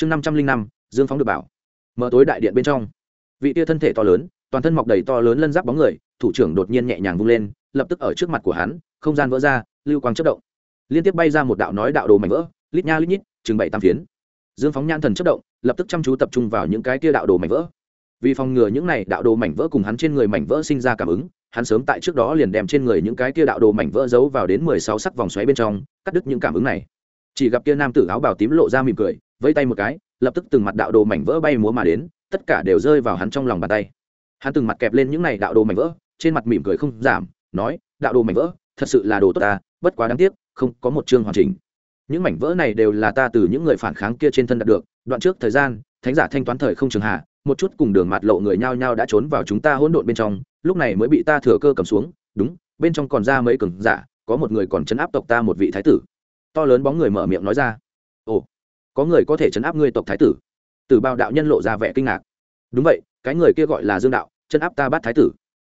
chương năm trăm linh năm, dương phóng được bảo. Mở tối đại điện bên trong, vị tia thân thể to lớn, toàn thân mọc đầy to lớn lân giáp bóng người, thủ trưởng đột nhiên nhẹ nhàng vung lên, lập tức ở trước mặt của hắn, không gian vỡ ra, lưu quang chất động. Liên tiếp bay ra một đạo nói đạo đồ mảnh vỡ, lít nha lít nhít, chừng bảy tam phiến. Dương phóng nhan thần chất động, lập tức chăm chú tập trung vào những cái tia đạo đồ mảnh vỡ. Vì phòng ngừa những này đạo đồ mảnh vỡ cùng hắn trên người mảnh vỡ sinh ra cảm ứng, hắn sớm tại trước đó liền đem trên người những cái tia đạo đồ mảnh vỡ giấu vào đến mười sáu sắc vòng xoáy bên trong, cắt đứt những cảm ứng này chỉ gặp kia nam tử áo bào tím lộ ra mỉm cười, vẫy tay một cái, lập tức từng mặt đạo đồ mảnh vỡ bay múa mà đến, tất cả đều rơi vào hắn trong lòng bàn tay. Hắn từng mặt kẹp lên những này đạo đồ mảnh vỡ, trên mặt mỉm cười không giảm, nói, đạo đồ mảnh vỡ, thật sự là đồ tốt ta, bất quá đáng tiếc, không có một chương hoàn chỉnh. Những mảnh vỡ này đều là ta từ những người phản kháng kia trên thân đạt được, đoạn trước thời gian, thánh giả thanh toán thời không trường hạ, một chút cùng đường mặt lộ người nhao nhao đã trốn vào chúng ta hỗn độn bên trong, lúc này mới bị ta thừa cơ cầm xuống, đúng, bên trong còn ra mấy cường giả, có một người còn chấn áp tộc ta một vị thái tử to lớn bóng người mở miệng nói ra. Ồ, có người có thể chấn áp ngươi tộc thái tử. Tử bao đạo nhân lộ ra vẻ kinh ngạc. Đúng vậy, cái người kia gọi là dương đạo, chấn áp ta bắt thái tử.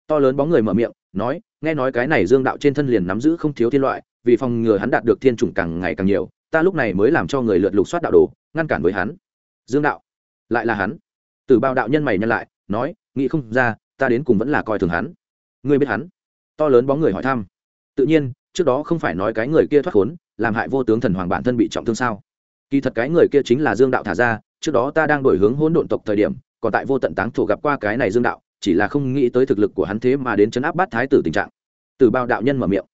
To lớn bóng người mở miệng, nói, nghe nói cái này dương đạo trên thân liền nắm giữ không thiếu thiên loại, vì phòng ngừa hắn đạt được thiên chủng càng ngày càng nhiều, ta lúc này mới làm cho người lượt lục soát đạo đồ, ngăn cản với hắn. Dương đạo, lại là hắn. Tử bao đạo nhân mày nhân lại, nói, nghĩ không ra, ta đến cùng vẫn là coi thường hắn. Ngươi biết hắn? To lớn bóng người hỏi thăm. Tự nhiên, trước đó không phải nói cái người kia thoát khốn làm hại vô tướng thần hoàng bản thân bị trọng thương sao? Kỳ thật cái người kia chính là dương đạo thả ra, trước đó ta đang đổi hướng hỗn độn tộc thời điểm, còn tại vô tận táng thổ gặp qua cái này dương đạo, chỉ là không nghĩ tới thực lực của hắn thế mà đến chấn áp bát thái tử tình trạng. Từ bao đạo nhân mở miệng.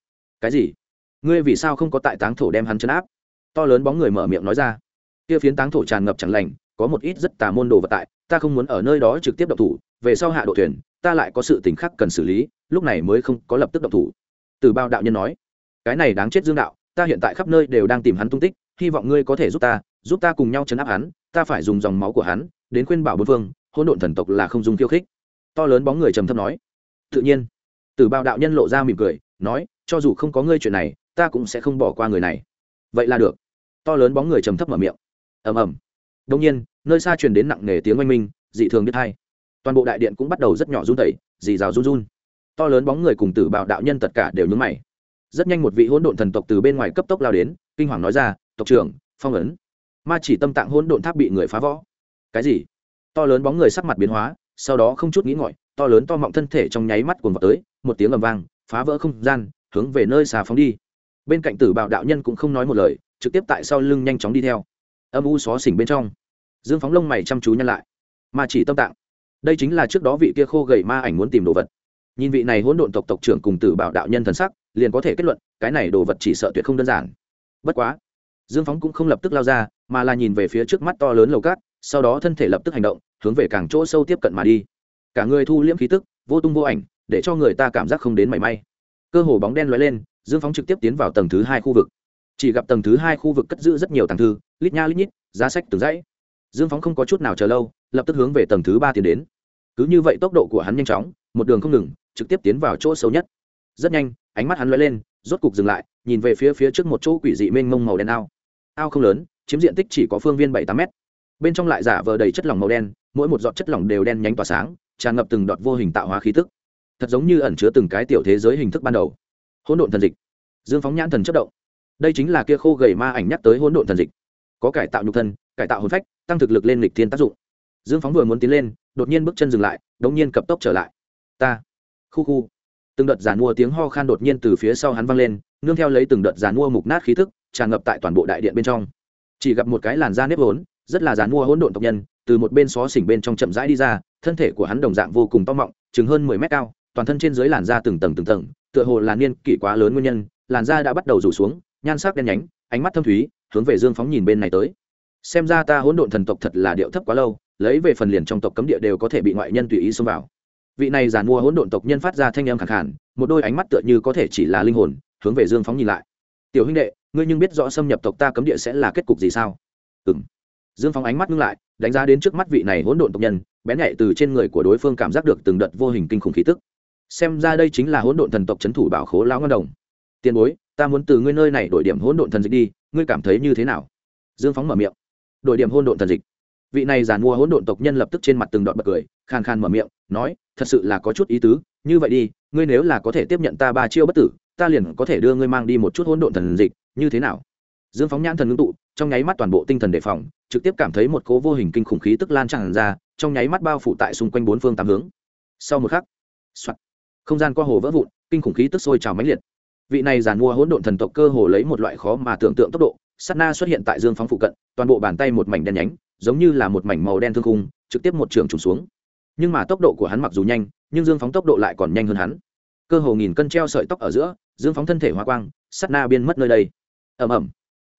Cái gì? Ngươi vì sao không có tại táng thổ đem hắn chấn áp? To lớn bóng người mở miệng nói ra. Kia phiến táng thổ tràn ngập chẳng lành, có một ít rất tà môn đồ vật tại, ta không muốn ở nơi đó trực tiếp động thủ, về sau hạ độ thuyền, ta lại có sự tình khác cần xử lý, lúc này mới không có lập tức động thủ. Từ bao đạo nhân nói. Cái này đáng chết dương đạo ta hiện tại khắp nơi đều đang tìm hắn tung tích, hy vọng ngươi có thể giúp ta giúp ta cùng nhau chấn áp hắn, ta phải dùng dòng máu của hắn, đến khuyên bảo bốn phương hôn độn thần tộc là không dùng khiêu khích. To lớn bóng người trầm thấp nói. Tự nhiên từ bao đạo nhân lộ ra mỉm cười, nói, cho dù không có ngươi chuyện này, ta cũng sẽ không bỏ qua người này. Vậy là được. To lớn bóng người trầm thấp mở miệng. Ầm ầm. Đông nhiên, nơi xa truyền đến nặng nề tiếng oanh minh, dị thường biết hay. toàn bộ đại điện cũng bắt đầu rất nhỏ run tẩy dì rào run run. To lớn bóng người cùng tử bảo đạo nhân tất cả đều nhúng mày rất nhanh một vị hỗn độn thần tộc từ bên ngoài cấp tốc lao đến, kinh hoàng nói ra, tộc trưởng, phong ấn. Ma chỉ tâm tạng hỗn độn tháp bị người phá võ cái gì? To lớn bóng người sắc mặt biến hóa, sau đó không chút nghĩ ngợi, to lớn to mọng thân thể trong nháy mắt cuồng vào tới, một tiếng ầm vang, phá vỡ không gian, hướng về nơi xà phóng đi. Bên cạnh tử bảo đạo nhân cũng không nói một lời, trực tiếp tại sau lưng nhanh chóng đi theo. Âm u xó xỉnh bên trong, dương phóng lông mày chăm chú nhăn lại. Ma chỉ tâm tạng, đây chính là trước đó vị kia khô gầy ma ảnh muốn tìm đồ vật nhìn vị này hỗn độn tộc tộc trưởng cùng tử bảo đạo nhân thần sắc, liền có thể kết luận, cái này đồ vật chỉ sợ tuyệt không đơn giản. Bất quá, dương phóng cũng không lập tức lao ra, mà là nhìn về phía trước mắt to lớn lầu cát, sau đó thân thể lập tức hành động, hướng về càng chỗ sâu tiếp cận mà đi. Cả người thu liễm khí tức, vô tung vô ảnh, để cho người ta cảm giác không đến mảy may. Cơ hồ bóng đen lóe lên, dương phóng trực tiếp tiến vào tầng thứ hai khu vực. Chỉ gặp tầng thứ hai khu vực cất giữ rất nhiều tàng thư, lít nha lít nhít, giá sách từng dãy. Dương phóng không có chút nào chờ lâu, lập tức hướng về tầng thứ ba tiến đến. Cứ như vậy tốc độ của hắn nhanh chóng, một đường không ngừng trực tiếp tiến vào chỗ sâu nhất. Rất nhanh, ánh mắt hắn lóe lên, rốt cục dừng lại, nhìn về phía phía trước một chỗ quỷ dị mênh mông màu đen ao. Ao không lớn, chiếm diện tích chỉ có phương viên bảy tám mét. Bên trong lại giả vờ đầy chất lỏng màu đen, mỗi một giọt chất lỏng đều đen nhánh tỏa sáng, tràn ngập từng đọt vô hình tạo hóa khí tức. Thật giống như ẩn chứa từng cái tiểu thế giới hình thức ban đầu. Hỗn độn thần dịch. Dương phóng nhãn thần chất động. Đây chính là kia khô gầy ma ảnh nhắc tới hỗn độn thần dịch. Có cải tạo nhục thân, cải tạo hồn phách, tăng thực lực lên lịch thiên tác dụng. Dương phóng vừa muốn tiến lên, đột nhiên bước chân dừng lại, đống nhiên cập tốc trở lại. Ta khu khu. Từng đợt giàn mua tiếng ho khan đột nhiên từ phía sau hắn vang lên, nương theo lấy từng đợt giàn mua mục nát khí thức, tràn ngập tại toàn bộ đại điện bên trong. Chỉ gặp một cái làn da nếp vốn, rất là giàn mua hỗn độn tộc nhân, từ một bên xó xỉnh bên trong chậm rãi đi ra, thân thể của hắn đồng dạng vô cùng to mọng, chừng hơn mười mét cao, toàn thân trên dưới làn da từng tầng từng tầng, tựa hồ là niên kỷ quá lớn nguyên nhân, làn da đã bắt đầu rủ xuống, nhan sắc đen nhánh, ánh mắt thâm thúy, hướng về dương phóng nhìn bên này tới. Xem ra ta hỗn độn thần tộc thật là điệu thấp quá lâu, lấy về phần liền trong tộc cấm địa đều có thể bị ngoại nhân tùy ý xông vào vị này giàn mua hỗn độn tộc nhân phát ra thanh âm khẳng khản một đôi ánh mắt tựa như có thể chỉ là linh hồn, hướng về dương phóng nhìn lại. Tiểu huynh đệ, ngươi nhưng biết rõ xâm nhập tộc ta cấm địa sẽ là kết cục gì sao? Ừ m dương phóng ánh mắt ngưng lại, đánh giá đến trước mắt vị này hỗn độn tộc nhân, bén nhạy từ trên người của đối phương cảm giác được từng đợt vô hình kinh khủng khí tức. Xem ra đây chính là hỗn độn thần tộc c h ấ n thủ bảo khố lão ngân đồng. Tiền bối, ta muốn từ ngươi nơi này đổi điểm hỗn độn thần dịch đi, ngươi cảm thấy như thế nào? Dương phóng mở miệng. Đổi điểm hỗn độn thần dịch vị này giàn mua hỗn độn tộc nhân lập tức trên mặt từng đoạn bật cười khàn khàn mở miệng nói thật sự là có chút ý tứ như vậy đi ngươi nếu là có thể tiếp nhận ta ba chiêu bất tử ta liền có thể đưa ngươi mang đi một chút hỗn độn thần dịch như thế nào? Dương phóng nhãn thần ngưng tụ trong nháy mắt toàn bộ tinh thần đề phòng trực tiếp cảm thấy một cố vô hình kinh khủng khí tức lan tràn ra trong nháy mắt bao phủ tại xung quanh bốn phương tám hướng. Sau một khắc soạt, không gian qua hồ vỡ vụn kinh khủng khí tức sôi trào mãnh liệt. Vị này giàn mua hỗn độn thần tộc cơ hồ lấy một loại khó mà tưởng tượng tốc độ sát na xuất hiện tại dương phóng phụ cận toàn bộ bàn tay một mảnh đen nhánh giống như là một mảnh màu đen thương khung, trực tiếp một trường trùng xuống. Nhưng mà tốc độ của hắn mặc dù nhanh, nhưng dương phóng tốc độ lại còn nhanh hơn hắn. Cơ hồ nghìn cân treo sợi tóc ở giữa, dương phóng thân thể hoa quang sát na biên mất nơi đây. Ầm ầm.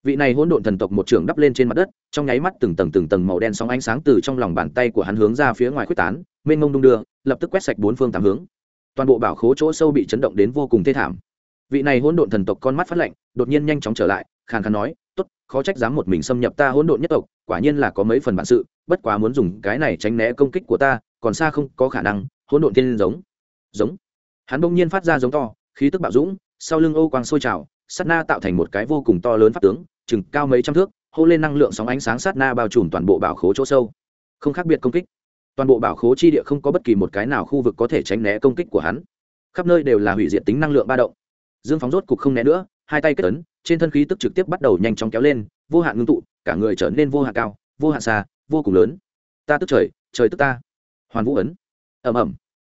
Vị này hỗn độn thần tộc một trường đắp lên trên mặt đất, trong nháy mắt từng tầng từng tầng màu đen sóng ánh sáng từ trong lòng bàn tay của hắn hướng ra phía ngoài quyết tán, mênh mông đung đưa, lập tức quét sạch bốn phương tám hướng. Toàn bộ bảo khố chỗ sâu bị chấn động đến vô cùng thê thảm. Vị này hỗn độn thần tộc con mắt phát lạnh, đột nhiên nhanh chóng trở lại, khàn khàn nói tốt, khó trách dám một mình xâm nhập ta hỗn độn nhất tộc, quả nhiên là có mấy phần bản sự, bất quá muốn dùng cái này tránh né công kích của ta, còn xa không có khả năng, hỗn độn thiên giống. Giống. Hắn bỗng nhiên phát ra giống to, khí tức bạo dũng, sau lưng ô quang sôi trào, sát na tạo thành một cái vô cùng to lớn pháp tướng, chừng cao mấy trăm thước, hô lên năng lượng sóng ánh sáng sát na bao trùm toàn bộ bảo khố chỗ sâu. Không khác biệt công kích. Toàn bộ bảo khố chi địa không có bất kỳ một cái nào khu vực có thể tránh né công kích của hắn. Khắp nơi đều là hủy diệt tính năng lượng ba động. Dương phóng rốt cục không né nữa, hai tay kết tấn trên thân khí tức trực tiếp bắt đầu nhanh chóng kéo lên, vô hạn ngưng tụ, cả người trở nên vô hạn cao, vô hạn xa, vô cùng lớn. Ta tức trời trời tức ta. Hoàn vũ ấn. Ẩm ẩm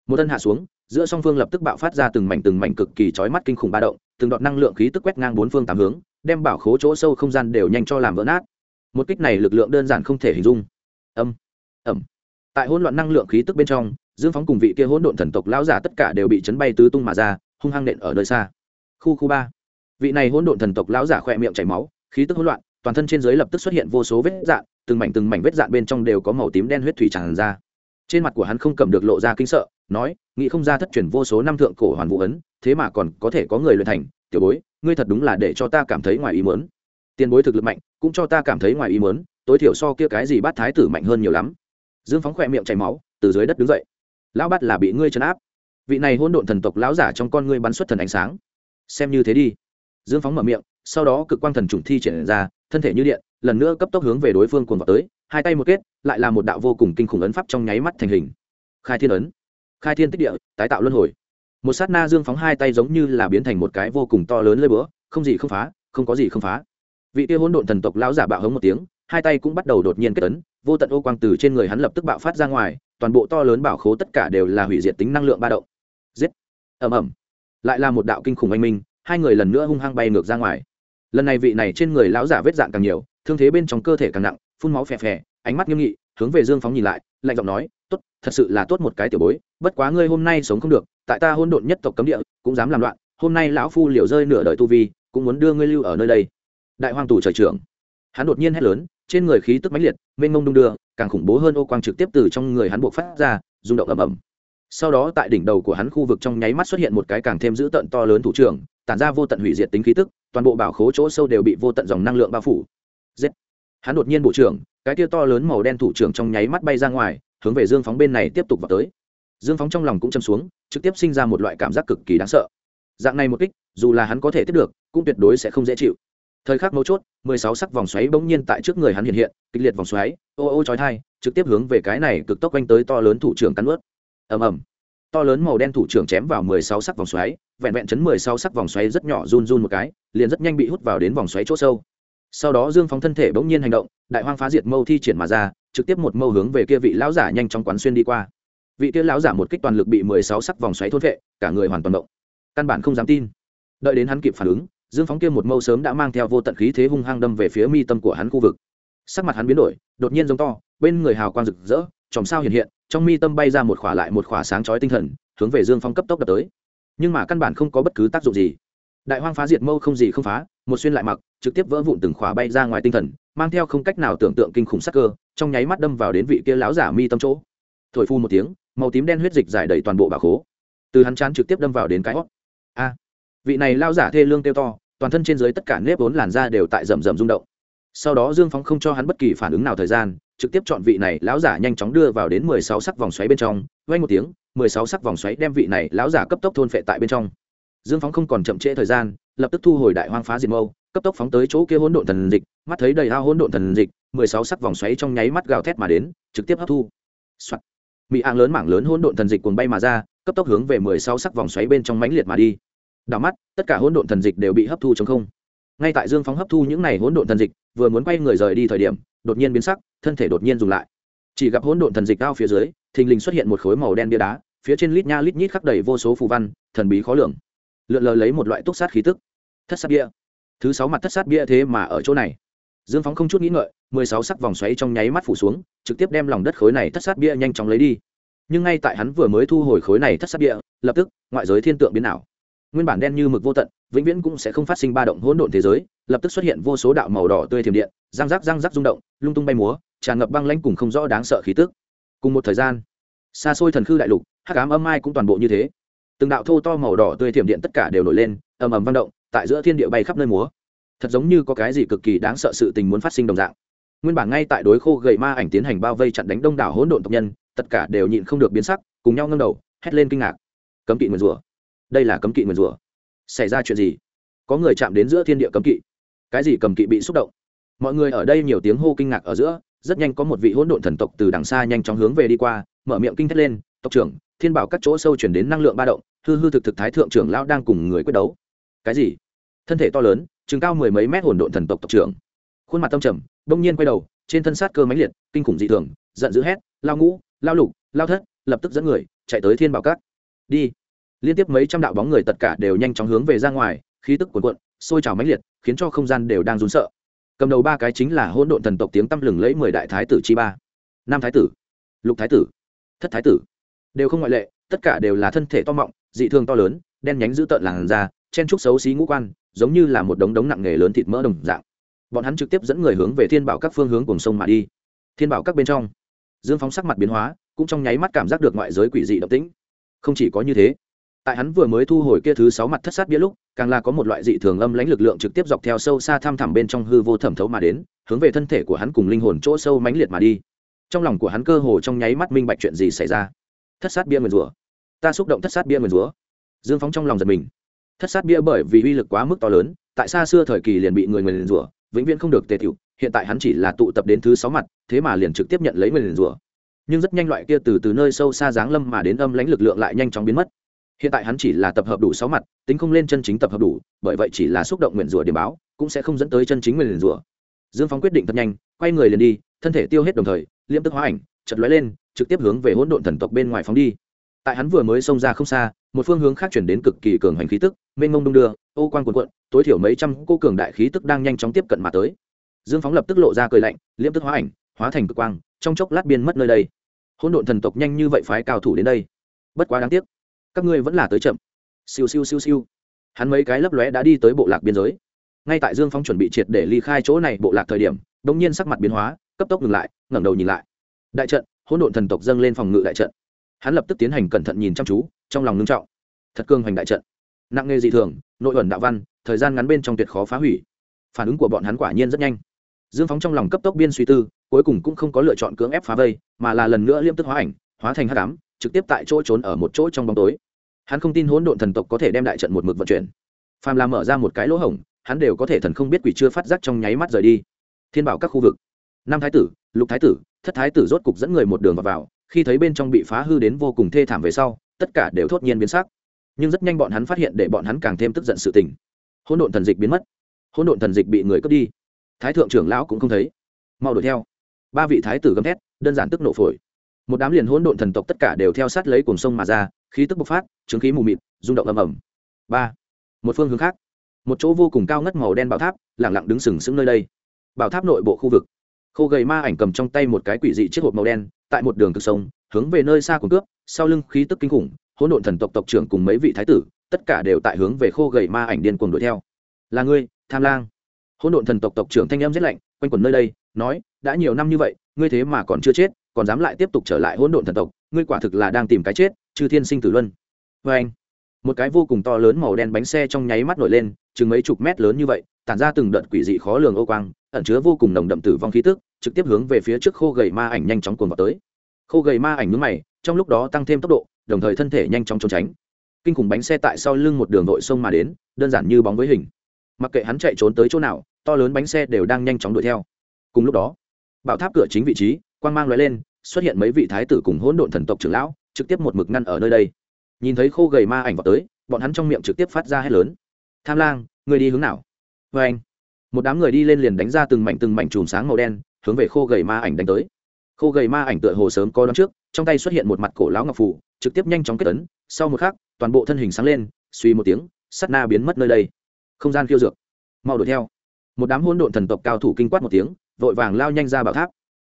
một thân hạ xuống, giữa song phương lập tức bạo phát ra từng mảnh từng mảnh cực kỳ chói mắt kinh khủng ba động, từng đoạn năng lượng khí tức quét ngang bốn phương tám hướng, đem bảo khố chỗ sâu không gian đều nhanh cho làm vỡ nát. Một kích này lực lượng đơn giản không thể hình dung. Âm ẩm tại hỗn loạn năng lượng khí tức bên trong, dương phóng cùng vị kia hỗn độn thần tộc lão giả tất cả đều bị chấn bay tứ tung mà ra, hung hăng nện ở nơi xa. Khu khu ba vị này hỗn độn thần tộc lão giả khỏe miệng chảy máu, khí tức hỗn loạn, toàn thân trên dưới lập tức xuất hiện vô số vết dạn, từng mảnh từng mảnh vết dạn bên trong đều có màu tím đen huyết thủy tràn ra. Trên mặt của hắn không cầm được lộ ra kinh sợ, nói, nghĩ không ra thất truyền vô số năm thượng cổ hoàn vũ ấn, thế mà còn có thể có người luyện thành. Tiểu bối, ngươi thật đúng là để cho ta cảm thấy ngoài ý muốn. Tiền bối thực lực mạnh, cũng cho ta cảm thấy ngoài ý muốn, tối thiểu so kia cái gì bát thái tử mạnh hơn nhiều lắm. Dương phóng khỏe miệng chảy máu, từ dưới đất đứng dậy. Lão bắt là bị ngươi trấn áp. Vị này hôn độn thần tộc lão giả trong con ngươi bắn xuất thần ánh sáng. Xem như thế đi dương phóng mở miệng, sau đó cực quang thần trùng thi triển ra, thân thể như điện, lần nữa cấp tốc hướng về đối phương cuồng vào tới, hai tay một kết, lại là một đạo vô cùng kinh khủng ấn pháp trong nháy mắt thành hình. Khai thiên ấn. Khai thiên tích địa, tái tạo luân hồi. Một sát na dương phóng hai tay giống như là biến thành một cái vô cùng to lớn lơi bữa không gì không phá, không có gì không phá. Vị kia hỗn độn thần tộc lão giả bạo hống một tiếng, hai tay cũng bắt đầu đột nhiên kết ấn, vô tận ô quang từ trên người hắn lập tức bạo phát ra ngoài, toàn bộ to lớn bảo khố tất cả đều là hủy diệt tính năng lượng ba động. Giết. Ầm ầm. Lại là một đạo kinh khủng anh minh hai người lần nữa hung hăng bay ngược ra ngoài. Lần này vị này trên người lão giả vết dạn càng nhiều, thương thế bên trong cơ thể càng nặng, phun máu phè phè, ánh mắt nghiêm nghị, hướng về dương phóng nhìn lại, lạnh giọng nói, tốt, thật sự là tốt một cái tiểu bối, bất quá ngươi hôm nay sống không được, tại ta hôn độn nhất tộc cấm địa, cũng dám làm loạn, hôm nay lão phu liều rơi nửa đời tu vi, cũng muốn đưa ngươi lưu ở nơi đây. Đại hoàng tù trời trưởng, hắn đột nhiên hét lớn, trên người khí tức mãnh liệt, mênh mông đung đưa, càng khủng bố hơn ô quang trực tiếp từ trong người hắn buộc phát ra, rung động ầm ầm. Sau đó tại đỉnh đầu của hắn khu vực trong nháy mắt xuất hiện một cái càng thêm dữ tợn to lớn thủ trưởng tản ra vô tận hủy diệt tính khí tức, toàn bộ bảo khố chỗ sâu đều bị vô tận dòng năng lượng bao phủ. Giết! Hắn đột nhiên bộ trưởng, cái tia to lớn màu đen thủ trưởng trong nháy mắt bay ra ngoài, hướng về dương phóng bên này tiếp tục vào tới. Dương phóng trong lòng cũng châm xuống, trực tiếp sinh ra một loại cảm giác cực kỳ đáng sợ. Dạng này một kích, dù là hắn có thể tiếp được, cũng tuyệt đối sẽ không dễ chịu. Thời khắc mấu chốt, mười sáu sắc vòng xoáy bỗng nhiên tại trước người hắn hiện hiện, kịch liệt vòng xoáy, ô ô chói thai trực tiếp hướng về cái này cực tốc quanh tới to lớn thủ trưởng cắn ướt ầm ầm to lớn màu đen thủ trưởng chém vào mười sáu sắc vòng xoáy, vẹn vẹn chấn mười sáu sắc vòng xoáy rất nhỏ run run một cái, liền rất nhanh bị hút vào đến vòng xoáy chỗ sâu. Sau đó dương phóng thân thể bỗng nhiên hành động, đại hoang phá diệt mâu thi triển mà ra, trực tiếp một mâu hướng về kia vị lão giả nhanh chóng quán xuyên đi qua. Vị kia lão giả một kích toàn lực bị mười sáu sắc vòng xoáy thôn vệ cả người hoàn toàn động. Căn bản không dám tin. Đợi đến hắn kịp phản ứng, dương phóng kia một mâu sớm đã mang theo vô tận khí thế hung hăng đâm về phía mi tâm của hắn khu vực. Sắc mặt hắn biến đổi, đột nhiên giống to, bên người hào quang rực rỡ, chòm sao hiện hiện trong mi tâm bay ra một khỏa lại một khỏa sáng chói tinh thần, hướng về dương phong cấp tốc đập tới. Nhưng mà căn bản không có bất cứ tác dụng gì. Đại hoang phá diệt mâu không gì không phá, một xuyên lại mặc, trực tiếp vỡ vụn từng khỏa bay ra ngoài tinh thần, mang theo không cách nào tưởng tượng kinh khủng sắc cơ, trong nháy mắt đâm vào đến vị kia láo giả mi tâm chỗ. Thổi phu một tiếng, màu tím đen huyết dịch giải đầy toàn bộ bà khố. Từ hắn chán trực tiếp đâm vào đến cái hót a! Vị này lao giả thê lương kêu to, toàn thân trên dưới tất cả nếp vốn làn da đều tại rầm rầm rung động. Sau đó dương phóng không cho hắn bất kỳ phản ứng nào thời gian trực tiếp chọn vị này, lão giả nhanh chóng đưa vào đến mười sáu sắc vòng xoáy bên trong vay một tiếng, mười sáu sắc vòng xoáy đem vị này, lão giả cấp tốc thôn phệ tại bên trong. Dương phóng không còn chậm trễ thời gian, lập tức thu hồi đại hoang phá diệt mâu, cấp tốc phóng tới chỗ kia hỗn độn thần dịch, mắt thấy đầy ao hỗn độn thần dịch, mười sáu sắc vòng xoáy trong nháy mắt gào thét mà đến, trực tiếp hấp thu. Soạn. mỹ ạng lớn mảng lớn hỗn độn thần dịch cuồng bay mà ra, cấp tốc hướng về mười sáu sắc vòng xoáy bên trong mãnh liệt mà đi. Đảo mắt, tất cả hỗn độn thần dịch đều bị hấp thu trong không. Ngay tại dương phóng hấp thu những n à y hỗn độn thần dịch, vừa muốn quay người rời đi thời điểm đột nhiên biến sắc, thân thể đột nhiên dùng lại. Chỉ gặp hỗn độn thần dịch cao phía dưới, thình lình xuất hiện một khối màu đen bia đá, phía trên lít nha lít nhít khắc đầy vô số phù văn, thần bí khó lường. Lượn lờ lấy một loại túc sát khí tức. Thất sát bia. Thứ sáu mặt thất sát bia thế mà ở chỗ này. Dương phóng không chút nghĩ ngợi, mười sáu sắc vòng xoáy trong nháy mắt phủ xuống, trực tiếp đem lòng đất khối này thất sát bia nhanh chóng lấy đi. Nhưng ngay tại hắn vừa mới thu hồi khối này thất sát bia, lập tức, ngoại giới thiên tượng biến ảo nguyên bản đen như mực vô tận, vĩnh viễn cũng sẽ không phát sinh ba động hỗn độn thế giới, lập tức xuất hiện vô số đạo màu đỏ tươi thiểm điện, răng rác răng rác rung động, lung tung bay múa, tràn ngập băng lãnh cùng không rõ đáng sợ khí tức. Cùng một thời gian, xa xôi thần khư đại lục, hắc ám âm ai cũng toàn bộ như thế. Từng đạo thô to màu đỏ tươi thiểm điện tất cả đều nổi lên, ầm ầm vang động, tại giữa thiên địa bay khắp nơi múa. Thật giống như có cái gì cực kỳ đáng sợ sự tình muốn phát sinh đồng dạng. Nguyên bản ngay tại đối khô gầy ma ảnh tiến hành bao vây chặn đánh đông đảo hỗn độn tộc nhân, tất cả đều nhịn không được biến sắc, cùng nhau ngâm đầu, hét lên kinh ngạc. Cấm kỵ nguyền rủa đây là cấm kỵ nguyền rủa. Xảy ra chuyện gì? Có người chạm đến giữa thiên địa cấm kỵ. Cái gì cầm kỵ bị xúc động? Mọi người ở đây nhiều tiếng hô kinh ngạc ở giữa, rất nhanh có một vị hỗn độn thần tộc từ đằng xa nhanh chóng hướng về đi qua, mở miệng kinh thét lên, tộc trưởng, thiên bảo các chỗ sâu chuyển đến năng lượng ba động, hư hư thực thực thái thượng trưởng lão đang cùng người quyết đấu. Cái gì? Thân thể to lớn chừng cao mười mấy mét hỗn độn thần tộc tộc trưởng. Khuôn mặt tâm trầm, bỗng nhiên quay đầu, trên thân sát cơ mãnh liệt, kinh khủng dị thường, giận dữ hét, lao ngũ, lao lục, lao thất, lập tức dẫn người, chạy tới thiên bảo các. Đi liên tiếp mấy trăm đạo bóng người tất cả đều nhanh chóng hướng về ra ngoài, khí tức cuồn cuộn, sôi trào mãnh liệt, khiến cho không gian đều đang run sợ. Cầm đầu ba cái chính là hỗn độn thần tộc tiếng tăm lừng lẫy mười đại thái tử chi ba. Nam thái tử, lục thái tử, thất thái tử. Đều không ngoại lệ, tất cả đều là thân thể to mọng, dị thường to lớn, đen nhánh dữ tợn làn da, chen trúc xấu xí ngũ quan, giống như là một đống đống nặng nghề lớn thịt mỡ đồng dạng. Bọn hắn trực tiếp dẫn người hướng về thiên bảo các phương hướng cùng sông mà đi. Thiên bảo các bên trong, dương phóng sắc mặt biến hóa, cũng trong nháy mắt cảm giác được ngoại giới quỷ dị động tĩnh. Không chỉ có như thế tại hắn vừa mới thu hồi kia thứ sáu mặt thất sát bia lúc, càng là có một loại dị thường âm lãnh lực lượng trực tiếp dọc theo sâu xa thăm thẳm bên trong hư vô thẩm thấu mà đến, hướng về thân thể của hắn cùng linh hồn chỗ sâu mãnh liệt mà đi. Trong lòng của hắn cơ hồ trong nháy mắt minh bạch chuyện gì xảy ra. Thất sát bia nguyền rủa. Ta xúc động thất sát bia nguyền rủa. Dương phóng trong lòng giật mình. Thất sát bia bởi vì uy lực quá mức to lớn, tại xa xưa thời kỳ liền bị người nguyền rủa, vĩnh viễn không được tề thiệu hiện tại hắn chỉ là tụ tập đến thứ sáu mặt, thế mà liền trực tiếp nhận lấy nguyền rủa. Nhưng rất nhanh loại kia từ từ nơi sâu xa giáng lâm mà đến âm lãnh lực lượng lại nhanh chóng biến mất hiện tại hắn chỉ là tập hợp đủ sáu mặt, tính không lên chân chính tập hợp đủ, bởi vậy chỉ là xúc động nguyện rủa điểm báo, cũng sẽ không dẫn tới chân chính nguyện rủa. Dương phóng quyết định thật nhanh, quay người liền đi, thân thể tiêu hết đồng thời liêm tức hóa ảnh chật lóe lên, trực tiếp hướng về hỗn độn thần tộc bên ngoài phóng đi. Tại hắn vừa mới xông ra không xa, một phương hướng khác chuyển đến cực kỳ cường hành khí tức, mênh mông đung đưa, ô quan cuộn cuộn, tối thiểu mấy trăm cô cường đại khí tức đang nhanh chóng tiếp cận mà tới. Dương phóng lập tức lộ ra cười lạnh liêm tức hóa ảnh, hóa thành cực quang, trong chốc lát biên mất nơi đây. Hỗn độn thần tộc nhanh như vậy phái cao thủ đến đây. Bất quá đáng tiếc các ngươi vẫn là tới chậm. Siêu siêu siêu siêu. Hắn mấy cái lấp lóe đã đi tới bộ lạc biên giới. Ngay tại dương phong chuẩn bị triệt để ly khai chỗ này bộ lạc thời điểm đ ỗ n g nhiên sắc mặt biến hóa, cấp tốc ngừng lại, ngẩng đầu nhìn lại. Đại trận, hỗn độn thần tộc dâng lên phòng ngự đại trận. Hắn lập tức tiến hành cẩn thận nhìn chăm chú, trong lòng ngưng trọng. Thật cương hoành đại trận. Nặng nghề dị thường, nội ẩn đạo văn, thời gian ngắn bên trong tuyệt khó phá hủy. Phản ứng của bọn hắn quả nhiên rất nhanh. Dương phóng trong lòng cấp tốc biên suy tư, cuối cùng cũng không có lựa chọn cưỡng ép phá vây, mà là lần nữa liêm tức hóa ảnh, hóa thành hát cám trực tiếp tại chỗ trốn ở một chỗ trong bóng tối. Hắn không tin hỗn độn thần tộc có thể đem đại trận một mực vận chuyển. Phàm làm mở ra một cái lỗ hổng hắn đều có thể thần không biết quỷ chưa phát giác trong nháy mắt rời đi. Thiên bảo các khu vực. Năm thái tử lục thái tử thất thái tử rốt cục dẫn người một đường vào, vào khi thấy bên trong bị phá hư đến vô cùng thê thảm về sau tất cả đều thốt nhiên biến sắc. Nhưng rất nhanh bọn hắn phát hiện để bọn hắn càng thêm tức giận sự tình. Hỗn độn thần dịch biến mất. Hỗn độn thần dịch bị người cướp đi. Thái thượng trưởng lão cũng không thấy. Mau đuổi theo. Ba vị thái tử gầm thét đơn giản tức nổ phổi một đám liền hỗn độn thần tộc tất cả đều theo sát lấy cuồng sông mà ra, khí tức bộc phát, chứng khí mù mịt, rung động ầm ầm. Ba, một phương hướng khác. Một chỗ vô cùng cao ngất màu đen bảo tháp lẳng lặng đứng sừng sững nơi đây. Bảo tháp nội bộ khu vực. Khô gầy ma ảnh cầm trong tay một cái quỷ dị chiếc hộp màu đen, tại một đường cực sông, hướng về nơi xa của cướp, sau lưng khí tức kinh khủng, hỗn độn thần tộc tộc trưởng cùng mấy vị thái tử, tất cả đều tại hướng về khô gầy ma ảnh điên cuồng đuổi theo. Là ngươi, tham lang. Hỗn độn thần tộc tộc trưởng thanh em rất lạnh, quanh quẩn nơi đây, nói, đã nhiều năm như vậy, ngươi thế mà còn chưa chết còn dám lại tiếp tục trở lại hỗn độn thần tộc, ngươi quả thực là đang tìm cái chết, chư thiên sinh tử luân. Vê anh, một cái vô cùng to lớn màu đen bánh xe trong nháy mắt nổi lên, chừng mấy chục mét lớn như vậy, tản ra từng đợt quỷ dị khó lường ô quang, ẩn chứa vô cùng nồng đậm tử vong khí tức, trực tiếp hướng về phía trước khô gầy ma ảnh nhanh chóng cuồng vào tới. Khô gầy ma ảnh nhướng mày, trong lúc đó tăng thêm tốc độ, đồng thời thân thể nhanh chóng trốn tránh. Kinh khủng bánh xe tại sau lưng một đường đội sông mà đến, đơn giản như bóng với hình. Mặc kệ hắn chạy trốn tới chỗ nào, to lớn bánh xe đều đang nhanh chóng đuổi theo. Cùng lúc đó, bảo tháp cửa chính vị trí quang mang lóe lên, xuất hiện mấy vị thái tử cùng hỗn độn thần tộc trưởng lão, trực tiếp một mực ngăn ở nơi đây. Nhìn thấy khô gầy ma ảnh vào tới, bọn hắn trong miệng trực tiếp phát ra hét lớn. Tham lang, người đi hướng nào? Vê anh, một đám người đi lên liền đánh ra từng mảnh từng mảnh chùm sáng màu đen, hướng về khô gầy ma ảnh đánh tới. Khô gầy ma ảnh tựa hồ sớm có đón trước, trong tay xuất hiện một mặt cổ lão ngọc phủ trực tiếp nhanh chóng kết tấn sau một khắc, toàn bộ thân hình sáng lên, suy một tiếng, sắt na biến mất nơi đây. Không gian khiêu dược. Mau đuổi theo. Một đám hỗn độn thần tộc cao thủ kinh quát một tiếng, vội vàng lao nhanh ra bảo tháp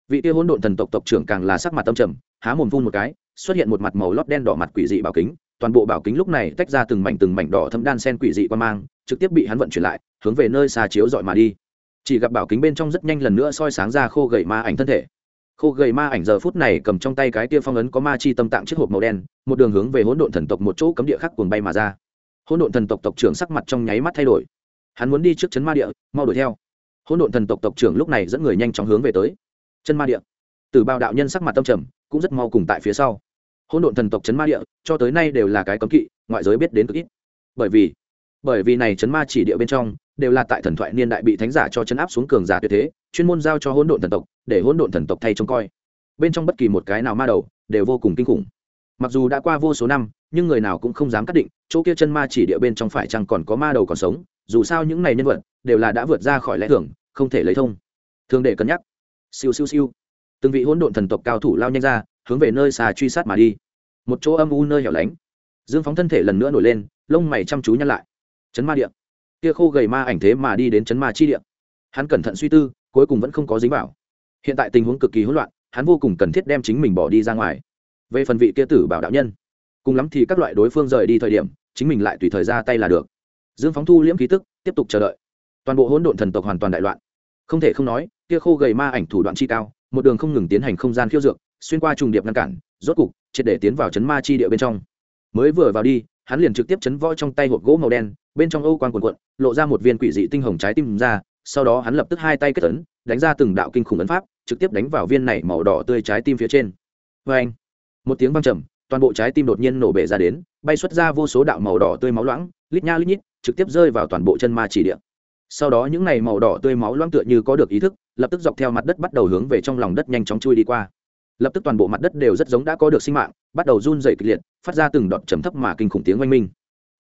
vị kia hỗn độn thần tộc tộc trưởng càng là sắc mặt tâm trầm, há mồm vung một cái, xuất hiện một mặt màu lót đen đỏ mặt quỷ dị bảo kính, toàn bộ bảo kính lúc này tách ra từng mảnh từng mảnh đỏ thâm đan sen quỷ dị qua mang, trực tiếp bị hắn vận chuyển lại, hướng về nơi xa chiếu dọi mà đi. Chỉ gặp bảo kính bên trong rất nhanh lần nữa soi sáng ra khô gầy ma ảnh thân thể. Khô gầy ma ảnh giờ phút này cầm trong tay cái tia phong ấn có ma chi tâm tạng chiếc hộp màu đen, một đường hướng về hỗn độn thần tộc một chỗ cấm địa khác cuồng bay mà ra. Hỗn độn thần tộc tộc trưởng sắc mặt trong nháy mắt thay đổi. Hắn muốn đi trước chấn ma địa, mau đuổi theo. Hỗn độn thần tộc tộc trưởng lúc này dẫn người nhanh chóng hướng về tới chân ma địa. Từ bao đạo nhân sắc mặt tâm trầm, cũng rất mau cùng tại phía sau. Hỗn độn thần tộc chấn ma địa, cho tới nay đều là cái cấm kỵ, ngoại giới biết đến cực ít. Bởi vì bởi vì này chấn ma chỉ địa bên trong, đều là tại thần thoại niên đại bị thánh giả cho chấn áp xuống cường giả tuyệt thế, chuyên môn giao cho hỗn độn thần tộc, để hỗn độn thần tộc thay trông coi. Bên trong bất kỳ một cái nào ma đầu, đều vô cùng kinh khủng. Mặc dù đã qua vô số năm, nhưng người nào cũng không dám cắt định, chỗ kia chân ma chỉ địa bên trong phải chăng còn có ma đầu còn sống, dù sao những này nhân vật, đều là đã vượt ra khỏi lẽ thường, không thể lấy thông. Thường để cân nhắc siêu siêu siêu. Từng vị hỗn độn thần tộc cao thủ lao nhanh ra, hướng về nơi xà truy sát mà đi. Một chỗ âm u nơi hẻo lánh. Dương phóng thân thể lần nữa nổi lên, lông mày chăm chú nhăn lại. Chấn ma điện kia khô gầy ma ảnh thế mà đi đến chấn ma chi điện hắn cẩn thận suy tư, cuối cùng vẫn không có dính vào. Hiện tại tình huống cực kỳ hỗn loạn, hắn vô cùng cần thiết đem chính mình bỏ đi ra ngoài. Về phần vị kia tử bảo đạo nhân, cùng lắm thì các loại đối phương rời đi thời điểm, chính mình lại tùy thời ra tay là được. Dương phóng thu liễm khí tức, tiếp tục chờ đợi. Toàn bộ hỗn độn thần tộc hoàn toàn đại loạn. Không thể không nói kia khô gầy ma ảnh thủ đoạn chi cao, một đường không ngừng tiến hành không gian khiêu dược, xuyên qua trùng điệp ngăn cản, rốt cục, triệt để tiến vào chấn ma chi địa bên trong. Mới vừa vào đi, hắn liền trực tiếp chấn võ trong tay hộp gỗ màu đen, bên trong âu quan quần quận lộ ra một viên quỷ dị tinh hồng trái tim ra, sau đó hắn lập tức hai tay kết tấn đánh ra từng đạo kinh khủng ấn pháp, trực tiếp đánh vào viên này màu đỏ tươi trái tim phía trên. Vê anh một tiếng vang trầm, toàn bộ trái tim đột nhiên nổ bể ra đến, bay xuất ra vô số đạo màu đỏ tươi máu loãng, lít nha lít nhít, trực tiếp rơi vào toàn bộ chân ma chỉ địa. Sau đó những này màu đỏ tươi máu loãng tựa như có được ý thức lập tức dọc theo mặt đất bắt đầu hướng về trong lòng đất nhanh chóng chui đi qua. Lập tức toàn bộ mặt đất đều rất giống đã có được sinh mạng, bắt đầu run dày kịch liệt, phát ra từng đọt trầm thấp mà kinh khủng tiếng oanh minh.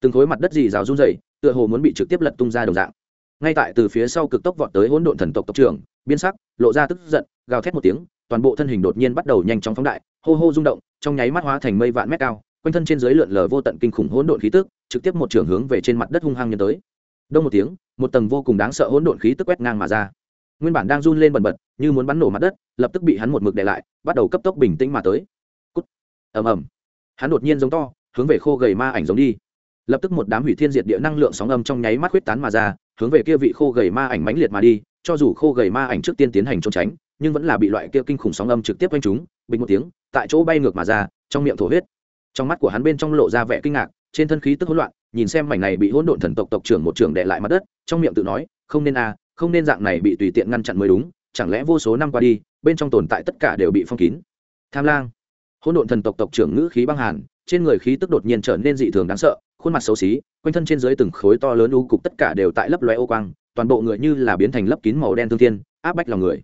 Từng khối mặt đất dì rào run dày tựa hồ muốn bị trực tiếp lật tung ra đồng dạng. Ngay tại từ phía sau cực tốc vọt tới hỗn độn thần tộc tộc trưởng biên sắc, lộ ra tức giận, gào thét một tiếng, toàn bộ thân hình đột nhiên bắt đầu nhanh chóng phóng đại, hô hô rung động, trong nháy mắt hóa thành mây vạn mét cao, quanh thân trên dưới lượn lờ vô tận kinh khủng hỗn độn khí tức, trực tiếp một trường hướng về trên mặt đất hung hăng nhân tới. Đông một tiếng, một tầng vô cùng đáng sợ hỗn độn khí tức quét ngang mà ra nguyên bản đang run lên bần bật như muốn bắn nổ mặt đất lập tức bị hắn một mực để lại bắt đầu cấp tốc bình tĩnh mà tới. Cút. Ầm ầm. Hắn đột nhiên giống to hướng về khô gầy ma ảnh giống đi. Lập tức một đám hủy thiên diệt địa năng lượng sóng âm trong nháy mắt huyết tán mà ra hướng về kia vị khô gầy ma ảnh mãnh liệt mà đi cho dù khô gầy ma ảnh trước tiên tiến hành trốn tránh nhưng vẫn là bị loại kia kinh khủng sóng âm trực tiếp quanh chúng bình một tiếng tại chỗ bay ngược mà ra trong miệng thổ huyết. Trong mắt của hắn bên trong lộ ra vẻ kinh ngạc trên thân khí tức hỗn loạn nhìn xem mảnh này bị hỗn độn thần tộc tộc trưởng một trưởng đệ lại mặt đất trong miệng tự nói không nên a à, không nên dạng này bị tùy tiện ngăn chặn mới đúng, chẳng lẽ vô số năm qua đi, bên trong tồn tại tất cả đều bị phong kín? Tham lang. Hỗn độn thần tộc tộc trưởng ngữ khí băng hàn, trên người khí tức đột nhiên trở nên dị thường đáng sợ, khuôn mặt xấu xí, quanh thân trên dưới từng khối to lớn u cục tất cả đều tại lấp loe ô quang, toàn bộ người như là biến thành lấp kín màu đen thương thiên, áp bách lòng người.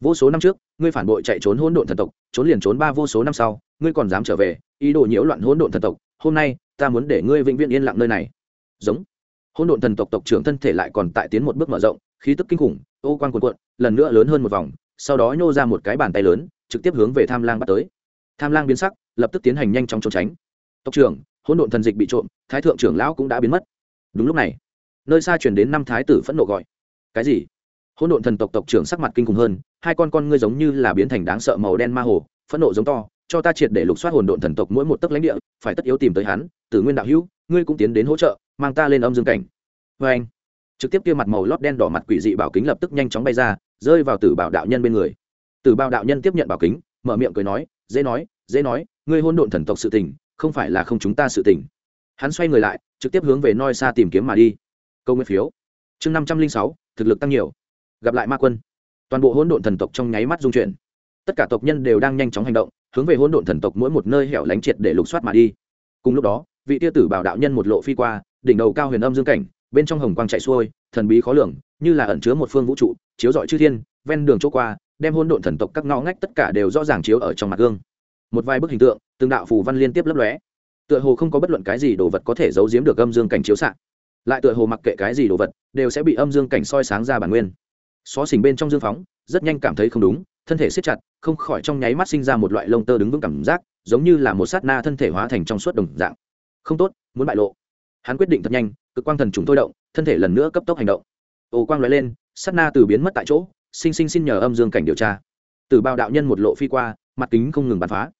Vô số năm trước, ngươi phản bội chạy trốn hỗn độn thần tộc, trốn liền trốn ba vô số năm sau, ngươi còn dám trở về, ý đồ nhiễu loạn hỗn độn thần tộc, hôm nay, ta muốn để ngươi vĩnh viễn yên lặng nơi này. Giống hỗn độn thần tộc tộc trưởng thân thể lại còn tại tiến một bước mở rộng, khí tức kinh khủng, ô quan cuộn cuộn, lần nữa lớn hơn một vòng, sau đó nhô ra một cái bàn tay lớn, trực tiếp hướng về tham lang bắt tới. Tham lang biến sắc, lập tức tiến hành nhanh chóng trốn tránh. Tộc trưởng, hỗn độn thần dịch bị trộm, thái thượng trưởng lão cũng đã biến mất. Đúng lúc này, nơi xa chuyển đến năm thái tử phẫn nộ gọi. Cái gì? Hỗn độn thần tộc tộc trưởng sắc mặt kinh khủng hơn, hai con con ngươi giống như là biến thành đáng sợ màu đen ma hồ, phẫn nộ giống to, cho ta triệt để lục soát hồn độn thần tộc mỗi một tấc lãnh địa, phải tất yếu tìm tới hắn, tử nguyên đạo hữu, ngươi cũng tiến đến hỗ trợ mang ta lên âm dương cảnh. Vê anh, trực tiếp kia mặt màu lót đen đỏ mặt quỷ dị bảo kính lập tức nhanh chóng bay ra, rơi vào tử bảo đạo nhân bên người. Tử bảo đạo nhân tiếp nhận bảo kính, mở miệng cười nói, dễ nói dễ nói, ngươi hôn độn thần tộc sự tình, không phải là không chúng ta sự tình. Hắn xoay người lại, trực tiếp hướng về noi xa tìm kiếm mà đi. Câu nguyên phiếu. Chương năm trăm linh sáu, thực lực tăng nhiều. Gặp lại ma quân. Toàn bộ hỗn độn thần tộc trong nháy mắt dung chuyển. Tất cả tộc nhân đều đang nhanh chóng hành động, hướng về hỗn độn thần tộc mỗi một nơi hẻo lánh triệt để lục soát mà đi. Cùng lúc đó, vị tia tử bảo đạo nhân một lộ phi qua đỉnh đầu cao huyền âm dương cảnh, bên trong hồng quang chạy xuôi, thần bí khó lường, như là ẩn chứa một phương vũ trụ, chiếu rọi chư thiên, ven đường chỗ qua, đem hôn độn thần tộc các ngõ ngách tất cả đều rõ ràng chiếu ở trong mặt gương. Một vài bức hình tượng, từng đạo phù văn liên tiếp lấp lóe. Tựa hồ không có bất luận cái gì đồ vật có thể giấu giếm được âm dương cảnh chiếu xạ. Lại tựa hồ mặc kệ cái gì đồ vật, đều sẽ bị âm dương cảnh soi sáng ra bản nguyên. Xó xỉnh bên trong dương phóng, rất nhanh cảm thấy không đúng, thân thể siết chặt, không khỏi trong nháy mắt sinh ra một loại lông tơ đứng vững cảm giác, giống như là một sát na thân thể hóa thành trong suốt đồng dạng. Không tốt, muốn bại lộ hắn quyết định thật nhanh, cực quang thần trùng thôi động, thân thể lần nữa cấp tốc hành động. Ồ quang l lên, sát na từ biến mất tại chỗ, sinh sinh xin nhờ âm dương cảnh điều tra. Từ bao đạo nhân một lộ phi qua, mặt kính không ngừng bắn phá.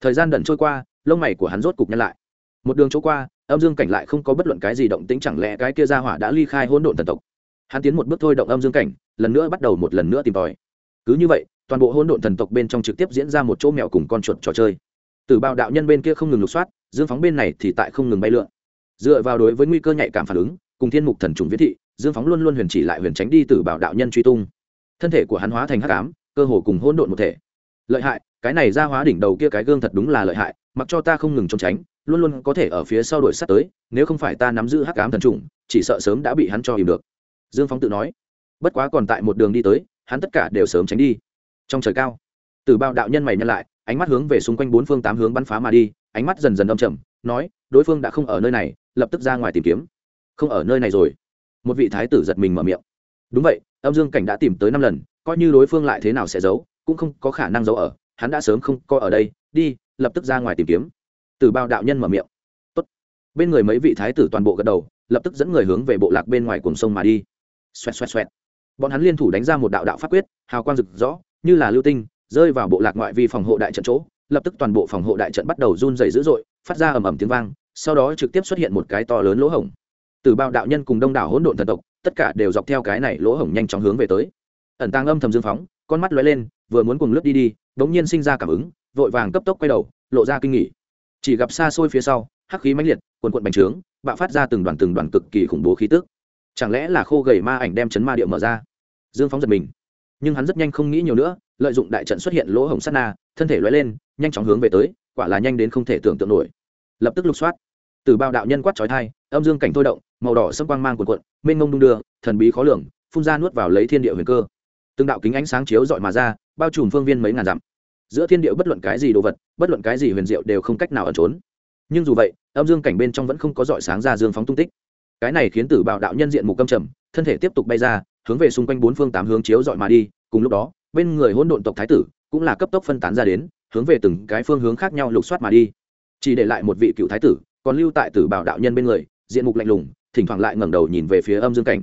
Thời gian đần trôi qua, lông mày của hắn rốt cục nhân lại. Một đường chỗ qua, âm dương cảnh lại không có bất luận cái gì động tĩnh, chẳng lẽ cái kia ra hỏa đã ly khai hỗn độn thần tộc? Hắn tiến một bước thôi động âm dương cảnh, lần nữa bắt đầu một lần nữa tìm tòi. Cứ như vậy, toàn bộ hỗn độn thần tộc bên trong trực tiếp diễn ra một chỗ mèo cùng con chuột trò chơi. Từ bao đạo nhân bên kia không ngừng lục soát, dương phóng bên này thì tại không ngừng bay lượn dựa vào đối với nguy cơ nhạy cảm phản ứng, cùng thiên mục thần trùng viết thị, dương phóng luôn luôn huyền chỉ lại huyền tránh đi từ bảo đạo nhân truy tung. Thân thể của hắn hóa thành hắc ám, cơ hồ cùng hỗn độn một thể. Lợi hại, cái này ra hóa đỉnh đầu kia cái gương thật đúng là lợi hại, mặc cho ta không ngừng trốn tránh, luôn luôn có thể ở phía sau đuổi sát tới, nếu không phải ta nắm giữ hắc ám thần trùng, chỉ sợ sớm đã bị hắn cho hiểu được. Dương phóng tự nói. Bất quá còn tại một đường đi tới, hắn tất cả đều sớm tránh đi. Trong trời cao, từ bao đạo nhân mày nhân lại, ánh mắt hướng về xung quanh bốn phương tám hướng bắn phá mà đi, ánh mắt dần dần âm trầm, nói, đối phương đã không ở nơi này lập tức ra ngoài tìm kiếm. Không ở nơi này rồi. Một vị thái tử giật mình mở miệng. Đúng vậy, âm dương cảnh đã tìm tới năm lần, coi như đối phương lại thế nào sẽ giấu, cũng không có khả năng giấu ở. Hắn đã sớm không coi ở đây, đi, lập tức ra ngoài tìm kiếm. Từ bao đạo nhân mở miệng. Tốt. bên người mấy vị thái tử toàn bộ gật đầu, lập tức dẫn người hướng về bộ lạc bên ngoài cuồng sông mà đi. Xoẹt xoẹt xoẹt. Bọn hắn liên thủ đánh ra một đạo đạo pháp quyết, hào quang rực rõ như là lưu tinh, rơi vào bộ lạc ngoại vi phòng hộ đại trận chỗ, lập tức toàn bộ phòng hộ đại trận bắt đầu run dày dữ dội, phát ra ầm ầm tiếng vang sau đó trực tiếp xuất hiện một cái to lớn lỗ hổng. Từ bao đạo nhân cùng đông đảo hỗn độn thần tộc, tất cả đều dọc theo cái này lỗ hổng nhanh chóng hướng về tới. Ẩn tàng âm thầm dương phóng, con mắt lóe lên, vừa muốn cùng lướt đi đi bỗng nhiên sinh ra cảm ứng, vội vàng cấp tốc quay đầu, lộ ra kinh nghỉ. Chỉ gặp xa xôi phía sau, hắc khí mãnh liệt quần quận bành trướng, bạo phát ra từng đoàn từng đoàn cực kỳ khủng bố khí tức. Chẳng lẽ là khô gầy ma ảnh đem chấn ma điệu mở ra? Dương phóng giật mình. Nhưng hắn rất nhanh không nghĩ nhiều nữa, lợi dụng đại trận xuất hiện lỗ hổng sát na, thân thể lóe lên, nhanh chóng hướng về tới, quả là nhanh đến không thể tưởng tượng nổi. Lập tức lục soát từ bao đạo nhân quát trói thai, âm dương cảnh thôi động, màu đỏ sâm quang mang cuộn cuộn, mênh ngông đung đưa, thần bí khó lường, phun ra nuốt vào lấy thiên địa huyền cơ. Từng đạo kính ánh sáng chiếu dọi mà ra, bao trùm phương viên mấy ngàn dặm. Giữa thiên địa bất luận cái gì đồ vật, bất luận cái gì huyền diệu đều không cách nào ẩn trốn. Nhưng dù vậy, âm dương cảnh bên trong vẫn không có dọi sáng ra dương phóng tung tích. Cái này khiến tử bảo đạo nhân diện mục câm trầm, thân thể tiếp tục bay ra, hướng về xung quanh bốn phương tám hướng chiếu dọi mà đi, cùng lúc đó, bên người hỗn độn tộc thái tử cũng là cấp tốc phân tán ra đến, hướng về từng cái phương hướng khác nhau lục soát mà đi. Chỉ để lại một vị cựu thái tử còn lưu tại tử bảo đạo nhân bên người, diện mục lạnh lùng, thỉnh thoảng lại ngẩng đầu nhìn về phía âm dương cảnh.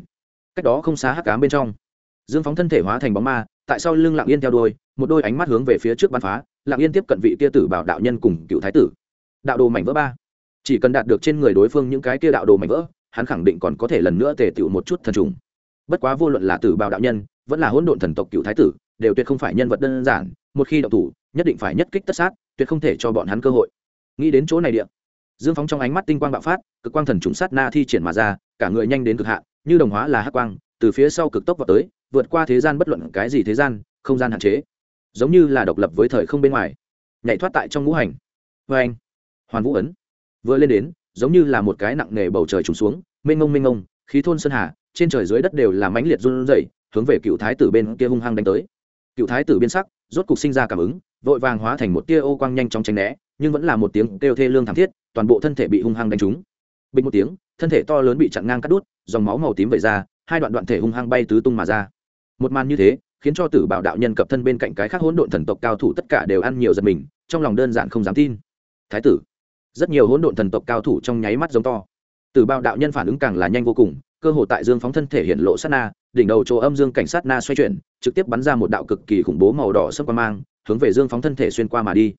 Cách đó không xa hắc cám bên trong, dương phóng thân thể hóa thành bóng ma, tại sau lưng lặng yên theo đôi một đôi ánh mắt hướng về phía trước bắn phá, lặng yên tiếp cận vị kia tử bảo đạo nhân cùng cựu thái tử. Đạo đồ mảnh vỡ ba. Chỉ cần đạt được trên người đối phương những cái kia đạo đồ mảnh vỡ, hắn khẳng định còn có thể lần nữa tề tựu một chút thần trùng. Bất quá vô luận là tử bảo đạo nhân, vẫn là hỗn độn thần tộc cựu thái tử, đều tuyệt không phải nhân vật đơn giản, một khi động thủ, nhất định phải nhất kích tất sát, tuyệt không thể cho bọn hắn cơ hội. Nghĩ đến chỗ này điện dương phóng trong ánh mắt tinh quang bạo phát, cực quang thần trùng sát na thi triển mà ra, cả người nhanh đến cực hạn, như đồng hóa là hắc quang, từ phía sau cực tốc vào tới, vượt qua thế gian bất luận cái gì thế gian, không gian hạn chế. Giống như là độc lập với thời không bên ngoài, nhảy thoát tại trong ngũ hành. Vê anh, hoàn vũ ấn. Vừa lên đến, giống như là một cái nặng nề bầu trời trùng xuống, mênh ngông mênh ngông khí thôn sơn hà, trên trời dưới đất đều là mãnh liệt run rẩy, hướng về cựu thái tử bên kia hung hăng đánh tới. Cựu thái tử biên sắc, rốt cục sinh ra cảm ứng, vội vàng hóa thành một tia ô quang nhanh chóng tránh né, nhưng vẫn là một tiếng kêu thê lương thảm thiết toàn bộ thân thể bị hung hăng đánh trúng. Bình một tiếng, thân thể to lớn bị chặn ngang cắt đút, dòng máu màu tím vẩy ra, hai đoạn đoạn thể hung hăng bay tứ tung mà ra. Một màn như thế, khiến cho tử bảo đạo nhân cập thân bên cạnh cái khác hỗn độn thần tộc cao thủ tất cả đều ăn nhiều giật mình, trong lòng đơn giản không dám tin. Thái tử, rất nhiều hỗn độn thần tộc cao thủ trong nháy mắt giống to. Tử bảo đạo nhân phản ứng càng là nhanh vô cùng, cơ hội tại dương phóng thân thể hiện lộ sát na, đỉnh đầu chỗ âm dương cảnh sát na xoay chuyển, trực tiếp bắn ra một đạo cực kỳ khủng bố màu đỏ sâm qua mang, hướng về dương phóng thân thể xuyên qua mà đi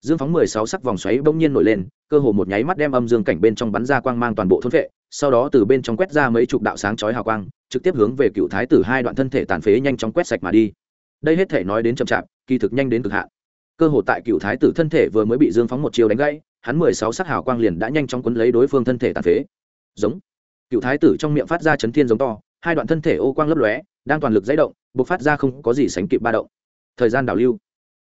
dương phóng mười sáu sắc vòng xoáy bỗng nhiên nổi lên, cơ hồ một nháy mắt đem âm dương cảnh bên trong bắn ra quang mang toàn bộ thôn vệ, sau đó từ bên trong quét ra mấy chục đạo sáng chói hào quang, trực tiếp hướng về cựu thái tử hai đoạn thân thể tàn phế nhanh chóng quét sạch mà đi. Đây hết thể nói đến chậm chạp, kỳ thực nhanh đến cực hạn. Cơ hồ tại cựu thái tử thân thể vừa mới bị dương phóng một chiều đánh gãy, hắn mười sáu sắc hào quang liền đã nhanh chóng quấn lấy đối phương thân thể tàn phế. Giống. Cựu thái tử trong miệng phát ra chấn thiên giống to, hai đoạn thân thể ô quang lấp lóe, đang toàn lực dãy động buộc phát ra không có gì sánh kịp ba động. Thời gian đảo lưu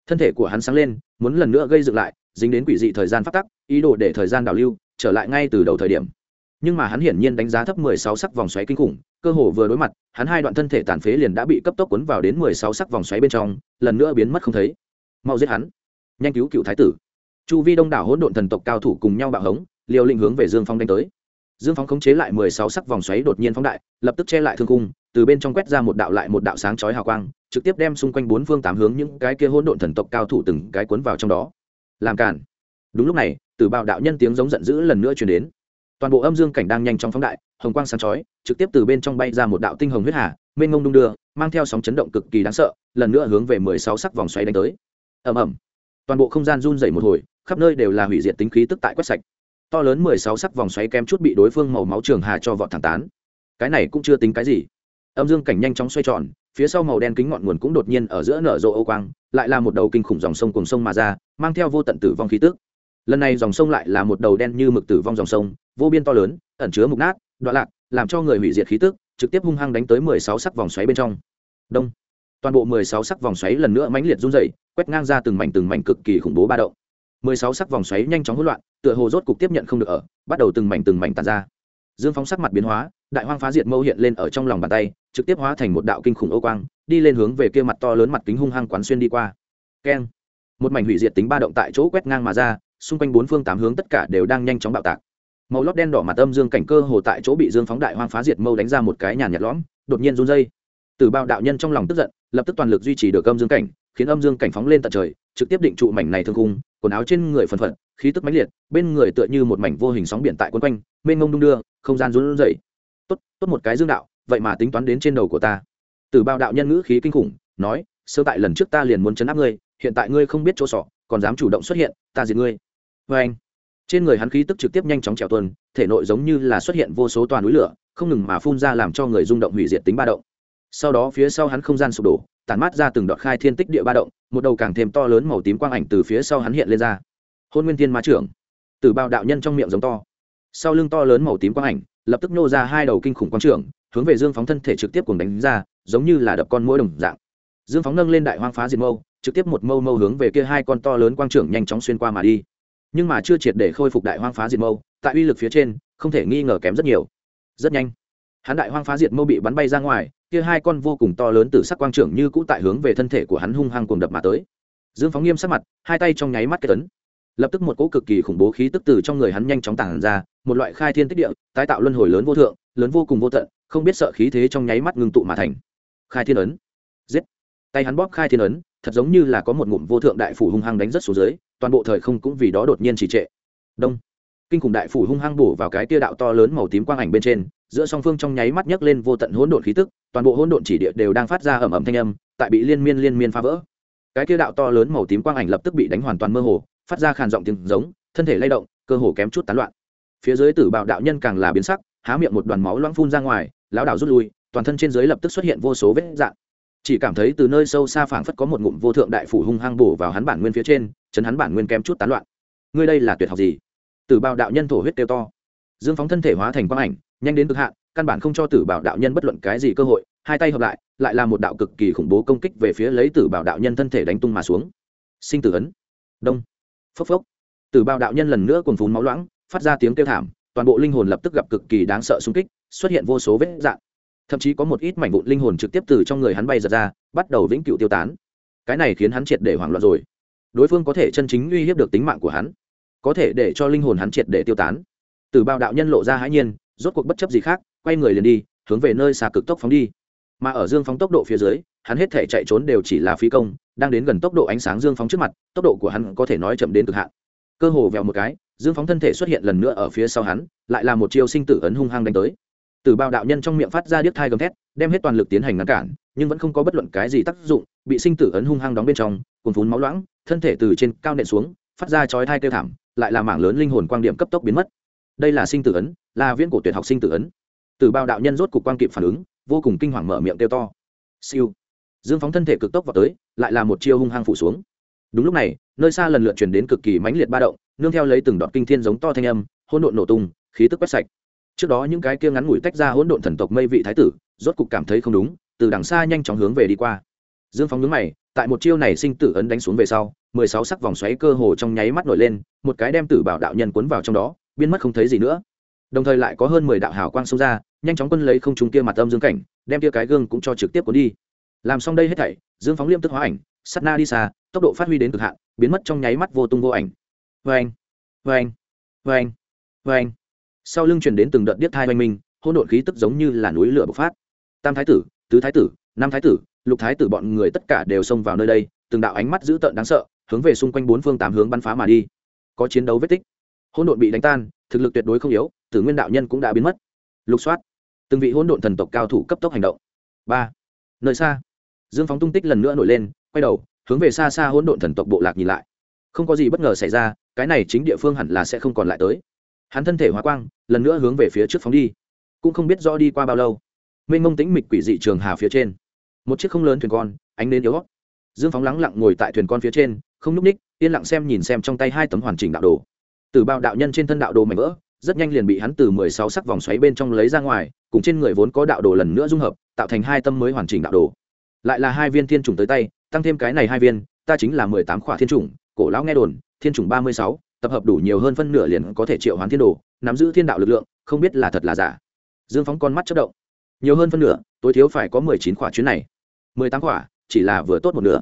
thân thể của hắn sáng lên, muốn lần nữa gây dựng lại, dính đến quỷ dị thời gian phát tắc, ý đồ để thời gian đảo lưu, trở lại ngay từ đầu thời điểm. Nhưng mà hắn hiển nhiên đánh giá thấp mười sáu sắc vòng xoáy kinh khủng, cơ hồ vừa đối mặt, hắn hai đoạn thân thể tàn phế liền đã bị cấp tốc cuốn vào đến mười sáu sắc vòng xoáy bên trong, lần nữa biến mất không thấy. Mau giết hắn. Nhanh cứu cựu thái tử. Chu vi đông đảo hỗn độn thần tộc cao thủ cùng nhau bạo hống, liều lĩnh hướng về dương phong đánh tới dương phóng khống chế lại mười sáu sắc vòng xoáy đột nhiên phóng đại, lập tức che lại thương cung từ bên trong quét ra một đạo lại một đạo sáng chói hào quang, trực tiếp đem xung quanh bốn phương tám hướng những cái kia hỗn độn thần tộc cao thủ từng cái cuốn vào trong đó. Làm cản đúng lúc này từ bào đạo nhân tiếng giống giận dữ lần nữa truyền đến. Toàn bộ âm dương cảnh đang nhanh chóng phóng đại, hồng quang sáng chói, trực tiếp từ bên trong bay ra một đạo tinh hồng huyết hà, mênh ngông đung đưa, mang theo sóng chấn động cực kỳ đáng sợ, lần nữa hướng về mười sáu sắc vòng xoáy đánh tới. Ầm ầm. Toàn bộ không gian run dày một hồi, khắp nơi đều là hủy diệt tính khí tức tại quét sạch to lớn mười sáu sắc vòng xoáy kem chút bị đối phương màu máu trường hà cho vọt thẳng tán. Cái này cũng chưa tính cái gì. Âm dương cảnh nhanh chóng xoay tròn, phía sau màu đen kính ngọn nguồn cũng đột nhiên ở giữa nở rộ ô quang, lại là một đầu kinh khủng dòng sông cùng sông mà ra, mang theo vô tận tử vong khí tức. Lần này dòng sông lại là một đầu đen như mực tử vong dòng sông, vô biên to lớn, ẩn chứa mục nát đoạn lạc, làm cho người hủy diệt khí tức, trực tiếp hung hăng đánh tới mười sáu sắc vòng xoáy bên trong. Đông. Toàn bộ mười sáu sắc vòng xoáy lần nữa mãnh liệt run dày quét ngang ra từng mảnh từng mảnh cực kỳ khủng bố ba động mười sáu sắc vòng xoáy nhanh chóng hỗn loạn, tựa hồ rốt cục tiếp nhận không được ở, bắt đầu từng mảnh từng mảnh tàn ra. Dương phóng sắc mặt biến hóa, đại hoang phá diệt mâu hiện lên ở trong lòng bàn tay, trực tiếp hóa thành một đạo kinh khủng ô quang, đi lên hướng về kia mặt to lớn mặt kính hung hăng quán xuyên đi qua. Keng! Một mảnh hủy diệt tính ba động tại chỗ quét ngang mà ra, xung quanh bốn phương tám hướng tất cả đều đang nhanh chóng bạo tạc. Màu lót đen đỏ mặt âm dương cảnh cơ hồ tại chỗ bị dương phóng đại hoang phá diệt mâu đánh ra một cái nhàn nhạt lõm, đột nhiên run dây từ bao đạo nhân trong lòng tức giận lập tức toàn lực duy trì được âm dương cảnh khiến âm dương cảnh phóng lên tận trời trực tiếp định trụ mảnh này thương khung, quần áo trên người phần phật, khí tức mãnh liệt bên người tựa như một mảnh vô hình sóng biển tại quấn quanh mênh mông đung đưa không gian run rẩy. Tốt tốt một cái dương đạo vậy mà tính toán đến trên đầu của ta. Từ bao đạo nhân ngữ khí kinh khủng nói sơ tại lần trước ta liền muốn chấn áp ngươi hiện tại ngươi không biết chỗ sọ còn dám chủ động xuất hiện ta diệt ngươi. Vê anh trên người hắn khí tức trực tiếp nhanh chóng trèo tuần thể nội giống như là xuất hiện vô số toàn núi lửa không ngừng mà phun ra làm cho người rung động hủy diệt tính ba động sau đó phía sau hắn không gian sụp đổ tàn mát ra từng đoạn khai thiên tích địa ba động, một đầu càng thêm to lớn màu tím quang ảnh từ phía sau hắn hiện lên ra. Hôn nguyên thiên ma trưởng. Từ bao đạo nhân trong miệng giống to. Sau lưng to lớn màu tím quang ảnh, lập tức nô ra hai đầu kinh khủng quang trưởng, hướng về dương phóng thân thể trực tiếp cùng đánh ra, giống như là đập con mũi đồng dạng. Dương phóng nâng lên đại hoang phá diệt mâu, trực tiếp một mâu mâu hướng về kia hai con to lớn quang trưởng nhanh chóng xuyên qua mà đi. Nhưng mà chưa triệt để khôi phục đại hoang phá diệt mâu, tại uy lực phía trên, không thể nghi ngờ kém rất nhiều. Rất nhanh, hắn đại hoang phá diệt mâu bị bắn bay ra ngoài kia hai con vô cùng to lớn từ sắc quang trưởng như cũ tại hướng về thân thể của hắn hung hăng cuồng đập mà tới. Dương phóng nghiêm sắc mặt, hai tay trong nháy mắt kết tấn lập tức một cỗ cực kỳ khủng bố khí tức từ trong người hắn nhanh chóng tản ra, một loại khai thiên tích địa, tái tạo luân hồi lớn vô thượng, lớn vô cùng vô tận, không biết sợ khí thế trong nháy mắt ngưng tụ mà thành. Khai thiên ấn. Giết. Tay hắn bóp khai thiên ấn, thật giống như là có một ngụm vô thượng đại phủ hung hăng đánh rất xuống dưới, toàn bộ thời không cũng vì đó đột nhiên trì trệ. Đông. Kinh khủng đại phủ hung hăng bổ vào cái tia đạo to lớn màu tím quang ảnh bên trên giữa song phương trong nháy mắt nhấc lên vô tận hỗn độn khí tức, toàn bộ hỗn độn chỉ địa đều đang phát ra ầm ầm thanh âm, tại bị liên miên liên miên phá vỡ. Cái kia đạo to lớn màu tím quang ảnh lập tức bị đánh hoàn toàn mơ hồ, phát ra khàn giọng tiếng giống, thân thể lay động, cơ hồ kém chút tán loạn. Phía dưới tử bạo đạo nhân càng là biến sắc, há miệng một đoàn máu loãng phun ra ngoài, lão đạo rút lui, toàn thân trên dưới lập tức xuất hiện vô số vết dạn chỉ cảm thấy từ nơi sâu xa phảng phất có một ngụm vô thượng đại phủ hung hăng bổ vào hắn bản nguyên phía trên, chấn hắn bản nguyên kém chút tán loạn. Ngươi đây là tuyệt học gì? Tử bạo đạo nhân thổ huyết kêu to. Dương phóng thân thể hóa thành quang ảnh nhanh đến cực hạn, căn bản không cho tử bảo đạo nhân bất luận cái gì cơ hội, hai tay hợp lại lại là một đạo cực kỳ khủng bố công kích về phía lấy tử bảo đạo nhân thân thể đánh tung mà xuống. Sinh tử ấn. Đông. Phốc phốc. Tử bảo đạo nhân lần nữa còn phún máu loãng, phát ra tiếng kêu thảm, toàn bộ linh hồn lập tức gặp cực kỳ đáng sợ xung kích, xuất hiện vô số vết dạn thậm chí có một ít mảnh vụn linh hồn trực tiếp từ trong người hắn bay giật ra, bắt đầu vĩnh cựu tiêu tán. Cái này khiến hắn triệt để hoảng loạn rồi. Đối phương có thể chân chính uy hiếp được tính mạng của hắn, có thể để cho linh hồn hắn triệt để tiêu tán. Từ bao đạo nhân lộ ra hãi nhiên rốt cuộc bất chấp gì khác, quay người liền đi, hướng về nơi xa cực tốc phóng đi. Mà ở dương phóng tốc độ phía dưới, hắn hết thể chạy trốn đều chỉ là phi công, đang đến gần tốc độ ánh sáng dương phóng trước mặt, tốc độ của hắn có thể nói chậm đến cực hạn. Cơ hồ vèo một cái, dương phóng thân thể xuất hiện lần nữa ở phía sau hắn, lại là một chiêu sinh tử ấn hung hăng đánh tới. Từ bao đạo nhân trong miệng phát ra điếc thai gầm thét, đem hết toàn lực tiến hành ngăn cản, nhưng vẫn không có bất luận cái gì tác dụng, bị sinh tử ấn hung hăng đóng bên trong cùng cuốn máu loãng, thân thể từ trên cao nện xuống, phát ra chói thai kêu thảm, lại là mảng lớn linh hồn quang điểm cấp tốc biến mất đây là sinh tử ấn, là viễn cổ tuyệt học sinh tử ấn. Từ bao đạo nhân rốt cục quan kịp phản ứng, vô cùng kinh hoàng mở miệng kêu to. Siêu. Dương phóng thân thể cực tốc vào tới, lại là một chiêu hung hăng phủ xuống. Đúng lúc này, nơi xa lần lượt chuyển đến cực kỳ mãnh liệt ba động, nương theo lấy từng đoạn kinh thiên giống to thanh âm, hỗn độn nổ tung, khí tức quét sạch. Trước đó những cái kia ngắn ngủi tách ra hỗn độn thần tộc mây vị thái tử, rốt cục cảm thấy không đúng, từ đằng xa nhanh chóng hướng về đi qua. Dương phóng nhướng mày, tại một chiêu này sinh tử ấn đánh xuống về sau, mười sáu sắc vòng xoáy cơ hồ trong nháy mắt nổi lên, một cái đem tử bảo đạo nhân cuốn vào trong đó biến mất không thấy gì nữa. Đồng thời lại có hơn mười đạo hào quang xông ra, nhanh chóng quân lấy không trung kia mặt âm dương cảnh, đem kia cái gương cũng cho trực tiếp cuốn đi. Làm xong đây hết thảy, dương phóng liêm tức hóa ảnh sắt na đi xa, tốc độ phát huy đến cực hạn, biến mất trong nháy mắt vô tung vô ảnh. Vê anh vê anh vê anh vê anh sau lưng truyền đến từng đợt điếc thai oanh minh hôn đột khí tức giống như là núi lửa bộc phát. Tam thái tử, tứ thái tử, năm thái tử, lục thái tử bọn người tất cả đều xông vào nơi đây, từng đạo ánh mắt dữ tợn đáng sợ, hướng về xung quanh bốn phương tám hướng bắn phá mà đi. Có chiến đấu vết tích. Hỗn độn bị đánh tan thực lực tuyệt đối không yếu tử nguyên đạo nhân cũng đã biến mất. Lục soát. Từng vị hỗn độn thần tộc cao thủ cấp tốc hành động. Ba. Nơi xa. Dương phóng tung tích lần nữa nổi lên quay đầu hướng về xa xa hỗn độn thần tộc bộ lạc nhìn lại. Không có gì bất ngờ xảy ra cái này chính địa phương hẳn là sẽ không còn lại tới. Hắn thân thể hóa quang lần nữa hướng về phía trước phóng đi. Cũng không biết rõ đi qua bao lâu. Mênh mông tĩnh mịch quỷ dị trường hà phía trên. Một chiếc không lớn thuyền con ánh đến yếu gót, dương phóng lắng lặng ngồi tại thuyền con phía trên không n ú c ních yên lặng xem nhìn xem trong tay hai tấm hoàn chỉnh đạo đồ từ bao đạo nhân trên thân đạo đồ mảnh vỡ, rất nhanh liền bị hắn từ mười sáu sắc vòng xoáy bên trong lấy ra ngoài, cùng trên người vốn có đạo đồ lần nữa dung hợp, tạo thành hai tâm mới hoàn chỉnh đạo đồ. Lại là hai viên thiên trùng tới tay, tăng thêm cái này hai viên, ta chính là mười tám khỏa thiên trùng cổ lão nghe đồn, thiên trùng ba mươi sáu, tập hợp đủ nhiều hơn phân nửa liền có thể triệu hoán thiên đồ, nắm giữ thiên đạo lực lượng, không biết là thật là giả. Dương phóng con mắt chất động. Nhiều hơn phân nửa, tối thiếu phải có mười chín khỏa chuyến này. mười tám khỏa, chỉ là vừa tốt một nửa.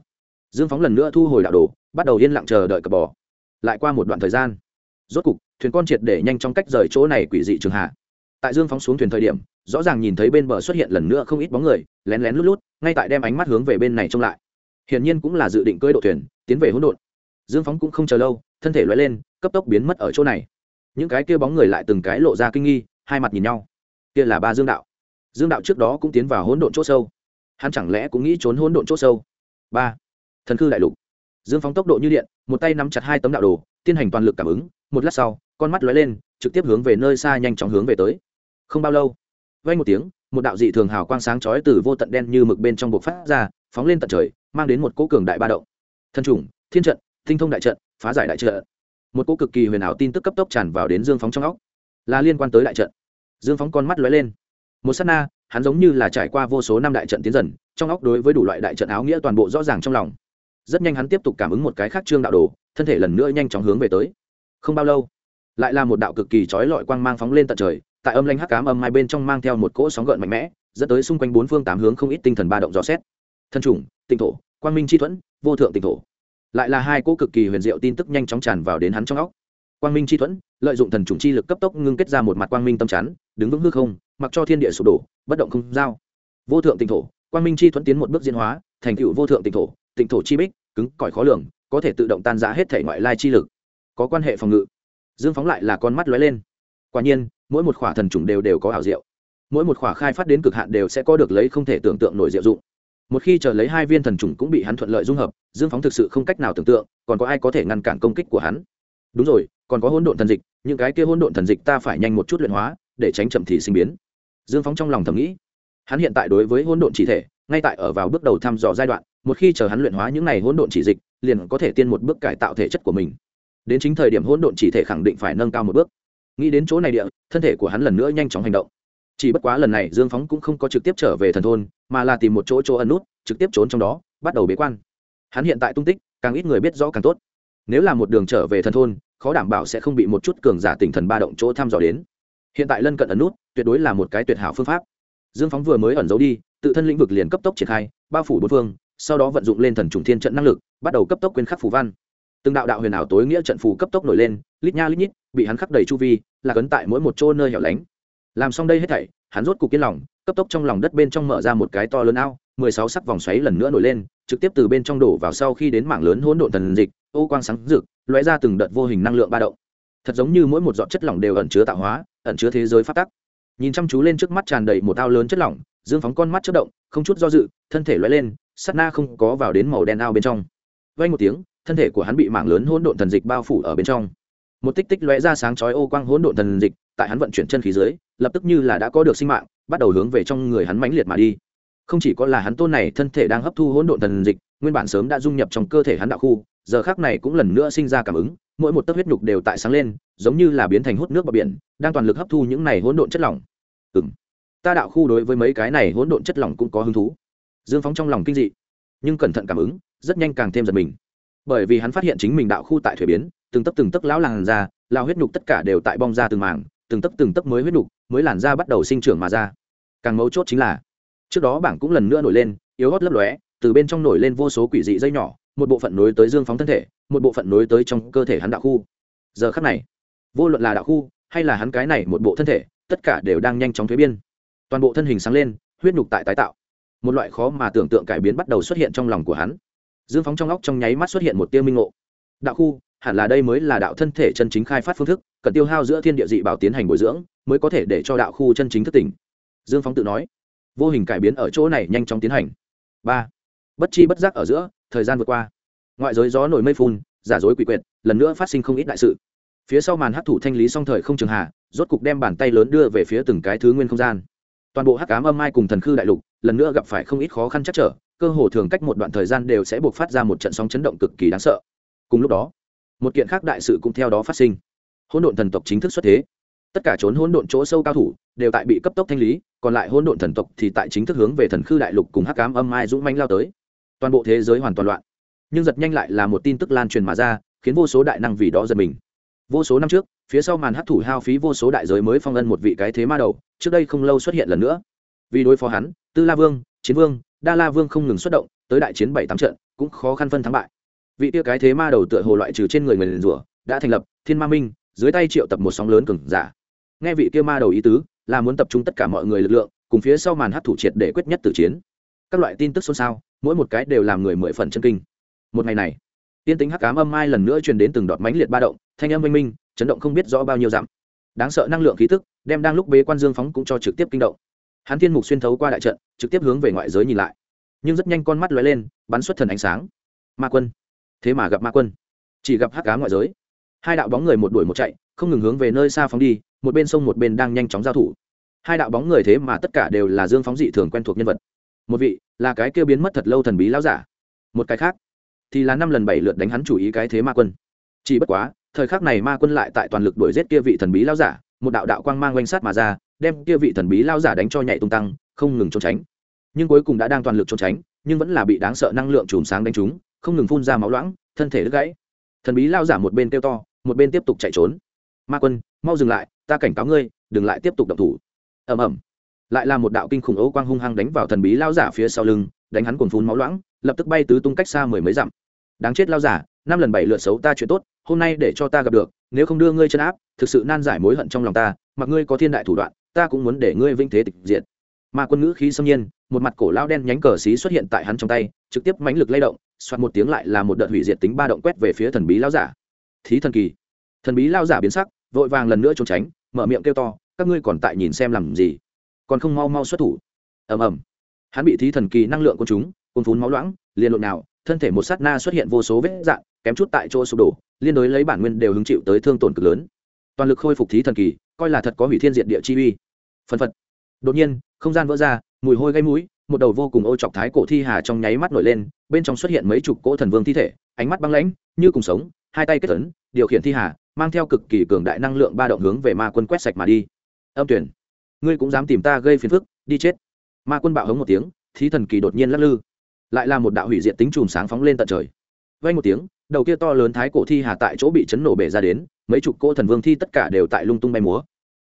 Dương phóng lần nữa thu hồi đạo đồ, bắt đầu yên lặng chờ đợi cập bò. Lại qua một đoạn thời gian rốt cục, thuyền con triệt để nhanh trong cách rời chỗ này quỷ dị trường hạ. Tại dương phóng xuống thuyền thời điểm, rõ ràng nhìn thấy bên bờ xuất hiện lần nữa không ít bóng người, lén lén lút lút, ngay tại đem ánh mắt hướng về bên này trông lại. Hiển nhiên cũng là dự định cưỡi độ thuyền, tiến về hỗn độn. Dương phóng cũng không chờ lâu, thân thể loay lên, cấp tốc biến mất ở chỗ này. Những cái kia bóng người lại từng cái lộ ra kinh nghi, hai mặt nhìn nhau. Kia là ba dương đạo. Dương đạo trước đó cũng tiến vào hỗn độn chỗ sâu. Hắn chẳng lẽ cũng nghĩ trốn hỗn độn chỗ sâu? Ba. Thần khư đại lục. Dương phóng tốc độ như điện, một tay nắm chặt hai tấm đạo đồ tiến hành toàn lực cảm ứng một lát sau, con mắt lóe lên, trực tiếp hướng về nơi xa nhanh chóng hướng về tới. Không bao lâu vay một tiếng, một đạo dị thường hào quang sáng chói từ vô tận đen như mực bên trong bộc phát ra, phóng lên tận trời, mang đến một cỗ cường đại ba động. Thân chủng, thiên trận, tinh thông đại trận, phá giải đại trận. Một cỗ cực kỳ huyền ảo tin tức cấp tốc tràn vào đến dương phóng trong óc. Là liên quan tới đại trận. Dương phóng con mắt lóe lên. Một s á t na, hắn giống như là trải qua vô số năm đại trận tiến dần, trong óc đối với đủ loại đại trận áo nghĩa toàn bộ rõ ràng trong lòng. Rất nhanh hắn tiếp tục cảm ứng một cái khác trương đạo đồ, thân thể lần nữa nhanh chóng hướng về tới không bao lâu, lại là một đạo cực kỳ trói lọi quang mang phóng lên tận trời, tại âm lanh hắc cám âm hai bên trong mang theo một cỗ sóng gợn mạnh mẽ, dẫn tới xung quanh bốn phương tám hướng không ít tinh thần ba động dò xét. Thân chủng tinh thổ, quang minh chi thuẫn, vô thượng tinh thổ. Lại là hai cỗ cực kỳ huyền diệu tin tức nhanh chóng tràn vào đến hắn trong óc. Quang minh chi thuẫn, lợi dụng thần chủng chi lực cấp tốc ngưng kết ra một mặt quang minh tâm chắn, đứng vững hư không, mặc cho thiên địa sụp đổ, bất động không giao. Vô thượng tinh thổ, quang minh chi thuẫn tiến một bước diễn hóa, thành tựu vô thượng tinh thổ tinh thổ chi bích, cứng cỏi khó lường, có thể tự động tan giá hết thể ngoại lai chi lực có quan hệ phòng ngự. Dương phóng lại là con mắt lóe lên. Quả nhiên, mỗi một khỏa thần trùng đều đều có ảo diệu. Mỗi một khỏa khai phát đến cực hạn đều sẽ có được lấy không thể tưởng tượng nổi diệu dụng. Một khi chờ lấy hai viên thần trùng cũng bị hắn thuận lợi dung hợp, dương phóng thực sự không cách nào tưởng tượng, còn có ai có thể ngăn cản công kích của hắn. Đúng rồi, còn có hỗn độn thần dịch, những cái kia hỗn độn thần dịch ta phải nhanh một chút luyện hóa, để tránh chậm thì sinh biến. Dương phóng trong lòng thầm nghĩ. Hắn hiện tại đối với hỗn độn chỉ thể, ngay tại ở vào bước đầu thăm dò giai đoạn, một khi chờ hắn luyện hóa những này hỗn độn chỉ dịch, liền có thể tiên một bước cải tạo thể chất của mình đến chính thời điểm hỗn độn chỉ thể khẳng định phải nâng cao một bước. Nghĩ đến chỗ này địa, thân thể của hắn lần nữa nhanh chóng hành động. Chỉ bất quá lần này, dương phóng cũng không có trực tiếp trở về thần thôn, mà là tìm một chỗ chỗ ẩn nút, trực tiếp trốn trong đó, bắt đầu bế quan. Hắn hiện tại tung tích, càng ít người biết rõ càng tốt. Nếu là một đường trở về thần thôn, khó đảm bảo sẽ không bị một chút cường giả tỉnh thần ba động chỗ thăm dò đến. Hiện tại lân cận ẩn nút, tuyệt đối là một cái tuyệt hảo phương pháp. Dương phóng vừa mới ẩn giấu đi, tự thân lĩnh vực liền cấp tốc triển khai, bao phủ bốn phương, sau đó vận dụng lên thần trùng thiên trận năng lực, bắt đầu cấp tốc quyên khắc phù văn từng đạo đạo huyền ảo tối nghĩa trận phù cấp tốc nổi lên, lít nha lít nhít, bị hắn khắc đầy chu vi, là cấn tại mỗi một chỗ nơi hẻo lánh. Làm xong đây hết thảy, hắn rốt cục yên lòng, cấp tốc trong lòng đất bên trong mở ra một cái to lớn ao, mười sáu sắc vòng xoáy lần nữa nổi lên, trực tiếp từ bên trong đổ vào sau khi đến mảng lớn hỗn độn thần dịch, ô quang sáng rực, lóe ra từng đợt vô hình năng lượng ba động. Thật giống như mỗi một giọt chất lỏng đều ẩn chứa tạo hóa, ẩn chứa thế giới phát tắc. Nhìn chăm chú lên trước mắt tràn đầy một ao lớn chất lỏng, dương phóng con mắt chất động, không chút do dự, thân thể lóe lên sắt na không có vào đến màu đen ao bên trong. Vay một tiếng thân thể của hắn bị mảng lớn hỗn độn thần dịch bao phủ ở bên trong. Một tích tích lóe ra sáng chói ô quang hỗn độn thần dịch tại hắn vận chuyển chân khí dưới lập tức như là đã có được sinh mạng bắt đầu hướng về trong người hắn mãnh liệt mà đi. Không chỉ có là hắn tôn này thân thể đang hấp thu hỗn độn thần dịch nguyên bản sớm đã dung nhập trong cơ thể hắn đạo khu giờ khác này cũng lần nữa sinh ra cảm ứng mỗi một tấc huyết nhục đều tại sáng lên giống như là biến thành hút nước bờ biển đang toàn lực hấp thu những này hỗn độn chất lỏng. Ừm, ta đạo khu đối với mấy cái này hỗn độn chất lỏng cũng có hứng thú. Dương phóng trong lòng kinh dị nhưng cẩn thận cảm ứng rất nhanh càng thêm giật mình bởi vì hắn phát hiện chính mình đạo khu tại thuế biến, từng tấc từng tấc lão làn ra, lao huyết nhục tất cả đều tại bong ra từng mảng, từng tấc từng tấc mới huyết nhục, mới làn da bắt đầu sinh trưởng mà ra. Càng mấu chốt chính là, trước đó bảng cũng lần nữa nổi lên, yếu hót lấp lóe, từ bên trong nổi lên vô số quỷ dị dây nhỏ, một bộ phận nối tới dương phóng thân thể, một bộ phận nối tới trong cơ thể hắn đạo khu. Giờ khắc này, vô luận là đạo khu, hay là hắn cái này một bộ thân thể, tất cả đều đang nhanh chóng thuế biên. Toàn bộ thân hình sáng lên, huyết nhục tại tái tạo. Một loại khó mà tưởng tượng cải biến bắt đầu xuất hiện trong lòng của hắn dương phóng trong óc trong nháy mắt xuất hiện một tiêu minh ngộ. Đạo khu, hẳn là đây mới là đạo thân thể chân chính khai phát phương thức, cần tiêu hao giữa thiên địa dị bảo tiến hành bồi dưỡng, mới có thể để cho đạo khu chân chính thức tỉnh. Dương phóng tự nói. Vô hình cải biến ở chỗ này nhanh chóng tiến hành. Ba. Bất chi bất giác ở giữa, thời gian vượt qua. Ngoại giới gió nổi mây phun, giả dối quỷ quyệt, lần nữa phát sinh không ít đại sự. Phía sau màn hấp thụ thanh lý song thời không trường hạ rốt cục đem bàn tay lớn đưa về phía từng cái thứ nguyên không gian. Toàn bộ hắc cám âm mai cùng thần khư đại lục, lần nữa gặp phải không ít khó khăn chắc trở cơ hồ thường cách một đoạn thời gian đều sẽ buộc phát ra một trận sóng chấn động cực kỳ đáng sợ. Cùng lúc đó, một kiện khác đại sự cũng theo đó phát sinh. Hỗn độn thần tộc chính thức xuất thế. Tất cả trốn hỗn độn chỗ sâu cao thủ đều tại bị cấp tốc thanh lý, còn lại hỗn độn thần tộc thì tại chính thức hướng về thần khư đại lục cùng hắc cám âm mai dũng manh lao tới. Toàn bộ thế giới hoàn toàn loạn. Nhưng giật nhanh lại là một tin tức lan truyền mà ra, khiến vô số đại năng vì đó giật mình. Vô số năm trước, phía sau màn hấp thủ hao phí vô số đại giới mới phong ân một vị cái thế ma đầu, trước đây không lâu xuất hiện lần nữa. Vì đối phó hắn, tư la vương, chiến vương đa la vương không ngừng xuất động, tới đại chiến bảy tám trận, cũng khó khăn phân thắng bại. Vị tiêu cái thế ma đầu tựa hồ loại trừ trên người người liền rủa, đã thành lập thiên ma minh, dưới tay triệu tập một sóng lớn cừng giả. Nghe vị kia ma đầu ý tứ, là muốn tập trung tất cả mọi người lực lượng, cùng phía sau màn hát thủ triệt để quyết nhất tử chiến. Các loại tin tức xôn xao, mỗi một cái đều làm người mười phần chân kinh. Một ngày này, tiên tính hắc cám âm mai lần nữa truyền đến từng đọt mánh liệt ba động, thanh âm oanh minh, chấn động không biết rõ bao nhiêu dặm. Đáng sợ năng lượng khí tức, đem đang lúc bế quan dương phóng cũng cho trực tiếp kinh động hắn thiên mục xuyên thấu qua đại trận, trực tiếp hướng về ngoại giới nhìn lại. Nhưng rất nhanh con mắt lóe lên, bắn xuất thần ánh sáng. Ma quân. Thế mà gặp ma quân. Chỉ gặp hắc cá ngoại giới. Hai đạo bóng người một đuổi một chạy, không ngừng hướng về nơi xa phóng đi, một bên sông một bên đang nhanh chóng giao thủ. Hai đạo bóng người thế mà tất cả đều là dương phóng dị thường quen thuộc nhân vật. Một vị là cái kêu biến mất thật lâu thần bí lão giả. Một cái khác thì là năm lần bảy lượt đánh hắn chủ ý cái thế ma quân. Chỉ bất quá, thời khắc này ma quân lại tại toàn lực đuổi giết kia vị thần bí lão giả, một đạo đạo quang mang quanh sát mà ra đem kia vị thần bí lao giả đánh cho nhảy tung tăng, không ngừng trốn tránh. Nhưng cuối cùng đã đang toàn lực trốn tránh, nhưng vẫn là bị đáng sợ năng lượng chùm sáng đánh trúng, không ngừng phun ra máu loãng, thân thể đứt gãy. Thần bí lao giả một bên kêu to, một bên tiếp tục chạy trốn. Ma quân, mau dừng lại, ta cảnh cáo ngươi, đừng lại tiếp tục động thủ. Ầm ầm. Lại là một đạo kinh khủng ấu quang hung hăng đánh vào thần bí lao giả phía sau lưng, đánh hắn cuồng phun máu loãng, lập tức bay tứ tung cách xa mười mấy dặm. Đáng chết lao giả, năm lần bảy lượt xấu ta chuyện tốt, hôm nay để cho ta gặp được, nếu không đưa ngươi chân áp, thực sự nan giải mối hận trong lòng ta, mặc ngươi có thiên đại thủ đoạn ta cũng muốn để ngươi vinh thế tịch diệt. Ma quân ngữ khí xâm nhiên, một mặt cổ lao đen nhánh cờ xí xuất hiện tại hắn trong tay, trực tiếp mãnh lực lay động, soạt một tiếng lại là một đợt hủy diệt tính ba động quét về phía thần bí lao giả. Thí thần kỳ. Thần bí lao giả biến sắc, vội vàng lần nữa trốn tránh, mở miệng kêu to, các ngươi còn tại nhìn xem làm gì? Còn không mau mau xuất thủ. Ầm ầm. Hắn bị thí thần kỳ năng lượng của chúng côn phún máu loãng, liền lộn nào, thân thể một sát na xuất hiện vô số vết dạng, kém chút tại chỗ sụp đổ, liên đối lấy bản nguyên đều hứng chịu tới thương tổn cực lớn. Toàn lực khôi phục thí thần kỳ, coi là thật có hủy thiên diệt địa chi uy phân phật. Đột nhiên, không gian vỡ ra, mùi hôi gây mũi, một đầu vô cùng ô chọc thái cổ thi hà trong nháy mắt nổi lên, bên trong xuất hiện mấy chục cỗ thần vương thi thể, ánh mắt băng lãnh, như cùng sống, hai tay kết tấn điều khiển thi hà, mang theo cực kỳ cường đại năng lượng ba động hướng về ma quân quét sạch mà đi. Âm tuyển. Ngươi cũng dám tìm ta gây phiền phức, đi chết. Ma quân bạo hống một tiếng, thí thần kỳ đột nhiên lắc lư. Lại là một đạo hủy diệt tính chùm sáng phóng lên tận trời. Vay một tiếng, đầu kia to lớn thái cổ thi hà tại chỗ bị chấn nổ bể ra đến, mấy chục cỗ thần vương thi tất cả đều tại lung tung bay múa.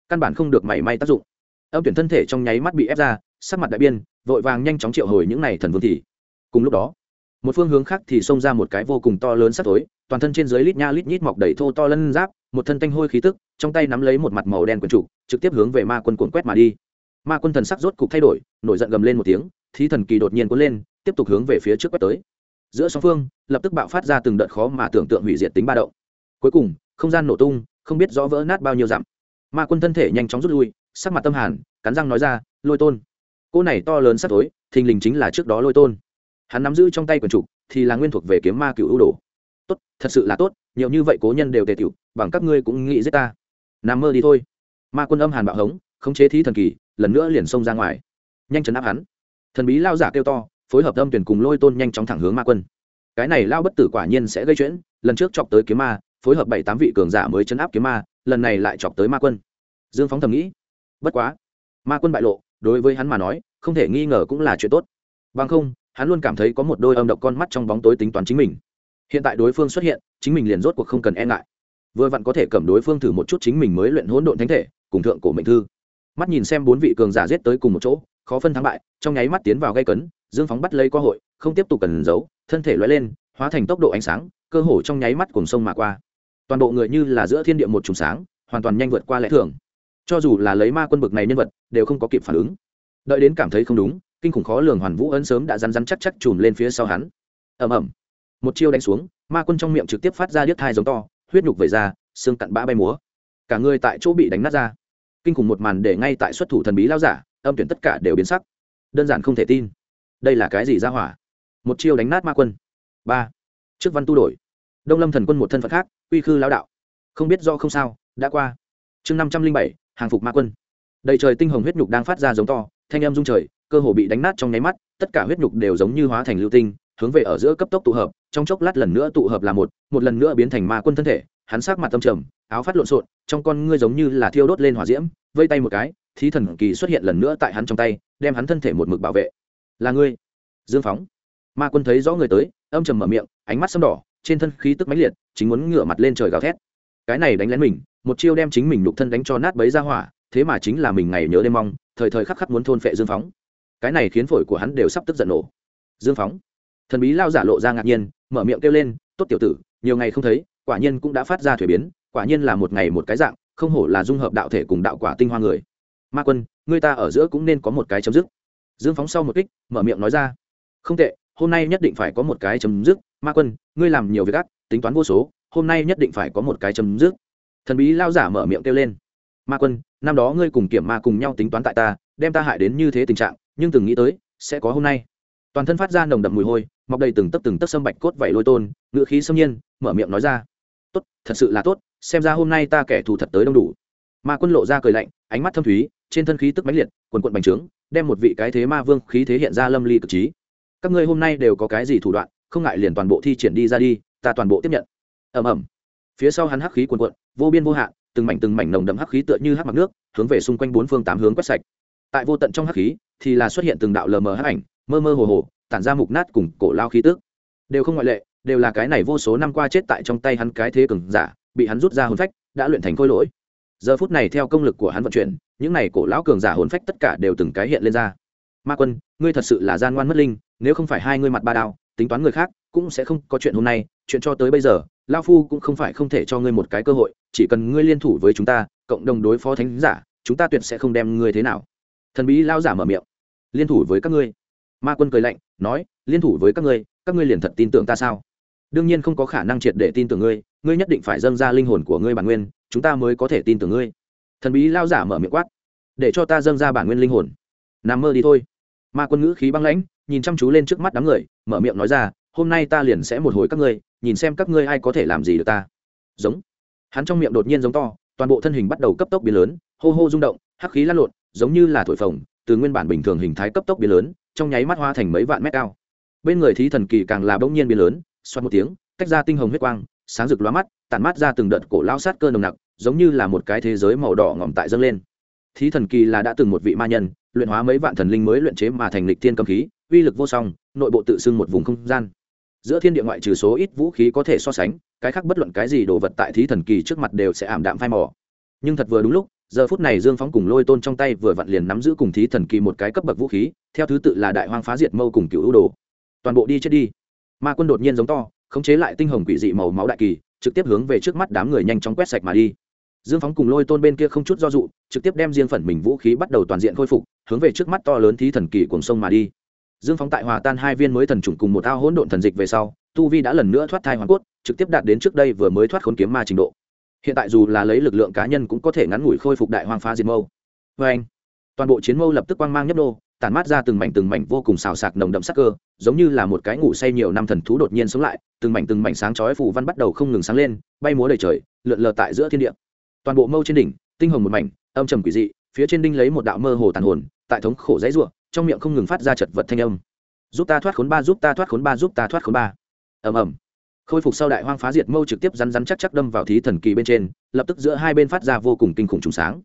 Căn bản không được mảy may tác dụng âm tuyển thân thể trong nháy mắt bị ép ra, sắc mặt đại biên vội vàng nhanh chóng triệu hồi những này thần vương thì. Cùng lúc đó, một phương hướng khác thì xông ra một cái vô cùng to lớn sắc tối toàn thân trên dưới lít nha lít nhít mọc đầy thô to lân giáp, một thân tanh hôi khí tức, trong tay nắm lấy một mặt màu đen quần trụ, trực tiếp hướng về ma quân cuộn quét mà đi. Ma quân thần sắc rốt cục thay đổi, nổi giận gầm lên một tiếng, thí thần kỳ đột nhiên cuốn lên, tiếp tục hướng về phía trước quét tới. Giữa song phương, lập tức bạo phát ra từng đợt khó mà tưởng tượng hủy diệt tính ba động. Cuối cùng, không gian nổ tung, không biết rõ vỡ nát bao nhiêu dặm. Ma quân thân thể nhanh chóng rút lui sắc mặt tâm hàn, cắn răng nói ra, lôi tôn. Cô này to lớn sắc tối, thình lình chính là trước đó lôi tôn. Hắn nắm giữ trong tay quần trục thì là nguyên thuộc về kiếm ma cựu ưu đồ. Tốt, thật sự là tốt, nhiều như vậy cố nhân đều tề tiểu bằng các ngươi cũng nghĩ giết ta. Nằm mơ đi thôi. Ma quân âm hàn bạo hống, khống chế thí thần kỳ, lần nữa liền xông ra ngoài. Nhanh chấn áp hắn. Thần bí lao giả kêu to, phối hợp âm tuyển cùng lôi tôn nhanh chóng thẳng hướng ma quân. Cái này lao bất tử quả nhiên sẽ gây chuyện, lần trước chọc tới kiếm ma, phối hợp bảy tám vị cường giả mới chấn áp kiếm ma, lần này lại chọc tới ma quân. Dương phóng thầm nghĩ bất quá, ma quân bại lộ, đối với hắn mà nói, không thể nghi ngờ cũng là chuyện tốt. Bằng không, hắn luôn cảm thấy có một đôi âm độc con mắt trong bóng tối tính toán chính mình. Hiện tại đối phương xuất hiện, chính mình liền rốt cuộc không cần e ngại. Vừa vặn có thể cầm đối phương thử một chút chính mình mới luyện hỗn độn thánh thể, cùng thượng cổ mệnh thư. Mắt nhìn xem bốn vị cường giả giết tới cùng một chỗ, khó phân thắng bại, trong nháy mắt tiến vào gây cấn, dương phóng bắt lấy cơ hội, không tiếp tục cần giấu, thân thể loay lên, hóa thành tốc độ ánh sáng, cơ hồ trong nháy mắt cùng sông mà qua. Toàn bộ người như là giữa thiên địa một trùng sáng, hoàn toàn nhanh vượt qua lẽ thường cho dù là lấy ma quân bực này nhân vật, đều không có kịp phản ứng. Đợi đến cảm thấy không đúng, kinh khủng khó lường hoàn vũ ấn sớm đã rắn rắn chắc chắc chùm lên phía sau hắn. Ầm ầm. Một chiêu đánh xuống, ma quân trong miệng trực tiếp phát ra điếc thai giống to, huyết nhục về ra, xương cặn bã bay múa. Cả người tại chỗ bị đánh nát ra. Kinh khủng một màn để ngay tại xuất thủ thần bí lao giả, âm tuyển tất cả đều biến sắc. Đơn giản không thể tin. Đây là cái gì ra hỏa? Một chiêu đánh nát ma quân. Ba. Trước văn tu đổi. Đông lâm thần quân một thân phận khác, uy khư lão đạo. Không biết do không sao, đã qua. Chương năm trăm linh bảy hàng phục ma quân. Đầy trời tinh hồng huyết nhục đang phát ra giống to, thanh em rung trời, cơ hồ bị đánh nát trong nháy mắt, tất cả huyết nhục đều giống như hóa thành lưu tinh, hướng về ở giữa cấp tốc tụ hợp, trong chốc lát lần nữa tụ hợp là một một lần nữa biến thành ma quân thân thể, hắn sắc mặt tâm trầm, áo phát lộn xộn, trong con ngươi giống như là thiêu đốt lên hỏa diễm, vây tay một cái, thí thần kỳ xuất hiện lần nữa tại hắn trong tay, đem hắn thân thể một mực bảo vệ. Là ngươi. Dương phóng. Ma quân thấy rõ người tới, âm trầm mở miệng, ánh mắt sâm đỏ, trên thân khí tức mãnh liệt, chính muốn ngửa mặt lên trời gào thét. Cái này đánh lén mình một chiêu đem chính mình nhục thân đánh cho nát bấy ra hỏa, thế mà chính là mình ngày nhớ đêm mong, thời thời khắc khắc muốn thôn phệ dương phóng. Cái này khiến phổi của hắn đều sắp tức giận nổ. Dương phóng. Thần bí lao giả lộ ra ngạc nhiên, mở miệng kêu lên, tốt tiểu tử, nhiều ngày không thấy, quả nhiên cũng đã phát ra thuế biến, quả nhiên là một ngày một cái dạng, không hổ là dung hợp đạo thể cùng đạo quả tinh hoa người. Ma quân người ta ở giữa cũng nên có một cái chấm dứt. Dương phóng sau một kích, mở miệng nói ra, không tệ, hôm nay nhất định phải có một cái chấm dứt. Ma quân, ngươi làm nhiều việc ác, tính toán vô số, hôm nay nhất định phải có một cái chấm dứt thần bí lao giả mở miệng kêu lên. Ma quân, năm đó ngươi cùng kiểm ma cùng nhau tính toán tại ta, đem ta hại đến như thế tình trạng, nhưng từng nghĩ tới, sẽ có hôm nay. Toàn thân phát ra nồng đậm mùi hôi, mọc đầy từng tấc từng tấc sâm bạch cốt vảy lôi tôn, ngựa khí xâm nhiên, mở miệng nói ra. Tốt, thật sự là tốt, xem ra hôm nay ta kẻ thù thật tới đông đủ. Ma quân lộ ra cười lạnh, ánh mắt thâm thúy, trên thân khí tức mãnh liệt, quần quận bành trướng, đem một vị cái thế ma vương khí thế hiện ra lâm ly cực trí. Các ngươi hôm nay đều có cái gì thủ đoạn, không ngại liền toàn bộ thi triển đi ra đi, ta toàn bộ tiếp nhận. Ẩm ẩm phía sau hắn hắc khí cuồn cuộn, vô biên vô hạn, từng mảnh từng mảnh nồng đậm hắc khí tựa như hắc mặc nước, hướng về xung quanh bốn phương tám hướng quét sạch. Tại vô tận trong hắc khí, thì là xuất hiện từng đạo lờ mờ hắc ảnh, mơ mơ hồ hồ, tản ra mục nát cùng cổ lao khí tức. Đều không ngoại lệ, đều là cái này vô số năm qua chết tại trong tay hắn cái thế cường giả, bị hắn rút ra hồn phách, đã luyện thành khôi lỗi. Giờ phút này theo công lực của hắn vận chuyển, những này cổ lão cường giả hồn phách tất cả đều từng cái hiện lên ra. Ma quân, ngươi thật sự là gian ngoan mất linh, nếu không phải hai ngươi mặt ba đao, tính toán người khác, cũng sẽ không có chuyện hôm nay, chuyện cho tới bây giờ lao phu cũng không phải không thể cho ngươi một cái cơ hội, chỉ cần ngươi liên thủ với chúng ta, cộng đồng đối phó thánh giả, chúng ta tuyệt sẽ không đem ngươi thế nào. Thần bí lao giả mở miệng. Liên thủ với các ngươi. Ma quân cười lạnh, nói, liên thủ với các ngươi các ngươi liền thật tin tưởng ta sao? Đương nhiên không có khả năng triệt để tin tưởng ngươi ngươi nhất định phải dâng ra linh hồn của ngươi bản nguyên, chúng ta mới có thể tin tưởng ngươi. Thần bí lao giả mở miệng quát, để cho ta dâng ra bản nguyên linh hồn. Nằm mơ đi thôi. Ma quân ngữ khí băng lãnh, nhìn chăm chú lên trước mắt đám người, mở miệng nói ra, hôm nay ta liền sẽ một hồi các ngươi nhìn xem các ngươi ai có thể làm gì được ta. Giống. Hắn trong miệng đột nhiên giống to, toàn bộ thân hình bắt đầu cấp tốc biến lớn, hô hô rung động, hắc khí lăn lộn, giống như là thổi phồng, từ nguyên bản bình thường hình thái cấp tốc biến lớn, trong nháy mắt hoa thành mấy vạn mét cao. Bên người thí thần kỳ càng là bỗng nhiên biến lớn, xoát một tiếng, tách ra tinh hồng huyết quang, sáng rực lóa mắt, tản mát ra từng đợt cổ lao sát cơ nồng nặc, giống như là một cái thế giới màu đỏ ngỏm tại dâng lên. Thí thần kỳ là đã từng một vị ma nhân, luyện hóa mấy vạn thần linh mới luyện chế mà thành lịch thiên cầm khí, uy lực vô song, nội bộ tự xưng một vùng không gian giữa thiên địa ngoại trừ số ít vũ khí có thể so sánh, cái khác bất luận cái gì đồ vật tại thí thần kỳ trước mặt đều sẽ ảm đạm phai mỏ nhưng thật vừa đúng lúc, giờ phút này dương phóng cùng lôi tôn trong tay vừa vặn liền nắm giữ cùng thí thần kỳ một cái cấp bậc vũ khí, theo thứ tự là đại hoang phá diệt mâu cùng cựu ưu đồ. Toàn bộ đi chết đi. Ma quân đột nhiên giống to, khống chế lại tinh hồng quỷ dị màu máu đại kỳ, trực tiếp hướng về trước mắt đám người nhanh chóng quét sạch mà đi. Dương phóng cùng lôi tôn bên kia không chút do dụ trực tiếp đem riêng phần mình vũ khí bắt đầu toàn diện khôi phục, hướng về trước mắt to lớn thí thần kỳ cùng sông mà đi dương phóng tại hòa tan hai viên mới thần trùng cùng một ao hỗn độn thần dịch về sau tu vi đã lần nữa thoát thai hoàn cốt trực tiếp đạt đến trước đây vừa mới thoát khốn kiếm ma trình độ. Hiện tại dù là lấy lực lượng cá nhân cũng có thể ngắn ngủi khôi phục đại hoang phá diệt mâu. Vê anh toàn bộ chiến mâu lập tức quang mang nhấp đô, tản mát ra từng mảnh từng mảnh vô cùng xào sạc nồng đậm sắc cơ giống như là một cái ngủ say nhiều năm thần thú đột nhiên sống lại từng mảnh từng mảnh sáng chói phủ văn bắt đầu không ngừng sáng lên bay múa đầy trời lượn lờ tại giữa thiên địa. Toàn bộ mâu trên đỉnh tinh hồng một mảnh âm trầm quỷ dị phía trên đinh lấy một đạo mơ hồ tàn hồn tại thống khổ dãy ruộng trong miệng không ngừng phát ra chật vật thanh âm. Giúp ta thoát khốn ba, giúp ta thoát khốn ba, giúp ta thoát khốn ba. Ầm ầm. Khôi phục sau đại hoang phá diệt mâu trực tiếp rắn rắn chắc chắc đâm vào thí thần kỳ bên trên, lập tức giữa hai bên phát ra vô cùng kinh khủng trùng sáng.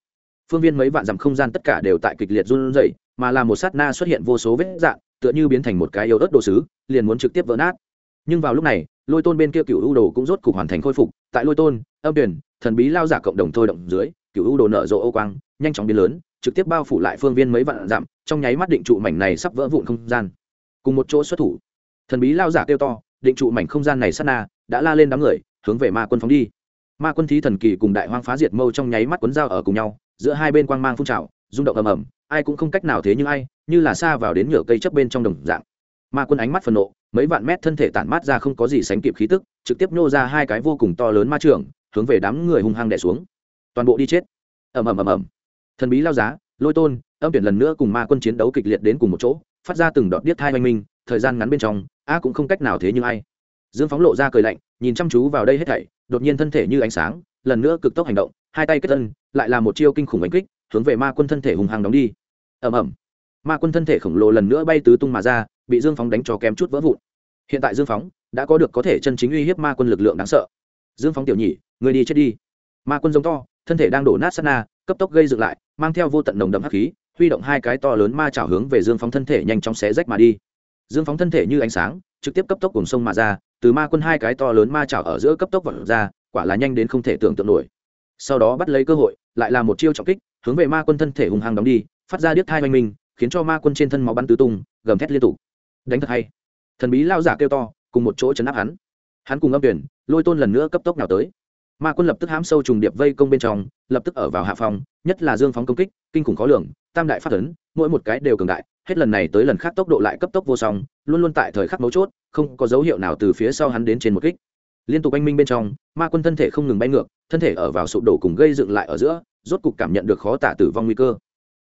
Phương viên mấy vạn dặm không gian tất cả đều tại kịch liệt run rẩy, mà là một sát na xuất hiện vô số vết dạn tựa như biến thành một cái yếu ớt đồ sứ, liền muốn trực tiếp vỡ nát. Nhưng vào lúc này, lôi tôn bên kia cựu u đồ cũng rốt cục hoàn thành khôi phục. Tại lôi tôn, âm tuyển thần bí lao giả cộng đồng thôi động dưới, cựu u đồ nở rộ ô quang, nhanh chóng biến lớn trực tiếp bao phủ lại phương viên mấy vạn dặm, trong nháy mắt định trụ mảnh này sắp vỡ vụn không gian. Cùng một chỗ xuất thủ, thần bí lao giả kêu to, định trụ mảnh không gian này sát na, đã la lên đám người, hướng về ma quân phóng đi. Ma quân thí thần kỳ cùng đại hoang phá diệt mâu trong nháy mắt quấn dao ở cùng nhau, giữa hai bên quang mang phun trào, rung động ầm ầm, ai cũng không cách nào thế nhưng ai, như là xa vào đến nhựa cây chấp bên trong đồng dạng. Ma quân ánh mắt phần nộ, mấy vạn mét thân thể tản mát ra không có gì sánh kịp khí tức, trực tiếp nhô ra hai cái vô cùng to lớn ma trường, hướng về đám người hung hăng đẻ xuống. Toàn bộ đi chết. Ầm ầm ầm ầm thần bí lao giá, lôi tôn, âm tuyển lần nữa cùng ma quân chiến đấu kịch liệt đến cùng một chỗ, phát ra từng đọt điếc thai oanh minh, thời gian ngắn bên trong, a cũng không cách nào thế nhưng ai. Dương phóng lộ ra cười lạnh, nhìn chăm chú vào đây hết thảy, đột nhiên thân thể như ánh sáng, lần nữa cực tốc hành động, hai tay kết tân lại là một chiêu kinh khủng đánh kích, hướng về ma quân thân thể hùng hăng đóng đi. Ầm ầm. Ma quân thân thể khổng lồ lần nữa bay tứ tung mà ra, bị dương phóng đánh cho kém chút vỡ vụn. Hiện tại dương phóng đã có được có thể chân chính uy hiếp ma quân lực lượng đáng sợ. Dương phóng tiểu nhị, người đi chết đi. Ma quân giống to, thân thể đang đổ nát sát na cấp tốc gây dựng lại, mang theo vô tận nồng đậm hắc khí, huy động hai cái to lớn ma chảo hướng về dương phóng thân thể nhanh chóng xé rách mà đi. Dương phóng thân thể như ánh sáng, trực tiếp cấp tốc cùng sông mà ra, từ ma quân hai cái to lớn ma chảo ở giữa cấp tốc vật ra, quả là nhanh đến không thể tưởng tượng nổi. Sau đó bắt lấy cơ hội, lại là một chiêu trọng kích, hướng về ma quân thân thể hùng hăng đóng đi, phát ra điếc thai oanh minh, khiến cho ma quân trên thân máu bắn tứ tung, gầm thét liên tục. Đánh thật hay. Thần bí lao giả kêu to, cùng một chỗ chấn áp hắn. Hắn cùng âm tuyển, lôi tôn lần nữa cấp tốc nào tới ma quân lập tức hám sâu trùng điệp vây công bên trong, lập tức ở vào hạ phòng nhất là dương phóng công kích, kinh khủng khó lường, tam đại phát tấn, mỗi một cái đều cường đại, hết lần này tới lần khác tốc độ lại cấp tốc vô song, luôn luôn tại thời khắc mấu chốt, không có dấu hiệu nào từ phía sau hắn đến trên một kích. Liên tục oanh minh bên trong, ma quân thân thể không ngừng bay ngược, thân thể ở vào sụp đổ cùng gây dựng lại ở giữa, rốt cục cảm nhận được khó tả tử vong nguy cơ.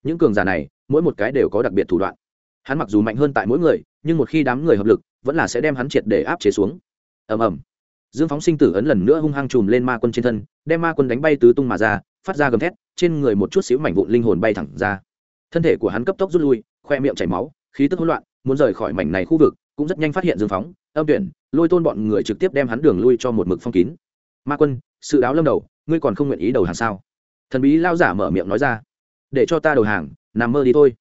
Những cường giả này, mỗi một cái đều có đặc biệt thủ đoạn. Hắn mặc dù mạnh hơn tại mỗi người, nhưng một khi đám người hợp lực, vẫn là sẽ đem hắn triệt để áp chế xuống. Ầm ầm dương phóng sinh tử ấn lần nữa hung hăng chùm lên ma quân trên thân, đem ma quân đánh bay tứ tung mà ra, phát ra gầm thét, trên người một chút xíu mảnh vụn linh hồn bay thẳng ra. Thân thể của hắn cấp tốc rút lui, khoe miệng chảy máu, khí tức hỗn loạn, muốn rời khỏi mảnh này khu vực, cũng rất nhanh phát hiện dương phóng, âm tuyển, lôi tôn bọn người trực tiếp đem hắn đường lui cho một mực phong kín. Ma quân, sự đáo lâm đầu, ngươi còn không nguyện ý đầu hàng sao? Thần bí lao giả mở miệng nói ra. Để cho ta đầu hàng, nằm mơ đi thôi.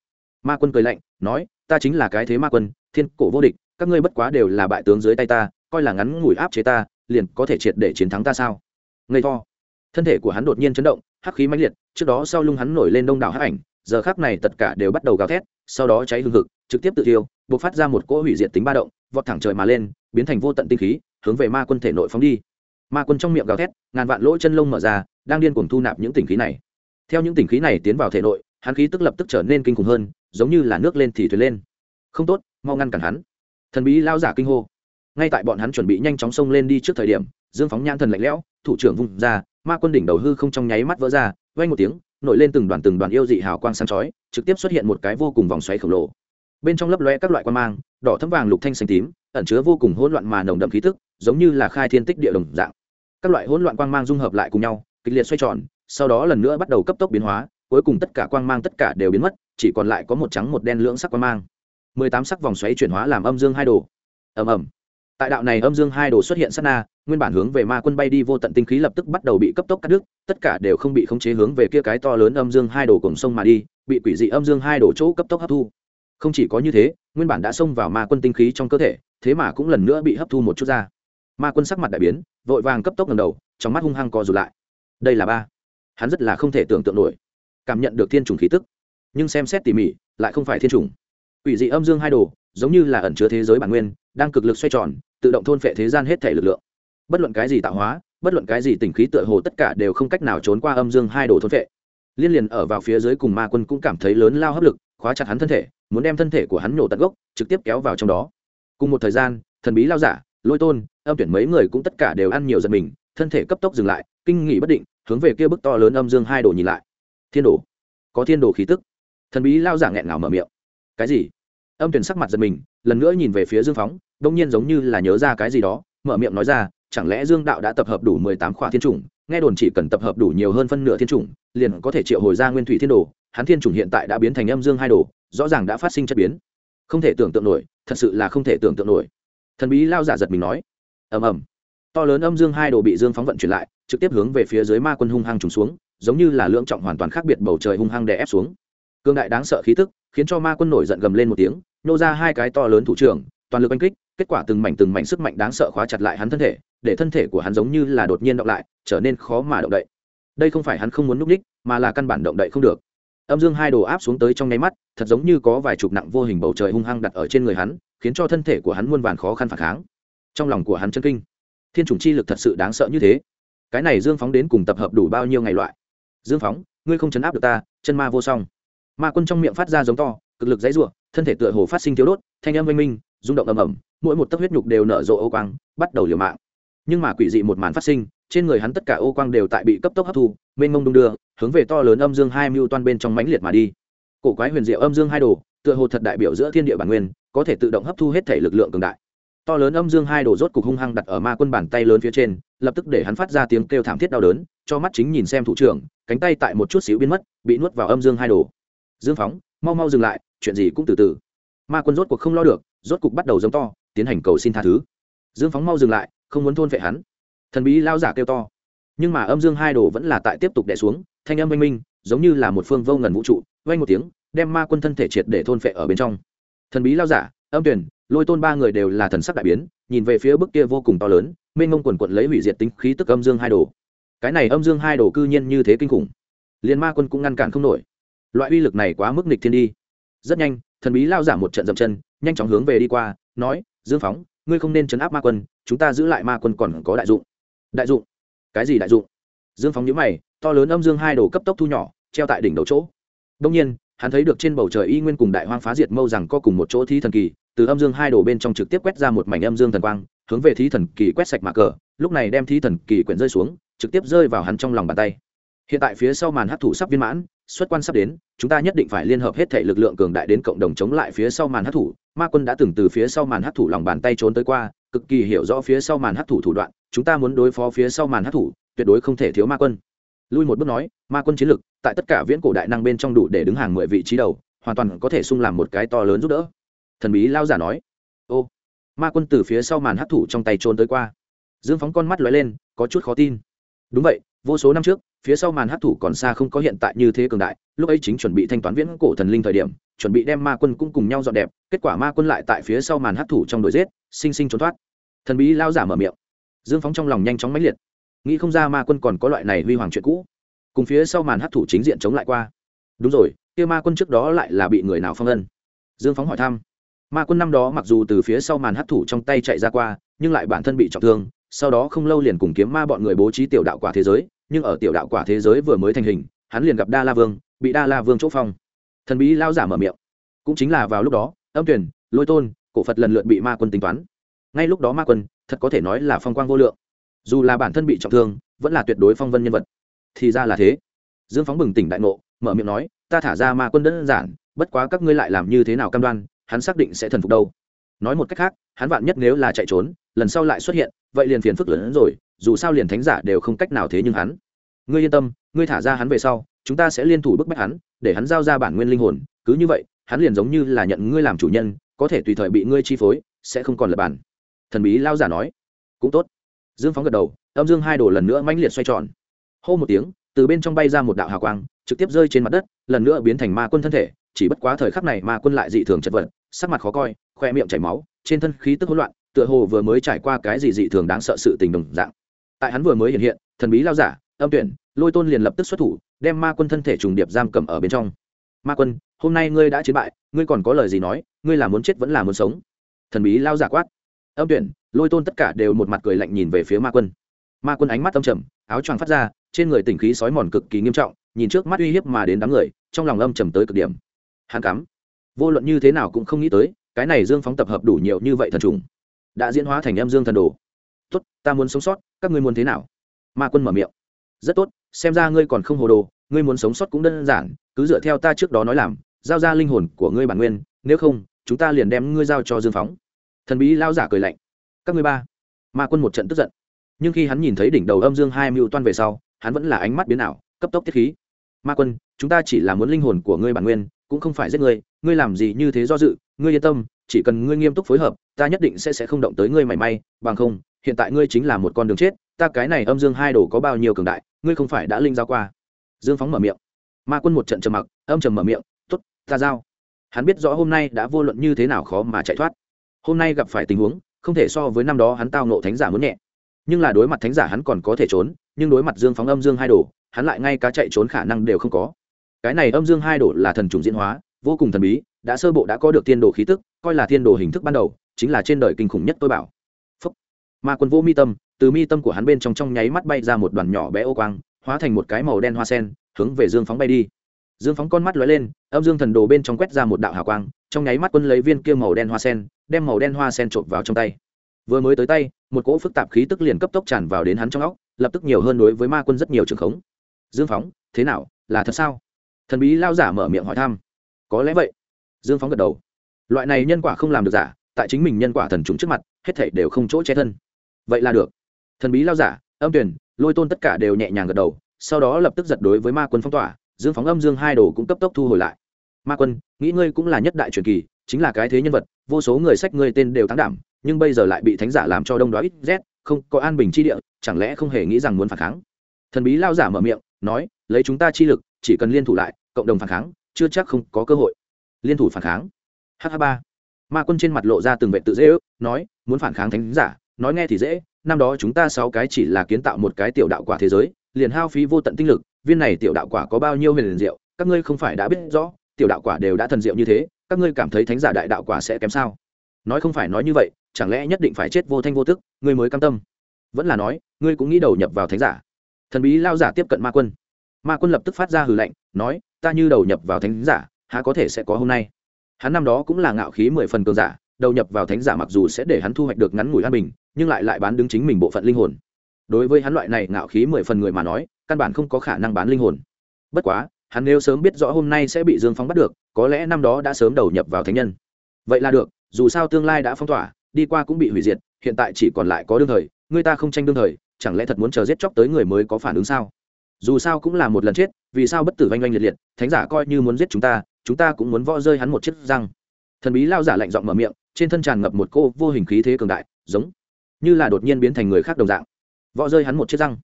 Ma quân cười lạnh, nói, ta chính là cái thế ma quân, thiên cổ vô địch, các ngươi bất quá đều là bại tướng dưới tay ta, coi là ngắn ngủi áp chế ta liền có thể triệt để chiến thắng ta sao? Ngây to thân thể của hắn đột nhiên chấn động, hắc khí mãnh liệt, trước đó sau lưng hắn nổi lên đông đảo hắc ảnh, giờ khác này tất cả đều bắt đầu gào thét, sau đó cháy hương thực trực tiếp tự tiêu buộc phát ra một cỗ hủy diệt tính ba động, vọt thẳng trời mà lên, biến thành vô tận tinh khí, hướng về ma quân thể nội phóng đi. Ma quân trong miệng gào thét, ngàn vạn lỗ chân lông mở ra, đang điên cuồng thu nạp những tinh khí này. Theo những tinh khí này tiến vào thể nội, hắn khí tức lập tức trở nên kinh khủng hơn, giống như là nước lên thì thuyền lên. Không tốt, mau ngăn cản hắn. Thần bí lao giả kinh hô ngay tại bọn hắn chuẩn bị nhanh chóng xông lên đi trước thời điểm, dương phóng nhãn thần lạnh lẽo, thủ trưởng vung ra, ma quân đỉnh đầu hư không trong nháy mắt vỡ ra vay một tiếng, nổi lên từng đoàn từng đoàn yêu dị hào quang sáng chói, trực tiếp xuất hiện một cái vô cùng vòng xoáy khổng lồ. Bên trong lấp lóe các loại quan mang, đỏ thấm vàng lục thanh xanh tím, ẩn chứa vô cùng hỗn loạn mà nồng đậm khí tức, giống như là khai thiên tích địa đồng dạng. Các loại hỗn loạn quang mang dung hợp lại cùng nhau, kịch liệt xoay tròn, sau đó lần nữa bắt đầu cấp tốc biến hóa, cuối cùng tất cả quang mang tất cả đều biến mất, chỉ còn lại có một trắng một đen lưỡng sắc quang mang. Mười tám sắc vòng xoáy chuyển hóa làm âm dương hai đồ. Ầm ầm tại đạo này âm dương hai đồ xuất hiện sát na, nguyên bản hướng về ma quân bay đi vô tận tinh khí lập tức bắt đầu bị cấp tốc cắt đứt, tất cả đều không bị khống chế hướng về kia cái to lớn âm dương hai đồ cùng sông mà đi, bị quỷ dị âm dương hai đồ chỗ cấp tốc hấp thu. Không chỉ có như thế, nguyên bản đã xông vào ma quân tinh khí trong cơ thể, thế mà cũng lần nữa bị hấp thu một chút ra. Ma quân sắc mặt đại biến, vội vàng cấp tốc lần đầu, trong mắt hung hăng co rụt lại. Đây là ba. Hắn rất là không thể tưởng tượng nổi. Cảm nhận được thiên trùng khí tức. Nhưng xem xét tỉ mỉ, lại không phải thiên trùng quỷ dị âm dương hai đồ, giống như là ẩn chứa thế giới bản nguyên đang cực lực xoay tròn, tự động thôn phệ thế gian hết thể lực lượng. Bất luận cái gì tạo hóa, bất luận cái gì tình khí tựa hồ tất cả đều không cách nào trốn qua âm dương hai đồ thôn phệ. Liên liền ở vào phía dưới cùng ma quân cũng cảm thấy lớn lao hấp lực, khóa chặt hắn thân thể, muốn đem thân thể của hắn nổ tận gốc, trực tiếp kéo vào trong đó. Cùng một thời gian, thần bí lao giả, lôi tôn, âm tuyển mấy người cũng tất cả đều ăn nhiều giật mình, thân thể cấp tốc dừng lại, kinh nghỉ bất định, hướng về kia bức to lớn âm dương hai đồ nhìn lại. Thiên đồ. Có thiên đồ khí tức. Thần bí lao giả nghẹn ngào mở miệng. Cái gì? Âm tuyển sắc mặt giật mình lần nữa nhìn về phía dương phóng, đông nhiên giống như là nhớ ra cái gì đó, mở miệng nói ra, chẳng lẽ dương đạo đã tập hợp đủ mười tám khỏa thiên chủng, nghe đồn chỉ cần tập hợp đủ nhiều hơn phân nửa thiên chủng, liền có thể triệu hồi ra nguyên thủy thiên đồ, hắn thiên chủng hiện tại đã biến thành âm dương hai đồ, rõ ràng đã phát sinh chất biến. Không thể tưởng tượng nổi, thật sự là không thể tưởng tượng nổi. Thần bí lao giả giật mình nói. Ầm ầm. To lớn âm dương hai đồ bị dương phóng vận chuyển lại, trực tiếp hướng về phía dưới ma quân hung hăng trùng xuống, giống như là lưỡng trọng hoàn toàn khác biệt bầu trời hung hăng đè ép xuống. Cương đại đáng sợ khí tức, khiến cho ma quân nổi giận gầm lên một tiếng nô ra hai cái to lớn thủ trưởng, toàn lực oanh kích, kết quả từng mảnh từng mảnh sức mạnh đáng sợ khóa chặt lại hắn thân thể, để thân thể của hắn giống như là đột nhiên động lại, trở nên khó mà động đậy. Đây không phải hắn không muốn núp ních mà là căn bản động đậy không được. Âm dương hai đồ áp xuống tới trong nháy mắt, thật giống như có vài chục nặng vô hình bầu trời hung hăng đặt ở trên người hắn, khiến cho thân thể của hắn muôn vàn khó khăn phản kháng. Trong lòng của hắn chân kinh. Thiên chủng chi lực thật sự đáng sợ như thế. Cái này dương phóng đến cùng tập hợp đủ bao nhiêu ngày loại? Dương phóng, ngươi không chấn áp được ta, chân ma vô song. Ma quân trong miệng phát ra giống to, cực lực dãy r u ộ thân thể tựa hồ phát sinh thiếu đốt, thanh âm oanh minh, rung động ầm ầm, mỗi một tấc huyết nhục đều nở rộ ô quang, bắt đầu liều mạng. Nhưng mà quỷ dị một màn phát sinh, trên người hắn tất cả ô quang đều tại bị cấp tốc hấp thu, mênh mông đung đưa, hướng về to lớn âm dương hai mưu toan bên trong mãnh liệt mà đi. Cổ quái huyền diệu âm dương hai đồ, tựa hồ thật đại biểu giữa thiên địa bản nguyên, có thể tự động hấp thu hết thể lực lượng cường đại. To lớn âm dương hai đồ rốt cục hung hăng đặt ở ma quân bàn tay lớn phía trên, lập tức để hắn phát ra tiếng kêu thảm thiết đau đớn, cho mắt chính nhìn xem thủ trưởng, cánh tay tại một chút xíu biến mất, bị nuốt vào âm dương hai đồ. Dương phóng, mau mau dừng lại chuyện gì cũng từ từ. Ma quân rốt cuộc không lo được, rốt cục bắt đầu giống to, tiến hành cầu xin tha thứ. Dương phóng mau dừng lại, không muốn thôn vệ hắn. Thần bí lao giả kêu to. Nhưng mà âm dương hai đồ vẫn là tại tiếp tục đẻ xuống, thanh âm oanh minh, giống như là một phương vô ngần vũ trụ vang một tiếng, đem ma quân thân thể triệt để thôn vệ ở bên trong. Thần bí lao giả, âm tuyển, lôi tôn ba người đều là thần sắc đại biến, nhìn về phía bức kia vô cùng to lớn, mênh mông quần quận lấy hủy diệt tính khí tức âm dương hai đồ. Cái này âm dương hai đồ cư nhiên như thế kinh khủng. Liền ma quân cũng ngăn cản không nổi. Loại uy lực này quá mức nịch thiên đi rất nhanh, thần bí lao giả một trận dậm chân, nhanh chóng hướng về đi qua, nói, dương phóng, ngươi không nên chấn áp ma quân, chúng ta giữ lại ma quân còn có đại dụng. Đại dụng? Cái gì đại dụng? Dương phóng nhữ mày, to lớn âm dương hai đồ cấp tốc thu nhỏ, treo tại đỉnh đầu chỗ. Đông nhiên, hắn thấy được trên bầu trời y nguyên cùng đại hoang phá diệt mâu rằng có cùng một chỗ thi thần kỳ, từ âm dương hai đồ bên trong trực tiếp quét ra một mảnh âm dương thần quang, hướng về thí thần kỳ quét sạch mà cờ, lúc này đem thí thần kỳ quyển rơi xuống, trực tiếp rơi vào hắn trong lòng bàn tay. Hiện tại phía sau màn hấp thụ sắp viên mãn xuất quan sắp đến, chúng ta nhất định phải liên hợp hết thể lực lượng cường đại đến cộng đồng chống lại phía sau màn hấp thụ ma quân đã từng từ phía sau màn hấp thụ lòng bàn tay trốn tới qua, cực kỳ hiểu rõ phía sau màn hấp thụ thủ đoạn, chúng ta muốn đối phó phía sau màn hấp thụ tuyệt đối không thể thiếu ma quân. Lui một bước nói, ma quân chiến lực, tại tất cả viễn cổ đại năng bên trong đủ để đứng hàng mười vị trí đầu, hoàn toàn có thể sung làm một cái to lớn giúp đỡ. Thần bí lao giả nói. Ô, ma quân từ phía sau màn hấp thụ trong tay trốn tới qua. Dương phóng con mắt lóe lên, có chút khó tin. Đúng vậy, vô số năm trước phía sau màn hấp thụ còn xa không có hiện tại như thế cường đại, lúc ấy chính chuẩn bị thanh toán viễn cổ thần linh thời điểm, chuẩn bị đem ma quân cũng cùng nhau dọn đẹp, kết quả ma quân lại tại phía sau màn hấp thụ trong đuổi giết, sinh sinh trốn thoát. Thần bí lao giả mở miệng. Dương phóng trong lòng nhanh chóng mãnh liệt. Nghĩ không ra ma quân còn có loại này huy hoàng chuyện cũ. Cùng phía sau màn hấp thụ chính diện chống lại qua. Đúng rồi, kia ma quân trước đó lại là bị người nào phong ân dương phóng hỏi thăm. Ma quân năm đó mặc dù từ phía sau màn hấp thụ trong tay chạy ra qua, nhưng lại bản thân bị trọng thương, sau đó không lâu liền cùng kiếm ma bọn người bố trí tiểu đạo quả thế giới nhưng ở tiểu đạo quả thế giới vừa mới thành hình, hắn liền gặp đa la vương, bị đa la vương chỗ phong. Thần bí lao giả mở miệng. Cũng chính là vào lúc đó, âm tuyển lôi tôn, cổ phật lần lượt bị ma quân tính toán. Ngay lúc đó ma quân, thật có thể nói là phong quang vô lượng. Dù là bản thân bị trọng thương, vẫn là tuyệt đối phong vân nhân vật. Thì ra là thế. Dương phóng bừng tỉnh đại ngộ, mở miệng nói, ta thả ra ma quân đơn giản, bất quá các ngươi lại làm như thế nào cam đoan, hắn xác định sẽ thần phục đâu. Nói một cách khác, hắn vạn nhất nếu là chạy trốn, lần sau lại xuất hiện, vậy liền phiền phức lớn hơn rồi dù sao liền thánh giả đều không cách nào thế nhưng hắn. Ngươi yên tâm, ngươi thả ra hắn về sau, chúng ta sẽ liên thủ bức bách hắn, để hắn giao ra bản nguyên linh hồn. Cứ như vậy, hắn liền giống như là nhận ngươi làm chủ nhân, có thể tùy thời bị ngươi chi phối, sẽ không còn là bản. Thần bí lao giả nói. Cũng tốt. Dương phóng gật đầu, âm dương hai đồ lần nữa mãnh liệt xoay tròn. Hô một tiếng, từ bên trong bay ra một đạo hào quang, trực tiếp rơi trên mặt đất, lần nữa biến thành ma quân thân thể, chỉ bất quá thời khắc này ma quân lại dị thường chật vật, sắc mặt khó coi, khoe miệng chảy máu, trên thân khí tức hỗn loạn, tựa hồ vừa mới trải qua cái gì dị thường đáng sợ sự tình đồng dạng tại hắn vừa mới hiện hiện, thần bí lao giả, âm tuyển, lôi tôn liền lập tức xuất thủ, đem ma quân thân thể trùng điệp giam cầm ở bên trong. Ma quân, hôm nay ngươi đã chiến bại, ngươi còn có lời gì nói, ngươi là muốn chết vẫn là muốn sống? Thần bí lao giả quát. Âm tuyển, lôi tôn tất cả đều một mặt cười lạnh nhìn về phía ma quân. Ma quân ánh mắt âm trầm, áo choàng phát ra, trên người tỉnh khí sói mòn cực kỳ nghiêm trọng, nhìn trước mắt uy hiếp mà đến đám người, trong lòng âm trầm tới cực điểm. Hắn cắm. Vô luận như thế nào cũng không nghĩ tới, cái này dương phóng tập hợp đủ nhiều như vậy thần trùng, đã diễn hóa thành âm dương thần đồ tốt, ta muốn sống sót, các ngươi muốn thế nào? Ma quân mở miệng. Rất tốt, xem ra ngươi còn không hồ đồ, ngươi muốn sống sót cũng đơn giản, cứ dựa theo ta trước đó nói làm, giao ra linh hồn của ngươi bản nguyên, nếu không, chúng ta liền đem ngươi giao cho dương phóng. Thần bí lao giả cười lạnh. Các ngươi ba. Ma quân một trận tức giận. Nhưng khi hắn nhìn thấy đỉnh đầu âm dương hai mưu toan về sau, hắn vẫn là ánh mắt biến ảo, cấp tốc tiết khí. Ma quân, chúng ta chỉ là muốn linh hồn của ngươi bản nguyên, cũng không phải giết ngươi ngươi làm gì như thế do dự, ngươi yên tâm, chỉ cần ngươi nghiêm túc phối hợp, ta nhất định sẽ sẽ không động tới ngươi mảy may, bằng không hiện tại ngươi chính là một con đường chết, ta cái này âm dương hai đồ có bao nhiêu cường đại, ngươi không phải đã linh giao qua. Dương phóng mở miệng. Ma quân một trận trầm mặc, âm trầm mở miệng t ố t ta giao. Hắn biết rõ hôm nay đã vô luận như thế nào khó mà chạy thoát. Hôm nay gặp phải tình huống, không thể so với năm đó hắn tao nộ thánh giả muốn nhẹ. Nhưng là đối mặt thánh giả hắn còn có thể trốn, nhưng đối mặt dương phóng âm dương hai đồ, hắn lại ngay cá chạy trốn khả năng đều không có. Cái này âm dương hai đồ là thần trùng diễn hóa, vô cùng thần bí, đã sơ bộ đã có được thiên đồ khí tức, coi là thiên đồ hình thức ban đầu, chính là trên đời kinh khủng nhất tôi bảo ma quân vô mi tâm, từ mi tâm của hắn bên trong trong nháy mắt bay ra một đoàn nhỏ bé ô quang, hóa thành một cái màu đen hoa sen, hướng về dương phóng bay đi. Dương phóng con mắt lóe lên, âm dương thần đồ bên trong quét ra một đạo hào quang, trong nháy mắt quân lấy viên kia màu đen hoa sen, đem màu đen hoa sen trộm vào trong tay. Vừa mới tới tay, một cỗ phức tạp khí tức liền cấp tốc tràn vào đến hắn trong óc, lập tức nhiều hơn đối với ma quân rất nhiều trường khống. Dương phóng, thế nào, là thật sao? Thần bí lao giả mở miệng hỏi thăm. Có lẽ vậy. Dương phóng gật đầu. Loại này nhân quả không làm được giả, tại chính mình nhân quả thần chúng trước mặt, hết thảy đều không chỗ che thân vậy là được. Thần bí lao giả, âm tuyển, lôi tôn tất cả đều nhẹ nhàng gật đầu, sau đó lập tức giật đối với ma quân phong tỏa, dương phóng âm dương hai đồ cũng cấp tốc thu hồi lại. Ma quân, nghĩ ngươi cũng là nhất đại truyền kỳ, chính là cái thế nhân vật, vô số người sách ngươi tên đều tăng đảm, nhưng bây giờ lại bị thánh giả làm cho đông đó ít rét, không có an bình chi địa, chẳng lẽ không hề nghĩ rằng muốn phản kháng? Thần bí lao giả mở miệng, nói, lấy chúng ta chi lực, chỉ cần liên thủ lại, cộng đồng phản kháng, chưa chắc không có cơ hội. Liên thủ phản kháng? H ba. Ma quân trên mặt lộ ra từng vệ tự dễ ước, nói, muốn phản kháng thánh giả nói nghe thì dễ, năm đó chúng ta sáu cái chỉ là kiến tạo một cái tiểu đạo quả thế giới, liền hao phí vô tận tinh lực, viên này tiểu đạo quả có bao nhiêu huyền liền diệu, các ngươi không phải đã biết rõ, tiểu đạo quả đều đã thần diệu như thế, các ngươi cảm thấy thánh giả đại đạo quả sẽ kém sao? Nói không phải nói như vậy, chẳng lẽ nhất định phải chết vô thanh vô tức, ngươi mới cam tâm? Vẫn là nói, ngươi cũng nghĩ đầu nhập vào thánh giả. Thần bí lao giả tiếp cận ma quân. Ma quân lập tức phát ra hừ lạnh, nói, ta như đầu nhập vào thánh giả, há có thể sẽ có hôm nay? Hắn năm đó cũng là ngạo khí mười phần cường giả đầu nhập vào thánh giả mặc dù sẽ để hắn thu hoạch được ngắn ngủi an bình, nhưng lại lại bán đứng chính mình bộ phận linh hồn. Đối với hắn loại này ngạo khí mười phần người mà nói, căn bản không có khả năng bán linh hồn. Bất quá, hắn nếu sớm biết rõ hôm nay sẽ bị dương phóng bắt được, có lẽ năm đó đã sớm đầu nhập vào thánh nhân. Vậy là được, dù sao tương lai đã phong tỏa, đi qua cũng bị hủy diệt, hiện tại chỉ còn lại có đương thời, người ta không tranh đương thời, chẳng lẽ thật muốn chờ giết chóc tới người mới có phản ứng sao? Dù sao cũng là một lần chết, vì sao bất tử oanh oanh liệt liệt, thánh giả coi như muốn giết chúng ta chúng ta cũng muốn võ rơi hắn một chiếc răng. Thần bí lao giả lạnh giọng mở miệng trên thân tràn ngập một cô vô hình khí thế cường đại, giống như là đột nhiên biến thành người khác đồng dạng. Võ rơi hắn một chiếc răng.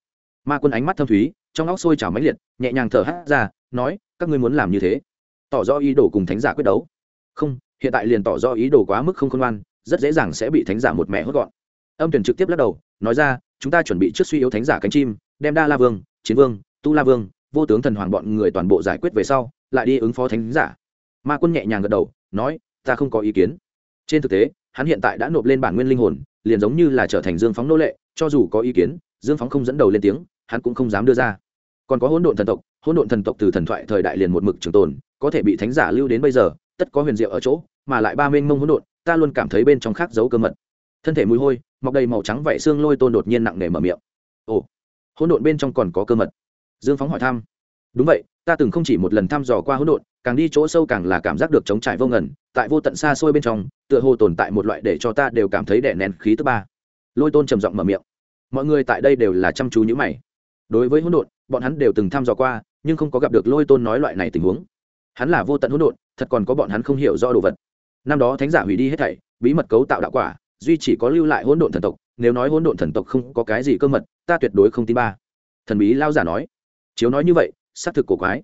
Ma quân ánh mắt thâm thúy, trong óc sôi trào máy liệt, nhẹ nhàng thở hát ra, nói, các ngươi muốn làm như thế? Tỏ rõ ý đồ cùng thánh giả quyết đấu. Không, hiện tại liền tỏ rõ ý đồ quá mức không khôn ngoan, rất dễ dàng sẽ bị thánh giả một mẹ hốt gọn. Âm tuyển trực tiếp lắc đầu, nói ra, chúng ta chuẩn bị trước suy yếu thánh giả cánh chim, đem đa la vương, chiến vương, tu la vương, vô tướng thần hoàng bọn người toàn bộ giải quyết về sau, lại đi ứng phó thánh giả. Ma quân nhẹ nhàng gật đầu, nói, ta không có ý kiến trên thực tế, hắn hiện tại đã nộp lên bản nguyên linh hồn, liền giống như là trở thành dương phóng nô lệ, cho dù có ý kiến, dương phóng không dẫn đầu lên tiếng, hắn cũng không dám đưa ra. Còn có hỗn độn thần tộc, hỗn độn thần tộc từ thần thoại thời đại liền một mực trường tồn, có thể bị thánh giả lưu đến bây giờ, tất có huyền diệu ở chỗ, mà lại ba mênh mông hỗn độn, ta luôn cảm thấy bên trong khác giấu cơ mật. Thân thể mùi hôi, mọc đầy màu trắng vảy xương lôi tôn đột nhiên nặng nề mở miệng. Ồ, hỗn độn bên trong còn có cơ mật. Dương phóng hỏi thăm đúng vậy, ta từng không chỉ một lần thăm dò qua hỗn độn, càng đi chỗ sâu càng là cảm giác được chống trải vô ngần, tại vô tận xa xôi bên trong, tựa hồ tồn tại một loại để cho ta đều cảm thấy đẻ nén khí thứ ba. Lôi tôn trầm giọng mở miệng. Mọi người tại đây đều là chăm chú nhữ mày. Đối với hỗn độn, bọn hắn đều từng thăm dò qua, nhưng không có gặp được lôi tôn nói loại này tình huống. Hắn là vô tận hỗn độn, thật còn có bọn hắn không hiểu do đồ vật. Năm đó thánh giả hủy đi hết thảy, bí mật cấu tạo đạo quả, duy chỉ có lưu lại hỗn độn thần tộc, nếu nói hỗn độn thần tộc không có cái gì cơ mật, ta tuyệt đối không tin ba. Thần bí lao giả nói. Chiếu nói như vậy xác thực cổ quái.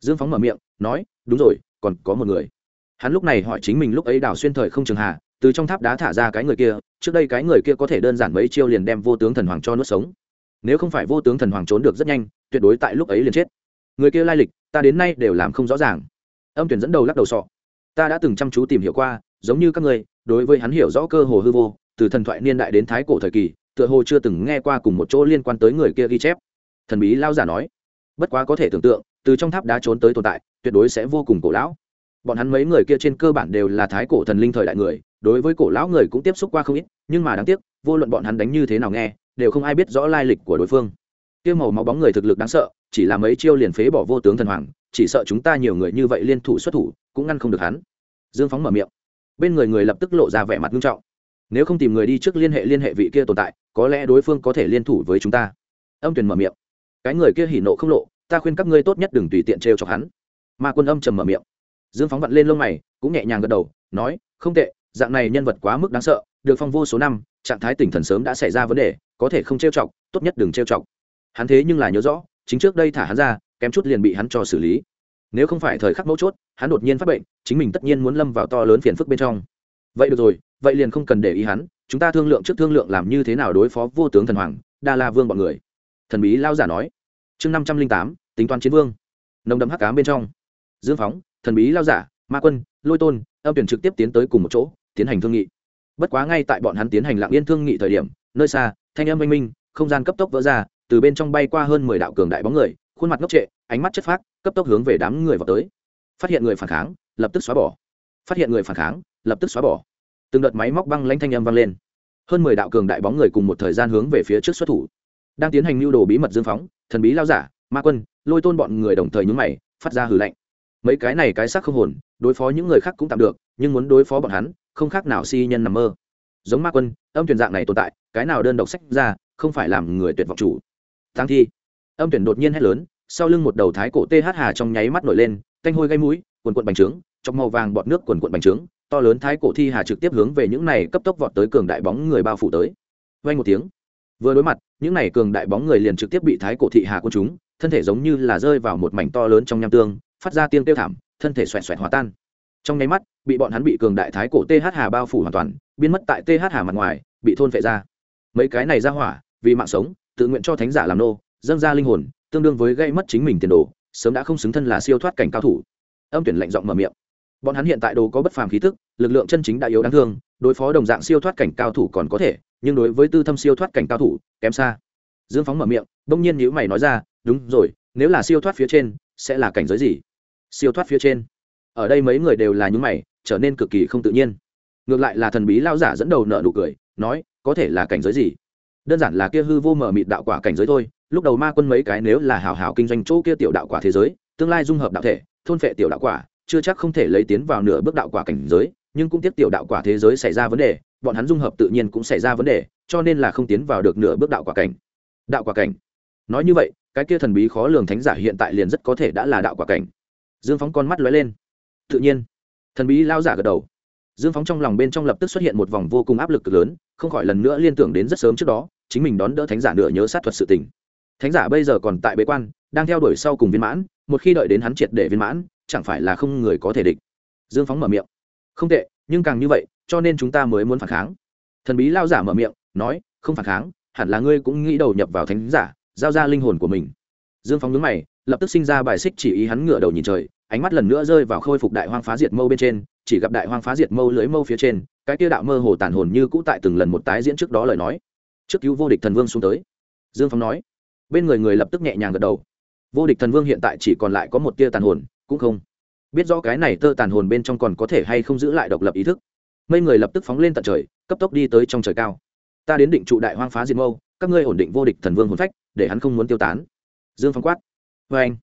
Dương phóng mở miệng, nói, đúng rồi, còn có một người. Hắn lúc này hỏi chính mình lúc ấy đảo xuyên thời không trường hà từ trong tháp đá thả ra cái người kia, trước đây cái người kia có thể đơn giản mấy chiêu liền đem vô tướng thần hoàng cho nuốt sống. Nếu không phải vô tướng thần hoàng trốn được rất nhanh, tuyệt đối tại lúc ấy liền chết. Người kia lai lịch, ta đến nay đều làm không rõ ràng. Âm tuyển dẫn đầu lắc đầu sọ, ta đã từng chăm chú tìm hiểu qua, giống như các người đối với hắn hiểu rõ cơ hồ hư vô, từ thần thoại niên đại đến thái cổ thời kỳ, tựa hồ chưa từng nghe qua cùng một chỗ liên quan tới người kia ghi chép. Thần bí lao giả nói bất quá có thể tưởng tượng, từ trong tháp đá trốn tới tồn tại, tuyệt đối sẽ vô cùng cổ lão. Bọn hắn mấy người kia trên cơ bản đều là thái cổ thần linh thời đại người, đối với cổ lão người cũng tiếp xúc qua không ít, nhưng mà đáng tiếc, vô luận bọn hắn đánh như thế nào nghe, đều không ai biết rõ lai lịch của đối phương. Tiêu màu máu bóng người thực lực đáng sợ, chỉ là mấy chiêu liền phế bỏ vô tướng thần hoàng, chỉ sợ chúng ta nhiều người như vậy liên thủ xuất thủ, cũng ngăn không được hắn. Dương phóng mở miệng. Bên người người lập tức lộ ra vẻ mặt nghiêm trọng. Nếu không tìm người đi trước liên hệ liên hệ vị kia tồn tại, có lẽ đối phương có thể liên thủ với chúng ta. Âm tuyền mở miệng cái người kia hỉ nộ không lộ, ta khuyên các ngươi tốt nhất đừng tùy tiện trêu chọc hắn. Ma quân âm trầm mở miệng. Dương phóng vặn lên lông mày, cũng nhẹ nhàng gật đầu, nói, không tệ, dạng này nhân vật quá mức đáng sợ, được phong vô số năm, trạng thái tỉnh thần sớm đã xảy ra vấn đề, có thể không trêu chọc, tốt nhất đừng trêu chọc. Hắn thế nhưng là nhớ rõ, chính trước đây thả hắn ra, kém chút liền bị hắn cho xử lý. Nếu không phải thời khắc mấu chốt, hắn đột nhiên phát bệnh, chính mình tất nhiên muốn lâm vào to lớn phiền phức bên trong. Vậy được rồi, vậy liền không cần để ý hắn, chúng ta thương lượng trước thương lượng làm như thế nào đối phó vô tướng thần hoàng, đa la vương bọn người thần bí lao giả nói. Chương năm trăm linh tám, tính toán chiến vương. Nồng đậm hắc cám bên trong. Dương phóng, thần bí lao giả, ma quân, lôi tôn, âm tuyển trực tiếp tiến tới cùng một chỗ, tiến hành thương nghị. Bất quá ngay tại bọn hắn tiến hành lặng yên thương nghị thời điểm, nơi xa, thanh âm oanh minh, không gian cấp tốc vỡ ra, từ bên trong bay qua hơn mười đạo cường đại bóng người, khuôn mặt ngốc trệ, ánh mắt chất phác, cấp tốc hướng về đám người vào tới. Phát hiện người phản kháng, lập tức xóa bỏ. Phát hiện người phản kháng, lập tức xóa bỏ. Từng đợt máy móc băng lãnh thanh âm vang lên. Hơn mười đạo cường đại bóng người cùng một thời gian hướng về phía trước xuất thủ đang tiến hành lưu đồ bí mật dương phóng, thần bí lao giả, ma quân, lôi tôn bọn người đồng thời nhúng mày, phát ra hử lạnh. Mấy cái này cái xác không hồn, đối phó những người khác cũng tạm được, nhưng muốn đối phó bọn hắn, không khác nào si nhân nằm mơ. Giống ma quân, âm tuyển dạng này tồn tại, cái nào đơn độc sách ra, không phải làm người tuyệt vọng chủ. Tăng thi. Âm tuyển đột nhiên hét lớn, sau lưng một đầu thái cổ th hà trong nháy mắt nổi lên, canh hôi gây mũi quần quận bành trướng trong màu vàng bọt nước quần quận bành trướng, to lớn thái cổ thi hà trực tiếp hướng về những này cấp tốc vọt tới cường đại bóng người bao phủ tới. Vay một tiếng vừa đối mặt, những này cường đại bóng người liền trực tiếp bị thái cổ thị hà quân chúng, thân thể giống như là rơi vào một mảnh to lớn trong nham tương, phát ra tiếng tiêu thảm, thân thể xoẹt xoẹt hòa tan. Trong nháy mắt, bị bọn hắn bị cường đại thái cổ th hà bao phủ hoàn toàn, biến mất tại th hà mặt ngoài, bị thôn vệ ra. Mấy cái này ra hỏa, vì mạng sống, tự nguyện cho thánh giả làm nô, dâng ra linh hồn, tương đương với gây mất chính mình tiền đồ, sớm đã không xứng thân là siêu thoát cảnh cao thủ. Âm tuyển lạnh giọng mở miệng. Bọn hắn hiện tại đồ có bất phàm khí thức lực lượng chân chính đã yếu đáng thương, đối phó đồng dạng siêu thoát cảnh cao thủ còn có thể nhưng đối với tư thâm siêu thoát cảnh cao thủ, kém xa. Dương phóng mở miệng bỗng nhiên nhữ mày nói ra, đúng rồi, nếu là siêu thoát phía trên, sẽ là cảnh giới gì? Siêu thoát phía trên. Ở đây mấy người đều là những mày, trở nên cực kỳ không tự nhiên. Ngược lại là thần bí lao giả dẫn đầu nợ nụ cười, nói, có thể là cảnh giới gì? Đơn giản là kia hư vô mở mịt đạo quả cảnh giới thôi, lúc đầu ma quân mấy cái nếu là hào hào kinh doanh chỗ kia tiểu đạo quả thế giới, tương lai dung hợp đạo thể, thôn phệ tiểu đạo quả, chưa chắc không thể lấy tiến vào nửa bước đạo quả cảnh giới nhưng cũng tiếp tiểu đạo quả thế giới xảy ra vấn đề, bọn hắn dung hợp tự nhiên cũng xảy ra vấn đề, cho nên là không tiến vào được nửa bước đạo quả cảnh. Đạo quả cảnh. Nói như vậy, cái kia thần bí khó lường thánh giả hiện tại liền rất có thể đã là đạo quả cảnh. Dương phóng con mắt lóe lên. Tự nhiên. Thần bí lao giả gật đầu. Dương phóng trong lòng bên trong lập tức xuất hiện một vòng vô cùng áp lực cực lớn, không khỏi lần nữa liên tưởng đến rất sớm trước đó, chính mình đón đỡ thánh giả nửa nhớ sát thuật sự tình. Thánh giả bây giờ còn tại bế quan, đang theo đuổi sau cùng viên mãn, một khi đợi đến hắn triệt để viên mãn, chẳng phải là không người có thể địch. Dương phóng mở miệng không tệ, nhưng càng như vậy, cho nên chúng ta mới muốn phản kháng. Thần bí lao giả mở miệng, nói, không phản kháng, hẳn là ngươi cũng nghĩ đầu nhập vào thánh giả, giao ra linh hồn của mình. Dương phóng nhướng mày, lập tức sinh ra bài xích chỉ ý hắn ngửa đầu nhìn trời, ánh mắt lần nữa rơi vào khôi phục đại hoang phá diệt mâu bên trên, chỉ gặp đại hoang phá diệt mâu lưới mâu phía trên, cái kia đạo mơ hồ tàn hồn như cũ tại từng lần một tái diễn trước đó lời nói. Trước cứu vô địch thần vương xuống tới. Dương phóng nói. Bên người người lập tức nhẹ nhàng gật đầu. Vô địch thần vương hiện tại chỉ còn lại có một tia tàn hồn, cũng không biết rõ cái này tơ tàn hồn bên trong còn có thể hay không giữ lại độc lập ý thức. Mấy người lập tức phóng lên tận trời, cấp tốc đi tới trong trời cao. Ta đến định trụ đại hoang phá diệt mâu, các ngươi ổn định vô địch thần vương hồn phách, để hắn không muốn tiêu tán. Dương phong quát. Vê anh,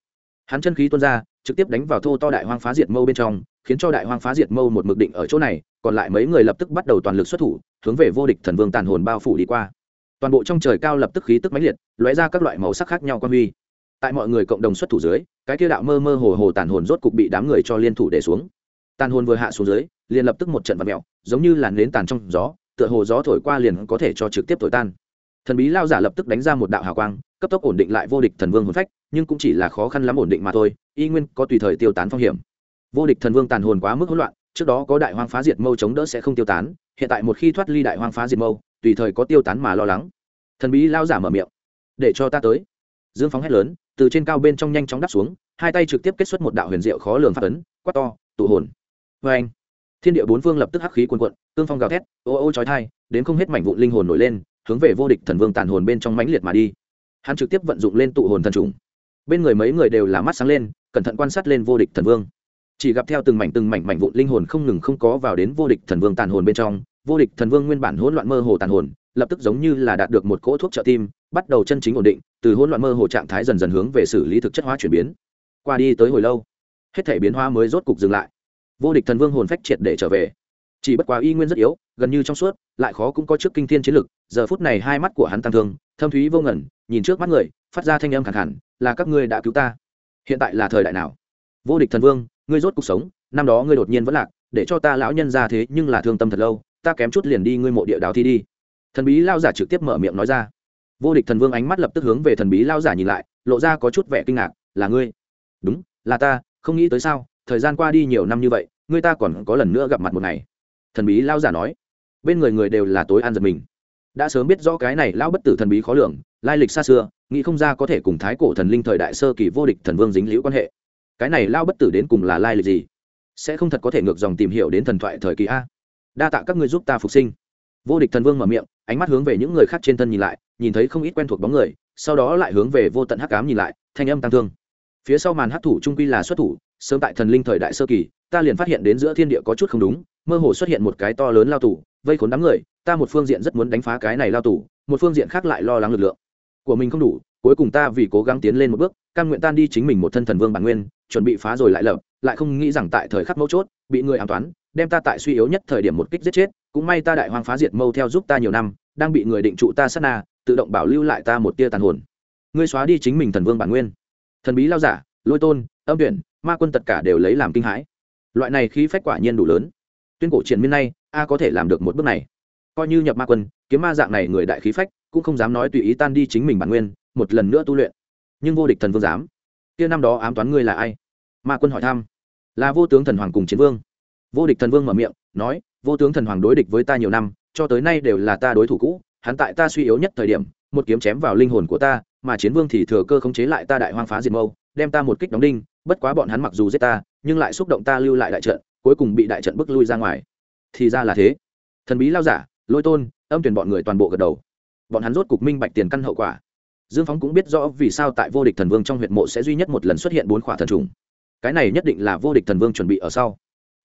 hắn chân khí tuôn ra, trực tiếp đánh vào thô to đại hoang phá diệt mâu bên trong, khiến cho đại hoang phá diệt mâu một mực định ở chỗ này, còn lại mấy người lập tức bắt đầu toàn lực xuất thủ, hướng về vô địch thần vương tàn hồn bao phủ đi qua. Toàn bộ trong trời cao lập tức khí tức mãnh liệt, lóe ra các loại màu sắc khác nhau quan huy tại mọi người cộng đồng xuất thủ dưới, cái kia đạo mơ mơ hồ hồ tàn hồn rốt cục bị đám người cho liên thủ để xuống. Tàn hồn vừa hạ xuống dưới, liền lập tức một trận vật mẹo giống như là nến tàn trong gió, tựa hồ gió thổi qua liền có thể cho trực tiếp thổi tan. Thần bí lao giả lập tức đánh ra một đạo hào quang, cấp tốc ổn định lại vô địch thần vương hồn phách, nhưng cũng chỉ là khó khăn lắm ổn định mà thôi, y nguyên có tùy thời tiêu tán phong hiểm. Vô địch thần vương tàn hồn quá mức hỗn loạn, trước đó có đại hoang phá diệt mâu chống đỡ sẽ không tiêu tán, hiện tại một khi thoát ly đại hoang phá diệt mâu, tùy thời có tiêu tán mà lo lắng. Thần bí lao giả mở miệng, để cho ta tới. Dương phóng hét lớn từ trên cao bên trong nhanh chóng đáp xuống, hai tay trực tiếp kết xuất một đạo huyền diệu khó lường phát ấn, quát to, tụ hồn. Vê anh. Thiên địa bốn phương lập tức hắc khí cuồn cuộn tương phong gào thét, ô ô chói thai đến không hết mảnh vụn linh hồn nổi lên, hướng về vô địch thần vương tàn hồn bên trong mãnh liệt mà đi. Hắn trực tiếp vận dụng lên tụ hồn thần trùng. Bên người mấy người đều là mắt sáng lên, cẩn thận quan sát lên vô địch thần vương. Chỉ gặp theo từng mảnh từng mảnh mảnh vụn linh hồn không ngừng không có vào đến vô địch thần vương tàn hồn bên trong, vô địch thần vương nguyên bản hỗn loạn mơ hồ tàn hồn, lập tức giống như là đạt được một cỗ thuốc trợ tim, bắt đầu chân chính ổn định từ hỗn loạn mơ hồ trạng thái dần dần hướng về xử lý thực chất hóa chuyển biến. Qua đi tới hồi lâu, hết thể biến hóa mới rốt cục dừng lại. Vô địch thần vương hồn phách triệt để trở về. Chỉ bất quá y nguyên rất yếu, gần như trong suốt, lại khó cũng có trước kinh thiên chiến lực, giờ phút này hai mắt của hắn tăng thương, thâm thúy vô ngẩn nhìn trước mắt người, phát ra thanh âm khẳng hẳn là các ngươi đã cứu ta. Hiện tại là thời đại nào? Vô địch thần vương, ngươi rốt cuộc sống, năm đó ngươi đột nhiên vẫn lạc, để cho ta lão nhân ra thế nhưng là thương tâm thật lâu, ta kém chút liền đi ngươi mộ địa đào thi đi. Thần bí lao giả trực tiếp mở miệng nói ra vô địch thần vương ánh mắt lập tức hướng về thần bí lao giả nhìn lại, lộ ra có chút vẻ kinh ngạc, là ngươi? Đúng, là ta, không nghĩ tới sao, thời gian qua đi nhiều năm như vậy, ngươi ta còn có lần nữa gặp mặt một ngày. Thần bí lao giả nói. Bên người người đều là tối an giật mình. Đã sớm biết rõ cái này lao bất tử thần bí khó lường, lai lịch xa xưa, nghĩ không ra có thể cùng thái cổ thần linh thời đại sơ kỳ vô địch thần vương dính liễu quan hệ. Cái này lao bất tử đến cùng là lai lịch gì? Sẽ không thật có thể ngược dòng tìm hiểu đến thần thoại thời kỳ a? Đa tạ các ngươi giúp ta phục sinh. Vô địch thần vương mở miệng, ánh mắt hướng về những người khác trên thân nhìn lại nhìn thấy không ít quen thuộc bóng người, sau đó lại hướng về vô tận hắc ám nhìn lại, thanh âm tăng thương. Phía sau màn hắc thủ trung quy là xuất thủ, sớm tại thần linh thời đại sơ kỳ, ta liền phát hiện đến giữa thiên địa có chút không đúng, mơ hồ xuất hiện một cái to lớn lao tù, vây khốn đám người, ta một phương diện rất muốn đánh phá cái này lao tù, một phương diện khác lại lo lắng lực lượng của mình không đủ, cuối cùng ta vì cố gắng tiến lên một bước căn nguyện tan đi chính mình một thân thần vương bản nguyên, chuẩn bị phá rồi lại lập, lại không nghĩ rằng tại thời khắc mấu chốt, bị người ám toán, đem ta tại suy yếu nhất thời điểm một kích giết chết, cũng may ta đại hoang phá diệt mâu theo giúp ta nhiều năm, đang bị người định trụ ta sát na tự động bảo lưu lại ta một tia tàn hồn. Ngươi xóa đi chính mình thần vương bản nguyên. Thần bí lao giả, lôi tôn, âm tuyển, ma quân tất cả đều lấy làm kinh hãi. Loại này khí phách quả nhiên đủ lớn. Tuyên cổ triển miên nay, a có thể làm được một bước này. Coi như nhập ma quân, kiếm ma dạng này người đại khí phách, cũng không dám nói tùy ý tan đi chính mình bản nguyên, một lần nữa tu luyện. Nhưng vô địch thần vương dám. Kia năm đó ám toán ngươi là ai? Ma quân hỏi thăm. Là vô tướng thần hoàng cùng chiến vương. Vô địch thần vương mở miệng, nói, vô tướng thần hoàng đối địch với ta nhiều năm, cho tới nay đều là ta đối thủ cũ hắn tại ta suy yếu nhất thời điểm, một kiếm chém vào linh hồn của ta, mà chiến vương thì thừa cơ khống chế lại ta đại hoang phá diệt mâu, đem ta một kích đóng đinh, bất quá bọn hắn mặc dù giết ta, nhưng lại xúc động ta lưu lại đại trận, cuối cùng bị đại trận bức lui ra ngoài. Thì ra là thế. Thần bí lao giả, lôi tôn, âm tuyển bọn người toàn bộ gật đầu. Bọn hắn rốt cục minh bạch tiền căn hậu quả. Dương phóng cũng biết rõ vì sao tại vô địch thần vương trong huyện mộ sẽ duy nhất một lần xuất hiện bốn khỏa thần trùng. Cái này nhất định là vô địch thần vương chuẩn bị ở sau.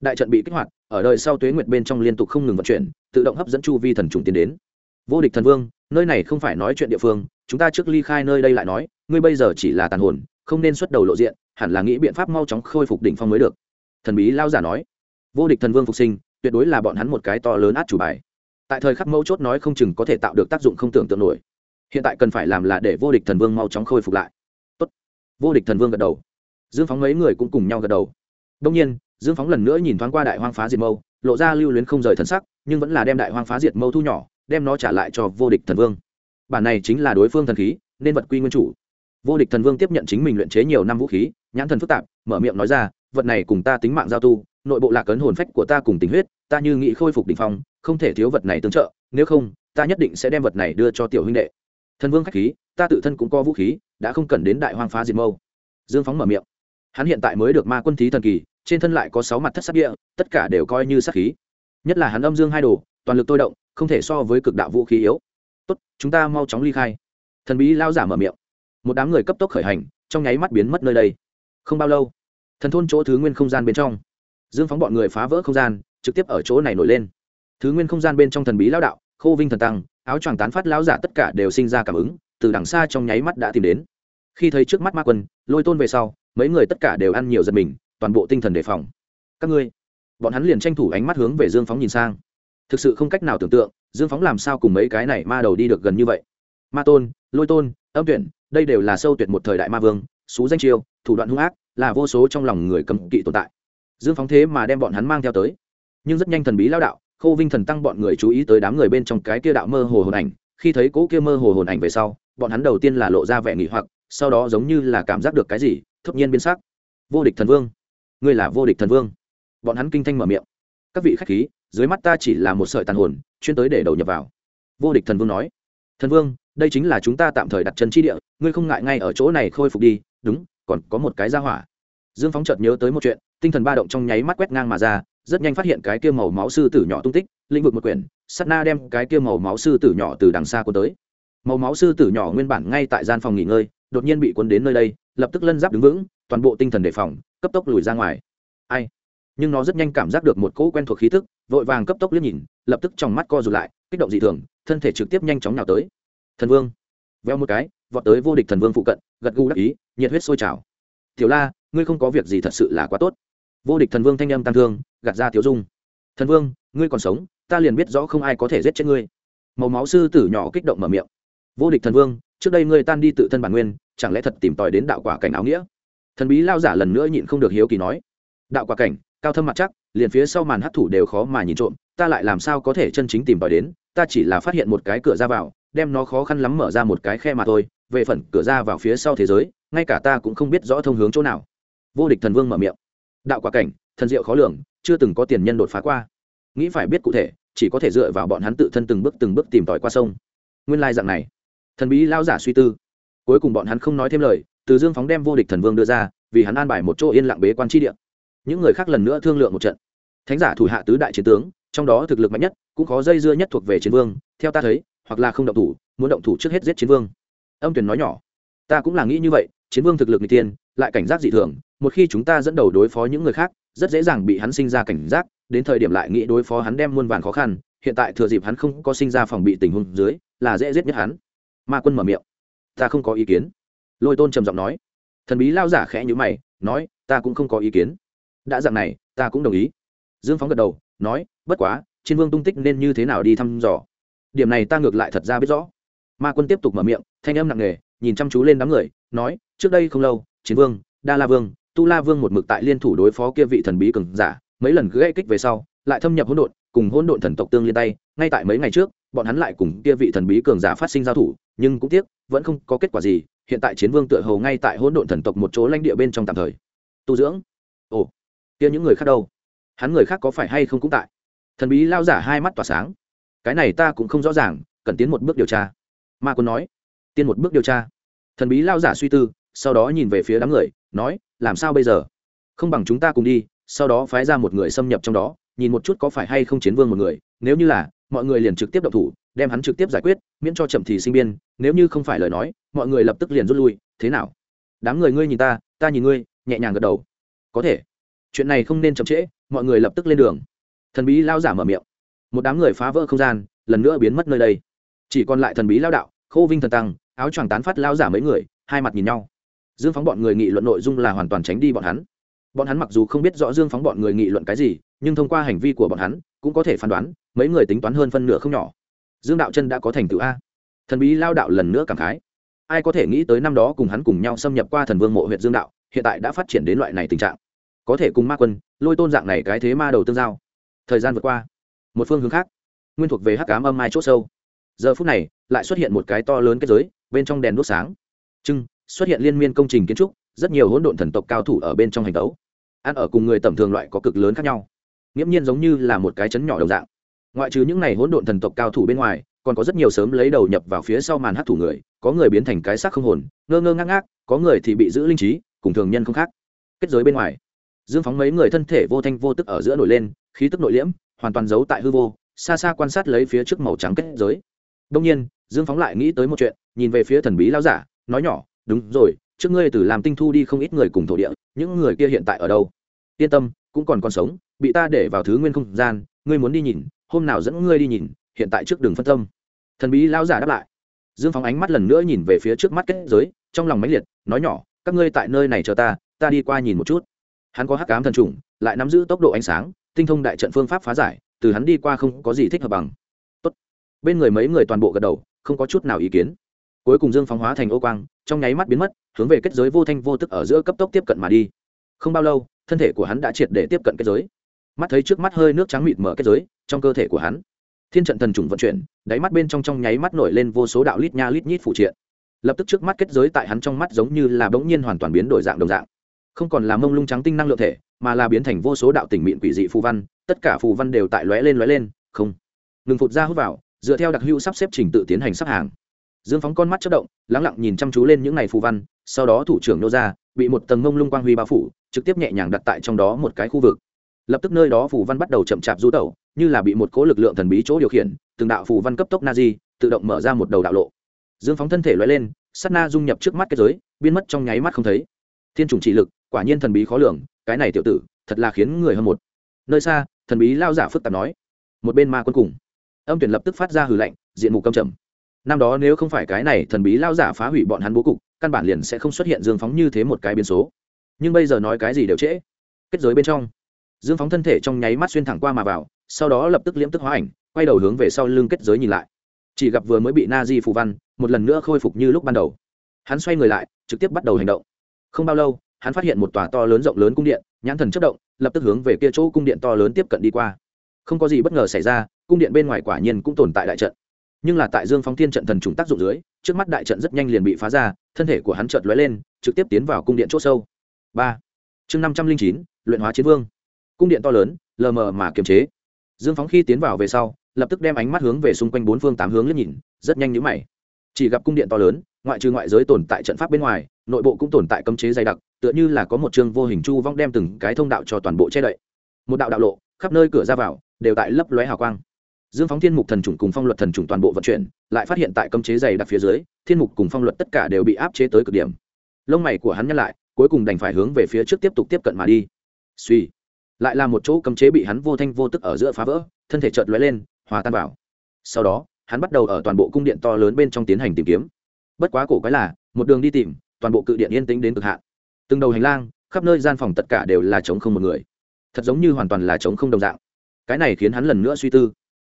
Đại trận bị kích hoạt, ở đời sau tuế nguyệt bên trong liên tục không ngừng vận chuyển, tự động hấp dẫn chu vi thần trùng tiến đến vô địch thần vương, nơi này không phải nói chuyện địa phương, chúng ta trước ly khai nơi đây lại nói, ngươi bây giờ chỉ là tàn hồn, không nên xuất đầu lộ diện, hẳn là nghĩ biện pháp mau chóng khôi phục đỉnh phong mới được. Thần bí lao giả nói. Vô địch thần vương phục sinh, tuyệt đối là bọn hắn một cái to lớn át chủ bài. Tại thời khắc mấu chốt nói không chừng có thể tạo được tác dụng không tưởng tượng nổi. Hiện tại cần phải làm là để vô địch thần vương mau chóng khôi phục lại. Tốt. vô địch thần vương gật đầu. Dương phóng mấy người cũng cùng nhau gật đầu. Đông nhiên, dương phóng lần nữa nhìn thoáng qua đại hoang phá diệt mâu, lộ ra lưu luyến không rời thân sắc, nhưng vẫn là đem đại hoang phá diệt mâu thu nhỏ đem nó trả lại cho vô địch thần vương. Bản này chính là đối phương thần khí, nên vật quy nguyên chủ. Vô địch thần vương tiếp nhận chính mình luyện chế nhiều năm vũ khí, nhãn thần phức tạp, mở miệng nói ra, vật này cùng ta tính mạng giao tu, nội bộ lạc ấn hồn phách của ta cùng tình huyết, ta như nghĩ khôi phục đ ỉ n h phong, không thể thiếu vật này tương trợ, nếu không, ta nhất định sẽ đem vật này đưa cho tiểu huynh đệ. Thần vương k h á c h khí, ta tự thân cũng có vũ khí, đã không cần đến đại hoang phá diệt mâu. Dương phóng mở miệng. Hắn hiện tại mới được ma quân thí thần kỳ, trên thân lại có sáu mặt thất sắc địa, tất cả đều coi như sắc khí. Nhất là hắn âm dương hai đồ, toàn lực tôi động không thể so với cực đạo vũ khí yếu. Tốt, chúng ta mau chóng ly khai. Thần bí lao giả mở miệng. Một đám người cấp tốc khởi hành, trong nháy mắt biến mất nơi đây. Không bao lâu, thần thôn chỗ thứ nguyên không gian bên trong. Dương phóng bọn người phá vỡ không gian, trực tiếp ở chỗ này nổi lên. Thứ nguyên không gian bên trong thần bí lao đạo, khô vinh thần tăng, áo choàng tán phát lão giả tất cả đều sinh ra cảm ứng, từ đằng xa trong nháy mắt đã tìm đến. Khi thấy trước mắt ma quân, lôi tôn về sau, mấy người tất cả đều ăn nhiều giật mình, toàn bộ tinh thần đề phòng. Các ngươi, bọn hắn liền tranh thủ ánh mắt hướng về dương phóng nhìn sang thực sự không cách nào tưởng tượng, dương phóng làm sao cùng mấy cái này ma đầu đi được gần như vậy. Ma tôn, lôi tôn, âm tuyển, đây đều là sâu tuyệt một thời đại ma vương, xú danh chiêu thủ đoạn hung ác, là vô số trong lòng người cấm kỵ tồn tại. Dương phóng thế mà đem bọn hắn mang theo tới. Nhưng rất nhanh thần bí lao đạo, khâu vinh thần tăng bọn người chú ý tới đám người bên trong cái kia đạo mơ hồ hồn ảnh, khi thấy cỗ kia mơ hồ hồn ảnh về sau, bọn hắn đầu tiên là lộ ra vẻ nghỉ hoặc, sau đó giống như là cảm giác được cái gì, thốt nhiên biến sắc. Vô địch thần vương, ngươi là vô địch thần vương. Bọn hắn kinh thanh mở miệng. Các vị khách khí dưới mắt ta chỉ là một sợi tàn hồn, chuyên tới để đầu nhập vào. Vô địch thần vương nói. Thần vương, đây chính là chúng ta tạm thời đặt chân chi địa, ngươi không ngại ngay ở chỗ này khôi phục đi, đúng, còn có một cái ra hỏa. Dương phóng chợt nhớ tới một chuyện, tinh thần ba động trong nháy mắt quét ngang mà ra, rất nhanh phát hiện cái kia màu máu sư tử nhỏ tung tích, lĩnh vực một quyển sắt na đem cái kia màu máu sư tử nhỏ từ đằng xa cuốn tới. Màu máu sư tử nhỏ nguyên bản ngay tại gian phòng nghỉ ngơi, đột nhiên bị cuốn đến nơi đây, lập tức lân giáp đứng vững, toàn bộ tinh thần đề phòng, cấp tốc lùi ra ngoài. Ai? Nhưng nó rất nhanh cảm giác được một cỗ quen thuộc khí tức, vội vàng cấp tốc liếc nhìn, lập tức trong mắt co rụt lại, kích động dị thường, thân thể trực tiếp nhanh chóng nào tới. Thần vương, veo một cái, vọt tới vô địch thần vương phụ cận, gật gù đắc ý, nhiệt huyết sôi trào. Tiểu la, ngươi không có việc gì thật sự là quá tốt. Vô địch thần vương thanh âm tăng thương, gạt ra tiểu dung. Thần vương, ngươi còn sống, ta liền biết rõ không ai có thể giết chết ngươi. Màu máu sư tử nhỏ kích động mở miệng. Vô địch thần vương, trước đây ngươi tan đi tự thân bản nguyên, chẳng lẽ thật tìm tòi đến đạo quả cảnh áo nghĩa? Thần bí lao giả lần nữa nhịn không được hiếu kỳ nói. Đạo quả cảnh? Cao thâm mặt chắc, liền phía sau màn hấp thủ đều khó mà nhìn trộm, ta lại làm sao có thể chân chính tìm tòi đến, ta chỉ là phát hiện một cái cửa ra vào, đem nó khó khăn lắm mở ra một cái khe mà thôi, về phần cửa ra vào phía sau thế giới, ngay cả ta cũng không biết rõ thông hướng chỗ nào. Vô địch thần vương mở miệng. Đạo quả cảnh, thần diệu khó lường, chưa từng có tiền nhân đột phá qua. Nghĩ phải biết cụ thể, chỉ có thể dựa vào bọn hắn tự thân từng bước từng bước tìm tòi qua sông. Nguyên lai dạng này. Thần bí lao giả suy tư. Cuối cùng bọn hắn không nói thêm lời, từ dương phóng đem vô địch thần vương đưa ra, vì hắn an bài một chỗ yên lặng bế quan tri địa những người khác lần nữa thương lượng một trận. Thánh giả thủ hạ tứ đại chiến tướng, trong đó thực lực mạnh nhất, cũng có dây dưa nhất thuộc về chiến vương, theo ta thấy, hoặc là không động thủ, muốn động thủ trước hết giết chiến vương. Âm tuyển nói nhỏ, ta cũng là nghĩ như vậy, chiến vương thực lực n tiên lại cảnh giác dị thường, một khi chúng ta dẫn đầu đối phó những người khác, rất dễ dàng bị hắn sinh ra cảnh giác, đến thời điểm lại nghĩ đối phó hắn đem muôn vàn khó khăn, hiện tại thừa dịp hắn không có sinh ra phòng bị tình huống dưới, là dễ giết nhất hắn. Ma quân mở miệng, ta không có ý kiến. Lôi tôn trầm giọng nói, thần bí lao giả khẽ nhữ mày, nói, ta cũng không có ý kiến đã dạng này, ta cũng đồng ý. Dương phóng gật đầu, nói, bất quá, chiến vương tung tích nên như thế nào đi thăm dò? Điểm này ta ngược lại thật ra biết rõ. Ma quân tiếp tục mở miệng, thanh âm nặng nề, nhìn chăm chú lên đám người, nói, trước đây không lâu, chiến vương, đa la vương, tu la vương một mực tại liên thủ đối phó kia vị thần bí cường giả, mấy lần gây kích về sau, lại thâm nhập hỗn độn, cùng hỗn độn thần tộc tương liên tay, ngay tại mấy ngày trước, bọn hắn lại cùng kia vị thần bí cường giả phát sinh giao thủ, nhưng cũng tiếc, vẫn không có kết quả gì, hiện tại chiến vương tựa hồ ngay tại hỗn độn thần tộc một chỗ lãnh địa bên trong tạm thời. Tu dưỡng kia những người khác đâu? Hắn người khác có phải hay không cũng tại. Thần bí lao giả hai mắt tỏa sáng. Cái này ta cũng không rõ ràng, cần tiến một bước điều tra. Ma quân nói. Tiên một bước điều tra. Thần bí lao giả suy tư, sau đó nhìn về phía đám người, nói, làm sao bây giờ? Không bằng chúng ta cùng đi, sau đó phái ra một người xâm nhập trong đó, nhìn một chút có phải hay không chiến vương một người. Nếu như là, mọi người liền trực tiếp động thủ, đem hắn trực tiếp giải quyết, miễn cho chậm thì sinh biên. Nếu như không phải lời nói, mọi người lập tức liền rút lui. Thế nào? Đám người ngươi nhìn ta ta nhìn ngươi, nhẹ nhàng gật đầu. Có thể chuyện này không nên chậm trễ, mọi người lập tức lên đường. Thần bí lao giả mở miệng. Một đám người phá vỡ không gian, lần nữa biến mất nơi đây. Chỉ còn lại thần bí lao đạo, khô vinh thần tăng, áo choàng tán phát lao giả mấy người, hai mặt nhìn nhau. Dương phóng bọn người nghị luận nội dung là hoàn toàn tránh đi bọn hắn. Bọn hắn mặc dù không biết rõ dương phóng bọn người nghị luận cái gì, nhưng thông qua hành vi của bọn hắn, cũng có thể phán đoán, mấy người tính toán hơn phân nửa không nhỏ. Dương đạo chân đã có thành tựu a. Thần bí lao đạo lần nữa cảm khái. Ai có thể nghĩ tới năm đó cùng hắn cùng nhau xâm nhập qua thần vương mộ huyện dương đạo, hiện tại đã phát triển đến loại này tình trạng có thể cùng ma quân, lôi tôn dạng này cái thế ma đầu tương giao. Thời gian vượt qua, một phương hướng khác, nguyên thuộc về hắc cám âm mai c h ỗ sâu. Giờ phút này, lại xuất hiện một cái to lớn kết giới, bên trong đèn đốt sáng. Trưng xuất hiện liên miên công trình kiến trúc, rất nhiều hỗn độn thần tộc cao thủ ở bên trong hành tấu. Ăn ở cùng người tầm thường loại có cực lớn khác nhau. Nghiễm nhiên giống như là một cái chấn nhỏ đồng dạng. Ngoại trừ những n à y hỗn độn thần tộc cao thủ bên ngoài, còn có rất nhiều sớm lấy đầu nhập vào phía sau màn hát thủ người, có người biến thành cái xác không hồn, ngơ ngơ ngác ngác, có người thì bị giữ linh trí, cùng thường nhân không khác. Kết giới bên ngoài dương phóng mấy người thân thể vô thanh vô tức ở giữa nổi lên, khí tức nội liễm, hoàn toàn giấu tại hư vô, xa xa quan sát lấy phía trước màu trắng kết giới. Đông nhiên, dương phóng lại nghĩ tới một chuyện, nhìn về phía thần bí lao giả, nói nhỏ, đúng rồi, trước ngươi từ làm tinh thu đi không ít người cùng thổ địa, những người kia hiện tại ở đâu? Yên tâm, cũng còn còn sống, bị ta để vào thứ nguyên không gian, ngươi muốn đi nhìn, hôm nào dẫn ngươi đi nhìn, hiện tại trước đường phân tâm. Thần bí lao giả đáp lại. Dương phóng ánh mắt lần nữa nhìn về phía trước mắt kết giới, trong lòng máy liệt, nói nhỏ, các ngươi tại nơi này chờ ta ta đi qua nhìn một chút hắn có hắc cám thần trùng, lại nắm giữ tốc độ ánh sáng, tinh thông đại trận phương pháp phá giải, từ hắn đi qua không có gì thích hợp bằng. Tốt. bên người mấy người toàn bộ gật đầu, không có chút nào ý kiến. Cuối cùng dương phóng hóa thành ô quang, trong nháy mắt biến mất, hướng về kết giới vô thanh vô tức ở giữa cấp tốc tiếp cận mà đi. Không bao lâu, thân thể của hắn đã triệt để tiếp cận kết giới. Mắt thấy trước mắt hơi nước trắng mịt mở kết giới, trong cơ thể của hắn, thiên trận thần trùng vận chuyển, đáy mắt bên trong trong nháy mắt nổi lên vô số đạo lít nha lít nhít phụ triện. Lập tức trước mắt kết giới tại hắn trong mắt giống như là bỗng nhiên hoàn toàn biến đổi dạng đồng dạng không còn là mông lung trắng tinh năng lượng thể, mà là biến thành vô số đạo tỉnh mịn quỷ dị phù văn, tất cả phù văn đều tại lóe lên lóe lên, không. Ngừng phụt ra hút vào, dựa theo đặc hữu sắp xếp trình tự tiến hành sắp hàng. Dương phóng con mắt chất động lắng lặng nhìn chăm chú lên những ngày phù văn, sau đó thủ trưởng nô ra, bị một tầng mông lung quang huy bao phủ, trực tiếp nhẹ nhàng đặt tại trong đó một cái khu vực. Lập tức nơi đó phù văn bắt đầu chậm chạp du tẩu, như là bị một cố lực lượng thần bí chỗ điều khiển, từng đạo phù văn cấp tốc na di tự động mở ra một đầu đạo lộ. Dương phóng thân thể lóe lên sắt na dung nhập trước mắt kết giới, biến mất trong nháy mắt không thấy. Thiên chủng trị lực quả nhiên thần bí khó lường, cái này tiểu tử, thật là khiến người hâm một nơi xa, thần bí lao giả phức tạp nói. Một bên ma quân cùng, âm tuyển lập tức phát ra hừ lạnh, diện mục câm trầm. Năm đó nếu không phải cái này thần bí lao giả phá hủy bọn hắn bố cục, căn bản liền sẽ không xuất hiện dương phóng như thế một cái biến số. Nhưng bây giờ nói cái gì đều trễ. Kết giới bên trong, dương phóng thân thể trong nháy mắt xuyên thẳng qua mà vào, sau đó lập tức liễm tức hóa ảnh, quay đầu hướng về sau lưng kết giới nhìn lại. Chỉ gặp vừa mới bị na di phù văn, một lần nữa khôi phục như lúc ban đầu. Hắn xoay người lại, trực tiếp bắt đầu hành động. Không bao lâu hắn phát hiện một tòa to lớn rộng lớn cung điện, nhãn thần chất động, lập tức hướng về kia chỗ cung điện to lớn tiếp cận đi qua. Không có gì bất ngờ xảy ra, cung điện bên ngoài quả nhiên cũng tồn tại đại trận. Nhưng là tại dương phóng thiên trận thần trùng tác dụng dưới, trước mắt đại trận rất nhanh liền bị phá ra, thân thể của hắn chợt lóe lên, trực tiếp tiến vào cung điện c h ỗ sâu. Ba. Chương năm trăm linh chín, luyện hóa chiến vương. Cung điện to lớn, lờ mờ mà kiềm chế. Dương phóng khi tiến vào về sau, lập tức đem ánh mắt hướng về xung quanh bốn phương tám hướng liếc nhìn, rất nhanh nhữ mày. Chỉ gặp cung điện to lớn, ngoại trừ ngoại giới tồn tại trận pháp bên ngoài nội bộ cũng tồn tại cấm chế dày đặc, tựa như là có một chương vô hình chu vong đem từng cái thông đạo cho toàn bộ che đậy. Một đạo đạo lộ, khắp nơi cửa ra vào, đều tại lấp lóe hào quang. Dương phóng thiên mục thần trùng cùng phong luật thần trùng toàn bộ vận chuyển, lại phát hiện tại cấm chế dày đặc phía dưới, thiên mục cùng phong luật tất cả đều bị áp chế tới cực điểm. Lông mày của hắn nhắc lại, cuối cùng đành phải hướng về phía trước tiếp tục tiếp cận mà đi. Suy lại là một chỗ cấm chế bị hắn vô thanh vô tức ở giữa phá vỡ, thân thể chợt lóe lên, hòa tan vào. Sau đó, hắn bắt đầu ở toàn bộ cung điện to lớn bên trong tiến hành tìm kiếm. Bất quá cổ quái là, một đường đi tìm toàn bộ cự điện yên tĩnh đến cực hạn. Từng đầu hành lang, khắp nơi gian phòng tất cả đều là trống không một người. Thật giống như hoàn toàn là trống không đồng dạng. Cái này khiến hắn lần nữa suy tư.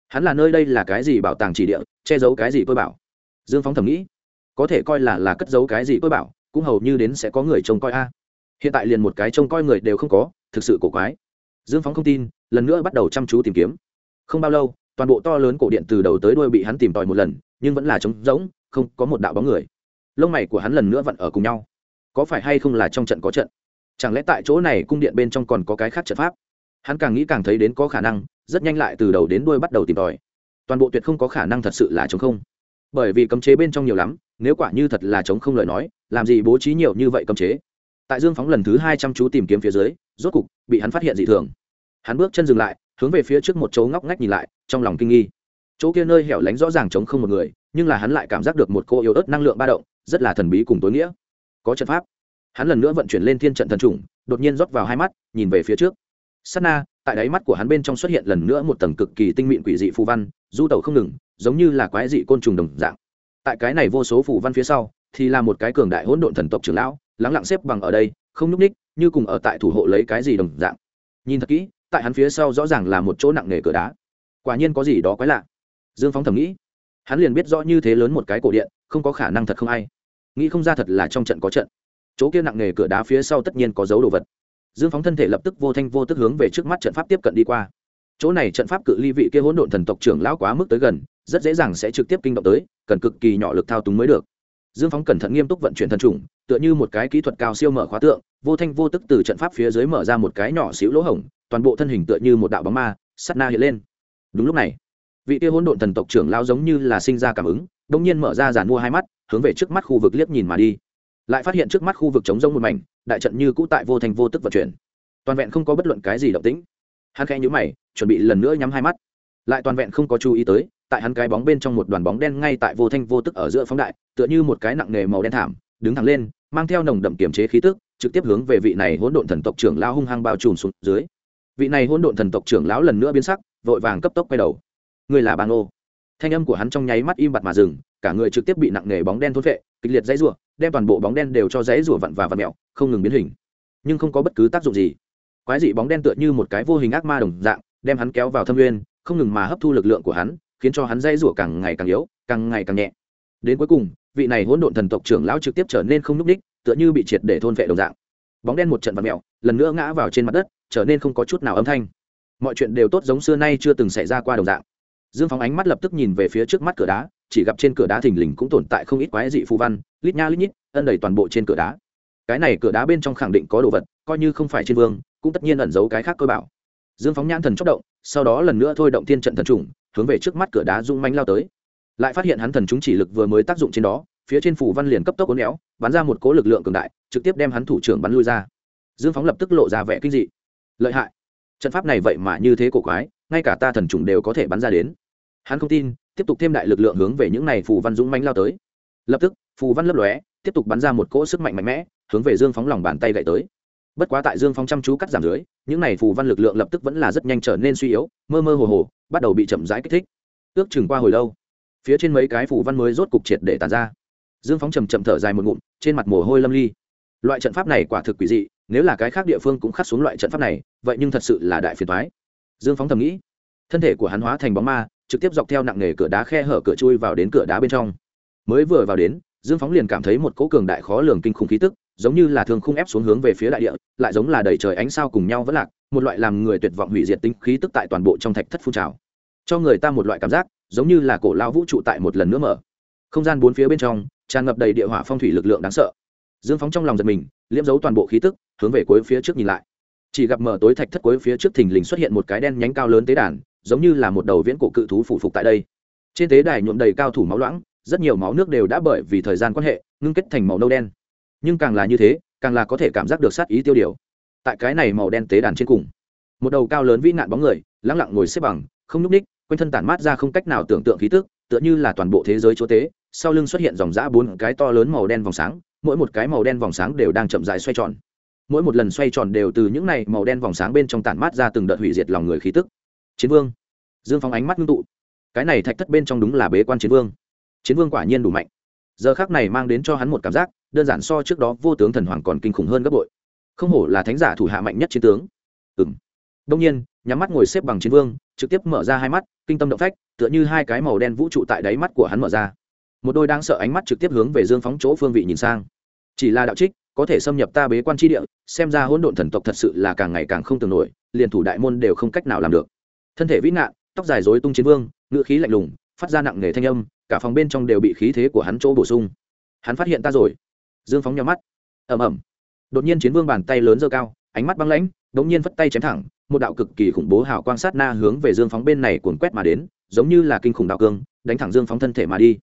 Hắn là nơi đây là cái gì bảo tàng chỉ địa, che giấu cái gì tôi bảo? Dương phóng thầm nghĩ. Có thể coi là là cất giấu cái gì tôi bảo, cũng hầu như đến sẽ có người trông coi a. Hiện tại liền một cái trông coi người đều không có, thực sự cổ quái. Dương phóng không tin, lần nữa bắt đầu chăm chú tìm kiếm. Không bao lâu, toàn bộ to lớn cổ điện từ đầu tới đuôi bị hắn tìm tòi một lần, nhưng vẫn là trống rỗng, không có một đạo bóng người lông mày của hắn lần nữa vặn ở cùng nhau. Có phải hay không là trong trận có trận? Chẳng lẽ tại chỗ này cung điện bên trong còn có cái khác trận pháp? Hắn càng nghĩ càng thấy đến có khả năng, rất nhanh lại từ đầu đến đuôi bắt đầu tìm tòi. Toàn bộ tuyệt không có khả năng thật sự là chống không. Bởi vì cấm chế bên trong nhiều lắm, nếu quả như thật là chống không lời nói, làm gì bố trí nhiều như vậy cấm chế? Tại dương phóng lần thứ hai chăm chú tìm kiếm phía dưới, rốt cục bị hắn phát hiện dị thường. Hắn bước chân dừng lại, hướng về phía trước một chỗ ngóc ngách nhìn lại, trong lòng kinh nghi. Chỗ kia nơi hẻo lánh rõ ràng chống không một người, nhưng là hắn lại cảm giác được một cô yếu ớt năng lượng ba động rất là thần bí cùng tối nghĩa. Có trận pháp. Hắn lần nữa vận chuyển lên thiên trận thần trùng, đột nhiên rót vào hai mắt, nhìn về phía trước. S na, tại đáy mắt của hắn bên trong xuất hiện lần nữa một tầng cực kỳ tinh mịn quỷ dị phù văn, du tẩu không ngừng, giống như là quái dị côn trùng đồng dạng. Tại cái này vô số phù văn phía sau, thì là một cái cường đại hỗn độn thần tộc trưởng lão, lắng lặng xếp bằng ở đây, không nhúc ních như cùng ở tại thủ hộ lấy cái gì đồng dạng. Nhìn thật kỹ, tại hắn phía sau rõ ràng là một chỗ nặng nề cửa đá. Quả nhiên có gì đó quái lạ. Dương phóng thầm nghĩ. Hắn liền biết rõ như thế lớn một cái cổ điện không có khả năng thật không ai. Nghĩ không ra thật là trong trận có trận. Chỗ kia nặng nề cửa đá phía sau tất nhiên có dấu đồ vật. Dương phóng thân thể lập tức vô thanh vô tức hướng về trước mắt trận pháp tiếp cận đi qua. Chỗ này trận pháp cự ly vị kia hỗn độn thần tộc trưởng lão quá mức tới gần, rất dễ dàng sẽ trực tiếp kinh động tới, cần cực kỳ nhỏ lực thao túng mới được. Dương phóng cẩn thận nghiêm túc vận chuyển thần trùng, tựa như một cái kỹ thuật cao siêu mở khóa tượng, vô thanh vô tức từ trận pháp phía dưới mở ra một cái nhỏ xíu lỗ hổng, toàn bộ thân hình tựa như một đạo bóng ma sắt na hiện lên. Đúng lúc này, vị kia hỗn độn thần tộc trưởng lão giống như là sinh ra cảm ứng đông nhiên mở ra giàn mua hai mắt, hướng về trước mắt khu vực liếc nhìn mà đi. Lại phát hiện trước mắt khu vực chống rông một mảnh, đại trận như cũ tại vô thành vô tức vận chuyển. Toàn vẹn không có bất luận cái gì động tĩnh. Hắn khẽ nhíu mày, chuẩn bị lần nữa nhắm hai mắt. Lại toàn vẹn không có chú ý tới, tại hắn cái bóng bên trong một đoàn bóng đen ngay tại vô thanh vô tức ở giữa phóng đại, tựa như một cái nặng nề màu đen thảm, đứng thẳng lên, mang theo nồng đậm kiềm chế khí tức, trực tiếp hướng về vị này hỗn độn thần tộc trưởng lão hung hăng bao trùm xuống dưới. Vị này hỗn độn thần tộc trưởng lão lần nữa biến sắc, vội vàng cấp tốc quay đầu. Người là bang ô thanh âm của hắn trong nháy mắt im bặt mà dừng, cả người trực tiếp bị nặng nề bóng đen thốt vệ kịch liệt dãy rủa, đem toàn bộ bóng đen đều cho dãy rủa vặn và vặn mẹo không ngừng biến hình. Nhưng không có bất cứ tác dụng gì. Quái dị bóng đen tựa như một cái vô hình ác ma đồng dạng, đem hắn kéo vào thâm nguyên, không ngừng mà hấp thu lực lượng của hắn, khiến cho hắn dãy rủa càng ngày càng yếu, càng ngày càng nhẹ. Đến cuối cùng, vị này hỗn độn thần tộc trưởng lão trực tiếp trở nên không núc đích tựa như bị triệt để thôn vệ đồng dạng. Bóng đen một trận vặn mẹo lần nữa ngã vào trên mặt đất, trở nên không có chút nào âm thanh. Mọi chuyện đều tốt giống xưa nay chưa từng xảy ra qua đồng dạng dương phóng ánh mắt lập tức nhìn về phía trước mắt cửa đá, chỉ gặp trên cửa đá thình lình cũng tồn tại không ít quái dị phù văn, lít nha lít nhít, ân đầy toàn bộ trên cửa đá. Cái này cửa đá bên trong khẳng định có đồ vật, coi như không phải trên vương, cũng tất nhiên ẩn giấu cái khác cơ bảo. Dương phóng nhãn thần chốc động, sau đó lần nữa thôi động tiên trận thần trùng, hướng về trước mắt cửa đá rung manh lao tới. Lại phát hiện hắn thần chúng chỉ lực vừa mới tác dụng trên đó, phía trên phủ văn liền cấp tốc uốn éo, bắn ra một cố lực lượng cường đại, trực tiếp đem hắn thủ trưởng bắn lui ra. Dương phóng lập tức lộ ra vẻ kinh dị. Lợi hại. Trận pháp này vậy mà như thế cổ quái, ngay cả ta thần trùng đều có thể bắn ra đến hắn không tin, tiếp tục thêm đại lực lượng hướng về những này phù văn dũng mánh lao tới. Lập tức, phù văn lấp lóe, tiếp tục bắn ra một cỗ sức mạnh mạnh mẽ, hướng về dương phóng lòng bàn tay gậy tới. Bất quá tại dương phóng chăm chú cắt giảm dưới, những này phù văn lực lượng lập tức vẫn là rất nhanh trở nên suy yếu, mơ mơ hồ hồ, bắt đầu bị chậm rãi kích thích. Ước chừng qua hồi lâu, phía trên mấy cái phù văn mới rốt cục triệt để tàn ra. Dương phóng chầm chậm thở dài một ngụm, trên mặt mồ hôi lâm ly. Loại trận pháp này quả thực quỷ dị, nếu là cái khác địa phương cũng khắc xuống loại trận pháp này, vậy nhưng thật sự là đại phiền thoái dương phóng thầm nghĩ, thân thể của hắn hóa thành bóng ma trực tiếp dọc theo nặng nghề cửa đá khe hở cửa chui vào đến cửa đá bên trong. Mới vừa vào đến, dương phóng liền cảm thấy một cỗ cường đại khó lường kinh khủng khí tức, giống như là thường khung ép xuống hướng về phía đại địa, lại giống là đầy trời ánh sao cùng nhau vẫn lạc, một loại làm người tuyệt vọng hủy diệt tính khí tức tại toàn bộ trong thạch thất phun trào. Cho người ta một loại cảm giác, giống như là cổ lao vũ trụ tại một lần nữa mở. Không gian bốn phía bên trong, tràn ngập đầy địa hỏa phong thủy lực lượng đáng sợ. Dương phóng trong lòng giật mình, liễm giấu toàn bộ khí tức, hướng về cuối phía trước nhìn lại. Chỉ gặp mở tối thạch thất cuối phía trước thình lình xuất hiện một cái đen nhánh cao lớn tế đàn giống như là một đầu viễn cổ cự thú phủ phục tại đây. Trên tế đài nhuộm đầy cao thủ máu loãng, rất nhiều máu nước đều đã bởi vì thời gian quan hệ, ngưng kết thành màu nâu đen. Nhưng càng là như thế, càng là có thể cảm giác được sát ý tiêu điều. Tại cái này màu đen tế đàn trên cùng, một đầu cao lớn vĩ nạn bóng người lắng lặng ngồi xếp bằng, không nhúc ních quanh thân tản mát ra không cách nào tưởng tượng khí tức, tựa như là toàn bộ thế giới chúa tế, sau lưng xuất hiện dòng dã bốn cái to lớn màu đen vòng sáng, mỗi một cái màu đen vòng sáng đều đang chậm rãi xoay tròn. Mỗi một lần xoay tròn đều từ những này màu đen vòng sáng bên trong tản mát ra từng đợt hủy diệt lòng người khí tức chiến vương. Dương phóng ánh mắt ngưng tụ. Cái này thạch thất bên trong đúng là bế quan chiến vương. Chiến vương quả nhiên đủ mạnh. Giờ khác này mang đến cho hắn một cảm giác, đơn giản so trước đó vô tướng thần hoàng còn kinh khủng hơn gấp bội. Không hổ là thánh giả thủ hạ mạnh nhất chiến tướng. Ừ m đông nhiên, nhắm mắt ngồi xếp bằng chiến vương, trực tiếp mở ra hai mắt, kinh tâm động phách, tựa như hai cái màu đen vũ trụ tại đáy mắt của hắn mở ra. Một đôi đang sợ ánh mắt trực tiếp hướng về dương phóng chỗ phương vị nhìn sang. Chỉ là đạo trích, có thể xâm nhập ta bế quan tri địa, xem ra hỗn độn thần tộc thật sự là càng ngày càng không tưởng nổi, liền thủ đại môn đều không cách nào làm được thân thể vĩ nạn, tóc dài dối tung chiến vương, ngữ khí lạnh lùng, phát ra nặng nề thanh âm, cả phòng bên trong đều bị khí thế của hắn chỗ bổ sung. Hắn phát hiện ta rồi. Dương phóng nhau mắt. Ẩm ẩm đột nhiên chiến vương bàn tay lớn dơ cao, ánh mắt băng lãnh đ ỗ n g nhiên phất tay chém thẳng, một đạo cực kỳ khủng bố hào quang sát na hướng về dương phóng bên này cuồn quét mà đến, giống như là kinh khủng đạo cương, đánh thẳng dương phóng thân thể mà đi.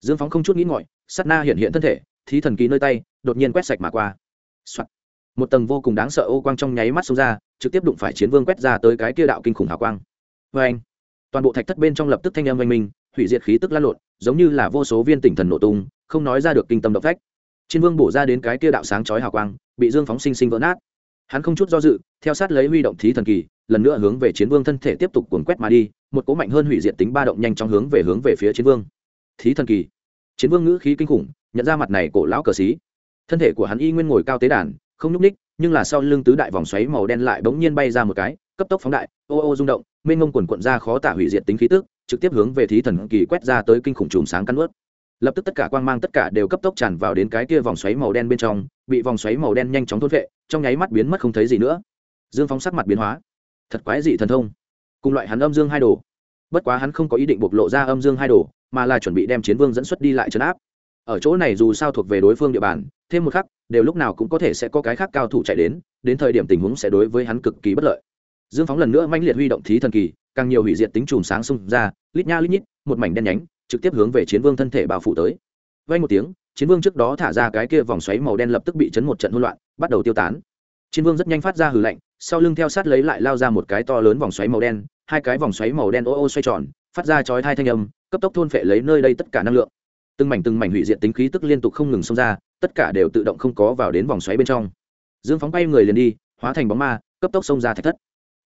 Dương phóng không chút nghĩ ngọi sát na hiện hiện thân thể, thí thần kỳ nơi tay, đột nhiên quét sạch mà qua、Soạn. một tầng vô cùng đáng sợ ô quang trong nháy mắt xông ra, trực tiếp đụng phải chiến vương quét ra tới cái kia đạo kinh khủng hào quang vê anh. Toàn bộ thạch thất bên trong lập tức thanh âm oanh minh, hủy diệt khí tức lan lộn, giống như là vô số viên tỉnh thần nổ tung, không nói ra được kinh tâm động phách. Chiến vương bổ ra đến cái kia đạo sáng chói hào quang, bị dương phóng sinh sinh vỡ nát. Hắn không chút do dự, theo sát lấy huy động thí thần kỳ, lần nữa hướng về chiến vương thân thể tiếp tục cuốn quét mà đi, một cố mạnh hơn hủy diệt tính ba động nhanh trong hướng về hướng về phía chiến vương. Thí thần kỳ. Chiến vương ngữ khí kinh khủng, nhận ra mặt này cổ lão cờ xí. Thân thể của hắn y nguyên ngồi cao tế đàn, không nhúc ních nhưng là sau lưng tứ đại vòng xoáy màu đen lại bỗng nhiên bay ra một cái, cấp tốc phóng đại, ô ô rung động, mênh ngông quần quận ra khó tả hủy diệt tính khí tức, trực tiếp hướng về thí thần kỳ quét ra tới kinh khủng chùm sáng căn ướt lập tức tất cả quang mang tất cả đều cấp tốc tràn vào đến cái kia vòng xoáy màu đen bên trong, bị vòng xoáy màu đen nhanh chóng thôn vệ trong nháy mắt biến mất không thấy gì nữa. Dương phóng sắc mặt biến hóa. Thật quái dị thần thông. Cùng loại hắn âm dương hai đồ. Bất quá hắn không có ý định bộc lộ ra âm dương hai đồ, mà là chuẩn bị đem chiến vương dẫn xuất đi lại trấn áp. Ở chỗ này dù sao thuộc về đối phương địa bàn thêm một khắc, đều lúc nào cũng có thể sẽ có cái khác cao thủ chạy đến đến thời điểm tình huống sẽ đối với hắn cực kỳ bất lợi. Dương phóng lần nữa manh liệt huy động thí thần kỳ, càng nhiều hủy diệt tính chùm sáng xung ra, lít nha lít nhít, một mảnh đen nhánh, trực tiếp hướng về chiến vương thân thể bao phủ tới. Vay một tiếng, chiến vương trước đó thả ra cái kia vòng xoáy màu đen lập tức bị chấn một trận hỗn loạn, bắt đầu tiêu tán. Chiến vương rất nhanh phát ra hừ lạnh, sau lưng theo sát lấy lại lao ra một cái to lớn vòng xoáy màu đen, hai cái vòng xoáy màu đen ô ô xoay tròn, phát ra chói thai thanh âm, cấp tốc thôn phệ lấy nơi đây tất cả năng lượng từng mảnh từng mảnh hủy diệt tính khí tức liên tục không ngừng xông ra, tất cả đều tự động không có vào đến vòng xoáy bên trong. Dương phóng bay người liền đi, hóa thành bóng ma, cấp tốc xông ra thạch thất.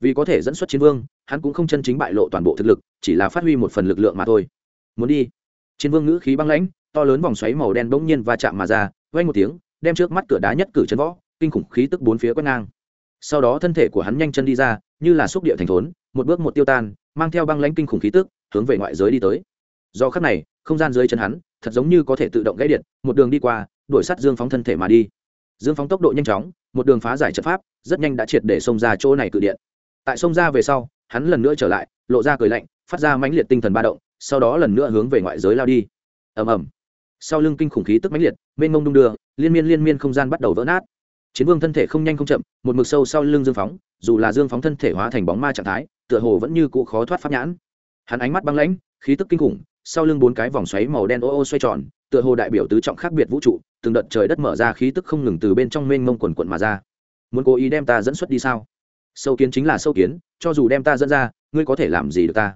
Vì có thể dẫn xuất chiến vương, hắn cũng không chân chính bại lộ toàn bộ thực lực, chỉ là phát huy một phần lực lượng mà thôi. Muốn đi. Chiến vương ngữ khí băng lãnh, to lớn vòng xoáy màu đen bỗng nhiên va chạm mà ra vay một tiếng, đem trước mắt cửa đá nhất cử chân võ, kinh khủng khí tức bốn phía quét ngang. Sau đó thân thể của hắn nhanh chân đi ra, như là xúc địa thành thốn, một bước một tiêu tan, mang theo băng lãnh kinh khủng khí tức, hướng về ngoại giới đi tới. Do khắc này không gian dưới chân hắn, thật giống như có thể tự động gãy điện, một đường đi qua, đuổi sát dương phóng thân thể mà đi. Dương phóng tốc độ nhanh chóng, một đường phá giải trận pháp, rất nhanh đã triệt để xông ra chỗ này cự điện. Tại xông ra về sau, hắn lần nữa trở lại, lộ ra cười lạnh, phát ra mãnh liệt tinh thần ba động, sau đó lần nữa hướng về ngoại giới lao đi. Ầm ầm. Sau lưng kinh khủng khí tức mãnh liệt, mênh mông đung đưa, liên miên liên miên không gian bắt đầu vỡ nát. Chiến vương thân thể không nhanh không chậm, một mực sâu sau lưng dương phóng, dù là dương phóng thân thể hóa thành bóng ma trạng thái, tựa hồ vẫn như cụ khó thoát pháp nhãn. Hắn ánh mắt băng lãnh, khí tức kinh khủng sau lưng bốn cái vòng xoáy màu đen ô ô xoay tròn, tựa hồ đại biểu tứ trọng khác biệt vũ trụ, từng đợt trời đất mở ra khí tức không ngừng từ bên trong mênh mông quần quận mà ra. Muốn cố ý đem ta dẫn xuất đi sao? Sâu kiến chính là sâu kiến, cho dù đem ta dẫn ra, ngươi có thể làm gì được ta?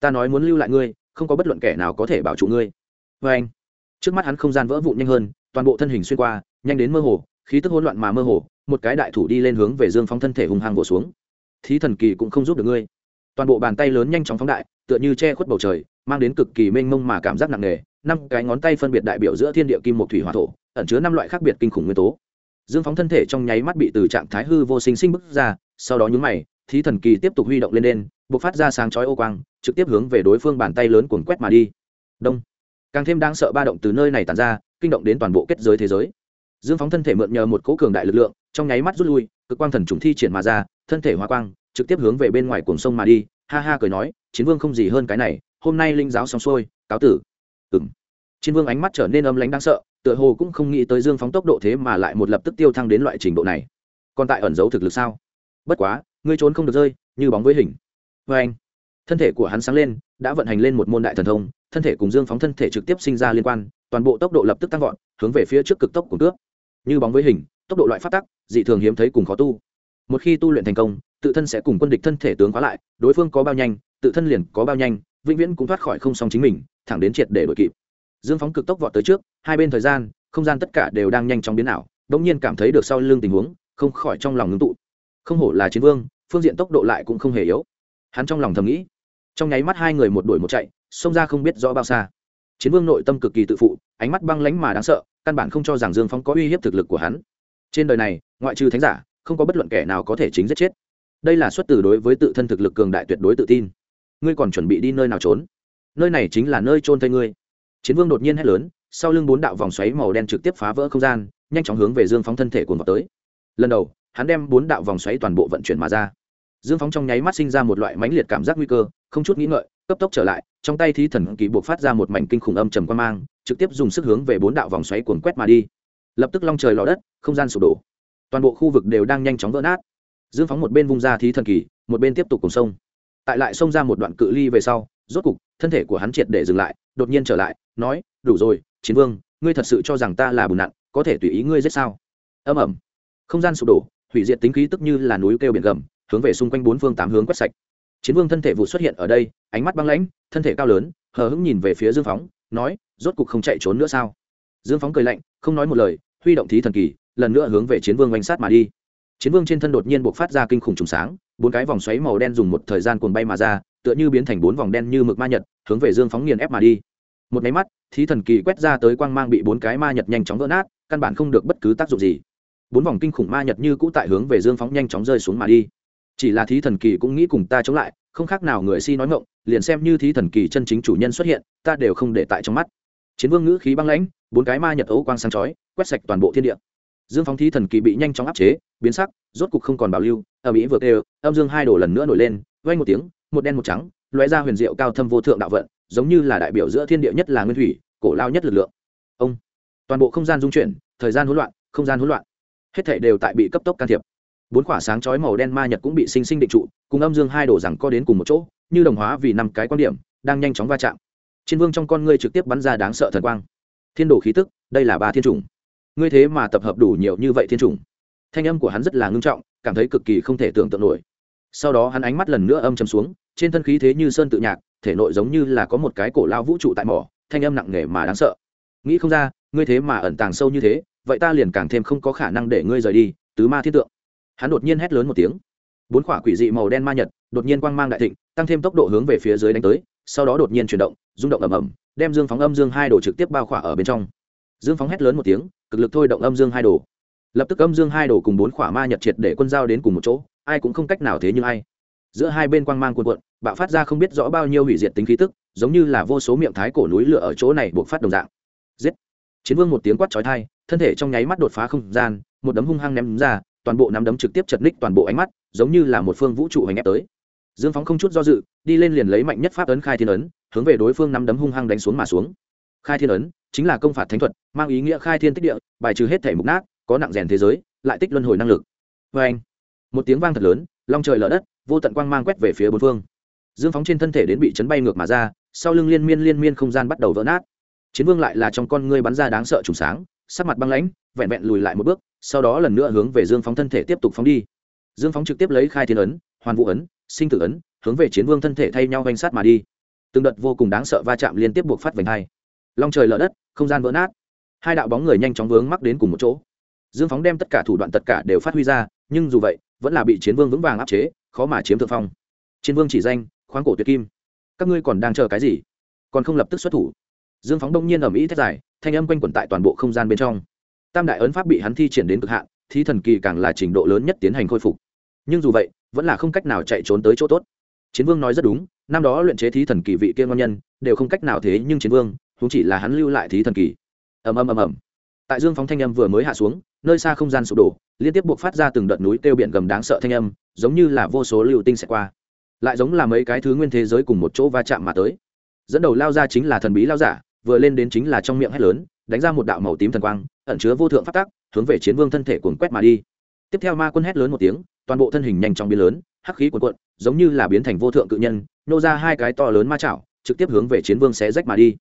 Ta nói muốn lưu lại ngươi, không có bất luận kẻ nào có thể bảo trụ ngươi. Vê anh, trước mắt hắn không gian vỡ vụn nhanh hơn, toàn bộ thân hình xuyên qua, nhanh đến mơ hồ, khí tức hỗn loạn mà mơ hồ, một cái đại thủ đi lên hướng về dương phóng thân thể hùng hăng vỗ xuống. Thí thần kỳ cũng không giúp được ngươi toàn bộ bàn tay lớn nhanh chóng phóng đại, tựa như che khuất bầu trời, mang đến cực kỳ mênh mông mà cảm giác nặng nề. Năm cái ngón tay phân biệt đại biểu giữa thiên địa kim một thủy hỏa thổ, ẩn chứa năm loại khác biệt kinh khủng nguyên tố. Dương phóng thân thể trong nháy mắt bị từ trạng thái hư vô sinh sinh bức ra, sau đó nhún mày, thí thần kỳ tiếp tục huy động lên đen b ộ c phát ra sáng chói ô quang, trực tiếp hướng về đối phương bàn tay lớn cuồn quét mà đi. Đông. Càng thêm đáng sợ ba động từ nơi này tàn ra, kinh động đến toàn bộ kết giới thế giới. Dương phóng thân thể mượn nhờ một cố cường đại lực lượng, trong nháy mắt rút lui, cực quang thần trùng thi triển mà ra, thân thể hoa quang trực tiếp hướng về bên ngoài cuồng sông mà đi, ha ha cười nói, chiến vương không gì hơn cái này, hôm nay linh giáo xong xuôi, cáo tử. Ừ m chiến vương ánh mắt trở nên âm lánh đáng sợ, tựa hồ cũng không nghĩ tới dương phóng tốc độ thế mà lại một lập tức tiêu thăng đến loại trình độ này. Còn tại ẩn giấu thực lực sao? Bất quá, ngươi trốn không được rơi, như bóng với hình. Vê anh, thân thể của hắn sáng lên, đã vận hành lên một môn đại thần thông, thân thể cùng dương phóng thân thể trực tiếp sinh ra liên quan, toàn bộ tốc độ lập tức tăng vọt, hướng về phía trước cực tốc của cướp như bóng với hình, tốc độ loại phát tắc, dị thường hiếm thấy cùng khó tu một khi tu luyện thành công, tự thân sẽ cùng quân địch thân thể tướng khóa lại, đối phương có bao nhanh, tự thân liền có bao nhanh, vĩnh viễn cũng thoát khỏi không song chính mình, thẳng đến triệt để đội kịp. Dương phóng cực tốc vọt tới trước, hai bên thời gian, không gian tất cả đều đang nhanh chóng biến ảo đ ỗ n g nhiên cảm thấy được sau lưng tình huống, không khỏi trong lòng ngưng tụ. Không hổ là chiến vương, phương diện tốc độ lại cũng không hề yếu. Hắn trong lòng thầm nghĩ. Trong nháy mắt hai người một đuổi một chạy, xông ra không biết rõ bao xa. Chiến vương nội tâm cực kỳ tự phụ, ánh mắt băng lánh mà đáng sợ, căn bản không cho rằng dương phóng có uy hiếp thực lực của hắn. Trên đời này, ngoại trừ thánh giả không có bất luận kẻ nào có thể chính giết chết. Đây là xuất từ đối với tự thân thực lực cường đại tuyệt đối tự tin. Ngươi còn chuẩn bị đi nơi nào trốn? Nơi này chính là nơi trôn thây ngươi. Chiến vương đột nhiên hét lớn, sau lưng bốn đạo vòng xoáy màu đen trực tiếp phá vỡ không gian, nhanh chóng hướng về dương phóng thân thể cuồng vào tới. Lần đầu, hắn đem bốn đạo vòng xoáy toàn bộ vận chuyển mà ra. Dương phóng trong nháy mắt sinh ra một loại mãnh liệt cảm giác nguy cơ, không chút nghĩ ngợi, cấp tốc trở lại, trong tay thi thần kỳ buộc phát ra một mảnh kinh khủng âm trầm quan mang, trực tiếp dùng sức hướng về bốn đạo vòng xoáy cuồn quét mà đi. Lập tức long trời lò đất, không gian sụp đổ toàn bộ khu vực đều đang nhanh chóng vỡ nát. Dương phóng một bên vung ra thí thần kỳ, một bên tiếp tục cùng sông. Tại lại xông ra một đoạn cự ly về sau, rốt cục, thân thể của hắn triệt để dừng lại, đột nhiên trở lại, nói, đủ rồi, chiến vương, ngươi thật sự cho rằng ta là bùn nặn, có thể tùy ý ngươi giết sao? Âm ẩm không gian sụp đổ, hủy diệt tính khí tức như là núi kêu biển gầm, hướng về xung quanh bốn phương tám hướng quét sạch. Chiến vương thân thể vụ xuất hiện ở đây, ánh mắt băng lãnh, thân thể cao lớn, hờ hững nhìn về phía dương phóng, nói, rốt cục không chạy trốn nữa sao? Dương phóng cười lạnh, không nói một lời, huy động thí thần kỳ lần nữa hướng về chiến vương oanh sát mà đi. Chiến vương trên thân đột nhiên buộc phát ra kinh khủng trùng sáng, bốn cái vòng xoáy màu đen dùng một thời gian cuồng bay mà ra, tựa như biến thành bốn vòng đen như mực ma nhật, hướng về dương phóng nghiền ép mà đi. Một máy mắt, thí thần kỳ quét ra tới quang mang bị bốn cái ma nhật nhanh chóng vỡ nát, căn bản không được bất cứ tác dụng gì. Bốn vòng kinh khủng ma nhật như cũ tại hướng về dương phóng nhanh chóng rơi xuống mà đi. Chỉ là thí thần kỳ cũng nghĩ cùng ta chống lại, không khác nào người si nói ngộng liền xem như thí thần kỳ chân chính chủ nhân xuất hiện, ta đều không để tại trong mắt. Chiến vương ngữ khí băng lãnh, bốn cái ma nhật ấu quang sáng chói, quét sạch toàn bộ thiên địa dương phóng thí thần kỳ bị nhanh chóng áp chế, biến sắc, rốt cục không còn bảo lưu, ở mỹ vừa kêu, âm dương hai đổ lần nữa nổi lên vay một tiếng, một đen một trắng, lóe ra huyền diệu cao thâm vô thượng đạo vận, giống như là đại biểu giữa thiên địa nhất là nguyên thủy, cổ lao nhất lực lượng. Ông, toàn bộ không gian dung chuyển, thời gian hỗn loạn, không gian hỗn loạn. Hết thể đều tại bị cấp tốc can thiệp. Bốn quả sáng chói màu đen ma nhật cũng bị sinh sinh định trụ, cùng âm dương hai đổ rằng co đến cùng một chỗ, như đồng hóa vì năm cái quan điểm, đang nhanh chóng va chạm. Chiến vương trong con ngươi trực tiếp bắn ra đáng sợ thần quang. Thiên đồ khí tức, đây là ba thiên chủng ngươi thế mà tập hợp đủ nhiều như vậy thiên trùng thanh âm của hắn rất là ngưng trọng, cảm thấy cực kỳ không thể tưởng tượng nổi. Sau đó hắn ánh mắt lần nữa âm chầm xuống, trên thân khí thế như sơn tự nhạc, thể nội giống như là có một cái cổ lao vũ trụ tại mỏ, thanh âm nặng nề mà đáng sợ. Nghĩ không ra, ngươi thế mà ẩn tàng sâu như thế, vậy ta liền càng thêm không có khả năng để ngươi rời đi, tứ ma thiên tượng. Hắn đột nhiên hét lớn một tiếng. Bốn quả quỷ dị màu đen ma nhật, đột nhiên quang mang đại thịnh, tăng thêm tốc độ hướng về phía dưới đánh tới, sau đó đột nhiên chuyển động, rung động ầm ầm, đem dương phóng âm dương hai đồ trực tiếp bao khỏa ở bên trong dương phóng hét lớn một tiếng, cực lực thôi động âm dương hai đồ. Lập tức âm dương hai đồ cùng bốn khỏa ma nhật triệt để quân giao đến cùng một chỗ, ai cũng không cách nào thế nhưng ai. Giữa hai bên quang mang cuộn cuộn, bạo phát ra không biết rõ bao nhiêu hủy diệt tính khí tức, giống như là vô số miệng thái cổ núi lửa ở chỗ này buộc phát đồng dạng. Giết! Chiến vương một tiếng quát chói thai thân thể trong nháy mắt đột phá không gian, một đấm hung hăng ném ra, toàn bộ nắm đấm trực tiếp chật ních toàn bộ ánh mắt, giống như là một phương vũ trụ hành ép tới. Dương phóng không chút do dự, đi lên liền lấy mạnh nhất pháp ấn khai thiên ấn, hướng về đối phương nắm đấm hung hăng đánh xuống mà xuống khai thiên ấn, chính là công phạt thánh thuật, mang ý nghĩa khai thiên tích địa, bài trừ hết thể mục nát, có nặng rèn thế giới, lại tích luân hồi năng lực. Vê anh, một tiếng vang thật lớn, long trời lở đất, vô tận quang mang quét về phía bốn phương. Dương phóng trên thân thể đến bị chấn bay ngược mà ra, sau lưng liên miên liên miên không gian bắt đầu vỡ nát. Chiến vương lại là trong con ngươi bắn ra đáng sợ trùng sáng, sắc mặt băng lãnh, vẹn vẹn lùi lại một bước, sau đó lần nữa hướng về dương phóng thân thể tiếp tục phóng đi. Dương phóng trực tiếp lấy khai thiên ấn, hoàn vũ ấn, sinh tử ấn, hướng về chiến vương thân thể thay nhau danh sát mà đi. Từng đợt vô cùng đáng sợ va chạm liên tiếp buộc phát vành hai long trời lở đất, không gian vỡ nát. Hai đạo bóng người nhanh chóng vướng mắc đến cùng một chỗ. Dương phóng đem tất cả thủ đoạn tất cả đều phát huy ra, nhưng dù vậy, vẫn là bị chiến vương vững vàng áp chế, khó mà chiếm thượng phong. Chiến vương chỉ danh, khoáng cổ tuyệt kim. Các ngươi còn đang chờ cái gì? Còn không lập tức xuất thủ. Dương phóng đông nhiên ở mỹ thét dài, thanh âm quanh quẩn tại toàn bộ không gian bên trong. Tam đại ấn pháp bị hắn thi triển đến cực hạn, thi thần kỳ càng là trình độ lớn nhất tiến hành khôi phục. Nhưng dù vậy, vẫn là không cách nào chạy trốn tới chỗ tốt. Chiến vương nói rất đúng, năm đó luyện chế thí thần kỳ vị kia ngon nhân, đều không cách nào thế nhưng chiến vương cũng chỉ là hắn lưu lại thí thần kỳ. Ầm ầm ầm ầm. Tại dương phóng thanh âm vừa mới hạ xuống, nơi xa không gian sụp đổ, liên tiếp buộc phát ra từng đợt núi kêu biển gầm đáng sợ thanh âm, giống như là vô số lưu tinh sẽ qua. Lại giống là mấy cái thứ nguyên thế giới cùng một chỗ va chạm mà tới. Dẫn đầu lao ra chính là thần bí lao giả, vừa lên đến chính là trong miệng hét lớn, đánh ra một đạo màu tím thần quang, ẩn chứa vô thượng phát tác hướng về chiến vương thân thể cuồng quét mà đi. Tiếp theo ma quân hét lớn một tiếng, toàn bộ thân hình nhanh chóng biến lớn, hắc khí cuồn cuộn, giống như là biến thành vô thượng cự nhân, nô ra hai cái to lớn ma chảo, trực tiếp hướng về chiến vương xé rách mà đi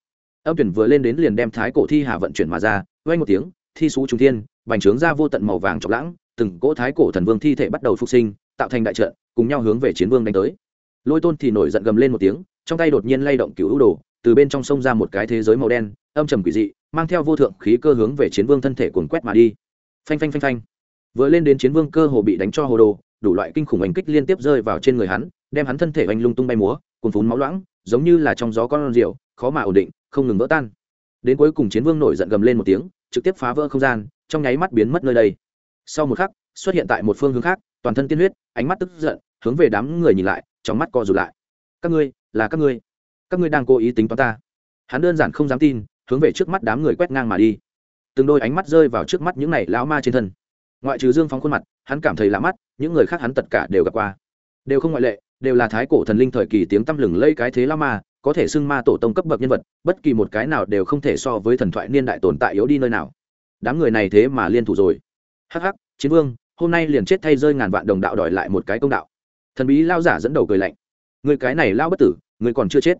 âm tuyển vừa lên đến liền đem thái cổ thi hà vận chuyển mà ra vay một tiếng, thi xú trung thiên, bành trướng ra vô tận màu vàng chọc lãng, từng cỗ thái cổ thần vương thi thể bắt đầu phục sinh, tạo thành đại trận, cùng nhau hướng về chiến vương đánh tới. Lôi tôn thì nổi giận gầm lên một tiếng, trong tay đột nhiên lay động cựu hữu đồ, từ bên trong sông ra một cái thế giới màu đen, âm trầm quỷ dị, mang theo vô thượng khí cơ hướng về chiến vương thân thể cuồn quét mà đi. Phanh phanh phanh phanh. Vừa lên đến chiến vương cơ hồ bị đánh cho hồ đồ, đủ loại kinh khủng ảnh kích liên tiếp rơi vào trên người hắn, đem hắn thân thể oanh lung tung bay múa, cuồn phún máu loãng, giống như là trong gió con rượu, khó mà ổn định không ngừng vỡ tan. Đến cuối cùng chiến vương nổi giận gầm lên một tiếng, trực tiếp phá vỡ không gian, trong nháy mắt biến mất nơi đây. Sau một khắc, xuất hiện tại một phương hướng khác, toàn thân tiên huyết, ánh mắt tức giận, hướng về đám người nhìn lại, trong mắt co rụt lại. Các ngươi, là các ngươi. Các ngươi đang cố ý tính toán ta. Hắn đơn giản không dám tin, hướng về trước mắt đám người quét ngang mà đi. Từng đôi ánh mắt rơi vào trước mắt những này lão ma trên thân. Ngoại trừ dương phóng khuôn mặt, hắn cảm thấy lạ mắt, những người khác hắn tất cả đều gặp qua. Đều không ngoại lệ, đều là thái cổ thần linh thời kỳ tiếng tăm lừng lây cái thế lão ma có thể xưng ma tổ tông cấp bậc nhân vật, bất kỳ một cái nào đều không thể so với thần thoại niên đại tồn tại yếu đi nơi nào. Đám người này thế mà liên thủ rồi. Hắc hắc, chiến vương, hôm nay liền chết thay rơi ngàn vạn đồng đạo đòi lại một cái công đạo. Thần bí lao giả dẫn đầu cười lạnh. Người cái này lao bất tử, người còn chưa chết.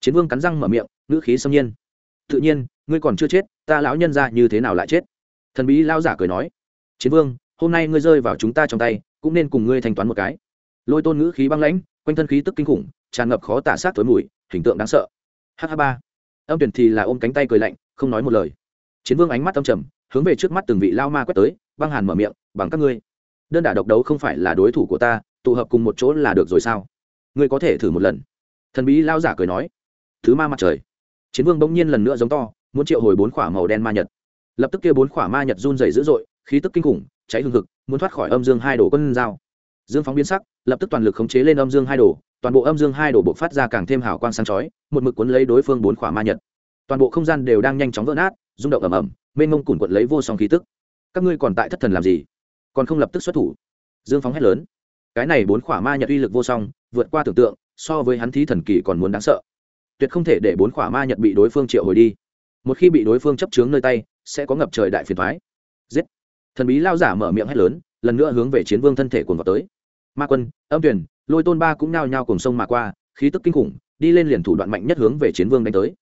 Chiến vương cắn răng mở miệng, ngữ khí xâm nhiên. Tự nhiên ngươi còn chưa chết, ta lão nhân ra như thế nào lại chết? Thần bí lao giả cười nói. Chiến vương, hôm nay ngươi rơi vào chúng ta trong tay, cũng nên cùng ngươi thanh toán một cái. Lôi tôn ngữ khí băng lãnh, quanh thân khí tức kinh khủng, tràn ngập khó tả sát tối mùi hình tượng đáng sợ. H ba. Âm tuyển thì là ôm cánh tay cười lạnh, không nói một lời. Chiến vương ánh mắt âm trầm, hướng về trước mắt từng vị lao ma quét tới, băng hàn mở miệng, bằng các ngươi, đơn đả độc đấu không phải là đối thủ của ta, tụ hợp cùng một chỗ là được rồi sao? Ngươi có thể thử một lần. Thần bí lao giả cười nói, thứ ma mặt trời. Chiến vương bỗng nhiên lần nữa giống to, muốn triệu hồi bốn khỏa màu đen ma nhật. Lập tức kia bốn khỏa ma nhật run dày dữ dội, khí tức kinh khủng, cháy hương thực muốn thoát khỏi âm dương hai đồ quân dao dương phóng biến sắc, lập tức toàn lực khống chế lên âm dương hai đồ toàn bộ âm dương hai đổ bộ phát ra càng thêm hào quang sáng chói, một mực cuốn lấy đối phương bốn khỏa ma nhật. Toàn bộ không gian đều đang nhanh chóng vỡ nát, rung động ầm ầm, mênh mông cuộn cuộn lấy vô song khí tức. Các ngươi còn tại thất thần làm gì? Còn không lập tức xuất thủ. Dương phóng hét lớn. Cái này bốn khỏa ma nhật uy lực vô song, vượt qua tưởng tượng, so với hắn thí thần kỳ còn muốn đáng sợ. Tuyệt không thể để bốn khỏa ma nhật bị đối phương triệu hồi đi. Một khi bị đối phương chấp chướng nơi tay, sẽ có ngập trời đại phiền thoái giết. Thần bí lao giả mở miệng hét lớn, lần nữa hướng về chiến vương thân thể cuồng vào tới ma quân, âm tuyển lôi tôn ba cũng nao nhao cùng sông mà qua, khí tức kinh khủng, đi lên liền thủ đoạn mạnh nhất hướng về chiến vương đánh tới.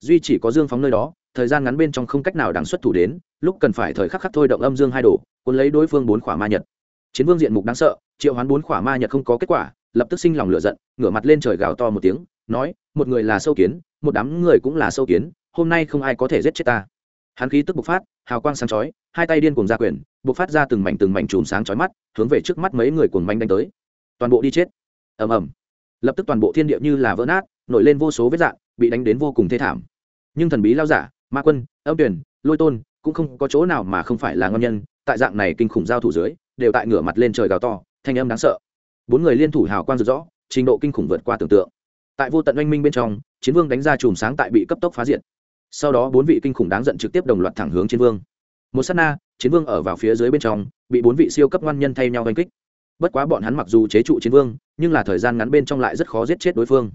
Duy chỉ có dương phóng nơi đó, thời gian ngắn bên trong không cách nào đáng xuất thủ đến, lúc cần phải thời khắc khắc thôi động âm dương hai đồ, cuốn lấy đối phương bốn khỏa ma nhật. Chiến vương diện mục đáng sợ, triệu hoán bốn khỏa ma nhật không có kết quả, lập tức sinh lòng lửa giận, ngửa mặt lên trời gào to một tiếng, nói, một người là sâu kiến, một đám người cũng là sâu kiến, hôm nay không ai có thể giết chết ta hắn khí tức bộc phát hào quang sáng chói hai tay điên cùng ra quyền bộc phát ra từng mảnh từng mảnh chùm sáng chói mắt hướng về trước mắt mấy người cuồng manh đánh tới. Toàn bộ đi chết. Ầm ầm. Lập tức toàn bộ thiên địa như là vỡ nát nổi lên vô số vết dạng, bị đánh đến vô cùng thê thảm. Nhưng thần bí lao giả ma quân âm tuyển lôi tôn cũng không có chỗ nào mà không phải là ngon nhân tại dạng này kinh khủng giao thủ dưới đều tại ngửa mặt lên trời gào to thanh âm đáng sợ. Bốn người liên thủ hào quang rực rõ trình độ kinh khủng vượt qua tưởng tượng. Tại vô tận oanh minh bên trong chiến vương đánh ra chùm sáng tại bị cấp tốc phá diện sau đó bốn vị kinh khủng đáng giận trực tiếp đồng loạt thẳng hướng chiến vương. Một s á t na, chiến vương ở vào phía dưới bên trong, bị bốn vị siêu cấp ngoan nhân thay nhau oanh kích. Bất quá bọn hắn mặc dù chế trụ chiến vương, nhưng là thời gian ngắn bên trong lại rất khó giết chết đối phương.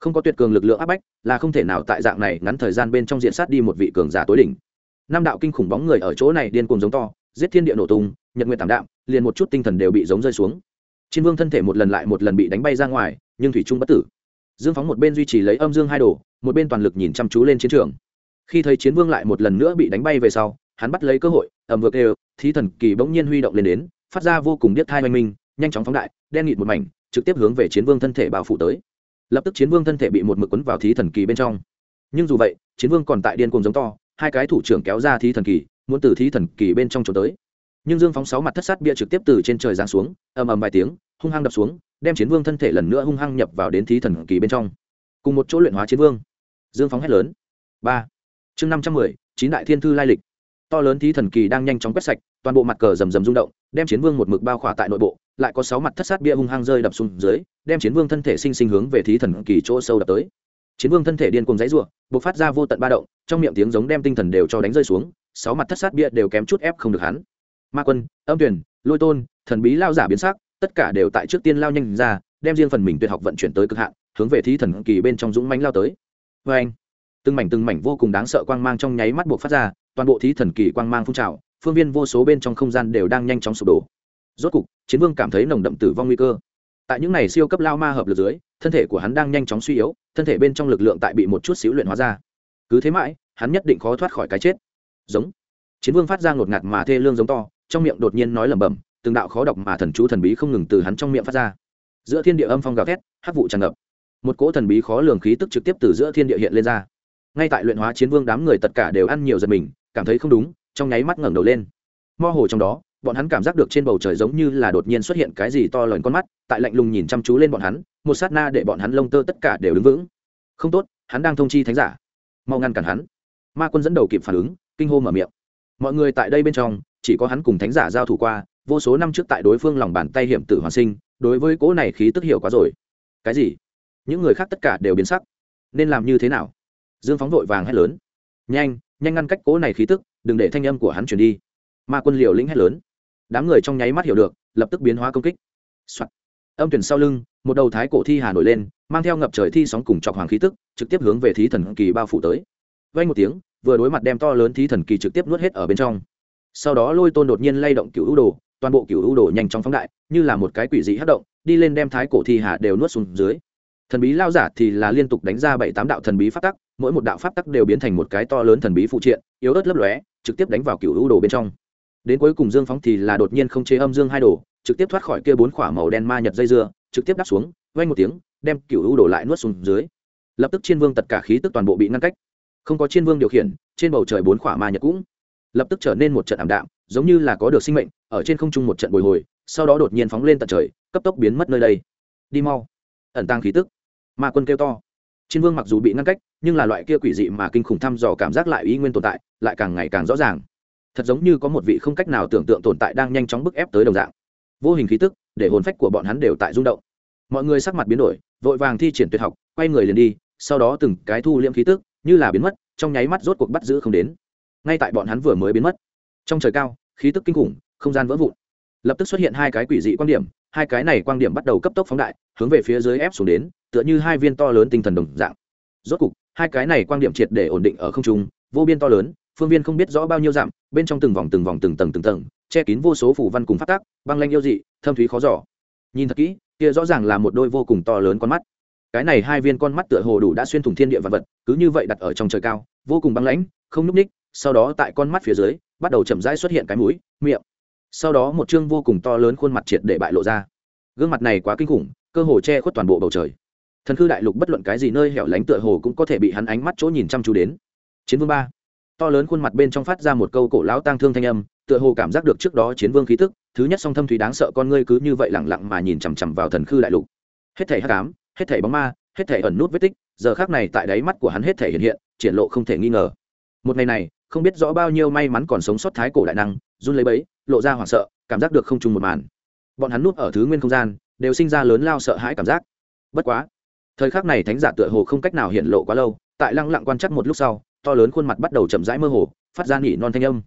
Không có tuyệt cường lực lượng áp bách, là không thể nào tại dạng này ngắn thời gian bên trong diện sát đi một vị cường giả tối đỉnh. Năm đạo kinh khủng bóng người ở chỗ này điên cuồng giống to, giết thiên địa nổ tung, nhật nguyện tảm đạm, liền một chút tinh thần đều bị giống rơi xuống. Chiến vương thân thể một lần lại một lần bị đánh bay ra ngoài, nhưng thủy trung bất tử. Dương phóng một bên duy trì lấy âm dương hai đồ, một bên toàn lực nhìn chăm chú lên chiến trường khi thấy chiến vương lại một lần nữa bị đánh bay về sau, hắn bắt lấy cơ hội ẩm vượt đều, thí thần kỳ bỗng nhiên huy động lên đến, phát ra vô cùng điếc thai oanh minh, nhanh chóng phóng đại, đen nghịt một mảnh, trực tiếp hướng về chiến vương thân thể bao phủ tới. Lập tức chiến vương thân thể bị một mực quấn vào thí thần kỳ bên trong. Nhưng dù vậy, chiến vương còn tại điên cuồng giống to, hai cái thủ trưởng kéo ra thí thần kỳ, muốn từ thí thần kỳ bên trong trốn tới. Nhưng dương phóng sáu mặt thất sát bia trực tiếp từ trên trời giáng xuống, ầm ầm vài tiếng, hung hăng đập xuống, đem chiến vương thân thể lần nữa hung hăng nhập vào đến thí thần kỳ bên trong. Cùng một chỗ luyện hóa chiến vương. Dương phóng hét lớn. Ba chương năm trăm mười chín đại thiên thư lai lịch. To lớn thí thần kỳ đang nhanh chóng quét sạch toàn bộ mặt cờ rầm rầm rung động đem chiến vương một mực bao khỏa tại nội bộ lại có sáu mặt thất sát bia hung hăng rơi đập xuống dưới đem chiến vương thân thể sinh sinh hướng về thí thần kỳ chỗ sâu đập tới. Chiến vương thân thể điên cuồng dãy rủa, buộc phát ra vô tận ba động trong miệng tiếng giống đem tinh thần đều cho đánh rơi xuống sáu mặt thất sát bia đều kém chút ép không được hắn. Ma quân âm tuyển lôi tôn thần bí lao giả biến sắc tất cả đều tại trước tiên lao nhanh ra đem riêng phần mình tuyệt học vận chuyển tới cực hạn hướng về thí thần kỳ bên trong dũng mánh lao tới. Vê anh từng mảnh từng mảnh vô cùng đáng sợ quang mang trong nháy mắt buộc phát ra, toàn bộ thí thần kỳ quang mang phun trào, phương viên vô số bên trong không gian đều đang nhanh chóng sụp đổ. Rốt cục, chiến vương cảm thấy nồng đậm tử vong nguy cơ. Tại những này siêu cấp lao ma hợp lực dưới, thân thể của hắn đang nhanh chóng suy yếu, thân thể bên trong lực lượng tại bị một chút xíu luyện hóa ra. Cứ thế mãi, hắn nhất định khó thoát khỏi cái chết. Giống. Chiến vương phát ra ngột ngạt mà thê lương giống to, trong miệng đột nhiên nói lẩm bẩm, từng đạo khó đọc mà thần chú thần bí không ngừng từ hắn trong miệng phát ra. Giữa thiên địa âm phong gào thét, hắc vụ tràn ngập. Một cỗ thần bí khó lường khí tức trực tiếp từ giữa thiên địa hiện lên ra ngay tại luyện hóa chiến vương đám người tất cả đều ăn nhiều giật mình, cảm thấy không đúng, trong nháy mắt ngẩng đầu lên. Mơ hồ trong đó, bọn hắn cảm giác được trên bầu trời giống như là đột nhiên xuất hiện cái gì to lớn con mắt, tại lạnh lùng nhìn chăm chú lên bọn hắn, một sát na để bọn hắn lông tơ tất cả đều đứng vững. Không tốt, hắn đang thông chi thánh giả. Mau ngăn cản hắn. Ma quân dẫn đầu kịp phản ứng, kinh hô mở miệng. Mọi người tại đây bên trong, chỉ có hắn cùng thánh giả giao thủ qua, vô số năm trước tại đối phương lòng bàn tay hiểm tử hoàn sinh, đối với cỗ này khí tức hiểu quá rồi. Cái gì? Những người khác tất cả đều biến sắc. Nên làm như thế nào? Dương phóng vội vàng hét lớn. Nhanh nhanh ngăn cách cố này khí tức, đừng để thanh âm của hắn chuyển đi. Ma quân liều lĩnh hét lớn. Đám người trong nháy mắt hiểu được, lập tức biến hóa công kích、Soạn. âm tuyển sau lưng, một đầu thái cổ thi hà nổi lên, mang theo ngập trời thi sóng cùng chọc hoàng khí tức, trực tiếp hướng về thí thần kỳ bao phủ tới. Vay một tiếng, vừa đối mặt đem to lớn thí thần kỳ trực tiếp nuốt hết ở bên trong. Sau đó lôi tôn đột nhiên lay động cựu ưu đồ, toàn bộ cựu ưu đồ nhanh chóng phóng đại, như là một cái quỷ dị hát động, đi lên đem thái cổ thi hà đều nuốt xuống dưới thần bí lao giả thì là liên tục đánh ra bảy tám đạo thần bí pháp tắc, mỗi một đạo pháp tắc đều biến thành một cái to lớn thần bí phụ triện, yếu ớt lấp lóe, trực tiếp đánh vào cựu u đồ bên trong. Đến cuối cùng dương phóng thì là đột nhiên không chế âm dương hai đồ, trực tiếp thoát khỏi kia bốn khỏa màu đen ma nhật dây dưa, trực tiếp đáp xuống vay một tiếng, đem cựu u đồ lại nuốt xuống dưới. Lập tức chiên vương tất cả khí tức toàn bộ bị ngăn cách. Không có chiên vương điều khiển, trên bầu trời bốn khỏa ma nhật cũng lập tức trở nên một trận ảm đạm, giống như là có được sinh mệnh, ở trên không trung một trận bồi hồi, sau đó đột nhiên phóng lên tận trời, cấp tốc biến mất nơi đây. Đi mau. Ẩn tăng khí tức ma quân kêu to. Chiến vương mặc dù bị ngăn cách, nhưng là loại kia quỷ dị mà kinh khủng thăm dò cảm giác lại ý nguyên tồn tại, lại càng ngày càng rõ ràng. Thật giống như có một vị không cách nào tưởng tượng tồn tại đang nhanh chóng bức ép tới đồng dạng. Vô hình khí tức, để hồn phách của bọn hắn đều tại rung động. Mọi người sắc mặt biến đổi, vội vàng thi triển tuyệt học, quay người liền đi, sau đó từng cái thu liễm khí tức, như là biến mất, trong nháy mắt rốt cuộc bắt giữ không đến. Ngay tại bọn hắn vừa mới biến mất, trong trời cao, khí tức kinh khủng, không gian vỡ vụn. Lập tức xuất hiện hai cái quỷ dị quan điểm, hai cái này quan điểm bắt đầu cấp tốc phóng đại, hướng về phía dưới ép xuống đến tựa như hai viên to lớn tinh thần đồng dạng. Rốt cục, hai cái này quan điểm triệt để ổn định ở không trung, vô biên to lớn, phương viên không biết rõ bao nhiêu dặm, bên trong từng vòng từng vòng từng tầng từng tầng, che kín vô số phủ văn cùng phát tác băng lanh yêu dị, thâm thúy khó giỏ nhìn thật kỹ, kia rõ ràng là một đôi vô cùng to lớn con mắt. Cái này hai viên con mắt tựa hồ đủ đã xuyên thủng thiên địa vật vật, cứ như vậy đặt ở trong trời cao, vô cùng băng lãnh, không núp ních sau đó tại con mắt phía dưới, bắt đầu chậm rãi xuất hiện cái mũi, miệng. Sau đó một chương vô cùng to lớn khuôn mặt triệt để bại lộ ra. Gương mặt này quá kinh khủng, cơ hồ che khuất toàn bộ bầu trời thần khư đại lục bất luận cái gì nơi hẻo lánh tựa hồ cũng có thể bị hắn ánh mắt chỗ nhìn chăm chú đến. Chiến vương ba. To lớn khuôn mặt bên trong phát ra một câu cổ lão tang thương thanh âm, tựa hồ cảm giác được trước đó chiến vương khí tức, thứ nhất song thâm thúy đáng sợ con ngươi cứ như vậy lẳng lặng mà nhìn chằm chằm vào thần khư đại lục. Hết thảy hắc ám, hết thảy bóng ma, hết thảy ẩn nút vết tích, giờ khác này tại đáy mắt của hắn hết thảy hiện hiện, triển lộ không thể nghi ngờ. Một ngày này, không biết rõ bao nhiêu may mắn còn sống sót thái cổ đại năng, run lấy bấy lộ ra hoảng sợ, cảm giác được không trùng một màn. Bọn hắn núp ở thứ nguyên không gian, đều sinh ra lớn lao sợ hãi cảm giác. Bất quá thời khắc này thánh giả tựa hồ không cách nào hiện lộ quá lâu, tại lăng lặng quan chắc một lúc sau, to lớn khuôn mặt bắt đầu chậm rãi mơ hồ, phát ra nỉ non thanh âm.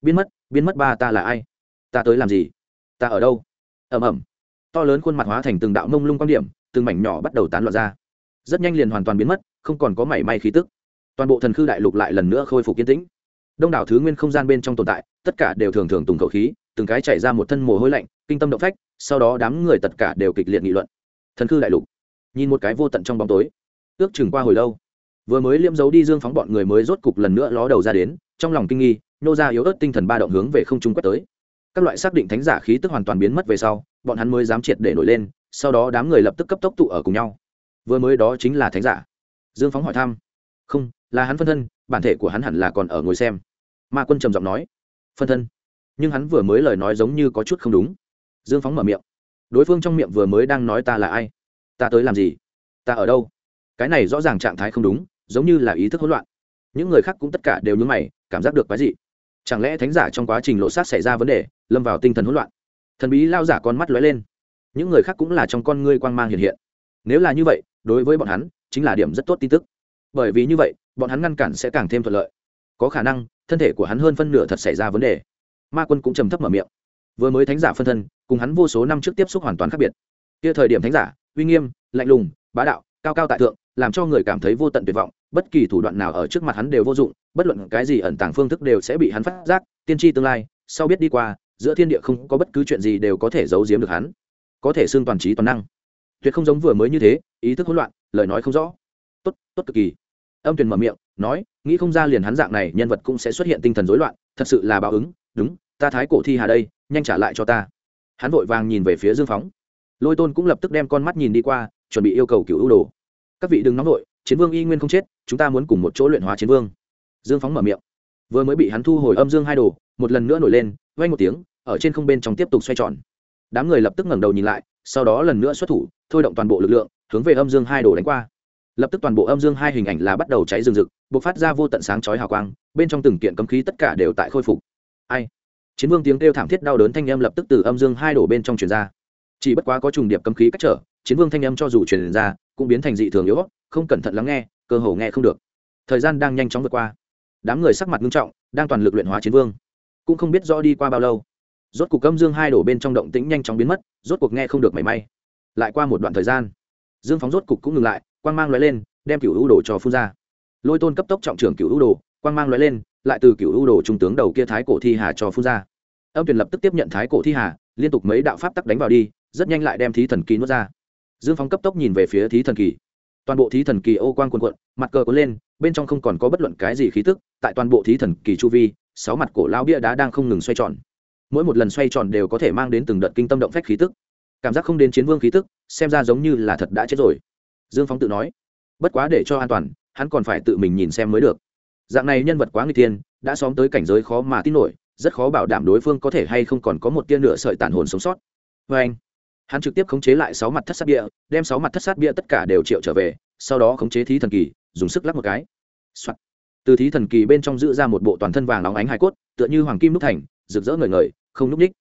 Biến mất biến mất ba ta là ai? Ta tới làm gì? Ta ở đâu? Ẩm ẩm to lớn khuôn mặt hóa thành từng đạo mông lung quan điểm, từng mảnh nhỏ bắt đầu tán loạn ra. Rất nhanh liền hoàn toàn biến mất, không còn có mảy may khí tức. Toàn bộ thần khư đại lục lại lần nữa khôi phục kiến tĩnh. Đông đảo thứ nguyên không gian bên trong tồn tại, tất cả đều thường thường tùng khẩu khí, từng cái chảy ra một thân mồ hôi lạnh, kinh tâm động phách, sau đó đám người tất cả đều kịch liệt nghị luận. Thần khư đại lục nhìn một cái vô tận trong bóng tối. Ước chừng qua hồi lâu, vừa mới liễm dấu đi dương phóng bọn người mới rốt cục lần nữa ló đầu ra đến, trong lòng kinh nghi, nô ra yếu ớt tinh thần ba động hướng về không trung quét tới. Các loại xác định thánh giả khí tức hoàn toàn biến mất về sau, bọn hắn mới dám triệt để nổi lên, sau đó đám người lập tức cấp tốc tụ ở cùng nhau. Vừa mới đó chính là thánh giả. Dương phóng hỏi thăm. Không, là hắn phân thân, bản thể của hắn hẳn là còn ở ngồi xem. Ma quân trầm giọng nói. Phân thân? Nhưng hắn vừa mới lời nói giống như có chút không đúng. Dương phóng mở miệng. Đối phương trong miệng vừa mới đang nói ta là ai? Ta tới làm gì? Ta ở đâu? Cái này rõ ràng trạng thái không đúng, giống như là ý thức hỗn loạn. Những người khác cũng tất cả đều nhớ mày, cảm giác được cái gì chẳng lẽ thánh giả trong quá trình lộ sát xảy ra vấn đề, lâm vào tinh thần hỗn loạn? Thần bí lao giả con mắt lóe lên. Những người khác cũng là trong con ngươi quang mang hiện hiện. Nếu là như vậy, đối với bọn hắn, chính là điểm rất tốt tin tức. Bởi vì như vậy, bọn hắn ngăn cản sẽ càng thêm thuận lợi. Có khả năng, thân thể của hắn hơn phân nửa thật xảy ra vấn đề. Ma quân cũng trầm thấp mở miệng. Vừa mới thánh giả phân thân, cùng hắn vô số năm trước tiếp xúc hoàn toàn khác biệt. Kia thời điểm thánh giả uy nghiêm, lạnh lùng, bá đạo, cao cao tại thượng, làm cho người cảm thấy vô tận tuyệt vọng. Bất kỳ thủ đoạn nào ở trước mặt hắn đều vô dụng, bất luận cái gì ẩn tàng phương thức đều sẽ bị hắn phát giác, tiên tri tương lai, sau biết đi qua, giữa thiên địa không có bất cứ chuyện gì đều có thể giấu giếm được hắn, có thể xương toàn trí toàn năng. Tuyệt không giống vừa mới như thế, ý thức hỗn loạn, lời nói không rõ. Tốt tốt cực kỳ. Âm tuyền mở miệng, nói, nghĩ không ra liền hắn dạng này nhân vật cũng sẽ xuất hiện tinh thần rối loạn, thật sự là báo ứng. Đúng, ta thái cổ thi hà đây, nhanh trả lại cho ta. Hắn vội vàng nhìn về phía dương phóng lôi tôn cũng lập tức đem con mắt nhìn đi qua, chuẩn bị yêu cầu cựu ưu đồ. Các vị đừng nóng vội, chiến vương y nguyên không chết, chúng ta muốn cùng một chỗ luyện hóa chiến vương. Dương phóng mở miệng. Vừa mới bị hắn thu hồi âm dương hai đồ, một lần nữa nổi lên vay một tiếng, ở trên không bên trong tiếp tục xoay tròn. Đám người lập tức ngẩng đầu nhìn lại, sau đó lần nữa xuất thủ, thôi động toàn bộ lực lượng, hướng về âm dương hai đồ đánh qua. Lập tức toàn bộ âm dương hai hình ảnh là bắt đầu cháy rừng rực b ộ c phát ra vô tận sáng chói hào quang, bên trong từng kiện cấm khí tất cả đều tại khôi phục. Ai? Chiến vương tiếng kêu thảm thiết đau đớn thanh âm lập tức từ âm dương hai đổ bên trong truyền ra chỉ bất quá có trùng điệp cấm khí cách trở, chiến vương thanh âm cho dù truyền ra, cũng biến thành dị thường yếu không cẩn thận lắng nghe, cơ hồ nghe không được. Thời gian đang nhanh chóng vượt qua. Đám người sắc mặt nghiêm trọng, đang toàn lực luyện hóa chiến vương. Cũng không biết rõ đi qua bao lâu. Rốt cuộc âm dương hai đổ bên trong động tĩnh nhanh chóng biến mất, rốt cuộc nghe không được mảy may. Lại qua một đoạn thời gian, dương phóng rốt cục cũng ngừng lại, quang mang lóe lên, đem cựu u đồ cho phun ra. Lôi tôn cấp tốc trọng trưởng cựu u đồ, quang mang lóe lên, lại từ cựu u đồ trung tướng đầu kia thái cổ thi hà cho phun ra. Âm tuyển lập tức tiếp nhận thái cổ thi hà, liên tục mấy đạo pháp tắc đánh vào đi rất nhanh lại đem thí thần kỳ nuốt ra. Dương phóng cấp tốc nhìn về phía thí thần kỳ. Toàn bộ thí thần kỳ ô quang quần quận mặt cờ cuốn lên, bên trong không còn có bất luận cái gì khí tức, tại toàn bộ thí thần kỳ chu vi, sáu mặt cổ lao bia đá đang không ngừng xoay tròn. Mỗi một lần xoay tròn đều có thể mang đến từng đợt kinh tâm động phách khí tức. Cảm giác không đến chiến vương khí tức, xem ra giống như là thật đã chết rồi. Dương phóng tự nói. Bất quá để cho an toàn, hắn còn phải tự mình nhìn xem mới được. Dạng này nhân vật quá người tiên đã xóm tới cảnh giới khó mà tin nổi, rất khó bảo đảm đối phương có thể hay không còn có một tia nửa sợi tàn hồn sống sót. Vê anh hắn trực tiếp khống chế lại sáu mặt thất sát bia, đem sáu mặt thất sát bia tất cả đều triệu trở về, sau đó khống chế thí thần kỳ, dùng sức lắc một cái、Soạn. từ thí thần kỳ bên trong giữ ra một bộ toàn thân vàng óng ánh hải cốt, tựa như hoàng kim núc thành, rực rỡ ngời ngời, không núp ních.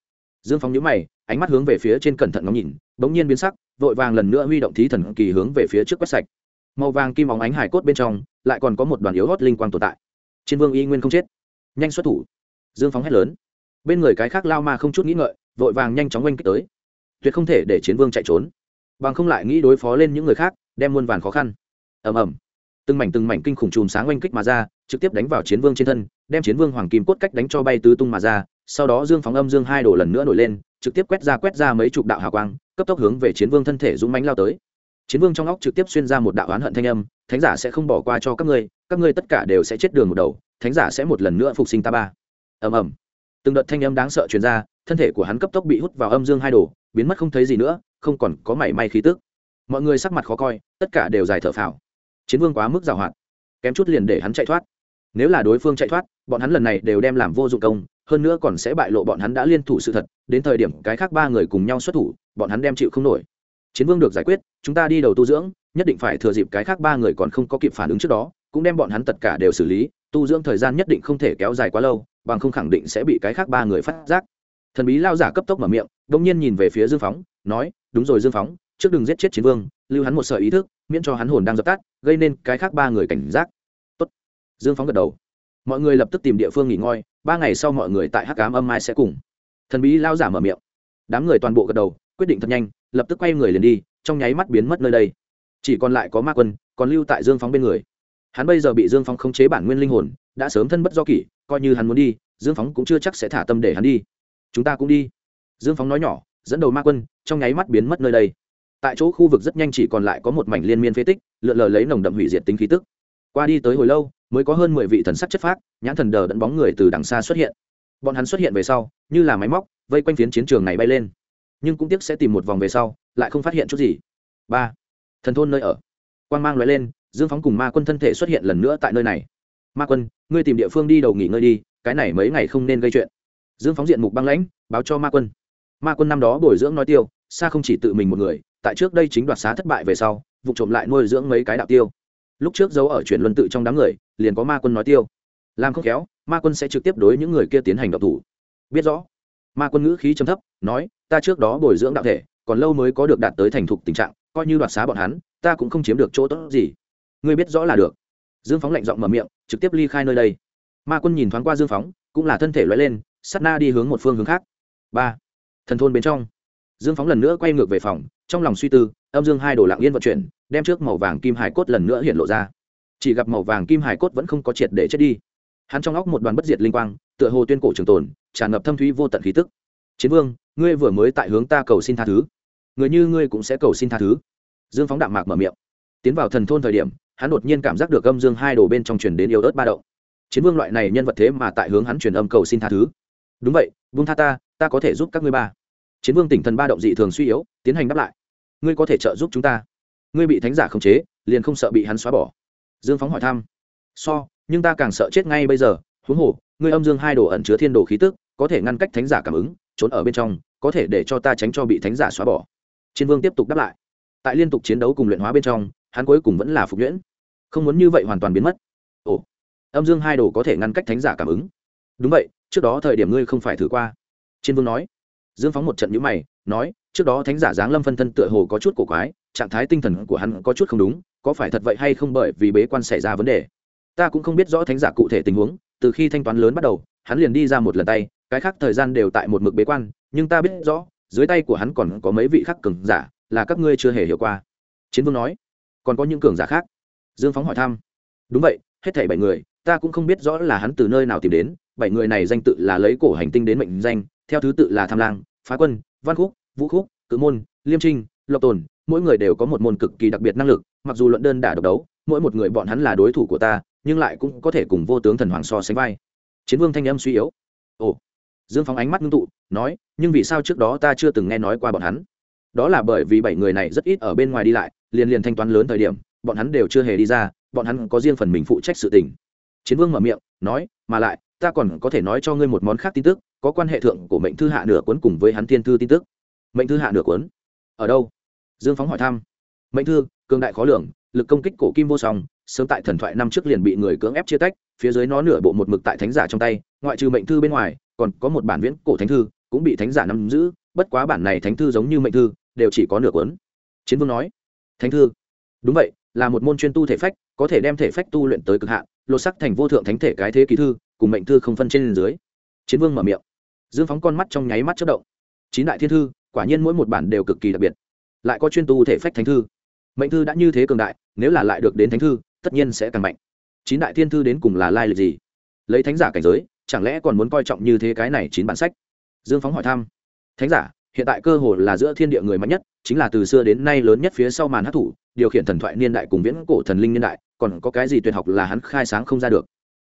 Dương phóng nhữ mày, ánh mắt hướng về phía trên cẩn thận ngóng nhìn, bỗng nhiên biến sắc, vội vàng lần nữa huy động thí thần kỳ hướng về phía trước quét sạch. Màu vàng kim óng ánh hải cốt bên trong, lại còn có một đoàn yếu hót linh quang tồn tại. Trên vương y nguyên không chết. Nhanh xuất thủ. Dương phóng hét lớn. Bên người cái khác lao ma không chút nghĩ ngợi, vội vàng nhanh chóng oanh kích tới tuyệt không thể để chiến vương chạy trốn. Bằng không lại nghĩ đối phó lên những người khác, đem muôn vàn khó khăn. Ầm ầm. Từng mảnh từng mảnh kinh khủng chùm sáng oanh kích mà ra, trực tiếp đánh vào chiến vương trên thân, đem chiến vương hoàng kim cốt cách đánh cho bay tứ tung mà ra, sau đó dương phóng âm dương hai đổ lần nữa nổi lên, trực tiếp quét ra quét ra mấy chục đạo hào quang, cấp tốc hướng về chiến vương thân thể dũng mánh lao tới. Chiến vương trong óc trực tiếp xuyên ra một đạo oán hận thanh âm, thánh giả sẽ không bỏ qua cho các ngươi các ngươi tất cả đều sẽ chết đường một đầu, thánh giả sẽ một lần nữa phục sinh ta ba. Ầm ầm. Từng đợt thanh âm đáng sợ truyền ra, thân thể của hắn cấp tốc bị hút vào âm dương hai đồ biến mất không thấy gì nữa, không còn có mảy may khí tức. Mọi người sắc mặt khó coi, tất cả đều dài thở phào. Chiến vương quá mức giàu hoạt, kém chút liền để hắn chạy thoát. Nếu là đối phương chạy thoát, bọn hắn lần này đều đem làm vô dụng công, hơn nữa còn sẽ bại lộ bọn hắn đã liên thủ sự thật, đến thời điểm cái khác ba người cùng nhau xuất thủ, bọn hắn đem chịu không nổi. Chiến vương được giải quyết, chúng ta đi đầu tu dưỡng, nhất định phải thừa dịp cái khác ba người còn không có kịp phản ứng trước đó, cũng đem bọn hắn tất cả đều xử lý, tu dưỡng thời gian nhất định không thể kéo dài quá lâu, bằng không khẳng định sẽ bị cái khác ba người phát giác. Thần bí lao giả cấp tốc mở miệng đông nhiên nhìn về phía dương phóng, nói, đúng rồi dương phóng, trước đừng giết chết chiến vương, lưu hắn một sợi ý thức, miễn cho hắn hồn đang dập tắt, gây nên cái khác ba người cảnh giác. Tốt. dương phóng gật đầu. Mọi người lập tức tìm địa phương nghỉ ngơi, ba ngày sau mọi người tại hắc cám âm mai sẽ cùng. Thần bí lao giả mở miệng. Đám người toàn bộ gật đầu, quyết định thật nhanh, lập tức quay người liền đi, trong nháy mắt biến mất nơi đây. Chỉ còn lại có ma quân, còn lưu tại dương phóng bên người. Hắn bây giờ bị dương phóng khống chế bản nguyên linh hồn, đã sớm thân bất do kỷ, coi như hắn muốn đi, dương phóng cũng chưa chắc sẽ thả tâm để hắn đi. Chúng ta cũng đi dương phóng nói nhỏ, dẫn đầu ma quân, trong nháy mắt biến mất nơi đây. Tại chỗ khu vực rất nhanh chỉ còn lại có một mảnh liên miên phế tích, lượn lờ lấy nồng đậm hủy diệt tính khí tức. Qua đi tới hồi lâu, mới có hơn mười vị thần sắc chất phác, nhãn thần đờ đẫn bóng người từ đằng xa xuất hiện. Bọn hắn xuất hiện về sau, như là máy móc, vây quanh phiến chiến trường này bay lên. Nhưng cũng tiếc sẽ tìm một vòng về sau, lại không phát hiện chút gì. Ba, thần thôn nơi ở. Quan g mang loại lên, dương phóng cùng ma quân thân thể xuất hiện lần nữa tại nơi này. Ma quân, ngươi tìm địa phương đi đầu nghỉ ngơi đi, cái này mấy ngày không nên gây chuyện. Dương phóng diện mục băng lãnh, báo cho ma quân ma quân năm đó bồi dưỡng nói tiêu xa không chỉ tự mình một người, tại trước đây chính đoạt xá thất bại về sau, vụ trộm lại nuôi dưỡng mấy cái đạo tiêu. Lúc trước giấu ở chuyển luân tự trong đám người, liền có ma quân nói tiêu. Làm không khéo, ma quân sẽ trực tiếp đối những người kia tiến hành độc thủ. Biết rõ, ma quân ngữ khí trầm thấp, nói, ta trước đó bồi dưỡng đạo thể, còn lâu mới có được đạt tới thành thục tình trạng, coi như đoạt xá bọn hắn, ta cũng không chiếm được chỗ tốt gì. Ngươi biết rõ là được. Dương phóng lạnh giọng mở miệng, trực tiếp ly khai nơi đây. Ma quân nhìn thoáng qua dương phóng, cũng là thân thể loay lên sắt na đi hướng một phương hướng khác. Ba thần thôn bên trong. Dương phóng lần nữa quay ngược về phòng, trong lòng suy tư, âm dương hai đồ lạng yên vận chuyển, đem trước màu vàng kim hải cốt lần nữa hiện lộ ra. Chỉ gặp màu vàng kim hải cốt vẫn không có triệt để chết đi. Hắn trong óc một đoàn bất diệt linh quang, tựa hồ tuyên cổ trường tồn, tràn ngập thâm thúy vô tận khí tức. Chiến vương, ngươi vừa mới tại hướng ta cầu xin tha thứ. Người như ngươi cũng sẽ cầu xin tha thứ. Dương phóng đạm mạc mở miệng. Tiến vào thần thôn thời điểm, hắn đột nhiên cảm giác được âm dương hai đồ bên trong truyền đến yêu ớt ba động. Chiến vương, loại này nhân vật thế mà tại hướng hắn truyền âm cầu xin tha thứ. Đúng vậy vung tha ta ta có thể giúp các ngươi ba chiến vương tỉnh thần ba động dị thường suy yếu, tiến hành đáp lại. Ngươi có thể trợ giúp chúng ta. Ngươi bị thánh giả khống chế, liền không sợ bị hắn xóa bỏ. Dương phóng hỏi thăm. So, nhưng ta càng sợ chết ngay bây giờ. Huống hồ, ngươi âm dương hai đồ ẩn chứa thiên đồ khí tức, có thể ngăn cách thánh giả cảm ứng, trốn ở bên trong, có thể để cho ta tránh cho bị thánh giả xóa bỏ. Chiến vương tiếp tục đáp lại. Tại liên tục chiến đấu cùng luyện hóa bên trong, hắn cuối cùng vẫn là phục nhuyễn. Không muốn như vậy hoàn toàn biến mất. Ồ, âm dương hai đồ có thể ngăn cách thánh giả cảm ứng. Đúng vậy, trước đó thời điểm ngươi không phải thử qua. Chiến vương nói dương phóng một trận nhữ mày, nói, trước đó thánh giả giáng lâm phân thân tựa hồ có chút cổ quái, trạng thái tinh thần của hắn có chút không đúng, có phải thật vậy hay không bởi vì bế quan xảy ra vấn đề? Ta cũng không biết rõ thánh giả cụ thể tình huống, từ khi thanh toán lớn bắt đầu, hắn liền đi ra một lần tay, cái khác thời gian đều tại một mực bế quan, nhưng ta biết rõ, dưới tay của hắn còn có mấy vị khác cường giả, là các ngươi chưa hề hiểu qua. Chiến vương nói, còn có những cường giả khác? Dương phóng hỏi thăm, đúng vậy, hết thảy bảy người, ta cũng không biết rõ là hắn từ nơi nào tìm đến, bảy người này danh tự là lấy cổ hành tinh đến mệnh danh theo thứ tự là tham lang, phá quân, văn khúc, vũ khúc, cự môn, liêm trinh, lộc tồn, mỗi người đều có một môn cực kỳ đặc biệt năng lực, mặc dù luận đơn đả độc đấu, mỗi một người bọn hắn là đối thủ của ta, nhưng lại cũng có thể cùng vô tướng thần hoàng so sánh vai. Chiến vương thanh âm suy yếu. Ồ. Dương phóng ánh mắt ngưng tụ, nói, nhưng vì sao trước đó ta chưa từng nghe nói qua bọn hắn? Đó là bởi vì bảy người này rất ít ở bên ngoài đi lại, liền liền thanh toán lớn thời điểm, bọn hắn đều chưa hề đi ra, bọn hắn có riêng phần mình phụ trách sự tình. Chiến vương mở miệng, nói, mà lại, ta còn có thể nói cho ngươi một món khác tin tức có quan hệ thượng của mệnh thư hạ nửa cuốn cùng với hắn thiên thư tin tức. Mệnh thư hạ nửa cuốn? Ở đâu? Dương phóng hỏi thăm. Mệnh thư, cường đại khó lường, lực công kích cổ kim vô song, sớm tại thần thoại năm trước liền bị người cưỡng ép chia tách, phía dưới nó nửa bộ một mực tại thánh giả trong tay, ngoại trừ mệnh thư bên ngoài, còn có một bản viễn cổ thánh thư, cũng bị thánh giả nắm giữ, bất quá bản này thánh thư giống như mệnh thư, đều chỉ có nửa cuốn. Chiến vương nói. Thánh thư? Đúng vậy, là một môn chuyên tu thể phách, có thể đem thể phách tu luyện tới cực hạn, lột sắc thành vô thượng thánh thể cái thế kỳ thư, cùng mệnh thư không phân trên dưới. Chiến vương mở miệng dương phóng con mắt trong nháy mắt chất động. Chín đại thiên thư, quả nhiên mỗi một bản đều cực kỳ đặc biệt. Lại có chuyên tu thể phách thánh thư. Mệnh thư đã như thế cường đại, nếu là lại được đến thánh thư, tất nhiên sẽ càng mạnh. Chín đại thiên thư đến cùng là lai lịch gì? Lấy thánh giả cảnh giới, chẳng lẽ còn muốn coi trọng như thế cái này chín bản sách? Dương phóng hỏi thăm. Thánh giả, hiện tại cơ hồ là giữa thiên địa người mạnh nhất, chính là từ xưa đến nay lớn nhất phía sau màn hát thủ, điều khiển thần thoại niên đại cùng viễn cổ thần linh niên đại, còn có cái gì tuyệt học là hắn khai sáng không ra được.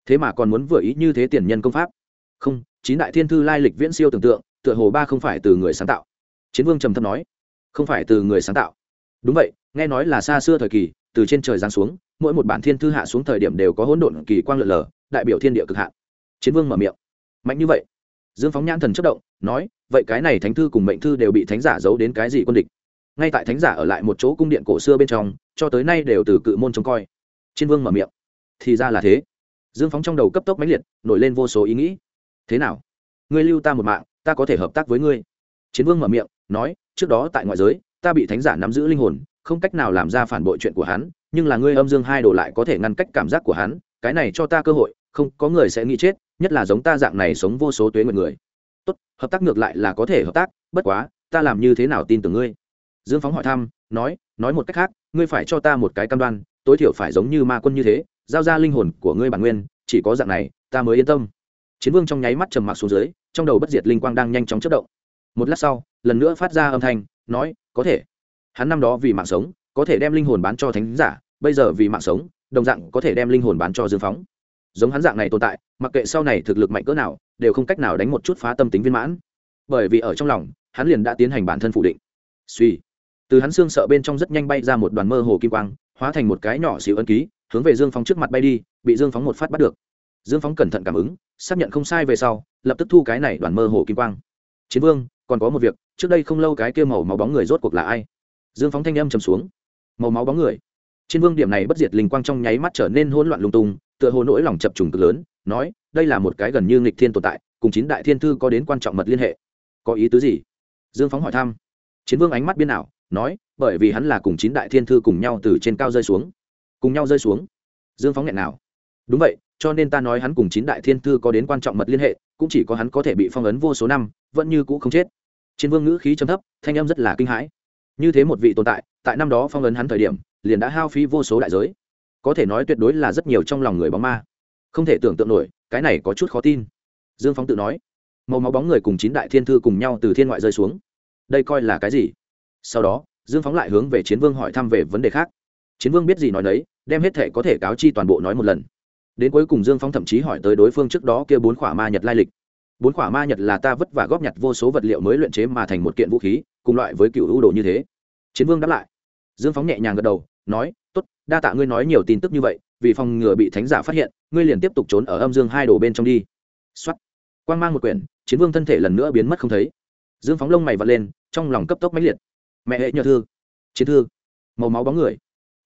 Thế mà còn muốn vừa ý như thế tiền nhân công pháp không, chín đại thiên thư lai lịch viễn siêu tưởng tượng, tựa hồ ba không phải từ người sáng tạo. Chiến vương trầm thâm nói, không phải từ người sáng tạo. Đúng vậy, nghe nói là xa xưa thời kỳ, từ trên trời giáng xuống, mỗi một bản thiên thư hạ xuống thời điểm đều có hỗn độn kỳ quang lượn lờ, đại biểu thiên địa cực hạn. Chiến vương mở miệng, mạnh như vậy. Dương phóng nhãn thần chất động, nói, vậy cái này thánh thư cùng mệnh thư đều bị thánh giả giấu đến cái gì quân địch? Ngay tại thánh giả ở lại một chỗ cung điện cổ xưa bên trong, cho tới nay đều từ cự môn trông coi. Chiến vương mở miệng, thì ra là thế. Dương phóng trong đầu cấp tốc mãnh liệt, nổi lên vô số ý nghĩ thế nào? Ngươi lưu ta một mạng, ta có thể hợp tác với ngươi. Chiến vương mở miệng, nói, trước đó tại ngoại giới, ta bị thánh giả nắm giữ linh hồn, không cách nào làm ra phản bội chuyện của hắn, nhưng là ngươi âm dương hai đồ lại có thể ngăn cách cảm giác của hắn, cái này cho ta cơ hội, không, có người sẽ nghĩ chết, nhất là giống ta dạng này sống vô số tuế nguyện người. Tốt, hợp tác ngược lại là có thể hợp tác, bất quá, ta làm như thế nào tin tưởng ngươi? Dương phóng hỏi thăm, nói nói một cách khác, ngươi phải cho ta một cái cam đoan, tối thiểu phải giống như ma quân như thế, giao ra linh hồn của ngươi bản nguyên, chỉ có dạng này, ta mới yên tâm chiến vương trong nháy mắt trầm mặc xuống dưới, trong đầu bất diệt linh quang đang nhanh chóng chất động. Một lát sau, lần nữa phát ra âm thanh, nói, có thể. Hắn năm đó vì mạng sống, có thể đem linh hồn bán cho thánh giả, bây giờ vì mạng sống, đồng dạng có thể đem linh hồn bán cho dương phóng. Giống hắn dạng này tồn tại, mặc kệ sau này thực lực mạnh cỡ nào, đều không cách nào đánh một chút phá tâm tính viên mãn. Bởi vì ở trong lòng, hắn liền đã tiến hành bản thân phủ định. Suy. Từ hắn xương sợ bên trong rất nhanh bay ra một đoàn mơ hồ kim quang, hóa thành một cái nhỏ xíu ấn ký, hướng về dương phóng trước mặt bay đi, bị dương phóng một phát bắt được dương phóng cẩn thận cảm ứng, xác nhận không sai về sau, lập tức thu cái này đoàn mơ hồ kim quang. Chiến vương, còn có một việc, trước đây không lâu cái kia màu máu bóng người rốt cuộc là ai? Dương phóng thanh âm trầm xuống. Màu máu bóng người. Chiến vương điểm này bất diệt linh quang trong nháy mắt trở nên hỗn loạn lung tung, tựa hồ nỗi lòng chập trùng cực lớn, nói, đây là một cái gần như nghịch thiên tồn tại, cùng chín đại thiên thư có đến quan trọng mật liên hệ. Có ý tứ gì? Dương phóng hỏi thăm. Chiến vương ánh mắt biên ảo, nói, bởi vì hắn là cùng chín đại thiên thư cùng nhau từ trên cao rơi xuống. Cùng nhau rơi xuống. Dương phóng nghẹn nào. Đúng vậy cho nên ta nói hắn cùng chín đại thiên thư có đến quan trọng mật liên hệ, cũng chỉ có hắn có thể bị phong ấn vô số năm, vẫn như cũ không chết. Chiến vương ngữ khí trầm thấp, thanh âm rất là kinh hãi. Như thế một vị tồn tại tại năm đó phong ấn hắn thời điểm, liền đã hao phí vô số đại giới. Có thể nói tuyệt đối là rất nhiều trong lòng người bóng ma. Không thể tưởng tượng nổi, cái này có chút khó tin. Dương phóng tự nói, màu máu bóng người cùng chín đại thiên thư cùng nhau từ thiên ngoại rơi xuống. Đây coi là cái gì? Sau đó, dương phóng lại hướng về chiến vương hỏi thăm về vấn đề khác. Chiến vương biết gì nói đấy đem hết thể có thể cáo chi toàn bộ nói một lần đến cuối cùng dương Phong thậm chí hỏi tới đối phương trước đó kia bốn khỏa ma nhật lai lịch. Bốn quả ma nhật là ta vất vả góp nhặt vô số vật liệu mới luyện chế mà thành một kiện vũ khí, cùng loại với cựu ưu đồ như thế. Chiến vương đáp lại. Dương phóng nhẹ nhàng gật đầu, nói, tốt, đa tạ ngươi nói nhiều tin tức như vậy, vì phòng ngừa bị thánh giả phát hiện, ngươi liền tiếp tục trốn ở âm dương hai đồ bên trong đi. Xuất quang mang một quyển, chiến vương thân thể lần nữa biến mất không thấy. Dương phóng lông mày vật lên, trong lòng cấp tốc mãnh liệt. Mẹ hệ nhờ thư. Chiến thư. Màu máu bóng người.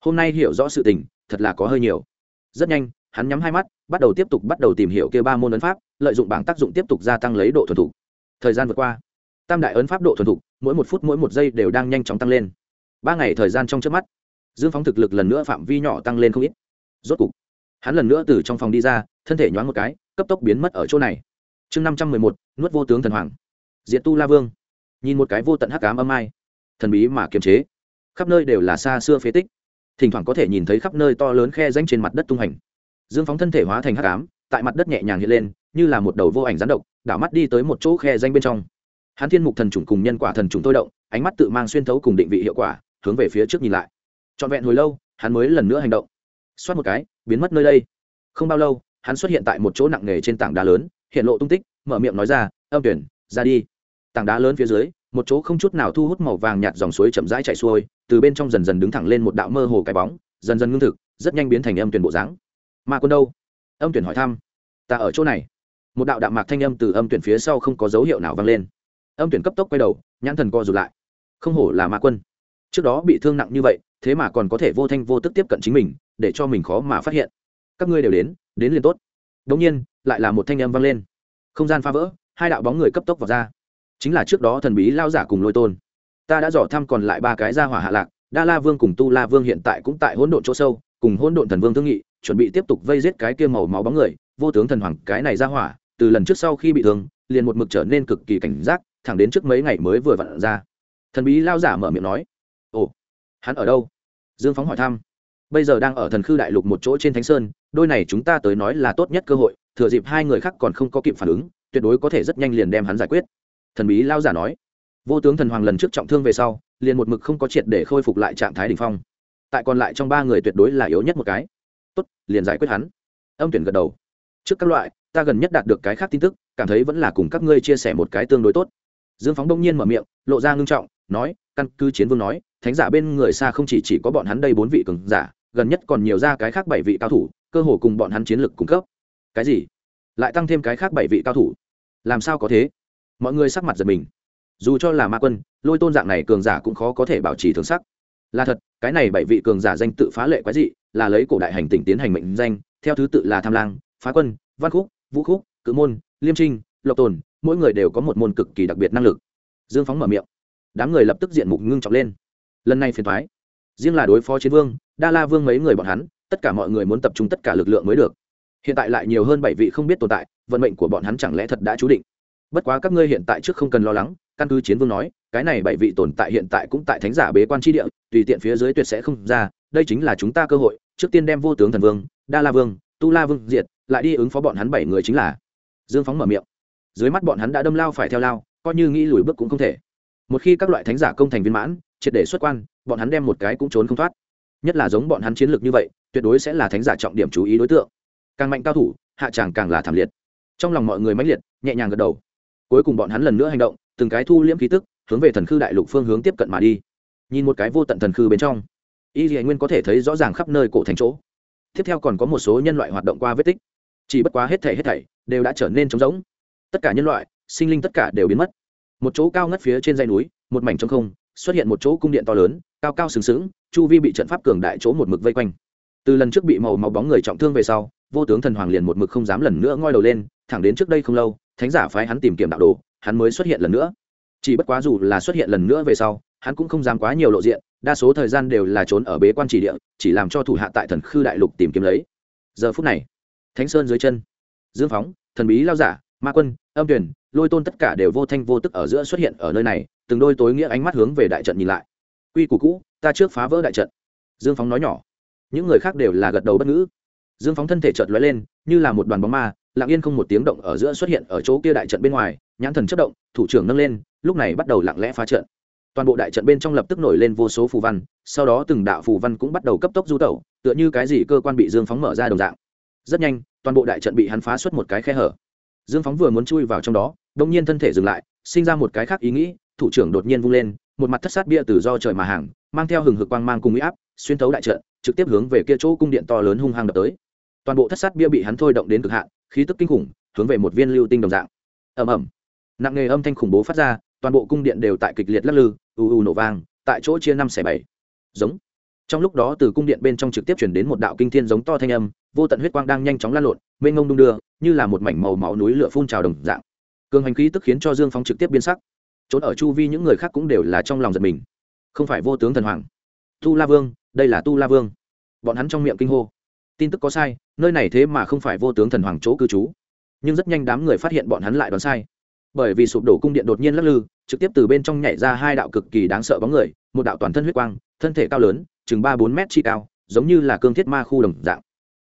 Hôm nay hiểu rõ sự tình, thật là có hơi nhiều. Rất nhanh hắn nhắm hai mắt, bắt đầu tiếp tục bắt đầu tìm hiểu kia ba môn ấn pháp, lợi dụng bảng tác dụng tiếp tục gia tăng lấy độ thuần thục. Thời gian vượt qua, tam đại ấn pháp độ thuần thục, mỗi một phút mỗi một giây đều đang nhanh chóng tăng lên. Ba ngày thời gian trong trước mắt, dương phóng thực lực lần nữa phạm vi nhỏ tăng lên không ít. Rốt cục, hắn lần nữa từ trong phòng đi ra, thân thể nhoáng một cái, cấp tốc biến mất ở chỗ này. Chương năm trăm mười một, nuốt vô tướng thần hoàng. Diện tu la vương. Nhìn một cái vô tận hắc ám âm ai. Thần bí mà kiềm chế. Khắp nơi đều là xa xưa phế tích. Thỉnh thoảng có thể nhìn thấy khắp nơi to lớn khe danh trên mặt đất tung hành dương phóng thân thể hóa thành hắc ám, tại mặt đất nhẹ nhàng hiện lên, như là một đầu vô ảnh rắn độc, đảo mắt đi tới một chỗ khe danh bên trong. Hắn thiên mục thần trùng cùng nhân quả thần trùng tôi động, ánh mắt tự mang xuyên thấu cùng định vị hiệu quả, hướng về phía trước nhìn lại. Trọn vẹn hồi lâu, hắn mới lần nữa hành động. Xoát một cái, biến mất nơi đây. Không bao lâu, hắn xuất hiện tại một chỗ nặng nề trên tảng đá lớn, hiện lộ tung tích, mở miệng nói ra, âm tuyển, ra đi. Tảng đá lớn phía dưới, một chỗ không chút nào thu hút màu vàng nhạt dòng suối chậm rãi chạy xuôi, từ bên trong dần dần đứng thẳng lên một đạo mơ hồ cái bóng, dần dần ngưng thực, rất nhanh biến thành âm tuyển bộ dáng ma quân đâu? Âm tuyển hỏi thăm. Ta ở chỗ này. Một đạo đạm mạc thanh âm từ âm tuyển phía sau không có dấu hiệu nào vang lên. Âm tuyển cấp tốc quay đầu, nhãn thần co rụt lại. Không hổ là ma quân. Trước đó bị thương nặng như vậy, thế mà còn có thể vô thanh vô tức tiếp cận chính mình, để cho mình khó mà phát hiện. Các ngươi đều đến đến liền tốt. Đ ỗ n g nhiên, lại là một thanh âm vang lên. Không gian phá vỡ, hai đạo bóng người cấp tốc vào ra. Chính là trước đó thần bí lao giả cùng lôi tôn. Ta đã dò thăm còn lại ba cái gia hỏa hạ lạc đa la vương cùng tu la vương hiện tại cũng tại hỗn độn chỗ sâu, cùng hỗn độn thần vương thương nghị, chuẩn bị tiếp tục vây giết cái kia màu máu bóng người. Vô tướng thần hoàng, cái này ra hỏa, từ lần trước sau khi bị thương, liền một mực trở nên cực kỳ cảnh giác, thẳng đến trước mấy ngày mới vừa vặn ra. Thần bí lao giả mở miệng nói, ồ, hắn ở đâu? Dương phóng hỏi thăm. Bây giờ đang ở thần khư đại lục một chỗ trên thánh sơn, đôi này chúng ta tới nói là tốt nhất cơ hội, thừa dịp hai người khác còn không có kịp phản ứng, tuyệt đối có thể rất nhanh liền đem hắn giải quyết. Thần bí lao giả nói. Vô tướng thần hoàng lần trước trọng thương về sau liền một mực không có triệt để khôi phục lại trạng thái đ ỉ n h phong. Tại còn lại trong ba người tuyệt đối là yếu nhất một cái. Tốt liền giải quyết hắn. Âm tuyển gật đầu. Trước các loại ta gần nhất đạt được cái khác tin tức cảm thấy vẫn là cùng các ngươi chia sẻ một cái tương đối tốt. Dương phóng đông nhiên mở miệng lộ ra ngưng trọng nói căn cứ chiến vương nói thánh giả bên người xa không chỉ, chỉ có bọn hắn đây bốn vị cường giả gần nhất còn nhiều ra cái khác bảy vị cao thủ cơ hồ cùng bọn hắn chiến lược cung cấp. Cái gì? Lại tăng thêm cái khác bảy vị cao thủ? Làm sao có thế? Mọi người sắc mặt giật mình dù cho là ma quân, lôi tôn dạng này cường giả cũng khó có thể bảo trì thường sắc. Là thật, cái này bảy vị cường giả danh tự phá lệ quái dị, là lấy cổ đại hành tỉnh tiến hành mệnh danh, theo thứ tự là tham lang, phá quân, văn khúc, vũ khúc, cự môn, liêm trinh, lộc tồn, mỗi người đều có một môn cực kỳ đặc biệt năng lực. Dương phóng mở miệng. Đám người lập tức diện mục ngưng trọng lên. Lần này phiền thoái riêng là đối phó chiến vương, đa la vương mấy người bọn hắn, tất cả mọi người muốn tập trung tất cả lực lượng mới được. Hiện tại lại nhiều hơn bảy vị không biết tồn tại, vận mệnh của bọn hắn chẳng lẽ thật đã chú định? Bất quá các ngươi hiện tại trước không cần lo lắng, căn cứ chiến vương nói, cái này bảy vị tồn tại hiện tại cũng tại thánh giả bế quan tri địa, tùy tiện phía dưới tuyệt sẽ không ra, đây chính là chúng ta cơ hội, trước tiên đem vô tướng thần vương, đa la vương, tu la vương diệt, lại đi ứng phó bọn hắn bảy người chính là. Dương phóng mở miệng. Dưới mắt bọn hắn đã đâm lao phải theo lao, coi như nghĩ lùi bước cũng không thể. Một khi các loại thánh giả công thành viên mãn, triệt để xuất quan, bọn hắn đem một cái cũng trốn không thoát. Nhất là giống bọn hắn chiến lược như vậy, tuyệt đối sẽ là thánh giả trọng điểm chú ý đối tượng. Càng mạnh cao thủ, hạ tràng càng là thảm liệt. Trong lòng mọi người mãnh liệt, nhẹ nhàng gật đầu cuối cùng bọn hắn lần nữa hành động, từng cái thu liễm khí tức, hướng về thần khư đại lục phương hướng tiếp cận mà đi. Nhìn một cái vô tận thần khư bên trong, y dì nguyên có thể thấy rõ ràng khắp nơi cổ thành chỗ. Tiếp theo còn có một số nhân loại hoạt động qua vết tích. Chỉ bất quá hết thảy hết thảy đều đã trở nên trống rỗng. Tất cả nhân loại, sinh linh tất cả đều biến mất. Một chỗ cao ngất phía trên dãy núi, một mảnh trong không, xuất hiện một chỗ cung điện to lớn, cao cao sừng sững, chu vi bị trận pháp cường đại chỗ một mực vây quanh. Từ lần trước bị màu máu bóng người trọng thương về sau, vô tướng thần hoàng liền một mực không dám lần nữa ngoi đầu lên, thẳng đến trước đây không lâu thánh giả phái hắn tìm kiếm đạo đồ, hắn mới xuất hiện lần nữa. Chỉ bất quá dù là xuất hiện lần nữa về sau, hắn cũng không dám quá nhiều lộ diện, đa số thời gian đều là trốn ở bế quan chỉ địa, chỉ làm cho thủ hạ tại thần khư đại lục tìm kiếm lấy. Giờ phút này, thánh sơn dưới chân, dương phóng, thần bí lao giả, ma quân, âm tuyển lôi tôn tất cả đều vô thanh vô tức ở giữa xuất hiện ở nơi này, từng đôi tối nghĩa ánh mắt hướng về đại trận nhìn lại. Quy củ cũ, ta trước phá vỡ đại trận. Dương phóng nói nhỏ. Những người khác đều là gật đầu bất ngữ. Dương phóng thân thể chợt lóe lên, như là một đoàn bóng ma lặng yên không một tiếng động ở giữa xuất hiện ở chỗ kia đại trận bên ngoài, nhãn thần chất động, thủ trưởng nâng lên, lúc này bắt đầu lặng lẽ phá trận. Toàn bộ đại trận bên trong lập tức nổi lên vô số phù văn, sau đó từng đạo phù văn cũng bắt đầu cấp tốc du tẩu, tựa như cái gì cơ quan bị dương phóng mở ra đồng dạng. Rất nhanh, toàn bộ đại trận bị hắn phá xuất một cái khe hở. Dương phóng vừa muốn chui vào trong đó đông nhiên thân thể dừng lại, sinh ra một cái khác ý nghĩ, thủ trưởng đột nhiên vung lên, một mặt thất sát bia từ do trời mà hàng, mang theo hừng hực quang mang cùng uy áp, xuyên thấu đại trận, trực tiếp hướng về kia chỗ cung điện to lớn hung hăng đập tới. Toàn bộ thất sát bia bị hắn thôi động đến cực hạn khí tức kinh khủng, hướng về một viên lưu tinh đồng dạng. Ầm ầm. Nặng nề âm thanh khủng bố phát ra, toàn bộ cung điện đều tại kịch liệt lắc lư, ù ù nổ vang, tại chỗ chia năm xẻ bảy. Giống. Trong lúc đó từ cung điện bên trong trực tiếp chuyển đến một đạo kinh thiên giống to thanh âm, vô tận huyết quang đang nhanh chóng lan lộn, mênh ngông đung đưa, như là một mảnh màu máu núi lửa phun trào đồng dạng. Cường hành khí tức khiến cho dương phong trực tiếp biến sắc. Trốn ở chu vi những người khác cũng đều là trong lòng giật mình. Không phải vô tướng thần hoàng. Tu la vương, đây là tu la vương. Bọn hắn trong miệng kinh hô tin tức có sai, nơi này thế mà không phải vô tướng thần hoàng chỗ cư trú. Nhưng rất nhanh đám người phát hiện bọn hắn lại đoán sai. Bởi vì sụp đổ cung điện đột nhiên lắc lư, trực tiếp từ bên trong nhảy ra hai đạo cực kỳ đáng sợ bóng người, một đạo toàn thân huyết quang, thân thể cao lớn, chừng ba bốn mét chi cao, giống như là cương thiết ma khu đồng dạng.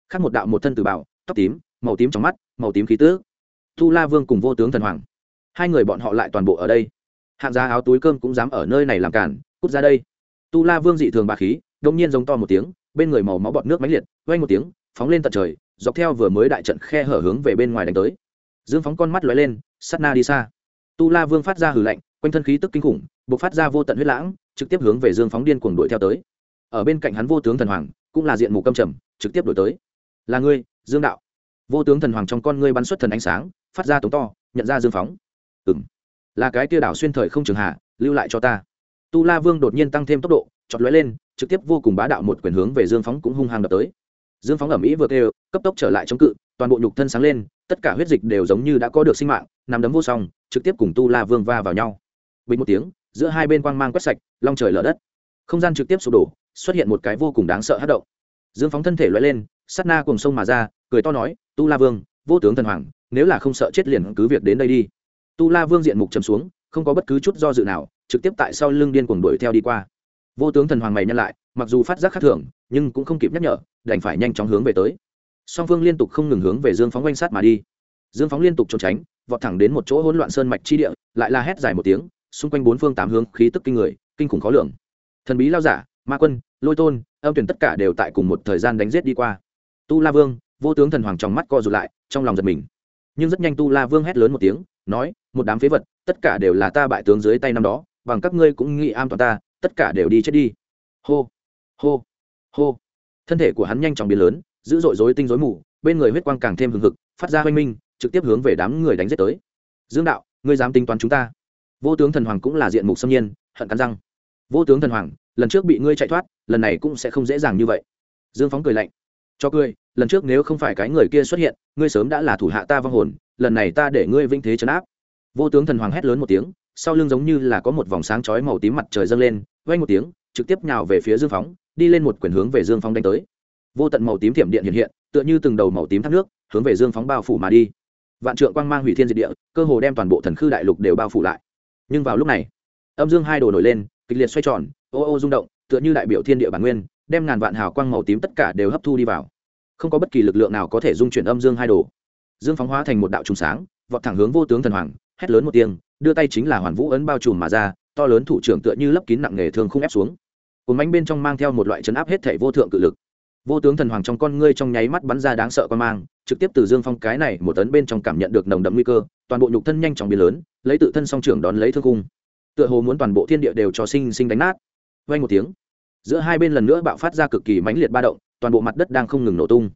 Khác một đạo một thân từ bảo tóc tím, màu tím trong mắt, màu tím khí tứ tu la vương cùng vô tướng thần hoàng. Hai người bọn họ lại toàn bộ ở đây. Hạng giá áo túi cơm cũng dám ở nơi này làm cản cút ra đây. Tu la vương dị thường bà khí đông nhiên giống to một tiếng bên người màu máu bọt nước mãnh liệt, vang một tiếng, phóng lên tận trời, dọc theo vừa mới đại trận khe hở hướng về bên ngoài đánh tới. Dương phóng con mắt lóe lên sắt na đi xa. Tu la vương phát ra hử lạnh, quanh thân khí tức kinh khủng b ộ c phát ra vô tận huyết lãng, trực tiếp hướng về dương phóng điên cuồng đuổi theo tới. Ở bên cạnh hắn vô tướng thần hoàng, cũng là diện mù câm trầm, trực tiếp đuổi tới. Là ngươi, dương đạo. Vô tướng thần hoàng trong con ngươi bắn xuất thần ánh sáng, phát ra tống to, nhận ra dương phóng. Ừ m là cái tia đảo xuyên thời không trường hạ, lưu lại cho ta. Tu la vương đột nhiên tăng thêm tốc độ chọt lóe lên, trực tiếp vô cùng bá đạo một quyền hướng về dương phóng cũng hung hăng đập tới. Dương phóng ẩm ý vừa kêu, cấp tốc trở lại chống cự, toàn bộ nhục thân sáng lên, tất cả huyết dịch đều giống như đã có được sinh mạng, nằm đấm vô song, trực tiếp cùng tu la vương va vào nhau. Bình một tiếng, giữa hai bên quang mang quét sạch, long trời lở đất. Không gian trực tiếp sụp đổ, xuất hiện một cái vô cùng đáng sợ hát động. Dương phóng thân thể loại lên sắt na cùng sông mà ra, cười to nói, tu la vương, vô tướng thần hoàng, nếu là không sợ chết liền cứ việc đến đây đi. Tu la vương diện mục chầm xuống, không có bất cứ chút do dự nào, trực tiếp tại sau lưng điên cuồng đuổi theo đi qua vô tướng thần hoàng mày nhân lại, mặc dù phát giác khác thường, nhưng cũng không kịp nhắc nhở, đành phải nhanh chóng hướng về tới. Song phương liên tục không ngừng hướng về dương phóng quanh sát mà đi. Dương phóng liên tục trốn tránh, vọt thẳng đến một chỗ hỗn loạn sơn mạch chi địa, lại la hét dài một tiếng, xung quanh bốn phương tám hướng khí tức kinh người, kinh khủng khó lường. Thần bí lao giả, ma quân, lôi tôn, âm tuyển tất cả đều tại cùng một thời gian đánh giết đi qua. Tu la vương, vô tướng thần hoàng trong mắt co rụt lại, trong lòng giật mình. Nhưng rất nhanh tu la vương hét lớn một tiếng, nói, một đám phế vật, tất cả đều là ta bại tướng dưới tay năm đó, bằng các ngươi cũng nghĩ am toàn ta tất cả đều đi chết đi. Hô hô hô. Thân thể của hắn nhanh chóng biến lớn, dữ dội dối tinh dối mù, bên người huyết quang càng thêm hừng hực, phát ra hoanh minh, trực tiếp hướng về đám người đánh giết tới. Dương đạo, ngươi dám tính toán chúng ta? Vô tướng thần hoàng cũng là diện mục xâm nhiên, hận cắn răng. Vô tướng thần hoàng, lần trước bị ngươi chạy thoát, lần này cũng sẽ không dễ dàng như vậy. Dương phóng cười lạnh. Cho cười, lần trước nếu không phải cái người kia xuất hiện, ngươi sớm đã là thủ hạ ta vong hồn, lần này ta để ngươi vinh thế chấn áp. Vô tướng thần hoàng hét lớn một tiếng sau lưng giống như là có một vòng sáng chói màu tím mặt trời dâng lên vay một tiếng, trực tiếp nhào về phía dương phóng, đi lên một quyển hướng về dương phóng đánh tới. Vô tận màu tím thiểm điện hiện hiện, tựa như từng đầu màu tím thác nước, hướng về dương phóng bao phủ mà đi. Vạn trượng quang mang hủy thiên diệt địa, cơ hồ đem toàn bộ thần khư đại lục đều bao phủ lại. Nhưng vào lúc này, âm dương hai đồ nổi lên, kịch liệt xoay tròn, ô ô rung động, tựa như đại biểu thiên địa bản nguyên, đem ngàn vạn hào quang màu tím tất cả đều hấp thu đi vào. Không có bất kỳ lực lượng nào có thể dung chuyển âm dương hai đồ. Dương phóng hóa thành một đạo trùng sáng, vọt thẳng hướng vô tướng thần hoàng, hét lớn một tiếng đưa tay chính là hoàn vũ ấn bao trùm mà ra, to lớn thủ trưởng tựa như lấp kín nặng nghề thường không ép xuống. Cồn bánh bên trong mang theo một loại chấn áp hết thể vô thượng cự lực. Vô tướng thần hoàng trong con ngươi trong nháy mắt bắn ra đáng sợ quan mang, trực tiếp từ dương phong cái này một tấn bên trong cảm nhận được nồng đậm nguy cơ, toàn bộ nhục thân nhanh chóng biến lớn, lấy tự thân song trưởng đón lấy thương cung tựa hồ muốn toàn bộ thiên địa đều cho sinh sinh đánh nát. Vay một tiếng, giữa hai bên lần nữa bạo phát ra cực kỳ mãnh liệt ba động, toàn bộ mặt đất đang không ngừng nổ tung.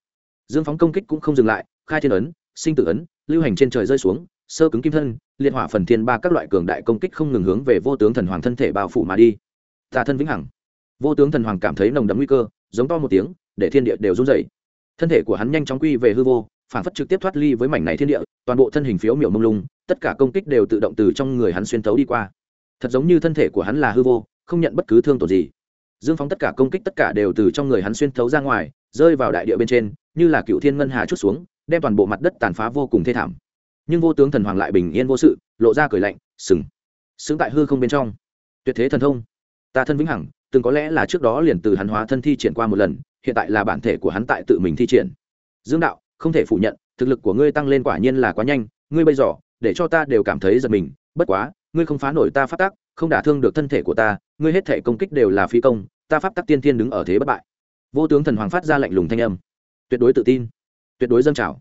Dương phóng công kích cũng không dừng lại, khai thiên ấn, sinh tử ấn, lưu hành trên trời rơi xuống sơ cứng kim thân, liệt hỏa phần thiên ba các loại cường đại công kích không ngừng hướng về vô tướng thần hoàng thân thể bao phủ mà đi. Tà thân vĩnh hằng. Vô tướng thần hoàng cảm thấy nồng đậm nguy cơ, giống to một tiếng, để thiên địa đều run dày thân thể của hắn nhanh chóng quy về hư vô, phản phất trực tiếp thoát ly với mảnh này thiên địa, toàn bộ thân hình phiếu miểu mông lung, tất cả công kích đều tự động từ trong người hắn xuyên tấu đi qua. Thật giống như thân thể của hắn là hư vô, không nhận bất cứ thương tổn gì. Dương phóng tất cả công kích tất cả đều từ trong người hắn xuyên thấu ra ngoài, rơi vào đại địa bên trên, như là cựu thiên ngân hà chút xuống, đem toàn bộ mặt đất tàn phá vô cùng thê thảm nhưng vô tướng thần hoàng lại bình yên vô sự, lộ ra cười lạnh, sừng, sững tại hư không bên trong. Tuyệt thế thần thông, ta thân vĩnh hằng, từng có lẽ là trước đó liền từ hắn hóa thân thi triển qua một lần, hiện tại là bản thể của hắn tại tự mình thi triển. Dương đạo, không thể phủ nhận, thực lực của ngươi tăng lên quả nhiên là quá nhanh, ngươi bây giờ, để cho ta đều cảm thấy giật mình, bất quá, ngươi không phá nổi ta phát tác không đả thương được thân thể của ta, ngươi hết thể công kích đều là phi công, ta pháp tắc tiên thiên đứng ở thế bất bại. Vô tướng thần hoàng phát ra lạnh lùng thanh âm. Tuyệt đối tự tin, tuyệt đối dâng trào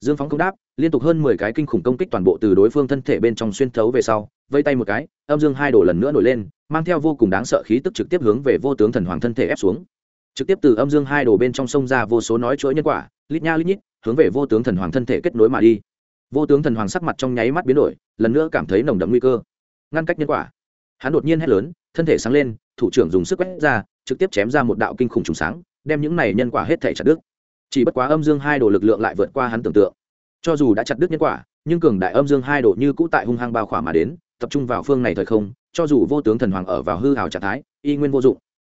dương phóng không đáp, liên tục hơn mười cái kinh khủng công kích toàn bộ từ đối phương thân thể bên trong xuyên thấu về sau, vây tay một cái, âm dương hai đổ lần nữa nổi lên, mang theo vô cùng đáng sợ khí tức trực tiếp hướng về vô tướng thần hoàng thân thể ép xuống. Trực tiếp từ âm dương hai đổ bên trong sông ra vô số nói chuỗi nhân quả, lít nha lít nhít, hướng về vô tướng thần hoàng thân thể kết nối mà đi. Vô tướng thần hoàng sắc mặt trong nháy mắt biến đổi, lần nữa cảm thấy nồng đậm nguy cơ. Ngăn cách nhân quả. Hắn đột nhiên hét lớn, thân thể sáng lên, thủ trưởng dùng sức quét ra, trực tiếp chém ra một đạo kinh khủng trùng sáng, đem những này nhân quả hết thể chặt đứt chỉ bất quá âm dương hai đồ lực lượng lại vượt qua hắn tưởng tượng. Cho dù đã chặt đứt nhân quả, nhưng cường đại âm dương hai đồ như cũ tại hung hăng bao khỏa mà đến, tập trung vào phương này thời không, cho dù vô tướng thần hoàng ở vào hư hào trạng thái, y nguyên vô dụng.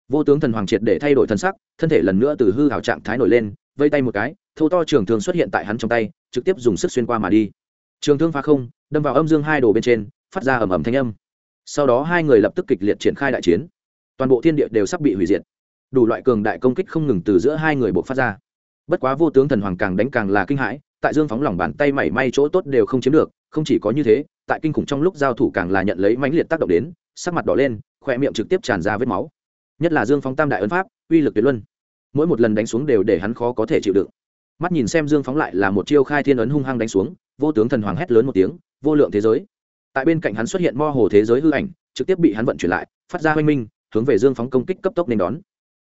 Vô tướng thần hoàng triệt để thay đổi thân sắc, thân thể lần nữa từ hư hào trạng thái nổi lên, vây tay một cái thâu to trường thương xuất hiện tại hắn trong tay, trực tiếp dùng sức xuyên qua mà đi. Trường thương phá không, đâm vào âm dương hai đồ bên trên, phát ra ầm ầm thanh âm. Sau đó hai người lập tức kịch liệt triển khai đại chiến. Toàn bộ thiên địa đều sắp bị hủy diệt. Đủ loại cường đại công kích không ngừng từ giữa hai người buộc phát ra bất quá vô tướng thần hoàng càng đánh càng là kinh hãi, tại dương phóng lòng bàn tay mảy may chỗ tốt đều không chiếm được, không chỉ có như thế, tại kinh khủng trong lúc giao thủ càng là nhận lấy mãnh liệt tác động đến, sắc mặt đỏ lên khoe miệng trực tiếp tràn ra vết máu. Nhất là dương phóng tam đại ấn pháp, uy lực tuyệt luân. Mỗi một lần đánh xuống đều để hắn khó có thể chịu đựng. Mắt nhìn xem dương phóng lại là một chiêu khai thiên ấn hung hăng đánh xuống, vô tướng thần hoàng hét lớn một tiếng, vô lượng thế giới. Tại bên cạnh hắn xuất hiện mo hồ thế giới hư ảnh, trực tiếp bị hắn vận chuyển lại, phát ra oanh minh, hướng về dương phóng công kích cấp tốc nên đón.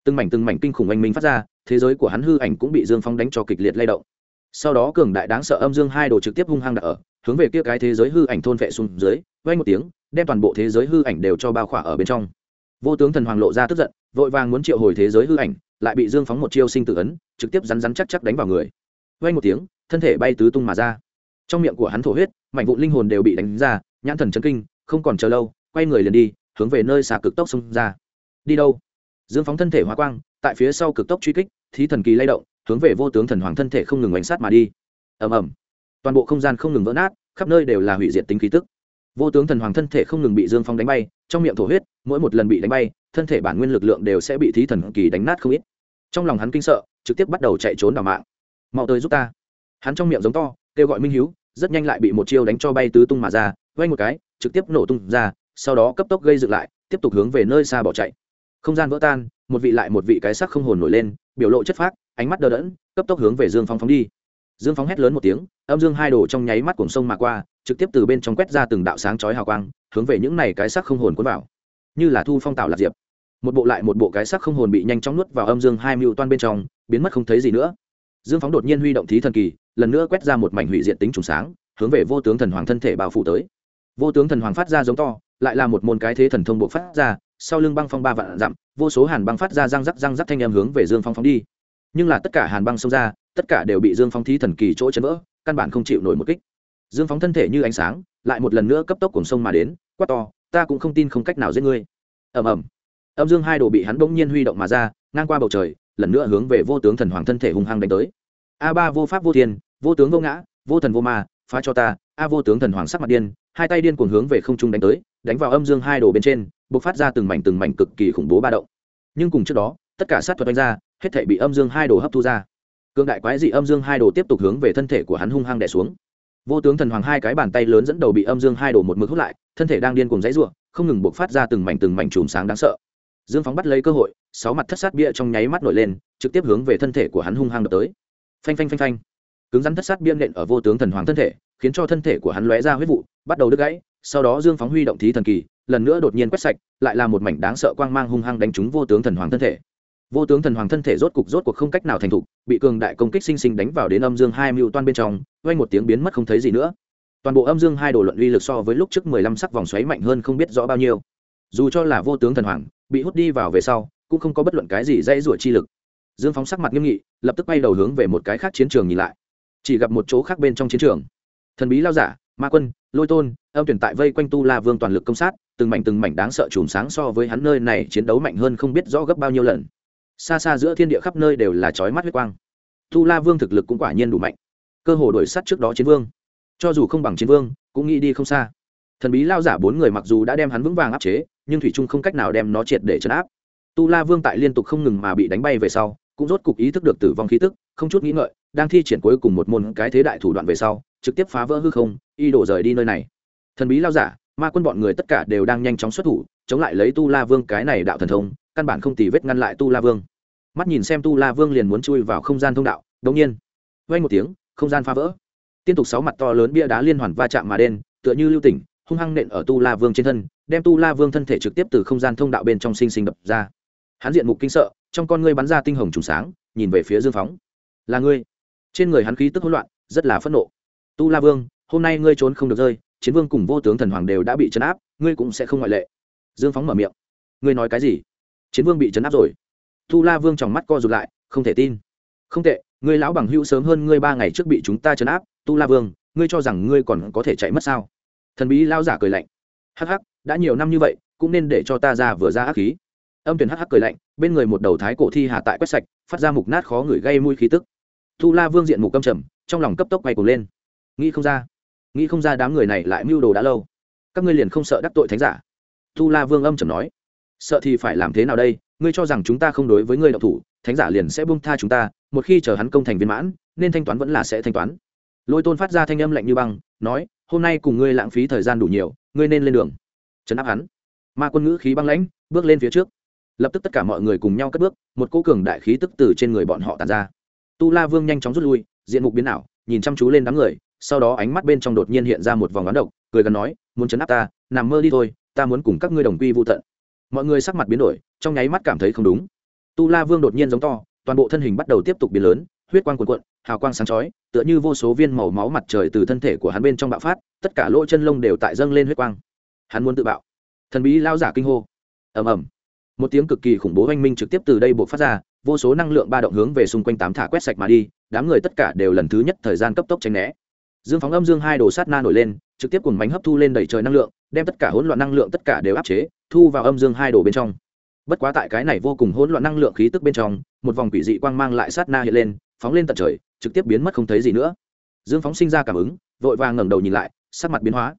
Từng mảnh từng mảnh kinh khủng oanh minh phát ra thế giới của hắn hư ảnh cũng bị dương phong đánh cho kịch liệt lay động. Sau đó cường đại đáng sợ âm dương hai đồ trực tiếp hung hăng đặt ở, hướng về kia cái thế giới hư ảnh thôn vệ xuống dưới vay một tiếng, đem toàn bộ thế giới hư ảnh đều cho bao khỏa ở bên trong. Vô tướng thần hoàng lộ ra tức giận, vội vàng muốn triệu hồi thế giới hư ảnh, lại bị dương phóng một chiêu sinh tự ấn, trực tiếp rắn rắn chắc chắc đánh vào người. Vay một tiếng, thân thể bay tứ tung mà ra. Trong miệng của hắn thổ huyết, mảnh vụn linh hồn đều bị đánh ra, nhãn thần chấn kinh, không còn chờ lâu, quay người liền đi, hướng về nơi xà cực tốc xông ra. Đi đâu? Dương phóng thân thể hóa quang, tại phía sau cực tốc truy kích thí thần kỳ lay động, hướng về vô tướng thần hoàng thân thể không ngừng bánh sát mà đi. Ầm ầm. Toàn bộ không gian không ngừng vỡ nát, khắp nơi đều là hủy diệt tính khí tức. Vô tướng thần hoàng thân thể không ngừng bị dương phong đánh bay, trong miệng thổ huyết, mỗi một lần bị đánh bay, thân thể bản nguyên lực lượng đều sẽ bị thí thần kỳ đánh nát không ít. Trong lòng hắn kinh sợ, trực tiếp bắt đầu chạy trốn đào mạng. Mau tới giúp ta. Hắn trong miệng giống to, kêu gọi minh hiếu, rất nhanh lại bị một chiêu đánh cho bay tứ tung mà ra quay một cái, trực tiếp nổ tung ra, sau đó cấp tốc gây dựng lại, tiếp tục hướng về nơi xa bỏ chạy. Không gian vỡ tan một vị lại một vị cái sắc không hồn nổi lên, biểu lộ chất phác, ánh mắt đờ đẫn, cấp tốc hướng về dương phong phóng đi. Dương phong hét lớn một tiếng, âm dương hai đồ trong nháy mắt cuồng sông mà qua, trực tiếp từ bên trong quét ra từng đạo sáng chói hào quang, hướng về những này cái sắc không hồn cuốn vào. Như là thu phong tạo lạc diệp. Một bộ lại một bộ cái sắc không hồn bị nhanh chóng nuốt vào âm dương hai mưu toan bên trong, biến mất không thấy gì nữa. Dương phóng đột nhiên huy động thí thần kỳ, lần nữa quét ra một mảnh hủy diện tính trùng sáng, hướng về vô tướng thần hoàng thân thể bao phủ tới. Vô tướng thần hoàng phát ra giống to, lại là một môn cái thế thần thông bộ phát ra sau lưng băng phong ba vạn dặm, vô số hàn băng phát ra răng rắc răng rắc thanh em hướng về dương phong phóng đi. Nhưng là tất cả hàn băng xông ra, tất cả đều bị dương phong thí thần kỳ chỗ chấn vỡ, căn bản không chịu nổi một kích. Dương phóng thân thể như ánh sáng, lại một lần nữa cấp tốc cùng sông mà đến, quát to, ta cũng không tin không cách nào giết ngươi. Ầm ầm. Âm dương hai đồ bị hắn bỗng nhiên huy động mà ra, ngang qua bầu trời, lần nữa hướng về vô tướng thần hoàng thân thể hung hăng đánh tới. A ba vô pháp vô thiên, vô tướng vô ngã, vô thần vô ma, phá cho ta. A vô tướng thần hoàng sắc mặt điên, hai tay điên cuồng hướng về không trung đánh tới, đánh vào âm dương hai đồ bên trên bộc phát ra từng mảnh từng mảnh cực kỳ khủng bố ba động. Nhưng cùng trước đó, tất cả sát thuật đánh ra, hết thể bị âm dương hai đồ hấp thu ra. Cương đại quái dị âm dương hai đồ tiếp tục hướng về thân thể của hắn hung hăng đè xuống. Vô tướng thần hoàng hai cái bàn tay lớn dẫn đầu bị âm dương hai đồ một mực hút lại, thân thể đang điên cuồng dãy ruộng không ngừng bộc phát ra từng mảnh từng mảnh chùm sáng đáng sợ. Dương phóng bắt lấy cơ hội, sáu mặt thất sát bia trong nháy mắt nổi lên, trực tiếp hướng về thân thể của hắn hung hăng đập tới. Phanh phanh phanh phanh. Cứng rắn thất sát bia nện ở vô tướng thần hoàng thân thể, khiến cho thân thể của hắn lóe ra huyết vụ, bắt đầu đứt gãy, sau đó dương phóng huy động thí thần kỳ lần nữa đột nhiên quét sạch, lại là một mảnh đáng sợ quang mang hung hăng đánh trúng vô tướng thần hoàng thân thể. Vô tướng thần hoàng thân thể rốt cục rốt cuộc không cách nào thành thục, bị cường đại công kích sinh sinh đánh vào đến âm dương hai mưu toan bên trong, vang một tiếng biến mất không thấy gì nữa. Toàn bộ âm dương hai đồ luận uy lực so với lúc trước mười lăm sắc vòng xoáy mạnh hơn không biết rõ bao nhiêu. Dù cho là vô tướng thần hoàng, bị hút đi vào về sau, cũng không có bất luận cái gì dãy rủa chi lực. Dương phóng sắc mặt nghiêm nghị, lập tức bay đầu hướng về một cái khác chiến trường nhìn lại. Chỉ gặp một chỗ khác bên trong chiến trường. Thần bí lao giả ma quân, lôi tôn, âm tuyển tại vây quanh tu la vương toàn lực công sát, từng mảnh từng mảnh đáng sợ chùm sáng so với hắn nơi này chiến đấu mạnh hơn không biết rõ gấp bao nhiêu lần. Xa xa giữa thiên địa khắp nơi đều là chói mắt huyết quang. Tu la vương thực lực cũng quả nhiên đủ mạnh. Cơ hồ đổi sắt trước đó chiến vương. Cho dù không bằng chiến vương, cũng nghĩ đi không xa. Thần bí lao giả bốn người mặc dù đã đem hắn vững vàng áp chế, nhưng thủy trung không cách nào đem nó triệt để chấn áp. Tu la vương tại liên tục không ngừng mà bị đánh bay về sau, cũng rốt cục ý thức được tử vong khí tức, không chút nghĩ ngợi, đang thi triển cuối cùng một môn cái thế đại thủ đoạn về sau trực tiếp phá vỡ hư không, y đổ rời đi nơi này. Thần bí lao giả, ma quân bọn người tất cả đều đang nhanh chóng xuất thủ, chống lại lấy tu la vương cái này đạo thần thông, căn bản không tì vết ngăn lại tu la vương. Mắt nhìn xem tu la vương liền muốn chui vào không gian thông đạo đống nhiên vay một tiếng, không gian phá vỡ. Tiên tục sáu mặt to lớn bia đá liên hoàn va chạm mà đen tựa như lưu tỉnh, hung hăng nện ở tu la vương trên thân, đem tu la vương thân thể trực tiếp từ không gian thông đạo bên trong sinh sinh đập ra. Hắn diện mục kinh sợ, trong con ngươi bắn ra tinh hồng trùng sáng, nhìn về phía dương phóng. Là ngươi. Trên người hắn khí tức hỗn loạn, rất là phẫn nộ tu la vương, hôm nay ngươi trốn không được rơi, chiến vương cùng vô tướng thần hoàng đều đã bị chấn áp, ngươi cũng sẽ không ngoại lệ. Dương phóng mở miệng. Ngươi nói cái gì? Chiến vương bị chấn áp rồi. Tu la vương tròng mắt co rụt lại, không thể tin. Không tệ, ngươi lão bằng hữu sớm hơn ngươi ba ngày trước bị chúng ta chấn áp, tu la vương, ngươi cho rằng ngươi còn có thể chạy mất sao? Thần bí lao giả cười lạnh. Hắc hắc, đã nhiều năm như vậy, cũng nên để cho ta ra vừa ra ác khí. Âm tuyển hắc hắc cười lạnh, bên người một đầu thái cổ thi hà tại quét sạch, phát ra mục nát khó ngửi gây mùi khí tức. Tu la vương diện mục câm trầm, trong lòng cấp tốc quay cuồng lên nghĩ không ra. Nghĩ không ra đám người này lại mưu đồ đã lâu. Các ngươi liền không sợ đắc tội thánh giả? Tu la vương âm trầm nói. Sợ thì phải làm thế nào đây? Ngươi cho rằng chúng ta không đối với ngươi độc thủ, thánh giả liền sẽ buông tha chúng ta, một khi chờ hắn công thành viên mãn, nên thanh toán vẫn là sẽ thanh toán. Lôi tôn phát ra thanh âm lạnh như băng, nói, hôm nay cùng ngươi lãng phí thời gian đủ nhiều, ngươi nên lên đường. Trấn áp hắn. Ma quân ngữ khí băng lãnh, bước lên phía trước. Lập tức tất cả mọi người cùng nhau cất bước, một cô cường đại khí tức từ trên người bọn họ tàn ra. Tu la vương nhanh chóng rút lui, diện mục biến ảo, nhìn chăm chú lên đám người sau đó ánh mắt bên trong đột nhiên hiện ra một vòng oán độc, cười gần nói, muốn chấn áp ta, nằm mơ đi thôi, ta muốn cùng các ngươi đồng quy vô tận. Mọi người sắc mặt biến đổi, trong nháy mắt cảm thấy không đúng. Tu la vương đột nhiên giống to, toàn bộ thân hình bắt đầu tiếp tục biến lớn, huyết quang cuồn cuộn, hào quang sáng chói, tựa như vô số viên màu máu mặt trời từ thân thể của hắn bên trong bạo phát, tất cả lỗ chân lông đều tại dâng lên huyết quang. Hắn muốn tự bạo. Thần bí lao giả kinh hô. Ầm ầm. Một tiếng cực kỳ khủng bố oanh minh trực tiếp từ đây buộc phát ra, vô số năng lượng ba động hướng về xung quanh tám thả quét sạch mà đi, đám người tất cả đều lần thứ nhất thời gian cấp tốc tránh né dương phóng âm dương hai đồ sát na nổi lên, trực tiếp cùng bánh hấp thu lên đẩy trời năng lượng, đem tất cả hỗn loạn năng lượng tất cả đều áp chế, thu vào âm dương hai đồ bên trong. Bất quá tại cái này vô cùng hỗn loạn năng lượng khí tức bên trong, một vòng quỷ dị quang mang lại sát na hiện lên, phóng lên tận trời, trực tiếp biến mất không thấy gì nữa. Dương phóng sinh ra cảm ứng, vội vàng ngẩng đầu nhìn lại, sắc mặt biến hóa.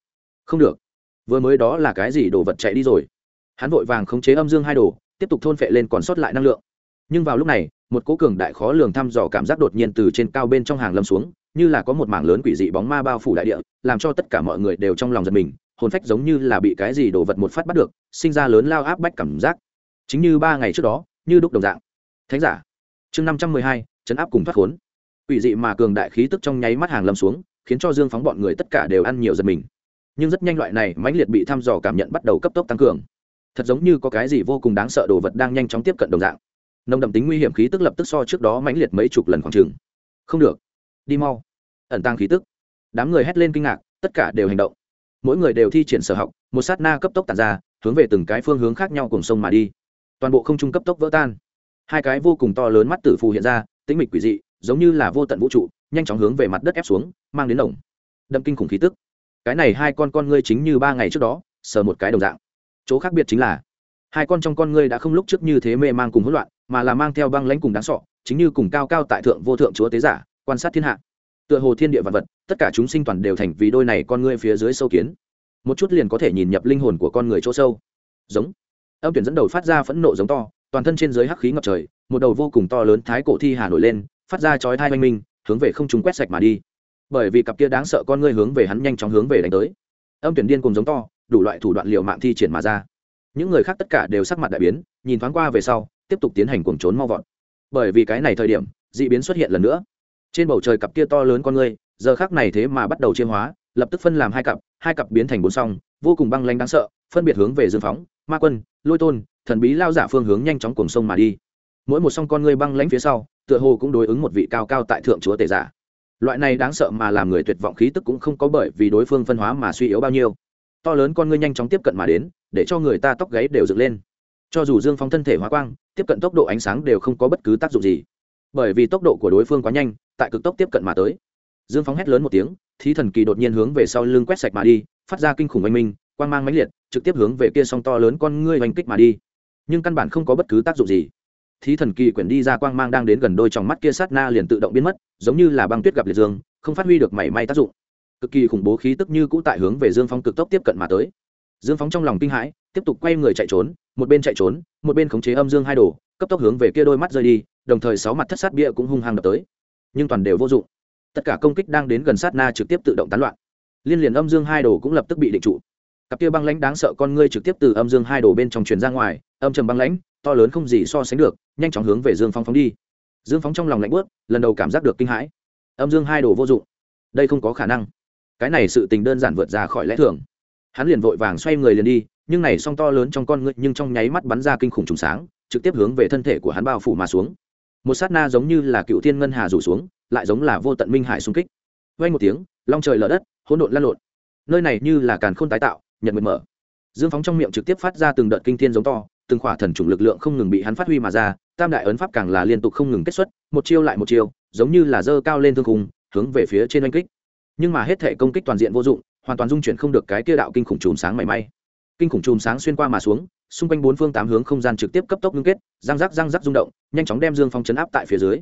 Không được. Vừa mới đó là cái gì đồ vật chạy đi rồi? Hắn vội vàng khống chế âm dương hai đồ, tiếp tục thôn phệ lên còn sót lại năng lượng. Nhưng vào lúc này, một cố cường đại khó lường thăm dò cảm giác đột nhiên từ trên cao bên trong hàng lâm xuống như là có một mảng lớn quỷ dị bóng ma bao phủ đại địa, làm cho tất cả mọi người đều trong lòng giật mình, hồn phách giống như là bị cái gì đồ vật một phát bắt được, sinh ra lớn lao áp bách cảm giác. Chính như ba ngày trước đó, như đúc đồng dạng. Thánh giả, chương năm trăm mười hai, chấn áp cùng thoát khốn. Quỷ dị mà cường đại khí tức trong nháy mắt hàng lâm xuống, khiến cho dương phóng bọn người tất cả đều ăn nhiều giật mình. Nhưng rất nhanh loại này mãnh liệt bị thăm dò cảm nhận bắt đầu cấp tốc tăng cường. Thật giống như có cái gì vô cùng đáng sợ đồ vật đang nhanh chóng tiếp cận đồng dạng. Nồng đậm tính nguy hiểm khí tức lập tức so trước đó mãnh liệt mấy chục lần khoảng trường. không được đi mau. Ẩn tăng khí tức. Đám người hét lên kinh ngạc, tất cả đều hành động. Mỗi người đều thi triển sở học, một sát na cấp tốc tàn ra, hướng về từng cái phương hướng khác nhau cùng sông mà đi. Toàn bộ không trung cấp tốc vỡ tan. Hai cái vô cùng to lớn mắt tử phù hiện ra, tĩnh mịch quỷ dị, giống như là vô tận vũ trụ, nhanh chóng hướng về mặt đất ép xuống, mang đến đồng đâm kinh khủng khí tức. Cái này hai con con ngươi chính như ba ngày trước đó, sờ một cái đồng dạng. Chỗ khác biệt chính là, hai con trong con ngươi đã không lúc trước như thế mê mang cùng hỗn loạn, mà là mang theo băng lãnh cùng đáng sọ chính như cùng cao cao tại thượng vô thượng chúa tế giả quan sát thiên hạ. Tựa hồ thiên địa vật vật, tất cả chúng sinh toàn đều thành vì đôi này con ngươi phía dưới sâu kiến. Một chút liền có thể nhìn nhập linh hồn của con người chỗ sâu. Giống. Âm tuyển dẫn đầu phát ra phẫn nộ giống to, toàn thân trên dưới hắc khí ngập trời, một đầu vô cùng to lớn thái cổ thi hà nổi lên, phát ra chói thai oanh minh, hướng về không chúng quét sạch mà đi. Bởi vì cặp kia đáng sợ con ngươi hướng về hắn nhanh chóng hướng về đánh tới. Âm tuyển điên cùng giống to, đủ loại thủ đoạn liều mạng thi triển mà ra. Những người khác tất cả đều sắc mặt đại biến, nhìn thoáng qua về sau, tiếp tục tiến hành cuồng trốn mau vọt. Bởi vì cái này thời điểm d ị biến xuất hiện lần nữa trên bầu trời cặp kia to lớn con người, giờ khác này thế mà bắt đầu chiêm hóa lập tức phân làm hai cặp hai cặp biến thành bốn song vô cùng băng lanh đáng sợ phân biệt hướng về dương phóng ma quân lôi tôn thần bí lao giả phương hướng nhanh chóng cùng sông mà đi. Mỗi một song con người băng lãnh phía sau tựa hồ cũng đối ứng một vị cao cao tại thượng chúa tể giả. Loại này đáng sợ mà làm người tuyệt vọng khí tức cũng không có bởi vì đối phương phân hóa mà suy yếu bao nhiêu. To lớn con ngươi nhanh chóng tiếp cận mà đến để cho người ta tóc gáy đều dựng lên. Cho dù dương phóng thân thể hóa quang tiếp cận tốc độ ánh sáng đều không có bất cứ tác dụng gì bởi vì tốc độ của đối phương quá nhanh, tại cực tốc tiếp cận mà tới. Dương phóng hét lớn một tiếng, thí thần kỳ đột nhiên hướng về sau lưng quét sạch mà đi, phát ra kinh khủng oanh minh, quang mang mãnh liệt, trực tiếp hướng về kia song to lớn con ngươi oanh kích mà đi. Nhưng căn bản không có bất cứ tác dụng gì. Thí thần kỳ quyển đi ra quang mang đang đến gần đôi trong mắt kia sát na liền tự động biến mất, giống như là băng tuyết gặp liệt dương, không phát huy được mảy may tác dụng. Cực kỳ khủng bố khí tức như cũ tại hướng về dương phong cực tốc tiếp cận mà tới. Dương phóng trong lòng kinh hãi, tiếp tục quay người chạy trốn, một bên chạy trốn, một bên khống chế âm dương hai đồ, cấp tốc hướng về kia đôi mắt rơi đi đồng thời sáu mặt thất sát bia cũng hung hăng đập tới. Nhưng toàn đều vô dụng. Tất cả công kích đang đến gần sát na trực tiếp tự động tán loạn. Liên liền âm dương hai đồ cũng lập tức bị định trụ. Cặp kia băng lãnh đáng sợ con ngươi trực tiếp từ âm dương hai đồ bên trong truyền ra ngoài, âm trầm băng lãnh, to lớn không gì so sánh được, nhanh chóng hướng về dương phong phóng đi. Dương phóng trong lòng lạnh bớt lần đầu cảm giác được kinh hãi. Âm dương hai đồ vô dụng. Đây không có khả năng. Cái này sự tình đơn giản vượt ra khỏi lẽ thường. Hắn liền vội vàng xoay người liền đi, nhưng này song to lớn trong con ngươi nhưng trong nháy mắt bắn ra kinh khủng trùng sáng, trực tiếp hướng về thân thể của hắn bao phủ mà xuống một sát na giống như là cựu thiên ngân hà rủ xuống, lại giống là vô tận minh hải xung kích. Vay một tiếng, long trời lở đất, hỗn độn lăn lộn. Nơi này như là càn khôn tái tạo, nhật nguyệt mở. Dương phóng trong miệng trực tiếp phát ra từng đợt kinh thiên giống to, từng khỏa thần chủng lực lượng không ngừng bị hắn phát huy mà ra, tam đại ấn pháp càng là liên tục không ngừng kết xuất, một chiêu lại một chiêu, giống như là dơ cao lên thương khung, hướng về phía trên oanh kích. Nhưng mà hết thể công kích toàn diện vô dụng, hoàn toàn dung chuyển không được cái kia đạo kinh khủng chùm sáng mảy may kinh khủng chùm sáng xuyên qua mà xuống, xung quanh bốn phương tám hướng không gian trực tiếp cấp tốc ngưng kết, răng rác răng rác rung động, nhanh chóng đem dương phong chấn áp tại phía dưới.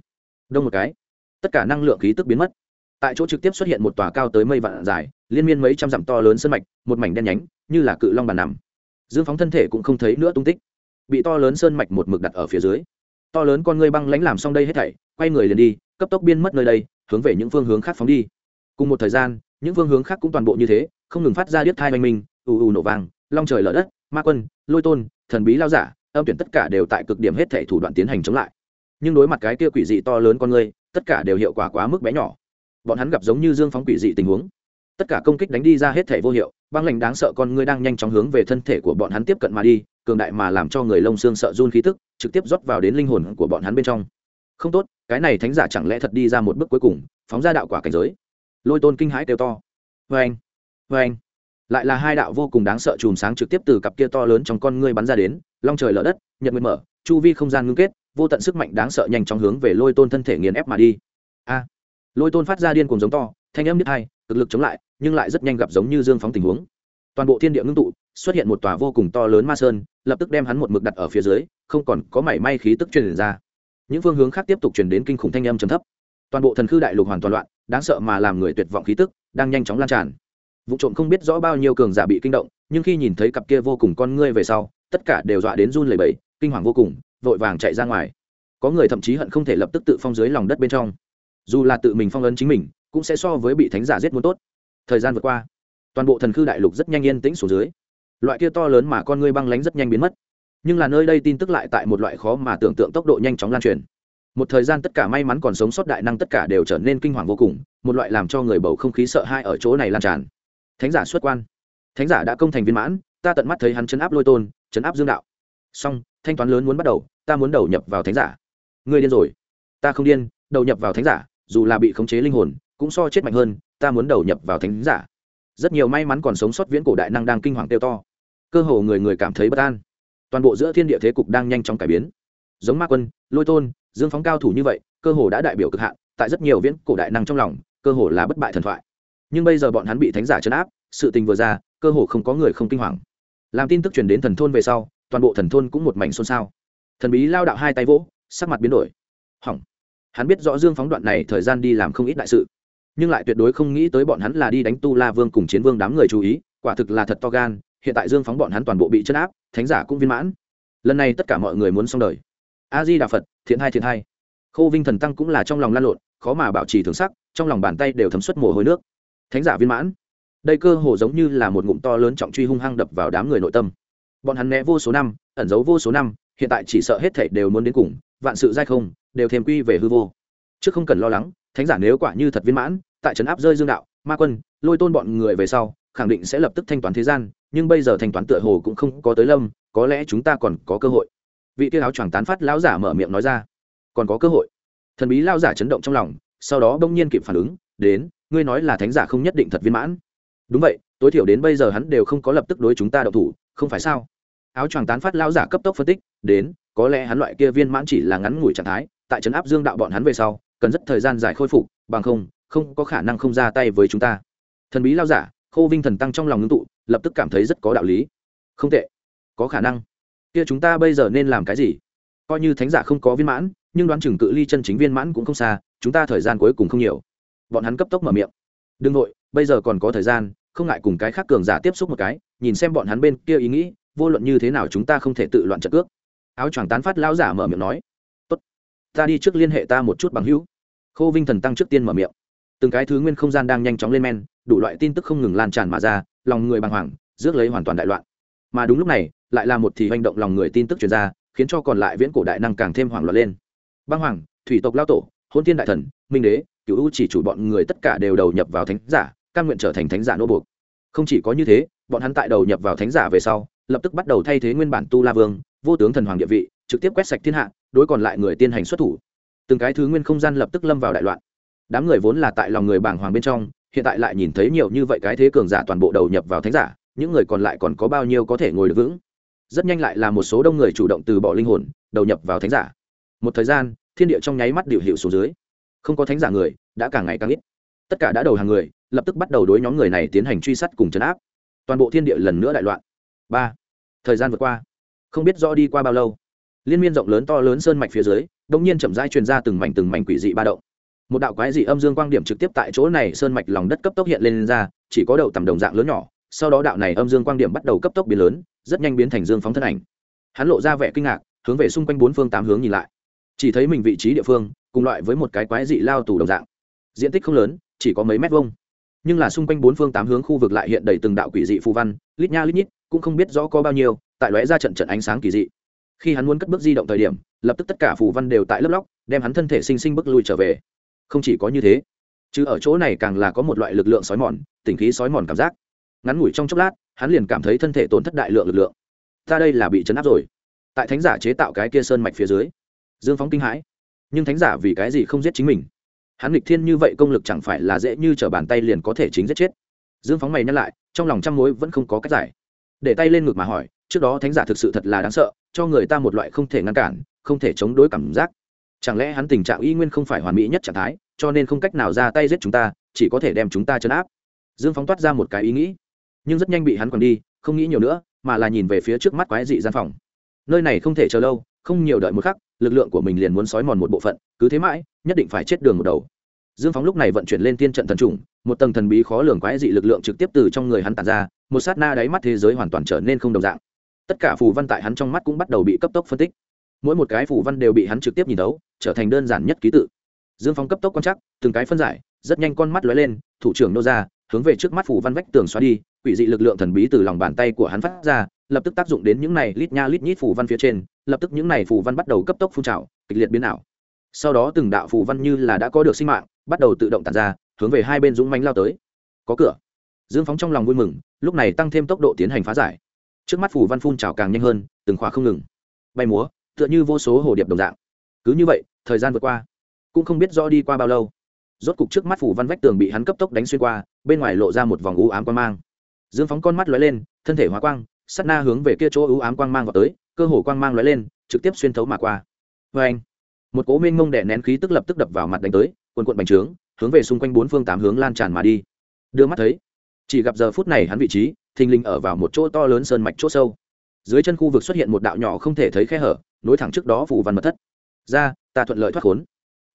Đông một cái, tất cả năng lượng khí tức biến mất. Tại chỗ trực tiếp xuất hiện một tòa cao tới mây vạn dài, liên miên mấy trăm dặm to lớn sân mạch, một mảnh đen nhánh, như là cự long bàn nằm. Dương phóng thân thể cũng không thấy nữa tung tích. Bị to lớn sơn mạch một mực đặt ở phía dưới. To lớn con ngươi băng lãnh làm xong đây hết thảy, quay người liền đi, cấp tốc biên mất nơi đây, hướng về những phương hướng khác phóng đi. Cùng một thời gian, những phương hướng khác cũng toàn bộ như thế, không ngừng phát ra điếc thai oanh minh, ù ù nổ vàng long trời lở đất, ma quân, lôi tôn, thần bí lao giả, âm tuyển tất cả đều tại cực điểm hết thể thủ đoạn tiến hành chống lại. Nhưng đối mặt cái kia quỷ dị to lớn con người, tất cả đều hiệu quả quá mức bé nhỏ. Bọn hắn gặp giống như dương phóng quỷ dị tình huống. Tất cả công kích đánh đi ra hết thể vô hiệu, băng lạnh đáng sợ con người đang nhanh chóng hướng về thân thể của bọn hắn tiếp cận mà đi, cường đại mà làm cho người lông xương sợ run khí tức, trực tiếp rót vào đến linh hồn của bọn hắn bên trong. Không tốt, cái này thánh giả chẳng lẽ thật đi ra một bước cuối cùng, phóng ra đạo quả cảnh giới. Lôi tôn kinh hãi kêu to. Vê anh vê anh lại là hai đạo vô cùng đáng sợ chùm sáng trực tiếp từ cặp kia to lớn trong con ngươi bắn ra đến, long trời lở đất, nhật nguyên mở, chu vi không gian ngưng kết, vô tận sức mạnh đáng sợ nhanh chóng hướng về lôi tôn thân thể nghiền ép mà đi. A! Lôi tôn phát ra điên cùng giống to, thanh âm nhất hai, cực lực chống lại, nhưng lại rất nhanh gặp giống như dương phóng tình huống. Toàn bộ thiên địa ngưng tụ, xuất hiện một tòa vô cùng to lớn ma sơn, lập tức đem hắn một mực đặt ở phía dưới, không còn có mảy may khí tức truyền ra. Những phương hướng khác tiếp tục truyền đến kinh khủng thanh âm trầm thấp. Toàn bộ thần khư đại lục hoàn toàn loạn, đáng sợ mà làm người tuyệt vọng khí tức, đang nhanh chóng lan tràn vụ trộm không biết rõ bao nhiêu cường giả bị kinh động, nhưng khi nhìn thấy cặp kia vô cùng con ngươi về sau, tất cả đều dọa đến run lẩy bẩy, kinh hoàng vô cùng, vội vàng chạy ra ngoài. Có người thậm chí hận không thể lập tức tự phong dưới lòng đất bên trong. Dù là tự mình phong ấn chính mình, cũng sẽ so với bị thánh giả giết muốn tốt. Thời gian vượt qua, toàn bộ thần khư đại lục rất nhanh yên tĩnh xuống dưới. Loại kia to lớn mà con ngươi băng lánh rất nhanh biến mất. Nhưng là nơi đây tin tức lại tại một loại khó mà tưởng tượng tốc độ nhanh chóng lan truyền. Một thời gian tất cả may mắn còn sống sót đại năng tất cả đều trở nên kinh hoàng vô cùng, một loại làm cho người bầu không khí sợ hãi ở chỗ này lan tràn thánh giả xuất quan. Thánh giả đã công thành viên mãn, ta tận mắt thấy hắn chấn áp lôi tôn, chấn áp dương đạo. Song thanh toán lớn muốn bắt đầu, ta muốn đầu nhập vào thánh giả. Ngươi điên rồi. Ta không điên, đầu nhập vào thánh giả, dù là bị khống chế linh hồn, cũng so chết mạnh hơn, ta muốn đầu nhập vào thánh giả. Rất nhiều may mắn còn sống sót viễn cổ đại năng đang kinh hoàng tiêu to. Cơ hồ người người cảm thấy bất an. Toàn bộ giữa thiên địa thế cục đang nhanh chóng cải biến. Giống ma quân, lôi tôn, dương phóng cao thủ như vậy, cơ hồ đã đại biểu cực hạn, tại rất nhiều viễn cổ đại năng trong lòng, cơ hồ là bất bại thần thoại nhưng bây giờ bọn hắn bị thánh giả chấn áp, sự tình vừa ra, cơ hồ không có người không kinh hoàng. Làm tin tức truyền đến thần thôn về sau, toàn bộ thần thôn cũng một mảnh xôn xao. Thần bí lao đạo hai tay vỗ, sắc mặt biến đổi. Hỏng. Hắn biết rõ dương phóng đoạn này thời gian đi làm không ít đại sự, nhưng lại tuyệt đối không nghĩ tới bọn hắn là đi đánh tu la vương cùng chiến vương đám người chú ý, quả thực là thật to gan, hiện tại dương phóng bọn hắn toàn bộ bị chấn áp, thánh giả cũng viên mãn. Lần này tất cả mọi người muốn xong đời. A di đà phật thiện hai thiện hai. Khô vinh thần tăng cũng là trong lòng lan lộn, khó mà bảo trì thường sắc, trong lòng bàn tay đều thấm xuất mồ hôi nước thánh giả viên mãn. Đây cơ hồ giống như là một ngụm to lớn trọng truy hung hăng đập vào đám người nội tâm. Bọn hắn né vô số năm, ẩn giấu vô số năm, hiện tại chỉ sợ hết thảy đều muốn đến cùng, vạn sự dai không, đều thêm quy về hư vô. Trước không cần lo lắng, thánh giả nếu quả như thật viên mãn, tại trấn áp rơi dương đạo, ma quân, lôi tôn bọn người về sau, khẳng định sẽ lập tức thanh toán thế gian, nhưng bây giờ thanh toán tựa hồ cũng không có tới lâm, có lẽ chúng ta còn có cơ hội. Vị tiêu áo choàng tán phát lão giả mở miệng nói ra. Còn có cơ hội. Thần bí lao giả chấn động trong lòng, sau đó bỗng nhiên kịp phản ứng, đến ngươi nói là thánh giả không nhất định thật viên mãn. Đúng vậy, tối thiểu đến bây giờ hắn đều không có lập tức đối chúng ta đậu thủ, không phải sao? Áo choàng tán phát lao giả cấp tốc phân tích, đến, có lẽ hắn loại kia viên mãn chỉ là ngắn ngủi trạng thái, tại trấn áp dương đạo bọn hắn về sau, cần rất thời gian dài khôi phục, bằng không không có khả năng không ra tay với chúng ta. Thần bí lao giả, khô vinh thần tăng trong lòng ngưng tụ, lập tức cảm thấy rất có đạo lý. Không tệ. Có khả năng. Kia chúng ta bây giờ nên làm cái gì? Coi như thánh giả không có viên mãn, nhưng đoán chừng cự ly chân chính viên mãn cũng không xa, chúng ta thời gian cuối cùng không nhiều bọn hắn cấp tốc mở miệng. Đừng nội bây giờ còn có thời gian, không ngại cùng cái khác cường giả tiếp xúc một cái, nhìn xem bọn hắn bên kia ý nghĩ, vô luận như thế nào chúng ta không thể tự loạn trận cước. Áo choàng tán phát lão giả mở miệng nói. Tốt, ta đi trước liên hệ ta một chút bằng hữu. Khô vinh thần tăng trước tiên mở miệng. Từng cái thứ nguyên không gian đang nhanh chóng lên men, đủ loại tin tức không ngừng lan tràn mà ra, lòng người bàng hoàng, rước lấy hoàn toàn đại loạn. Mà đúng lúc này, lại là một thì hành động lòng người tin tức truyền ra, khiến cho còn lại viễn cổ đại năng càng thêm hoảng loạn lên. Băng hoàng, thủy tộc lao tổ, hôn thiên đại thần, minh đế cựu u chỉ chủ bọn người tất cả đều đầu nhập vào thánh giả căn nguyện trở thành thánh giả nô buộc. Không chỉ có như thế, bọn hắn tại đầu nhập vào thánh giả về sau, lập tức bắt đầu thay thế nguyên bản tu la vương, vô tướng thần hoàng địa vị, trực tiếp quét sạch thiên hạ, đối còn lại người tiên hành xuất thủ. Từng cái thứ nguyên không gian lập tức lâm vào đại loạn. Đám người vốn là tại lòng người bảng hoàng bên trong, hiện tại lại nhìn thấy nhiều như vậy cái thế cường giả toàn bộ đầu nhập vào thánh giả, những người còn lại còn có bao nhiêu có thể ngồi được vững? Rất nhanh lại là một số đông người chủ động từ bỏ linh hồn, đầu nhập vào thánh giả. Một thời gian, thiên địa trong nháy mắt điệu hiệu xuống dưới không có thánh giả người đã càng ngày càng ít. Tất cả đã đầu hàng người lập tức bắt đầu đối nhóm người này tiến hành truy sát cùng chấn áp. Toàn bộ thiên địa lần nữa đại loạn. Ba thời gian vượt qua. Không biết rõ đi qua bao lâu. Liên miên rộng lớn to lớn sơn mạch phía dưới đông nhiên chậm rãi truyền ra từng mảnh từng mảnh quỷ dị ba động. Một đạo quái dị âm dương quang điểm trực tiếp tại chỗ này sơn mạch lòng đất cấp tốc hiện lên, lên ra chỉ có đậu tầm đồng dạng lớn nhỏ sau đó đạo này âm dương quang điểm bắt đầu cấp tốc biến lớn rất nhanh biến thành dương phóng thân ảnh. Hắn lộ ra vẻ kinh ngạc hướng về xung quanh bốn phương tám hướng nhìn lại chỉ thấy mình vị trí địa phương, cùng loại với một cái quái dị lao tù đồng dạng. Diện tích không lớn, chỉ có mấy mét vuông. Nhưng là xung quanh bốn phương tám hướng khu vực lại hiện đầy từng đạo quỷ dị phù văn, lít nha lít nhít, cũng không biết rõ có bao nhiêu, tại lóe ra trận trận ánh sáng kỳ dị. Khi hắn muốn cất bước di động thời điểm, lập tức tất cả phù văn đều tại lớp lóc, đem hắn thân thể sinh sinh bước lui trở về. Không chỉ có như thế, chứ ở chỗ này càng là có một loại lực lượng sói mòn tình khí sói mòn cảm giác. Ngắn ngủi trong chốc lát, hắn liền cảm thấy thân thể tổn thất đại lượng lực lượng. Ta đây là bị chấn áp rồi. Tại thánh giả chế tạo cái kia sơn mạch phía dưới dương phóng kinh hãi. Nhưng thánh giả vì cái gì không giết chính mình? Hắn nghịch thiên như vậy công lực chẳng phải là dễ như t r ở bàn tay liền có thể chính giết chết. Dương phóng mày nhắc lại, trong lòng trăm mối vẫn không có cách giải. Để tay lên ngực mà hỏi, trước đó thánh giả thực sự thật là đáng sợ, cho người ta một loại không thể ngăn cản, không thể chống đối cảm giác. Chẳng lẽ hắn tình trạng y nguyên không phải hoàn mỹ nhất trạng thái, cho nên không cách nào ra tay giết chúng ta, chỉ có thể đem chúng ta chấn áp? Dương phóng toát ra một cái ý nghĩ. Nhưng rất nhanh bị hắn còn đi, không nghĩ nhiều nữa, mà là nhìn về phía trước mắt quái dị gian phòng. Nơi này không thể chờ lâu không nhiều đợi một khắc, lực lượng của mình liền muốn sói mòn một bộ phận, cứ thế mãi, nhất định phải chết đường một đầu. Dương phóng lúc này vận chuyển lên tiên trận thần trùng, một tầng thần bí khó lường quái dị lực lượng trực tiếp từ trong người hắn tàn ra, một sát na đáy mắt thế giới hoàn toàn trở nên không đồng dạng. Tất cả phù văn tại hắn trong mắt cũng bắt đầu bị cấp tốc phân tích. Mỗi một cái phù văn đều bị hắn trực tiếp nhìn thấu, trở thành đơn giản nhất ký tự. Dương phóng cấp tốc quan chắc từng cái phân giải, rất nhanh con mắt lóe lên, thủ trưởng nô ra, hướng về trước mắt phù văn vách tường xóa đi, quỷ dị lực lượng thần bí từ lòng bàn tay của hắn phát ra, lập tức tác dụng đến những này lít nha lít nhít phù văn phía trên lập tức những này phù văn bắt đầu cấp tốc phun trào, kịch liệt biến ảo. Sau đó từng đạo phù văn như là đã có được sinh mạng, bắt đầu tự động tàn ra, hướng về hai bên dũng mánh lao tới. Có cửa. Dương phóng trong lòng vui mừng, lúc này tăng thêm tốc độ tiến hành phá giải. Trước mắt phù văn phun trào càng nhanh hơn, từng khóa không ngừng. Bay múa, tựa như vô số hồ điệp đồng dạng. Cứ như vậy, thời gian vượt qua. Cũng không biết rõ đi qua bao lâu. Rốt cục trước mắt phủ văn vách tường bị hắn cấp tốc đánh xuyên qua, bên ngoài lộ ra một vòng u ám quang mang. Dương phóng con mắt lóe lên, thân thể hóa quang, sát na hướng về kia chỗ u ám quang mang vào tới cơ hồ quang mang lóe lên, trực tiếp xuyên thấu mà qua. Vê anh, một cố minh mông đẻ nén khí tức lập tức đập vào mặt đánh tới, quần quận bành trướng, hướng về xung quanh bốn phương tám hướng lan tràn mà đi. Đưa mắt thấy, chỉ gặp giờ phút này hắn vị trí, thình lình ở vào một chỗ to lớn sơn mạch chỗ sâu. Dưới chân khu vực xuất hiện một đạo nhỏ không thể thấy khe hở, nối thẳng trước đó phủ văn mật thất. Ra, ta thuận lợi thoát khốn.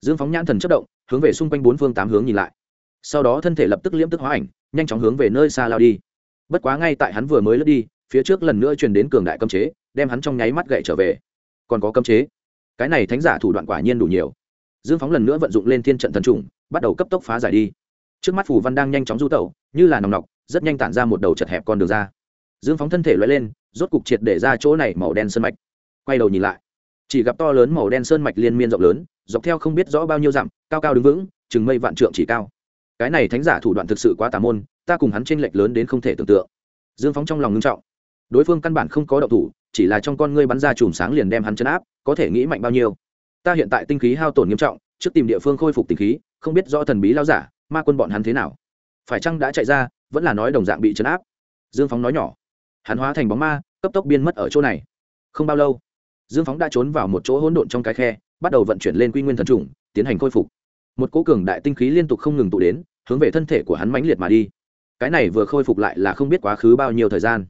Dương phóng nhãn thần chất động, hướng về xung quanh bốn phương tám hướng nhìn lại. Sau đó thân thể lập tức liễm tức hóa ảnh, nhanh chóng hướng về nơi xa lao đi. Bất quá ngay tại hắn vừa mới lướt đi phía trước lần nữa truyền đến cường đại cấm chế, đem hắn trong nháy mắt gậy trở về. Còn có cấm chế? Cái này thánh giả thủ đoạn quả nhiên đủ nhiều. Dương phóng lần nữa vận dụng lên thiên trận thần trùng, bắt đầu cấp tốc phá giải đi. Trước mắt Phù văn đang nhanh chóng du tẩu, như là nòng nọc, rất nhanh tản ra một đầu chật hẹp con đường ra. Dương phóng thân thể loại lên, rốt cục triệt để ra chỗ này màu đen sơn mạch. Quay đầu nhìn lại, chỉ gặp to lớn màu đen sơn mạch liên miên rộng lớn, dọc theo không biết rõ bao nhiêu dặm, cao cao đứng vững, chừng mây vạn trượng chỉ cao. Cái này thánh giả thủ đoạn thực sự quá tà môn, ta cùng hắn tranh lệch lớn đến không thể tưởng tượng. Dương phóng trong lòng ngưng trọng đối phương căn bản không có động thủ, chỉ là trong con ngươi bắn ra chùm sáng liền đem hắn chấn áp, có thể nghĩ mạnh bao nhiêu. Ta hiện tại tinh khí hao tổn nghiêm trọng, trước tìm địa phương khôi phục tinh khí, không biết rõ thần bí lao giả, ma quân bọn hắn thế nào. Phải chăng đã chạy ra, vẫn là nói đồng dạng bị chấn áp? Dương phóng nói nhỏ. Hắn hóa thành bóng ma, cấp tốc biên mất ở chỗ này. Không bao lâu, dương phóng đã trốn vào một chỗ hỗn độn trong cái khe, bắt đầu vận chuyển lên quy nguyên thần trùng tiến hành khôi phục. Một cố cường đại tinh khí liên tục không ngừng tụ đến, hướng về thân thể của hắn mãnh liệt mà đi. Cái này vừa khôi phục lại là không biết quá khứ bao nhiêu thời gian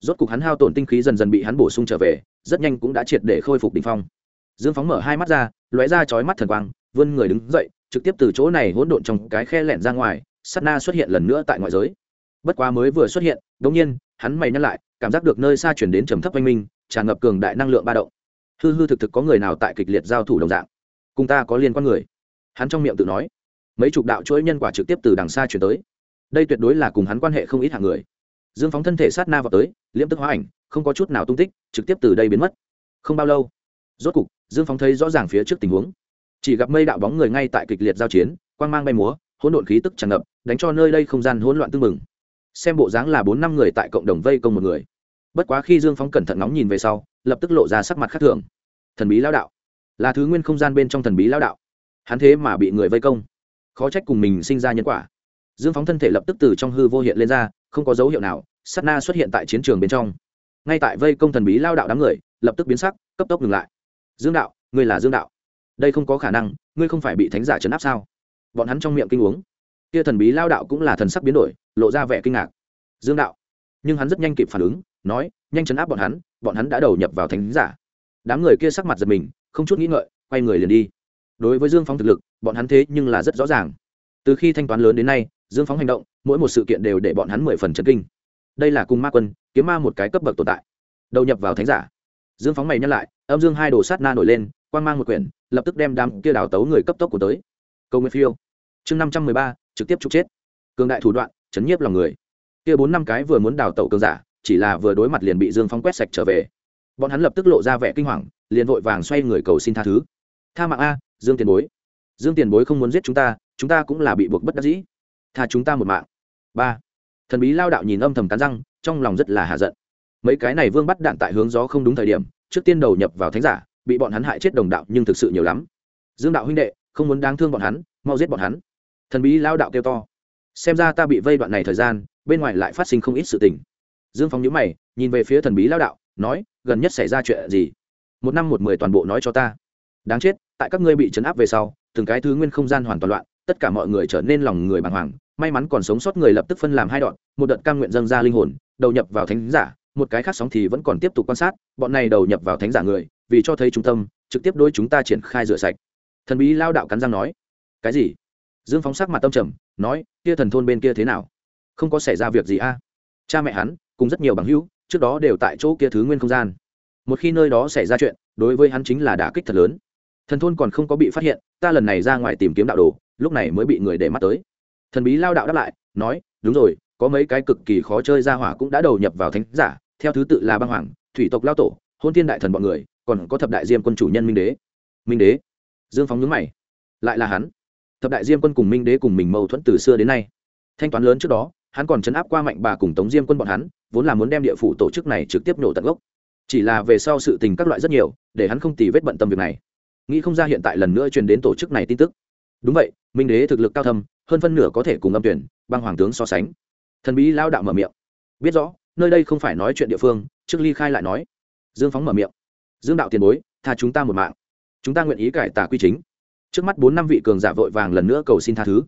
rốt cục hắn hao tổn tinh khí dần dần bị hắn bổ sung trở về, rất nhanh cũng đã triệt để khôi phục đ ỉ n h phong. Dương phóng mở hai mắt ra, lóe ra chói mắt thần quang, vươn người đứng dậy, trực tiếp từ chỗ này hỗn độn trong cái khe lẹn ra ngoài sắt na xuất hiện lần nữa tại ngoại giới. Bất quá mới vừa xuất hiện đ ỗ n g nhiên, hắn mày nhắc lại, cảm giác được nơi xa chuyển đến trầm thấp oanh minh, tràn ngập cường đại năng lượng ba động. Hư hư thực thực có người nào tại kịch liệt giao thủ đồng dạng? Cùng ta có liên quan người? Hắn trong miệng tự nói. Mấy chục đạo chuỗi nhân quả trực tiếp từ đằng xa chuyển tới. Đây tuyệt đối là cùng hắn quan hệ không ít hạng người dương phóng thân thể sát na vào tới, liễm tức hóa ảnh, không có chút nào tung tích, trực tiếp từ đây biến mất. Không bao lâu, rốt cục, dương phóng thấy rõ ràng phía trước tình huống. Chỉ gặp mây đạo bóng người ngay tại kịch liệt giao chiến, quang mang bay múa, hỗn độn khí tức tràn ngập, đánh cho nơi đây không gian hỗn loạn tưng bừng. Xem bộ dáng là bốn năm người tại cộng đồng vây công một người. Bất quá khi dương phóng cẩn thận ngóng nhìn về sau, lập tức lộ ra sắc mặt khác thường. Thần bí lao đạo, là thứ nguyên không gian bên trong thần bí lao đạo. Hắn thế mà bị người vây công. Khó trách cùng mình sinh ra nhân quả. Dương phóng thân thể lập tức từ trong hư vô hiện lên ra không có dấu hiệu nào s á t na xuất hiện tại chiến trường bên trong. Ngay tại vây công thần bí lao đạo đám người, lập tức biến sắc, cấp tốc ngừng lại. Dương đạo, ngươi là dương đạo. Đây không có khả năng, ngươi không phải bị thánh giả chấn áp sao? Bọn hắn trong miệng kinh uống. Kia thần bí lao đạo cũng là thần sắc biến đổi, lộ ra vẻ kinh ngạc. Dương đạo. Nhưng hắn rất nhanh kịp phản ứng, nói, nhanh chấn áp bọn hắn bọn hắn đã đầu nhập vào thánh giả. Đám người kia sắc mặt giật mình, không chút nghĩ ngợi, quay người liền đi. Đối với dương phóng thực lực, bọn hắn thế nhưng là rất rõ ràng. Từ khi thanh toán lớn đến nay, dương phóng hành động mỗi một sự kiện đều để bọn hắn mười phần chấn kinh. Đây là cùng ma quân, kiếm ma một cái cấp bậc tồn tại. Đầu nhập vào thánh giả. Dương phóng mày nhắc lại, âm dương hai đồ sát na nổi lên quan mang một quyển, lập tức đem đám kia đào tấu người cấp tốc của tới. Câu nguyên phiêu. Chương năm trăm mười ba, trực tiếp trục chết. Cường đại thủ đoạn, chấn nhiếp lòng người. Kia bốn năm cái vừa muốn đào tẩu cường giả, chỉ là vừa đối mặt liền bị dương phóng quét sạch trở về. Bọn hắn lập tức lộ ra vẻ kinh hoàng, liền vội vàng xoay người cầu xin tha thứ. Tha mạng a, dương tiền bối. Dương tiền bối không muốn giết chúng ta chúng ta cũng là bị buộc bất đắc dĩ. Tha chúng ta một mạng ba thần bí lao đạo nhìn âm thầm cắn răng trong lòng rất là hạ giận mấy cái này vương bắt đạn tại hướng gió không đúng thời điểm trước tiên đầu nhập vào thánh giả bị bọn hắn hại chết đồng đạo nhưng thực sự nhiều lắm dương đạo huynh đệ không muốn đáng thương bọn hắn mau giết bọn hắn thần bí lao đạo kêu to xem ra ta bị vây đoạn này thời gian bên ngoài lại phát sinh không ít sự tình dương phong nhữ mày nhìn về phía thần bí lao đạo nói gần nhất xảy ra chuyện gì một năm một mười toàn bộ nói cho ta đáng chết tại các ngươi bị chấn áp về sau từng cái thứ nguyên không gian hoàn toàn loạn tất cả mọi người trở nên lòng người bàng hoàng may mắn còn sống sót người lập tức phân làm hai đoạn, một đợt cam nguyện dâng ra linh hồn, đầu nhập vào thánh giả, một cái khác sóng thì vẫn còn tiếp tục quan sát, bọn này đầu nhập vào thánh giả người, vì cho thấy trung tâm, trực tiếp đôi chúng ta triển khai rửa sạch. Thần bí lao đạo cắn răng nói, cái gì? Dương phóng sắc mặt tâm trầm, nói, kia thần thôn bên kia thế nào? Không có xảy ra việc gì a? Cha mẹ hắn, cùng rất nhiều bằng hữu, trước đó đều tại chỗ kia thứ nguyên không gian. Một khi nơi đó xảy ra chuyện, đối với hắn chính là đả kích thật lớn. Thần thôn còn không có bị phát hiện, ta lần này ra ngoài tìm kiếm đạo đồ, lúc này mới bị người để mắt tới thần bí lao đạo đáp lại, nói, đúng rồi, có mấy cái cực kỳ khó chơi ra hỏa cũng đã đầu nhập vào thánh giả, theo thứ tự là băng hoàng, thủy tộc lao tổ, hôn thiên đại thần bọn người, còn có thập đại diêm quân chủ nhân minh đế. Minh đế? Dương phóng nhướng mày. Lại là hắn. Thập đại diêm quân cùng minh đế cùng mình mâu thuẫn từ xưa đến nay. Thanh toán lớn trước đó, hắn còn chấn áp qua mạnh bà cùng tống diêm quân bọn hắn, vốn là muốn đem địa phủ tổ chức này trực tiếp nổ tận gốc. Chỉ là về sau sự tình các loại rất nhiều, để hắn không tì vết bận tâm việc này. Nghĩ không ra hiện tại lần nữa truyền đến tổ chức này tin tức đúng vậy, minh đế thực lực cao thâm, hơn phân nửa có thể cùng âm tuyển, băng hoàng tướng so sánh. Thần bí lao đạo mở miệng. Biết rõ, nơi đây không phải nói chuyện địa phương, trước ly khai lại nói. Dương phóng mở miệng. Dương đạo tiền bối, tha chúng ta một mạng. Chúng ta nguyện ý cải tà quy chính. Trước mắt bốn năm vị cường giả vội vàng lần nữa cầu xin tha thứ.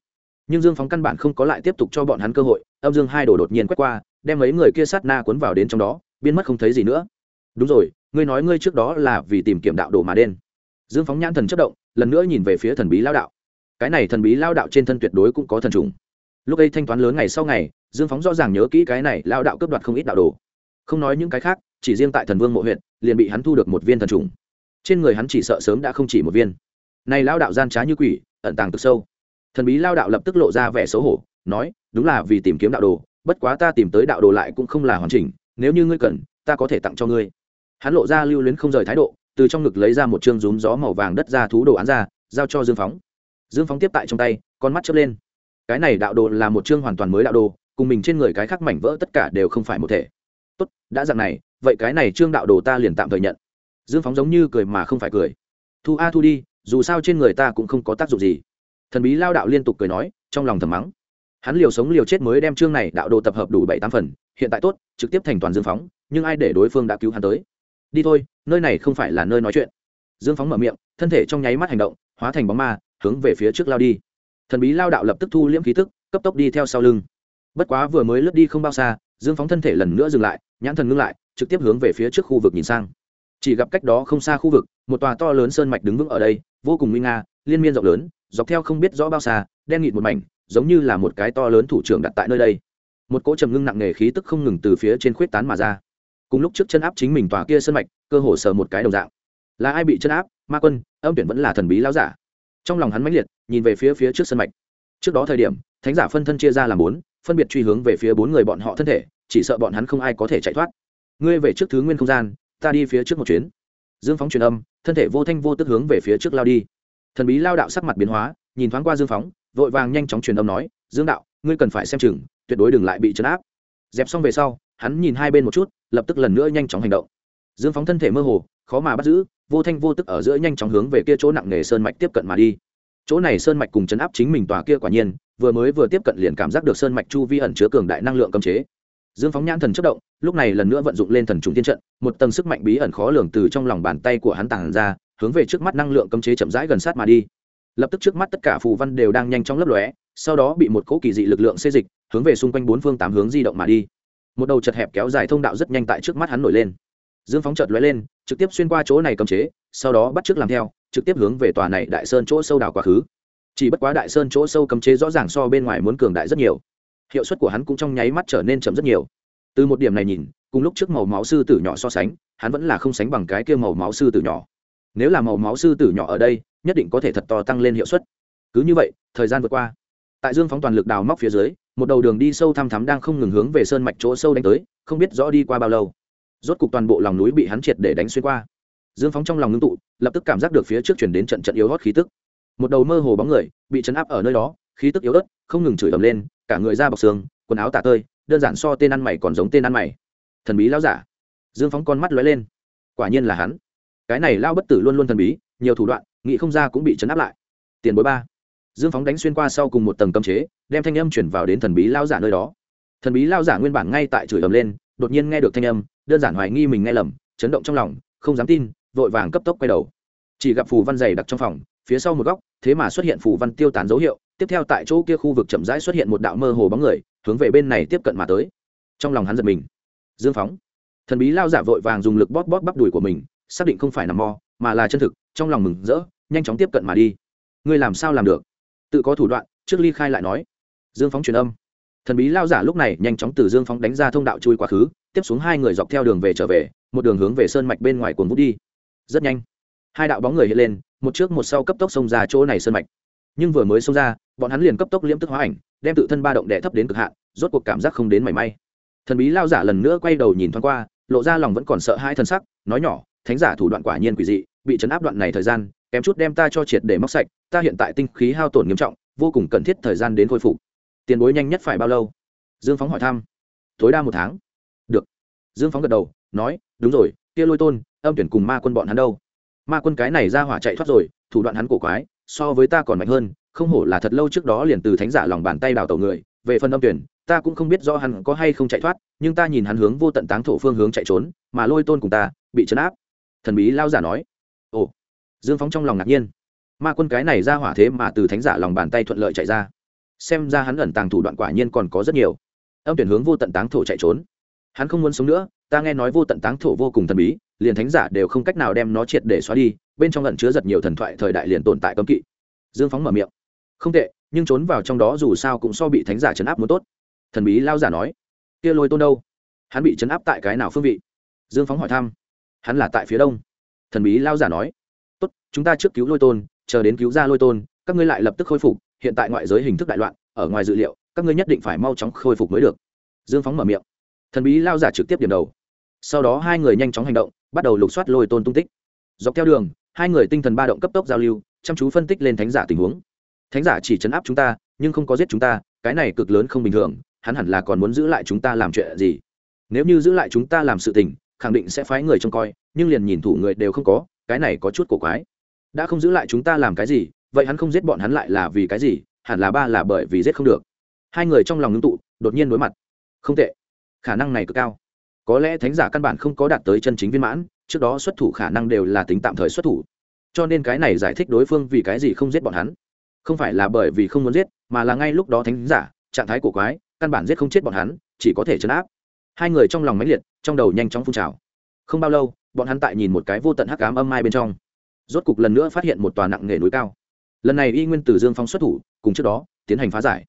Nhưng dương phóng căn bản không có lại tiếp tục cho bọn hắn cơ hội, âm dương hai đồ đột nhiên quét qua, đem mấy người kia sát na cuốn vào đến trong đó, biến mất không thấy gì nữa. Đúng rồi, ngươi nói ngươi trước đó là vì tìm kiếm đạo đồ mà đen. Dương phóng nhãn thần chất động, lần nữa nhìn về phía thần bí lao đạo cái này thần bí lao đạo trên thân tuyệt đối cũng có thần trùng. Lúc ấy thanh toán lớn ngày sau ngày, dương phóng rõ ràng nhớ kỹ cái này lao đạo cướp đoạt không ít đạo đồ. Không nói những cái khác, chỉ riêng tại thần vương mộ huyện, liền bị hắn thu được một viên thần trùng. Trên người hắn chỉ sợ sớm đã không chỉ một viên. Này lao đạo gian trá như quỷ, ẩn tàng cực sâu. Thần bí lao đạo lập tức lộ ra vẻ xấu hổ, nói, đúng là vì tìm kiếm đạo đồ, bất quá ta tìm tới đạo đồ lại cũng không là hoàn chỉnh, nếu như ngươi cần, ta có thể tặng cho ngươi. Hắn lộ ra lưu luyến không rời thái độ, từ trong ngực lấy ra một chương rúm gió màu vàng đất ra thú đồ án ra, giao cho dương phóng dương phóng tiếp tại trong tay, con mắt chớp lên. Cái này đạo đồ là một chương hoàn toàn mới đạo đồ, cùng mình trên người cái khác mảnh vỡ tất cả đều không phải một thể. Tốt, đã dạng này, vậy cái này chương đạo đồ ta liền tạm thời nhận. Dương phóng giống như cười mà không phải cười. Thu a thu đi, dù sao trên người ta cũng không có tác dụng gì. Thần bí lao đạo liên tục cười nói, trong lòng thầm mắng. Hắn liều sống liều chết mới đem chương này đạo đồ tập hợp đủ bảy tám phần, hiện tại tốt, trực tiếp thành toàn dương phóng, nhưng ai để đối phương đã cứu hắn tới? Đi thôi, nơi này không phải là nơi nói chuyện. Dương phóng mở miệng, thân thể trong nháy mắt hành động, hóa thành bóng ma hướng về phía trước lao đi. Thần bí lao đạo lập tức thu liễm khí tức, cấp tốc đi theo sau lưng. Bất quá vừa mới lướt đi không bao xa, dương phóng thân thể lần nữa dừng lại, nhãn thần ngưng lại, trực tiếp hướng về phía trước khu vực nhìn sang. Chỉ gặp cách đó không xa khu vực, một tòa to lớn sơn mạch đứng vững ở đây, vô cùng nguy nga, liên miên rộng lớn, dọc theo không biết rõ bao xa, đen nghịt một mảnh, giống như là một cái to lớn thủ trưởng đặt tại nơi đây. Một cỗ trầm ngưng nặng nề khí tức không ngừng từ phía trên khuyết tán mà ra. Cùng lúc trước chân áp chính mình tòa kia sơn mạch, cơ hồ sờ một cái đồng dạng. Là ai bị chân áp? Ma quân, âm tuyển vẫn là thần bí lão giả trong lòng hắn mãnh liệt, nhìn về phía phía trước sân mạch. Trước đó thời điểm, thánh giả phân thân chia ra làm bốn, phân biệt truy hướng về phía bốn người bọn họ thân thể, chỉ sợ bọn hắn không ai có thể chạy thoát. Ngươi về trước thứ nguyên không gian, ta đi phía trước một chuyến. Dương phóng truyền âm, thân thể vô thanh vô tức hướng về phía trước lao đi. Thần bí lao đạo sắc mặt biến hóa, nhìn thoáng qua dương phóng, vội vàng nhanh chóng truyền âm nói, dương đạo, ngươi cần phải xem chừng, tuyệt đối đừng lại bị chấn áp. Dẹp xong về sau, hắn nhìn hai bên một chút, lập tức lần nữa nhanh chóng hành động. Dương phóng thân thể mơ hồ khó mà bắt giữ, vô thanh vô tức ở giữa nhanh chóng hướng về kia chỗ nặng nề sơn mạch tiếp cận mà đi. Chỗ này sơn mạch cùng chấn áp chính mình tòa kia quả nhiên, vừa mới vừa tiếp cận liền cảm giác được sơn mạch chu vi ẩn chứa cường đại năng lượng cấm chế. Dương phóng nhãn thần chất động, lúc này lần nữa vận dụng lên thần trùng tiên trận, một tầng sức mạnh bí ẩn khó lường từ trong lòng bàn tay của hắn tàng ra, hướng về trước mắt năng lượng cấm chế chậm rãi gần sát mà đi. Lập tức trước mắt tất cả phù văn đều đang nhanh chóng lấp lóe, sau đó bị một cỗ kỳ dị lực lượng xê dịch, hướng về xung quanh bốn phương tám hướng di động mà đi. Một đầu chật hẹp kéo dài thông đạo rất nhanh tại trước mắt hắn nổi lên dương phóng chợt lóe lên, trực tiếp xuyên qua chỗ này cấm chế, sau đó bắt trước làm theo, trực tiếp hướng về tòa này đại sơn chỗ sâu đào quá khứ. Chỉ bất quá đại sơn chỗ sâu cấm chế rõ ràng so bên ngoài muốn cường đại rất nhiều. Hiệu suất của hắn cũng trong nháy mắt trở nên chậm rất nhiều. Từ một điểm này nhìn, cùng lúc trước màu máu sư tử nhỏ so sánh, hắn vẫn là không sánh bằng cái kia màu máu sư tử nhỏ. Nếu là màu máu sư tử nhỏ ở đây, nhất định có thể thật to tăng lên hiệu suất. Cứ như vậy, thời gian vượt qua. Tại dương phóng toàn lực đào móc phía dưới, một đầu đường đi sâu thăm thắm đang không ngừng hướng về sơn mạch chỗ sâu đánh tới, không biết rõ đi qua bao lâu rốt cục toàn bộ lòng núi bị hắn triệt để đánh xuyên qua. Dương phóng trong lòng ngưng tụ, lập tức cảm giác được phía trước chuyển đến trận trận yếu hót khí tức. Một đầu mơ hồ bóng người bị chấn áp ở nơi đó, khí tức yếu ớt, không ngừng chửi ầm lên, cả người da bọc xương, quần áo tả tơi, đơn giản so tên ăn mày còn giống tên ăn mày. Thần bí lao giả. Dương phóng con mắt lóe lên. Quả nhiên là hắn. Cái này lao bất tử luôn luôn thần bí, nhiều thủ đoạn, nghĩ không ra cũng bị chấn áp lại. Tiền bối ba. Dương phóng đánh xuyên qua sau cùng một tầng cấm chế, đem thanh âm chuyển vào đến thần bí lao giả nơi đó. Thần bí lao giả nguyên bản ngay tại chửi ầm lên, đột nhiên nghe được thanh âm đơn giản hoài nghi mình nghe lầm, chấn động trong lòng, không dám tin, vội vàng cấp tốc quay đầu. Chỉ gặp phù văn dày đặc trong phòng, phía sau một góc, thế mà xuất hiện phù văn tiêu tán dấu hiệu, tiếp theo tại chỗ kia khu vực chậm rãi xuất hiện một đạo mơ hồ bóng người, hướng về bên này tiếp cận mà tới. Trong lòng hắn giật mình. Dương phóng. Thần bí lao giả vội vàng dùng lực bóp bóp bắp đùi của mình, xác định không phải nằm mò, mà là chân thực, trong lòng mừng rỡ, nhanh chóng tiếp cận mà đi. Ngươi làm sao làm được? Tự có thủ đoạn, trước ly khai lại nói. Dương phóng truyền âm thần bí lao giả lúc này nhanh chóng từ dương phóng đánh ra thông đạo chui quá khứ, tiếp xuống hai người dọc theo đường về trở về, một đường hướng về sơn mạch bên ngoài cuồng vút đi. Rất nhanh, hai đạo bóng người hiện lên, một trước một sau cấp tốc xông ra chỗ này sơn mạch. Nhưng vừa mới xông ra, bọn hắn liền cấp tốc liễm tức hóa ảnh, đem tự thân ba động đệ thấp đến cực hạn, rốt cuộc cảm giác không đến mảy may. Thần bí lao giả lần nữa quay đầu nhìn thoáng qua, lộ ra lòng vẫn còn sợ hai thân sắc, nói nhỏ, thánh giả thủ đoạn quả nhiên quỷ dị, bị chấn áp đoạn này thời gian, kém chút đem ta cho triệt để móc sạch, ta hiện tại tinh khí hao tổn nghiêm trọng, vô cùng cần thiết thời gian đến khôi phục tiền bối nhanh nhất phải bao lâu? Dương phóng hỏi thăm. Tối đa một tháng. Được. Dương phóng gật đầu, nói, đúng rồi, kia lôi tôn, âm tuyển cùng ma quân bọn hắn đâu? Ma quân cái này ra hỏa chạy thoát rồi, thủ đoạn hắn cổ quái, so với ta còn mạnh hơn, không hổ là thật lâu trước đó liền từ thánh giả lòng bàn tay đào tàu người, về phần âm tuyển, ta cũng không biết do hắn có hay không chạy thoát, nhưng ta nhìn hắn hướng vô tận táng thổ phương hướng chạy trốn, mà lôi tôn cùng ta bị chấn áp. Thần bí lao giả nói. Ồ. Dương phóng trong lòng ngạc nhiên. Ma quân cái này ra hỏa thế mà từ thánh giả lòng bàn tay thuận lợi chạy ra xem ra hắn ẩn tàng thủ đoạn quả nhiên còn có rất nhiều. Âm tuyển hướng vô tận táng thổ chạy trốn. Hắn không muốn sống nữa, ta nghe nói vô tận táng thổ vô cùng thần bí, liền thánh giả đều không cách nào đem nó triệt để xóa đi, bên trong ẩn chứa rất nhiều thần thoại thời đại liền tồn tại cấm kỵ. Dương phóng mở miệng. Không tệ, nhưng trốn vào trong đó dù sao cũng so bị thánh giả chấn áp muốn tốt. Thần bí lao giả nói. Kia lôi tôn đâu? Hắn bị chấn áp tại cái nào phương vị? Dương phóng hỏi thăm. Hắn là tại phía đông. Thần bí lao giả nói. Tốt, chúng ta trước cứu lôi tôn, chờ đến cứu ra lôi tôn, các ngươi lại lập tức khôi phục hiện tại ngoại giới hình thức đại loạn, ở ngoài dự liệu, các ngươi nhất định phải mau chóng khôi phục mới được. Dương phóng mở miệng. Thần bí lao giả trực tiếp điểm đầu. Sau đó hai người nhanh chóng hành động, bắt đầu lục soát lôi tôn tung tích. Dọc theo đường, hai người tinh thần ba động cấp tốc giao lưu, chăm chú phân tích lên thánh giả tình huống. Thánh giả chỉ chấn áp chúng ta, nhưng không có giết chúng ta, cái này cực lớn không bình thường, hắn hẳn là còn muốn giữ lại chúng ta làm chuyện gì? Nếu như giữ lại chúng ta làm sự tình, khẳng định sẽ phái người trông coi, nhưng liền nhìn thủ người đều không có, cái này có chút cổ quái. Đã không giữ lại chúng ta làm cái gì vậy hắn không giết bọn hắn lại là vì cái gì? Hẳn là ba là bởi vì giết không được. Hai người trong lòng ngưng tụ, đột nhiên đối mặt. Không tệ. Khả năng này cực cao. Có lẽ thánh giả căn bản không có đạt tới chân chính viên mãn, trước đó xuất thủ khả năng đều là tính tạm thời xuất thủ. Cho nên cái này giải thích đối phương vì cái gì không giết bọn hắn. Không phải là bởi vì không muốn giết, mà là ngay lúc đó thánh giả, trạng thái của quái, căn bản giết không chết bọn hắn, chỉ có thể chấn áp. Hai người trong lòng máy liệt, trong đầu nhanh chóng phun trào. Không bao lâu, bọn hắn tại nhìn một cái vô tận hắc ám âm mai bên trong. Rốt cục lần nữa phát hiện một tòa nặng nghề núi cao lần này y nguyên từ dương phong xuất thủ, cùng trước đó, tiến hành phá giải.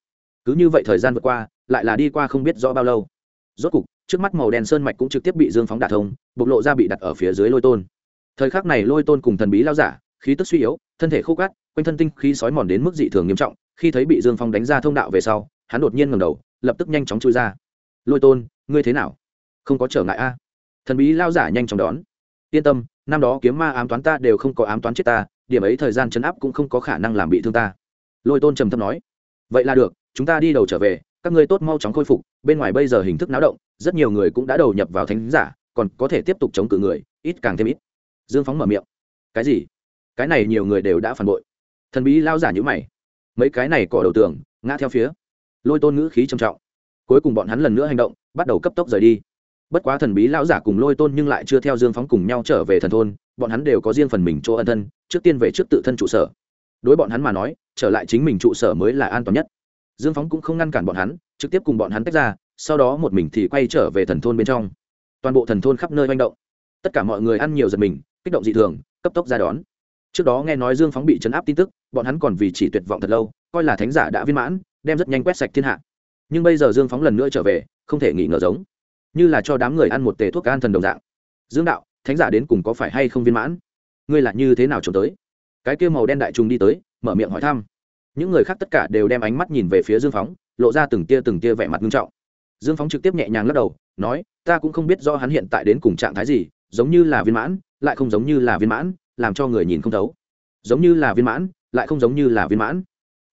Cứ như vậy thời gian vượt qua, lại là đi qua không biết rõ bao lâu. Rốt cục, trước mắt màu đen sơn mạch cũng trực tiếp bị dương phóng đả thông, bộc lộ ra bị đặt ở phía dưới lôi tôn. Thời khắc này lôi tôn cùng thần bí lao giả, khí tức suy yếu, thân thể khô cát, quanh thân tinh khí sói mòn đến mức dị thường nghiêm trọng, khi thấy bị dương phong đánh ra thông đạo về sau, hắn đột nhiên ngầm đầu, lập tức nhanh chóng chui ra. Lôi tôn, ngươi thế nào? Không có trở ngại a? Thần bí lao giả nhanh chóng đón. Yên tâm, năm đó kiếm ma ám toán ta đều không có ám toán chết ta điểm ấy thời gian chấn áp cũng không có khả năng làm bị thương ta. Lôi tôn trầm thấp nói, vậy là được, chúng ta đi đầu trở về, các ngươi tốt mau chóng khôi phục, bên ngoài bây giờ hình thức náo động, rất nhiều người cũng đã đầu nhập vào thánh giả, còn có thể tiếp tục chống cự người, ít càng thêm ít. Dương phóng mở miệng, cái gì? Cái này nhiều người đều đã phản bội. Thần bí lao giả nhữ mày, mấy cái này cỏ đầu tường, ngã theo phía. Lôi tôn ngữ khí trầm trọng, cuối cùng bọn hắn lần nữa hành động, bắt đầu cấp tốc rời đi bất quá thần bí lão giả cùng lôi tôn nhưng lại chưa theo dương phóng cùng nhau trở về thần thôn, bọn hắn đều có riêng phần mình chỗ ân thân, trước tiên về trước tự thân trụ sở. Đối bọn hắn mà nói, trở lại chính mình trụ sở mới là an toàn nhất. Dương phóng cũng không ngăn cản bọn hắn, trực tiếp cùng bọn hắn tách ra, sau đó một mình thì quay trở về thần thôn bên trong. Toàn bộ thần thôn khắp nơi manh động. Tất cả mọi người ăn nhiều giật mình, kích động dị thường, cấp tốc ra đón. Trước đó nghe nói dương phóng bị chấn áp tin tức, bọn hắn còn vì chỉ tuyệt vọng thật lâu, coi là thánh giả đã viên mãn, đem rất nhanh quét sạch thiên hạ. Nhưng bây giờ dương phóng lần nữa trở về, không thể nghỉ ngờ giống như là cho đám người ăn một tề thuốc an thần đồng dạng. Dương đạo, thánh giả đến cùng có phải hay không viên mãn? Ngươi là như thế nào trốn tới? Cái kia màu đen đại trùng đi tới, mở miệng hỏi thăm. Những người khác tất cả đều đem ánh mắt nhìn về phía dương phóng, lộ ra từng tia từng tia vẻ mặt nghiêm trọng. Dương phóng trực tiếp nhẹ nhàng lắc đầu, nói, ta cũng không biết do hắn hiện tại đến cùng trạng thái gì, giống như là viên mãn, lại không giống như là viên mãn, làm cho người nhìn không thấu. Giống như là viên mãn, lại không giống như là viên mãn.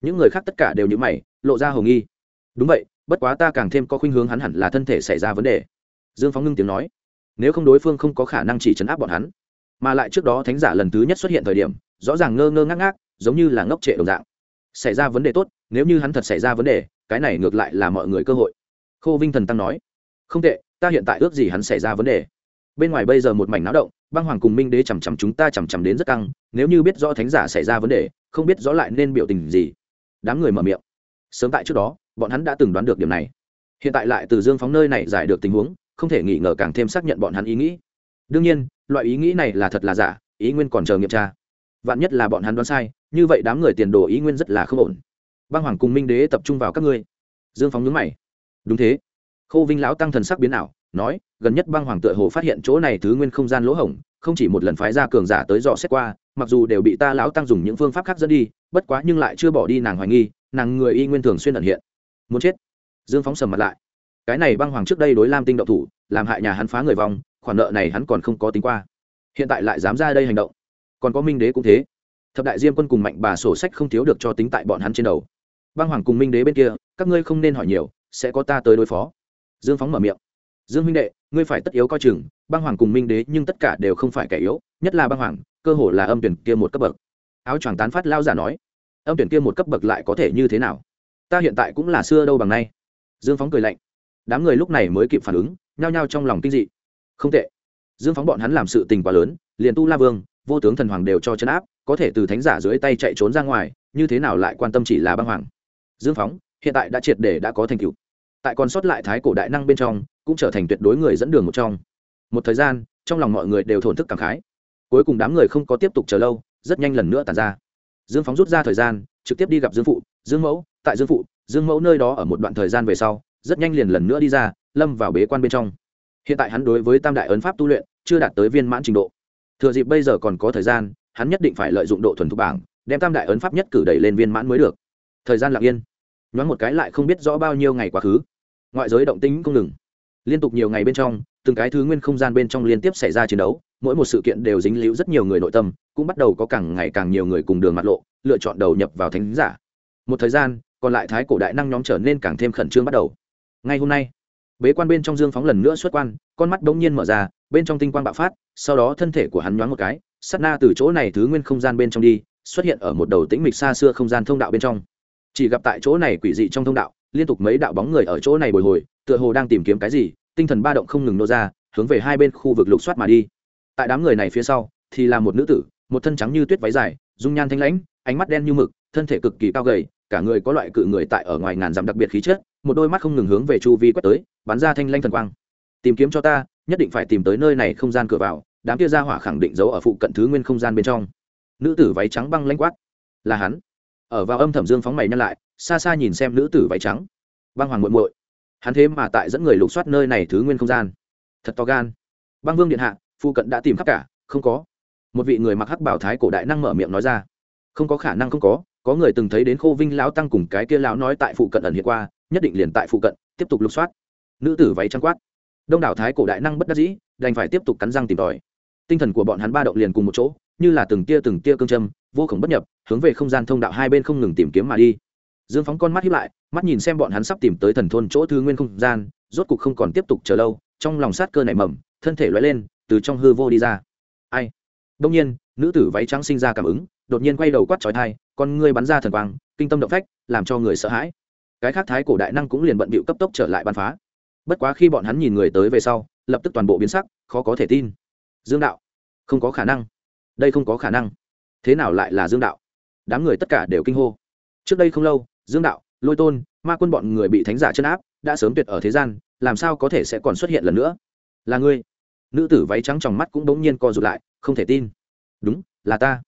Những người khác tất cả đều như mày, lộ ra hầu nghi. Đúng vậy, bất quá ta càng thêm có khuynh hướng hắn hẳn là thân thể xảy ra vấn đề dương phóng ngưng tiếng nói, nếu không đối phương không có khả năng chỉ chấn áp bọn hắn. Mà lại trước đó thánh giả lần thứ nhất xuất hiện thời điểm, rõ ràng ngơ ngơ ngác ngác, giống như là ngốc trệ đồng dạng. Xảy ra vấn đề tốt, nếu như hắn thật xảy ra vấn đề, cái này ngược lại là mọi người cơ hội. Khô vinh thần tăng nói, không tệ, ta hiện tại ước gì hắn xảy ra vấn đề. Bên ngoài bây giờ một mảnh náo động, băng hoàng cùng minh đế chằm chằm chúng ta chằm chằm đến rất căng, nếu như biết rõ thánh giả xảy ra vấn đề, không biết rõ lại nên biểu tình gì. Đám người mở miệng. Sớm tại trước đó, bọn hắn đã từng đoán được điểm này. Hiện tại lại từ dương phóng nơi này giải được tình huống không thể nghi ngờ càng thêm xác nhận bọn hắn ý nghĩ. Đương nhiên, loại ý nghĩ này là thật là giả, ý nguyên còn chờ nghiệm tra. Vạn nhất là bọn hắn đoán sai, như vậy đám người tiền đồ ý nguyên rất là không ổn. Băng hoàng cùng minh đế tập trung vào các ngươi. Dương phóng nhướng mày. Đúng thế. Khâu vinh lão tăng thần sắc biến ảo, nói, gần nhất băng hoàng tựa hồ phát hiện chỗ này thứ nguyên không gian lỗ hổng, không chỉ một lần phái ra cường giả tới dò xét qua, mặc dù đều bị ta lão tăng dùng những phương pháp khác dẫn đi, bất quá nhưng lại chưa bỏ đi nàng hoài nghi, nàng người y nguyên thường xuyên ẩn hiện. Muốn chết. Dương phóng sầm mặt lại cái này băng hoàng trước đây đối lam tinh động thủ, làm hại nhà hắn phá người vòng khoản nợ này hắn còn không có tính qua. Hiện tại lại dám ra đây hành động. Còn có minh đế cũng thế. Thập đại diêm quân cùng mạnh bà sổ sách không thiếu được cho tính tại bọn hắn trên đầu. Băng hoàng cùng minh đế bên kia, các ngươi không nên hỏi nhiều, sẽ có ta tới đối phó. Dương phóng mở miệng. Dương huynh đệ, ngươi phải tất yếu coi chừng, băng hoàng cùng minh đế nhưng tất cả đều không phải kẻ yếu, nhất là băng hoàng, cơ hồ là âm tuyển kia một cấp bậc. Áo choàng tán phát lao giả nói, âm tuyển kia một cấp bậc lại có thể như thế nào? Ta hiện tại cũng là xưa đâu bằng nay. Dương phóng cười lạnh đám người lúc này mới kịp phản ứng, nhao nhao trong lòng kinh dị. Không tệ. Dương phóng bọn hắn làm sự tình quá lớn, liền tu la vương, vô tướng thần hoàng đều cho chấn áp, có thể từ thánh giả dưới tay chạy trốn ra ngoài, như thế nào lại quan tâm chỉ là băng hoàng? Dương phóng, hiện tại đã triệt để đã có thành tựu. Tại còn sót lại thái cổ đại năng bên trong, cũng trở thành tuyệt đối người dẫn đường một trong. Một thời gian, trong lòng mọi người đều thổn thức cảm khái. Cuối cùng đám người không có tiếp tục chờ lâu, rất nhanh lần nữa tàn ra. Dương phóng rút ra thời gian, trực tiếp đi gặp dương phụ, dương mẫu. Tại dương phụ, dương mẫu nơi đó ở một đoạn thời gian về sau rất nhanh liền lần nữa đi ra, lâm vào bế quan bên trong. Hiện tại hắn đối với tam đại ấn pháp tu luyện chưa đạt tới viên mãn trình độ. Thừa dịp bây giờ còn có thời gian, hắn nhất định phải lợi dụng độ thuần thục bảng, đem tam đại ấn pháp nhất cử đẩy lên viên mãn mới được. Thời gian lặng yên. Nhoáng một cái lại không biết rõ bao nhiêu ngày quá khứ. Ngoại giới động tĩnh không ngừng. Liên tục nhiều ngày bên trong, từng cái thứ nguyên không gian bên trong liên tiếp xảy ra chiến đấu, mỗi một sự kiện đều dính líu rất nhiều người nội tâm, cũng bắt đầu có càng ngày càng nhiều người cùng đường mặt lộ, lựa chọn đầu nhập vào thánh giả. Một thời gian, còn lại thái cổ đại năng nhóm trở nên càng thêm khẩn trương bắt đầu ngay hôm nay, bế quan bên trong dương phóng lần nữa xuất quan, con mắt bỗng nhiên mở ra, bên trong tinh quang bạo phát, sau đó thân thể của hắn nhoáng một cái sắt na từ chỗ này thứ nguyên không gian bên trong đi, xuất hiện ở một đầu tĩnh mịch xa xưa không gian thông đạo bên trong. Chỉ gặp tại chỗ này quỷ dị trong thông đạo, liên tục mấy đạo bóng người ở chỗ này bồi hồi, tựa hồ đang tìm kiếm cái gì, tinh thần ba động không ngừng nô ra, hướng về hai bên khu vực lục soát mà đi. Tại đám người này phía sau, thì là một nữ tử, một thân trắng như tuyết váy dài, dung nhan thanh lãnh, ánh mắt đen như mực, thân thể cực kỳ cao gầy cả người có loại cự người tại ở ngoài ngàn dặm đặc biệt khí chất, một đôi mắt không ngừng hướng về chu vi quét tới, bắn ra thanh lanh thần quang. Tìm kiếm cho ta, nhất định phải tìm tới nơi này không gian cửa vào, đám kia ra hỏa khẳng định giấu ở phụ cận thứ nguyên không gian bên trong. Nữ tử váy trắng băng lanh quát. Là hắn. Ở vào âm thẩm dương phóng mày nhăn lại, xa xa nhìn xem nữ tử váy trắng. Băng hoàng muội muội. Hắn thế mà tại dẫn người lục soát nơi này thứ nguyên không gian. Thật to gan. Băng vương điện hạ, phụ cận đã tìm khắp cả, không có. Một vị người mặc hắc bảo thái cổ đại năng mở miệng nói ra. Không có khả năng không có có người từng thấy đến khô vinh lão tăng cùng cái kia lão nói tại phụ cận ẩn hiện qua, nhất định liền tại phụ cận, tiếp tục lục soát. Nữ tử váy trắng quát. Đông đảo thái cổ đại năng bất đắc dĩ, đành phải tiếp tục cắn răng tìm tòi. Tinh thần của bọn hắn ba động liền cùng một chỗ, như là từng tia từng tia cương châm, vô khổng bất nhập, hướng về không gian thông đạo hai bên không ngừng tìm kiếm mà đi. Dương phóng con mắt hiếp lại, mắt nhìn xem bọn hắn sắp tìm tới thần thôn chỗ thư nguyên không gian, rốt cục không còn tiếp tục chờ lâu, trong lòng sát cơ nảy mầm, thân thể loay lên, từ trong hư vô đi ra. Ai? Đông nhiên, nữ tử váy trắng sinh ra cảm ứng đột nhiên quay đầu quát trói thai, con ngươi bắn ra thần quang, kinh tâm động phách, làm cho người sợ hãi. Cái khác thái cổ đại năng cũng liền bận bịu cấp tốc trở lại bắn phá. Bất quá khi bọn hắn nhìn người tới về sau, lập tức toàn bộ biến sắc, khó có thể tin. Dương đạo, không có khả năng. Đây không có khả năng. Thế nào lại là dương đạo? Đám người tất cả đều kinh hô. Trước đây không lâu, dương đạo, lôi tôn, ma quân bọn người bị thánh giả chân áp, đã sớm tuyệt ở thế gian, làm sao có thể sẽ còn xuất hiện lần nữa? Là ngươi. Nữ tử váy trắng trong mắt cũng bỗng nhiên co rụt lại, không thể tin. Đúng, là ta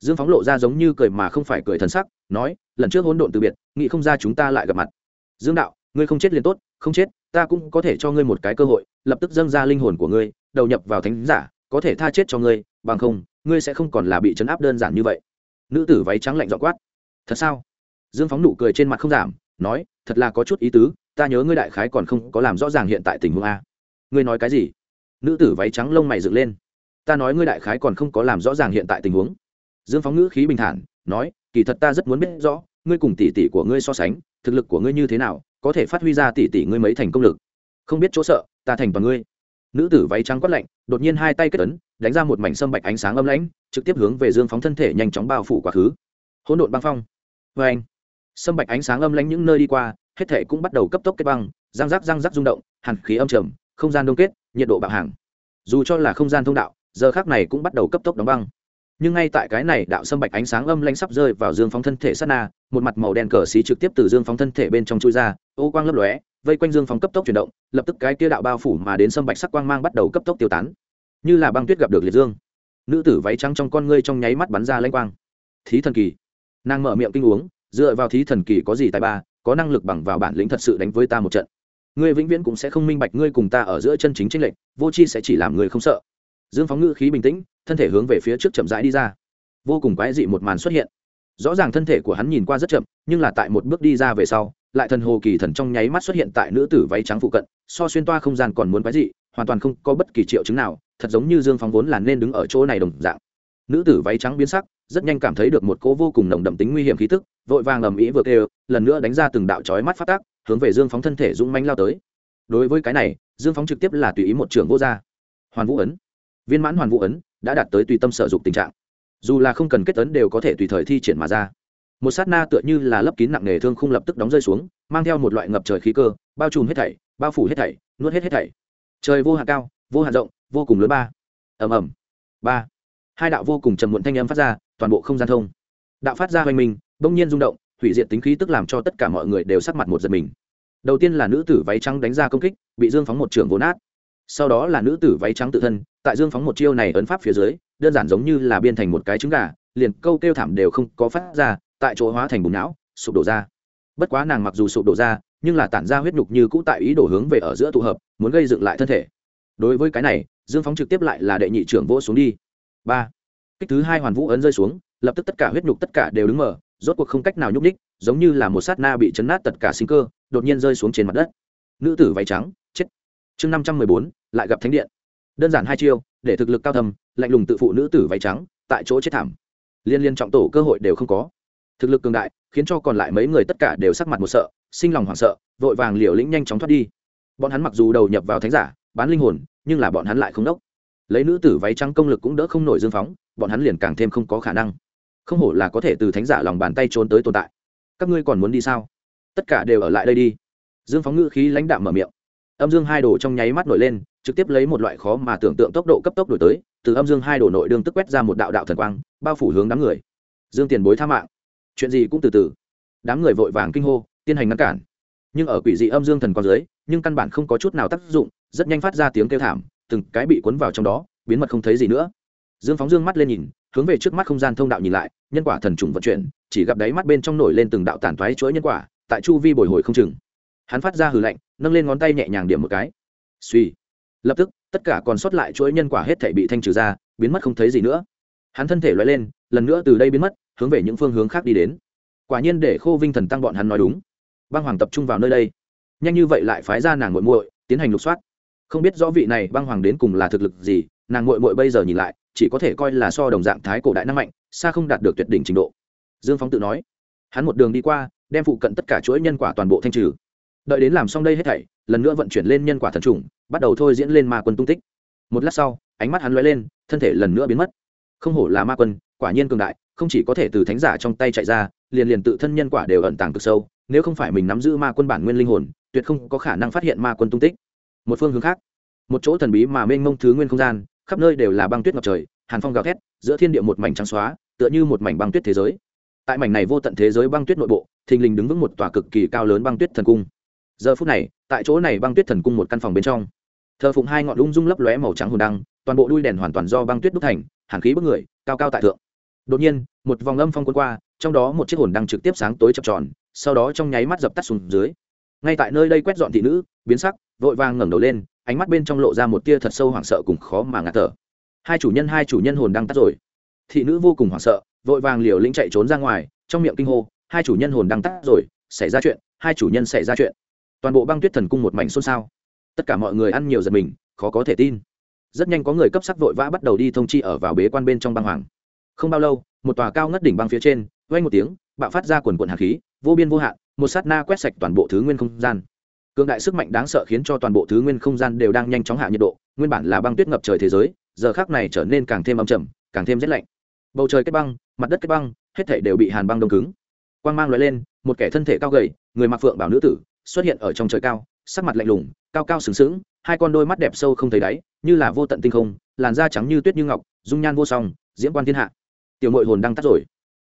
dương phóng lộ ra giống như cười mà không phải cười thần sắc, nói, lần trước hỗn độn từ biệt, nghĩ không ra chúng ta lại gặp mặt. Dương đạo, ngươi không chết liền tốt, không chết, ta cũng có thể cho ngươi một cái cơ hội, lập tức dâng ra linh hồn của ngươi, đầu nhập vào thánh giả, có thể tha chết cho ngươi, bằng không, ngươi sẽ không còn là bị chấn áp đơn giản như vậy. Nữ tử váy trắng lạnh dọ quát. Thật sao? Dương phóng nụ cười trên mặt không giảm, nói, thật là có chút ý tứ, ta nhớ ngươi đại khái còn không có làm rõ ràng hiện tại tình huống a. Ngươi nói cái gì? Nữ tử váy trắng lông mày dựng lên. Ta nói ngươi đại khái còn không có làm rõ ràng hiện tại tình huống dương phóng ngữ khí bình thản, nói, kỳ thật ta rất muốn biết rõ, ngươi cùng tỷ tỷ của ngươi so sánh, thực lực của ngươi như thế nào, có thể phát huy ra tỷ tỷ ngươi mấy thành công lực. Không biết chỗ sợ, ta thành toàn ngươi. Nữ tử váy trắng quát lạnh, đột nhiên hai tay kết ấn, đánh ra một mảnh sâm bạch ánh sáng âm lãnh, trực tiếp hướng về dương phóng thân thể nhanh chóng bao phủ quá khứ. Hỗn độn băng phong. Vê anh sâm bạch ánh sáng âm lãnh những nơi đi qua, hết thể cũng bắt đầu cấp tốc kết băng, răng rắc răng rắc rung động, hàn khí âm trầm, không gian đông kết, nhiệt độ bạo hàng. Dù cho là không gian thông đạo, giờ khác này cũng bắt đầu cấp tốc đóng băng nhưng ngay tại cái này đạo sâm bạch ánh sáng âm lanh sắp rơi vào dương phóng thân thể sát na, một mặt màu đen cờ xí trực tiếp từ dương phóng thân thể bên trong chui ra, ô quang lấp lóe, vây quanh dương phóng cấp tốc chuyển động, lập tức cái kia đạo bao phủ mà đến sâm bạch sắc quang mang bắt đầu cấp tốc tiêu tán. Như là băng tuyết gặp được liệt dương. Nữ tử váy trắng trong con ngươi trong nháy mắt bắn ra lanh quang. Thí thần kỳ. Nàng mở miệng kinh uống, dựa vào thí thần kỳ có gì tài ba, có năng lực bằng vào bản lĩnh thật sự đánh với ta một trận. Ngươi vĩnh viễn cũng sẽ không minh bạch ngươi cùng ta ở giữa chân chính tranh lệch, vô chi sẽ chỉ làm người không sợ dương phóng ngữ khí bình tĩnh, thân thể hướng về phía trước chậm rãi đi ra. Vô cùng quái dị một màn xuất hiện. Rõ ràng thân thể của hắn nhìn qua rất chậm, nhưng là tại một bước đi ra về sau, lại thần hồ kỳ thần trong nháy mắt xuất hiện tại nữ tử váy trắng phụ cận, so xuyên toa không gian còn muốn quái dị, hoàn toàn không có bất kỳ triệu chứng nào, thật giống như dương phóng vốn là nên đứng ở chỗ này đồng dạng. Nữ tử váy trắng biến sắc, rất nhanh cảm thấy được một cỗ vô cùng nồng đậm tính nguy hiểm khí tức, vội vàng ầm ĩ vừa kêu, lần nữa đánh ra từng đạo chói mắt phát tác, hướng về dương phóng thân thể dũng manh lao tới. Đối với cái này, dương phóng trực tiếp là tùy ý một trường vô gia. Hoàn vũ ấn viên mãn hoàn vũ ấn đã đạt tới tùy tâm sở dục tình trạng. Dù là không cần kết ấn đều có thể tùy thời thi triển mà ra. Một sát na tựa như là lấp kín nặng nề thương không lập tức đóng rơi xuống, mang theo một loại ngập trời khí cơ, bao trùm hết thảy, bao phủ hết thảy, nuốt hết hết thảy. Trời vô hạn cao, vô hạn rộng, vô cùng lớn ba. Ầm ầm. Ba. Hai đạo vô cùng trầm muộn thanh âm phát ra, toàn bộ không gian thông. Đạo phát ra hoành mình, bỗng nhiên rung động, hủy diệt tính khí tức làm cho tất cả mọi người đều sắc mặt một giật mình. Đầu tiên là nữ tử váy trắng đánh ra công kích, bị dương phóng một trường vốn át sau đó là nữ tử váy trắng tự thân tại dương phóng một chiêu này ấn pháp phía dưới, đơn giản giống như là biên thành một cái trứng gà, liền câu kêu thảm đều không có phát ra, tại chỗ hóa thành bùn não, sụp đổ ra. Bất quá nàng mặc dù sụp đổ ra, nhưng là tản ra huyết nhục như cũ tại ý đổ hướng về ở giữa tụ hợp, muốn gây dựng lại thân thể. Đối với cái này, dương phóng trực tiếp lại là đệ nhị trưởng vỗ xuống đi. Ba. Kích thứ hai hoàn vũ ấn rơi xuống, lập tức tất cả huyết nhục tất cả đều đứng mở, rốt cuộc không cách nào nhúc ních giống như là một sát na bị chấn nát tất cả sinh cơ, đột nhiên rơi xuống trên mặt đất. Nữ tử váy trắng, chết. Chương năm trăm mười bốn, lại gặp thánh điện đơn giản hai chiêu, để thực lực cao thầm lạnh lùng tự phụ nữ tử váy trắng, tại chỗ chết thảm. Liên liên trọng tổ cơ hội đều không có. Thực lực cường đại, khiến cho còn lại mấy người tất cả đều sắc mặt một sợ, sinh lòng hoảng sợ, vội vàng liều lĩnh nhanh chóng thoát đi. Bọn hắn mặc dù đầu nhập vào thánh giả, bán linh hồn, nhưng là bọn hắn lại không đốc. Lấy nữ tử váy trắng công lực cũng đỡ không nổi dương phóng, bọn hắn liền càng thêm không có khả năng. Không hổ là có thể từ thánh giả lòng bàn tay trốn tới tồn tại. Các ngươi còn muốn đi sao? Tất cả đều ở lại đây đi. Dương phóng ngữ khí lãnh đạm mở miệng âm dương hai đồ trong nháy mắt nổi lên, trực tiếp lấy một loại khó mà tưởng tượng tốc độ cấp tốc đổi tới, từ âm dương hai đồ nội đương tức quét ra một đạo đạo thần quang, bao phủ hướng đám người. Dương tiền bối tha mạng. Chuyện gì cũng từ từ. Đám người vội vàng kinh hô, tiến hành ngăn cản. Nhưng ở quỷ dị âm dương thần quang dưới, nhưng căn bản không có chút nào tác dụng, rất nhanh phát ra tiếng kêu thảm, từng cái bị cuốn vào trong đó, biến mật không thấy gì nữa. Dương phóng dương mắt lên nhìn, hướng về trước mắt không gian thông đạo nhìn lại, nhân quả thần trùng vận chuyển, chỉ gặp đáy mắt bên trong nổi lên từng đạo tàn thoái chuỗi nhân quả, tại chu vi bồi hồi không chừng hắn phát ra hừ lạnh, nâng lên ngón tay nhẹ nhàng điểm một cái. Suy lập tức, tất cả còn sót lại chuỗi nhân quả hết thể bị thanh trừ ra, biến mất không thấy gì nữa. Hắn thân thể loay lên, lần nữa từ đây biến mất, hướng về những phương hướng khác đi đến. Quả nhiên để khô vinh thần tăng bọn hắn nói đúng. Băng hoàng tập trung vào nơi đây. Nhanh như vậy lại phái ra nàng muội muội, tiến hành lục soát. Không biết rõ vị này băng hoàng đến cùng là thực lực gì, nàng muội muội bây giờ nhìn lại, chỉ có thể coi là so đồng dạng thái cổ đại năng mạnh, xa không đạt được tuyệt đỉnh trình độ. Dương phóng tự nói. Hắn một đường đi qua, đem phụ cận tất cả chuỗi nhân quả toàn bộ thanh trừ đợi đến làm xong đây hết thảy, lần nữa vận chuyển lên nhân quả thần trùng, bắt đầu thôi diễn lên ma quân tung tích. Một lát sau, ánh mắt hắn lóe lên, thân thể lần nữa biến mất. Không hổ là ma quân, quả nhiên cường đại, không chỉ có thể từ thánh giả trong tay chạy ra, liền liền tự thân nhân quả đều ẩn tàng cực sâu, nếu không phải mình nắm giữ ma quân bản nguyên linh hồn, tuyệt không có khả năng phát hiện ma quân tung tích. Một phương hướng khác, một chỗ thần bí mà mênh mông thứ nguyên không gian, khắp nơi đều là băng tuyết ngập trời, hàn phong gào thét, giữa thiên địa một mảnh trắng xóa, tựa như một mảnh băng tuyết thế giới. Tại mảnh này vô tận thế giới băng tuyết nội bộ, thình lình đứng vững một tòa cực kỳ cao lớn băng tuyết thần cung giờ phút này, tại chỗ này băng tuyết thần cung một căn phòng bên trong, thờ phụng hai ngọn lung dung lấp lóe màu trắng hồn đăng, toàn bộ đuôi đèn hoàn toàn do băng tuyết đúc thành hàn khí bức người, cao cao tại thượng. Đột nhiên, một vòng âm phong quân qua, trong đó một chiếc hồn đăng trực tiếp sáng tối chập tròn, sau đó trong nháy mắt dập tắt xuống dưới. Ngay tại nơi đây quét dọn thị nữ, biến sắc, vội vàng ngẩng đầu lên, ánh mắt bên trong lộ ra một tia thật sâu hoảng sợ cùng khó mà ngạt thở. Hai chủ nhân, hai chủ nhân hồn đăng tắt rồi. Thị nữ vô cùng hoảng sợ, vội vàng liều lĩnh chạy trốn ra ngoài, trong miệng kinh hô, hai chủ nhân hồn đăng tắt rồi, xảy ra chuyện, hai chủ nhân xảy ra chuyện toàn bộ băng tuyết thần cung một mảnh xôn xao. Tất cả mọi người ăn nhiều giật mình, khó có thể tin. Rất nhanh có người cấp sắc vội vã bắt đầu đi thông chi ở vào bế quan bên trong băng hoàng. Không bao lâu, một tòa cao ngất đỉnh băng phía trên vay một tiếng, bạo phát ra quần quần hạt khí, vô biên vô hạn, một sát na quét sạch toàn bộ thứ nguyên không gian. Cường đại sức mạnh đáng sợ khiến cho toàn bộ thứ nguyên không gian đều đang nhanh chóng hạ nhiệt độ, nguyên bản là băng tuyết ngập trời thế giới, giờ khác này trở nên càng thêm âm trầm, càng thêm rét lạnh. Bầu trời kết băng, mặt đất kết băng, hết thể đều bị hàn băng đông cứng. Quang mang loại lên, một kẻ thân thể cao gầy, người mặc phượng bảo nữ tử xuất hiện ở trong trời cao, sắc mặt lạnh lùng, cao cao sừng sững, hai con đôi mắt đẹp sâu không thấy đáy, như là vô tận tinh không, làn da trắng như tuyết như ngọc, dung nhan vô song, diễm quan thiên hạ. Tiểu mội hồn đang tắt rồi.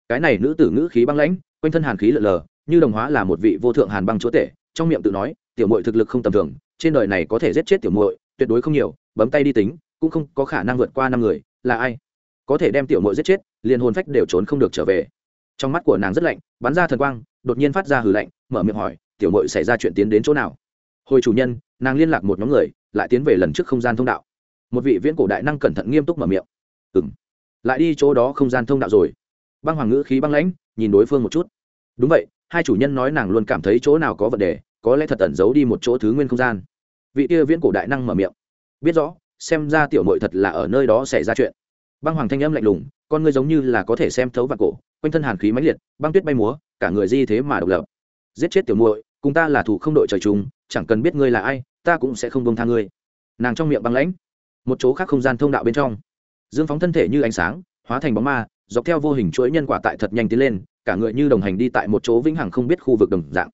Cái này nữ tử ngữ khí băng lãnh, quanh thân hàn khí lợn lờ, như đồng hóa là một vị vô thượng hàn băng chúa tể, trong miệng tự nói, tiểu mội thực lực không tầm thường, trên đời này có thể giết chết tiểu mội tuyệt đối không nhiều, bấm tay đi tính, cũng không có khả năng vượt qua năm người, là ai? Có thể đem tiểu mội giết chết, liền hồn phách đều trốn không được trở về. Trong mắt của nàng rất lạnh, bắn ra thần quang, đột nhiên phát ra hử lạnh, mở miệng hỏi tiểu mội xảy ra chuyện tiến đến chỗ nào? Hồi chủ nhân, nàng liên lạc một nhóm người, lại tiến về lần trước không gian thông đạo. Một vị viễn cổ đại năng cẩn thận nghiêm túc mở miệng. Ừ m lại đi chỗ đó không gian thông đạo rồi. Băng hoàng ngữ khí băng lãnh, nhìn đối phương một chút. Đúng vậy, hai chủ nhân nói nàng luôn cảm thấy chỗ nào có vấn đề, có lẽ thật ẩn giấu đi một chỗ thứ nguyên không gian. Vị kia viễn cổ đại năng mở miệng. Biết rõ, xem ra tiểu mội thật là ở nơi đó xảy ra chuyện. Băng hoàng thanh âm lạnh lùng, con ngươi giống như là có thể xem thấu vào cổ, quanh thân hàn khí mãnh liệt, băng tuyết bay múa, cả người di thế mà độc lập. Giết chết tiểu muội cùng ta là thủ không đội trời chung, chẳng cần biết ngươi là ai, ta cũng sẽ không bông tha ngươi. Nàng trong miệng băng lãnh. Một chỗ khác không gian thông đạo bên trong. Dương phóng thân thể như ánh sáng, hóa thành bóng ma, dọc theo vô hình chuỗi nhân quả tại thật nhanh tiến lên, cả người như đồng hành đi tại một chỗ vĩnh hằng không biết khu vực đồng dạng.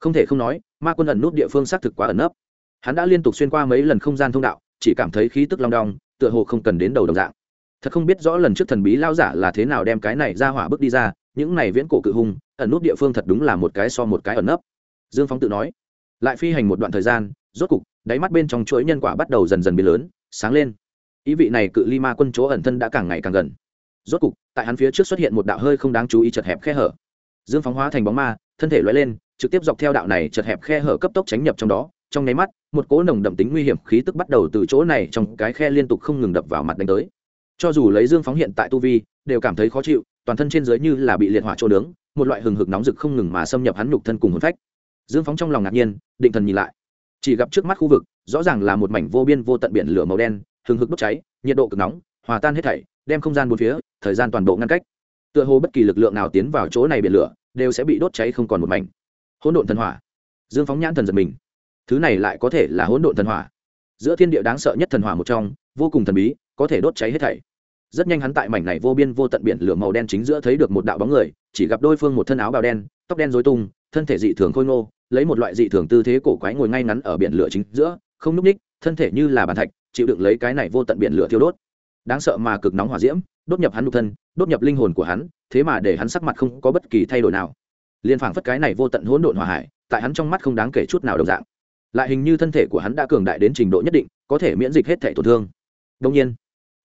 Không thể không nói, ma quân ẩn nút địa phương xác thực quá ẩn nấp. Hắn đã liên tục xuyên qua mấy lần không gian thông đạo, chỉ cảm thấy khí tức long đong, tựa hồ không cần đến đầu đồng dạng. Thật không biết rõ lần trước thần bí lao giả là thế nào đem cái này ra hỏa bước đi ra, những này viễn cổ cự hung ẩn nút địa phương thật đúng là một cái so một cái ẩn nấp dương phóng tự nói. Lại phi hành một đoạn thời gian, rốt cục, đáy mắt bên trong chuỗi nhân quả bắt đầu dần dần biến lớn, sáng lên. Ý vị này cự ly ma quân chỗ ẩn thân đã càng ngày càng gần. Rốt cục, tại hắn phía trước xuất hiện một đạo hơi không đáng chú ý chật hẹp khe hở. Dương phóng hóa thành bóng ma, thân thể loay lên, trực tiếp dọc theo đạo này chật hẹp khe hở cấp tốc tránh nhập trong đó. Trong nháy mắt, một cỗ nồng đậm tính nguy hiểm khí tức bắt đầu từ chỗ này trong cái khe liên tục không ngừng đập vào mặt đánh tới. Cho dù lấy dương phóng hiện tại tu vi, đều cảm thấy khó chịu, toàn thân trên dưới như là bị liệt hỏa trô nướng, một loại hừng hực nóng rực không ngừng mà xâm nhập hắn nhục thân cùng hồn phách dương phóng trong lòng ngạc nhiên, định thần nhìn lại. Chỉ gặp trước mắt khu vực, rõ ràng là một mảnh vô biên vô tận biển lửa màu đen, hừng hực bốc cháy, nhiệt độ cực nóng, hòa tan hết thảy, đem không gian bốn phía, thời gian toàn bộ ngăn cách. Tựa hồ bất kỳ lực lượng nào tiến vào chỗ này biển lửa, đều sẽ bị đốt cháy không còn một mảnh. Hỗn độn thần hỏa. Dương phóng nhãn thần giật mình. Thứ này lại có thể là hỗn độn thần hỏa. Giữa thiên địa đáng sợ nhất thần hỏa một trong, vô cùng thần bí, có thể đốt cháy hết thảy. Rất nhanh hắn tại mảnh này vô biên vô tận biển lửa màu đen chính giữa thấy được một đạo bóng người, chỉ gặp đôi phương một thân áo bào đen, tóc đen dối tung, thân thể dị thường khôi ngô lấy một loại dị thường tư thế cổ quái ngồi ngay ngắn ở biển lửa chính giữa, không núp ních, thân thể như là bàn thạch, chịu đựng lấy cái này vô tận biển lửa thiêu đốt. Đáng sợ mà cực nóng hỏa diễm, đốt nhập hắn nhục thân, đốt nhập linh hồn của hắn, thế mà để hắn sắc mặt không có bất kỳ thay đổi nào. Liên phảng phất cái này vô tận hỗn độn hỏa hải, tại hắn trong mắt không đáng kể chút nào đồng dạng. Lại hình như thân thể của hắn đã cường đại đến trình độ nhất định, có thể miễn dịch hết thể tổn thương. Đông nhiên,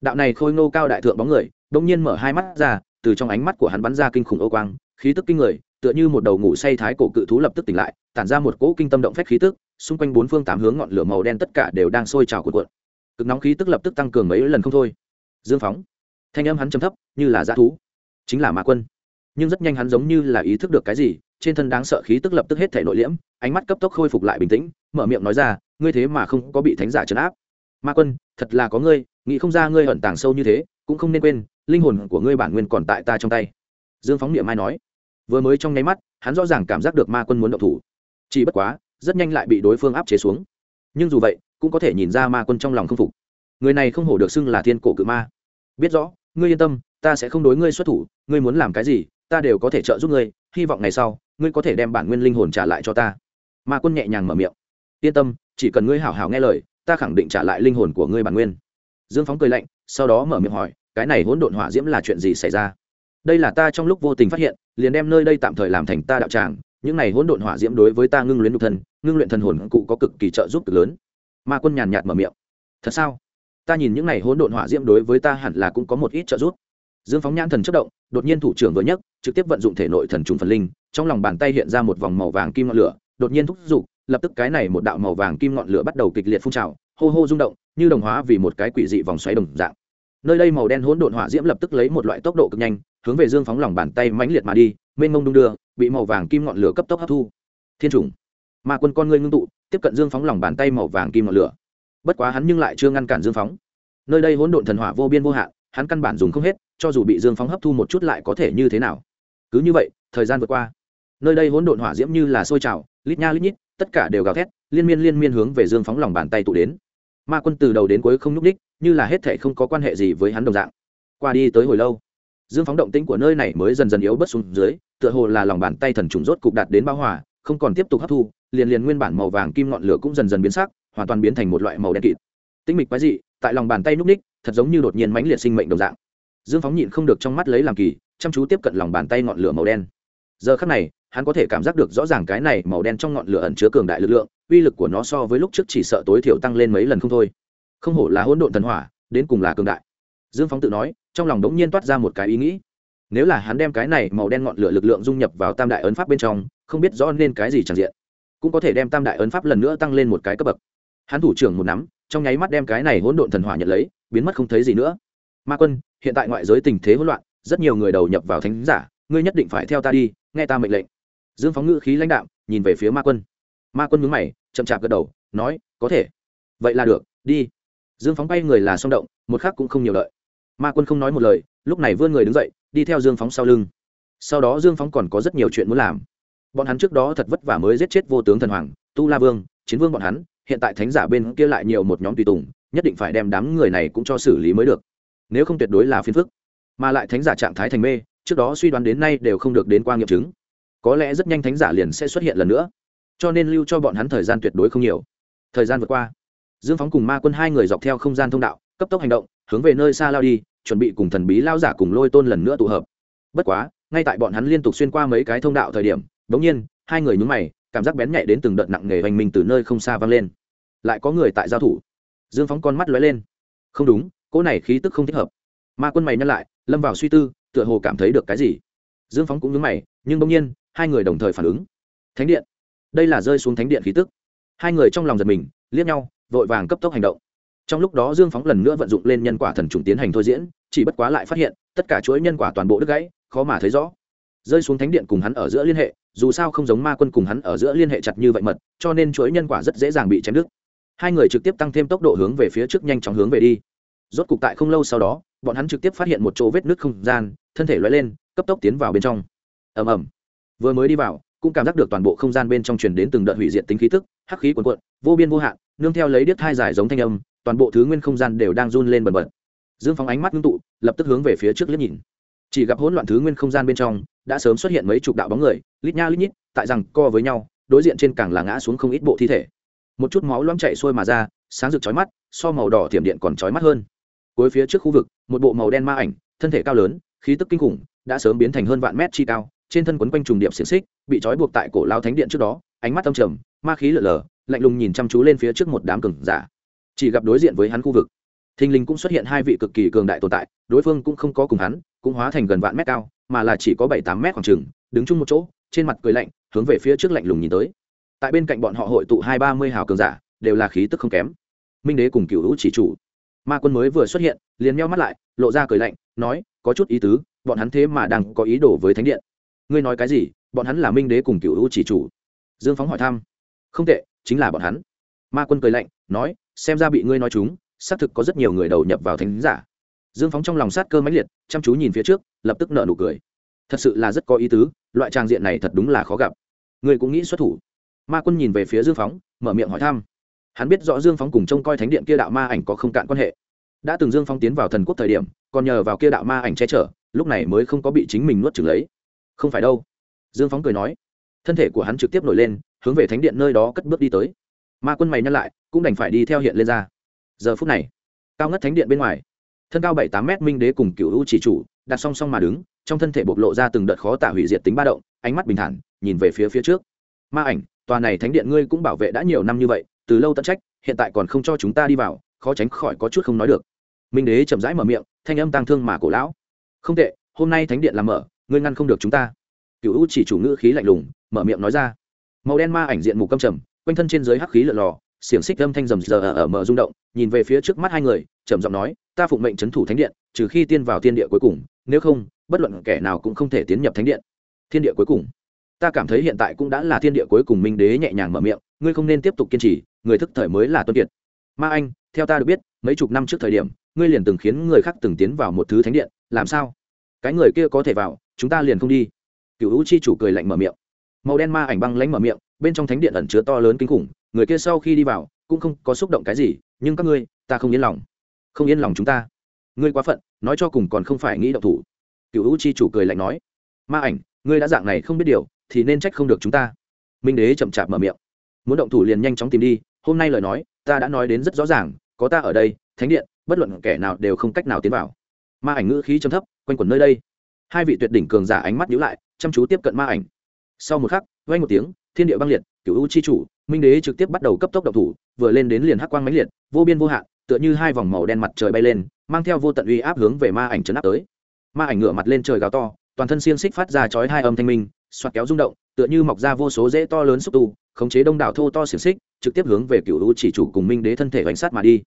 đạo này khôi ngô cao đại thượng bóng người đông nhiên mở hai mắt ra, từ trong ánh mắt của hắn bắn ra kinh khủng ô quang, khí tức kinh người tựa như một đầu ngủ say thái cổ cự thú lập tức tỉnh lại, tản ra một cỗ kinh tâm động phách khí tức, xung quanh bốn phương tám hướng ngọn lửa màu đen tất cả đều đang sôi trào cuộn cuộn. Cực nóng khí tức lập tức tăng cường mấy lần không thôi. Dương phóng. Thanh âm hắn trầm thấp, như là dã thú. Chính là mã quân. Nhưng rất nhanh hắn giống như là ý thức được cái gì, trên thân đáng sợ khí tức lập tức hết thể nội liễm, ánh mắt cấp tốc khôi phục lại bình tĩnh, mở miệng nói ra, ngươi thế mà không có bị thánh giả trấn áp. Ma quân, thật là có ngươi, nghĩ không ra ngươi ẩn tàng sâu như thế, cũng không nên quên, linh hồn của ngươi bản nguyên còn tại ta trong tay. Dương phóng niệm mai nói vừa mới trong nháy mắt, hắn rõ ràng cảm giác được ma quân muốn động thủ. Chỉ bất quá, rất nhanh lại bị đối phương áp chế xuống. Nhưng dù vậy, cũng có thể nhìn ra ma quân trong lòng không phục. Người này không hổ được xưng là thiên cổ cự ma. Biết rõ, ngươi yên tâm, ta sẽ không đối ngươi xuất thủ, ngươi muốn làm cái gì, ta đều có thể trợ giúp ngươi, hy vọng ngày sau, ngươi có thể đem bản nguyên linh hồn trả lại cho ta. Ma quân nhẹ nhàng mở miệng. Yên tâm, chỉ cần ngươi hảo hảo nghe lời, ta khẳng định trả lại linh hồn của ngươi bản nguyên. Dương phóng cười lạnh, sau đó mở miệng hỏi, cái này hỗn độn hỏa diễm là chuyện gì xảy ra? Đây là ta trong lúc vô tình phát hiện, liền đem nơi đây tạm thời làm thành ta đạo tràng, những này hỗn độn hỏa diễm đối với ta ngưng luyện nhục thân, ngưng luyện thần hồn cụ có cực kỳ trợ giúp cực lớn. Ma quân nhàn nhạt mở miệng. Thật sao? Ta nhìn những này hỗn độn hỏa diễm đối với ta hẳn là cũng có một ít trợ giúp. Dương phóng nhãn thần chất động, đột nhiên thủ trưởng vừa nhấc, trực tiếp vận dụng thể nội thần trùng phần linh, trong lòng bàn tay hiện ra một vòng màu vàng kim ngọn lửa, đột nhiên thúc giục, lập tức cái này một đạo màu vàng kim ngọn lửa bắt đầu kịch liệt phun trào, hô hô rung động, như đồng hóa vì một cái quỷ dị vòng xoáy đồng dạng nơi đây màu đen hỗn độn hỏa diễm lập tức lấy một loại tốc độ cực nhanh, hướng về dương phóng lòng bàn tay mãnh liệt mà đi, mênh mông đung đưa, bị màu vàng kim ngọn lửa cấp tốc hấp thu. Thiên trùng ma quân con ngươi ngưng tụ, tiếp cận dương phóng lòng bàn tay màu vàng kim ngọn lửa. Bất quá hắn nhưng lại chưa ngăn cản dương phóng. Nơi đây hỗn độn thần hỏa vô biên vô hạn, hắn căn bản dùng không hết, cho dù bị dương phóng hấp thu một chút lại có thể như thế nào. Cứ như vậy, thời gian vượt qua. Nơi đây hỗn độn hỏa diễm như là sôi trào, lít nha lít nhít, tất cả đều gào thét, liên miên liên miên hướng về dương phóng lòng bàn tay tụ đến ma quân từ đầu đến cuối không nhúc đích như là hết thể không có quan hệ gì với hắn đồng dạng. Qua đi tới hồi lâu, dương phóng động tĩnh của nơi này mới dần dần yếu bớt xuống dưới, tựa hồ là lòng bàn tay thần trùng rốt cục đạt đến bao hòa, không còn tiếp tục hấp thu, liền liền nguyên bản màu vàng kim ngọn lửa cũng dần dần biến sắc, hoàn toàn biến thành một loại màu đen kịt. Tinh mịch quái dị, tại lòng bàn tay núp ních thật giống như đột nhiên mãnh liệt sinh mệnh đồng dạng. Dương phóng nhịn không được trong mắt lấy làm kỳ, chăm chú tiếp cận lòng bàn tay ngọn lửa màu đen. Giờ khắc này, hắn có thể cảm giác được rõ ràng cái này màu đen trong ngọn lửa ẩn chứa cường đại lực lượng uy lực của nó so với lúc trước chỉ sợ tối thiểu tăng lên mấy lần không thôi. Không hổ là hỗn độn thần hỏa, đến cùng là cường đại. Dương phóng tự nói, trong lòng đống nhiên toát ra một cái ý nghĩ. Nếu là hắn đem cái này màu đen ngọn lửa lực lượng dung nhập vào tam đại ấn pháp bên trong, không biết rõ nên cái gì tràn diện. Cũng có thể đem tam đại ấn pháp lần nữa tăng lên một cái cấp bậc. Hắn thủ trưởng một nắm, trong nháy mắt đem cái này hỗn độn thần hỏa nhận lấy, biến mất không thấy gì nữa. Ma quân, hiện tại ngoại giới tình thế hỗn loạn, rất nhiều người đầu nhập vào thánh giả, ngươi nhất định phải theo ta đi, nghe ta mệnh lệnh. Dương phóng ngữ khí lãnh đạm, nhìn về phía ma quân ma quân mướn mày, chậm chạp gật đầu, nói, có thể. Vậy là được, đi. Dương phóng bay người là song động, một khác cũng không nhiều lợi. Ma quân không nói một lời, lúc này vươn người đứng dậy, đi theo dương phóng sau lưng. Sau đó dương phóng còn có rất nhiều chuyện muốn làm. Bọn hắn trước đó thật vất vả mới giết chết vô tướng thần hoàng, tu la vương, chiến vương bọn hắn, hiện tại thánh giả bên kia lại nhiều một nhóm tùy tùng, nhất định phải đem đám người này cũng cho xử lý mới được. Nếu không tuyệt đối là phiền phức. Mà lại thánh giả trạng thái thành mê, trước đó suy đoán đến nay đều không được đến qua nghiệm chứng. Có lẽ rất nhanh thánh giả liền sẽ xuất hiện lần nữa cho nên lưu cho bọn hắn thời gian tuyệt đối không nhiều. Thời gian vượt qua, dương phóng cùng ma quân hai người dọc theo không gian thông đạo, cấp tốc hành động, hướng về nơi xa lao đi, chuẩn bị cùng thần bí lao giả cùng lôi tôn lần nữa tụ hợp. Bất quá, ngay tại bọn hắn liên tục xuyên qua mấy cái thông đạo thời điểm đ ỗ n g nhiên, hai người nhúng mày, cảm giác bén nhạy đến từng đợt nặng nề hoành mình từ nơi không xa vang lên. Lại có người tại giao thủ. Dương phóng con mắt lóe lên. Không đúng, cỗ này khí tức không thích hợp. Ma quân mày nhắc lại, lâm vào suy tư, tựa hồ cảm thấy được cái gì. Dương phóng cũng nhúng mày, nhưng bỗng nhiên, hai người đồng thời phản ứng. Thánh điện đây là rơi xuống thánh điện khí tức. Hai người trong lòng giật mình, liếc nhau, vội vàng cấp tốc hành động. Trong lúc đó dương phóng lần nữa vận dụng lên nhân quả thần trùng tiến hành thôi diễn, chỉ bất quá lại phát hiện, tất cả chuỗi nhân quả toàn bộ đứt gãy, khó mà thấy rõ. Rơi xuống thánh điện cùng hắn ở giữa liên hệ, dù sao không giống ma quân cùng hắn ở giữa liên hệ chặt như vậy mật, cho nên chuỗi nhân quả rất dễ dàng bị chém đứt. Hai người trực tiếp tăng thêm tốc độ hướng về phía trước nhanh chóng hướng về đi. Rốt cục tại không lâu sau đó, bọn hắn trực tiếp phát hiện một chỗ vết nước không gian, thân thể loay lên, cấp tốc tiến vào bên trong. Ầm ầm. Vừa mới đi vào cũng cảm giác được toàn bộ không gian bên trong truyền đến từng đợt hủy diệt tính khí tức, hắc khí cuồn cuộn, vô biên vô hạn, nương theo lấy điếc thai dài giống thanh âm, toàn bộ thứ nguyên không gian đều đang run lên bần bật. Dương phóng ánh mắt ngưng tụ, lập tức hướng về phía trước liếc nhìn. Chỉ gặp hỗn loạn thứ nguyên không gian bên trong, đã sớm xuất hiện mấy chục đạo bóng người, lít nha lít nhít, tại rằng co với nhau, đối diện trên càng là ngã xuống không ít bộ thi thể. Một chút máu loãng chảy xuôi mà ra, sáng rực chói mắt, so màu đỏ thiểm điện còn chói mắt hơn. Cuối phía trước khu vực, một bộ màu đen ma ảnh, thân thể cao lớn, khí tức kinh khủng, đã sớm biến thành hơn vạn mét chi cao trên thân quấn quanh trùng điệp xiềng xích, bị trói buộc tại cổ lao thánh điện trước đó, ánh mắt âm trầm, ma khí lở lở lạnh lùng nhìn chăm chú lên phía trước một đám cường giả. Chỉ gặp đối diện với hắn khu vực, thình lình cũng xuất hiện hai vị cực kỳ cường đại tồn tại, đối phương cũng không có cùng hắn, cũng hóa thành gần vạn mét cao, mà là chỉ có bảy tám mét khoảng trừng đứng chung một chỗ, trên mặt cười lạnh, hướng về phía trước lạnh lùng nhìn tới. Tại bên cạnh bọn họ hội tụ hai ba mươi hào cường giả, đều là khí tức không kém. Minh đế cùng cựu hữu chỉ chủ. Ma quân mới vừa xuất hiện, liền meo mắt lại, lộ ra cười lạnh, nói, có chút ý tứ, bọn hắn thế mà đang có ý đồ với thánh điện ngươi nói cái gì, bọn hắn là minh đế cùng cựu U chỉ chủ. Dương phóng hỏi thăm. Không tệ, chính là bọn hắn. Ma quân cười lạnh, nói, xem ra bị ngươi nói chúng, xác thực có rất nhiều người đầu nhập vào thánh giả. Dương phóng trong lòng sát cơ mãnh liệt, chăm chú nhìn phía trước, lập tức nợ nụ cười. Thật sự là rất có ý tứ, loại trang diện này thật đúng là khó gặp. Ngươi cũng nghĩ xuất thủ. Ma quân nhìn về phía dương phóng, mở miệng hỏi thăm. Hắn biết rõ dương phóng cùng trông coi thánh điện kia đạo ma ảnh có không cạn quan hệ. Đã từng dương phóng tiến vào thần quốc thời điểm, còn nhờ vào kia đạo ma ảnh che chở, lúc này mới không có bị chính mình nuốt trừng lấy không phải đâu. Dương phóng cười nói. Thân thể của hắn trực tiếp nổi lên, hướng về thánh điện nơi đó cất bước đi tới. Ma quân mày nhắc lại, cũng đành phải đi theo hiện lên ra. Giờ phút này, cao ngất thánh điện bên ngoài. Thân cao bảy tám mét minh đế cùng cựu u chỉ chủ, đặt song song mà đứng, trong thân thể bộc lộ ra từng đợt khó tả hủy diệt tính ba động, ánh mắt bình thản, nhìn về phía phía trước. Ma ảnh, tòa này thánh điện ngươi cũng bảo vệ đã nhiều năm như vậy, từ lâu tận trách, hiện tại còn không cho chúng ta đi vào, khó tránh khỏi có chút không nói được. Minh đế chậm rãi mở miệng, thanh âm tang thương mà cổ lão. Không tệ, hôm nay thánh điện làm mở ngươi ngăn không được chúng ta. Cựu u chỉ chủ ngữ khí lạnh lùng, mở miệng nói ra. Màu đen ma ảnh diện mục câm trầm, quanh thân trên dưới hắc khí lợn lò, xiềng xích âm thanh rầm rờ ở mở rung động, nhìn về phía trước mắt hai người, trầm giọng nói, ta phụng mệnh c thủ thánh điện, trừ khi tiên vào tiên địa cuối cùng, nếu không, bất luận kẻ nào cũng không thể tiến nhập thánh điện. Thiên địa cuối cùng. Ta cảm thấy hiện tại cũng đã là thiên địa cuối cùng, minh đế nhẹ nhàng mở miệng, ngươi không nên tiếp tục kiên trì, người thức thời mới là tuân kiệt. Ma anh, theo ta được biết, mấy chục năm trước thời điểm, ngươi liền từng khiến người khác từng tiến vào một thứ thánh điện, làm sao? Cái người kia có thể vào chúng ta liền không đi. Cựu U chi chủ cười lạnh mở miệng. Màu đen ma ảnh băng lánh mở miệng, bên trong thánh điện ẩn chứa to lớn kinh khủng, người kia sau khi đi vào, cũng không có xúc động cái gì, nhưng các ngươi, ta không yên lòng. Không yên lòng chúng ta. Ngươi quá phận, nói cho cùng còn không phải nghĩ động thủ. Cựu U chi chủ cười lạnh nói. Ma ảnh, ngươi đã dạng này không biết điều, thì nên trách không được chúng ta. Minh đế chậm chạp mở miệng. Muốn động thủ liền nhanh chóng tìm đi, hôm nay lời nói, ta đã nói đến rất rõ ràng, có ta ở đây, thánh điện, bất luận kẻ nào đều không cách nào tiến vào. Ma ảnh ngữ khí chấm thấp, quanh quẩn nơi đây hai vị tuyệt đỉnh cường giả ánh mắt nhíu lại, chăm chú tiếp cận ma ảnh. Sau một khắc vay một tiếng, thiên địa băng liệt cựu u chi chủ, minh đế trực tiếp bắt đầu cấp tốc độc thủ, vừa lên đến liền hắc quang mãnh liệt, vô biên vô hạn, tựa như hai vòng màu đen mặt trời bay lên, mang theo vô tận uy áp hướng về ma ảnh chấn áp tới. Ma ảnh ngửa mặt lên trời gào to, toàn thân xiên xích phát ra chói hai âm thanh minh xoát kéo rung động, tựa như mọc ra vô số dễ to lớn xúc tu, khống chế đông đảo thô to xiềng xích, trực tiếp hướng về cựu u chỉ chủ cùng minh đế thân thể bánh sát mà đi.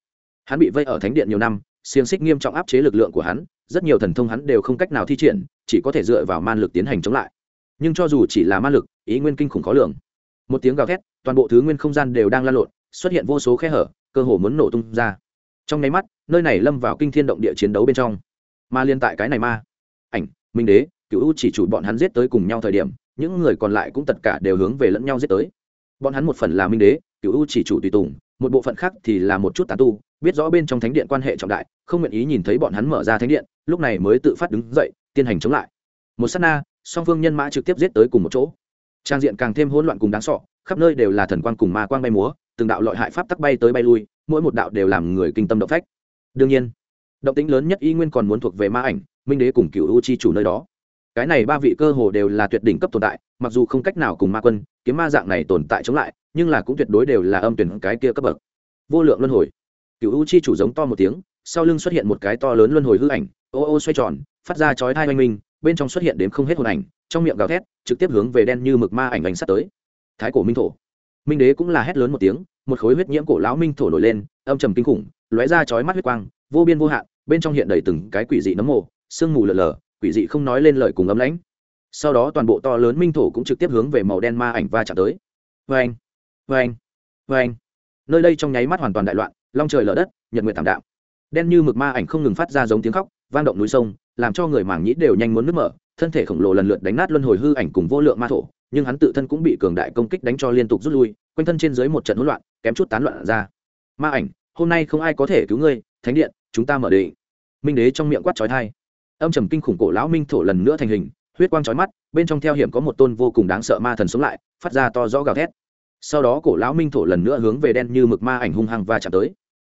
Hắn bị vây ở thánh điện nhiều năm xiềng xích nghiêm trọng áp chế lực lượng của hắn rất nhiều thần thông hắn đều không cách nào thi triển, chỉ có thể dựa vào man lực tiến hành chống lại. Nhưng cho dù chỉ là man lực, ý nguyên kinh khủng khó lường. Một tiếng gào thét, toàn bộ thứ nguyên không gian đều đang lan lộn, xuất hiện vô số khe hở, cơ hồ muốn nổ tung ra. Trong nháy mắt, nơi này lâm vào kinh thiên động địa chiến đấu bên trong. Ma liên tại cái này ma. Ảnh, minh đế cựu u chỉ chủ bọn hắn giết tới cùng nhau thời điểm, những người còn lại cũng tất cả đều hướng về lẫn nhau giết tới. Bọn hắn một phần là minh đế cựu u chỉ chủ tùy tùng một bộ phận khác thì là một chút tán tu, biết rõ bên trong thánh điện quan hệ trọng đại, không nguyện ý nhìn thấy bọn hắn mở ra thánh điện, lúc này mới tự phát đứng dậy, tiến hành chống lại. Một s á t na, song phương nhân mã trực tiếp giết tới cùng một chỗ. Trang diện càng thêm hỗn loạn cùng đáng sọ khắp nơi đều là thần quang cùng ma quang bay múa, từng đạo lọi hại pháp tắc bay tới bay lui, mỗi một đạo đều làm người kinh tâm động phách. Đương nhiên, động tính lớn nhất y nguyên còn muốn thuộc về ma ảnh, minh đế cùng cựu u chi chủ nơi đó. Cái này ba vị cơ hồ đều là tuyệt đỉnh cấp tồn tại, mặc dù không cách nào cùng ma quân, kiếm ma dạng này tồn tại chống lại nhưng là cũng tuyệt đối đều là âm tuyển cái kia cấp bậc. Vô lượng luân hồi. Cựu u chi chủ giống to một tiếng, sau lưng xuất hiện một cái to lớn luân hồi hư ảnh, ô ô xoay tròn, phát ra chói thai oanh minh, bên trong xuất hiện đến không hết hồn ảnh, trong miệng gào thét, trực tiếp hướng về đen như mực ma ảnh ảnh sắt tới. Thái cổ minh thổ. Minh đế cũng là hét lớn một tiếng, một khối huyết nhiễm cổ lão minh thổ nổi lên, âm trầm kinh khủng, lóe ra chói mắt huyết quang, vô biên vô hạn, bên trong hiện đầy từng cái quỷ dị nấm mồ, sương mù lờ lờ quỷ dị không nói lên lời cùng ấm lãnh. Sau đó toàn bộ to lớn minh thổ cũng trực tiếp hướng về màu đen ma ảnh va chạm tới. Vê anh vê anh vê anh. Nơi đây trong nháy mắt hoàn toàn đại loạn, long trời lở đất, nhật nguyện tảm đạm. Đen như mực ma ảnh không ngừng phát ra giống tiếng khóc, vang động núi sông, làm cho người mảng nhĩ đều nhanh muốn nước mở, thân thể khổng lồ lần lượt đánh nát luân hồi hư ảnh cùng vô lượng ma thổ, nhưng hắn tự thân cũng bị cường đại công kích đánh cho liên tục rút lui, quanh thân trên dưới một trận hỗn loạn, kém chút tán loạn ra. Ma ảnh, hôm nay không ai có thể cứu ngươi, thánh điện, chúng ta mở định. Minh đế trong miệng quát trói thai âm trầm kinh khủng cổ lão minh thổ lần nữa thành hình, huyết quang trói mắt, bên trong theo hiểm có một tôn vô cùng đáng sợ ma thần sống lại, phát ra to rõ gào thét sau đó cổ lão minh thổ lần nữa hướng về đen như mực ma ảnh hung hăng và chạm tới.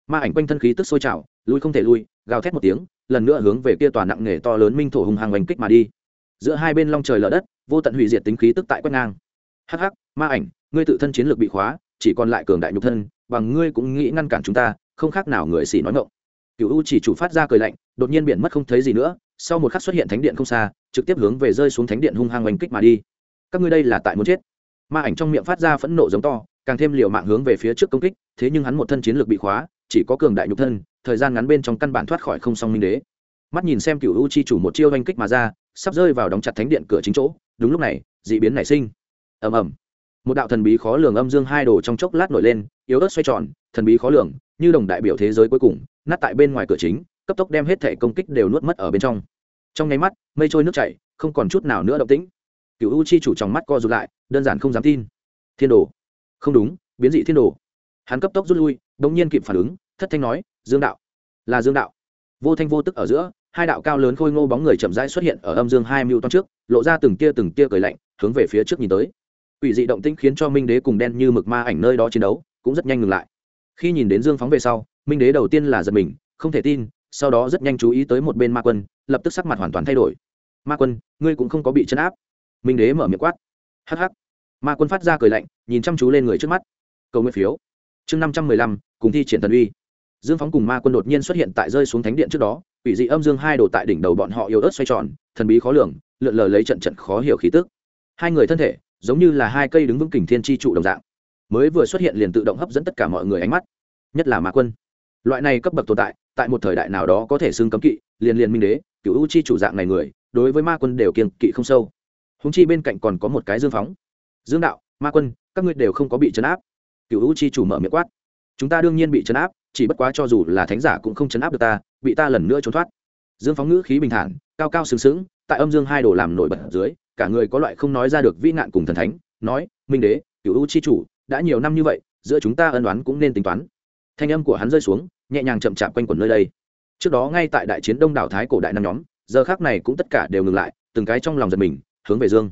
Ma ảnh quanh thân khí tức sôi trào, lui không thể lui, gào thét một tiếng, lần nữa hướng về kia tòa nặng nề to lớn minh thổ hung hăng oanh kích mà đi. Giữa hai bên long trời lở đất, vô tận hủy diệt tính khí tức tại quét ngang. Hắc hắc, ma ảnh, ngươi tự thân chiến lược bị khóa, chỉ còn lại cường đại nhục thân, bằng ngươi cũng nghĩ ngăn cản chúng ta, không khác nào người xỉ nói ngộng cựu u chỉ chủ phát ra cười lạnh, đột nhiên biển mất không thấy gì nữa, sau một khắc xuất hiện thánh điện không xa, trực tiếp hướng về rơi xuống thánh điện hung hăng oanh kích mà đi. Các ngươi đây là tại muốn chết ma ảnh trong miệng phát ra phẫn nộ giống to, càng thêm liều mạng hướng về phía trước công kích, thế nhưng hắn một thân chiến lược bị khóa, chỉ có cường đại nhục thân, thời gian ngắn bên trong căn bản thoát khỏi không song minh đế. Mắt nhìn xem cựu u chi chủ một chiêu oanh kích mà ra, sắp rơi vào đóng chặt thánh điện cửa chính chỗ, đúng lúc này d ị biến nảy sinh. Ầm ầm. Một đạo thần bí khó lường âm dương hai đồ trong chốc lát nổi lên, yếu ớt xoay tròn, thần bí khó lường, như đồng đại biểu thế giới cuối cùng, nát tại bên ngoài cửa chính, cấp tốc đem hết thể công kích đều nuốt mất ở bên trong. Trong nháy mắt, mây trôi nước chảy, không còn chút nào nữa động tĩnh cựu u chi chủ trong mắt co rụt lại, đơn giản không dám tin. Thiên đồ. Không đúng, biến dị thiên đồ. Hắn cấp tốc rút lui đ ỗ n g nhiên kịp phản ứng, thất thanh nói, dương đạo. Là dương đạo. Vô thanh vô tức ở giữa, hai đạo cao lớn khôi ngô bóng người chậm rãi xuất hiện ở âm dương hai mưu toan trước, lộ ra từng tia từng tia cười lạnh, hướng về phía trước nhìn tới. Ủy dị động tĩnh khiến cho minh đế cùng đen như mực ma ảnh nơi đó chiến đấu cũng rất nhanh ngừng lại. Khi nhìn đến dương phóng về sau, minh đế đầu tiên là giật mình, không thể tin, sau đó rất nhanh chú ý tới một bên ma quân, lập tức sắc mặt hoàn toàn thay đổi. Ma quân, ngươi cũng không có bị chấn áp minh đế mở miệng quát. Hh ma quân phát ra cười lạnh, nhìn chăm chú lên người trước mắt. Cầu nguyện phiếu. Chương năm trăm mười lăm, cùng thi triển thần uy. Dương phóng cùng ma quân đột nhiên xuất hiện tại rơi xuống thánh điện trước đó ủy dị âm dương hai đổ tại đỉnh đầu bọn họ yếu ớt xoay tròn, thần bí khó lường, lượn lờ lấy trận trận khó hiểu khí tức. Hai người thân thể, giống như là hai cây đứng vững kình thiên tri trụ đồng dạng. Mới vừa xuất hiện liền tự động hấp dẫn tất cả mọi người ánh mắt. Nhất là ma quân. Loại này cấp bậc tồn tại tại một thời đại nào đó có thể xưng cấm kỵ, liền liền minh đế cựu u chi chủ dạng này người, đối với ma quân đều kiên kỵ không sâu húng chi bên cạnh còn có một cái dương phóng. Dương đạo, ma quân, các ngươi đều không có bị chấn áp. Cựu u chi chủ mở miệng quát. Chúng ta đương nhiên bị chấn áp, chỉ bất quá cho dù là thánh giả cũng không chấn áp được ta, bị ta lần nữa trốn thoát. Dương phóng ngữ khí bình thản, cao cao sừng sững, tại âm dương hai đồ làm nổi bật dưới, cả người có loại không nói ra được vĩ nạn cùng thần thánh, nói, minh đế cựu u chi chủ, đã nhiều năm như vậy, giữa chúng ta ân đoán cũng nên tính toán. Thanh âm của hắn rơi xuống, nhẹ nhàng chậm chạp quanh quẩn nơi đây. Trước đó ngay tại đại chiến đông đảo thái cổ đại năm nhóm, giờ khác này cũng tất cả đều ngừng lại, từng cái trong lòng giật mình hướng về dương.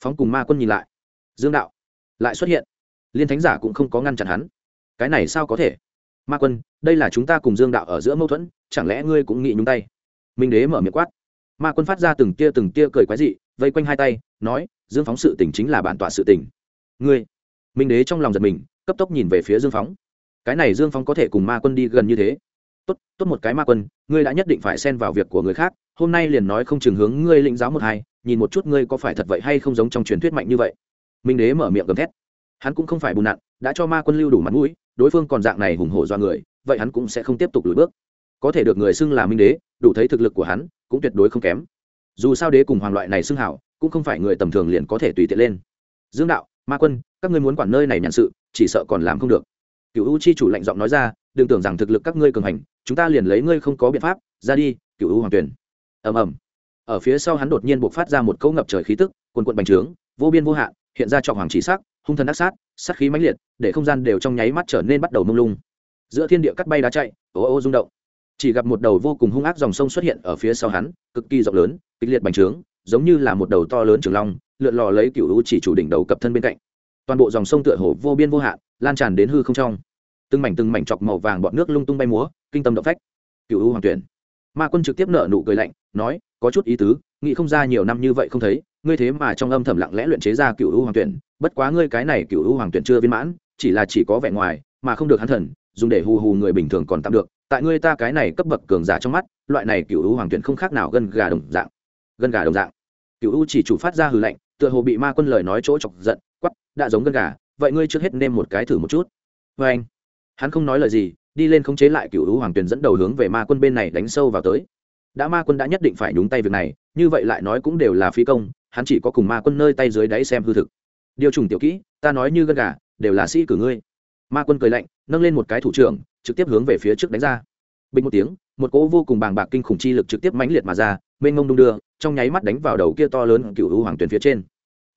Phóng cùng ma quân nhìn lại. Dương đạo, lại xuất hiện. Liên thánh giả cũng không có ngăn chặn hắn. Cái này sao có thể? Ma quân, đây là chúng ta cùng dương đạo ở giữa mâu thuẫn, chẳng lẽ ngươi cũng nghĩ nhúng tay? Minh đế mở miệng quát. Ma quân phát ra từng tia từng tia cười quái dị, vây quanh hai tay, nói, dương phóng sự tỉnh chính là bản tọa sự tỉnh ngươi, minh đế trong lòng giật mình, cấp tốc nhìn về phía dương phóng. Cái này dương phóng có thể cùng ma quân đi gần như thế tốt tốt một cái ma quân, ngươi đã nhất định phải xen vào việc của người khác, hôm nay liền nói không chừng hướng ngươi lĩnh giáo một hai, nhìn một chút ngươi có phải thật vậy hay không giống trong truyền thuyết mạnh như vậy. Minh đế mở miệng gầm thét. Hắn cũng không phải bùn nặn, đã cho ma quân lưu đủ mặt mũi, đối phương còn dạng này hùng hổ do người, vậy hắn cũng sẽ không tiếp tục lùi bước. Có thể được người xưng là minh đế, đủ thấy thực lực của hắn, cũng tuyệt đối không kém. Dù sao đế cùng hoàng loại này xưng hảo, cũng không phải người tầm thường liền có thể tùy tiện lên. Dương đạo, ma quân, các ngươi muốn quản nơi này nhàn sự, chỉ sợ còn làm không được. Cựu u chi chủ lạnh giọng nói ra, đừng tưởng rằng thực lực các ngươi cường hành chúng ta liền lấy ngươi không có biện pháp, ra đi, cựu u hoàng tuyển. Ầm ầm. Ở phía sau hắn đột nhiên buộc phát ra một câu ngập trời khí tức quần quận bành trướng, vô biên vô hạn, hiện ra trọc hoàng chỉ sắc, hung thần ác sát sát khí mãnh liệt, để không gian đều trong nháy mắt trở nên bắt đầu mông lung. Giữa thiên địa cắt bay đá chạy, ô ô rung động. Chỉ gặp một đầu vô cùng hung ác dòng sông xuất hiện ở phía sau hắn, cực kỳ rộng lớn, kịch liệt bành trướng, giống như là một đầu to lớn trường long, lượn lò lấy cựu u chỉ chủ đỉnh đầu cập thân bên cạnh. Toàn bộ dòng sông tựa hồ vô biên vô hạn, lan tràn đến hư không trong từng mảnh từng mảnh chọc màu vàng bọt nước lung tung bay múa, kinh tâm động phách. Cựu u hoàng tuyển. Ma quân trực tiếp nở nụ cười lạnh, nói, có chút ý tứ, nghĩ không ra nhiều năm như vậy không thấy, ngươi thế mà trong âm thầm lặng lẽ luyện chế ra cựu u hoàng tuyển, bất quá ngươi cái này cựu u hoàng tuyển chưa viên mãn, chỉ là chỉ có vẻ ngoài, mà không được hắn thần, dùng để hù hù người bình thường còn tạm được, tại ngươi ta cái này cấp bậc cường giả trong mắt, loại này cựu u hoàng tuyển không khác nào gân gà đồng dạng. Gân gà đồng dạng. Cựu u chỉ chủ phát ra hừ lạnh, tựa hồ bị ma quân lời nói chỗ chọc giận quắp đã giống gân gà, vậy ngươi trước hết nêm một cái thử một chút. Vê anh hắn không nói lời gì, đi lên khống chế lại cựu u hoàng tuyền dẫn đầu hướng về ma quân bên này đánh sâu vào tới. Đã ma quân đã nhất định phải nhúng tay việc này, như vậy lại nói cũng đều là phi công, hắn chỉ có cùng ma quân nơi tay dưới đáy xem hư thực. Điều trùng tiểu kỹ, ta nói như gân gà, đều là sĩ cử ngươi. Ma quân cười lạnh, nâng lên một cái thủ trưởng, trực tiếp hướng về phía trước đánh ra. Bình một tiếng, một cỗ vô cùng bàng bạc kinh khủng chi lực trực tiếp mãnh liệt mà ra, mênh mông đung đưa, trong nháy mắt đánh vào đầu kia to lớn cựu u hoàng tuyền phía trên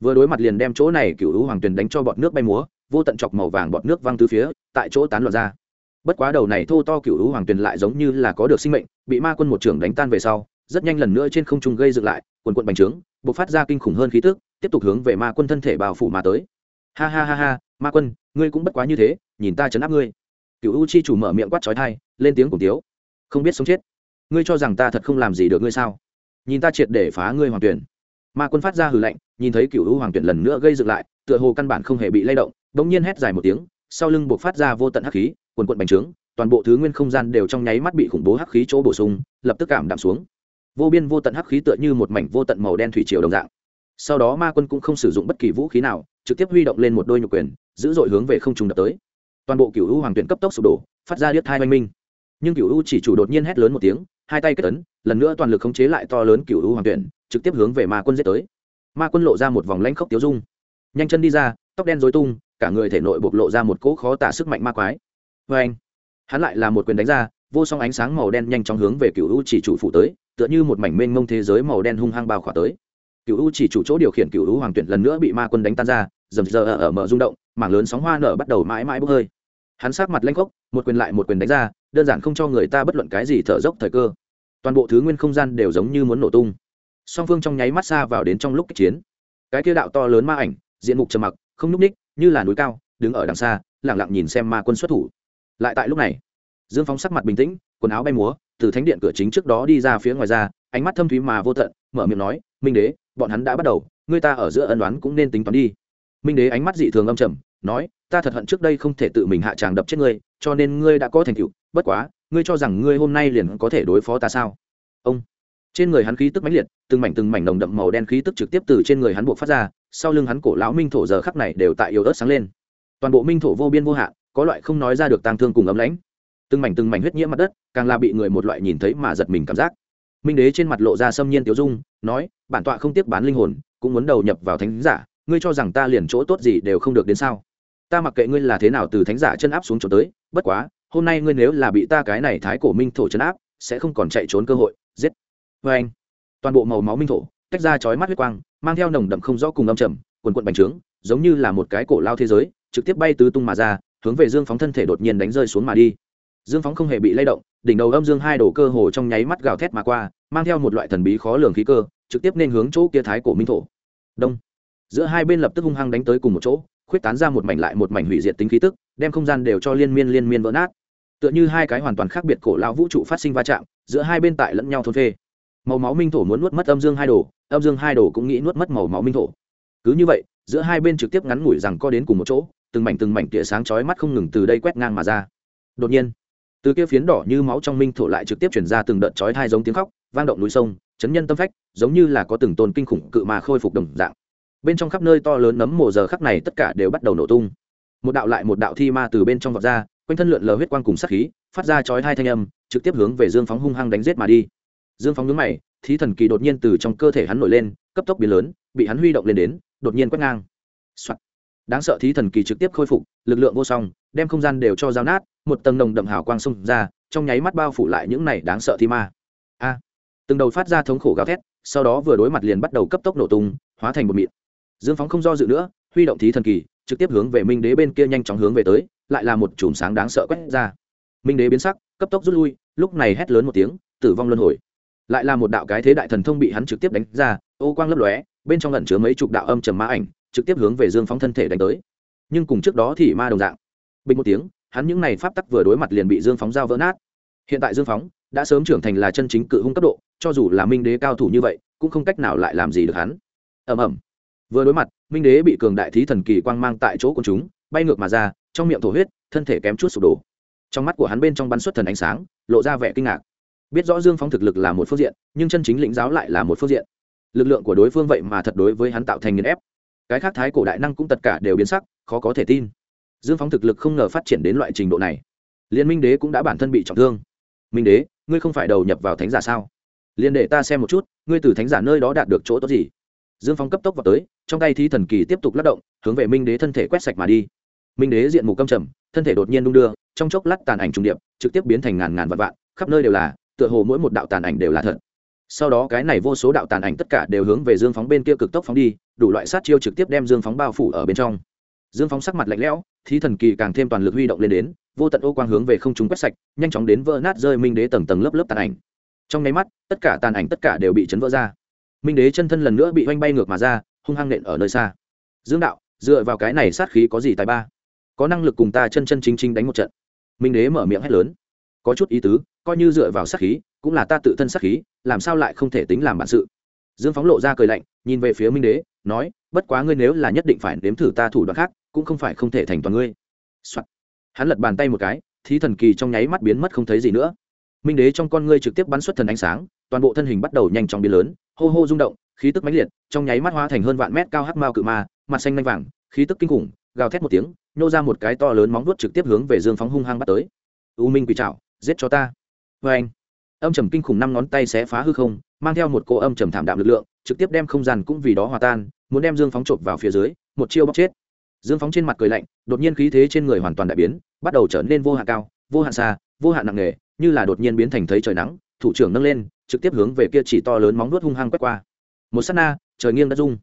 vừa đối mặt liền đem chỗ này cựu hữu hoàng tuyền đánh cho bọt nước bay múa, vô tận chọc màu vàng bọt nước văng từ phía, tại chỗ tán loạn ra. Bất quá đầu này thô to cựu hữu hoàng tuyền lại giống như là có được sinh mệnh, bị ma quân một trưởng đánh tan về sau, rất nhanh lần nữa trên không trung gây dựng lại, quần quận bành trướng, bộc phát ra kinh khủng hơn khí tức, tiếp tục hướng về ma quân thân thể bao phủ mà tới. Ha ha ha ha, ma quân, ngươi cũng bất quá như thế, nhìn ta chấn áp ngươi. Cựu u chi chủ mở miệng quát trói thai, lên tiếng cùng tiếu. Không biết sống chết. Ngươi cho rằng ta thật không làm gì được ngươi sao? Nhìn ta triệt để phá ngươi hoàng tuyển ma quân phát ra hừ lạnh, nhìn thấy cựu u hoàng tuyển lần nữa gây dựng lại, tựa hồ căn bản không hề bị lay động đ ỗ n g nhiên hét dài một tiếng, sau lưng buộc phát ra vô tận hắc khí, quần quận bành trướng, toàn bộ thứ nguyên không gian đều trong nháy mắt bị khủng bố hắc khí chỗ bổ sung, lập tức cảm đạm xuống. Vô biên vô tận hắc khí tựa như một mảnh vô tận màu đen thủy triều đồng dạng. Sau đó ma quân cũng không sử dụng bất kỳ vũ khí nào, trực tiếp huy động lên một đôi nhục quyền, dữ dội hướng về không trùng đập tới. Toàn bộ cựu u hoàng tuyển cấp tốc sụp đổ, phát ra điếc thai oanh minh. Nhưng cựu u chỉ chủ đột nhiên hét lớn một tiếng, hai tay kết ấn lần nữa toàn lực khống chế lại to lớn cựu u hoàng tuyển trực tiếp hướng về ma quân giết tới. Ma quân lộ ra một vòng lanh khốc tiếu dung. Nhanh chân đi ra tóc đen dối tung cả người thể nội bộc lộ ra một cỗ khó tả sức mạnh ma quái. Vê anh hắn lại là một quyền đánh ra vô song ánh sáng màu đen nhanh chóng hướng về cựu u chỉ chủ phụ tới tựa như một mảnh mênh mông thế giới màu đen hung hăng bao khỏa tới. Cựu u chỉ chủ chỗ điều khiển cựu u hoàng tuyển lần nữa bị ma quân đánh tan ra dầm giờ ở, ở mở rung động mảng lớn sóng hoa nở bắt đầu mãi mãi bốc hơi. Hắn sát mặt lanh khốc một quyền lại một quyền đánh ra đơn giản không cho người ta bất luận cái gì thở dốc thời cơ toàn bộ thứ nguyên không gian đều giống như muốn nổ tung. Song phương trong nháy mắt xa vào đến trong lúc kích chiến. Cái kia đạo to lớn ma ảnh, diện mục trầm mặc, không núp ních như là núi cao, đứng ở đằng xa lẳng lặng nhìn xem ma quân xuất thủ. Lại tại lúc này, dương phóng sắc mặt bình tĩnh, quần áo bay múa, từ thánh điện cửa chính trước đó đi ra phía ngoài ra, ánh mắt thâm thúy mà vô tận, mở miệng nói, minh đế, bọn hắn đã bắt đầu, người ta ở giữa ân đoán cũng nên tính toán đi. Minh đế ánh mắt dị thường âm trầm, nói, ta thật hận trước đây không thể tự mình hạ tràng đập chết ngươi, cho nên ngươi đã có thành tựu, bất quá ngươi cho rằng ngươi hôm nay liền có thể đối phó ta sao? Ông. Trên người hắn khí tức mãnh liệt, từng mảnh từng mảnh nồng đậm màu đen khí tức trực tiếp từ trên người hắn buộc phát ra, sau lưng hắn cổ lão minh thổ giờ khắc này đều tại yếu ớt sáng lên. Toàn bộ minh thổ vô biên vô hạn, có loại không nói ra được tang thương cùng ấm lãnh. Từng mảnh từng mảnh huyết nhiễm mặt đất, càng là bị người một loại nhìn thấy mà giật mình cảm giác. Minh đế trên mặt lộ ra xâm nhiên tiểu dung, nói, bản tọa không tiếc bán linh hồn, cũng muốn đầu nhập vào thánh giả, ngươi cho rằng ta liền chỗ tốt gì đều không được đến sao? Ta mặc kệ ngươi là thế nào từ thánh giả chân áp xuống chỗ tới, bất quá hôm nay ngươi nếu là bị ta cái này thái cổ minh thổ chấn áp, sẽ không còn chạy trốn cơ hội, giết. Vê anh. Toàn bộ màu máu minh thổ, tách ra chói mắt huyết quang, mang theo nồng đậm không rõ cùng âm trầm, quần quận bành trướng, giống như là một cái cổ lao thế giới, trực tiếp bay tứ tung mà ra, hướng về dương phóng thân thể đột nhiên đánh rơi xuống mà đi. Dương phóng không hề bị lay động, đỉnh đầu âm dương hai đổ cơ hồ trong nháy mắt gào thét mà qua, mang theo một loại thần bí khó lường khí cơ, trực tiếp nên hướng chỗ kia thái cổ minh thổ. Đông. Giữa hai bên lập tức hung hăng đánh tới cùng một chỗ, khuyết tán ra một mảnh lại một mảnh hủy diệt tính khí tức, đem không gian đều cho liên miên liên miên vỡ nát tựa như hai cái hoàn toàn khác biệt cổ lao vũ trụ phát sinh va chạm, giữa hai bên tại lẫn nhau thôn phê. Màu máu minh thổ muốn nuốt mất âm dương hai đồ, âm dương hai đồ cũng nghĩ nuốt mất màu máu minh thổ. Cứ như vậy, giữa hai bên trực tiếp ngắn ngủi rằng co đến cùng một chỗ, từng mảnh từng mảnh tỉa sáng chói mắt không ngừng từ đây quét ngang mà ra. Đột nhiên, từ kia phiến đỏ như máu trong minh thổ lại trực tiếp chuyển ra từng đợt chói thai giống tiếng khóc, vang động núi sông, chấn nhân tâm phách, giống như là có từng tôn kinh khủng cự mà khôi phục đồng dạng. Bên trong khắp nơi to lớn nấm mồ giờ khắc này tất cả đều bắt đầu nổ tung. Một đạo lại một đạo thi ma từ bên trong vọt ra quanh thân lượn lờ huyết quang cùng sát khí, phát ra chói hai thanh âm, trực tiếp hướng về dương phóng hung hăng đánh giết mà đi. Dương phóng nhướng mày, thí thần kỳ đột nhiên từ trong cơ thể hắn nổi lên, cấp tốc biến lớn, bị hắn huy động lên đến, đột nhiên quét ngang、Soạn. đáng sợ thí thần kỳ trực tiếp khôi phục, lực lượng vô song, đem không gian đều cho giao nát, một tầng nồng đậm hào quang xông ra, trong nháy mắt bao phủ lại những này đáng sợ thi ma. A. Từng đầu phát ra thống khổ gào thét, sau đó vừa đối mặt liền bắt đầu cấp tốc nổ tung, hóa thành một mịn. Dương phóng không do dự nữa, huy động thí thần kỳ, trực tiếp hướng về minh đế bên kia nhanh chóng hướng về tới lại là một chùm sáng đáng sợ quét ra. Minh đế biến sắc, cấp tốc rút lui, lúc này hét lớn một tiếng, tử vong luân hồi. Lại là một đạo cái thế đại thần thông bị hắn trực tiếp đánh ra, ô quang lấp lóe, bên trong lẩn chứa mấy chục đạo âm trầm ma ảnh, trực tiếp hướng về dương phóng thân thể đánh tới. Nhưng cùng trước đó thì ma đồng dạng. Bình một tiếng, hắn những này pháp tắc vừa đối mặt liền bị dương phóng giao vỡ nát. Hiện tại dương phóng đã sớm trưởng thành là chân chính cự hung cấp độ, cho dù là minh đế cao thủ như vậy, cũng không cách nào lại làm gì được hắn. Ầm ầm. Vừa đối mặt, minh đế bị cường đại thí thần kỳ quang mang tại chỗ của chúng bay ngược mà ra, trong miệng thổ huyết, thân thể kém chút sụp đổ. Trong mắt của hắn bên trong bắn xuất thần ánh sáng, lộ ra vẻ kinh ngạc. Biết rõ dương phóng thực lực là một phương diện, nhưng chân chính lĩnh giáo lại là một phương diện. Lực lượng của đối phương vậy mà thật đối với hắn tạo thành nghiền ép. Cái khác thái cổ đại năng cũng tất cả đều biến sắc, khó có thể tin. Dương phóng thực lực không ngờ phát triển đến loại trình độ này. Liên minh đế cũng đã bản thân bị trọng thương. Minh đế, ngươi không phải đầu nhập vào thánh giả sao? Liên để ta xem một chút, ngươi từ thánh giả nơi đó đạt được chỗ tốt gì? Dương phóng cấp tốc vào tới, trong tay thi thần kỳ tiếp tục lắc động, hướng về minh đế thân thể quét sạch mà đi minh đế diện mục câm trầm, thân thể đột nhiên đung đưa, trong chốc lát tàn ảnh trùng điệp, trực tiếp biến thành ngàn ngàn vạn vạn, khắp nơi đều là, tựa hồ mỗi một đạo tàn ảnh đều là thật. Sau đó cái này vô số đạo tàn ảnh tất cả đều hướng về dương phóng bên kia cực tốc phóng đi, đủ loại sát chiêu trực tiếp đem dương phóng bao phủ ở bên trong. Dương phóng sắc mặt lạnh lẽo thì thần kỳ càng thêm toàn lực huy động lên đến, vô tận ô quang hướng về không chúng quét sạch, nhanh chóng đến vỡ nát rơi minh đế tầng tầng lớp lớp tàn ảnh. Trong nháy mắt, tất cả tàn ảnh tất cả đều bị chấn vỡ ra. Minh đế chân thân lần nữa bị oanh bay ngược mà ra, hung hăng nện ở nơi xa. Dương đạo, dựa vào cái này sát khí có gì tài ba? Có năng lực cùng ta chân chân chính chính đánh một trận. Minh đế mở miệng hét lớn. Có chút ý tứ, coi như dựa vào sát khí, cũng là ta tự thân sát khí, làm sao lại không thể tính làm bản sự. Dương phóng lộ ra cười lạnh, nhìn về phía minh đế, nói, bất quá ngươi nếu là nhất định phải nếm thử ta thủ đoạn khác, cũng không phải không thể thành toàn ngươi、Soạn. hắn lật bàn tay một cái, thí thần kỳ trong nháy mắt biến mất không thấy gì nữa. Minh đế trong con ngươi trực tiếp bắn xuất thần ánh sáng, toàn bộ thân hình bắt đầu nhanh chóng biến lớn, hô hô rung động, khí tức mãnh liệt, trong nháy mắt hóa thành hơn vạn mét cao hắc mao cự ma, mặt xanh lanh vàng, khí tức kinh khủng, gào thét một tiếng nhô ra một cái to lớn móng vuốt trực tiếp hướng về dương phóng hung hăng bắt tới. U minh quỷ trảo, giết cho ta. Vê anh, âm trầm kinh khủng năm ngón tay xé phá hư không, mang theo một cỗ âm trầm thảm đạm lực lượng, trực tiếp đem không gian cũng vì đó hòa tan, muốn đem dương phóng chộp vào phía dưới, một chiêu bóc chết. Dương phóng trên mặt cười lạnh, đột nhiên khí thế trên người hoàn toàn đại biến, bắt đầu trở nên vô hạn cao, vô hạn xa, vô hạn nặng nề, như là đột nhiên biến thành thấy trời nắng. Thủ trưởng nâng lên, trực tiếp hướng về kia chỉ to lớn móng nuốt hung hăng quét qua. Một sát na, trời nghiêng đất rung.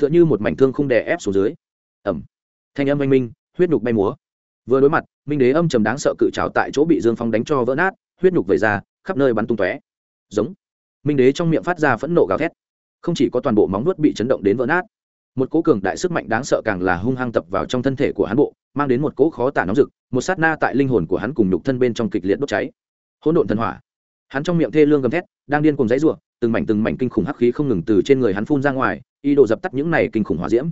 T h ư ợ n h ư một mảnh thương không đè ép xuống dưới. Ẩm. Thanh âm oanh minh huyết nhục bay múa. Vừa đối mặt, minh đế âm trầm đáng sợ cự trào tại chỗ bị dương phong đánh cho vỡ nát, huyết nhục về ra, khắp nơi bắn tung tóe. Giống. Minh đế trong miệng phát ra phẫn nộ gào thét. Không chỉ có toàn bộ móng nuốt bị chấn động đến vỡ nát, một cỗ cường đại sức mạnh đáng sợ càng là hung hăng tập vào trong thân thể của hắn bộ, mang đến một cỗ khó tả nóng rực, một sát na tại linh hồn của hắn cùng nhục thân bên trong kịch liệt đốt cháy. Hỗn độn thần hỏa. Hắn trong miệng thê lương gầm thét, đang điên cùng dãy ruộng từng mảnh từng mảnh kinh khủng hắc khí không ngừng từ trên người hắn phun ra ngoài, ý đồ dập tắt những này kinh khủng hỏa diễm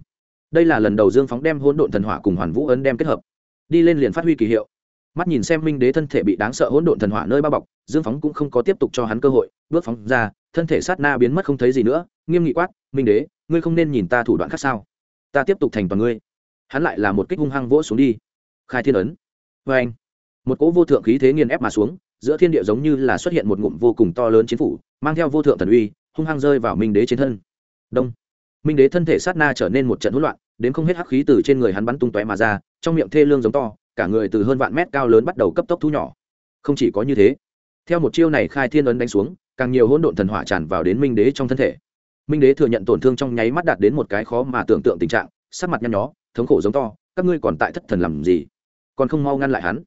đây là lần đầu dương phóng đem hỗn độn thần hỏa cùng hoàn vũ ấn đem kết hợp. Đi lên liền phát huy kỳ hiệu. Mắt nhìn xem minh đế thân thể bị đáng sợ hỗn độn thần hỏa nơi bao bọc, dương phóng cũng không có tiếp tục cho hắn cơ hội, bước phóng ra, thân thể sát na biến mất không thấy gì nữa, nghiêm nghị quát, minh đế, ngươi không nên nhìn ta thủ đoạn khác sao? Ta tiếp tục thành toàn ngươi. Hắn lại là một kích hung hăng vỗ xuống đi. Khai thiên ấn. Vê anh, một cỗ vô thượng khí thế nghiền ép mà xuống, giữa thiên địa giống như là xuất hiện một ngụm vô cùng to lớn chiến phủ, mang theo vô thượng thần uy, hung hăng rơi vào minh đế trên thân. Đông minh đế thân thể sát na trở nên một trận hỗn loạn, đến không hết hắc khí từ trên người hắn bắn tung tóe mà ra, trong miệng thê lương giống to, cả người từ hơn vạn mét cao lớn bắt đầu cấp tốc thu nhỏ. Không chỉ có như thế, theo một chiêu này khai thiên ấn đánh xuống, càng nhiều hỗn độn thần hỏa tràn vào đến minh đế trong thân thể. Minh đế thừa nhận tổn thương trong nháy mắt đạt đến một cái khó mà tưởng tượng tình trạng, sắc mặt nhăn nhó, thống khổ giống to, các ngươi còn tại thất thần làm gì? Còn không mau ngăn lại hắn.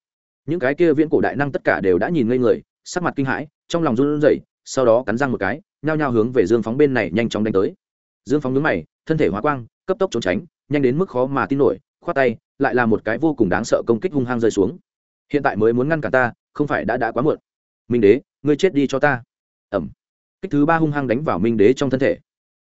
Những cái kia viễn cổ đại năng tất cả đều đã nhìn ngây người, sắc mặt kinh hãi, trong lòng run rẩy, sau đó cắn răng một cái, nhao nhao hướng về dương phóng bên này nhanh chóng đánh tới dương phóng nhướng mày, thân thể hóa quang, cấp tốc trốn tránh, nhanh đến mức khó mà tin nổi, khoát tay, lại là một cái vô cùng đáng sợ công kích hung hăng rơi xuống. Hiện tại mới muốn ngăn cản ta, không phải đã đã quá muộn. Minh đế, ngươi chết đi cho ta. Ẩm. Kích thứ ba hung hăng đánh vào minh đế trong thân thể.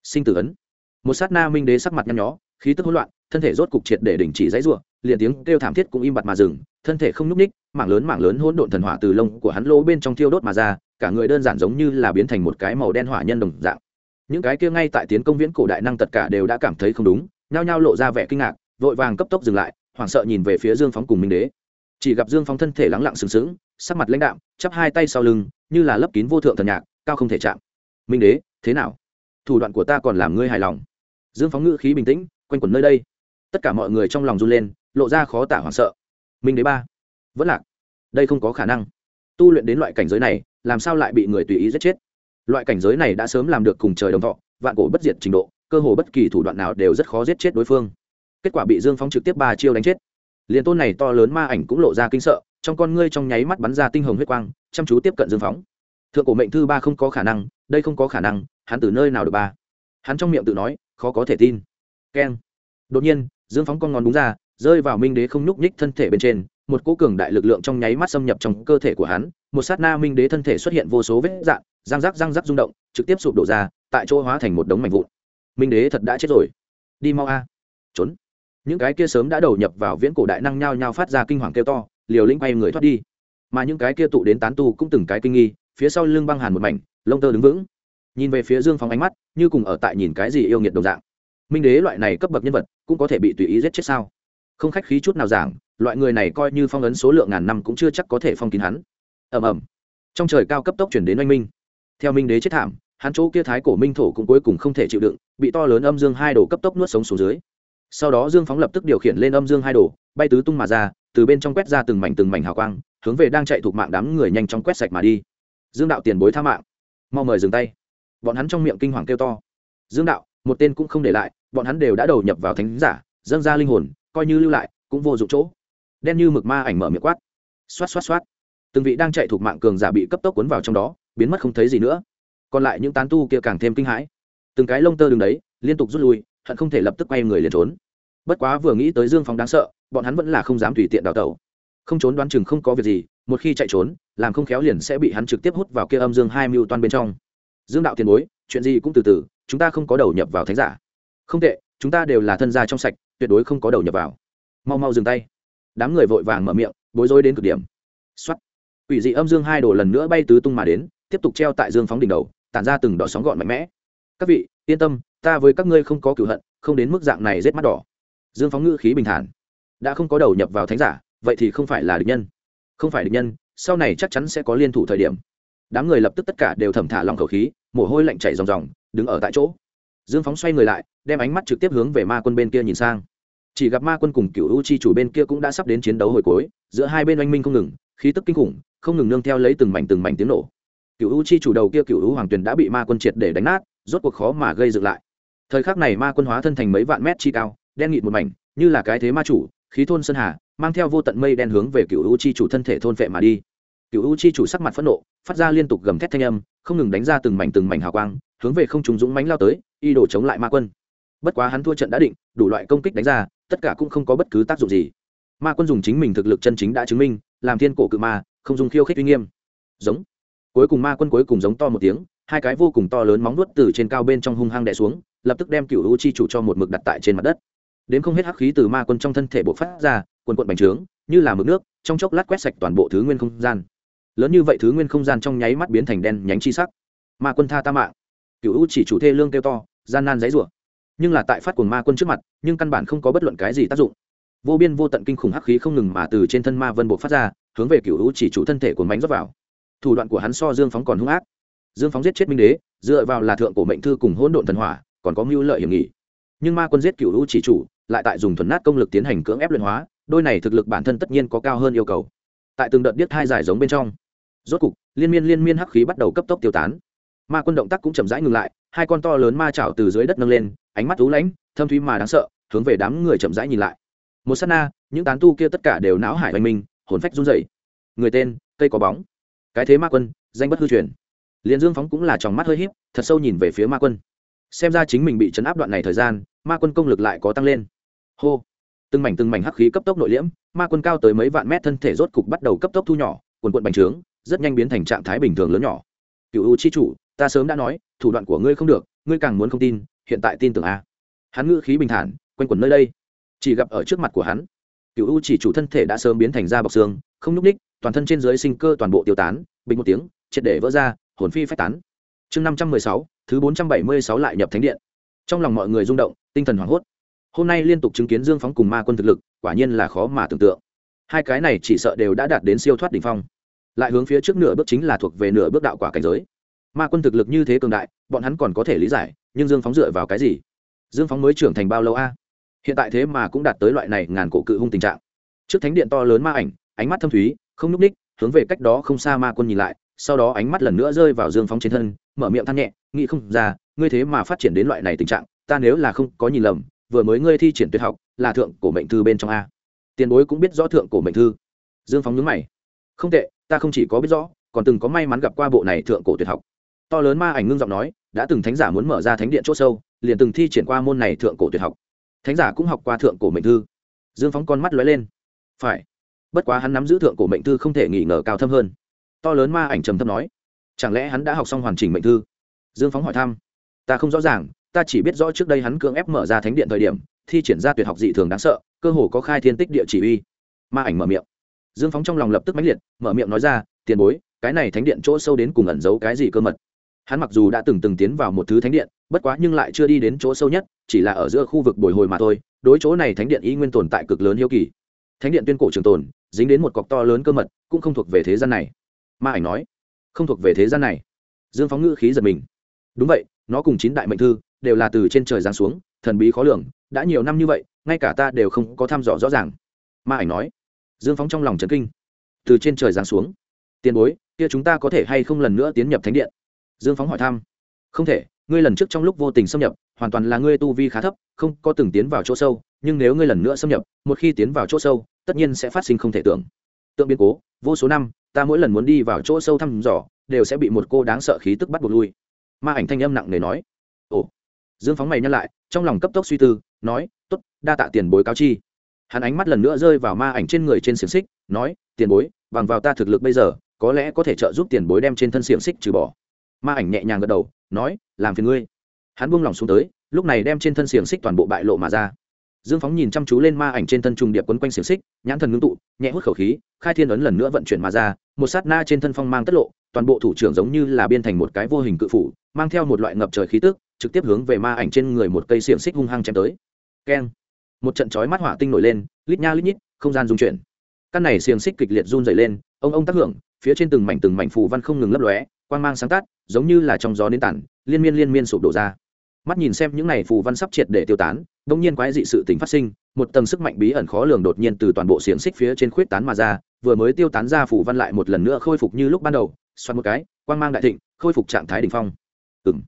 Sinh tử ấn. Một sát na minh đế sắc mặt nhăn nhó, khí tức hỗn loạn, thân thể rốt cục triệt để đình chỉ dãy ruộng liền tiếng kêu thảm thiết cũng im bặt mà dừng, thân thể không nhúc ních mảng lớn mảng lớn hỗn độn thần hỏa từ lông của hắn lỗ bên trong thiêu đốt mà ra, cả người đơn giản giống như là biến thành một cái màu đen hỏa nhân đồng dạng những cái kia ngay tại tiến công viễn cổ đại năng tất cả đều đã cảm thấy không đúng, nhao nhao lộ ra vẻ kinh ngạc, vội vàng cấp tốc dừng lại, hoảng sợ nhìn về phía dương phóng cùng minh đế. Chỉ gặp dương phóng thân thể lắng lặng sừng sững, sắc mặt lãnh đạm, chắp hai tay sau lưng, như là lấp kín vô thượng thần nhạc, cao không thể chạm. Minh đế, thế nào? Thủ đoạn của ta còn làm ngươi hài lòng. Dương phóng ngữ khí bình tĩnh, quanh quẩn nơi đây. Tất cả mọi người trong lòng run lên, lộ ra khó tả hoảng sợ. Minh đế ba, vẫn lạc. Đây không có khả năng. Tu luyện đến loại cảnh giới này, làm sao lại bị người tùy ý giết chết? Loại cảnh giới này đã sớm làm được cùng trời đồng thọ, vạn cổ bất diệt trình độ, cơ hồ bất kỳ thủ đoạn nào đều rất khó giết chết đối phương. Kết quả bị dương phóng trực tiếp ba chiêu đánh chết. Liền tôn này to lớn ma ảnh cũng lộ ra kinh sợ, trong con ngươi trong nháy mắt bắn ra tinh hồng huyết quang, chăm chú tiếp cận dương phóng thượng cổ mệnh thư ba không có khả năng, đây không có khả năng, hắn từ nơi nào được ba? Hắn trong miệng tự nói, khó có thể tin. Keng. Đột nhiên, dương phóng con ngón đúng ra, rơi vào minh đế không nhúc nhích thân thể bên trên, một cỗ cường đại lực lượng trong nháy mắt xâm nhập trong cơ thể của hắn, một sát na minh đế thân thể xuất hiện vô số vết dạn răng rắc răng rắc rung động, trực tiếp sụp đổ ra, tại chỗ hóa thành một đống mảnh vụn. Minh đế thật đã chết rồi. Đi mau a. Trốn. Những cái kia sớm đã đầu nhập vào viễn cổ đại năng nhao nhao phát ra kinh hoàng kêu to, liều lĩnh quay người thoát đi. Mà những cái kia tụ đến tán tu cũng từng cái kinh nghi, phía sau lưng băng hàn một mảnh, lông tơ đứng vững. Nhìn về phía dương phóng ánh mắt, như cùng ở tại nhìn cái gì yêu nghiệt đồng dạng. Minh đế loại này cấp bậc nhân vật, cũng có thể bị tùy ý giết chết sao? Không khách khí chút nào giảng, loại người này coi như phong ấn số lượng ngàn năm cũng chưa chắc có thể phong kín hắn. Ầm ầm. Trong trời cao cấp tốc chuyển đến oanh minh theo minh đế chết thảm, hắn chỗ kia thái cổ minh thổ cũng cuối cùng không thể chịu đựng, bị to lớn âm dương hai đồ cấp tốc nuốt sống xuống dưới. Sau đó dương phóng lập tức điều khiển lên âm dương hai đồ, bay tứ tung mà ra, từ bên trong quét ra từng mảnh từng mảnh hào quang, hướng về đang chạy thuộc mạng đám người nhanh chóng quét sạch mà đi. Dương đạo tiền bối tha mạng. Mau mời dừng tay. Bọn hắn trong miệng kinh hoàng kêu to. Dương đạo, một tên cũng không để lại, bọn hắn đều đã đầu nhập vào thánh giả, dâng ra linh hồn, coi như lưu lại, cũng vô dụng chỗ. Đen như mực ma ảnh mở miệng quát. Xoát xoát xoát. Từng vị đang chạy thuộc mạng cường giả bị cấp tốc cuốn vào trong đó biến mất không thấy gì nữa. Còn lại những tán tu kia càng thêm kinh hãi. Từng cái lông tơ đường đấy, liên tục rút lui, hận không thể lập tức quay người liền trốn. Bất quá vừa nghĩ tới dương phóng đáng sợ, bọn hắn vẫn là không dám tùy tiện đào tẩu. Không trốn đoán chừng không có việc gì, một khi chạy trốn, làm không khéo liền sẽ bị hắn trực tiếp hút vào kia âm dương hai mưu toan bên trong. Dương đạo tiền bối, chuyện gì cũng từ từ, chúng ta không có đầu nhập vào thánh giả. Không tệ, chúng ta đều là thân gia trong sạch, tuyệt đối không có đầu nhập vào. Mau mau dừng tay. Đám người vội vàng mở miệng, bối rối đến cực điểm. Xuất ủy dị âm dương hai đồ lần nữa bay tứ tung mà đến tiếp tục treo tại dương phóng đỉnh đầu, tản ra từng đỏ sóng gọn mạnh mẽ. Các vị, yên tâm, ta với các ngươi không có cửu hận, không đến mức dạng này rết mắt đỏ. Dương phóng ngữ khí bình thản. Đã không có đầu nhập vào thánh giả, vậy thì không phải là địch nhân. Không phải địch nhân, sau này chắc chắn sẽ có liên thủ thời điểm. Đám người lập tức tất cả đều thầm thả lòng khẩu khí, mồ hôi lạnh chảy ròng ròng, đứng ở tại chỗ. Dương phóng xoay người lại, đem ánh mắt trực tiếp hướng về ma quân bên kia nhìn sang. Chỉ gặp ma quân cùng cựu u chi chủ bên kia cũng đã sắp đến chiến đấu hồi cuối, giữa hai bên oanh minh không ngừng, khí tức kinh khủng, không ngừng nương theo lấy từng mảnh từng mảnh tiếng nổ cựu u chi chủ đầu kia cựu u hoàng tuyền đã bị ma quân triệt để đánh nát, rốt cuộc khó mà gây dựng lại. Thời khắc này ma quân hóa thân thành mấy vạn mét chi cao, đen nghịt một mảnh, như là cái thế ma chủ, khí thôn sơn hà, mang theo vô tận mây đen hướng về cựu u chi chủ thân thể thôn vệ mà đi. Cựu u chi chủ sắc mặt phẫn nộ, phát ra liên tục gầm thét thanh âm, không ngừng đánh ra từng mảnh từng mảnh hào quang, hướng về không trùng dũng mánh lao tới, y đổ chống lại ma quân. Bất quá hắn thua trận đã định, đủ loại công kích đánh ra, tất cả cũng không có bất cứ tác dụng gì. Ma quân dùng chính mình thực lực chân chính đã chứng minh, làm thiên cổ cự ma, không dùng khiêu khích uy nghiêm. Giống cuối cùng ma quân cuối cùng giống to một tiếng, hai cái vô cùng to lớn móng nuốt từ trên cao bên trong hung hăng đè xuống, lập tức đem cựu u chi chủ cho một mực đặt tại trên mặt đất. Đến không hết hắc khí từ ma quân trong thân thể bộc phát ra, quần quận bành trướng, như là mực nước, trong chốc lát quét sạch toàn bộ thứ nguyên không gian. Lớn như vậy thứ nguyên không gian trong nháy mắt biến thành đen nhánh chi sắc. Ma quân tha ta mạng. Cựu u chỉ chủ thê lương kêu to, gian nan dãy rủa nhưng là tại phát cuồng ma quân trước mặt, nhưng căn bản không có bất luận cái gì tác dụng. Vô biên vô tận kinh khủng hắc khí không ngừng mà từ trên thân ma vân bộ phát ra, hướng về cựu u chỉ chủ thân thể của mánh rót vào thủ đoạn của hắn so dương phóng còn hung ác. Dương phóng giết chết minh đế, dựa vào là thượng cổ mệnh thư cùng hỗn độn thần hỏa, còn có mưu lợi hiểm nghị nhưng ma quân giết cựu lũ chỉ chủ, lại tại dùng thuần nát công lực tiến hành cưỡng ép luyện hóa, đôi này thực lực bản thân tất nhiên có cao hơn yêu cầu. Tại từng đợt biết hai giải giống bên trong, rốt cục, liên miên liên miên hắc khí bắt đầu cấp tốc tiêu tán. Ma quân động tác cũng chậm rãi ngừng lại, hai con to lớn ma chảo từ dưới đất nâng lên, ánh mắt thú lãnh, thâm thúy mà đáng sợ, hướng về đám người chậm rãi nhìn lại. Một s á t na, những tán tu kia tất cả đều não hải oanh minh hồn phách run dày người tên, cây có bóng cái thế ma quân, danh bất hư truyền. Liền dương phóng cũng là tròng mắt hơi híp, thật sâu nhìn về phía ma quân. Xem ra chính mình bị chấn áp đoạn này thời gian, ma quân công lực lại có tăng lên. Hô! Từng mảnh từng mảnh hắc khí cấp tốc nội liễm, ma quân cao tới mấy vạn mét thân thể rốt cục bắt đầu cấp tốc thu nhỏ, quần quận bành trướng, rất nhanh biến thành trạng thái bình thường lớn nhỏ. Cựu u chi chủ, ta sớm đã nói, thủ đoạn của ngươi không được, ngươi càng muốn không tin, hiện tại tin tưởng a. Hắn ngữ khí bình thản, quanh quẩn nơi đây. Chỉ gặp ở trước mặt của hắn cựu u chỉ chủ thân thể đã sớm biến thành da bọc xương, không nhúc ních toàn thân trên dưới sinh cơ toàn bộ tiêu tán, bình một tiếng, triệt để vỡ ra, hồn phi phách tán. Chương năm trăm mười sáu, thứ bốn trăm bảy mươi sáu lại nhập thánh điện. Trong lòng mọi người rung động, tinh thần hoảng hốt. Hôm nay liên tục chứng kiến dương phóng cùng ma quân thực lực, quả nhiên là khó mà tưởng tượng. Hai cái này chỉ sợ đều đã đạt đến siêu thoát đ ỉ n h phong. Lại hướng phía trước nửa bước chính là thuộc về nửa bước đạo quả cảnh giới. Ma quân thực lực như thế cường đại, bọn hắn còn có thể lý giải, nhưng dương phóng dựa vào cái gì? Dương phóng mới trưởng thành bao lâu a? Hiện tại thế mà cũng đạt tới loại này ngàn cổ cự hung tình trạng. Trước thánh điện to lớn ma ảnh, ánh mắt thâm thúy không núp ních hướng về cách đó không xa ma quân nhìn lại, sau đó ánh mắt lần nữa rơi vào dương phóng trên thân, mở miệng than nhẹ, nghĩ không ra, ngươi thế mà phát triển đến loại này tình trạng, ta nếu là không có nhìn lầm, vừa mới ngươi thi triển tuyệt học, là thượng cổ mệnh thư bên trong a. Tiền bối cũng biết rõ thượng cổ mệnh thư. Dương phóng nhướng mày. Không tệ, ta không chỉ có biết rõ, còn từng có may mắn gặp qua bộ này thượng cổ tuyệt học. To lớn ma ảnh ngưng giọng nói, đã từng thánh giả muốn mở ra thánh điện c h ỗ sâu, liền từng thi triển qua môn này thượng cổ tuyệt học. Thánh giả cũng học qua thượng cổ mệnh thư. Dương phóng con mắt lóe lên. Phải bất quá hắn nắm giữ thượng cổ mệnh thư không thể nghi ngờ cao thâm hơn. To lớn ma ảnh trầm thâm nói, chẳng lẽ hắn đã học xong hoàn chỉnh mệnh thư? Dương phóng hỏi thăm, ta không rõ ràng, ta chỉ biết rõ trước đây hắn cưỡng ép mở ra thánh điện thời điểm, thi triển ra tuyệt học dị thường đáng sợ, cơ hồ có khai thiên tích địa chỉ uy. Ma ảnh mở miệng. Dương phóng trong lòng lập tức mãnh liệt, mở miệng nói ra, tiền bối, cái này thánh điện chỗ sâu đến cùng ẩn giấu cái gì cơ mật? Hắn mặc dù đã từng từng tiến vào một thứ thánh điện, bất quá nhưng lại chưa đi đến chỗ sâu nhất, chỉ là ở giữa khu vực bồi hồi mà thôi, đối chỗ này thánh điện y nguyên tồn tại cực lớn hiếu kỳ thánh điện tuyên cổ trường tồn, dính đến một cọc to lớn cơ mật, cũng không thuộc về thế gian này. Ma ảnh nói, không thuộc về thế gian này. Dương phóng ngữ khí giật mình. Đúng vậy, nó cùng chín đại mệnh thư, đều là từ trên trời giáng xuống, thần bí khó lường, đã nhiều năm như vậy, ngay cả ta đều không có thăm dò rõ ràng. Ma ảnh nói, dương phóng trong lòng trấn kinh. Từ trên trời giáng xuống. Tiền bối, kia chúng ta có thể hay không lần nữa tiến nhập thánh điện? Dương phóng hỏi thăm. Không thể ngươi lần trước trong lúc vô tình xâm nhập, hoàn toàn là ngươi tu vi khá thấp, không có từng tiến vào chỗ sâu, nhưng nếu ngươi lần nữa xâm nhập, một khi tiến vào chỗ sâu, tất nhiên sẽ phát sinh không thể tưởng. Tượng biến cố, vô số năm, ta mỗi lần muốn đi vào chỗ sâu thăm dò, đều sẽ bị một cô đáng sợ khí tức bắt buộc lui. Ma ảnh thanh âm nặng nề nói. Ồ. Dương phóng mày nhắc lại, trong lòng cấp tốc suy tư, nói t ố t đa tạ tiền bối cáo chi. Hắn ánh mắt lần nữa rơi vào ma ảnh trên người trên xiềng xích, nói, tiền bối, bằng vào ta thực lực bây giờ, có lẽ có thể trợ giúp tiền bối đem trên thân xiềng xích trừ bỏ ma ảnh nhẹ nhàng gật đầu, nói, làm phiền ngươi. Hắn buông lỏng xuống tới, lúc này đem trên thân xiềng xích toàn bộ bại lộ mà ra. Dương phóng nhìn chăm chú lên ma ảnh trên thân trùng điệp quấn quanh xiềng xích, nhãn thần ngưng tụ, nhẹ hút khẩu khí, khai thiên ấn lần nữa vận chuyển mà ra, một sát na trên thân phong mang tất lộ, toàn bộ thủ trưởng giống như là biên thành một cái vô hình cự phủ, mang theo một loại ngập trời khí tức, trực tiếp hướng về ma ảnh trên người một cây xiềng xích hung hăng chém tới. Keng! Một trận chói mắt hỏa tinh nổi lên, lít nha lít nhít, không gian dung chuyển. Căn này xiềng xích kịch liệt run dày lên, ông ông tác hưởng, phía trên từng mảnh từng mảnh phù văn không ngừng lấp lóe quang mang sáng tác, giống như là trong gió đến tản liên miên liên miên sụp đổ ra. Mắt nhìn xem những này phù văn sắp triệt để tiêu tán đông nhiên quái dị sự tình phát sinh một tầng sức mạnh bí ẩn khó lường đột nhiên từ toàn bộ xiềng xích phía trên khuyết tán mà ra vừa mới tiêu tán ra phù văn lại một lần nữa khôi phục như lúc ban đầu xoắn một cái quang mang đại thịnh khôi phục trạng thái đỉnh phong. Ừng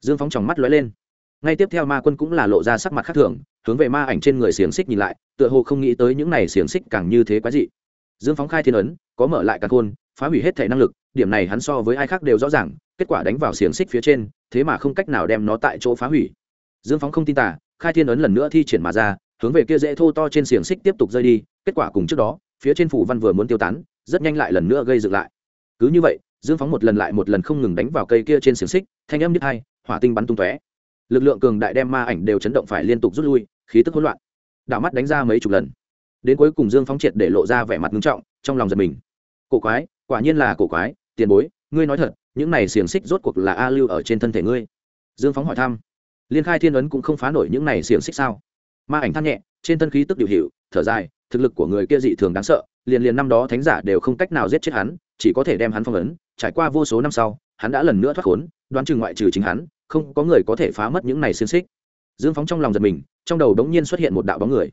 dương phóng tròng mắt lóe lên. Ngay tiếp theo ma quân cũng là lộ ra sắc mặt khác thường hướng về ma ảnh trên người xiềng xích nhìn lại tựa hồ không nghĩ tới những này xiềng xích càng như thế quái dị. Dương phóng khai thiên ấn có mở lại cả khôn phá hủy hết thể năng lực, điểm này hắn so với ai khác đều rõ ràng, kết quả đánh vào xiềng xích phía trên, thế mà không cách nào đem nó tại chỗ phá hủy. Dương phóng không tin tả khai thiên ấn lần nữa thi triển mà ra, hướng về kia dễ thô to trên xiềng xích tiếp tục rơi đi, kết quả cùng trước đó, phía trên phủ văn vừa muốn tiêu tán, rất nhanh lại lần nữa gây dựng lại. Cứ như vậy, dương phóng một lần lại một lần không ngừng đánh vào cây kia trên xiềng xích, thanh âm nhất hai, hỏa tinh bắn tung tóe. Lực lượng cường đại đem ma ảnh đều chấn động phải liên tục rút lui, khí tức hỗn loạn. Đảo mắt đánh ra mấy chục lần. Đến cuối cùng dương phóng triệt để lộ ra vẻ mặt nghiêm trọng, trong lòng giật mình. Cổ quái quả nhiên là cổ quái, tiền bối, ngươi nói thật, những này xiềng xích rốt cuộc là a lưu ở trên thân thể ngươi. Dương phóng hỏi thăm. Liên khai thiên ấn cũng không phá nổi những này xiềng xích sao? Ma ảnh than nhẹ, trên thân khí tức điều hiệu thở dài, thực lực của người kia dị thường đáng sợ, liền liền năm đó thánh giả đều không cách nào giết chết hắn, chỉ có thể đem hắn phong ấn, trải qua vô số năm sau, hắn đã lần nữa thoát khốn, đoán chừng ngoại trừ chính hắn, không có người có thể phá mất những này xiềng xích. Dương phóng trong lòng giật mình, trong đầu đống nhiên xuất hiện một đạo bóng người.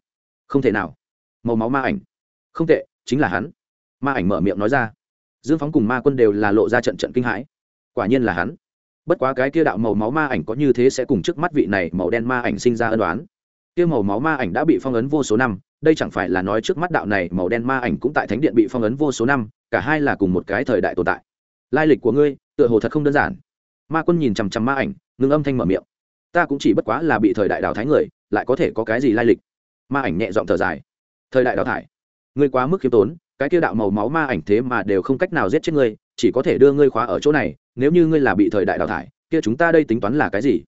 Không thể nào. Màu máu ma ảnh. Không tệ, chính là hắn. Ma ảnh mở miệng nói ra dương phóng cùng ma quân đều là lộ ra trận trận kinh hãi. Quả nhiên là hắn. Bất quá cái kia đạo màu máu ma ảnh có như thế sẽ cùng trước mắt vị này màu đen ma ảnh sinh ra ân đoán kia màu máu ma ảnh đã bị phong ấn vô số năm, đây chẳng phải là nói trước mắt đạo này màu đen ma ảnh cũng tại thánh điện bị phong ấn vô số năm, cả hai là cùng một cái thời đại tồn tại. Lai lịch của ngươi, tựa hồ thật không đơn giản. Ma quân nhìn chằm chằm ma ảnh, ngưng âm thanh mở miệng. Ta cũng chỉ bất quá là bị thời đại đào thái người, lại có thể có cái gì lai lịch? Ma ảnh nhẹ giọng thở dài. Thời đại đào thải? Ngươi quá mức khiêm tốn cái kia đạo màu máu ma ảnh thế mà đều không cách nào giết chết ngươi, chỉ có thể đưa ngươi khóa ở chỗ này, nếu như ngươi là bị thời đại đào thải, kia chúng ta đây tính toán là cái gì?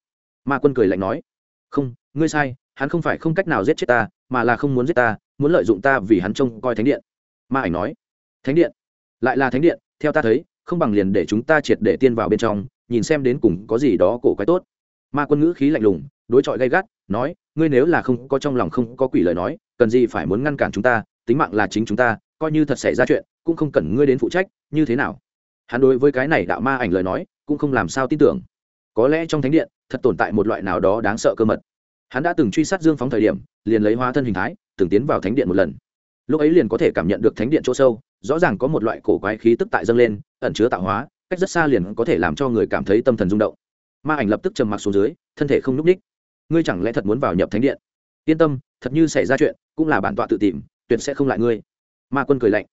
Ma quân cười lạnh nói. Không, ngươi sai, hắn không phải không cách nào giết chết ta, mà là không muốn giết ta, muốn lợi dụng ta vì hắn trông coi thánh điện. Ma ảnh nói. Thánh điện? Lại là thánh điện, theo ta thấy, không bằng liền để chúng ta triệt để tiên vào bên trong, nhìn xem đến cùng có gì đó cổ quái tốt. Ma quân ngữ khí lạnh lùng, đối chọi gay gắt, nói, ngươi nếu là không có trong lòng không có quỷ lời nói, cần gì phải muốn ngăn cản chúng ta, tính mạng là chính chúng ta coi như thật xảy ra chuyện, cũng không cần ngươi đến phụ trách, như thế nào? Hắn đối với cái này đạo ma ảnh lời nói, cũng không làm sao tin tưởng. Có lẽ trong thánh điện, thật tồn tại một loại nào đó đáng sợ cơ mật. Hắn đã từng truy sát dương phóng thời điểm, liền lấy hóa thân hình thái, từng tiến vào thánh điện một lần. Lúc ấy liền có thể cảm nhận được thánh điện chỗ sâu, rõ ràng có một loại cổ quái khí tức tại dâng lên, ẩn chứa tạo hóa, cách rất xa liền có thể làm cho người cảm thấy tâm thần rung động. Ma ảnh lập tức trầm mặc xuống dưới, thân thể không n ú c ních ngươi chẳng lẽ thật muốn vào nhập thánh điện? Yên tâm, thật như xảy ra chuyện, cũng là bản tọa tự tìm, tuyệt sẽ không lại ngươi ma quân cười lạnh.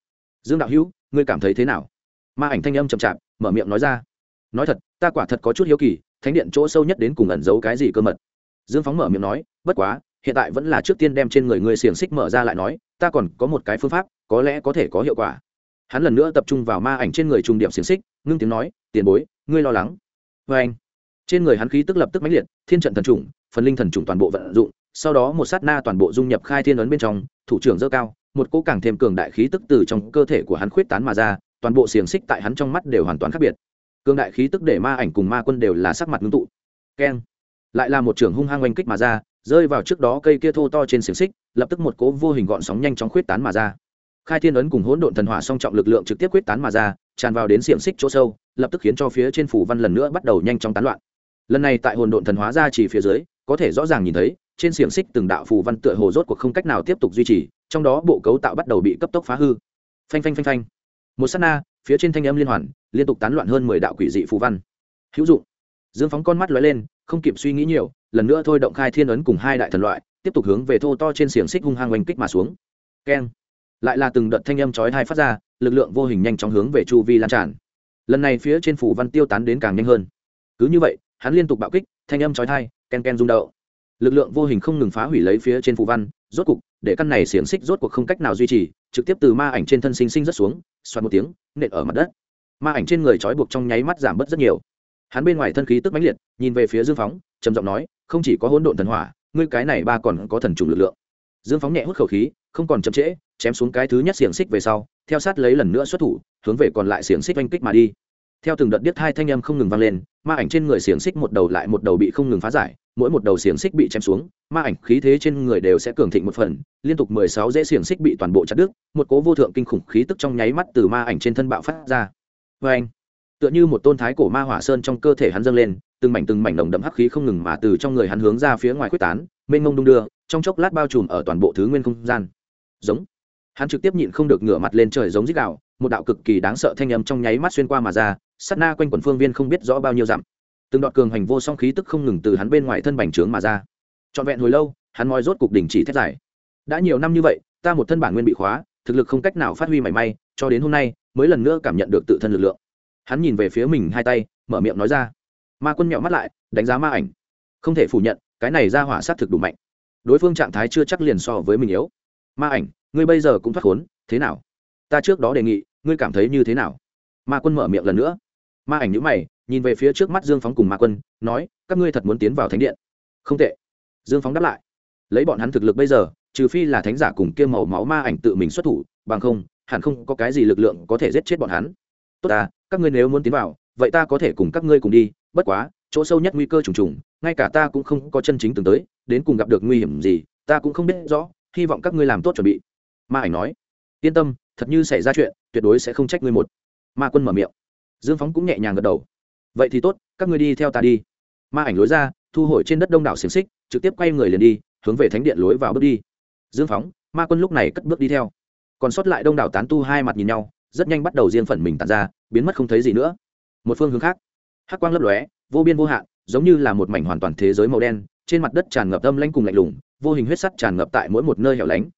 Dương đạo hữu, ngươi cảm thấy thế nào? Ma ảnh thanh âm chậm chạp, mở miệng nói ra. Nói thật, ta quả thật có chút hiếu kỳ, thánh điện chỗ sâu nhất đến cùng ẩn giấu cái gì cơ mật? Dương phóng mở miệng nói, bất quá, hiện tại vẫn là trước tiên đem trên người ngươi xiềng xích mở ra lại nói, ta còn có một cái phương pháp, có lẽ có thể có hiệu quả. Hắn lần nữa tập trung vào ma ảnh trên người trùng điểm xiềng xích, ngưng tiếng nói, tiền bối, ngươi lo lắng. Vê anh, trên người hắn khí tức lập tức mãnh liệt, thiên trận thần trùng, phần linh thần trùng toàn bộ vận dụng, sau đó một sát na toàn bộ dung nhập khai thiên ấn bên trong, thủ trưởng dơ cao một cỗ càng thêm cường đại khí tức từ trong cơ thể của hắn khuyết tán mà ra, toàn bộ xiềng xích tại hắn trong mắt đều hoàn toàn khác biệt. Cường đại khí tức để ma ảnh cùng ma quân đều là sắc mặt ngưng tụ. Keng. Lại là một trường hung hăng oanh kích mà ra, rơi vào trước đó cây kia thô to trên xiềng xích, lập tức một cỗ vô hình gọn sóng nhanh chóng khuyết tán mà ra. Khai thiên ấn cùng hỗn độn thần hỏa song trọng lực lượng trực tiếp quyết tán mà ra, tràn vào đến xiềng xích chỗ sâu, lập tức khiến cho phía trên phủ văn lần nữa bắt đầu nhanh chóng tán loạn. Lần này tại hồn độn thần hóa ra chỉ phía dưới, có thể rõ ràng nhìn thấy trên xiềng xích từng đạo phù văn tựa hồ rốt cuộc không cách nào tiếp tục duy trì, trong đó bộ cấu tạo bắt đầu bị cấp tốc phá hư. Phanh phanh phanh phanh. Một s á t na, phía trên thanh âm liên hoàn, liên tục tán loạn hơn mười đạo quỷ dị phù văn. Hữu dụng. Dương phóng con mắt lóe lên, không kịp suy nghĩ nhiều, lần nữa thôi động khai thiên ấn cùng hai đại thần loại, tiếp tục hướng về thô to trên xiềng xích hung hăng oanh kích mà xuống. Keng. Lại là từng đợt thanh âm chói hai phát ra, lực lượng vô hình nhanh chóng hướng về chu vi lan tràn. Lần này phía trên phủ văn tiêu tán đến càng nhanh hơn. Cứ như vậy, hắn liên tục bạo kích, thanh âm chói thai ken ken rung đậu lực lượng vô hình không ngừng phá hủy lấy phía trên phủ văn, rốt cục, để căn này xiềng xích rốt cuộc không cách nào duy trì, trực tiếp từ ma ảnh trên thân sinh sinh rất xuống xoắn một tiếng, nện ở mặt đất. Ma ảnh trên người trói buộc trong nháy mắt giảm bớt rất nhiều. Hắn bên ngoài thân khí tức mãnh liệt, nhìn về phía dương phóng, trầm giọng nói, không chỉ có hỗn độn thần hỏa, ngươi cái này ba còn có thần trùng lực lượng. Dương phóng nhẹ hút khẩu khí, không còn chậm trễ, chém xuống cái thứ nhất xiềng xích về sau, theo sát lấy lần nữa xuất thủ, hướng về còn lại xiềng xích oanh kích mà đi. Theo từng đợt điếc hai thanh âm không ngừng vang lên, ma ảnh trên người xiềng xích một đầu lại một đầu bị không ngừng phá giải mỗi một đầu xiềng xích bị chém xuống, ma ảnh khí thế trên người đều sẽ cường thịnh một phần, liên tục mười sáu dễ xiềng xích bị toàn bộ chặt đứt, một cố vô thượng kinh khủng khí tức trong nháy mắt từ ma ảnh trên thân bạo phát ra. Vê anh tựa như một tôn thái cổ ma hỏa sơn trong cơ thể hắn dâng lên, từng mảnh từng mảnh đồng đậm hắc khí không ngừng mà từ trong người hắn hướng ra phía ngoài quyết tán, mênh mông đung đưa, trong chốc lát bao trùm ở toàn bộ thứ nguyên không gian. Giống! Hắn trực tiếp nhịn không được ngửa mặt lên trời giống dích đạo một đạo cực kỳ đáng sợ thanh âm trong nháy mắt xuyên qua mà ra, sát na quanh quần phương viên không biết rõ bao nhiêu dặm từng đoạn cường hành vô song khí tức không ngừng từ hắn bên ngoài thân bành trướng mà ra. Trọn vẹn hồi lâu, hắn moi rốt cục đình chỉ thét dài. Đã nhiều năm như vậy, ta một thân bản nguyên bị khóa, thực lực không cách nào phát huy mảy may, cho đến hôm nay, mới lần nữa cảm nhận được tự thân lực lượng. Hắn nhìn về phía mình hai tay, mở miệng nói ra. Ma quân mẹo mắt lại, đánh giá ma ảnh. Không thể phủ nhận, cái này ra hỏa sát thực đủ mạnh. Đối phương trạng thái chưa chắc liền so với mình yếu. Ma ảnh, ngươi bây giờ cũng thoát khốn, thế nào? Ta trước đó đề nghị, ngươi cảm thấy như thế nào? Ma quân mở miệng lần nữa ma ảnh nhữ mày, nhìn về phía trước mắt dương phóng cùng ma quân, nói, các ngươi thật muốn tiến vào thánh điện? Không tệ. Dương phóng đáp lại, lấy bọn hắn thực lực bây giờ, trừ phi là thánh giả cùng kia màu máu ma ảnh tự mình xuất thủ, bằng không, hẳn không có cái gì lực lượng có thể giết chết bọn hắn. Tốt ta, các ngươi nếu muốn tiến vào, vậy ta có thể cùng các ngươi cùng đi, bất quá, chỗ sâu nhất nguy cơ trùng trùng, ngay cả ta cũng không có chân chính từng tới, đến cùng gặp được nguy hiểm gì, ta cũng không biết rõ, hy vọng các ngươi làm tốt chuẩn bị. Ma ảnh nói, yên tâm, thật như xảy ra chuyện, tuyệt đối sẽ không trách ngươi một. Ma quân mở miệng dương phóng cũng nhẹ nhàng gật đầu. Vậy thì tốt, các ngươi đi theo ta đi. Ma ảnh lối ra, thu hồi trên đất đông đảo xiềng xích, trực tiếp quay người liền đi, hướng về thánh điện lối vào bước đi. Dương phóng, ma quân lúc này cất bước đi theo. Còn sót lại đông đảo tán tu hai mặt nhìn nhau, rất nhanh bắt đầu riêng phần mình tàn ra, biến mất không thấy gì nữa. Một phương hướng khác, hắc quang lấp lóe, vô biên vô hạn, giống như là một mảnh hoàn toàn thế giới màu đen, trên mặt đất tràn ngập âm lãnh cùng lạnh lùng, vô hình huyết sắt tràn ngập tại mỗi một nơi hẻo lánh.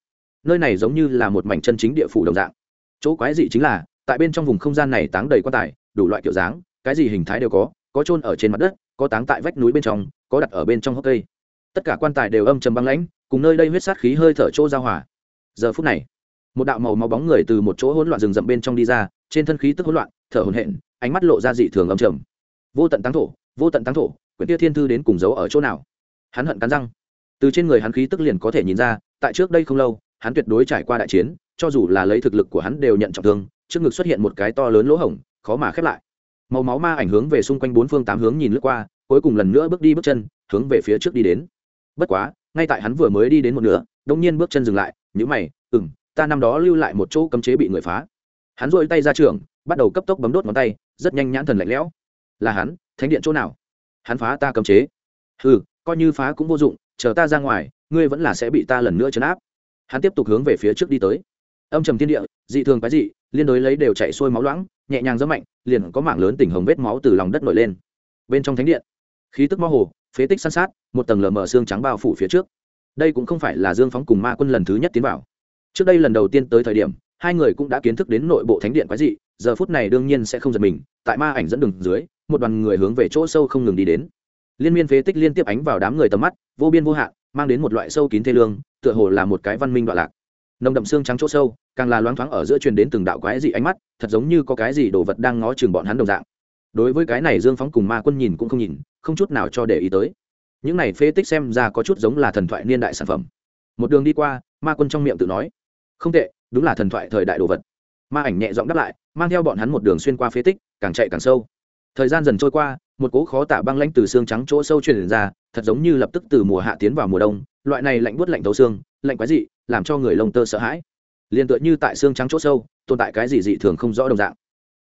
Nơi này giống như là một mảnh chân chính địa phủ đồng dạng. Chỗ quái dị chính là, tại bên trong vùng không gian này táng đầy quan tài đủ loại kiểu dáng, cái gì hình thái đều có có trôn ở trên mặt đất, có táng tại vách núi bên trong, có đặt ở bên trong hốc cây. Tất cả quan tài đều âm trầm băng lãnh, cùng nơi đây huyết sát khí hơi thở chỗ giao hòa. Giờ phút này, một đạo màu máu bóng người từ một chỗ hỗn loạn rừng rậm bên trong đi ra, trên thân khí tức hỗn loạn, thở hổn hển, ánh mắt lộ ra dị thường âm trầm. Vô tận táng thổ, vô tận táng thổ, quyển tia thiên thư đến cùng giấu ở chỗ nào? Hắn hận cắn răng. Từ trên người hắn khí tức liền có thể nhìn ra, tại trước đây không lâu, hắn tuyệt đối trải qua đại chiến, cho dù là lấy thực lực của hắn đều nhận trọng thương, trước ngực xuất hiện một cái to lớn lỗ hổng khó mà khép lại. Màu máu ma ảnh hướng về xung quanh bốn phương tám hướng nhìn lướt qua, cuối cùng lần nữa bước đi bước chân, hướng về phía trước đi đến. Bất quá, ngay tại hắn vừa mới đi đến một nửa đông nhiên bước chân dừng lại nhữ mày ừng ta năm đó lưu lại một chỗ cấm chế bị người phá. Hắn dội tay ra trường bắt đầu cấp tốc bấm đốt ngón tay, rất nhanh nhãn thần lạnh lẽo. Là hắn, thánh điện chỗ nào? Hắn phá ta cấm chế. Ừ coi như phá cũng vô dụng, chờ ta ra ngoài, ngươi vẫn là sẽ bị ta lần nữa chấn áp. Hắn tiếp tục hướng về phía trước đi tới âm trầm thiên địa, dị thường quái dị, liên đối lấy đều chạy xuôi máu loãng, nhẹ nhàng rất mạnh, liền có mảng lớn tỉnh hồng vết máu từ lòng đất nổi lên. Bên trong thánh điện, khí tức mơ hồ, phế tích san sát, một tầng lờ mờ xương trắng bao phủ phía trước. Đây cũng không phải là dương phóng cùng ma quân lần thứ nhất tiến vào. Trước đây lần đầu tiên tới thời điểm, hai người cũng đã kiến thức đến nội bộ thánh điện quái dị, giờ phút này đương nhiên sẽ không giật mình, tại ma ảnh dẫn đường dưới, một đoàn người hướng về chỗ sâu không ngừng đi đến. Liên miên phế tích liên tiếp ánh vào đám người tầm mắt, vô biên vô hạn, mang đến một loại sâu kín thê lương, tựa hồ là một cái văn minh đoạn lạc nồng đậm xương trắng chỗ sâu, càng là loáng thoáng ở giữa truyền đến từng đạo quái dị ánh mắt, thật giống như có cái gì đồ vật đang ngó chừng bọn hắn đồng dạng. Đối với cái này dương phóng cùng ma quân nhìn cũng không nhìn, không chút nào cho để ý tới. Những này phế tích xem ra có chút giống là thần thoại niên đại sản phẩm. Một đường đi qua, ma quân trong miệng tự nói, không tệ, đúng là thần thoại thời đại đồ vật. Ma ảnh nhẹ giọng đáp lại, mang theo bọn hắn một đường xuyên qua phế tích, càng chạy càng sâu. Thời gian dần trôi qua, một cố khó tả băng lãnh từ xương trắng chỗ sâu truyền ra, thật giống như lập tức từ mùa hạ tiến vào mùa đông loại này lạnh buốt lạnh thấu xương, lạnh quái dị, làm cho người lông tơ sợ hãi. Liền tựa như tại xương trắng chỗ sâu, tồn tại cái gì dị thường không rõ đồng dạng.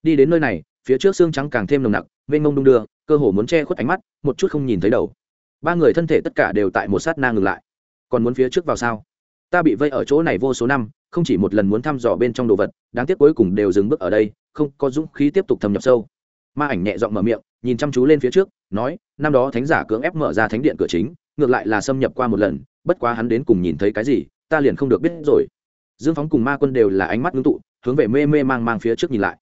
Đi đến nơi này, phía trước xương trắng càng thêm nồng nặc, mênh mông đung đưa, cơ hồ muốn che khuất ánh mắt, một chút không nhìn thấy đầu. Ba người thân thể tất cả đều tại một sát na ngừng lại. Còn muốn phía trước vào sao? Ta bị vây ở chỗ này vô số năm, không chỉ một lần muốn thăm dò bên trong đồ vật, đáng tiếc cuối cùng đều dừng bước ở đây, không có dũng khí tiếp tục thâm nhập sâu. Ma ảnh nhẹ giọng mở miệng, nhìn chăm chú lên phía trước, nói, năm đó thánh giả cưỡng ép mở ra thánh điện cửa chính ngược lại là xâm nhập qua một lần, bất quá hắn đến cùng nhìn thấy cái gì, ta liền không được biết rồi. Dương phóng cùng ma quân đều là ánh mắt ngưng tụ, hướng về mê mê mang mang phía trước nhìn lại.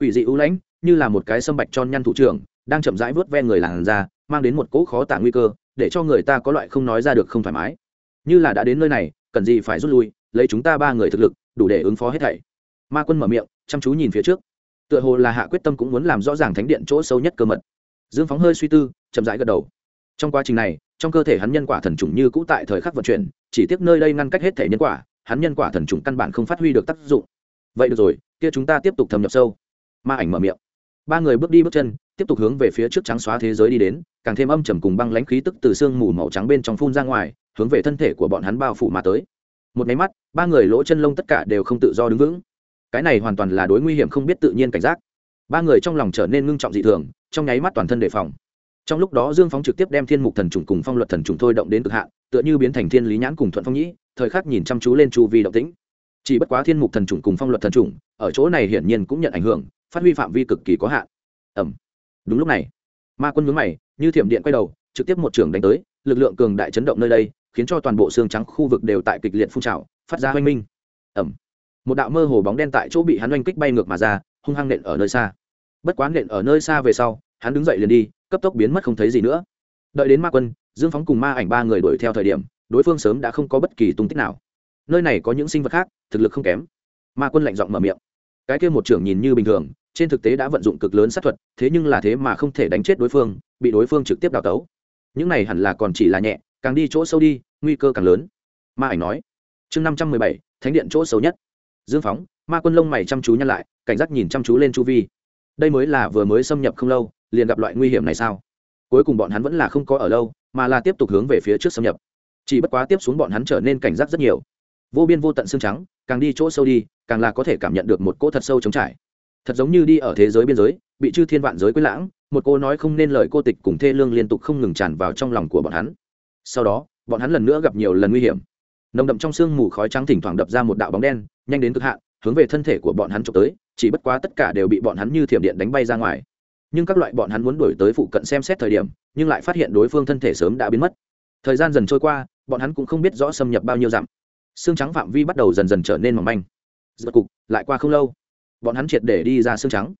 Ủy dị ưu lãnh, như là một cái sâm bạch tròn nhăn thủ trưởng, đang chậm rãi vớt ve người làn ra mang đến một cỗ khó tả nguy cơ, để cho người ta có loại không nói ra được không thoải mái. Như là đã đến nơi này, cần gì phải rút lui, lấy chúng ta ba người thực lực, đủ để ứng phó hết thảy. Ma quân mở miệng, chăm chú nhìn phía trước. Tựa hồ là hạ quyết tâm cũng muốn làm rõ ràng thánh điện chỗ sâu nhất cơ mật. Dương phóng hơi suy tư, chậm rãi gật đầu. Trong quá trình này trong cơ thể hắn nhân quả thần trùng như cũ tại thời khắc vận chuyển, chỉ tiếc nơi đây ngăn cách hết thể nhân quả, hắn nhân quả thần trùng căn bản không phát huy được tác dụng. Vậy được rồi, kia chúng ta tiếp tục thâm nhập sâu. Ma ảnh mở miệng. Ba người bước đi bước chân, tiếp tục hướng về phía trước trắng xóa thế giới đi đến, càng thêm âm trầm cùng băng lãnh khí tức từ sương mù màu trắng bên trong phun ra ngoài, hướng về thân thể của bọn hắn bao phủ mà tới. Một máy mắt, ba người lỗ chân lông tất cả đều không tự do đứng vững. Cái này hoàn toàn là đối nguy hiểm không biết tự nhiên cảnh giác. Ba người trong lòng trở nên ngưng trọng dị thường, trong nháy mắt toàn thân đề phòng trong lúc đó dương phóng trực tiếp đem thiên mục thần trùng cùng phong luật thần trùng thôi động đến cực hạn, tựa như biến thành thiên lý nhãn cùng thuận phong nhĩ, thời khắc nhìn chăm chú lên chu vi động tĩnh. Chỉ bất quá thiên mục thần trùng cùng phong luật thần trùng ở chỗ này hiển nhiên cũng nhận ảnh hưởng, phát huy phạm vi cực kỳ có hạn. Ẩm đúng lúc này, ma quân mướn mày, như thiểm điện quay đầu, trực tiếp một trường đánh tới, lực lượng cường đại chấn động nơi đây, khiến cho toàn bộ xương trắng khu vực đều tại kịch liệt phun trào, phát ra oanh minh. Ẩm một đạo mơ hồ bóng đen tại chỗ bị hắn oanh kích bay ngược mà ra, hung hăng nện ở nơi xa. Bất quán nện ở nơi xa về sau, hắn đứng dậy liền đi cấp tốc biến mất không thấy gì nữa. Đợi đến ma quân, dương phóng cùng ma ảnh ba người đuổi theo thời điểm, đối phương sớm đã không có bất kỳ tung tích nào. Nơi này có những sinh vật khác, thực lực không kém. Ma quân lạnh giọng mở miệng. Cái kia một trưởng nhìn như bình thường, trên thực tế đã vận dụng cực lớn sát thuật, thế nhưng là thế mà không thể đánh chết đối phương, bị đối phương trực tiếp đào tấu. Những này hẳn là còn chỉ là nhẹ, càng đi chỗ sâu đi, nguy cơ càng lớn. Ma ảnh nói. Chương năm trăm mười bảy, thánh điện chỗ xấu nhất. Dương phóng, ma quân lông mày chăm chú nhăn lại, cảnh giác nhìn chăm chú lên chu vi. Đây mới là vừa mới xâm nhập không lâu liền gặp loại nguy hiểm này sao? Cuối cùng bọn hắn vẫn là không có ở lâu, mà là tiếp tục hướng về phía trước xâm nhập. Chỉ bất quá tiếp xuống bọn hắn trở nên cảnh giác rất nhiều. Vô biên vô tận xương trắng, càng đi chỗ sâu đi, càng là có thể cảm nhận được một cỗ thật sâu trống trải. Thật giống như đi ở thế giới biên giới, bị chư thiên vạn giới quấy lãng, một cô nói không nên lời cô tịch cùng thê lương liên tục không ngừng tràn vào trong lòng của bọn hắn. Sau đó, bọn hắn lần nữa gặp nhiều lần nguy hiểm. Nồng đậm trong sương mù khói trắng thỉnh thoảng đập ra một đạo bóng đen, nhanh đến cực hạn, hướng về thân thể của bọn hắn trộm tới, chỉ bất quá tất cả đều bị bọn hắn như thiểm điện đánh bay ra ngoài nhưng các loại bọn hắn muốn đuổi tới phụ cận xem xét thời điểm, nhưng lại phát hiện đối phương thân thể sớm đã biến mất. Thời gian dần trôi qua, bọn hắn cũng không biết rõ xâm nhập bao nhiêu dặm. Xương trắng phạm vi bắt đầu dần dần trở nên mỏng manh. Giật cục, lại qua không lâu, bọn hắn triệt để đi ra xương trắng.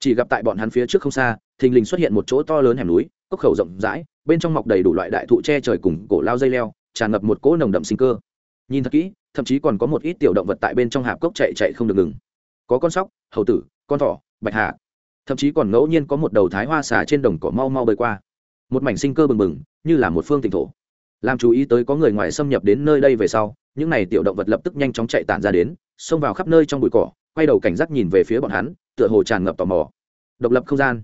Chỉ gặp tại bọn hắn phía trước không xa, thình lình xuất hiện một chỗ to lớn hẻm núi, cốc khẩu rộng rãi, bên trong mọc đầy đủ loại đại thụ che trời cùng cổ lao dây leo, tràn ngập một cỗ nồng đậm sinh cơ. Nhìn thật kỹ, thậm chí còn có một ít tiểu động vật tại bên trong hạp cốc chạy chạy không được ngừng. Có con sóc, hầu tử, con thỏ, bạch hạ thậm chí còn ngẫu nhiên có một đầu thái hoa xà trên đồng cỏ mau mau bơi qua. Một mảnh sinh cơ bừng bừng, như là một phương tỉnh thổ. Làm chú ý tới có người ngoài xâm nhập đến nơi đây về sau, những này tiểu động vật lập tức nhanh chóng chạy tản ra đến, xông vào khắp nơi trong bụi cỏ, quay đầu cảnh giác nhìn về phía bọn hắn, tựa hồ tràn ngập tò mò. Độc lập không gian.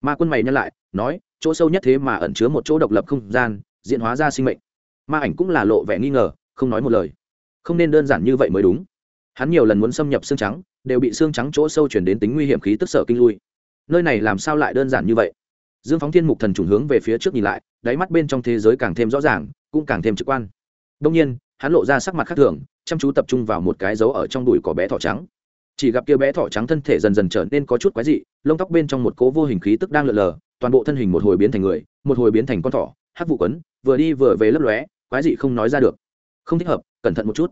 Ma quân mày nhân lại, nói, chỗ sâu nhất thế mà ẩn chứa một chỗ độc lập không gian, diễn hóa ra sinh mệnh. Ma ảnh cũng là lộ vẻ nghi ngờ, không nói một lời. Không nên đơn giản như vậy mới đúng. Hắn nhiều lần muốn xâm nhập xương trắng, đều bị xương trắng chỗ sâu chuyển đến tính nguy hiểm khí tức sở kinh lui nơi này làm sao lại đơn giản như vậy? Dương phóng thiên mục thần trùng hướng về phía trước nhìn lại, đáy mắt bên trong thế giới càng thêm rõ ràng, cũng càng thêm trực quan. Đông nhiên, hắn lộ ra sắc mặt khác thường, chăm chú tập trung vào một cái dấu ở trong đùi cỏ bé thỏ trắng. Chỉ gặp kia bé thỏ trắng thân thể dần dần trở nên có chút quái dị, lông tóc bên trong một cố vô hình khí tức đang lượn lờ, toàn bộ thân hình một hồi biến thành người, một hồi biến thành con thỏ hát vụ quấn, vừa đi vừa về lấp lóe, quái dị không nói ra được. Không thích hợp, cẩn thận một chút.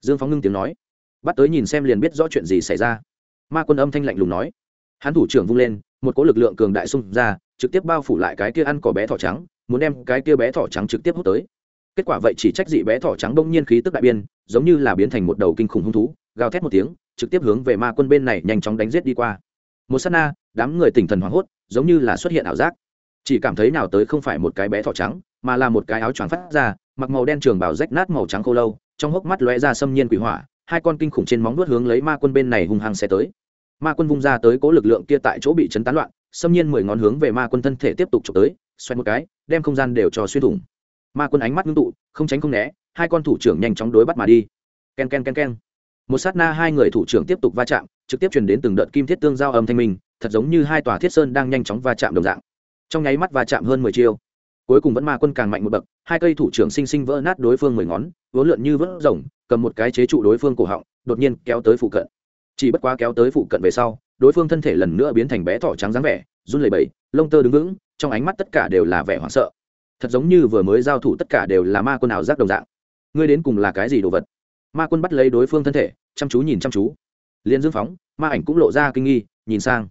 Dương phóng ngưng tiếng nói, bắt tới nhìn xem liền biết rõ chuyện gì xảy ra. Ma quân âm thanh lạnh lùng nói hắn thủ trưởng vung lên, một cỗ lực lượng cường đại xung ra, trực tiếp bao phủ lại cái kia ăn cỏ bé thỏ trắng, muốn đem cái kia bé thỏ trắng trực tiếp hút tới. Kết quả vậy chỉ trách dị bé thỏ trắng đông nhiên khí tức đại biên giống như là biến thành một đầu kinh khủng hung thú, gào thét một tiếng, trực tiếp hướng về ma quân bên này nhanh chóng đánh giết đi qua. Một sát na đám người tỉnh thần hoảng hốt, giống như là xuất hiện ảo giác. Chỉ cảm thấy nào tới không phải một cái bé thỏ trắng, mà là một cái áo choàng phát ra, mặc màu đen trường bảo rách nát màu trắng khô lâu, trong hốc mắt lóe ra xâm nhiên quỷ hỏa, hai con kinh khủng trên móng nuốt hướng lấy ma quân bên này hung hăng xe tới ma quân vung ra tới cố lực lượng kia tại chỗ bị chấn tán loạn, xâm nhiên mười ngón hướng về ma quân thân thể tiếp tục trục tới xoay một cái, đem không gian đều cho xuyên thủng. Ma quân ánh mắt ngưng tụ, không tránh không né, hai con thủ trưởng nhanh chóng đối bắt mà đi. K e n k e n k e n k e n một sát na hai người thủ trưởng tiếp tục va chạm, trực tiếp truyền đến từng đợt kim thiết tương giao âm thanh minh thật giống như hai tòa thiết sơn đang nhanh chóng va chạm đồng dạng. Trong nháy mắt va chạm hơn mười chiêu. Cuối cùng vẫn ma quân càng mạnh một bậc, hai cây thủ trưởng sinh sinh vỡ nát đối phương mười ngón, vốn lượn như vỡ rồng, cầm một cái chế trụ đối phương cổ họng, đột nhiên kéo tới phụ cận chỉ bất quá kéo tới phụ cận về sau, đối phương thân thể lần nữa biến thành bé thỏ trắng dáng vẻ, run lẩy bẩy, lông tơ đứng vững, trong ánh mắt tất cả đều là vẻ hoảng sợ. Thật giống như vừa mới giao thủ tất cả đều là ma quân ảo giác đồng dạng. Ngươi đến cùng là cái gì đồ vật? Ma quân bắt lấy đối phương thân thể, chăm chú nhìn chăm chú. Liên dương phóng, ma ảnh cũng lộ ra kinh nghi, nhìn sang.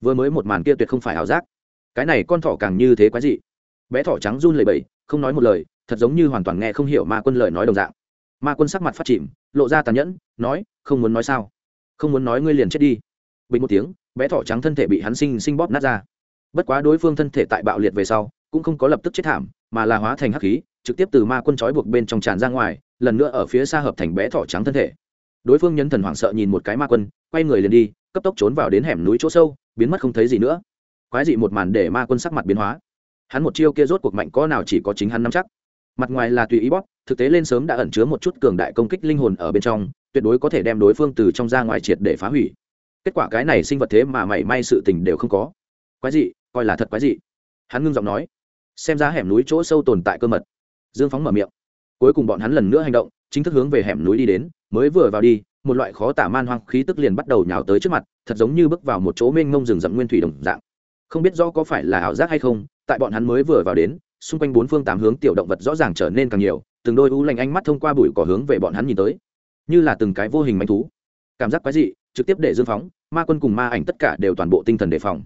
Vừa mới một màn kia tuyệt không phải ảo giác. Cái này con thỏ càng như thế quái dị. Bé thỏ trắng run lẩy bẩy, không nói một lời, thật giống như hoàn toàn nghe không hiểu ma quân lời nói đồng dạng. Ma quân sắc mặt phát chìm, lộ ra tàn nhẫn, nói, không muốn nói sao? Không muốn nói ngươi liền chết đi. Bình một tiếng, bé thỏ trắng thân thể bị hắn sinh sinh bóp nát ra. Bất quá đối phương thân thể tại bạo liệt về sau, cũng không có lập tức chết thảm, mà là hóa thành hắc khí, trực tiếp từ ma quân trói buộc bên trong tràn ra ngoài, lần nữa ở phía xa hợp thành bé thỏ trắng thân thể. Đối phương nhân thần hoảng sợ nhìn một cái ma quân, quay người liền đi, cấp tốc trốn vào đến hẻm núi chỗ sâu, biến mất không thấy gì nữa. Quái dị một màn để ma quân sắc mặt biến hóa. Hắn một chiêu kia rốt cuộc mạnh có nào chỉ có chính hắn nắm chắc. Mặt ngoài là tùy ý bóp, thực tế lên sớm đã ẩn chứa một chút cường đại công kích linh hồn ở bên trong tuyệt đối có thể đem đối phương từ trong ra ngoài triệt để phá hủy. Kết quả cái này sinh vật thế mà mảy may sự tình đều không có. Quái dị, coi là thật quái dị. Hắn ngưng giọng nói, xem ra hẻm núi chỗ sâu tồn tại cơ mật. Dương phóng mở miệng. Cuối cùng bọn hắn lần nữa hành động, chính thức hướng về hẻm núi đi đến, mới vừa vào đi, một loại khó tả man hoang khí tức liền bắt đầu nhào tới trước mặt, thật giống như bước vào một chỗ mênh mông rừng rậm nguyên thủy đồng dạng. Không biết do có phải là ảo giác hay không, tại bọn hắn mới vừa vào đến, xung quanh bốn phương tám hướng tiểu động vật rõ ràng trở nên càng nhiều, từng đôi u lành ánh mắt thông qua bụi cỏ hướng về bọn hắn nhìn tới như là từng cái vô hình manh thú. Cảm giác quái dị, trực tiếp để dương phóng, ma quân cùng ma ảnh tất cả đều toàn bộ tinh thần đề phòng.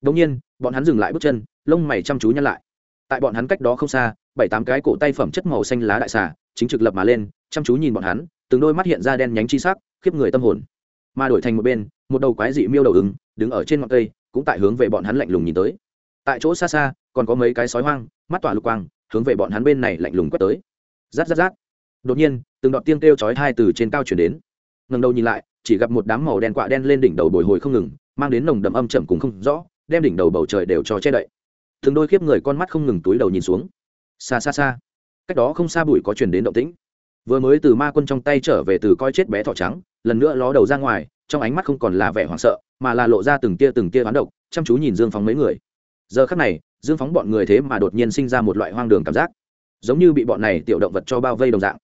Đông nhiên, bọn hắn dừng lại bước chân, lông mày chăm chú nhăn lại. Tại bọn hắn cách đó không xa, bảy tám cái cổ tay phẩm chất màu xanh lá đại xà, chính trực lập mà lên, chăm chú nhìn bọn hắn, từng đôi mắt hiện ra đen nhánh chi sắc, khiếp người tâm hồn. Mà đổi thành một bên, một đầu quái dị miêu đầu ứng, đứng ở trên ngọn cây, cũng tại hướng về bọn hắn lạnh lùng nhìn tới. Tại chỗ xa xa, còn có mấy cái sói hoang, mắt tỏa lục quang, hướng về bọn hắn bên này lạnh lùng quét tới. Rát rát rát. Đột nhiên từng đoạn tiên kêu chói hai từ trên cao chuyển đến. Ngần đầu nhìn lại, chỉ gặp một đám màu đen quạ đen lên đỉnh đầu bồi hồi không ngừng, mang đến nồng đậm âm chậm cùng không rõ, đem đỉnh đầu bầu trời đều cho che đậy. Thường đôi khiếp người con mắt không ngừng túi đầu nhìn xuống. Xa xa xa. Cách đó không xa bụi có chuyển đến động tĩnh. Vừa mới từ ma quân trong tay trở về từ coi chết bé thỏ trắng, lần nữa ló đầu ra ngoài, trong ánh mắt không còn là vẻ hoảng sợ, mà là lộ ra từng tia từng tia bán độc, chăm chú nhìn dương phóng mấy người. Giờ khắc này, dương phóng bọn người thế mà đột nhiên sinh ra một loại hoang đường cảm giác. Giống như bị bọn này tiểu động vật cho bao vây đồng dạng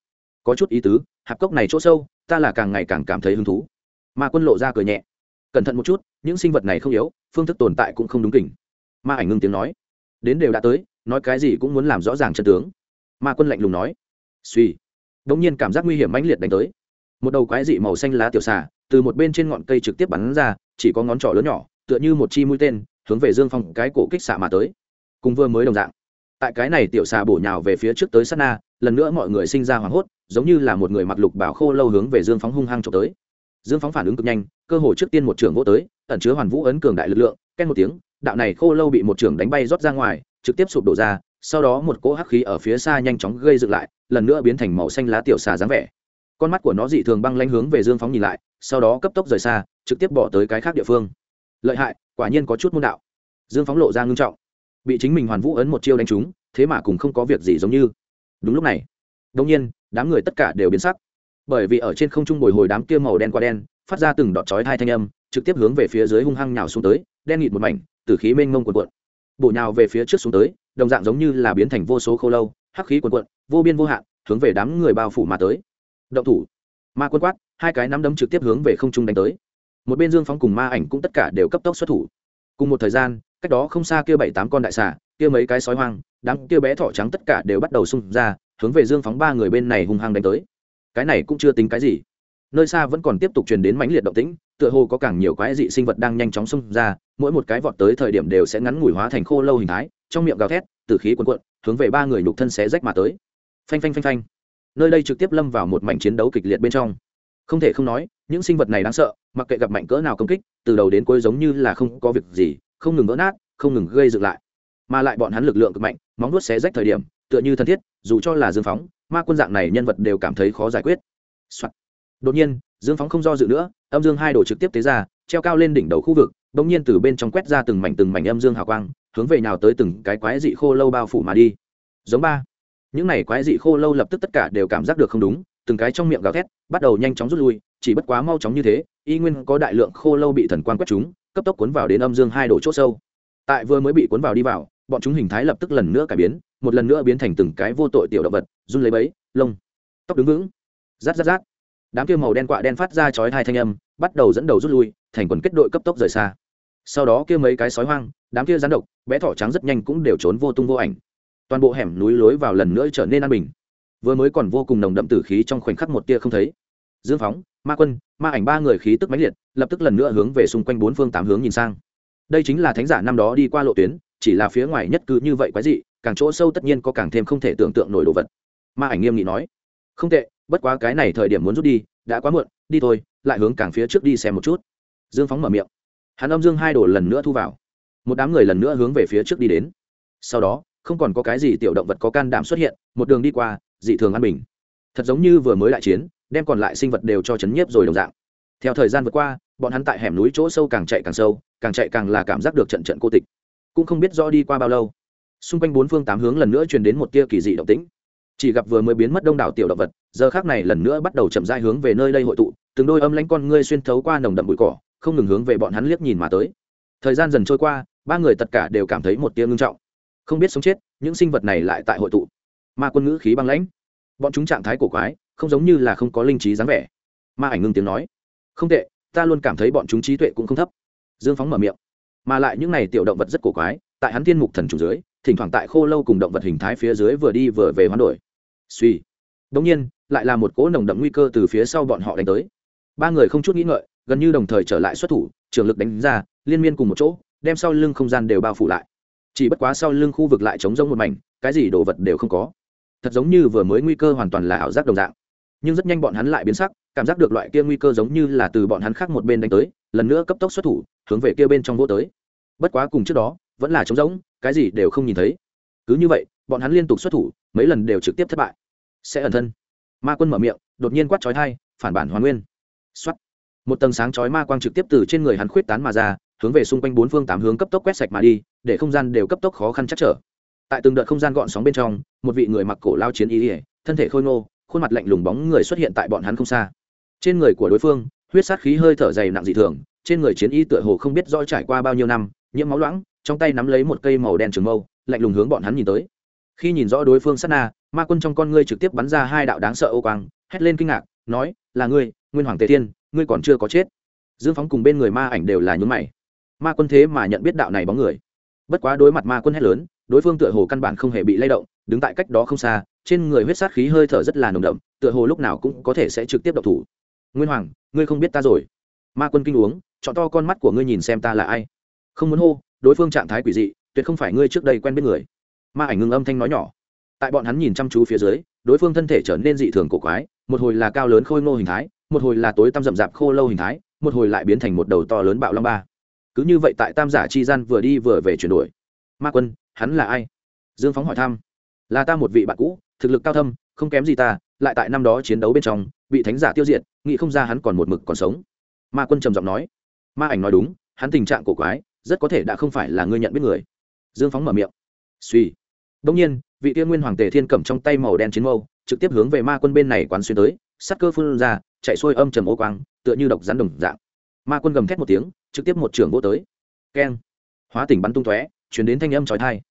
có chút ý tứ, hạp cốc này chỗ sâu, ta là càng ngày càng cảm thấy hứng thú. Ma quân lộ ra cười nhẹ. Cẩn thận một chút, những sinh vật này không yếu, phương thức tồn tại cũng không đúng kỉnh. Ma ảnh ngưng tiếng nói. Đến đều đã tới, nói cái gì cũng muốn làm rõ ràng chân tướng. Ma quân lạnh lùng nói. Suy đ ỗ n g nhiên cảm giác nguy hiểm mãnh liệt đánh tới. Một đầu quái dị màu xanh lá tiểu xà, từ một bên trên ngọn cây trực tiếp bắn ra, chỉ có ngón trỏ lớn nhỏ, tựa như một chi mũi tên, hướng về dương phong cái cổ kích xạ mà tới. Cùng vừa mới đồng dạng. Tại cái này tiểu xà bổ nhào về phía trước tới sát na lần nữa mọi người sinh ra hoảng hốt, giống như là một người mặc lục bảo khô lâu hướng về dương phóng hung hăng trộm tới. Dương phóng phản ứng cực nhanh, cơ hồ trước tiên một trưởng vô tới, ẩn chứa hoàn vũ ấn cường đại lực lượng, ken một tiếng, đạo này khô lâu bị một trưởng đánh bay rót ra ngoài, trực tiếp sụp đổ ra, sau đó một cỗ hắc khí ở phía xa nhanh chóng gây dựng lại, lần nữa biến thành màu xanh lá tiểu xà dáng vẻ. Con mắt của nó dị thường băng lanh hướng về dương phóng nhìn lại, sau đó cấp tốc rời xa, trực tiếp bỏ tới cái khác địa phương. Lợi hại, quả nhiên có chút môn đạo. Dương phóng lộ ra ngưng trọng. Bị chính mình hoàn vũ ấn một chiêu đánh trúng, thế mà cũng không có việc gì giống như đúng lúc này đông nhiên, đám người tất cả đều biến sắc. Bởi vì ở trên không trung bồi hồi đám kia màu đen qua đen, phát ra từng đọt chói hai thanh âm, trực tiếp hướng về phía dưới hung hăng nhào xuống tới, đen nghịt một mảnh từ khí mênh mông quần quận bổ nhào về phía trước xuống tới, đồng dạng giống như là biến thành vô số khô lâu, hắc khí quần quận vô biên vô hạn, hướng về đám người bao phủ mà tới. Động thủ. Ma quân quát, hai cái nắm đấm trực tiếp hướng về không trung đánh tới. Một bên dương phóng cùng ma ảnh cũng tất cả đều cấp tốc xuất thủ. Cùng một thời gian, cách đó không xa kia bảy tám con đại xà, kia mấy cái sói hoang đám kia bé thỏ trắng tất cả đều bắt đầu xung ra, hướng về dương phóng ba người bên này hung hăng đánh tới. Cái này cũng chưa tính cái gì. Nơi xa vẫn còn tiếp tục truyền đến mãnh liệt động tĩnh, tựa hồ có càng nhiều quái dị sinh vật đang nhanh chóng xông ra, mỗi một cái vọt tới thời điểm đều sẽ ngắn ngủi hóa thành khô lâu hình thái, trong miệng gào thét từ khí cuồn cuộn, hướng về ba người nhục thân xé rách mà tới. Phanh phanh phanh phanh. Nơi đây trực tiếp lâm vào một mảnh chiến đấu kịch liệt bên trong. Không thể không nói, những sinh vật này đáng sợ, mặc kệ gặp mạnh cỡ nào công kích, từ đầu đến cuối giống như là không có việc gì, không ngừng vỡ nát, không ngừng gây dựng lại mà lại bọn hắn lực lượng cực mạnh, móng nuốt xé rách thời điểm, tựa như thân thiết, dù cho là dương phóng, ma quân dạng này nhân vật đều cảm thấy khó giải quyết、Soạn. đột nhiên, dương phóng không do dự nữa, âm dương hai đồ trực tiếp tế ra, treo cao lên đỉnh đầu khu vực, bỗng nhiên từ bên trong quét ra từng mảnh từng mảnh âm dương hào quang, hướng về nào tới từng cái quái dị khô lâu bao phủ mà đi. Giống ba. Những này quái dị khô lâu lập tức tất cả đều cảm giác được không đúng, từng cái trong miệng gào thét, bắt đầu nhanh chóng rút lui, chỉ bất quá mau chóng như thế, y nguyên có đại lượng khô lâu bị thần quan quét chúng cấp tốc cuốn vào đến âm dương hai đồ c h ỗ sâu. Tại vừa mới bị cuốn vào đi vào bọn chúng hình thái lập tức lần nữa cải biến, một lần nữa biến thành từng cái vô tội tiểu động vật, run lấy bấy lông, tóc đứng vững. Rát rát rát. Đám kia màu đen quạ đen phát ra chói hai thanh âm, bắt đầu dẫn đầu rút lui, thành quần kết đội cấp tốc rời xa. Sau đó kia mấy cái sói hoang, đám kia rắn độc, bé thỏ trắng rất nhanh cũng đều trốn vô tung vô ảnh. Toàn bộ hẻm núi lối vào lần nữa trở nên an bình. Vừa mới còn vô cùng nồng đậm tử khí trong khoảnh khắc một tia không thấy. Dương phóng, ma quân, ma ảnh ba người khí tức mãnh liệt, lập tức lần nữa hướng về xung quanh bốn phương tám hướng nhìn sang. Đây chính là thánh giả năm đó đi qua lộ tuyến chỉ là phía ngoài nhất cứ như vậy quái dị, càng chỗ sâu tất nhiên có càng thêm không thể tưởng tượng nổi đồ vật. Ma ảnh nghiêm nghị nói, không tệ, bất quá cái này thời điểm muốn rút đi, đã quá muộn, đi thôi, lại hướng càng phía trước đi xem một chút. Dương phóng mở miệng. Hắn âm dương hai đồ lần nữa thu vào. Một đám người lần nữa hướng về phía trước đi đến. Sau đó, không còn có cái gì tiểu động vật có can đảm xuất hiện, một đường đi qua, dị thường an bình. Thật giống như vừa mới đại chiến, đem còn lại sinh vật đều cho chấn nhiếp rồi đồng dạng. Theo thời gian vượt qua, bọn hắn tại hẻm núi chỗ sâu càng chạy càng sâu, càng chạy càng là cảm giác được trận trận cô tịch cũng không biết rõ đi qua bao lâu. Xung quanh bốn phương tám hướng lần nữa truyền đến một tia kỳ dị động tĩnh. Chỉ gặp vừa mới biến mất đông đảo tiểu động vật, giờ khác này lần nữa bắt đầu chậm rãi hướng về nơi đây hội tụ, từng đôi âm lãnh con ngươi xuyên thấu qua nồng đậm bụi cỏ, không ngừng hướng về bọn hắn liếc nhìn mà tới. Thời gian dần trôi qua, ba người tất cả đều cảm thấy một tia ngưng trọng. Không biết sống chết, những sinh vật này lại tại hội tụ. Ma quân ngữ khí băng lãnh. Bọn chúng trạng thái cổ quái, không giống như là không có linh trí dáng vẻ. Ma ảnh ngưng tiếng nói. Không tệ, ta luôn cảm thấy bọn chúng trí tuệ cũng không thấp. Dương phóng mở miệng mà lại những này tiểu động vật rất cổ quái, tại hắn thiên mục thần chủ dưới, thỉnh thoảng tại khô lâu cùng động vật hình thái phía dưới vừa đi vừa về hoán đổi. Suy. Đông nhiên, lại là một cỗ nồng đậm nguy cơ từ phía sau bọn họ đánh tới. Ba người không chút nghĩ ngợi, gần như đồng thời trở lại xuất thủ, trường lực đánh ra, liên miên cùng một chỗ, đem sau lưng không gian đều bao phủ lại. Chỉ bất quá sau lưng khu vực lại trống rỗng một mảnh, cái gì đồ vật đều không có. Thật giống như vừa mới nguy cơ hoàn toàn là ảo giác đồng dạng. Nhưng rất nhanh bọn hắn lại biến sắc, cảm giác được loại kia nguy cơ giống như là từ bọn hắn khác một bên đánh tới, lần nữa cấp tốc xuất thủ hướng về kia bên trong vô tới. Bất quá cùng trước đó, vẫn là trống rỗng, cái gì đều không nhìn thấy. Cứ như vậy, bọn hắn liên tục xuất thủ, mấy lần đều trực tiếp thất bại. Sẽ ẩn thân. Ma quân mở miệng, đột nhiên quát trói thai phản bản hoàn nguyên. Xuất một tầng sáng chói ma quang trực tiếp từ trên người hắn khuyết tán mà ra, hướng về xung quanh bốn phương tám hướng cấp tốc quét sạch mà đi, để không gian đều cấp tốc khó khăn chắc trở. Tại từng đợt không gian gọn sóng bên trong, một vị người mặc cổ lao chiến y ỉa thân thể khôi ngô, khuôn mặt lạnh lùng bóng người xuất hiện tại bọn hắn không xa. Trên người của đối phương, huyết sát khí hơi thở dày nặng dị thường trên người chiến y tựa hồ không biết rõ trải qua bao nhiêu năm, nhiễm máu loãng, trong tay nắm lấy một cây màu đen trường mâu, lạnh lùng hướng bọn hắn nhìn tới. Khi nhìn rõ đối phương sát na, ma quân trong con ngươi trực tiếp bắn ra hai đạo đáng sợ ô quang, hét lên kinh ngạc, nói, là ngươi, nguyên hoàng tề thiên, ngươi còn chưa có chết. Dương phóng cùng bên người ma ảnh đều là nhún mày. Ma quân thế mà nhận biết đạo này bóng người. Bất quá đối mặt ma quân hét lớn, đối phương tựa hồ căn bản không hề bị lay động, đứng tại cách đó không xa, trên người huyết sát khí hơi thở rất là nồng đậm, tựa hồ lúc nào cũng có thể sẽ trực tiếp độc thủ. Nguyên hoàng, ngươi không biết ta rồi. Ma quân kinh uống chọn to con mắt của ngươi nhìn xem ta là ai. Không muốn hô, đối phương trạng thái quỷ dị, tuyệt không phải ngươi trước đây quen biết người. Ma ảnh ngưng âm thanh nói nhỏ. Tại bọn hắn nhìn chăm chú phía dưới, đối phương thân thể trở nên dị thường cổ quái, một hồi là cao lớn khôi ngô hình thái, một hồi là tối tăm rậm rạp khô lâu hình thái, một hồi lại biến thành một đầu to lớn bạo long ba. Cứ như vậy tại tam giả chi gian vừa đi vừa về chuyển đổi. Ma quân, hắn là ai? Dương phóng hỏi thăm. Là ta một vị bạn cũ, thực lực cao thâm, không kém gì ta, lại tại năm đó chiến đấu bên trong, bị thánh giả tiêu diệt, nghĩ không ra hắn còn một mực còn sống. Ma quân trầm giọng nói ma ảnh nói đúng, hắn tình trạng cổ quái, rất có thể đã không phải là ngươi nhận biết người. Dương phóng mở miệng. Suy. Đông nhiên, vị tiên nguyên hoàng tề thiên cầm trong tay màu đen chiến mâu, trực tiếp hướng về ma quân bên này quán xuyên tới sắt cơ phun ra, chạy xuôi âm trầm ô quang, tựa như độc rắn đồng dạng. Ma quân gầm thét một tiếng, trực tiếp một trưởng vô tới. Keng. Hóa tỉnh bắn tung tóe chuyển đến thanh âm trói thai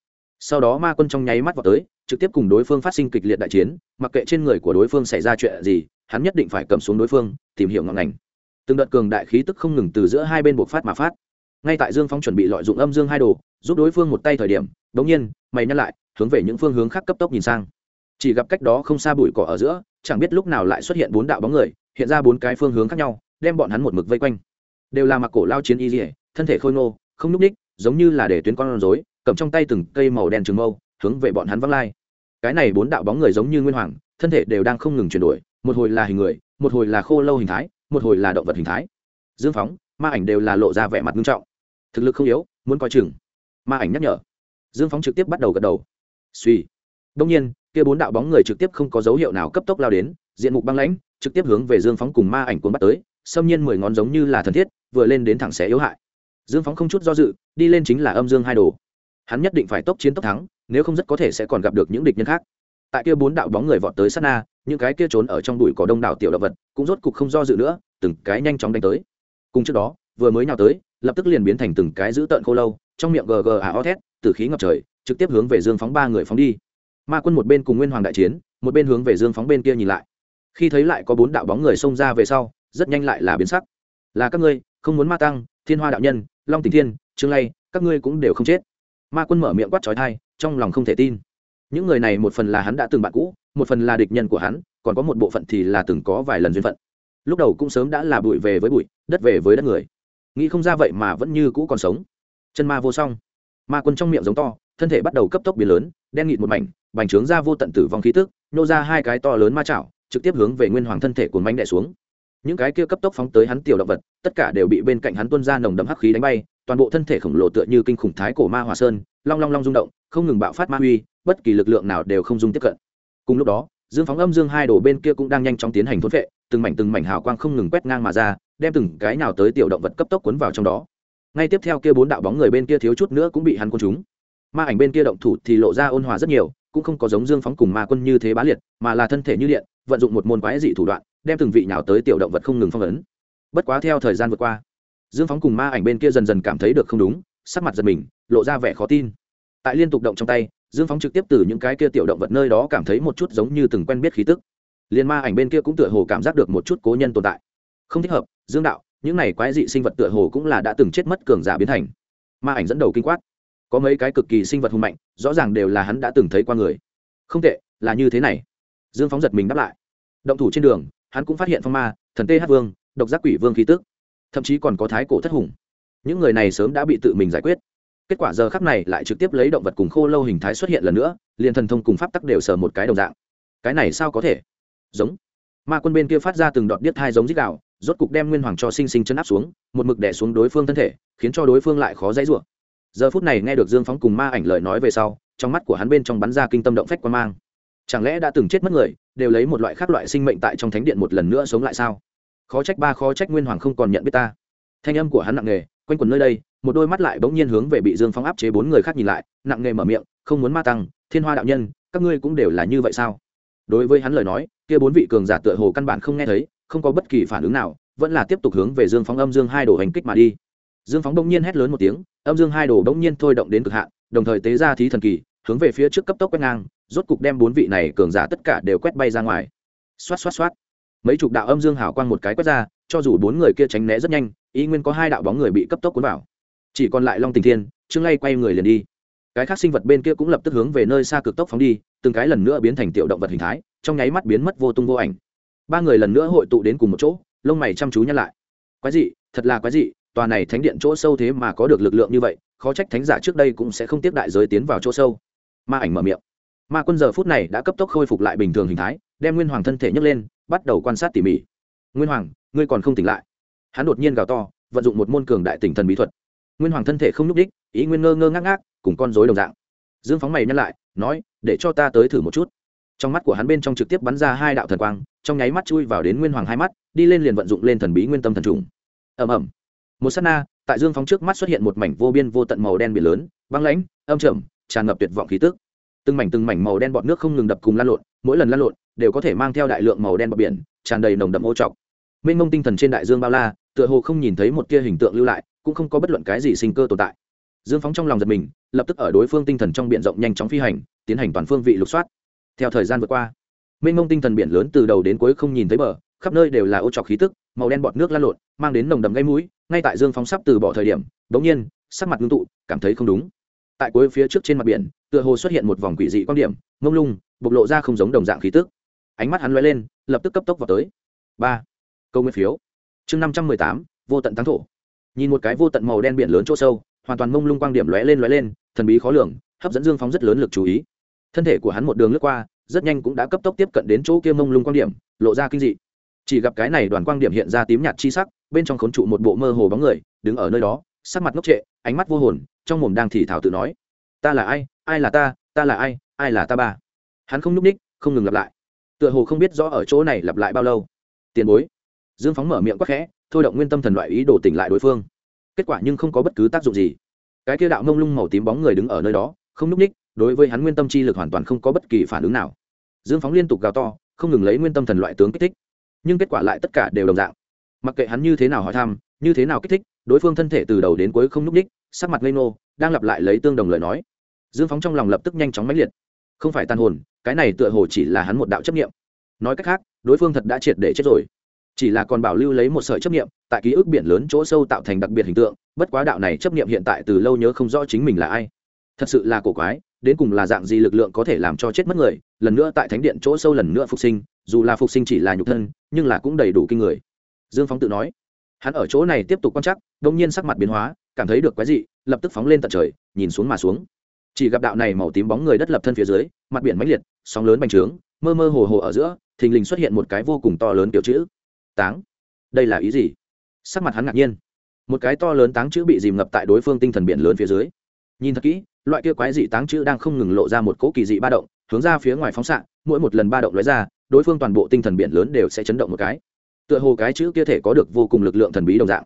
sau đó ma quân trong nháy mắt vào tới, trực tiếp cùng đối phương phát sinh kịch liệt đại chiến, mặc kệ trên người của đối phương xảy ra chuyện gì, hắn nhất định phải cầm xuống đối phương, tìm hiểu ngọn ngành từng đợt cường đại khí tức không ngừng từ giữa hai bên buộc phát mà phát. Ngay tại dương phong chuẩn bị lợi dụng âm dương hai đồ, giúp đối phương một tay thời điểm đ ỗ n g nhiên, mày nhắc lại, hướng về những phương hướng khác cấp tốc nhìn sang. Chỉ gặp cách đó không xa bụi cỏ ở giữa, chẳng biết lúc nào lại xuất hiện bốn đạo bóng người, hiện ra bốn cái phương hướng khác nhau, đem bọn hắn một mực vây quanh. Đều là mặc cổ lao chiến y dỉa thân thể khôi ngô, không núp ních giống như là để tuyến con rối, cầm trong tay từng cây màu đen trường mâu, hướng về bọn hắn văng lai. Cái này bốn đạo bóng người giống như nguyên hoàng, thân thể đều đang không ngừng chuyển đổi, một hồi là hình người, một hồi là khô lâu hình thái một hồi là động vật hình thái. Dương phóng, ma ảnh đều là lộ ra vẻ mặt nghiêm trọng. Thực lực không yếu, muốn coi chừng. Ma ảnh nhắc nhở. Dương phóng trực tiếp bắt đầu gật đầu. Suy. Đông nhiên, kia bốn đạo bóng người trực tiếp không có dấu hiệu nào cấp tốc lao đến, diện mục băng lãnh, trực tiếp hướng về dương phóng cùng ma ảnh cuốn bắt tới, xâm nhiên mười ngón giống như là thần thiết, vừa lên đến thẳng xé yếu hại. Dương phóng không chút do dự, đi lên chính là âm dương hai đồ. Hắn nhất định phải tốc chiến tốc thắng, nếu không rất có thể sẽ còn gặp được những địch nhân khác tại kia bốn đạo bóng người vọt tới sát na, những cái kia trốn ở trong bụi cỏ đông đảo tiểu động vật cũng rốt cục không do dự nữa, từng cái nhanh chóng đánh tới. Cùng trước đó, vừa mới nhào tới, lập tức liền biến thành từng cái dữ tợn khô lâu, trong miệng gg à o thét từ khí ngập trời, trực tiếp hướng về dương phóng ba người phóng đi. Ma quân một bên cùng nguyên hoàng đại chiến, một bên hướng về dương phóng bên kia nhìn lại. Khi thấy lại có bốn đạo bóng người xông ra về sau, rất nhanh lại là biến sắc. Là các ngươi, không muốn ma tăng, thiên hoa đạo nhân, long tình thiên, trương lay các ngươi cũng đều không chết. Ma quân mở miệng quát trói thai trong lòng không thể tin những người này một phần là hắn đã từng bạn cũ, một phần là địch nhân của hắn, còn có một bộ phận thì là từng có vài lần duyên phận. Lúc đầu cũng sớm đã là bụi về với bụi, đất về với đất người. Nghĩ không ra vậy mà vẫn như cũ còn sống. Chân ma vô song. Ma quân trong miệng giống to, thân thể bắt đầu cấp tốc biến lớn, đen nghịt một mảnh, bành trướng ra vô tận tử vong khí tức, nô ra hai cái to lớn ma chảo, trực tiếp hướng về nguyên hoàng thân thể của mánh đẻ xuống. Những cái kia cấp tốc phóng tới hắn tiểu động vật, tất cả đều bị bên cạnh hắn tuôn ra nồng đậm hắc khí đánh bay, toàn bộ thân thể khổng lồ tựa như kinh khủng thái cổ ma hòa sơn, long long long rung động, không ngừng bạo phát ma uy bất kỳ lực lượng nào đều không dung tiếp cận. Cùng lúc đó, dương phóng âm dương hai đồ bên kia cũng đang nhanh chóng tiến hành thốn vệ, từng mảnh từng mảnh hào quang không ngừng quét ngang mà ra, đem từng cái nào tới tiểu động vật cấp tốc cuốn vào trong đó. Ngay tiếp theo kia bốn đạo bóng người bên kia thiếu chút nữa cũng bị hắn cuốn chúng. ma ảnh bên kia động thủ thì lộ ra ôn hòa rất nhiều, cũng không có giống dương phóng cùng ma quân như thế bá liệt, mà là thân thể như điện, vận dụng một môn quái dị thủ đoạn, đem từng vị nào tới tiểu động vật không ngừng phong ấn. Bất quá theo thời gian vượt qua, dương phóng cùng ma ảnh bên kia dần dần cảm thấy được không đúng, sắc mặt giật mình, lộ ra vẻ khó tin. Tại liên tục động trong tay dương phóng trực tiếp từ những cái kia tiểu động vật nơi đó cảm thấy một chút giống như từng quen biết khí tức. Liên ma ảnh bên kia cũng tựa hồ cảm giác được một chút cố nhân tồn tại. Không thích hợp, dương đạo, những này quái dị sinh vật tựa hồ cũng là đã từng chết mất cường giả biến thành. Ma ảnh dẫn đầu kinh quát. Có mấy cái cực kỳ sinh vật hùng mạnh, rõ ràng đều là hắn đã từng thấy qua người. Không tệ, là như thế này. Dương phóng giật mình đáp lại. Động thủ trên đường, hắn cũng phát hiện phong ma, thần tê hát vương, độc giác quỷ vương khí tức. Thậm chí còn có thái cổ thất hùng. Những người này sớm đã bị tự mình giải quyết kết quả giờ khắc này lại trực tiếp lấy động vật cùng khô lâu hình thái xuất hiện lần nữa, liền thần thông cùng pháp tắc đều sờ một cái đồng dạng. Cái này sao có thể? Giống. Ma quân bên kia phát ra từng đọt điếc thai giống dích đạo rốt cục đem nguyên hoàng cho sinh sinh chân áp xuống, một mực đẻ xuống đối phương thân thể, khiến cho đối phương lại khó dãy rủa. Giờ phút này nghe được dương phóng cùng ma ảnh lời nói về sau, trong mắt của hắn bên trong bắn ra kinh tâm động phách quan mang. Chẳng lẽ đã từng chết mất người, đều lấy một loại khác loại sinh mệnh tại trong thánh điện một lần nữa sống lại sao? Khó trách ba, khó trách nguyên hoàng không còn nhận biết ta. Thanh âm của hắn nặng nề quanh quần nơi đây, một đôi mắt lại bỗng nhiên hướng về bị dương Phong áp chế bốn người khác nhìn lại, nặng nề mở miệng, không muốn ma tăng, thiên hoa đạo nhân, các ngươi cũng đều là như vậy sao? Đối với hắn lời nói, kia bốn vị cường giả tựa hồ căn bản không nghe thấy, không có bất kỳ phản ứng nào, vẫn là tiếp tục hướng về dương phóng âm dương hai đồ hành kích mà đi. Dương phóng bỗng nhiên hét lớn một tiếng, âm dương hai đồ bỗng nhiên thôi động đến cực hạn, đồng thời tế ra thí thần kỳ, hướng về phía trước cấp tốc quét ngang, rốt cục đem bốn vị này cường giả tất cả đều quét bay ra ngoài. Xoát xoát xoát. Mấy chục đạo âm dương hảo quang một cái quét ra cho dù bốn người kia tránh né rất nhanh ý nguyên có hai đạo bóng người bị cấp tốc cuốn vào. Chỉ còn lại long tình thiên, trương lay quay người liền đi. Cái khác sinh vật bên kia cũng lập tức hướng về nơi xa cực tốc phóng đi, từng cái lần nữa biến thành tiểu động vật hình thái, trong nháy mắt biến mất vô tung vô ảnh. Ba người lần nữa hội tụ đến cùng một chỗ, lông mày chăm chú nhăn lại. Quái dị, thật là quái dị, tòa này thánh điện chỗ sâu thế mà có được lực lượng như vậy, khó trách thánh giả trước đây cũng sẽ không tiếp đại giới tiến vào chỗ sâu. Ma ảnh mở miệng. Ma quân giờ phút này đã cấp tốc khôi phục lại bình thường hình thái, đem nguyên hoàng thân thể nhấc lên, bắt đầu quan sát tỉ mỉ. Nguyên hoàng ngươi còn không tỉnh lại. Hắn đột nhiên gào to, vận dụng một môn cường đại tỉnh thần bí thuật. Nguyên hoàng thân thể không n ú c đích ý nguyên ngơ ngơ ngác ngác, cùng con dối đồng dạng. Dương phóng mày nhắc lại, nói, để cho ta tới thử một chút. Trong mắt của hắn bên trong trực tiếp bắn ra hai đạo thần quang, trong nháy mắt chui vào đến nguyên hoàng hai mắt, đi lên liền vận dụng lên thần bí nguyên tâm thần trùng. Ẩm ẩm một s á t na, tại dương phóng trước mắt xuất hiện một mảnh vô biên vô tận màu đen biển lớn, băng lãnh, âm trầm, tràn ngập tuyệt vọng khí tức. Từng mảnh từng mảnh màu đen bọt nước không ngừng đập cùng lan lộn, mỗi lần lan lộn đều có thể mang theo đại lượng màu đen bọt biển, tràn đầy nồng đậm ô trọc mênh mông tinh thần trên đại dương bao la, tựa hồ không nhìn thấy một tia hình tượng lưu lại, cũng không có bất luận cái gì sinh cơ tồn tại. Dương phóng trong lòng giật mình, lập tức ở đối phương tinh thần trong b i ể n rộng nhanh chóng phi hành, tiến hành toàn phương vị lục soát. Theo thời gian vượt qua, mênh mông tinh thần biển lớn từ đầu đến cuối không nhìn thấy bờ, khắp nơi đều là ô trọc khí tức, màu đen bọt nước lan lộn, mang đến nồng đậm gây mũi, ngay tại dương phóng sắp từ bỏ thời điểm đ ỗ n g nhiên, sắc mặt ngưng tụ, cảm thấy không đúng. Tại cuối phía trước trên mặt biển, tựa hồ xuất hiện một vòng quỷ dị quan điểm, mông lung, bộc lộ ra không giống đồng dạng khí tức. Ánh mắt hắn lóe lên, lập tức cấp tốc vào tới. Ba câu nguyên phiếu. Chương năm trăm mười tám, vô tận thắng thổ. Nhìn một cái vô tận màu đen biển lớn chỗ sâu, hoàn toàn mông lung quang điểm lóe lên lóe lên, thần bí khó lường, hấp dẫn dương phóng rất lớn lực chú ý. Thân thể của hắn một đường lướt qua, rất nhanh cũng đã cấp tốc tiếp cận đến chỗ kia mông lung quang điểm, lộ ra kinh dị. Chỉ gặp cái này đoàn quang điểm hiện ra tím nhạt chi sắc, bên trong khốn trụ một bộ mơ hồ bóng người, đứng ở nơi đó, sắc mặt ngốc trệ, ánh mắt vô hồn, trong mồm đang thì thảo tự nói, ta là ai? Ai là ta? Ta là ai? Ai là ta ba? Hắn không n ú c ních, không ngừng lặp lại. Tựa hồ không biết rõ ở chỗ này lặp lại bao lâu. Tiền bối dương phóng mở miệng quắc khẽ, thôi động nguyên tâm thần loại ý đồ tỉnh lại đối phương. Kết quả nhưng không có bất cứ tác dụng gì. Cái kia đạo mông lung màu tím bóng người đứng ở nơi đó, không n ú c ních, đối với hắn nguyên tâm chi lực hoàn toàn không có bất kỳ phản ứng nào. Dương phóng liên tục gào to, không ngừng lấy nguyên tâm thần loại tướng kích thích. Nhưng kết quả lại tất cả đều đồng dạng. Mặc kệ hắn như thế nào hỏi thăm, như thế nào kích thích, đối phương thân thể từ đầu đến cuối không n ú c ních, sắc mặt lây nô đang lặp lại lấy tương đồng lời nói. Dương phóng trong lòng lập tức nhanh chóng mãnh liệt. Không phải tàn hồn, cái này tựa hồ chỉ là hắn một đạo chấp nghiệm nói cách khác, đối phương thật đã triệt để chết rồi chỉ là còn bảo lưu lấy một sợi chấp niệm, tại ký ức biển lớn chỗ sâu tạo thành đặc biệt hình tượng, bất quá đạo này chấp niệm hiện tại từ lâu nhớ không rõ chính mình là ai. Thật sự là cổ quái, đến cùng là dạng gì lực lượng có thể làm cho chết mất người, lần nữa tại thánh điện chỗ sâu lần nữa phục sinh, dù là phục sinh chỉ là nhục thân, nhưng là cũng đầy đủ kinh người. Dương phóng tự nói. Hắn ở chỗ này tiếp tục quan chắc đông nhiên sắc mặt biến hóa, cảm thấy được quái dị, lập tức phóng lên tận trời, nhìn xuống mà xuống. Chỉ gặp đạo này màu tím bóng người đất lập thân phía dưới, mặt biển mãnh liệt, sóng lớn bành trướng, mơ mơ hồ hồ ở giữa, thình lình xuất hiện một cái vô cùng to lớn kiểu chữ táng. Đây là ý gì? Sắc mặt hắn ngạc nhiên. Một cái to lớn táng chữ bị dìm ngập tại đối phương tinh thần biển lớn phía dưới. Nhìn thật kỹ, loại kia quái dị táng chữ đang không ngừng lộ ra một cỗ kỳ dị ba động, hướng ra phía ngoài phóng xạ, mỗi một lần ba động lóe ra, đối phương toàn bộ tinh thần biển lớn đều sẽ chấn động một cái. Tựa hồ cái chữ kia thể có được vô cùng lực lượng thần bí đồng dạng.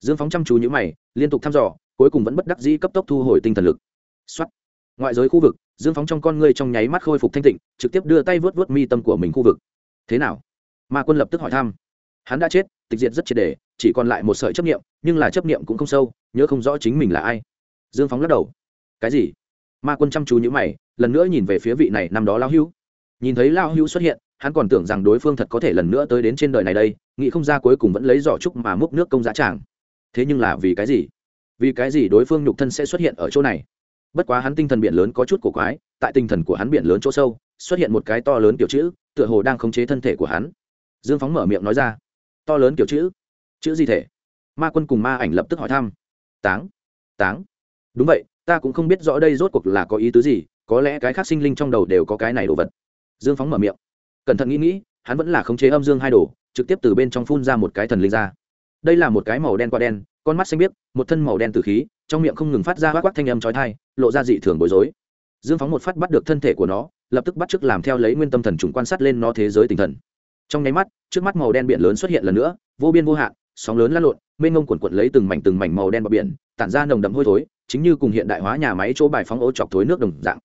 Dương phóng chăm chú nhữ mày, liên tục thăm dò, cuối cùng vẫn bất đắc dĩ cấp tốc thu hồi tinh thần lực. Xuất ngoại giới khu vực, dương phóng trong con ngươi trong nháy mắt khôi phục thanh tịnh, trực tiếp đưa tay vớt vớt mi tâm của mình khu vực. Thế nào? Ma quân lập tức hỏi thăm hắn đã chết, tịch diệt rất triệt đề chỉ còn lại một sợi chấp nghiệm nhưng là chấp nghiệm cũng không sâu, nhớ không rõ chính mình là ai. Dương phóng lắc đầu. Cái gì? Ma quân chăm chú nhữ mày, lần nữa nhìn về phía vị này, năm đó lao hưu nhìn thấy lao hưu xuất hiện, hắn còn tưởng rằng đối phương thật có thể lần nữa tới đến trên đời này đây, nghĩ không ra cuối cùng vẫn lấy giỏ trúc mà múc nước công giá tràng. Thế nhưng là vì cái gì? Vì cái gì đối phương nhục thân sẽ xuất hiện ở chỗ này? Bất quá hắn tinh thần biển lớn có chút cổ quái, tại tinh thần của hắn biển lớn chỗ sâu, xuất hiện một cái to lớn kiểu chữ, tựa hồ đang khống chế thân thể của hắn. Dương phóng mở miệng nói ra to lớn kiểu chữ. Chữ gì thể? Ma quân cùng ma ảnh lập tức hỏi thăm. Táng. Táng. Đúng vậy, ta cũng không biết rõ đây rốt cuộc là có ý tứ gì, có lẽ cái khác sinh linh trong đầu đều có cái này đồ vật. Dương phóng mở miệng. Cẩn thận nghĩ nghĩ, hắn vẫn là khống chế âm dương hai đồ, trực tiếp từ bên trong phun ra một cái thần linh ra. Đây là một cái màu đen qua đen, con mắt xanh biếc, một thân màu đen từ khí, trong miệng không ngừng phát ra quắc quắc thanh âm trói thai lộ ra dị thường bối rối. Dương phóng một phát bắt được thân thể của nó, lập tức bắt t làm theo lấy nguyên tâm thần trùng quan sát lên nó thế giới tinh thần trong nháy mắt, trước mắt màu đen biển lớn xuất hiện lần nữa, vô biên vô hạn, sóng lớn lăn lộn, mênh ngông quần quận lấy từng mảnh từng mảnh màu đen bờ biển, tản ra nồng đậm hôi thối, chính như cùng hiện đại hóa nhà máy chỗ bài phóng ô chọc thối nước đồng dạng.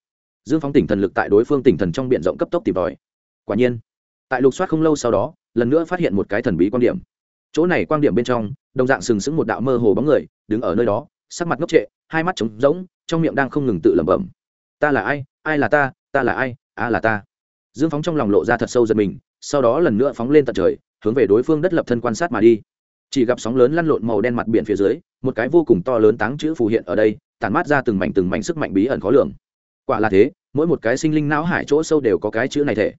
Dương phóng tỉnh thần lực tại đối phương tỉnh thần trong biển rộng cấp tốc tìm tòi. Quả nhiên, tại lục soát không lâu sau đó, lần nữa phát hiện một cái thần bí quan điểm. Chỗ này quan điểm bên trong, đồng dạng sừng sững một đạo mơ hồ bóng người, đứng ở nơi đó, sắc mặt ngốc trệ, hai mắt trống rỗng, trong miệng đang không ngừng tự lẩm bẩm. Ta là ai? Ai là ta? Ta là ai? A là ta. Dương phóng trong lòng lộ ra thật sâu giật mình sau đó lần nữa phóng lên tận trời, hướng về đối phương đất lập thân quan sát mà đi. Chỉ gặp sóng lớn lăn lộn màu đen mặt biển phía dưới, một cái vô cùng to lớn táng chữ phù hiện ở đây, tản mát ra từng mảnh từng mảnh sức mạnh bí ẩn khó lường. Quả là thế, mỗi một cái sinh linh não hải chỗ sâu đều có cái chữ này thể.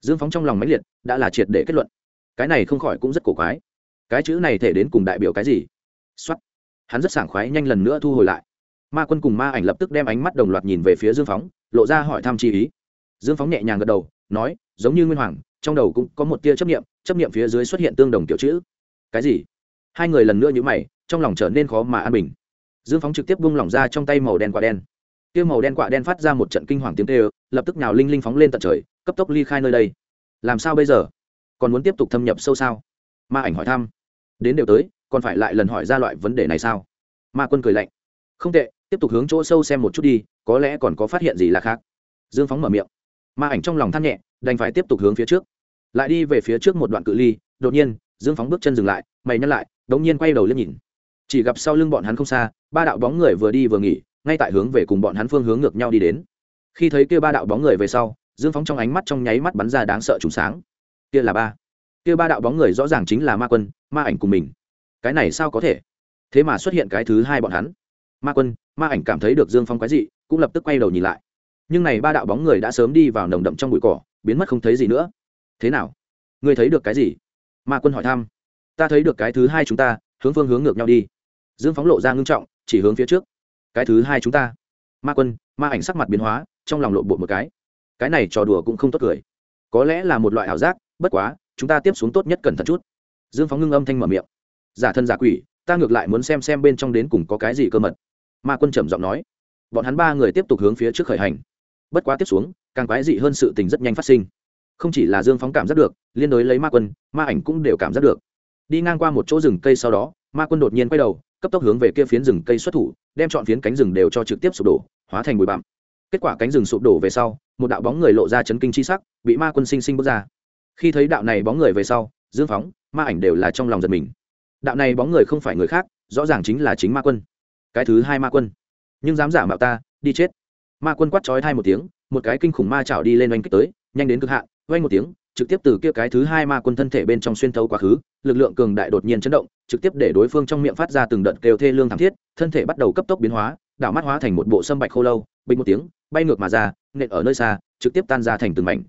Dương phóng trong lòng mãnh liệt, đã là triệt để kết luận. Cái này không khỏi cũng rất cổ quái. Cái chữ này thể đến cùng đại biểu cái gì? Xuất hắn rất sảng khoái nhanh lần nữa thu hồi lại. Ma quân cùng ma ảnh lập tức đem ánh mắt đồng loạt nhìn về phía dương phóng, lộ ra hỏi thăm chi ý. Dương phóng nhẹ nhàng gật đầu, nói, giống như nguyên hoàng trong đầu cũng có một tia chấp nghiệm chấp nghiệm phía dưới xuất hiện tương đồng kiểu chữ. Cái gì? Hai người lần nữa nhữ mày, trong lòng trở nên khó mà an bình. Dương phóng trực tiếp bung lỏng ra trong tay màu đen quả đen. Tia màu đen quạ đen phát ra một trận kinh hoàng tiếng tê ơ lập tức nào linh linh phóng lên tận trời, cấp tốc ly khai nơi đây. Làm sao bây giờ? Còn muốn tiếp tục thâm nhập sâu sao? Ma ảnh hỏi thăm. Đến đều tới, còn phải lại lần hỏi ra loại vấn đề này sao? Ma quân cười lạnh. Không tệ, tiếp tục hướng chỗ sâu xem một chút đi, có lẽ còn có phát hiện gì là khác. Dương phóng mở miệng. Ma ảnh trong lòng than nhẹ, đành phải tiếp tục hướng phía trước lại đi về phía trước một đoạn cự ly, đột nhiên, dương phóng bước chân dừng lại, mày nhăn lại, đống nhiên quay đầu lên nhìn. Chỉ gặp sau lưng bọn hắn không xa, ba đạo bóng người vừa đi vừa nghỉ, ngay tại hướng về cùng bọn hắn phương hướng ngược nhau đi đến. Khi thấy kia ba đạo bóng người về sau, dương phóng trong ánh mắt trong nháy mắt bắn ra đáng sợ trùng sáng. Kia là ba. Kia ba đạo bóng người rõ ràng chính là ma quân, ma ảnh cùng mình. Cái này sao có thể? Thế mà xuất hiện cái thứ hai bọn hắn. Ma quân, ma ảnh cảm thấy được dương phong quái dị, cũng lập tức quay đầu nhìn lại. Nhưng này ba đạo bóng người đã sớm đi vào nồng đậm trong bụi cỏ, biến mất không thấy gì nữa thế nào? Ngươi thấy được cái gì? Ma quân hỏi thăm. Ta thấy được cái thứ hai chúng ta, hướng phương hướng ngược nhau đi. Dương phóng lộ ra ngưng trọng, chỉ hướng phía trước. Cái thứ hai chúng ta. Ma quân, ma ảnh sắc mặt biến hóa, trong lòng lộn bộ một cái. Cái này trò đùa cũng không tốt cười. Có lẽ là một loại ảo giác, bất quá, chúng ta tiếp xuống tốt nhất cẩn thận chút. Dương phóng ngưng âm thanh mở miệng. Giả thân giả quỷ, ta ngược lại muốn xem xem bên trong đến cùng có cái gì cơ mật. Ma quân trầm giọng nói. Bọn hắn ba người tiếp tục hướng phía trước khởi hành. Bất quá tiếp xuống, càng quái dị hơn sự tình rất nhanh phát sinh không chỉ là dương phóng cảm giác được, liên đối lấy ma quân, ma ảnh cũng đều cảm giác được. Đi ngang qua một chỗ rừng cây sau đó, ma quân đột nhiên quay đầu, cấp tốc hướng về kia phiến rừng cây xuất thủ, đem chọn phiến cánh rừng đều cho trực tiếp sụp đổ, hóa thành bụi bặm. Kết quả cánh rừng sụp đổ về sau, một đạo bóng người lộ ra chấn kinh chi sắc, bị ma quân sinh sinh bước ra. Khi thấy đạo này bóng người về sau, dương phóng, ma ảnh đều là trong lòng giật mình. Đạo này bóng người không phải người khác, rõ ràng chính là chính ma quân. Cái thứ hai ma quân. Nhưng dám giả mạo ta, đi chết. Ma quân quát trói thai một tiếng, một cái kinh khủng ma chảo đi lên oanh kích tới, nhanh đến cực hạn oanh một tiếng, trực tiếp từ kia cái thứ hai ma quân thân thể bên trong xuyên thấu quá khứ, lực lượng cường đại đột nhiên chấn động, trực tiếp để đối phương trong miệng phát ra từng đợt kêu thê lương thảm thiết, thân thể bắt đầu cấp tốc biến hóa, đảo mắt hóa thành một bộ sâm bạch khô lâu, bình một tiếng, bay ngược mà ra, nện ở nơi xa, trực tiếp tan ra thành từng mảnh.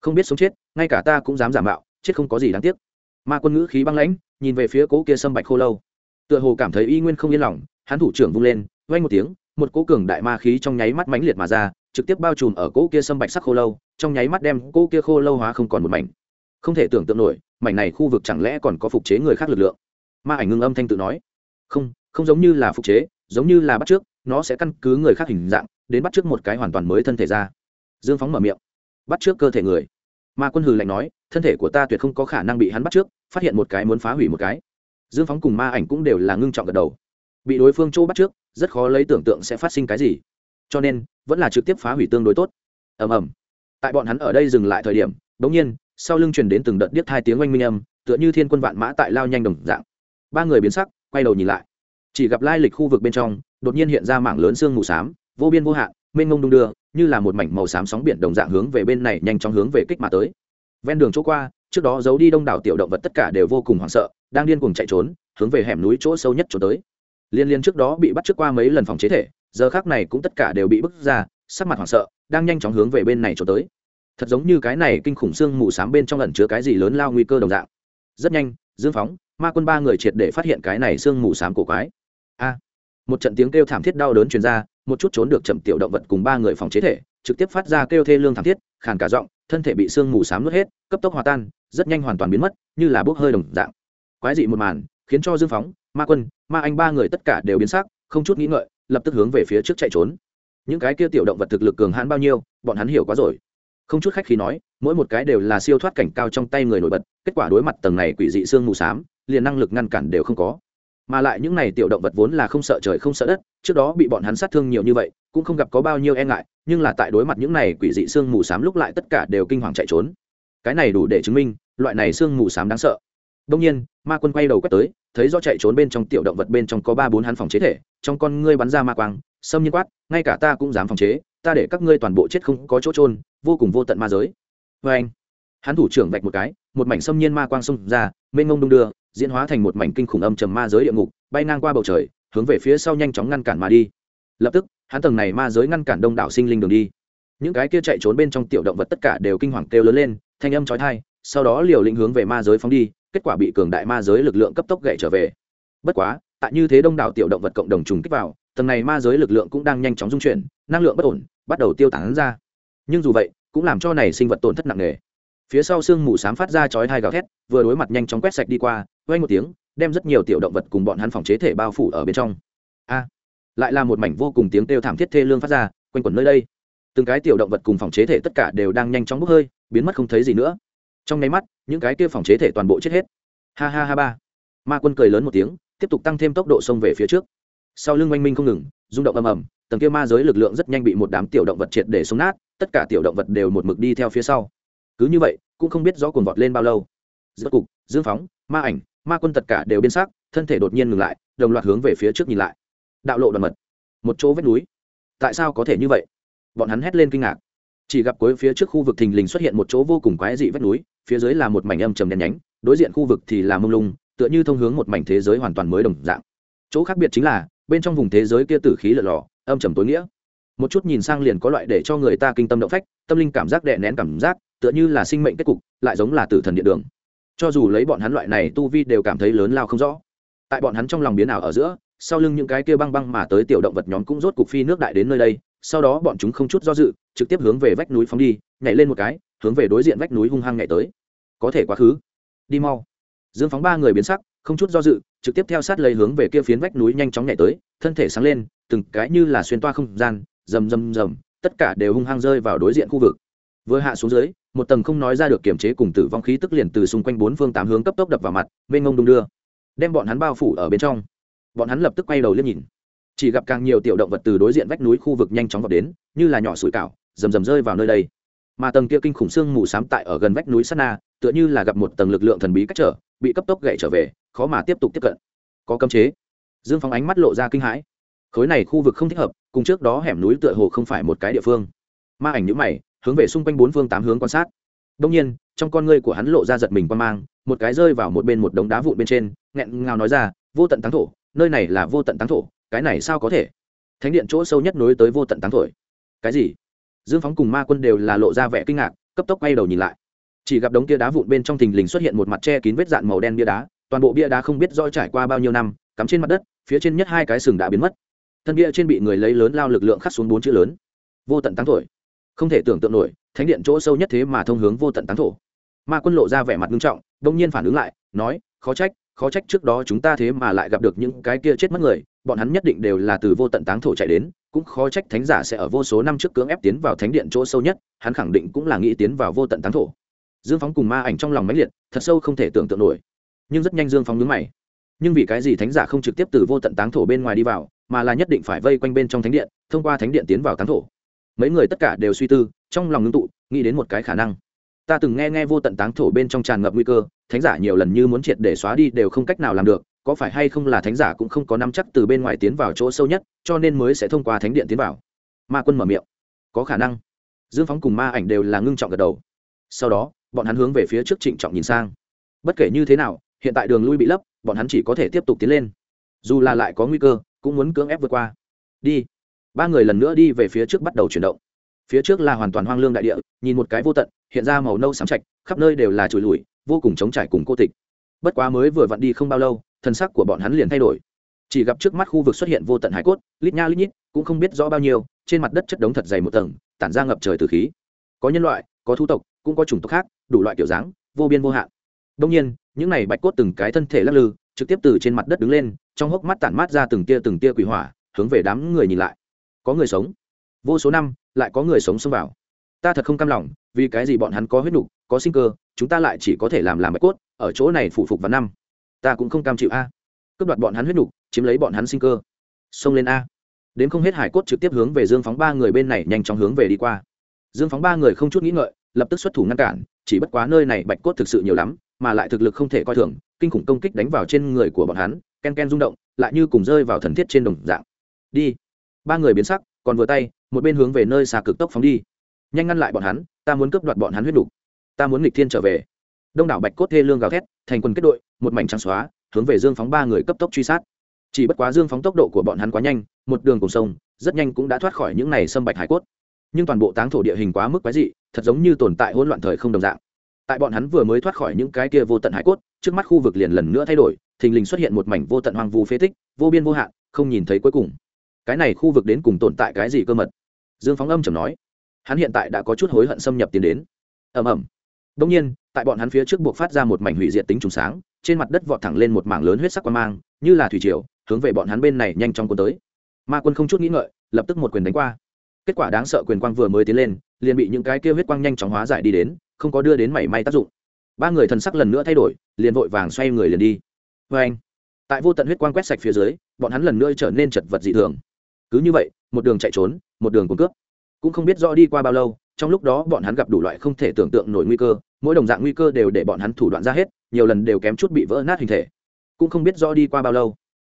Không biết sống chết, ngay cả ta cũng dám giả mạo, chết không có gì đáng tiếc. Ma quân ngữ khí băng lãnh, nhìn về phía cố kia sâm bạch khô lâu. Tựa hồ cảm thấy y nguyên không yên lòng, hắn thủ trưởng vung lên vay một tiếng, một cố cường đại ma khí trong nháy mắt mãnh liệt mà ra, trực tiếp bao trùm ở cỗ kia sâm bạch sắc khô lâu trong nháy mắt đem cô kia khô lâu hóa không còn một mảnh. Không thể tưởng tượng nổi, mảnh này khu vực chẳng lẽ còn có phục chế người khác lực lượng? Ma ảnh ngưng âm thanh tự nói. Không không giống như là phục chế, giống như là bắt trước, nó sẽ căn cứ người khác hình dạng, đến bắt trước một cái hoàn toàn mới thân thể ra. Dương phóng mở miệng. Bắt trước cơ thể người. Ma quân hừ lạnh nói, thân thể của ta tuyệt không có khả năng bị hắn bắt trước, phát hiện một cái muốn phá hủy một cái. Dương phóng cùng ma ảnh cũng đều là ngưng trọng gật đầu. Bị đối phương chỗ bắt trước, rất khó lấy tưởng tượng sẽ phát sinh cái gì. Cho nên, vẫn là trực tiếp phá hủy tương đối tốt. Ầm ầm tại bọn hắn ở đây dừng lại thời điểm, bỗng nhiên, sau lưng truyền đến từng đợt điếc hai tiếng oanh minh âm, tựa như thiên quân vạn mã tại lao nhanh đồng dạng. Ba người biến sắc, quay đầu nhìn lại. Chỉ gặp lai lịch khu vực bên trong, đột nhiên hiện ra mảng lớn xương mù xám, vô biên vô hạn, mênh ngông đung đưa, như là một mảnh màu xám sóng biển đồng dạng hướng về bên này nhanh chóng hướng về kích mà tới. Ven đường chỗ qua, trước đó giấu đi đông đảo tiểu động vật tất cả đều vô cùng hoảng sợ, đang điên cuồng chạy trốn, hướng về hẻm núi chỗ sâu nhất trốn tới. Liên liên trước đó bị bắt trước qua mấy lần phòng chế thể, giờ khác này cũng tất cả đều bị bức ra, sắc mặt hoảng sợ đang nhanh chóng hướng về bên này trốn tới. Thật giống như cái này kinh khủng xương mù s á m bên trong lần chứa cái gì lớn lao nguy cơ đồng dạng. Rất nhanh, dương phóng, ma quân ba người triệt để phát hiện cái này xương mù s á m cổ quái. A! Một trận tiếng kêu thảm thiết đau đớn truyền ra, một chút trốn được chậm tiểu động vật cùng ba người phòng chế thể, trực tiếp phát ra kêu thê lương thảm thiết, khàn cả giọng, thân thể bị xương mù s á m nuốt hết, cấp tốc hòa tan, rất nhanh hoàn toàn biến mất, như là bốc hơi đồng dạng. Quái dị một màn, khiến cho dương phóng, ma quân, ma anh ba người tất cả đều biến sắc, không chút nghĩ ngợi, lập tức hướng về phía trước chạy trốn những cái kia tiểu động vật thực lực cường hãn bao nhiêu, bọn hắn hiểu quá rồi. Không chút khách khi nói, mỗi một cái đều là siêu thoát cảnh cao trong tay người nổi bật, kết quả đối mặt tầng này quỷ dị xương mù s á m liền năng lực ngăn cản đều không có. Mà lại những này tiểu động vật vốn là không sợ trời không sợ đất, trước đó bị bọn hắn sát thương nhiều như vậy, cũng không gặp có bao nhiêu e ngại, nhưng là tại đối mặt những này quỷ dị xương mù s á m lúc lại tất cả đều kinh hoàng chạy trốn. Cái này đủ để chứng minh, loại này xương mù s á m đáng sợ. Đông nhiên, ma quân quay đầu quét tới, thấy do chạy trốn bên trong tiểu động vật bên trong có ba bốn hắn phòng chế thể, trong con ngươi bắn ra ma quang xâm nhiên quát, ngay cả ta cũng dám phòng chế, ta để các ngươi toàn bộ chết không có chỗ trôn vô cùng vô tận ma giới. Vê anh, hắn thủ trưởng vạch một cái, một mảnh xâm nhiên ma quang xông ra, mênh ngông đung đưa, diễn hóa thành một mảnh kinh khủng âm trầm ma giới địa ngục, bay ngang qua bầu trời, hướng về phía sau nhanh chóng ngăn cản mà đi. Lập tức, hắn tầng này ma giới ngăn cản đông đảo sinh linh đường đi. Những cái kia chạy trốn bên trong tiểu động vật tất cả đều kinh hoàng kêu lớn lên, thanh âm trói thai sau đó liều lĩnh hướng về ma giới phóng đi, kết quả bị cường đại ma giới lực lượng cấp tốc gậy trở về. Bất quá, tại như thế đông đảo tiểu động vật cộng đồng trùng kích vào tầng này ma giới lực lượng cũng đang nhanh chóng dung chuyển, năng lượng bất ổn, bắt đầu tiêu tán ra. Nhưng dù vậy, cũng làm cho này sinh vật tổn thất nặng nề. Phía sau sương mù sám phát ra chói hai gào thét, vừa đối mặt nhanh chóng quét sạch đi qua quay một tiếng, đem rất nhiều tiểu động vật cùng bọn hắn phòng chế thể bao phủ ở bên trong. A! Lại là một mảnh vô cùng tiếng kêu thảm thiết thê lương phát ra, quanh quẩn nơi đây. Từng cái tiểu động vật cùng phòng chế thể tất cả đều đang nhanh chóng bốc hơi, biến mất không thấy gì nữa. Trong nháy mắt, những cái kia phòng chế thể toàn bộ chết hết. Ha ha ha ba. Ma quân cười lớn một tiếng, tiếp tục tăng thêm tốc độ xông về phía trước sau lưng oanh minh không ngừng, rung động ầm ầm, tầng kia ma giới lực lượng rất nhanh bị một đám tiểu động vật triệt để sống nát, tất cả tiểu động vật đều một mực đi theo phía sau. Cứ như vậy, cũng không biết rõ cuồng vọt lên bao lâu. Giữa cục, dương phóng, ma ảnh, ma quân tất cả đều biến sắc, thân thể đột nhiên ngừng lại, đồng loạt hướng về phía trước nhìn lại. Đạo lộ đoàn mật. Một chỗ vách núi. Tại sao có thể như vậy? Bọn hắn hét lên kinh ngạc. Chỉ gặp cuối phía trước khu vực thình lình xuất hiện một chỗ vô cùng quái dị vách núi, phía dưới là một mảnh âm trầm đen nhánh, đối diện khu vực thì là mông lung, tựa như thông hướng một mảnh thế giới hoàn toàn mới đồng dạng. Chỗ khác biệt chính là bên trong vùng thế giới kia tử khí lở lò, âm trầm tối nghĩa. Một chút nhìn sang liền có loại để cho người ta kinh tâm động phách, tâm linh cảm giác đè nén cảm giác, tựa như là sinh mệnh kết cục, lại giống là tử thần điện đường. Cho dù lấy bọn hắn loại này tu vi đều cảm thấy lớn lao không rõ. Tại bọn hắn trong lòng biến ảo ở giữa, sau lưng những cái kia băng băng mà tới tiểu động vật nhóm cũng rốt cục phi nước đại đến nơi đây, sau đó bọn chúng không chút do dự, trực tiếp hướng về vách núi phóng đi, nhảy lên một cái, hướng về đối diện vách núi hung hăng nhảy tới. Có thể quá khứ. Đi mau. Dương phóng ba người biến sắc không chút do dự, trực tiếp theo sát lấy hướng về kia phiến vách núi nhanh chóng nhảy tới, thân thể sáng lên, từng cái như là xuyên toa không gian, rầm rầm rầm, tất cả đều hung hăng rơi vào đối diện khu vực. Vừa hạ xuống dưới, một tầng không nói ra được kiểm chế cùng tử vong khí tức liền từ xung quanh bốn phương tám hướng cấp tốc đập vào mặt, mênh ngông đung đưa, đem bọn hắn bao phủ ở bên trong. Bọn hắn lập tức quay đầu liếc nhìn. Chỉ gặp càng nhiều tiểu động vật từ đối diện vách núi khu vực nhanh chóng vào đến, như là nhỏ sủi cảo, rầm rầm rơi vào nơi đây. Mà tầng kia kinh khủng xương mù sám tại ở gần vách núi sana tựa như là gặp một tầng lực lượng thần bí cách trở, bị cấp tốc gậy trở về, khó mà tiếp tục tiếp cận. Có cấm chế. Dương phóng ánh mắt lộ ra kinh hãi. Khối này khu vực không thích hợp, cùng trước đó hẻm núi tựa hồ không phải một cái địa phương. Ma ảnh nhữ mày, hướng về xung quanh bốn phương tám hướng quan sát. Đông nhiên, trong con ngươi của hắn lộ ra giật mình quan mang, một cái rơi vào một bên một đống đá vụn bên trên, nghẹn ngào nói ra, vô tận táng thổ, nơi này là vô tận táng thổ, cái này sao có thể? Thánh điện chỗ sâu nhất nối tới vô tận táng thổi. Cái gì? Dương phóng cùng ma quân đều là lộ ra vẻ kinh ngạc, cấp tốc quay đầu nhìn lại chỉ gặp đống kia đá vụn bên trong thình lình xuất hiện một mặt che kín vết dạn màu đen bia đá, toàn bộ bia đá không biết do trải qua bao nhiêu năm, cắm trên mặt đất, phía trên nhất hai cái sừng đã biến mất. Thân bia trên bị người lấy lớn lao lực lượng khắc xuống bốn chữ lớn. Vô tận táng thổi. Không thể tưởng tượng nổi, thánh điện chỗ sâu nhất thế mà thông hướng vô tận táng thổ. Ma quân lộ ra vẻ mặt nghiêm trọng, đông nhiên phản ứng lại, nói, khó trách khó trách trước đó chúng ta thế mà lại gặp được những cái kia chết mất người, bọn hắn nhất định đều là từ vô tận táng thổ chạy đến, cũng khó trách thánh giả sẽ ở vô số năm trước cưỡng ép tiến vào thánh điện chỗ sâu nhất, hắn khẳng định cũng là nghĩ tiến vào vô tận táng thổ dương phóng cùng ma ảnh trong lòng máy liệt, thật sâu không thể tưởng tượng nổi. Nhưng rất nhanh dương phóng nhướng mày. Nhưng vì cái gì thánh giả không trực tiếp từ vô tận táng thổ bên ngoài đi vào, mà là nhất định phải vây quanh bên trong thánh điện, thông qua thánh điện tiến vào táng thổ? Mấy người tất cả đều suy tư, trong lòng ngưng tụ, nghĩ đến một cái khả năng. Ta từng nghe nghe vô tận táng thổ bên trong tràn ngập nguy cơ, thánh giả nhiều lần như muốn triệt để xóa đi đều không cách nào làm được, có phải hay không là thánh giả cũng không có nắm chắc từ bên ngoài tiến vào chỗ sâu nhất, cho nên mới sẽ thông qua thánh điện tiến vào? Ma quân mở miệng. Có khả năng. Dương phóng cùng ma ảnh đều là ngưng trọng gật đầu. Sau đó bọn hắn hướng về phía trước trịnh trọng nhìn sang. Bất kể như thế nào, hiện tại đường lui bị lấp, bọn hắn chỉ có thể tiếp tục tiến lên. Dù là lại có nguy cơ, cũng muốn cưỡng ép vượt qua. Đi. Ba người lần nữa đi về phía trước bắt đầu chuyển động. Phía trước là hoàn toàn hoang lương đại địa, nhìn một cái vô tận, hiện ra màu nâu sáng chạch khắp nơi đều là trùi lùi vô cùng chống trải cùng cô tịch. Bất quá mới vừa vặn đi không bao lâu, thân sắc của bọn hắn liền thay đổi. Chỉ gặp trước mắt khu vực xuất hiện vô tận hải cốt, lít nha lít nhít, cũng không biết rõ bao nhiêu, trên mặt đất chất đống thật dày một tầng, tản ra ngập trời từ khí. Có nhân loại, có thu tộc cũng có chủng tộc khác, đủ loại kiểu dáng, vô biên vô hạn. Đông nhiên, những này bạch cốt từng cái thân thể lắc lư, trực tiếp từ trên mặt đất đứng lên, trong hốc mắt tản mát ra từng tia từng tia quỷ hỏa, hướng về đám người nhìn lại. Có người sống. Vô số năm, lại có người sống xông vào. Ta thật không cam lòng, vì cái gì bọn hắn có huyết nục, có sinh cơ, chúng ta lại chỉ có thể làm làm bạch cốt, ở chỗ này phụ phục vào năm. Ta cũng không cam chịu a. Cướp đoạt bọn hắn huyết nục, chiếm lấy bọn hắn sinh cơ. Xông lên a. Đến không hết hải cốt trực tiếp hướng về dương phóng ba người bên này nhanh chóng hướng về đi qua. Dương phóng ba người không chút nghĩ ngợi lập tức xuất thủ ngăn cản, chỉ bất quá nơi này bạch cốt thực sự nhiều lắm, mà lại thực lực không thể coi thường, kinh khủng công kích đánh vào trên người của bọn hắn, ken ken rung động, lại như cùng rơi vào thần thiết trên đồng dạng. Đi. Ba người biến sắc, còn vừa tay, một bên hướng về nơi xa cực tốc phóng đi. Nhanh ngăn lại bọn hắn, ta muốn cướp đoạt bọn hắn huyết đủ. ta muốn nghịch thiên trở về. Đông đảo bạch cốt thê lương gào thét, thành quân kết đội, một mảnh trắng xóa, hướng về dương phóng ba người cấp tốc truy sát. Chỉ bất quá dương phóng tốc độ của bọn hắn quá nhanh, một đường cùng sông, rất nhanh cũng đã thoát khỏi những này xâm bạch hải cốt nhưng toàn bộ táng thổ địa hình quá mức quái dị, thật giống như tồn tại hỗn loạn thời không đồng dạng. Tại bọn hắn vừa mới thoát khỏi những cái kia vô tận hải cốt, trước mắt khu vực liền lần nữa thay đổi, thình lình xuất hiện một mảnh vô tận hoang vu phế tích, vô biên vô hạn, không nhìn thấy cuối cùng. Cái này khu vực đến cùng tồn tại cái gì cơ mật? Dương phóng âm chầm nói. Hắn hiện tại đã có chút hối hận xâm nhập tiến đến. Ầm ầm. đông nhiên, tại bọn hắn phía trước buộc phát ra một mảnh hủy diệt tính trùng sáng, trên mặt đất vọt thẳng lên một mảng lớn huyết sắc quan mang, như là thủy triều, hướng về bọn hắn bên này nhanh chóng cuốn tới. Ma quân không chút nghĩ ngợi, lập tức một quyền đánh qua kết quả đáng sợ quyền quang vừa mới tiến lên, liền bị những cái kia huyết quang nhanh chóng hóa giải đi đến, không có đưa đến mảy may tác dụng. Ba người thần sắc lần nữa thay đổi, liền vội vàng xoay người liền đi. Vê anh, tại vô tận huyết quang quét sạch phía dưới, bọn hắn lần nữa trở nên chật vật dị thường. Cứ như vậy, một đường chạy trốn, một đường cùng cướp. Cũng không biết rõ đi qua bao lâu, trong lúc đó bọn hắn gặp đủ loại không thể tưởng tượng nổi nguy cơ, mỗi đồng dạng nguy cơ đều để bọn hắn thủ đoạn ra hết, nhiều lần đều kém chút bị vỡ nát hình thể. Cũng không biết rõ đi qua bao lâu,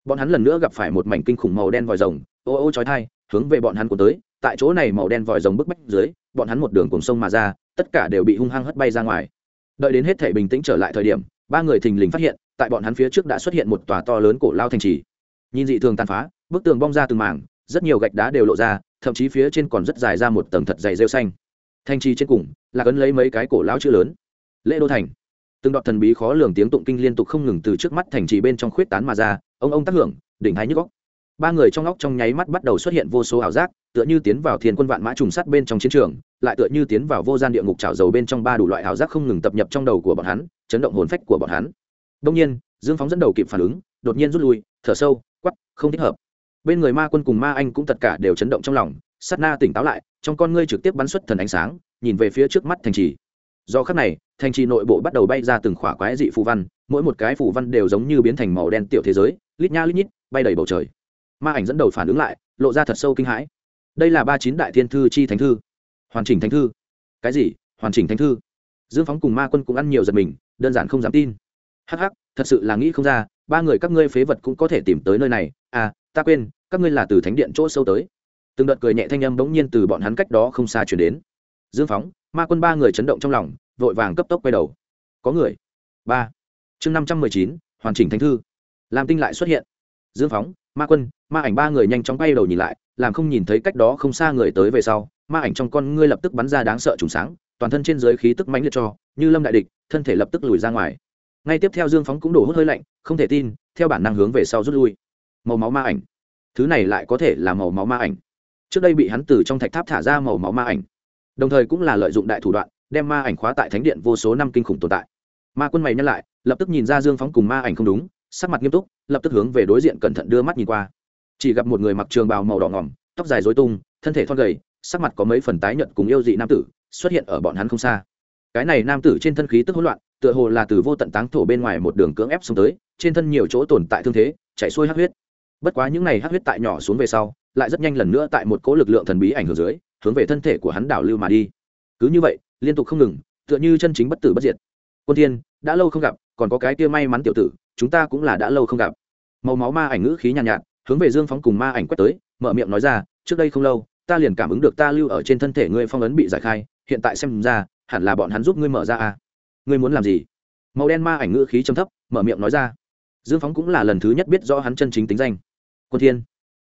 bọn hắn lần nữa gặp phải một mảnh kinh khủng màu đen vòi rồng, ô ô trói thai hướng về bọn hắn của tới tại chỗ này màu đen vòi rồng bức bách dưới, bọn hắn một đường cùng sông mà ra, tất cả đều bị hung hăng hất bay ra ngoài. Đợi đến hết thể bình tĩnh trở lại thời điểm, ba người thình lình phát hiện, tại bọn hắn phía trước đã xuất hiện một tòa to lớn cổ lao thành trì. Nhìn dị thường tàn phá, bức tường bong ra từng mảng, rất nhiều gạch đá đều lộ ra, thậm chí phía trên còn rất dài ra một tầng thật dày rêu xanh. Thành trì trên cùng, là cấn lấy mấy cái cổ lao chữ lớn. Lễ đô thành. Từng đoạn thần bí khó lường tiếng tụng kinh liên tục không ngừng từ trước mắt thành trì bên trong khuyết tán mà ra, ông ông tác hưởng, đỉnh hai nhức góc ba người trong óc trong nháy mắt bắt đầu xuất hiện vô số ảo giác, tựa như tiến vào thiên quân vạn mã trùng sắt bên trong chiến trường, lại tựa như tiến vào vô gian địa ngục trào dầu bên trong ba đủ loại ảo giác không ngừng tập nhập trong đầu của bọn hắn, chấn động hồn phách của bọn hắn. Đông nhiên, dương phóng dẫn đầu kịp phản ứng, đột nhiên rút lui, thở sâu quắp không thích hợp. Bên người ma quân cùng ma anh cũng tất cả đều chấn động trong lòng, sát na tỉnh táo lại, trong con ngươi trực tiếp bắn xuất thần ánh sáng, nhìn về phía trước mắt thành trì. Do khắc này, thành trì nội bộ bắt đầu bay ra từng khỏa quái dị phù văn, mỗi một cái phù văn đều giống như biến thành màu đen tiểu thế giới, lít nha lít nhít, bay đầy bầu trời ma ảnh dẫn đầu phản ứng lại, lộ ra thật sâu kinh hãi. Đây là ba chín đại thiên thư chi thánh thư. Hoàn chỉnh thánh thư. Cái gì? Hoàn chỉnh thánh thư? Dương phóng cùng ma quân cũng ăn nhiều giật mình, đơn giản không dám tin. Hắc hắc, thật sự là nghĩ không ra, ba người các ngươi phế vật cũng có thể tìm tới nơi này. À ta quên, các ngươi là từ thánh điện chỗ sâu tới. Từng đợt cười nhẹ thanh âm bỗng nhiên từ bọn hắn cách đó không xa chuyển đến. Dương phóng, ma quân ba người chấn động trong lòng, vội vàng cấp tốc quay đầu. Có người. Ba. Chương năm trăm mười chín, hoàn chỉnh thánh thư. Làm tinh lại xuất hiện. Dương phóng ma quân, ma ảnh ba người nhanh chóng bay đầu nhìn lại, làm không nhìn thấy cách đó không xa người tới về sau, ma ảnh trong con ngươi lập tức bắn ra đáng sợ trùng sáng, toàn thân trên dưới khí tức mãnh liệt cho, như lâm đại địch, thân thể lập tức lùi ra ngoài. Ngay tiếp theo dương phóng cũng đổ hút hơi lạnh, không thể tin, theo bản năng hướng về sau rút lui. Màu máu ma ảnh. Thứ này lại có thể là màu máu ma ảnh. Trước đây bị hắn từ trong thạch tháp thả ra màu máu ma ảnh. Đồng thời cũng là lợi dụng đại thủ đoạn, đem ma ảnh khóa tại thánh điện vô số năm kinh khủng tồn tại. Ma quân mày nhắc lại, lập tức nhìn ra dương phóng cùng ma ảnh không đúng sắc mặt nghiêm túc, lập tức hướng về đối diện cẩn thận đưa mắt nhìn qua. Chỉ gặp một người mặc trường bào màu đỏ ngỏm, tóc dài dối tung, thân thể thon gầy, sắc mặt có mấy phần tái nhợt cùng yêu dị nam tử, xuất hiện ở bọn hắn không xa. Cái này nam tử trên thân khí tức hỗn loạn, tựa hồ là từ vô tận táng thổ bên ngoài một đường cưỡng ép xông tới, trên thân nhiều chỗ tồn tại thương thế, chảy xuôi hắc huyết. Bất quá những này hắc huyết tại nhỏ xuống về sau, lại rất nhanh lần nữa tại một cỗ lực lượng thần bí ảnh hưởng dưới, hướng về thân thể của hắn đảo lưu mà đi. Cứ như vậy, liên tục không ngừng, tựa như chân chính bất tử bất diệt. Quân thiên, đã lâu không gặp, còn có cái kia may mắn tiểu tử chúng ta cũng là đã lâu không gặp. Màu máu ma ảnh ngữ khí nhàn nhạt, nhạt hướng về dương phóng cùng ma ảnh quét tới mở miệng nói ra trước đây không lâu ta liền cảm ứng được ta lưu ở trên thân thể ngươi phong ấn bị giải khai hiện tại xem ra hẳn là bọn hắn giúp ngươi mở ra à. Ngươi muốn làm gì? Màu đen ma ảnh ngữ khí trầm thấp mở miệng nói ra. Dương phóng cũng là lần thứ nhất biết rõ hắn chân chính tính danh. Quân thiên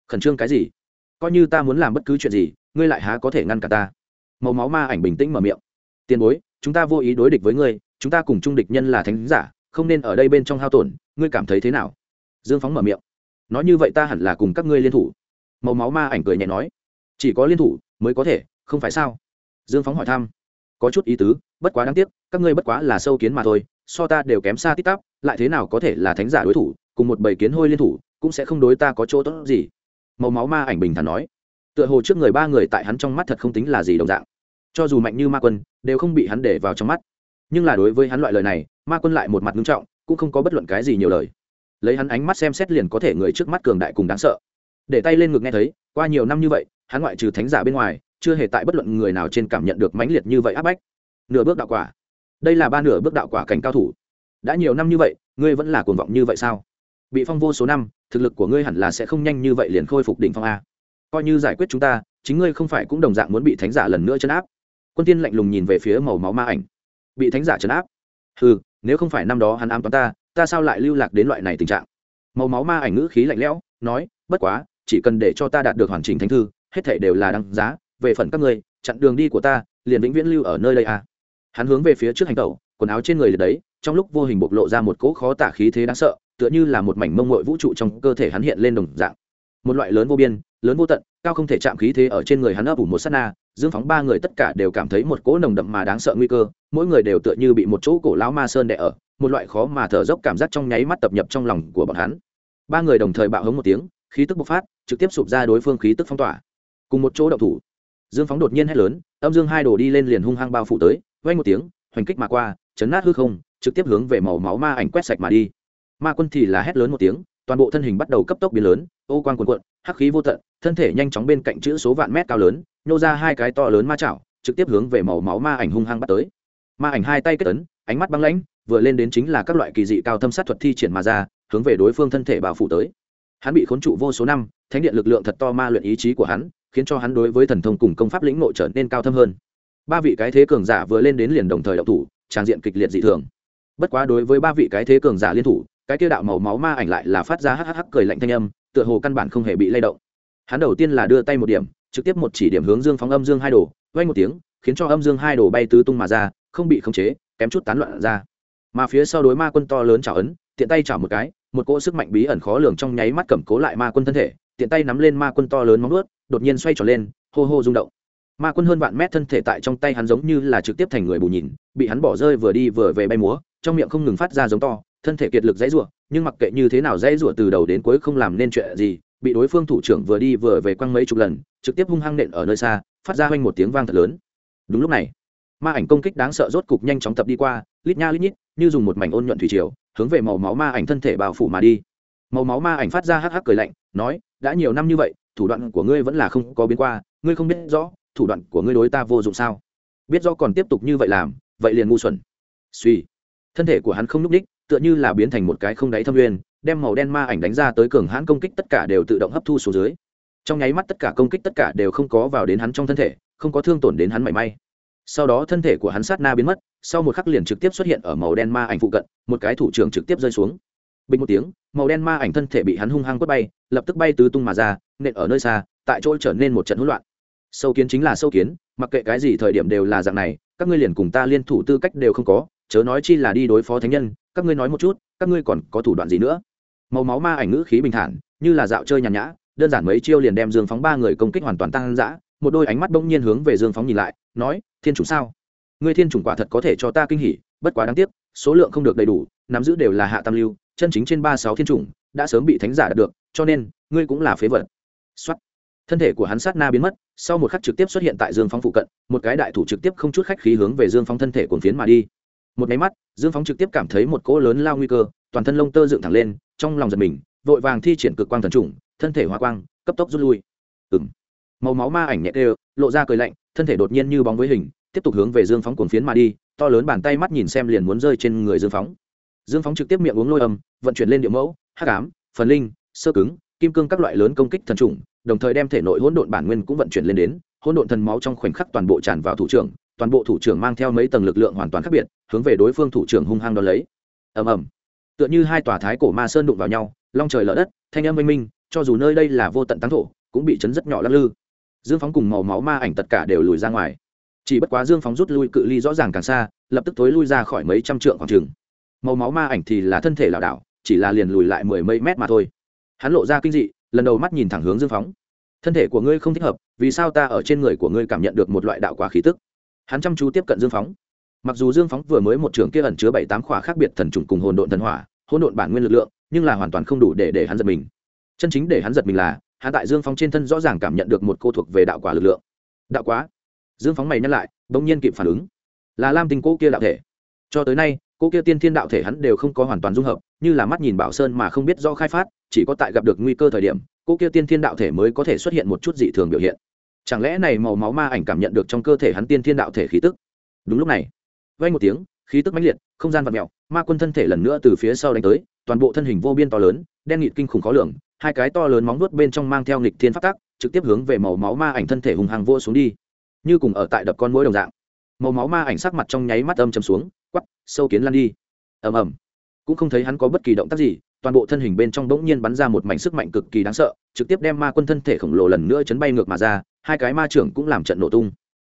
khẩn trương cái gì? Coi như ta muốn làm bất cứ chuyện gì ngươi lại há có thể ngăn cả ta? Màu máu ma ảnh bình tĩnh mở miệng. Tiền bối chúng ta vô ý đối địch với ngươi chúng ta cùng chung địch nhân là thánh giả không nên ở đây bên trong hao tổn, ngươi cảm thấy thế nào? Dương phóng mở miệng. Nói như vậy ta hẳn là cùng các ngươi liên thủ. Màu máu ma ảnh cười nhẹ nói. Chỉ có liên thủ mới có thể, không phải sao? Dương phóng hỏi thăm. Có chút ý tứ, bất quá đáng tiếc, các ngươi bất quá là sâu kiến mà thôi, so ta đều kém xa tít tắp, lại thế nào có thể là thánh giả đối thủ, cùng một bầy kiến hôi liên thủ, cũng sẽ không đối ta có chỗ tốt gì. Màu máu ma ảnh bình thản nói. Tựa hồ trước người ba người tại hắn trong mắt thật không tính là gì đồng dạng. Cho dù mạnh như ma quân, đều không bị hắn để vào trong mắt nhưng là đối với hắn loại lời này, ma quân lại một mặt nghiêm trọng, cũng không có bất luận cái gì nhiều lời. Lấy hắn ánh mắt xem xét liền có thể người trước mắt cường đại cùng đáng sợ. Để tay lên ngực nghe thấy, qua nhiều năm như vậy, hắn ngoại trừ thánh giả bên ngoài, chưa hề tại bất luận người nào trên cảm nhận được mãnh liệt như vậy áp bách. Nửa bước đạo quả. Đây là ba nửa bước đạo quả cảnh cao thủ. Đã nhiều năm như vậy, ngươi vẫn là cuồng vọng như vậy sao? Bị phong vô số năm, thực lực của ngươi hẳn là sẽ không nhanh như vậy liền khôi phục đỉnh phong a. Coi như giải quyết chúng ta, chính ngươi không phải cũng đồng dạng muốn bị thánh giả lần nữa chấn áp. Quân tiên lạnh lùng nhìn về phía màu máu ma ảnh bị thánh giả chấn áp. Ừ nếu không phải năm đó hắn ám toán ta ta sao lại lưu lạc đến loại này tình trạng? Màu máu ma ảnh ngữ khí lạnh lẽo, nói, bất quá, chỉ cần để cho ta đạt được hoàn chỉnh thánh thư, hết thể đều là đăng giá, về phần các ngươi, chặn đường đi của ta, liền vĩnh viễn lưu ở nơi đây à. hắn hướng về phía trước hành tẩu, quần áo trên người liệt đấy, trong lúc vô hình bộc lộ ra một cỗ khó tả khí thế đáng sợ, tựa như là một mảnh mông mội vũ trụ trong cơ thể hắn hiện lên đồng dạng. Một loại lớn vô biên, lớn vô tận, cao không thể chạm khí thế ở trên người hắn ấp ủ một s á t na dương phóng ba người tất cả đều cảm thấy một cỗ nồng đậm mà đáng sợ nguy cơ, mỗi người đều tựa như bị một chỗ cổ lão ma sơn đẻ ở, một loại khó mà thở dốc cảm giác trong nháy mắt tập nhập trong lòng của bọn hắn. Ba người đồng thời bạo hống một tiếng, khí tức bộc phát, trực tiếp sụp ra đối phương khí tức phong tỏa. Cùng một chỗ đậu thủ, dương phóng đột nhiên hét lớn, âm dương hai đồ đi lên liền hung hăng bao phủ tới vay một tiếng, hoành kích mà qua, chấn nát hư không, trực tiếp hướng về màu máu ma ảnh quét sạch mà đi. Ma quân thì là hét lớn một tiếng toàn bộ thân hình bắt đầu cấp tốc biến lớn ô quan cuồn cuộn, hắc khí vô tận thân thể nhanh chóng bên cạnh chữ số vạn mét cao lớn nhô ra hai cái to lớn ma chảo trực tiếp hướng về màu máu ma ảnh hung hăng bắt tới. Ma ảnh hai tay kết tấn ánh mắt băng lãnh vừa lên đến chính là các loại kỳ dị cao thâm sát thuật thi triển mà ra hướng về đối phương thân thể bao phủ tới. Hắn bị khốn trụ vô số năm thánh điện lực lượng thật to ma luyện ý chí của hắn khiến cho hắn đối với thần thông cùng công pháp lĩnh nội trở nên cao thâm hơn. Ba vị cái thế cường giả vừa lên đến liền đồng thời đậu thủ tràng diện kịch liệt dị thường. Bất quá đối với ba vị cái thế cường giả liên thủ cái kia đạo màu máu ma ảnh lại là phát ra hắc hắc cười lạnh thanh âm, tựa hồ căn bản không hề bị lay động. Hắn đầu tiên là đưa tay một điểm, trực tiếp một chỉ điểm hướng dương phóng âm dương hai đồ vay một tiếng, khiến cho âm dương hai đồ bay tứ tung mà ra, không bị khống chế, kém chút tán loạn ra. Mà phía sau đối ma quân to lớn chảo ấn, tiện tay chảo một cái, một cỗ sức mạnh bí ẩn khó lường trong nháy mắt cầm cố lại ma quân thân thể, tiện tay nắm lên ma quân to lớn móng ướt đột nhiên xoay tròn lên, hô hô rung động. Ma quân hơn vạn mét thân thể tại trong tay hắn giống như là trực tiếp thành người bù nhìn, bị hắn bỏ rơi vừa đi vừa về bay múa, trong miệng không ngừng phát ra giống to thân thể kiệt lực dãy rủa, nhưng mặc kệ như thế nào dãy rủa từ đầu đến cuối không làm nên chuyện gì, bị đối phương thủ trưởng vừa đi vừa về quăng mấy chục lần, trực tiếp hung hăng nện ở nơi xa, phát ra hoanh một tiếng vang thật lớn. Đúng lúc này, ma ảnh công kích đáng sợ rốt cục nhanh chóng tập đi qua, lít nha lít nhít, như dùng một mảnh ôn nhuận thủy triều, hướng về màu máu ma ảnh thân thể bao phủ mà đi. Màu máu ma ảnh phát ra hắc hắc cười lạnh, nói, đã nhiều năm như vậy, thủ đoạn của ngươi vẫn là không có biến qua, ngươi không biết rõ, thủ đoạn của ngươi đối ta vô dụng sao? Biết rõ còn tiếp tục như vậy làm, vậy liền ngu xuẩn. Suy thân thể của hắn không n ú c ních tựa như là biến thành một cái không đáy thâm nguyên, đem màu đen ma ảnh đánh ra tới cường hãn công kích tất cả đều tự động hấp thu xuống dưới. Trong nháy mắt tất cả công kích tất cả đều không có vào đến hắn trong thân thể không có thương tổn đến hắn mảy may. Sau đó thân thể của hắn sát na biến mất sau một khắc liền trực tiếp xuất hiện ở màu đen ma ảnh phụ cận một cái thủ trưởng trực tiếp rơi xuống. Bình một tiếng màu đen ma ảnh thân thể bị hắn hung hăng quất bay lập tức bay tứ tung mà ra nện ở nơi xa tại chỗ trở nên một trận hỗn loạn. Sâu kiến chính là sâu kiến mặc kệ cái gì thời điểm đều là dạng này các ngươi liền cùng ta liên thủ tư cách đều không có chớ nói chi là đi đối phó thánh nhân các ngươi nói một chút, các ngươi còn có thủ đoạn gì nữa? Màu máu ma ảnh ngữ khí bình thản, như là dạo chơi nhàn nhã, đơn giản mấy chiêu liền đem dương phóng ba người công kích hoàn toàn tăng dã, một đôi ánh mắt bỗng nhiên hướng về dương phóng nhìn lại, nói, thiên chủng sao? Ngươi thiên chủng quả thật có thể cho ta kinh hỉ, bất quá đáng tiếc, số lượng không được đầy đủ, nắm giữ đều là hạ tam lưu, chân chính trên ba sáu thiên chủng, đã sớm bị thánh giả đạt được, cho nên, ngươi cũng là phế vật. Xuất thân thể của hắn sát na biến mất, sau một khắc trực tiếp xuất hiện tại dương phóng phụ cận, một cái đại thủ trực tiếp không chút khách khí hướng về dương phóng thân thể cồn phiến mà đi một máy mắt, dương phóng trực tiếp cảm thấy một cỗ lớn lao nguy cơ, toàn thân lông tơ dựng thẳng lên, trong lòng giật mình, vội vàng thi triển cực quang thần trùng, thân thể hoa quang, cấp tốc rút lui. Ừng màu máu ma ảnh nhẹ đều lộ ra cười lạnh, thân thể đột nhiên như bóng với hình, tiếp tục hướng về dương phóng cuồng phiến mà đi, to lớn bàn tay mắt nhìn xem liền muốn rơi trên người dương phóng. Dương phóng trực tiếp miệng uống lôi âm, vận chuyển lên điệu mẫu, hắc ám, phần linh, sơ cứng, kim cương các loại lớn công kích thần trùng, đồng thời đem thể nội hỗn độn bản nguyên cũng vận chuyển lên đến, hỗn độn thần máu trong khoảnh khắc toàn bộ tràn vào thủ trưởng toàn bộ thủ trưởng mang theo mấy tầng lực lượng hoàn toàn khác biệt, hướng về đối phương thủ trưởng hung hăng đo lấy. Ầm ầm. Tựa như hai tòa thái cổ ma sơn đụng vào nhau, long trời lở đất, thanh âm oanh minh, cho dù nơi đây là vô tận tăng thổ, cũng bị chấn rất nhỏ lắc lư. Dương phóng cùng màu máu ma ảnh tất cả đều lùi ra ngoài. Chỉ bất quá dương phóng rút lui cự ly rõ ràng càng xa, lập tức tối lui ra khỏi mấy trăm trượng khoảng trường màu máu ma ảnh thì là thân thể lảo đảo, chỉ là liền lùi lại mười mấy mét mà thôi. Hắn lộ ra kinh dị, lần đầu mắt nhìn thẳng hướng dương phóng. Thân thể của ngươi không thích hợp, vì sao ta ở trên người của ngươi cảm nhận được một loại đạo quả khí tức? Hắn chăm chú tiếp cận dương phóng. Mặc dù dương phóng vừa mới một trường kia ẩn chứa bảy tám khỏa khác biệt thần trùng cùng hồn độn thần hỏa, hỗn độn bản nguyên lực lượng, nhưng là hoàn toàn không đủ để để hắn giật mình. Chân chính để hắn giật mình là, hắn tại dương phóng trên thân rõ ràng cảm nhận được một cô thuộc về đạo quả lực lượng. Đạo quá dương phóng mày nhắc lại, bỗng nhiên kịp phản ứng. Là lam tinh cô kia đạo thể. Cho tới nay cô kia tiên thiên đạo thể hắn đều không có hoàn toàn dung hợp, như là mắt nhìn bảo sơn mà không biết do khai phát, chỉ có tại gặp được nguy cơ thời điểm cô kia tiên thiên đạo thể mới có thể xuất hiện một chút dị thường biểu hiện chẳng lẽ này màu máu ma ảnh cảm nhận được trong cơ thể hắn tiên thiên đạo thể khí tức? Đúng lúc này vay một tiếng, khí tức mãnh liệt, không gian vặt mẹo ma quân thân thể lần nữa từ phía sau đánh tới, toàn bộ thân hình vô biên to lớn, đen nghịt kinh khủng khó lường, hai cái to lớn móng vuốt bên trong mang theo nghịch thiên phát tác trực tiếp hướng về màu máu ma ảnh thân thể hùng hàng vô xuống đi. Như cùng ở tại đập con mũi đồng dạng. Màu máu ma ảnh sắc mặt trong nháy mắt âm chầm xuống quắp sâu kiến lan đi. Ầm ầm. Cũng không thấy hắn có bất kỳ động tác gì, toàn bộ thân hình bên trong bỗng nhiên bắn ra một mảnh sức mạnh cực kỳ đáng sợ, trực tiếp đem ma quân thân thể khổng lồ lần nữa chấn bay ngược mà ra hai cái ma trưởng cũng làm trận nổ tung.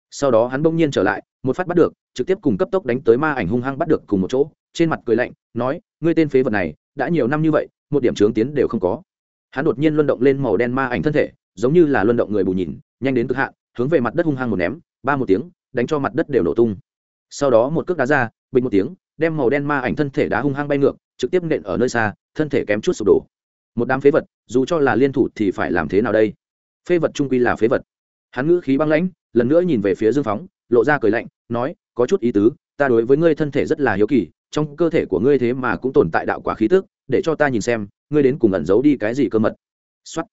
Sau đó hắn bỗng nhiên trở lại, một phát bắt được, trực tiếp cùng cấp tốc đánh tới ma ảnh hung hăng bắt được cùng một chỗ, trên mặt cười lạnh, nói, ngươi tên phế vật này, đã nhiều năm như vậy, một điểm trướng tiến đều không có. Hắn đột nhiên luân động lên màu đen ma ảnh thân thể, giống như là luân động người bù nhìn, nhanh đến cực hạn, hướng về mặt đất hung hăng một ném, ba một tiếng, đánh cho mặt đất đều nổ tung. Sau đó một cước đá ra, bình một tiếng, đem màu đen ma ảnh thân thể đá hung hăng bay ngược, trực tiếp nện ở nơi xa, thân thể kém chút sụp đổ. Một đám phế vật, dù cho là liên thủ thì phải làm thế nào đây? Phế vật trung quy là phế vật hắn ngữ khí băng lãnh, lần nữa nhìn về phía dương phóng, lộ ra cười lạnh, nói, có chút ý tứ, ta đối với ngươi thân thể rất là hiếu kỳ, trong cơ thể của ngươi thế mà cũng tồn tại đạo quả khí tức, để cho ta nhìn xem, ngươi đến cùng ẩn giấu đi cái gì cơ mật. Xuất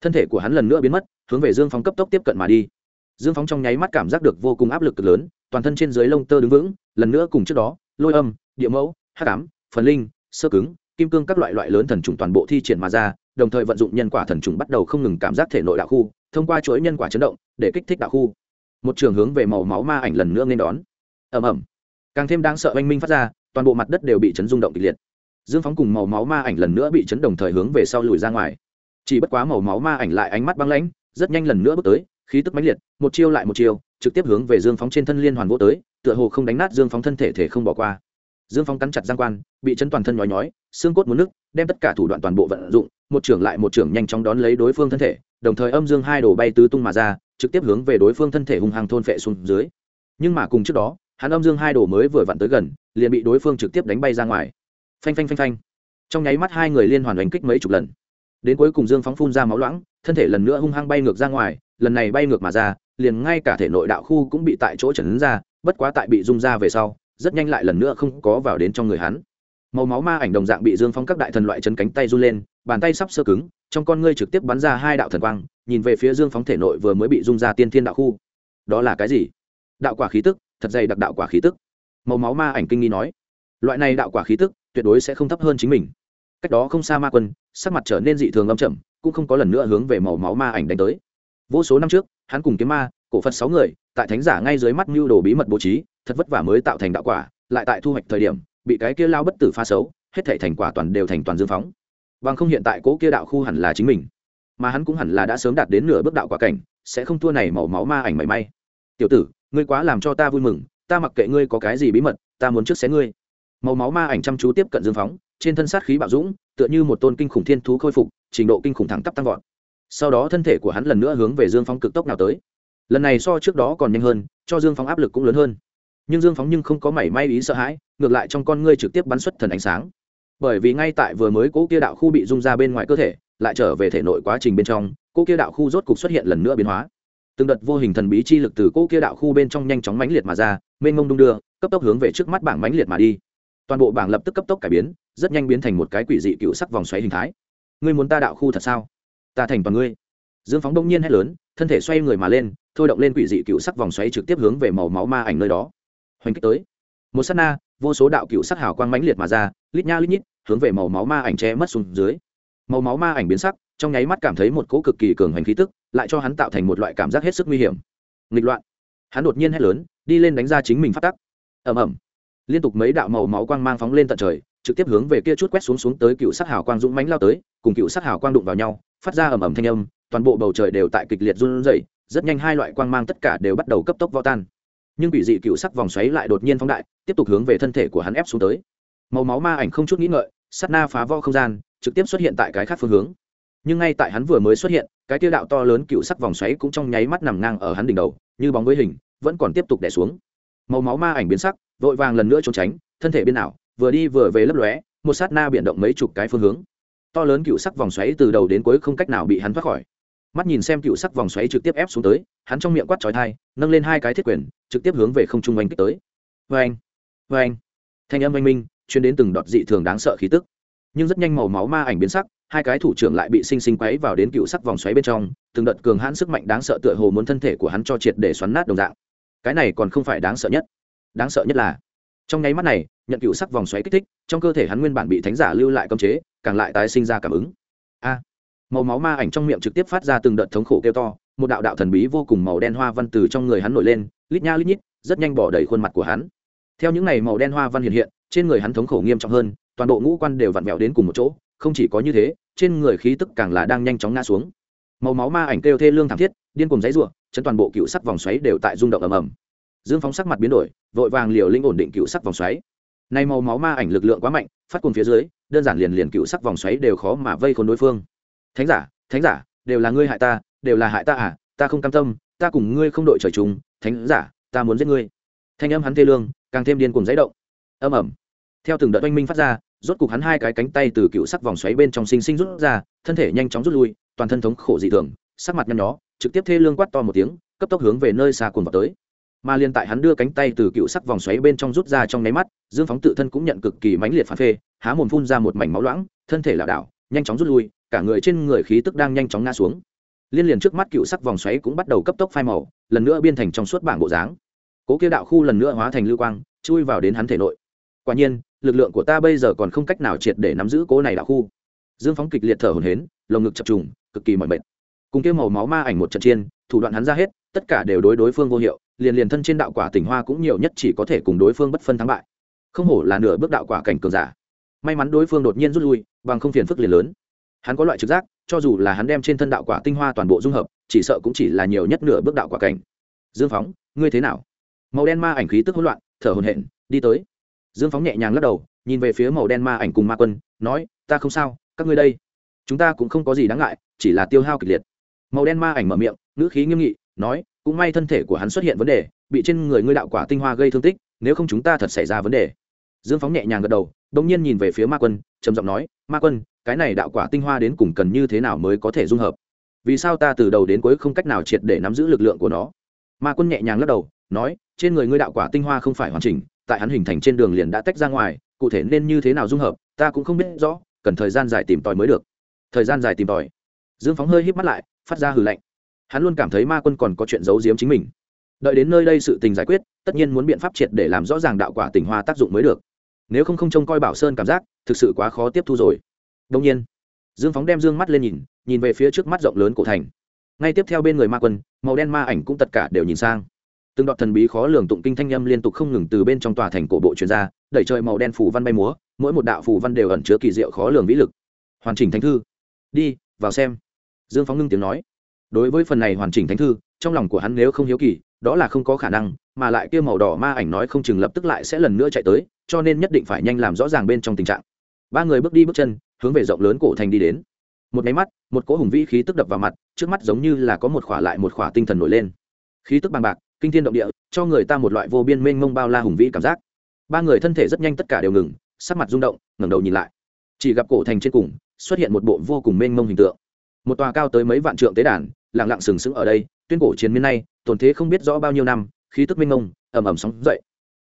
thân thể của hắn lần nữa biến mất, hướng về dương phóng cấp tốc tiếp cận mà đi. Dương phóng trong nháy mắt cảm giác được vô cùng áp lực cực lớn, toàn thân trên dưới lông tơ đứng vững, lần nữa cùng trước đó, lôi âm, địa mẫu, hắc ám, phần linh, sơ cứng, kim cương các loại loại lớn thần trùng toàn bộ thi triển mà ra đồng thời vận dụng nhân quả thần trùng bắt đầu không ngừng cảm giác thể nội đạo khu, thông qua chuỗi nhân quả chấn động để kích thích đạo khu. Một trường hướng về màu máu ma ảnh lần nữa nên đón. Ầm ầm. Càng thêm đáng sợ oanh minh phát ra, toàn bộ mặt đất đều bị chấn rung động kịch liệt. Dương phóng cùng màu máu ma ảnh lần nữa bị chấn đồng thời hướng về sau lùi ra ngoài. Chỉ bất quá màu máu ma ảnh lại ánh mắt băng lãnh, rất nhanh lần nữa bước tới, khí tức mãnh liệt, một chiêu lại một chiêu, trực tiếp hướng về dương phóng trên thân liên hoàn vô tới, tựa hồ không đánh nát dương phóng thân thể thể không bỏ qua. Dương phóng cắn chặt giang quan, bị chấn toàn thân nhói nhói, xương cốt muốn nứt, đem tất cả thủ đoạn toàn bộ vận dụng một trưởng lại một trưởng nhanh chóng đón lấy đối phương thân thể, đồng thời âm dương hai đồ bay tứ tung mà ra, trực tiếp hướng về đối phương thân thể hung hăng thôn phệ xuống dưới. Nhưng mà cùng trước đó, hắn âm dương hai đồ mới vừa vặn tới gần, liền bị đối phương trực tiếp đánh bay ra ngoài. Phanh phanh phanh phanh. Trong nháy mắt hai người liên hoàn đánh kích mấy chục lần. Đến cuối cùng dương phóng phun ra máu loãng, thân thể lần nữa hung hăng bay ngược ra ngoài, lần này bay ngược mà ra, liền ngay cả thể nội đạo khu cũng bị tại chỗ trần ra, bất quá tại bị rung ra về sau, rất nhanh lại lần nữa không có vào đến trong người hắn. Màu máu ma ảnh đồng dạng bị dương phong các đại thần loại chân cánh tay run lên bàn tay sắp sơ cứng, trong con ngươi trực tiếp bắn ra hai đạo thần quang, nhìn về phía dương phóng thể nội vừa mới bị rung ra tiên thiên đạo khu. Đó là cái gì? Đạo quả khí tức, thật dày đặc đạo quả khí tức. Màu máu ma ảnh kinh nghi nói. Loại này đạo quả khí tức, tuyệt đối sẽ không thấp hơn chính mình. Cách đó không xa ma quân, sắc mặt trở nên dị thường âm chậm cũng không có lần nữa hướng về màu máu ma ảnh đánh tới. Vô số năm trước, hắn cùng kiếm ma, cổ phật sáu người, tại thánh giả ngay dưới mắt mưu đồ bí mật bố trí, thật vất vả mới tạo thành đạo quả, lại tại thu hoạch thời điểm, bị cái kia lao bất tử pha xấu, hết thể thành quả toàn đều thành toàn dương phóng bằng không hiện tại cố kia đạo khu hẳn là chính mình. Mà hắn cũng hẳn là đã sớm đạt đến nửa bước đạo quả cảnh, sẽ không thua này màu máu ma ảnh mảy may. Tiểu tử, ngươi quá làm cho ta vui mừng, ta mặc kệ ngươi có cái gì bí mật, ta muốn trước xé ngươi. Màu máu ma ảnh chăm chú tiếp cận dương phóng, trên thân sát khí bạo dũng, tựa như một tôn kinh khủng thiên thú khôi phục, trình độ kinh khủng thẳng tắp tăng vọt. Sau đó thân thể của hắn lần nữa hướng về dương phóng cực tốc nào tới. Lần này so trước đó còn nhanh hơn, cho dương phóng áp lực cũng lớn hơn. Nhưng dương phóng nhưng không có mảy may ý sợ hãi, ngược lại trong con ngươi trực tiếp bắn xuất thần ánh sáng bởi vì ngay tại vừa mới cỗ kia đạo khu bị rung ra bên ngoài cơ thể, lại trở về thể nội quá trình bên trong cỗ kia đạo khu rốt cục xuất hiện lần nữa biến hóa. Từng đợt vô hình thần bí chi lực từ cỗ kia đạo khu bên trong nhanh chóng mãnh liệt mà ra, mênh mông đung đưa, cấp tốc hướng về trước mắt bảng mãnh liệt mà đi. Toàn bộ bảng lập tức cấp tốc cải biến, rất nhanh biến thành một cái quỷ dị cựu sắc vòng xoáy hình thái. Ngươi muốn ta đạo khu thật sao? Ta thành toàn ngươi. Dương phóng đông nhiên hét lớn, thân thể xoay người mà lên, thôi động lên quỷ dị cựu sắc vòng xoáy trực tiếp hướng về màu máu ma ảnh nơi đó. Hoành kích tới. Một s á t na, vô số đạo cựu sắc hào quang mãnh liệt mà ra lít nha lít nhít, hướng về màu máu ma ảnh che mất xuống dưới. Màu máu ma ảnh biến sắc, trong nháy mắt cảm thấy một cỗ cực kỳ cường hành khí tức, lại cho hắn tạo thành một loại cảm giác hết sức nguy hiểm. Nghịch loạn. Hắn đột nhiên hét lớn, đi lên đánh ra chính mình phát tắc. Ẩm ẩm liên tục mấy đạo màu máu quang mang phóng lên tận trời, trực tiếp hướng về kia chút quét xuống xuống tới cựu sắc hào quang dũng mãnh lao tới, cùng cựu sắc hào quang đụng vào nhau, phát ra ầm ầm thanh âm, toàn bộ bầu trời đều tại kịch liệt run rẩy, rất nhanh hai loại quang mang tất cả đều bắt đầu cấp tốc vỡ tan. Nhưng bị dị cựu sắc vòng xoáy lại đột nhiên phóng đại, tiếp tục hướng về thân thể của hắn ép xuống tới màu máu ma ảnh không chút nghĩ ngợi sắt na phá vo không gian, trực tiếp xuất hiện tại cái khác phương hướng. Nhưng ngay tại hắn vừa mới xuất hiện, cái tiêu đạo to lớn cựu sắc vòng xoáy cũng trong nháy mắt nằm ngang ở hắn đỉnh đầu, như bóng với hình, vẫn còn tiếp tục đẻ xuống. Màu máu ma ảnh biến sắc, vội vàng lần nữa trốn tránh, thân thể biên ảo, vừa đi vừa về lấp lóe, một sát na biển động mấy chục cái phương hướng. To lớn cựu sắc vòng xoáy từ đầu đến cuối không cách nào bị hắn thoát khỏi. Mắt nhìn xem cựu sắc vòng xoáy trực tiếp ép xuống tới, hắn trong miệng quát trói thai nâng lên hai cái thiết quyền, trực tiếp hướng về không trung oanh kích tới. Vê anh vê anh thanh âm oanh minh Chuyên đến từng đọt dị thường đáng sợ khí tức. Nhưng rất nhanh màu máu ma ảnh biến sắc, hai cái thủ trưởng lại bị sinh sinh quấy vào đến cựu sắc vòng xoáy bên trong, từng đợt cường hãn sức mạnh đáng sợ tựa hồ muốn thân thể của hắn cho triệt để xoắn nát đồng dạng. Cái này còn không phải đáng sợ nhất. Đáng sợ nhất là, trong nháy mắt này, nhận cựu sắc vòng xoáy kích thích, trong cơ thể hắn nguyên bản bị thánh giả lưu lại cơm chế, càng lại tái sinh ra cảm ứng. A! Màu máu ma ảnh trong miệng trực tiếp phát ra từng đợt thống khổ kêu to, một đạo đạo thần bí vô cùng màu đen hoa văn từ trong người hắn nổi lên, lít nha lít nhít, rất nhanh bỏ đầy khuôn mặt của hắn. Theo những ngày màu đen hoa văn hiện hiện trên người hắn thống khổ nghiêm trọng hơn, toàn bộ ngũ quan đều vặn vẹo đến cùng một chỗ, không chỉ có như thế, trên người khí tức càng là đang nhanh chóng ngã xuống. Màu máu ma ảnh kêu thê lương thảm thiết, điên cùng dãy ruộng chân toàn bộ cựu sắc vòng xoáy đều tại rung động ầm ầm. Dương phóng sắc mặt biến đổi, vội vàng liều linh ổn định cựu sắc vòng xoáy. Nay màu máu ma ảnh lực lượng quá mạnh, phát cùng phía dưới, đơn giản liền liền cựu sắc vòng xoáy đều khó mà vây khốn đối phương. Thánh giả thánh giả, đều là ngươi hại ta, đều là hại ta à ta không cam tâm, ta cùng ngươi không đội trời chung, thánh giả, ta muốn giết ngươi. Thanh âm hắn thê lương, càng thêm điên cùng dãy động âm ẩm theo từng đợt oanh minh phát ra, rốt cục hắn hai cái cánh tay từ cựu sắc vòng xoáy bên trong sinh sinh rút ra, thân thể nhanh chóng rút lui, toàn thân thống khổ dị thường, sắc mặt nhăn nhó, trực tiếp thê lương quát to một tiếng, cấp tốc hướng về nơi xa cuồn vào tới. Mà liên tại hắn đưa cánh tay từ cựu sắc vòng xoáy bên trong rút ra trong nháy mắt, dương phóng tự thân cũng nhận cực kỳ mãnh liệt phản phê, há mồm phun ra một mảnh máu loãng, thân thể lảo đảo, nhanh chóng rút lui, cả người trên người khí tức đang nhanh chóng ngã xuống. Liên liền trước mắt cựu sắc vòng xoáy cũng bắt đầu cấp tốc phai màu, lần nữa biên thành trong suốt bảng bộ dáng. Cố kia đạo khu lần nữa hóa thành lưu quang, chui vào đến hắn thể nội quả nhiên, lực lượng của ta bây giờ còn không cách nào triệt để nắm giữ cố này đạo khu. Dương phóng kịch liệt thở hổn hến lồng ngực chập trùng, cực kỳ mỏi mệt. Cùng kêu màu máu ma ảnh một trận chiên thủ đoạn hắn ra hết, tất cả đều đối đối phương vô hiệu, liền liền thân trên đạo quả tỉnh hoa cũng nhiều nhất chỉ có thể cùng đối phương bất phân thắng bại. Không hổ là nửa bước đạo quả cảnh cường giả. May mắn đối phương đột nhiên rút lui, bằng không phiền phức liền lớn. Hắn có loại trực giác, cho dù là hắn đem trên thân đạo quả tinh hoa toàn bộ dung hợp, chỉ sợ cũng chỉ là nhiều nhất nửa bước đạo quả cảnh. Dương phóng, ngươi thế nào? Màu đen ma ảnh khí tức hỗn loạn, thở hồn hện đi tới dương phóng nhẹ nhàng lắc đầu, nhìn về phía màu đen ma ảnh cùng ma quân, nói, ta không sao, các ngươi đây. Chúng ta cũng không có gì đáng ngại, chỉ là tiêu hao kịch liệt. Màu đen ma ảnh mở miệng, ngữ khí nghiêm nghị, nói, cũng may thân thể của hắn xuất hiện vấn đề, bị trên người ngươi đạo quả tinh hoa gây thương tích, nếu không chúng ta thật xảy ra vấn đề. Dương phóng nhẹ nhàng gật đầu đ ỗ n g nhiên nhìn về phía ma quân, trầm giọng nói, ma quân, cái này đạo quả tinh hoa đến cùng cần như thế nào mới có thể dung hợp? Vì sao ta từ đầu đến cuối không cách nào triệt để nắm giữ lực lượng của nó? Ma quân nhẹ nhàng lắc đầu, nói, trên người ngươi đạo quả tinh hoa không phải hoàn chỉnh tại hắn hình thành trên đường liền đã tách ra ngoài, cụ thể nên như thế nào dung hợp, ta cũng không biết rõ, cần thời gian dài tìm tòi mới được. Thời gian dài tìm tòi. Dương phóng hơi hít mắt lại, phát ra hừ lạnh. Hắn luôn cảm thấy ma quân còn có chuyện giấu giếm chính mình. Đợi đến nơi đây sự tình giải quyết, tất nhiên muốn biện pháp triệt để làm rõ ràng đạo quả tình hoa tác dụng mới được. Nếu không không trông coi bảo sơn cảm giác, thực sự quá khó tiếp thu rồi. Đông nhiên, dương phóng đem dương mắt lên nhìn nhìn về phía trước mắt rộng lớn cổ thành. Ngay tiếp theo bên người ma quân, màu đen ma ảnh cũng tất cả đều nhìn sang từng đoạn thần bí khó lường tụng kinh thanh âm liên tục không ngừng từ bên trong tòa thành cổ bộ chuyên gia đẩy trời màu đen phủ văn bay múa, mỗi một đạo phủ văn đều ẩn chứa kỳ diệu khó lường vĩ lực. Hoàn chỉnh thánh thư. Đi, vào xem. Dương phóng ngưng tiếng nói. Đối với phần này hoàn chỉnh thánh thư, trong lòng của hắn nếu không hiếu kỳ, đó là không có khả năng, mà lại kia màu đỏ ma ảnh nói không chừng lập tức lại sẽ lần nữa chạy tới, cho nên nhất định phải nhanh làm rõ ràng bên trong tình trạng. Ba người bước đi bước chân, hướng về rộng lớn cổ thành đi đến. Một máy mắt, một cỗ hùng vĩ khí tức đập vào mặt, trước mắt giống như là có một khỏa lại một khỏa tinh thần nổi lên. Khí tức bằng bạc kinh thiên động địa cho người ta một loại vô biên mênh mông bao la hùng vĩ cảm giác. Ba người thân thể rất nhanh tất cả đều ngừng sắc mặt rung động ngẩng đầu nhìn lại. Chỉ gặp cổ thành trên cùng xuất hiện một bộ vô cùng mênh mông hình tượng. Một tòa cao tới mấy vạn trượng tế đàn lặng lặng sừng sững ở đây tuyên cổ chiến miên nay tồn thế không biết rõ bao nhiêu năm khí tức mênh mông, ầm ầm sóng dậy.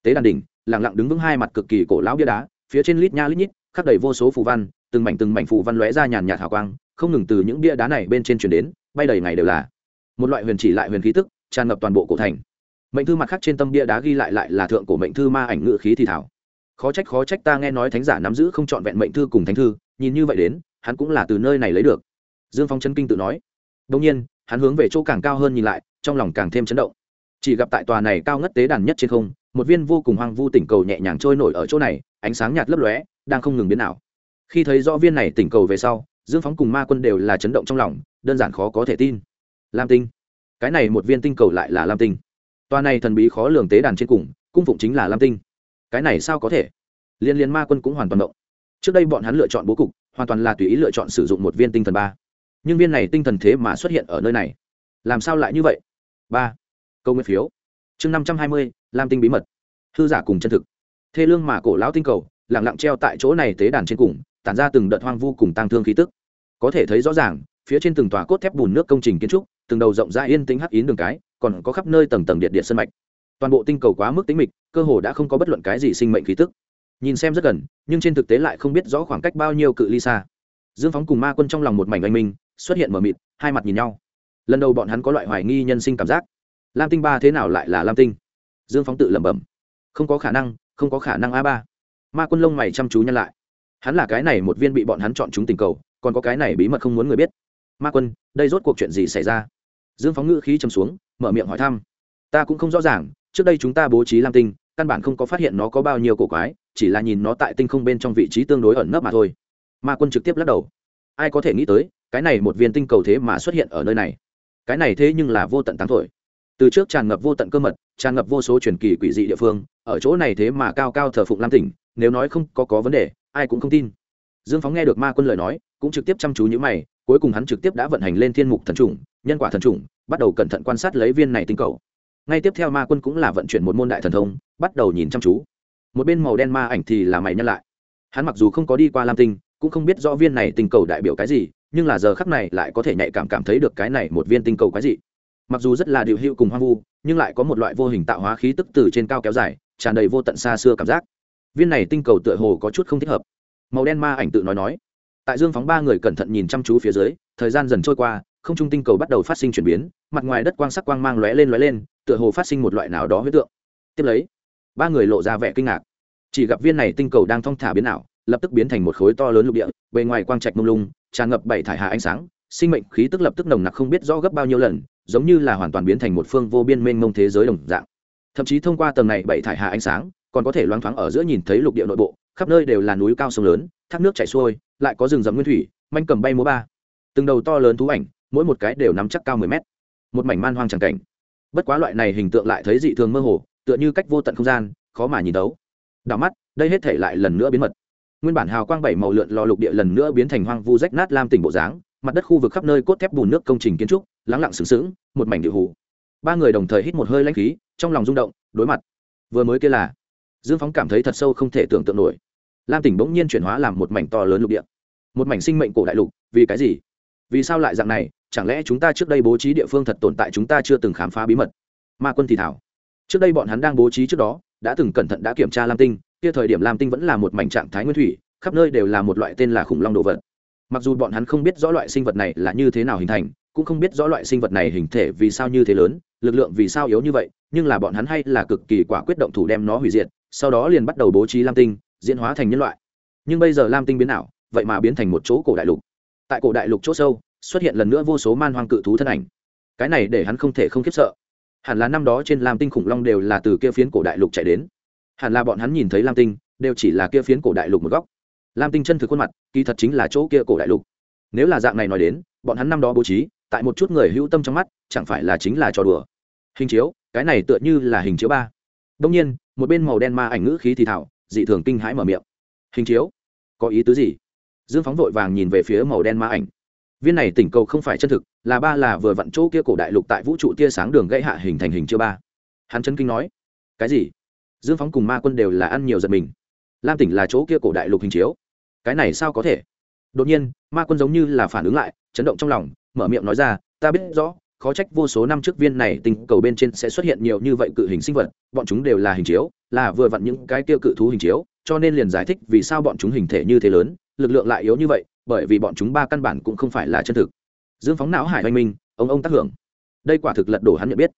Tế đàn đỉnh lặng lặng đứng vững hai mặt cực kỳ cổ lão bia đá phía trên lít nha lít nhít khắc đầy vô số phù văn từng mảnh từng mảnh phù văn lóe ra nhàn nhạt hào quang không ngừng từ những bia đá này bên trên truyền đến bay đầy ngày đều là. Một loại huyền chỉ lại huyền khí tức tràn ngập toàn bộ cổ thành. Mệnh thư mặt khác trên tâm bia đá ghi lại lại là thượng cổ mệnh thư ma ảnh ngự khí thì thảo. Khó trách khó trách ta nghe nói thánh giả nắm giữ không trọn vẹn mệnh thư cùng thánh thư, nhìn như vậy đến, hắn cũng là từ nơi này lấy được. Dương phong chân kinh tự nói. Đông nhiên, hắn hướng về chỗ càng cao hơn nhìn lại, trong lòng càng thêm chấn động. Chỉ gặp tại tòa này cao ngất tế đàn nhất trên không, một viên vô cùng hoang vu tỉnh cầu nhẹ nhàng trôi nổi ở chỗ này, ánh sáng nhạt lấp lóe, đang không ngừng biến ảo. Khi thấy rõ viên này tỉnh cầu về sau, dương phóng cùng ma quân đều là chấn động trong lòng, đơn giản khó có thể tin. Lam tinh cái này một viên tinh cầu lại là lam tinh. Toa này thần bí khó lường tế đàn trên cùng, cung phụng chính là lam tinh. Cái này sao có thể? Liên liên ma quân cũng hoàn toàn động. Trước đây bọn hắn lựa chọn bố cục, hoàn toàn là tùy ý lựa chọn sử dụng một viên tinh thần ba. Nhưng viên này tinh thần thế mà xuất hiện ở nơi này. Làm sao lại như vậy? Ba. Câu nguyên phiếu. Chương năm trăm hai mươi, lam tinh bí mật. Hư giả cùng chân thực. Thê lương mà cổ lão tinh cầu lẳng lặng treo tại chỗ này tế đàn trên cùng, tản ra từng đợt hoang vu cùng tăng thương khí tức. Có thể thấy rõ ràng phía trên từng tòa cốt thép bùn nước công trình kiến trúc, từng đầu rộng ra yên tĩnh hắc yến đường cái, còn có khắp nơi tầng tầng điện điện sân mạch. Toàn bộ tinh cầu quá mức tính mịch, cơ hồ đã không có bất luận cái gì sinh mệnh khí tức. Nhìn xem rất gần, nhưng trên thực tế lại không biết rõ khoảng cách bao nhiêu cự ly xa. Dương phóng cùng ma quân trong lòng một mảnh anh minh, xuất hiện mờ mịt, hai mặt nhìn nhau. Lần đầu bọn hắn có loại hoài nghi nhân sinh cảm giác. Lam tinh ba thế nào lại là lam tinh? Dương phóng tự lẩm bẩm. Không có khả năng, không có khả năng a ba. Ma quân lông mày chăm chú nhăn lại. Hắn là cái này một viên bị bọn hắn chọn chúng tình cầu, còn có cái này bí mật không muốn người biết ma quân, đây rốt cuộc chuyện gì xảy ra? Dương phóng ngữ khí chầm xuống, mở miệng hỏi thăm. Ta cũng không rõ ràng, trước đây chúng ta bố trí lam tinh, căn bản không có phát hiện nó có bao nhiêu cổ quái, chỉ là nhìn nó tại tinh không bên trong vị trí tương đối ẩn nấp mà thôi. Ma quân trực tiếp lắc đầu. Ai có thể nghĩ tới, cái này một viên tinh cầu thế mà xuất hiện ở nơi này. Cái này thế nhưng là vô tận táng thổi. Từ trước tràn ngập vô tận cơ mật, tràn ngập vô số truyền kỳ quỷ dị địa phương, ở chỗ này thế mà cao cao thờ phụng lam tỉnh nếu nói không có có vấn đề, ai cũng không tin. Dương phóng nghe được ma quân lời nói, cũng trực tiếp chăm chú những mày cuối cùng hắn trực tiếp đã vận hành lên thiên mục thần trùng nhân quả thần trùng bắt đầu cẩn thận quan sát lấy viên này tinh cầu. Ngay tiếp theo ma quân cũng là vận chuyển một môn đại thần thông, bắt đầu nhìn chăm chú. Một bên màu đen ma ảnh thì là mày nhân lại. Hắn mặc dù không có đi qua lam tinh, cũng không biết rõ viên này tinh cầu đại biểu cái gì, nhưng là giờ khắc này lại có thể nhạy cảm cảm thấy được cái này một viên tinh cầu cái gì mặc dù rất là điều hữu cùng hoang vu, nhưng lại có một loại vô hình tạo hóa khí tức từ trên cao kéo dài, tràn đầy vô tận xa xưa cảm giác. Viên này tinh cầu tựa hồ có chút không thích hợp. Màu đen ma ảnh tự nói nói tại dương phóng ba người cẩn thận nhìn chăm chú phía dưới, thời gian dần trôi qua, không trung tinh cầu bắt đầu phát sinh chuyển biến, mặt ngoài đất quang sắc quang mang lóe lên lóe lên, tựa hồ phát sinh một loại nào đó huyết tượng. Tiếp lấy, ba người lộ ra vẻ kinh ngạc. Chỉ gặp viên này tinh cầu đang thong thả biến ảo, lập tức biến thành một khối to lớn lục địa, bề ngoài quang trạch mông lung, tràn ngập bảy thải hạ ánh sáng, sinh mệnh khí tức lập tức nồng nặc không biết rõ gấp bao nhiêu lần, giống như là hoàn toàn biến thành một phương vô biên mênh mông thế giới đồng dạng. Thậm chí thông qua tầng này bảy thải hạ ánh sáng còn có thể loáng thoáng ở giữa nhìn thấy lục địa nội bộ, khắp nơi đều là núi cao sông lớn, thác nước chảy xuôi, lại có rừng rậm nguyên thủy, manh cầm bay múa ba. Từng đầu to lớn thú ảnh, mỗi một cái đều nắm chắc cao mười mét. Một mảnh man hoang tràng cảnh. Bất quá loại này hình tượng lại thấy dị thường mơ hồ, tựa như cách vô tận không gian, khó mà nhìn đấu đảo mắt, đây hết thể lại lần nữa biến mật. Nguyên bản hào quang bảy màu lượn lò lục địa lần nữa biến thành hoang vu rách nát lam tỉnh bộ dáng, mặt đất khu vực khắp nơi cốt thép bùn nước công trình kiến trúc, lắng lặng sừng sững, một mảnh địa hù. Ba người đồng thời hít một hơi lãnh khí, trong lòng rung động, đối mặt. Vừa mới kia là dương phóng cảm thấy thật sâu không thể tưởng tượng nổi. Lam tỉnh bỗng nhiên chuyển hóa làm một mảnh to lớn lục địa. Một mảnh sinh mệnh cổ đại lục, vì cái gì? Vì sao lại dạng này? Chẳng lẽ chúng ta trước đây bố trí địa phương thật tồn tại chúng ta chưa từng khám phá bí mật? Ma quân thì thảo. Trước đây bọn hắn đang bố trí trước đó, đã từng cẩn thận đã kiểm tra lam tinh, kia thời điểm lam tinh vẫn là một mảnh trạng thái nguyên thủy, khắp nơi đều là một loại tên là khủng long đồ vật. Mặc dù bọn hắn không biết rõ loại sinh vật này là như thế nào hình thành, cũng không biết rõ loại sinh vật này hình thể vì sao như thế lớn, lực lượng vì sao yếu như vậy, nhưng là bọn hắn hay là cực kỳ quả quyết động thủ đem nó hủy diệt sau đó liền bắt đầu bố trí lam tinh, diễn hóa thành nhân loại. Nhưng bây giờ lam tinh biến ảo, vậy mà biến thành một chỗ cổ đại lục. Tại cổ đại lục chỗ sâu, xuất hiện lần nữa vô số man hoang cự thú thân ảnh. Cái này để hắn không thể không khiếp sợ. Hẳn là năm đó trên lam tinh khủng long đều là từ kia phiến cổ đại lục chạy đến. Hẳn là bọn hắn nhìn thấy lam tinh, đều chỉ là kia phiến cổ đại lục một góc. Lam tinh chân thực khuôn mặt, kỳ thật chính là chỗ kia cổ đại lục. Nếu là dạng này nói đến, bọn hắn năm đó bố trí, tại một chút người hữu tâm trong mắt, chẳng phải là chính là trò đùa. Hình chiếu, cái này tựa như là hình chiếu ba. Đông nhiên một bên màu đen ma ảnh ngữ khí thì thảo, dị thường kinh hãi mở miệng. Hình chiếu, có ý tứ gì? Dương phóng vội vàng nhìn về phía màu đen ma ảnh. Viên này tỉnh cầu không phải chân thực, là ba là vừa vặn chỗ kia cổ đại lục tại vũ trụ tia sáng đường gãy hạ hình thành hình chưa ba. Hắn chân kinh nói, cái gì? Dương phóng cùng ma quân đều là ăn nhiều giật mình. Lam tỉnh là chỗ kia cổ đại lục hình chiếu. Cái này sao có thể? Đột nhiên, ma quân giống như là phản ứng lại, chấn động trong lòng, mở miệng nói ra, ta biết rõ khó trách vô số năm trước viên này tình cầu bên trên sẽ xuất hiện nhiều như vậy cự hình sinh vật, bọn chúng đều là hình chiếu, là vừa vặn những cái tiêu cự thú hình chiếu, cho nên liền giải thích vì sao bọn chúng hình thể như thế lớn, lực lượng lại yếu như vậy, bởi vì bọn chúng ba căn bản cũng không phải là chân thực. Dương phóng não hải hoành minh, ông ông tác hưởng. Đây quả thực lật đổ hắn nhận biết.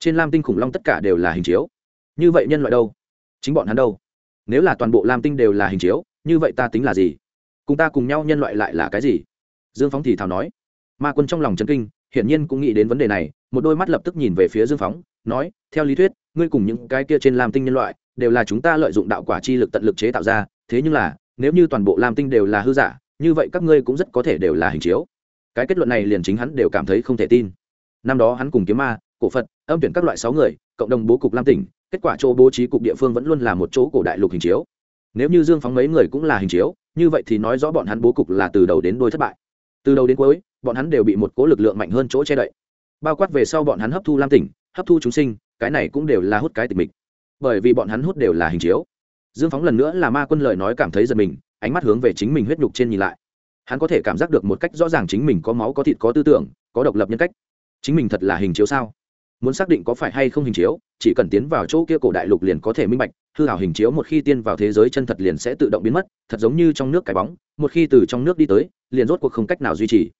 Trên lam tinh khủng long tất cả đều là hình chiếu. Như vậy nhân loại đâu? Chính bọn hắn đâu? Nếu là toàn bộ lam tinh đều là hình chiếu, như vậy ta tính là gì? Cùng ta cùng nhau nhân loại lại là cái gì? Dương phóng thì thào nói. Ma quân trong lòng chân kinh hiển nhiên cũng nghĩ đến vấn đề này, một đôi mắt lập tức nhìn về phía dương phóng, nói, theo lý thuyết, ngươi cùng những cái kia trên lam tinh nhân loại, đều là chúng ta lợi dụng đạo quả chi lực tận lực chế tạo ra, thế nhưng là, nếu như toàn bộ lam tinh đều là hư giả, như vậy các ngươi cũng rất có thể đều là hình chiếu. Cái kết luận này liền chính hắn đều cảm thấy không thể tin. Năm đó hắn cùng kiếm ma, cổ phật, âm tuyển các loại sáu người, cộng đồng bố cục lam tỉnh kết quả chỗ bố trí cục địa phương vẫn luôn là một chỗ cổ đại lục hình chiếu. Nếu như dương phóng mấy người cũng là hình chiếu, như vậy thì nói rõ bọn hắn bố cục là từ đầu đến đôi thất bại. Từ đầu đến cuối bọn hắn đều bị một cố lực lượng mạnh hơn chỗ che đậy. Bao quát về sau bọn hắn hấp thu lam tỉnh, hấp thu chúng sinh, cái này cũng đều là hút cái tịch mịch. Bởi vì bọn hắn hút đều là hình chiếu. Dương phóng lần nữa là ma quân lời nói cảm thấy giật mình, ánh mắt hướng về chính mình huyết nhục trên nhìn lại. Hắn có thể cảm giác được một cách rõ ràng chính mình có máu có thịt có tư tưởng, có độc lập nhân cách. Chính mình thật là hình chiếu sao? Muốn xác định có phải hay không hình chiếu, chỉ cần tiến vào chỗ kia cổ đại lục liền có thể minh bạch, hư hảo hình chiếu một khi tiên vào thế giới chân thật liền sẽ tự động biến mất, thật giống như trong nước cái bóng, một khi từ trong nước đi tới, liền rốt cuộc không cách nào duy trì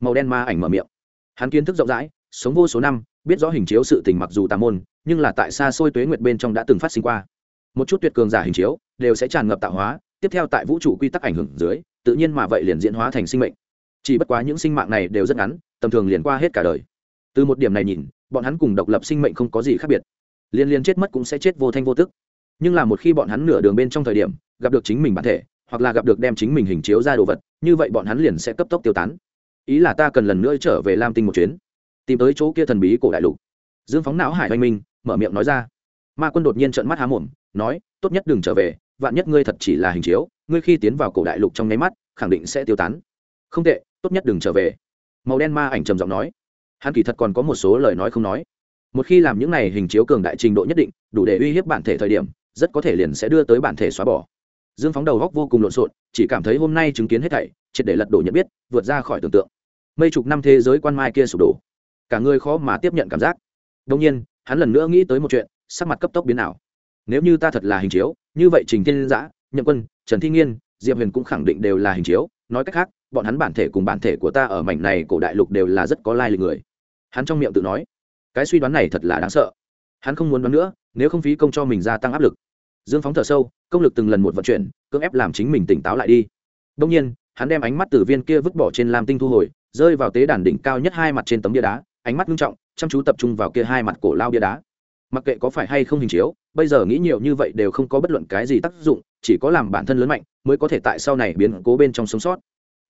màu đen ma ảnh mở miệng. Hắn kiến thức rộng rãi, sống vô số năm, biết rõ hình chiếu sự tình mặc dù tà môn, nhưng là tại xa xôi tuế nguyệt bên trong đã từng phát sinh qua. Một chút tuyệt cường giả hình chiếu, đều sẽ tràn ngập tạo hóa, tiếp theo tại vũ trụ quy tắc ảnh hưởng dưới, tự nhiên mà vậy liền diễn hóa thành sinh mệnh. Chỉ bất quá những sinh mạng này đều rất ngắn, tầm thường liền qua hết cả đời. Từ một điểm này nhìn, bọn hắn cùng độc lập sinh mệnh không có gì khác biệt. Liên liên chết mất cũng sẽ chết vô thanh vô tức. Nhưng là một khi bọn hắn nửa đường bên trong thời điểm, gặp được chính mình bản thể, hoặc là gặp được đem chính mình hình chiếu ra đồ vật, như vậy bọn hắn liền sẽ cấp tốc tiêu tán ý là ta cần lần nữa trở về lam tinh một chuyến. Tìm tới chỗ kia thần bí cổ đại lục. Dương phóng não hải oanh minh, mở miệng nói ra. Ma quân đột nhiên trợn mắt há mồm, nói, tốt nhất đừng trở về, vạn nhất ngươi thật chỉ là hình chiếu, ngươi khi tiến vào cổ đại lục trong nháy mắt, khẳng định sẽ tiêu tán. Không tệ, tốt nhất đừng trở về. Màu đen ma ảnh trầm giọng nói. Hắn kỳ thật còn có một số lời nói không nói. Một khi làm những này hình chiếu cường đại trình độ nhất định, đủ để uy hiếp bản thể thời điểm, rất có thể liền sẽ đưa tới bản thể xóa bỏ. Dương phóng đầu góc vô cùng lộn xộn, chỉ cảm thấy hôm nay chứng kiến hết thảy, triệt để lật đổ nhận biết, vượt ra khỏi tưởng tượng mây chục năm thế giới quan mai kia sụp đổ. Cả người khó mà tiếp nhận cảm giác. Đông nhiên, hắn lần nữa nghĩ tới một chuyện, sắc mặt cấp tốc biến ảo. Nếu như ta thật là hình chiếu, như vậy trình thiên giã nhậm quân, trần thi nghiên, diệp huyền cũng khẳng định đều là hình chiếu. Nói cách khác, bọn hắn bản thể cùng bản thể của ta ở mảnh này cổ đại lục đều là rất có lai lịch người. Hắn trong miệng tự nói, cái suy đoán này thật là đáng sợ. Hắn không muốn đoán nữa, nếu không phí công cho mình gia tăng áp lực. Dương phóng thở sâu, công lực từng lần một vận chuyển, cưỡng ép làm chính mình tỉnh táo lại đi. Đông nhiên, hắn đem ánh mắt từ viên kia vứt bỏ trên lam tinh thu hồi rơi vào tế đàn đỉnh cao nhất hai mặt trên tấm bia đá, ánh mắt nghiêm trọng, chăm chú tập trung vào kia hai mặt cổ lao bia đá. Mặc kệ có phải hay không hình chiếu, bây giờ nghĩ nhiều như vậy đều không có bất luận cái gì tác dụng, chỉ có làm bản thân lớn mạnh mới có thể tại sau này biến cố bên trong sống sót.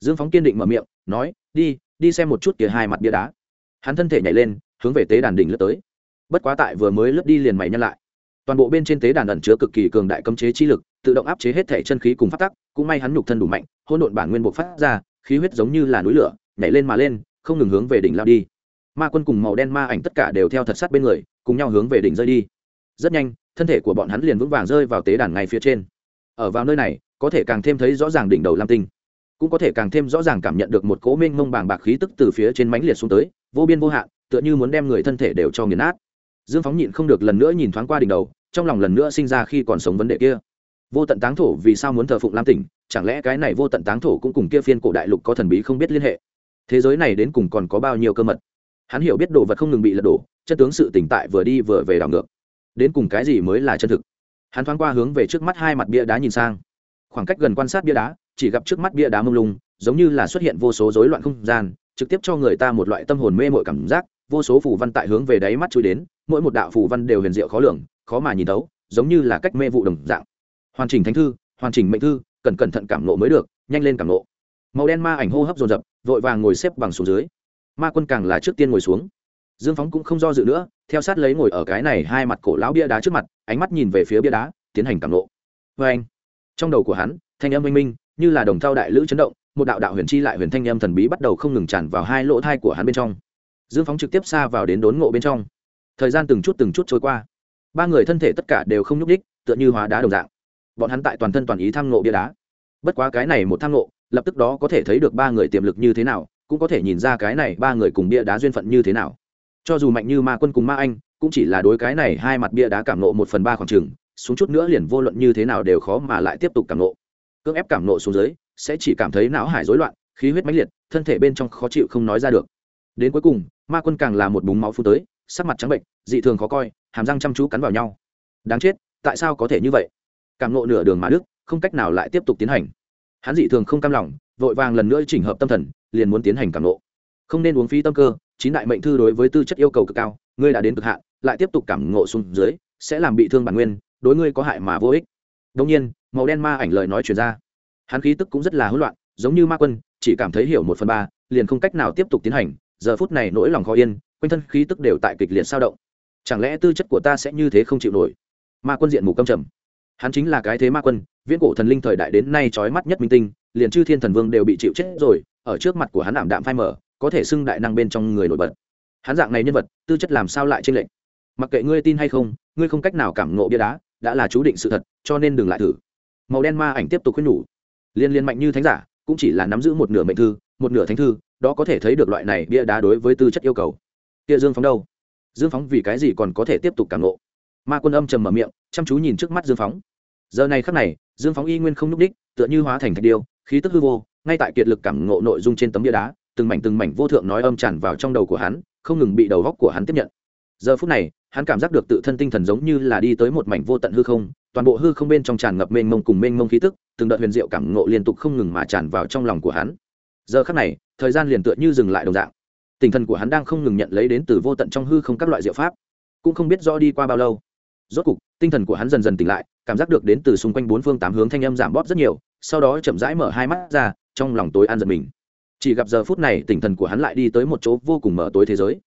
Dương phóng kiên định mở miệng, nói, đi đi xem một chút kia hai mặt bia đá. Hắn thân thể nhảy lên, hướng về tế đàn đỉnh lướt tới. Bất quá tại vừa mới lướt đi liền mày nhăn lại. Toàn bộ bên trên tế đàn ẩn chứa cực kỳ cường đại cấm chế chi lực, tự động áp chế hết thể chân khí cùng phát tắc, cũng may hắn nhục thân đủ mạnh hôn độn bản nguyên bộ phát ra, khí huyết giống như là núi lửa nhảy lên mà lên, không ngừng hướng về đỉnh lao đi. Ma quân cùng màu đen ma ảnh tất cả đều theo thật sát bên người, cùng nhau hướng về đỉnh rơi đi. Rất nhanh, thân thể của bọn hắn liền vững vàng rơi vào tế đàn ngay phía trên. Ở vào nơi này, có thể càng thêm thấy rõ ràng đỉnh đầu lam tinh. Cũng có thể càng thêm rõ ràng cảm nhận được một cỗ mênh mông bàng bạc khí tức từ phía trên mánh liệt xuống tới, vô biên vô hạn, tựa như muốn đem người thân thể đều cho nghiền nát. Dương phóng nhịn không được lần nữa nhìn thoáng qua đỉnh đầu, trong lòng lần nữa sinh ra khi còn sống vấn đề kia. Vô tận táng thổ vì sao muốn thờ phụng lam tỉnh chẳng lẽ cái này vô tận táng thổ cũng cùng kia phiên cổ đại lục có thần bí không biết liên hệ? Thế giới này đến cùng còn có bao nhiêu cơ mật? Hắn hiểu biết đồ vật không ngừng bị lật đổ, chân tướng sự tỉnh tại vừa đi vừa về đảo ngược. Đến cùng cái gì mới là chân thực? Hắn thoáng qua hướng về trước mắt hai mặt bia đá nhìn sang. Khoảng cách gần quan sát bia đá, chỉ gặp trước mắt bia đá mông lung, giống như là xuất hiện vô số rối loạn không gian, trực tiếp cho người ta một loại tâm hồn mê mội cảm giác, vô số phù văn tại hướng về đáy mắt chui đến, mỗi một đạo phù văn đều huyền diệu khó lường, khó mà nhìn thấu, giống như là cách mê vụ đồng dạng. Hoàn chỉnh thánh thư, hoàn chỉnh mệnh thư, cần cẩn thận cảm nộ mới được, nhanh lên cảm nộ màu đen ma ảnh hô hấp dồn dập, vội vàng ngồi xếp bằng xuống dưới. Ma quân càng là trước tiên ngồi xuống. Dương phóng cũng không do dự nữa, theo sát lấy ngồi ở cái này hai mặt cổ lão bia đá trước mặt, ánh mắt nhìn về phía bia đá, tiến hành cảm lộ vê anh, trong đầu của hắn, thanh âm minh minh, như là đồng thao đại lữ chấn động, một đạo đạo huyền chi lại huyền thanh âm thần bí bắt đầu không ngừng tràn vào hai lỗ thai của hắn bên trong. Dương phóng trực tiếp xa vào đến đốn ngộ bên trong. Thời gian từng chút từng chút trôi qua. Ba người thân thể tất cả đều không nhúc đích tựa như hóa đá đồng dạng. Bọn hắn tại toàn thân toàn ý tham ngộ bia đá. Bất quá cái này một tham ngộ lập tức đó có thể thấy được ba người tiềm lực như thế nào, cũng có thể nhìn ra cái này ba người cùng bia đá duyên phận như thế nào. Cho dù mạnh như ma quân cùng ma anh, cũng chỉ là đối cái này hai mặt bia đá cảm nộ một phần ba khoảng trừng xuống chút nữa liền vô luận như thế nào đều khó mà lại tiếp tục cảm nộ. Cưỡng ép cảm nộ xuống dưới, sẽ chỉ cảm thấy não hải rối loạn, khí huyết mãnh liệt, thân thể bên trong khó chịu không nói ra được. Đến cuối cùng, ma quân càng là một búng máu phu tới, sắc mặt trắng bệnh, dị thường khó coi, hàm răng chăm chú cắn vào nhau. Đáng chết, tại sao có thể như vậy? Cảm nộ nửa đường mà đức, không cách nào lại tiếp tục tiến hành hắn dị thường không cam lòng, vội vàng lần nữa chỉnh hợp tâm thần, liền muốn tiến hành cảm nộ không nên uống phí tâm cơ, chín đại mệnh thư đối với tư chất yêu cầu cực cao, ngươi đã đến cực hạn, lại tiếp tục cảm ngộ xuống dưới, sẽ làm bị thương bản nguyên, đối ngươi có hại mà vô ích. Đông nhiên, màu đen ma ảnh lời nói chuyển ra. Hắn khí tức cũng rất là hỗn loạn, giống như ma quân, chỉ cảm thấy hiểu một phần ba, liền không cách nào tiếp tục tiến hành, giờ phút này nỗi lòng khó yên, quanh thân khí tức đều tại kịch liệt sao động. Chẳng lẽ tư chất của ta sẽ như thế không chịu nổi? Ma quân diện mù câm trầm. Hắn chính là cái thế ma quân viễn cổ thần linh thời đại đến nay trói mắt nhất minh tinh, liền chư thiên thần vương đều bị chịu chết rồi, ở trước mặt của hắn ảm đạm phai mở có thể xưng đại năng bên trong người nổi bật. Hắn dạng này nhân vật, tư chất làm sao lại trên lệnh mặc kệ ngươi tin hay không, ngươi không cách nào cảm ngộ bia đá, đã là chú định sự thật, cho nên đừng lại thử. Màu đen ma ảnh tiếp tục khuyên nhủ. Liên liên mạnh như thánh giả, cũng chỉ là nắm giữ một nửa mệnh thư, một nửa thánh thư, đó có thể thấy được loại này bia đá đối với tư chất yêu cầu. Kia dương phóng đâu? Dương phóng vì cái gì còn có thể tiếp tục cảm ngộ? Ma quân âm trầm mở miệng, chăm chú nhìn trước mắt dương phóng. Giờ này khắc này dương phóng y nguyên không nhúc đích, tựa như hóa thành thạch điêu, khí tức hư vô, ngay tại kiệt lực cảm ngộ nội dung trên tấm bia đá, từng mảnh từng mảnh vô thượng nói âm tràn vào trong đầu của hắn, không ngừng bị đầu góc của hắn tiếp nhận. Giờ phút này, hắn cảm giác được tự thân tinh thần giống như là đi tới một mảnh vô tận hư không, toàn bộ hư không bên trong tràn ngập mênh mông cùng mênh mông khí tức, từng đợt huyền diệu cảm ngộ liên tục không ngừng mà tràn vào trong lòng của hắn. Giờ khắc này, thời gian liền tựa như dừng lại đồng dạng. Tinh thần của hắn đang không ngừng nhận lấy đến từ vô tận trong hư không các loại diệu pháp, cũng không biết rõ đi qua bao lâu. Rốt cục, tinh thần của hắn dần dần tỉnh lại cảm giác được đến từ xung quanh bốn phương tám hướng thanh âm giảm bóp rất nhiều, sau đó chậm rãi mở hai mắt ra, trong lòng tối an giật mình. Chỉ gặp giờ phút này, tinh thần của hắn lại đi tới một chỗ vô cùng mở tối thế giới.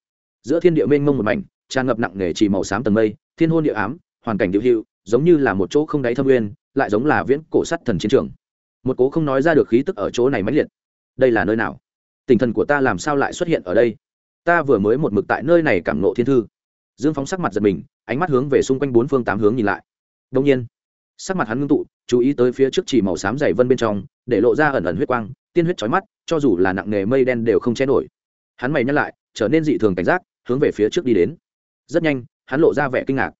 Giữa thiên địa mênh mông một mảnh, tràn ngập nặng nề chỉ màu xám tầng mây, thiên hôn địa ám, hoàn cảnh điệu hiệu giống như là một chỗ không đáy thâm nguyên, lại giống là viễn cổ sắt thần chiến trường. Một cố không nói ra được khí tức ở chỗ này mãnh liệt. Đây là nơi nào? Tinh thần của ta làm sao lại xuất hiện ở đây? Ta vừa mới một mực tại nơi này cảm nộ thiên thư. Dương phóng sắc mặt giật mình, ánh mắt hướng về xung quanh bốn phương tám hướng nhìn lại đông nhiên, sắc mặt hắn ngưng tụ, chú ý tới phía trước chỉ màu xám dày vân bên trong, để lộ ra ẩn ẩn huyết quang, tiên huyết trói mắt, cho dù là nặng nề mây đen đều không che nổi. Hắn mày nhắc lại, trở nên dị thường cảnh giác, hướng về phía trước đi đến. Rất nhanh, hắn lộ ra vẻ kinh ngạc.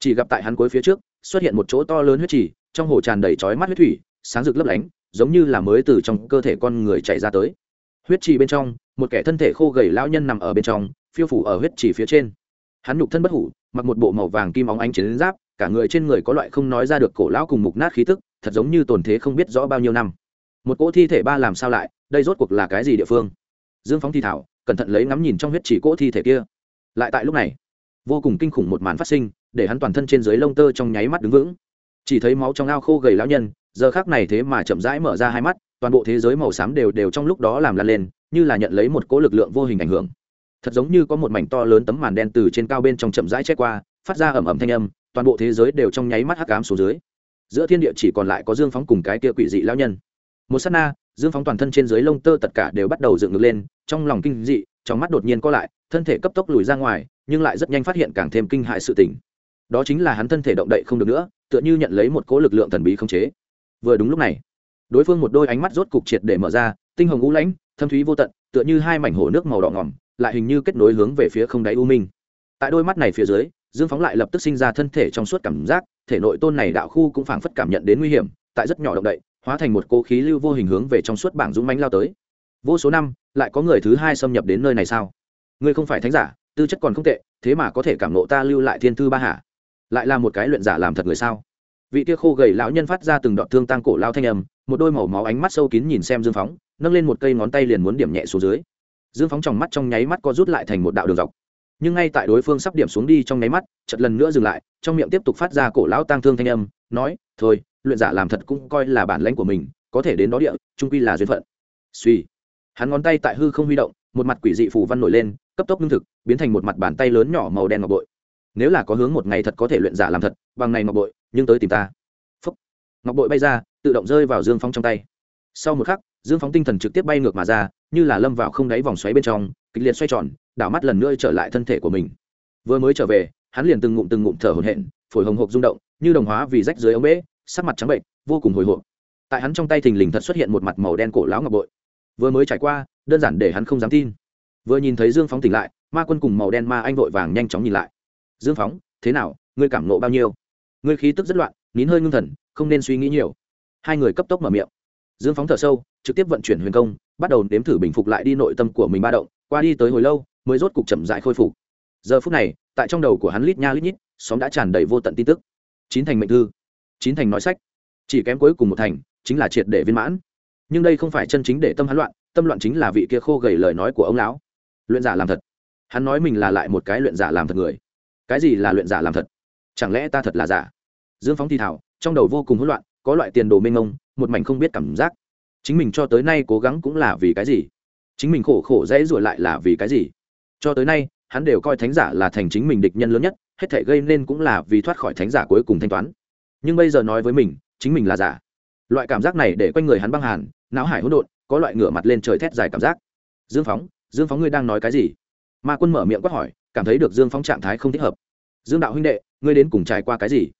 Chỉ gặp tại hắn cuối phía trước, xuất hiện một chỗ to lớn huyết trì, trong hồ tràn đầy trói mắt huyết thủy, sáng rực lấp lánh, giống như là mới từ trong cơ thể con người chạy ra tới. Huyết trì bên trong, một kẻ thân thể khô gầy lão nhân nằm ở bên trong, phiêu phủ ở huyết trì phía trên. Hắn nhục thân bất hủ, mặc một bộ màu vàng kim óng ánh chiến giáp cả người trên người có loại không nói ra được cổ lão cùng mục nát khí tức, thật giống như tồn thế không biết rõ bao nhiêu năm. Một cỗ thi thể ba làm sao lại, đây rốt cuộc là cái gì địa phương? Dương phóng thi thảo, cẩn thận lấy ngắm nhìn trong huyết chỉ cỗ thi thể kia. Lại tại lúc này, vô cùng kinh khủng một màn phát sinh, để hắn toàn thân trên dưới lông tơ trong nháy mắt đứng vững. Chỉ thấy máu trong ao khô gầy lão nhân, giờ khác này thế mà chậm rãi mở ra hai mắt, toàn bộ thế giới màu xám đều đều trong lúc đó làm lan lên, như là nhận lấy một cỗ lực lượng vô hình ảnh hưởng. Thật giống như có một mảnh to lớn tấm màn đen từ trên cao bên trong chậm rãi che qua, phát ra ẩm ẩm thanh âm toàn bộ thế giới đều trong nháy mắt hắc ám xuống dưới. Giữa thiên địa chỉ còn lại có dương phóng cùng cái kia quỷ dị lão nhân. Một sát na, dương phóng toàn thân trên dưới lông tơ tất cả đều bắt đầu dựng ngược lên, trong lòng kinh dị, trong mắt đột nhiên co lại, thân thể cấp tốc lùi ra ngoài, nhưng lại rất nhanh phát hiện càng thêm kinh hại sự tình. đó chính là hắn thân thể động đậy không được nữa, tựa như nhận lấy một cỗ lực lượng thần bí không chế. Vừa đúng lúc này, đối phương một đôi ánh mắt rốt cục triệt để mở ra, tinh hồng u lãnh, thâm thúy vô tận, tựa như hai mảnh hồ nước màu đỏ ngỏm lại hình như kết nối hướng về phía không đáy u minh. Tại đôi mắt này phía dưới dương phóng lại lập tức sinh ra thân thể trong suốt cảm giác, thể nội tôn này đạo khu cũng phảng phất cảm nhận đến nguy hiểm, tại rất nhỏ động đậy, hóa thành một cố khí lưu vô hình hướng về trong suốt bảng dũng mánh lao tới. Vô số năm, lại có người thứ hai xâm nhập đến nơi này sao? Ngươi không phải thánh giả, tư chất còn không tệ, thế mà có thể cảm nộ ta lưu lại thiên thư ba hạ. Lại là một cái luyện giả làm thật người sao? Vị tia khô gầy lão nhân phát ra từng đoạn thương tăng cổ lao thanh âm, một đôi màu máu ánh mắt sâu kín nhìn xem dương phóng, nâng lên một cây ngón tay liền muốn điểm nhẹ xuống dưới. Dương phóng trong mắt trong nháy mắt co rút lại thành một đạo đường dọc nhưng ngay tại đối phương sắp điểm xuống đi trong nháy mắt chật lần nữa dừng lại, trong miệng tiếp tục phát ra cổ lão tang thương thanh âm, nói, thôi, luyện giả làm thật cũng coi là bản lãnh của mình, có thể đến đó địa, trung quy là duyên phận. Suy hắn ngón tay tại hư không huy động, một mặt quỷ dị phù văn nổi lên, cấp tốc lương thực, biến thành một mặt bàn tay lớn nhỏ màu đen ngọc bội. Nếu là có hướng một ngày thật có thể luyện giả làm thật, bằng này ngọc bội, nhưng tới tìm ta. Phúc. ngọc bội bay ra, tự động rơi vào dương phong trong tay. Sau một khắc, dương phóng tinh thần trực tiếp bay ngược mà ra, như là lâm vào không đáy vòng xoáy bên trong, kịch liệt xoay tròn đảo mắt lần nữa trở lại thân thể của mình. Vừa mới trở về, hắn liền từng ngụm từng ngụm thở hổn hển, phổi hồng hộc rung động, như đồng hóa vì rách dưới ống bể sắc mặt trắng bệnh, vô cùng hồi hộp. Tại hắn trong tay thình lình thật xuất hiện một mặt màu đen cổ lão ngọc bội. Vừa mới trải qua, đơn giản để hắn không dám tin. Vừa nhìn thấy dương phóng tỉnh lại, ma quân cùng màu đen ma anh vội vàng nhanh chóng nhìn lại. Dương phóng, thế nào, ngươi cảm nộ bao nhiêu? Ngươi khí tức rất loạn, nín hơi ngưng thần, không nên suy nghĩ nhiều. Hai người cấp tốc mở miệng. Dương phóng thở sâu, trực tiếp vận chuyển huyền công, bắt đầu nếm thử bình phục lại đi nội tâm của mình ba động, qua đi tới hồi lâu mới rốt cục chậm dại khôi phục. Giờ phút này, tại trong đầu của hắn lít nha lít nhít, xóm đã tràn đầy vô tận tin tức. Chín thành mệnh thư, chín thành nói sách. Chỉ kém cuối cùng một thành, chính là triệt để viên mãn. Nhưng đây không phải chân chính để tâm hắn loạn, tâm loạn chính là vị kia khô gầy lời nói của ông lão. Luyện giả làm thật. Hắn nói mình là lại một cái luyện giả làm thật người. Cái gì là luyện giả làm thật? Chẳng lẽ ta thật là giả? Dương phóng thi thảo, trong đầu vô cùng hỗn loạn, có loại tiền đồ mênh ngông một mảnh không biết cảm giác. Chính mình cho tới nay cố gắng cũng là vì cái gì? Chính mình khổ khổ dễ ruổi lại là vì cái gì? Cho tới nay, hắn đều coi thánh giả là thành chính mình địch nhân lớn nhất, hết thể gây nên cũng là vì thoát khỏi thánh giả cuối cùng thanh toán. Nhưng bây giờ nói với mình, chính mình là giả. Loại cảm giác này để quanh người hắn băng hàn, não hải hỗn độn, có loại ngửa mặt lên trời thét dài cảm giác. Dương phóng dương phóng ngươi đang nói cái gì? Ma quân mở miệng quát hỏi, cảm thấy được dương phóng trạng thái không thích hợp. Dương đạo huynh đệ, ngươi đến cùng trải qua cái gì?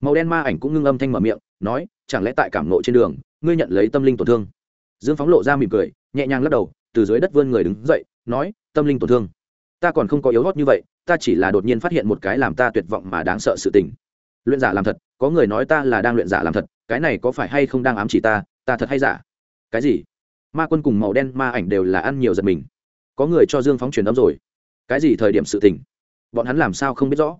Màu đen ma ảnh cũng ngưng âm thanh mở miệng, nói, chẳng lẽ tại cảm nộ trên đường, ngươi nhận lấy tâm linh tổn thương? Dương phóng lộ ra mỉm cười, nhẹ nhàng lắc đầu, từ dưới đất vươn người đứng dậy, nói, tâm linh tổn thương ta còn không có yếu hót như vậy, ta chỉ là đột nhiên phát hiện một cái làm ta tuyệt vọng mà đáng sợ sự tình. Luyện giả làm thật, có người nói ta là đang luyện giả làm thật, cái này có phải hay không đang ám chỉ ta ta thật hay giả? Cái gì? Ma quân cùng màu đen ma ảnh đều là ăn nhiều giật mình. Có người cho dương phóng truyền âm rồi. Cái gì thời điểm sự tình? Bọn hắn làm sao không biết rõ.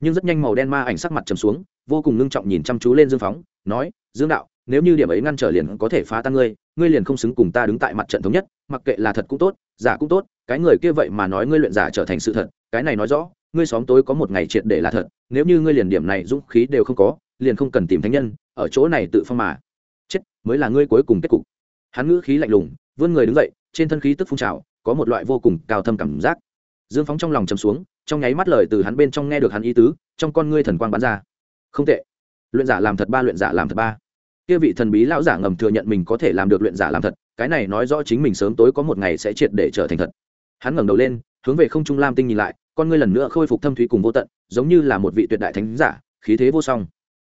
Nhưng rất nhanh màu đen ma ảnh sắc mặt trầm xuống, vô cùng ngưng trọng nhìn chăm chú lên dương phóng, nói, dương đạo, nếu như điểm ấy ngăn trở liền có thể phá tan ngươi ngươi liền không xứng cùng ta đứng tại mặt trận thống nhất, mặc kệ là thật cũng tốt, giả cũng tốt, cái người kia vậy mà nói ngươi luyện giả trở thành sự thật, cái này nói rõ, ngươi xóm tối có một ngày triệt để là thật, nếu như ngươi liền điểm này dũng khí đều không có, liền không cần tìm thánh nhân, ở chỗ này tự phong mà. Chết, mới là ngươi cuối cùng kết cục. Hắn ngữ khí lạnh lùng, vươn người đứng dậy, trên thân khí tức phun trào, có một loại vô cùng cao thâm cảm giác. Dương phóng trong lòng chầm xuống, trong nháy mắt lời từ hắn bên trong nghe được hắn ý tứ, trong con ngươi thần quang bắn ra. Không tệ. Luyện giả làm thật ba, luyện giả làm thật ba kia vị thần bí lão giả ngầm thừa nhận mình có thể làm được luyện giả làm thật, cái này nói rõ chính mình sớm tối có một ngày sẽ triệt để trở thành thật. Hắn ngẩng đầu lên, hướng về không trung lam tinh nhìn lại, con ngươi lần nữa khôi phục thâm thúy cùng vô tận, giống như là một vị tuyệt đại thánh giả, khí thế vô song.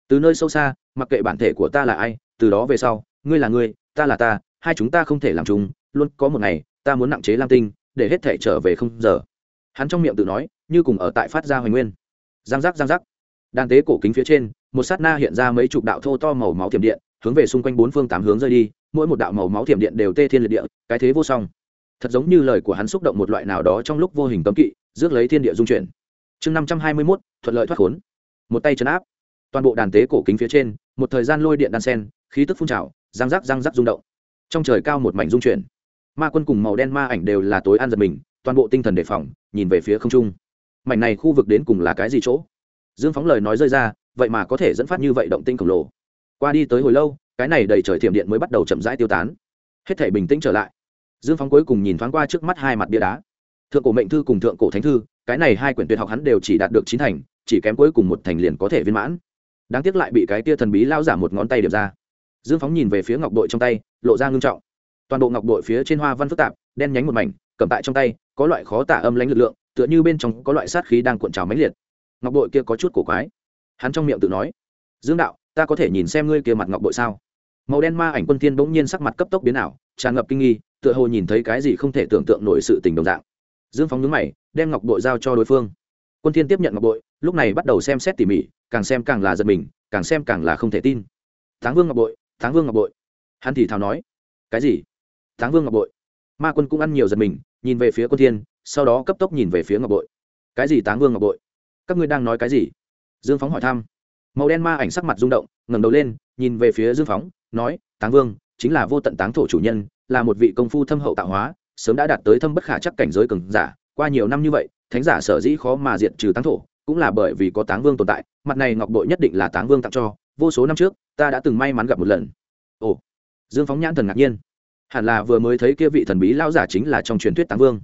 Từ nơi sâu xa, mặc kệ bản thể của ta là ai, từ đó về sau, ngươi là ngươi, ta là ta, hai chúng ta không thể làm chung, luôn có một ngày, ta muốn nặng chế lam tinh, để hết thể trở về không giờ. Hắn trong miệng tự nói, như cùng ở tại phát ra hoành nguyên. Giang giác giang giác. Đàn tế cổ kính phía trên, một sát na hiện ra mấy chục đạo thô to màu máu thiểm điện hướng về xung quanh bốn phương tám hướng rơi đi, mỗi một đạo màu máu thiểm điện đều tê thiên liệt địa, cái thế vô song. Thật giống như lời của hắn xúc động một loại nào đó trong lúc vô hình cấm kỵ, rước lấy thiên địa dung chuyển. Chương năm trăm hai mươi mốt, thuận lợi thoát khốn. Một tay chấn áp. Toàn bộ đàn tế cổ kính phía trên, một thời gian lôi điện đan sen, khí tức phun trào, răng rắc răng rắc rung động. Trong trời cao một mảnh dung chuyển. Ma quân cùng màu đen ma ảnh đều là tối an giật mình, toàn bộ tinh thần đề phòng, nhìn về phía không trung. Mảnh này khu vực đến cùng là cái gì chỗ? Dương phóng lời nói rơi ra, vậy mà có thể dẫn phát như vậy động tinh khổng lồ qua đi tới hồi lâu, cái này đầy trời thiểm điện mới bắt đầu chậm rãi tiêu tán. Hết thể bình tĩnh trở lại. Dương phóng cuối cùng nhìn thoáng qua trước mắt hai mặt bia đá. Thượng cổ mệnh thư cùng thượng cổ thánh thư, cái này hai quyển tuyệt học hắn đều chỉ đạt được chín thành, chỉ kém cuối cùng một thành liền có thể viên mãn. Đáng tiếc lại bị cái tia thần bí lao giả một ngón tay điểm ra. Dương phóng nhìn về phía ngọc đội trong tay, lộ ra ngưng trọng. Toàn bộ ngọc đội phía trên hoa văn phức tạp, đen nhánh một mảnh, cầm tại trong tay, có loại khó tả âm lãnh lực lượng, tựa như bên trong có loại sát khí đang cuộn trào mãnh liệt. Ngọc Đội kia có chút cổ quái. Hắn trong miệng tự nói, dương đạo ta có thể nhìn xem ngươi kia mặt ngọc bội sao? Màu đen ma ảnh quân thiên bỗng nhiên sắc mặt cấp tốc biến ảo, tràn ngập kinh nghi, tựa hồ nhìn thấy cái gì không thể tưởng tượng nổi sự tình đồng dạng. Dương phóng nhướng mày, đem ngọc bội giao cho đối phương. Quân thiên tiếp nhận ngọc bội, lúc này bắt đầu xem xét tỉ mỉ, càng xem càng là giật mình, càng xem càng là không thể tin. Tháng vương ngọc bội tháng vương ngọc bội. Hắn thì thào nói, cái gì? Tháng vương ngọc bội. Ma quân cũng ăn nhiều giật mình, nhìn về phía quân thiên, sau đó cấp tốc nhìn về phía ngọc bội. Cái gì táng vương ngọc bội? Các ngươi đang nói cái gì? Dương phóng hỏi thăm màu đen ma ảnh sắc mặt rung động, ngẩng đầu lên, nhìn về phía dương phóng, nói, táng vương, chính là vô tận táng thổ chủ nhân, là một vị công phu thâm hậu tạo hóa, sớm đã đạt tới thâm bất khả chắc cảnh giới cường giả, qua nhiều năm như vậy, thánh giả sở dĩ khó mà diệt trừ táng thổ, cũng là bởi vì có táng vương tồn tại, mặt này ngọc bội nhất định là táng vương tặng cho, vô số năm trước, ta đã từng may mắn gặp một lần. Ồ. Dương phóng nhãn thần ngạc nhiên. Hẳn là vừa mới thấy kia vị thần bí lao giả chính là trong truyền thuyết táng vương.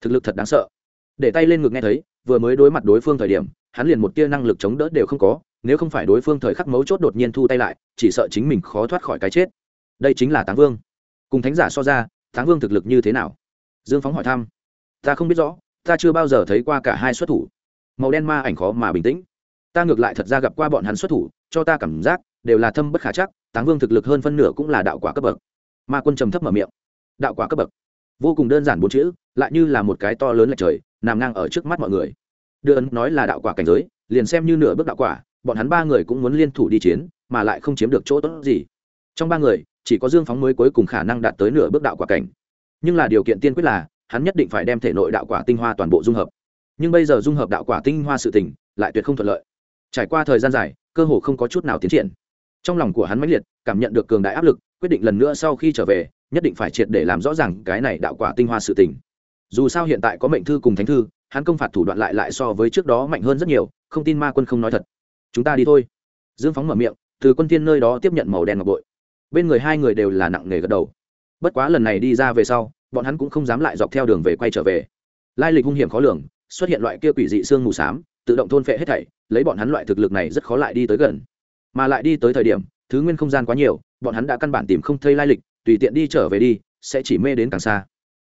Thực lực thật đáng sợ. Để tay lên ngực nghe thấy, vừa mới đối mặt đối phương thời điểm, hắn liền một tia năng lực chống đỡ đều không có nếu không phải đối phương thời khắc mấu chốt đột nhiên thu tay lại, chỉ sợ chính mình khó thoát khỏi cái chết. Đây chính là táng vương. Cùng thánh giả so ra, táng vương thực lực như thế nào? Dương phóng hỏi thăm. Ta không biết rõ, ta chưa bao giờ thấy qua cả hai xuất thủ. Màu đen ma ảnh khó mà bình tĩnh. Ta ngược lại thật ra gặp qua bọn hắn xuất thủ, cho ta cảm giác, đều là thâm bất khả chắc, táng vương thực lực hơn phân nửa cũng là đạo quả cấp bậc. Ma quân trầm thấp mở miệng. Đạo quả cấp bậc. Vô cùng đơn giản bốn chữ, lại như là một cái to lớn lệch trời, nằm ngang ở trước mắt mọi người. Đưa ấn nói là đạo quả cảnh giới, liền xem như nửa bước đạo quả bọn hắn ba người cũng muốn liên thủ đi chiến, mà lại không chiếm được chỗ tốt gì. Trong ba người, chỉ có dương phóng mới cuối cùng khả năng đạt tới nửa bước đạo quả cảnh. Nhưng là điều kiện tiên quyết là, hắn nhất định phải đem thể nội đạo quả tinh hoa toàn bộ dung hợp. Nhưng bây giờ dung hợp đạo quả tinh hoa sự tình, lại tuyệt không thuận lợi. Trải qua thời gian dài, cơ hồ không có chút nào tiến triển. Trong lòng của hắn mãnh liệt, cảm nhận được cường đại áp lực, quyết định lần nữa sau khi trở về, nhất định phải triệt để làm rõ ràng cái này đạo quả tinh hoa sự tình. Dù sao hiện tại có mệnh thư cùng thánh thư, hắn công phạt thủ đoạn lại lại so với trước đó mạnh hơn rất nhiều, không tin ma quân không nói thật chúng ta đi thôi. Dương phóng mở miệng, từ quân thiên nơi đó tiếp nhận màu đen ngọc bội. Bên người hai người đều là nặng nề gật đầu. Bất quá lần này đi ra về sau, bọn hắn cũng không dám lại dọc theo đường về quay trở về. Lai lịch hung hiểm khó lường, xuất hiện loại kia quỷ dị xương mù s á m tự động thôn phệ hết thảy, lấy bọn hắn loại thực lực này rất khó lại đi tới gần. Mà lại đi tới thời điểm, thứ nguyên không gian quá nhiều, bọn hắn đã căn bản tìm không thấy lai lịch, tùy tiện đi trở về đi, sẽ chỉ mê đến càng xa.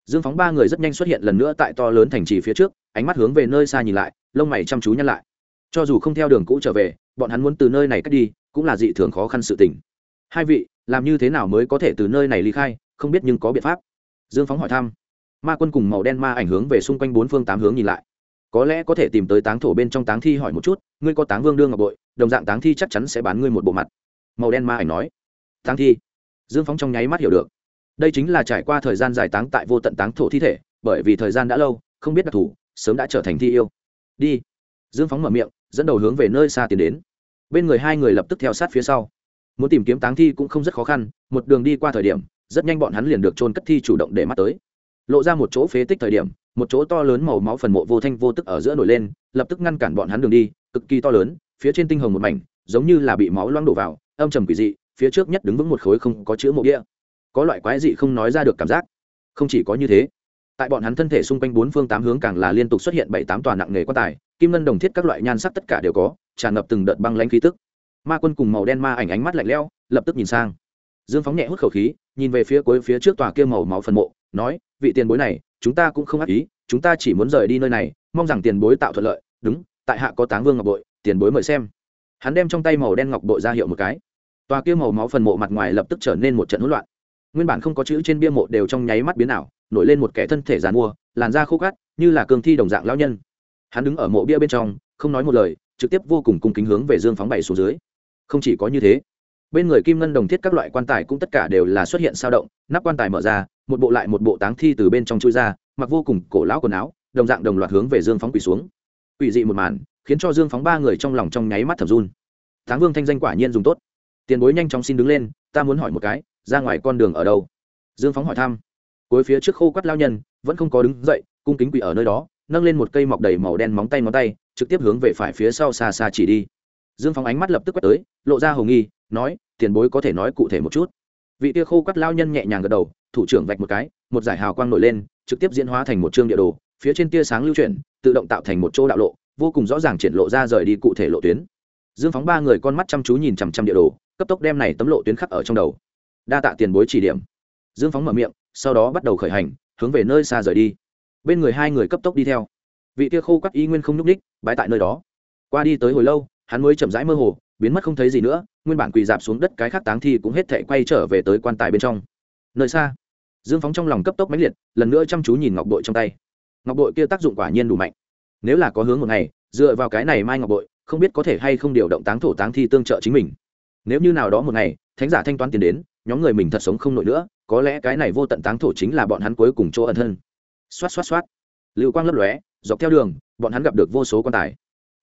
Dương phóng ba người rất nhanh xuất hiện lần nữa tại to lớn thành trì phía trước, ánh mắt hướng về nơi xa nhìn lại, lông mày chăm chú nhăn lại cho dù không theo đường cũ trở về, bọn hắn muốn từ nơi này cách đi, cũng là dị thường khó khăn sự tình. Hai vị, làm như thế nào mới có thể từ nơi này ly khai, không biết nhưng có biện pháp. Dương phóng hỏi thăm. Ma quân cùng màu đen ma ảnh hướng về xung quanh bốn phương tám hướng nhìn lại. Có lẽ có thể tìm tới táng thổ bên trong táng thi hỏi một chút, ngươi có táng vương đương ngọc bội, đồng dạng táng thi chắc chắn sẽ bán ngươi một bộ mặt. Màu đen ma ảnh nói. Táng thi. Dương phóng trong nháy mắt hiểu được. Đây chính là trải qua thời gian dài táng tại vô tận táng thổ thi thể, bởi vì thời gian đã lâu, không biết đặc thù, sớm đã trở thành thi yêu. Đi. Dương phóng mở miệng dẫn đầu hướng về nơi xa tiến đến. Bên người hai người lập tức theo sát phía sau. Muốn tìm kiếm táng thi cũng không rất khó khăn, một đường đi qua thời điểm, rất nhanh bọn hắn liền được trôn cất thi chủ động để mắt tới. Lộ ra một chỗ phế tích thời điểm, một chỗ to lớn màu máu phần mộ vô thanh vô tức ở giữa nổi lên, lập tức ngăn cản bọn hắn đường đi, cực kỳ to lớn, phía trên tinh hồng một mảnh, giống như là bị máu loang đổ vào, âm trầm quỷ dị, phía trước nhất đứng vững một khối không có chữ mộ đĩa có loại quái dị không nói ra được cảm giác. Không chỉ có như thế, tại bọn hắn thân thể xung quanh bốn phương tám hướng càng là liên tục xuất hiện bảy tám tòa nặng nghề quan tài kim ngân đồng thiết các loại nhan sắc tất cả đều có, tràn ngập từng đợt băng lãnh khí tức. Ma quân cùng màu đen ma ảnh ánh mắt lạnh lẽo, lập tức nhìn sang. Dương phóng nhẹ hút khẩu khí, nhìn về phía cuối phía trước tòa kia màu máu phần mộ, nói, vị tiền bối này, chúng ta cũng không ác ý, chúng ta chỉ muốn rời đi nơi này, mong rằng tiền bối tạo thuận lợi. Đúng, tại hạ có táng vương ngọc bội, tiền bối mời xem. Hắn đem trong tay màu đen ngọc bội ra hiệu một cái. Tòa kia màu máu phần mộ mặt ngoài lập tức trở nên một trận hỗn loạn. Nguyên bản không có chữ trên bia mộ đều trong nháy mắt biến ảo, nổi lên một kẻ thân thể giàn mua, làn da khô cát như là cương thi đồng dạng lão nhân hắn đứng ở mộ bia bên trong, không nói một lời, trực tiếp vô cùng cung kính hướng về dương phóng bảy xuống dưới. Không chỉ có như thế, bên người kim ngân đồng thiết các loại quan tài cũng tất cả đều là xuất hiện sao động, nắp quan tài mở ra, một bộ lại một bộ táng thi từ bên trong chui ra, mặc vô cùng cổ lão quần áo, đồng dạng đồng loạt hướng về dương phóng quỳ xuống. Quỷ dị một màn, khiến cho dương phóng ba người trong lòng trong nháy mắt thầm run. Táng vương thanh danh quả nhiên dùng tốt. Tiền bối nhanh chóng xin đứng lên, ta muốn hỏi một cái, ra ngoài con đường ở đâu? Dương phóng hỏi thăm. Cuối phía trước khô quắt lao nhân, vẫn không có đứng dậy, cung kính quỷ ở nơi đó nâng lên một cây mọc đầy màu đen móng tay ngón tay, trực tiếp hướng về phải phía sau xa xa chỉ đi. Dương phóng ánh mắt lập tức quét tới, lộ ra hồng nghi, nói, tiền bối có thể nói cụ thể một chút. Vị tia khô quắt lao nhân nhẹ nhàng gật đầu, thủ trưởng vạch một cái, một giải hào quang nổi lên, trực tiếp diễn hóa thành một chương địa đồ, phía trên tia sáng lưu chuyển, tự động tạo thành một chỗ đạo lộ, vô cùng rõ ràng triển lộ ra rời đi cụ thể lộ tuyến. Dương phóng ba người con mắt chăm chú nhìn chằm chằm địa đồ, cấp tốc đem này tấm lộ tuyến khắc ở trong đầu. Đa tạ tiền bối chỉ điểm. Dương phóng mở miệng, sau đó bắt đầu khởi hành, hướng về nơi xa rời đi bên người hai người cấp tốc đi theo. Vị kia khô quắt y nguyên không nhúc ních bãi tại nơi đó. Qua đi tới hồi lâu, hắn mới chậm rãi mơ hồ, biến mất không thấy gì nữa, nguyên bản quỳ dạp xuống đất cái khác táng thi cũng hết thể quay trở về tới quan tài bên trong. Nơi xa, dương phóng trong lòng cấp tốc mãnh liệt, lần nữa chăm chú nhìn ngọc bội trong tay. Ngọc bội kia tác dụng quả nhiên đủ mạnh. Nếu là có hướng một ngày, dựa vào cái này mai ngọc bội, không biết có thể hay không điều động táng thổ táng thi tương trợ chính mình. Nếu như nào đó một ngày, thánh giả thanh toán tiền đến, nhóm người mình thật sống không nổi nữa, có lẽ cái này vô tận táng thổ chính là bọn hắn cuối cùng chỗ ẩn thân xoát xoát xoát. Lưu quang lấp lóe, dọc theo đường, bọn hắn gặp được vô số quan tài.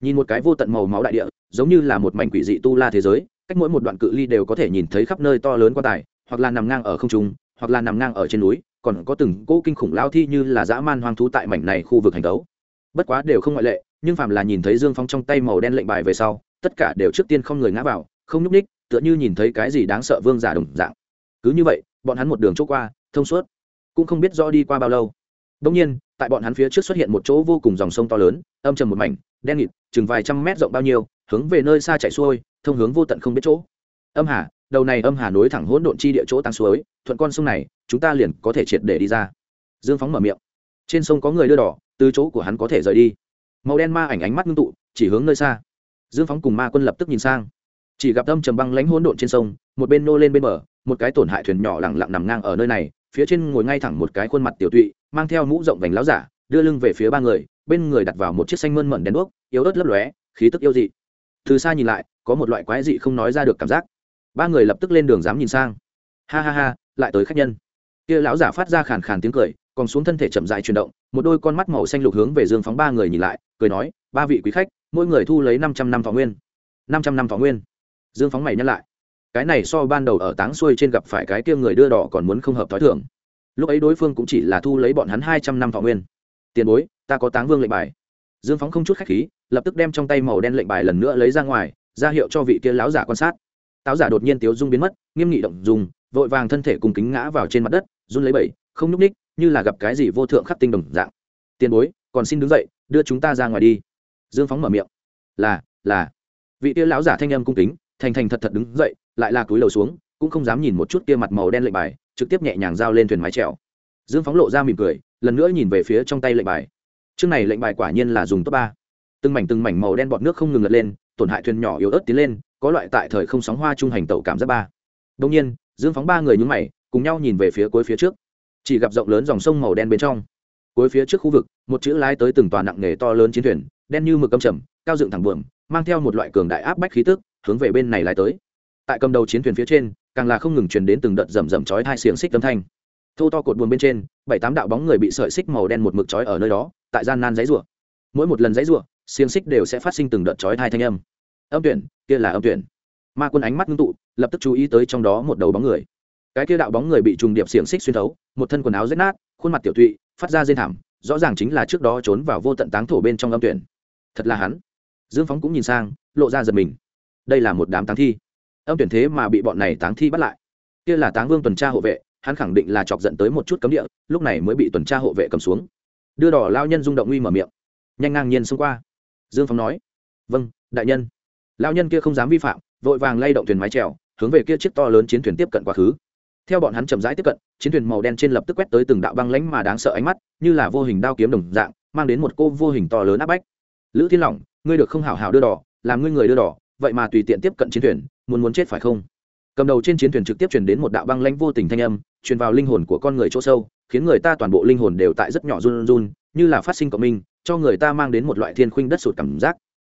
Nhìn một cái vô tận màu máu đại địa, giống như là một mảnh quỷ dị tu la thế giới, cách mỗi một đoạn cự ly đều có thể nhìn thấy khắp nơi to lớn quan tài, hoặc là nằm ngang ở không trung, hoặc là nằm ngang ở trên núi, còn có từng cỗ kinh khủng lao thi như là dã man hoang thú tại mảnh này khu vực hành tấu. bất quá đều không ngoại lệ, nhưng phàm là nhìn thấy dương phong trong tay màu đen lệnh bài về sau, tất cả đều trước tiên không người ngã vào, không nhúc ních tựa như nhìn thấy cái gì đáng sợ vương giả đồng dạng. Cứ như vậy, bọn hắn một đường chỗ qua, thông suốt, cũng không biết rõ đi qua bao lâu đông nhiên, tại bọn hắn phía trước xuất hiện một chỗ vô cùng dòng sông to lớn, âm trầm một mảnh, đen nghịt, chừng vài trăm mét rộng bao nhiêu, hướng về nơi xa chảy xuôi, thông hướng vô tận không biết chỗ. Âm hà, đầu này âm hà nối thẳng hỗn độn chi địa chỗ tăng suối, thuận con sông này, chúng ta liền có thể triệt để đi ra. Dương phóng mở miệng. Trên sông có người đưa đỏ, từ chỗ của hắn có thể rời đi. Màu đen ma ảnh ánh mắt ngưng tụ, chỉ hướng nơi xa. Dương phóng cùng ma quân lập tức nhìn sang. Chỉ gặp âm trầm băng lánh hỗn độn trên sông, một bên nô lên bên bờ, một cái tổn hại thuyền nhỏ lẳng lặng nằm ngang ở nơi này, phía trên ngồi ngay thẳng một cái khuôn mặt tiểu tụy mang theo mũ rộng vành láo giả, đưa lưng về phía ba người, bên người đặt vào một chiếc xanh mơn mận đèn đuốc, yếu ớt lấp lóe, khí tức yêu dị. Từ xa nhìn lại, có một loại quái dị không nói ra được cảm giác. Ba người lập tức lên đường dám nhìn sang. Ha ha ha, lại tới khách nhân. Kia lão giả phát ra khàn khàn tiếng cười, còn xuống thân thể chậm dại chuyển động, một đôi con mắt màu xanh lục hướng về dương phóng ba người nhìn lại, cười nói, ba vị quý khách, mỗi người thu lấy năm trăm năm thọ nguyên. Năm trăm năm thọ nguyên. Dương phóng mày nhắc lại, cái này so ban đầu ở táng xuôi trên gặp phải cái kia người đưa đỏ còn muốn không hợp thói thường lúc ấy đối phương cũng chỉ là thu lấy bọn hắn hai trăm năm thọ nguyên. Tiền bối, ta có táng vương lệnh bài. Dương phóng không chút khách khí, lập tức đem trong tay màu đen lệnh bài lần nữa lấy ra ngoài, ra hiệu cho vị kia láo giả quan sát. Táo giả đột nhiên tiếu dung biến mất, nghiêm nghị động dùng, vội vàng thân thể cùng kính ngã vào trên mặt đất, run lấy bẩy, không nhúc ních như là gặp cái gì vô thượng khắc tinh đồng dạng. Tiền bối, còn xin đứng dậy, đưa chúng ta ra ngoài đi. Dương phóng mở miệng. Là là. Vị kia lão giả thanh âm cung kính, thành thành thật thật đứng dậy, lại là túi lầu xuống, cũng không dám nhìn một chút kia mặt màu đen lệnh bài trực tiếp nhẹ nhàng giao lên thuyền mái trèo dương phóng lộ ra mỉm cười, lần nữa nhìn về phía trong tay lệnh bài. Chương này lệnh bài quả nhiên là dùng top ba. Từng mảnh từng mảnh màu đen bọt nước không ngừng lật lên, tổn hại thuyền nhỏ yếu ớt tiến lên, có loại tại thời không sóng hoa trung hành tẩu cảm giác ba. Đông nhiên, dương phóng ba người nhúng mày, cùng nhau nhìn về phía cuối phía trước. Chỉ gặp rộng lớn dòng sông màu đen bên trong. Cuối phía trước khu vực, một chữ lái tới từng tòa nặng nghề to lớn chiến thuyền, đen như mực âm trầm, cao dựng thẳng buồm, mang theo một loại cường đại áp bách khí tức, hướng về bên này lái tới. Tại cầm đầu chiến thuyền phía trên càng là không ngừng truyền đến từng đợt rầm rầm chói hai xiềng xích âm thanh. Thô to cột buồn bên trên, bảy tám đạo bóng người bị sợi xích màu đen một mực chói ở nơi đó, tại gian nan giấy rủa. Mỗi một lần giấy rủa, xiềng xích đều sẽ phát sinh từng đợt chói hai thanh âm. Âm tuyển, kia là âm tuyển. Ma quân ánh mắt ngưng tụ, lập tức chú ý tới trong đó một đầu bóng người. Cái kia đạo bóng người bị trùng điệp xiềng xích xuyên thấu, một thân quần áo rách nát, khuôn mặt tiểu thụy phát ra rên thảm, rõ ràng chính là trước đó trốn vào vô tận táng thổ bên trong âm tuyển. Thật là hắn. Dương phóng cũng nhìn sang, lộ ra giật mình. Đây là một đám táng thi âm tuyển thế mà bị bọn này táng thi bắt lại. Kia là táng vương tuần tra hộ vệ, hắn khẳng định là chọc giận tới một chút cấm địa, lúc này mới bị tuần tra hộ vệ cầm xuống. Đưa đỏ lao nhân rung động uy mở miệng. Nhanh ngang nhiên xông qua. Dương phóng nói vâng đại nhân. Lao nhân kia không dám vi phạm, vội vàng lay động thuyền mái trèo hướng về kia chiếc to lớn chiến thuyền tiếp cận quá khứ. Theo bọn hắn chậm rãi tiếp cận, chiến thuyền màu đen trên lập tức quét tới từng đạo băng lánh mà đáng sợ ánh mắt, như là vô hình đao kiếm đồng dạng, mang đến một cô vô hình to lớn áp bách. Lữ thiên lỏng ngươi được không hảo hảo đưa đỏ, làm ngươi người đưa đỏ vậy mà tùy tiện tiếp cận chiến thuyền, muốn muốn chết phải không? Cầm đầu trên chiến thuyền trực tiếp truyền đến một đạo băng lãnh vô tình thanh âm, truyền vào linh hồn của con người chỗ sâu, khiến người ta toàn bộ linh hồn đều tại rất nhỏ run run, như là phát sinh cộng minh, cho người ta mang đến một loại thiên khuynh đất sụt cảm giác.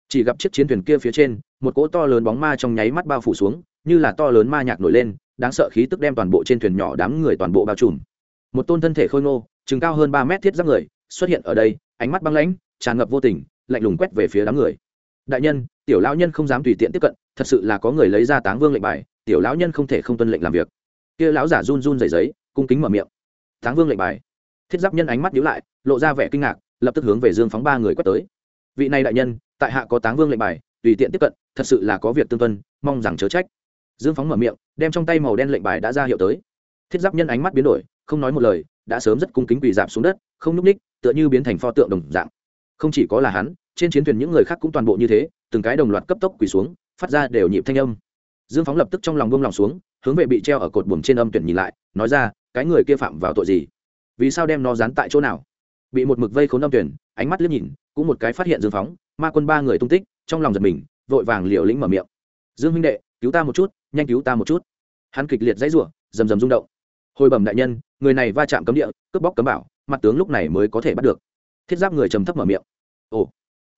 Chỉ gặp chiếc chiến thuyền kia phía trên, một cỗ to lớn bóng ma trong nháy mắt bao phủ xuống, như là to lớn ma nhạc nổi lên, đáng sợ khí tức đem toàn bộ trên thuyền nhỏ đám người toàn bộ bao trùm. Một tôn thân thể khôi ngô, chừng cao hơn ba mét thiết giáp người, xuất hiện ở đây, ánh mắt băng lãnh, tràn ngập vô tình, lạnh lùng quét về phía đám người. Đại nhân tiểu lão nhân không dám tùy tiện tiếp cận, thật sự là có người lấy ra táng vương lệnh bài, tiểu lão nhân không thể không tuân lệnh làm việc. Kia lão giả run run dày giấy cung kính mở miệng. Táng vương lệnh bài. Thiết giáp nhân ánh mắt nhíu lại, lộ ra vẻ kinh ngạc, lập tức hướng về dương phóng ba người quét tới. Vị này đại nhân, tại hạ có táng vương lệnh bài, tùy tiện tiếp cận, thật sự là có việc tương tuân, mong rằng chớ trách. Dương phóng mở miệng, đem trong tay màu đen lệnh bài đã ra hiệu tới. Thiết giáp nhân ánh mắt biến đổi, không nói một lời, đã sớm rất cung kính quỳ dạp xuống đất, không nhúc ních tựa như biến thành pho tượng đồng dạng. Không chỉ có là hắn trên chiến thuyền những người khác cũng toàn bộ như thế, từng cái đồng loạt cấp tốc quỳ xuống, phát ra đều nhịp thanh âm. Dương phóng lập tức trong lòng bông lòng xuống, hướng về bị treo ở cột buồm trên âm tuyển nhìn lại, nói ra, cái người kia phạm vào tội gì? Vì sao đem nó dán tại chỗ nào? Bị một mực vây khốn âm tuyển, ánh mắt liếc nhìn, cũng một cái phát hiện dương phóng, ma quân ba người tung tích, trong lòng giật mình, vội vàng liều lĩnh mở miệng. Dương huynh đệ, cứu ta một chút, nhanh cứu ta một chút. Hắn kịch liệt dãy rủa, rầm rầm rung động. Hồi bẩm đại nhân, người này va chạm cấm địa, cướp bóc cấm bảo, mặt tướng lúc này mới có thể bắt được. Thiết giáp người trầm thấp mở miệng. Ồ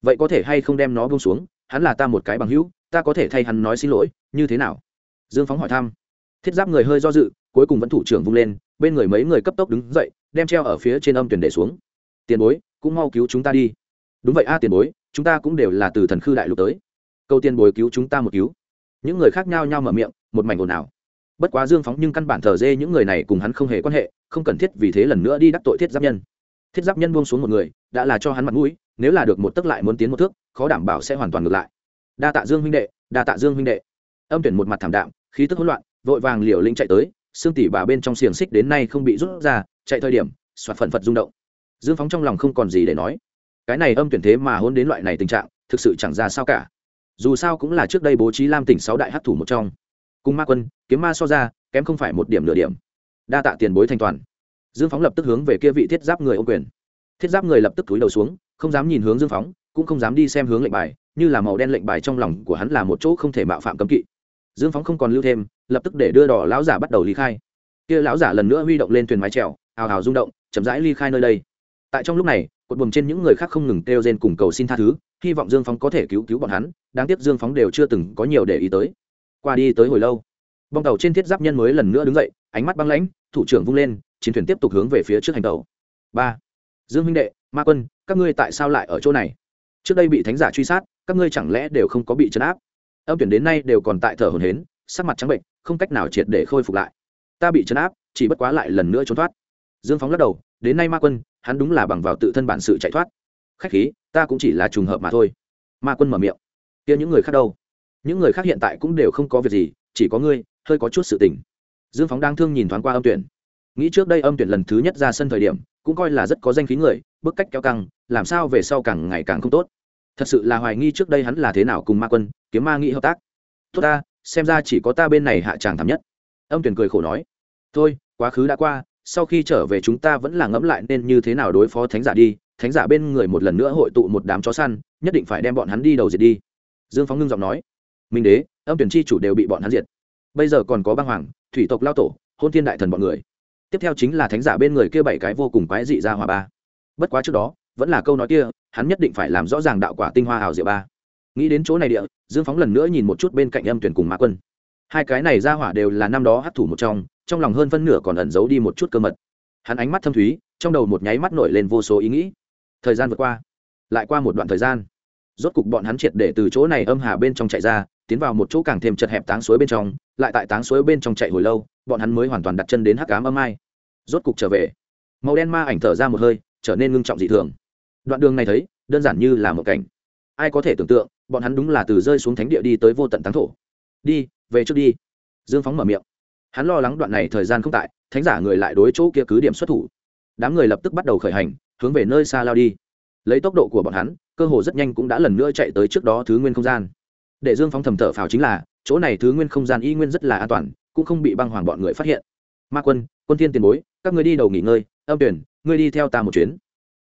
vậy có thể hay không đem nó buông xuống? Hắn là ta một cái bằng hữu, ta có thể thay hắn nói xin lỗi, như thế nào? Dương phóng hỏi thăm. Thiết giáp người hơi do dự, cuối cùng vẫn thủ trưởng vung lên, bên người mấy người cấp tốc đứng dậy, đem treo ở phía trên âm tuyển để xuống. Tiền bối, cũng mau cứu chúng ta đi. Đúng vậy a, tiền bối, chúng ta cũng đều là từ thần khư đại lục tới. Câu tiền bối cứu chúng ta một cứu. Những người khác nhau nhau mở miệng, một mảnh ồn ào. Bất quá dương phóng nhưng căn bản thờ dê những người này cùng hắn không hề quan hệ, không cần thiết vì thế lần nữa đi đắc tội thiết giáp nhân thiết giáp nhân buông xuống một người, đã là cho hắn mặt mũi, nếu là được một tấc lại muốn tiến một thước, khó đảm bảo sẽ hoàn toàn ngược lại. Đa tạ dương huynh đệ, đa tạ dương huynh đệ. Âm tuyển một mặt thảm đạm, khí tức hỗn loạn, vội vàng liều lĩnh chạy tới, xương tỉ bà bên trong xiềng xích đến nay không bị rút ra, chạy thời điểm, soạt phần phật rung động. Dương phóng trong lòng không còn gì để nói. Cái này âm tuyển thế mà hôn đến loại này tình trạng, thực sự chẳng ra sao cả. Dù sao cũng là trước đây bố trí lam tỉnh sáu đại hát thủ một trong. Cùng ma quân, kiếm ma so ra, kém không phải một điểm nửa điểm. Đa tạ tiền bối thanh toàn dương phóng lập tức hướng về kia vị thiết giáp người ô quyền. Thiết giáp người lập tức túi đầu xuống, không dám nhìn hướng dương phóng, cũng không dám đi xem hướng lệnh bài, như là màu đen lệnh bài trong lòng của hắn là một chỗ không thể mạo phạm cấm kỵ. Dương phóng không còn lưu thêm, lập tức để đưa đỏ lão giả bắt đầu ly khai. Kia lão giả lần nữa huy động lên thuyền mái trèo hào hào rung động, chậm rãi ly khai nơi đây. Tại trong lúc này, cột buồm trên những người khác không ngừng kêu rên cùng cầu xin tha thứ, hy vọng dương phóng có thể cứu cứu bọn hắn, đáng tiếc dương phóng đều chưa từng có nhiều để ý tới. Qua đi tới hồi lâu, bong tàu trên thiết giáp nhân mới lần nữa đứng dậy, ánh mắt băng lãnh, thủ trưởng vung lên chiến thuyền tiếp tục hướng về phía trước hành tàu. Ba. Dương huynh đệ, ma quân, các ngươi tại sao lại ở chỗ này? Trước đây bị thánh giả truy sát, các ngươi chẳng lẽ đều không có bị chấn áp? Âm tuyển đến nay đều còn tại thở hồn hến sắc mặt trắng bệnh, không cách nào triệt để khôi phục lại. Ta bị chấn áp, chỉ bất quá lại lần nữa trốn thoát. Dương phóng lắc đầu, đến nay ma quân, hắn đúng là bằng vào tự thân bản sự chạy thoát. Khách khí, ta cũng chỉ là trùng hợp mà thôi. Ma quân mở miệng. Kia những người khác đâu? Những người khác hiện tại cũng đều không có việc gì, chỉ có ngươi, hơi có chút sự tình. Dương phóng đang thương nhìn thoáng qua âm tuyển nghĩ trước đây âm tuyển lần thứ nhất ra sân thời điểm, cũng coi là rất có danh khí người, bức cách kéo căng, làm sao về sau càng ngày càng không tốt. Thật sự là hoài nghi trước đây hắn là thế nào cùng ma quân, kiếm ma nghĩ hợp tác. Tốt ta, xem ra chỉ có ta bên này hạ tràng thảm nhất. Âm tuyển cười khổ nói. Thôi, quá khứ đã qua, sau khi trở về chúng ta vẫn là ngẫm lại nên như thế nào đối phó thánh giả đi, thánh giả bên người một lần nữa hội tụ một đám chó săn, nhất định phải đem bọn hắn đi đầu diệt đi. Dương phóng ngưng giọng nói. Minh đế, âm tuyển chi chủ đều bị bọn hắn diệt. Bây giờ còn có băng hoàng, thủy tộc lao tổ, hôn thiên đại thần bọn người tiếp theo chính là thánh giả bên người kia bảy cái vô cùng quái dị ra hòa ba. Bất quá trước đó, vẫn là câu nói kia, hắn nhất định phải làm rõ ràng đạo quả tinh hoa hào diệu ba. Nghĩ đến chỗ này địa, dương phóng lần nữa nhìn một chút bên cạnh âm tuyển cùng mã quân. Hai cái này ra hỏa đều là năm đó hấp thủ một trong trong lòng hơn phân nửa còn ẩn giấu đi một chút cơ mật. Hắn ánh mắt thâm thúy, trong đầu một nháy mắt nổi lên vô số ý nghĩ. Thời gian vượt qua, lại qua một đoạn thời gian. Rốt cục bọn hắn triệt để từ chỗ này âm hà bên trong chạy ra, tiến vào một chỗ càng thêm chật hẹp táng suối bên trong lại tại táng suối bên trong chạy hồi lâu, bọn hắn mới hoàn toàn đặt chân đến hắc cám âm ai. Rốt cục trở về. Màu đen ma ảnh thở ra một hơi, trở nên ngưng trọng dị thường. Đoạn đường này thấy, đơn giản như là một cảnh. Ai có thể tưởng tượng, bọn hắn đúng là từ rơi xuống thánh địa đi tới vô tận táng thổ. Đi, về trước đi. Dương phóng mở miệng. Hắn lo lắng đoạn này thời gian không tại, thánh giả người lại đối chỗ kia cứ điểm xuất thủ. Đám người lập tức bắt đầu khởi hành, hướng về nơi xa lao đi. Lấy tốc độ của bọn hắn, cơ hồ rất nhanh cũng đã lần nữa chạy tới trước đó thứ nguyên không gian. Để dương phóng thầm thở phào chính là chỗ này thứ nguyên không gian y nguyên rất là an toàn, cũng không bị băng hoàng bọn người phát hiện. Ma quân quân thiên tiền bối, các người đi đầu nghỉ ngơi, âm tuyển, ngươi đi theo ta một chuyến.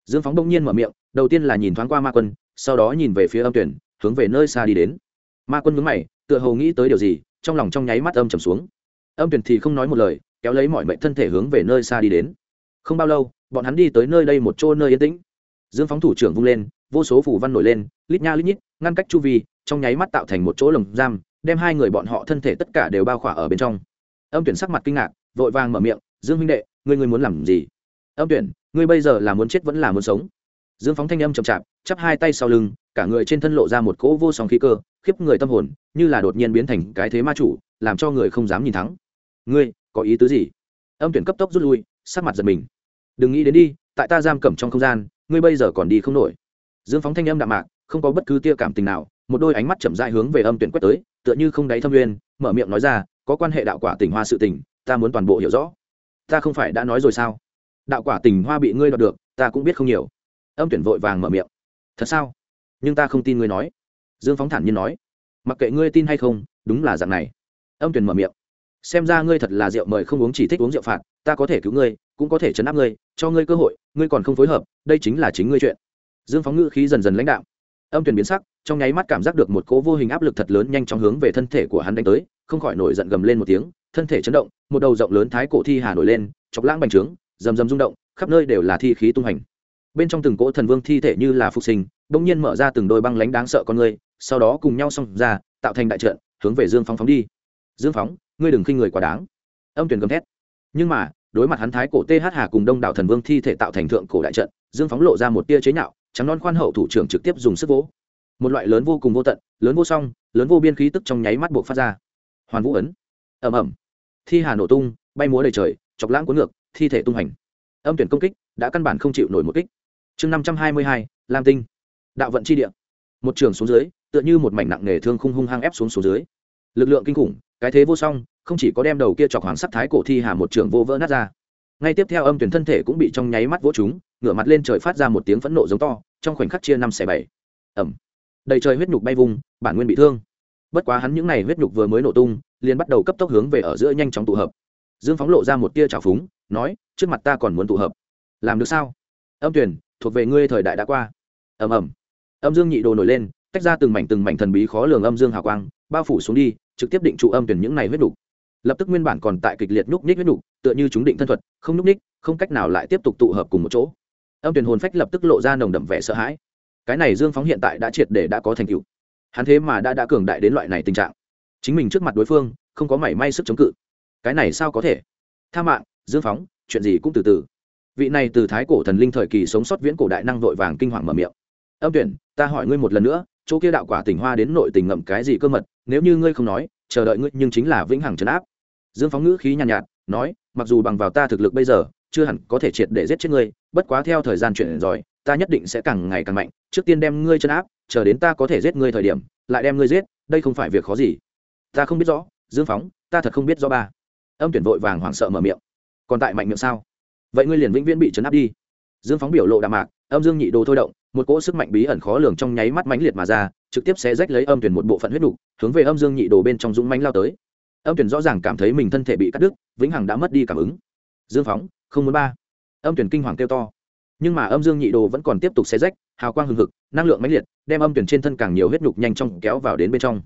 Dương phóng đông nhiên mở miệng, đầu tiên là nhìn thoáng qua ma quân, sau đó nhìn về phía âm tuyển, hướng về nơi xa đi đến. Ma quân mướn mày, tựa hồ nghĩ tới điều gì, trong lòng trong nháy mắt âm trầm xuống. Âm tuyển thì không nói một lời, kéo lấy mọi mệnh thân thể hướng về nơi xa đi đến. Không bao lâu, bọn hắn đi tới nơi đây một chỗ nơi yên tĩnh. Dương phóng thủ trưởng vung lên, vô số phủ văn nổi lên, lít nha lít nhít, ngăn cách chu vi, trong nháy mắt tạo thành một chỗ lồng giam đem hai người bọn họ thân thể tất cả đều bao khỏa ở bên trong. Âm tuyển sắc mặt kinh ngạc, vội vàng mở miệng, dương huynh đệ, ngươi ngươi muốn làm gì? Âm tuyển, ngươi bây giờ là muốn chết vẫn là muốn sống? Dương phóng thanh âm chậm chạp, chắp hai tay sau lưng, cả người trên thân lộ ra một cỗ vô song khí cơ, khiếp người tâm hồn, như là đột nhiên biến thành cái thế ma chủ, làm cho người không dám nhìn thắng ngươi, có ý tứ gì? Âm tuyển cấp tốc rút lui, sắc mặt giật mình. Đừng nghĩ đến đi, tại ta giam cầm trong không gian, ngươi bây giờ còn đi không nổi. Dương phóng thanh âm đạm mạc, không có bất cứ tia cảm tình nào một đôi ánh mắt chậm rãi hướng về âm tuyển quét tới, tựa như không đáy thâm uyên mở miệng nói ra, có quan hệ đạo quả tình hoa sự tình, ta muốn toàn bộ hiểu rõ. Ta không phải đã nói rồi sao? Đạo quả tình hoa bị ngươi đoạt được, ta cũng biết không nhiều. Âm tuyển vội vàng mở miệng. Thật sao? Nhưng ta không tin ngươi nói. Dương phóng thản nhiên nói. Mặc kệ ngươi tin hay không, đúng là dạng này. Âm tuyển mở miệng. Xem ra ngươi thật là rượu mời không uống chỉ thích uống rượu phạt, ta có thể cứu ngươi, cũng có thể chấn áp ngươi, cho ngươi cơ hội, ngươi còn không phối hợp, đây chính là chính ngươi chuyện. Dương phóng ngữ khí dần dần lãnh đạo âm tuyển biến sắc, trong nháy mắt cảm giác được một cố vô hình áp lực thật lớn nhanh chóng hướng về thân thể của hắn đánh tới, không khỏi nổi giận gầm lên một tiếng, thân thể chấn động, một đầu rộng lớn thái cổ thi hà nổi lên, chọc lãng bành trướng, rầm rầm rung động, khắp nơi đều là thi khí tung hành. Bên trong từng cỗ thần vương thi thể như là phục sinh, bỗng nhiên mở ra từng đôi băng lánh đáng sợ con người sau đó cùng nhau xông ra, tạo thành đại trận, hướng về dương phóng phóng đi. Dương phóng, ngươi đừng khinh người quá đáng. Âm tuyển gầm thét. Nhưng mà, đối mặt hắn thái cổ th hà cùng đông đảo thần vương thi thể tạo thành thượng cổ đại trận, dương phóng lộ ra một tia chế nhạo trắng non khoan hậu thủ trưởng trực tiếp dùng sức vỗ. Một loại lớn vô cùng vô tận, lớn vô song, lớn vô biên khí tức trong nháy mắt buộc phát ra. Hoàn vũ ấn. Ẩm ẩm thi hà nổ tung, bay múa đầy trời, chọc lãng cuốn ngược, thi thể tung hành. Âm tuyển công kích đã căn bản không chịu nổi một kích. Chương năm trăm hai mươi hai, lam tinh. Đạo vận chi địa. Một trường xuống dưới, tựa như một mảnh nặng nghề thương khung hung hăng ép xuống xuống dưới. Lực lượng kinh khủng, cái thế vô song, không chỉ có đem đầu kia chọc hoàng sắc thái cổ thi hà một trường vô vỡ nát ra. Ngay tiếp theo âm tuyển thân thể cũng bị trong nháy mắt vỗ chúng ngửa mặt lên trời phát ra một tiếng phẫn nộ giống to trong khoảnh khắc chia năm xẻ bảy. Ẩm. Đầy trời huyết nhục bay vùng bản nguyên bị thương. Bất quá hắn những n à y huyết nhục vừa mới nổ tung, liền bắt đầu cấp tốc hướng về ở giữa nhanh chóng tụ hợp. Dương phóng lộ ra một tia trào phúng, nói, trước mặt ta còn muốn tụ hợp. Làm được sao? Âm tuyển thuộc về ngươi thời đại đã qua. Ầm ầm. Âm dương nhị đồ nổi lên, tách ra từng mảnh từng mảnh thần bí khó lường âm dương hào quang, bao phủ xuống đi, trực tiếp định trụ âm tuyển những này huyết nhục. Lập tức nguyên bản còn tại kịch liệt nhúc nhích huyết nhục, tựa như chúng định thân thuật, không nhúc nhích, không cách nào lại tiếp tục tụ hợp cùng một chỗ âm tuyển hồn phách lập tức lộ ra nồng đậm vẻ sợ hãi. Cái này dương phóng hiện tại đã triệt để đã có thành tựu. Hắn thế mà đã đã cường đại đến loại này tình trạng. Chính mình trước mặt đối phương không có mảy may sức chống cự. Cái này sao có thể? Tha mạng dương phóng chuyện gì cũng từ từ. Vị này từ thái cổ thần linh thời kỳ sống sót viễn cổ đại năng vội vàng kinh hoàng mở miệng. Âm tuyển ta hỏi ngươi một lần nữa chỗ kia đạo quả tỉnh hoa đến nội tình ngậm cái gì cơ mật nếu như ngươi không nói chờ đợi ngươi nhưng chính là vĩnh hằng trấn áp. Dương phóng ngữ khí nhàn nhạt, nhạt nói mặc dù bằng vào ta thực lực bây giờ chưa hẳn có thể triệt để giết chết ngươi bất quá theo thời gian chuyển rồi ta nhất định sẽ càng ngày càng mạnh trước tiên đem ngươi chân áp chờ đến ta có thể giết ngươi thời điểm lại đem ngươi giết đây không phải việc khó gì. Ta không biết rõ dương phóng ta thật không biết rõ ba. Âm tuyển vội vàng hoảng sợ mở miệng. Còn tại mạnh miệng sao? Vậy ngươi liền vĩnh viễn bị chấn áp đi. Dương phóng biểu lộ đạm mạc âm dương nhị đồ thôi động một cỗ sức mạnh bí ẩn khó lường trong nháy mắt mãnh liệt mà ra trực tiếp sẽ rách lấy âm tuyển một bộ phận huyết đủ, hướng về âm dương nhị đồ bên trong dũng mãnh lao tới. Âm tuyển rõ ràng cảm thấy mình thân thể bị cắt đứt vĩnh hằng đã mất đi cảm ứng. Dương phóng không muốn ba. Âm tuyển kinh hoàng kêu to. Nhưng mà âm dương nhị đồ vẫn còn tiếp tục xé rách, hào quang hừng hực, năng lượng mãnh liệt, đem âm tuyển trên thân càng nhiều huyết nhục nhanh chóng kéo vào đến bên trong.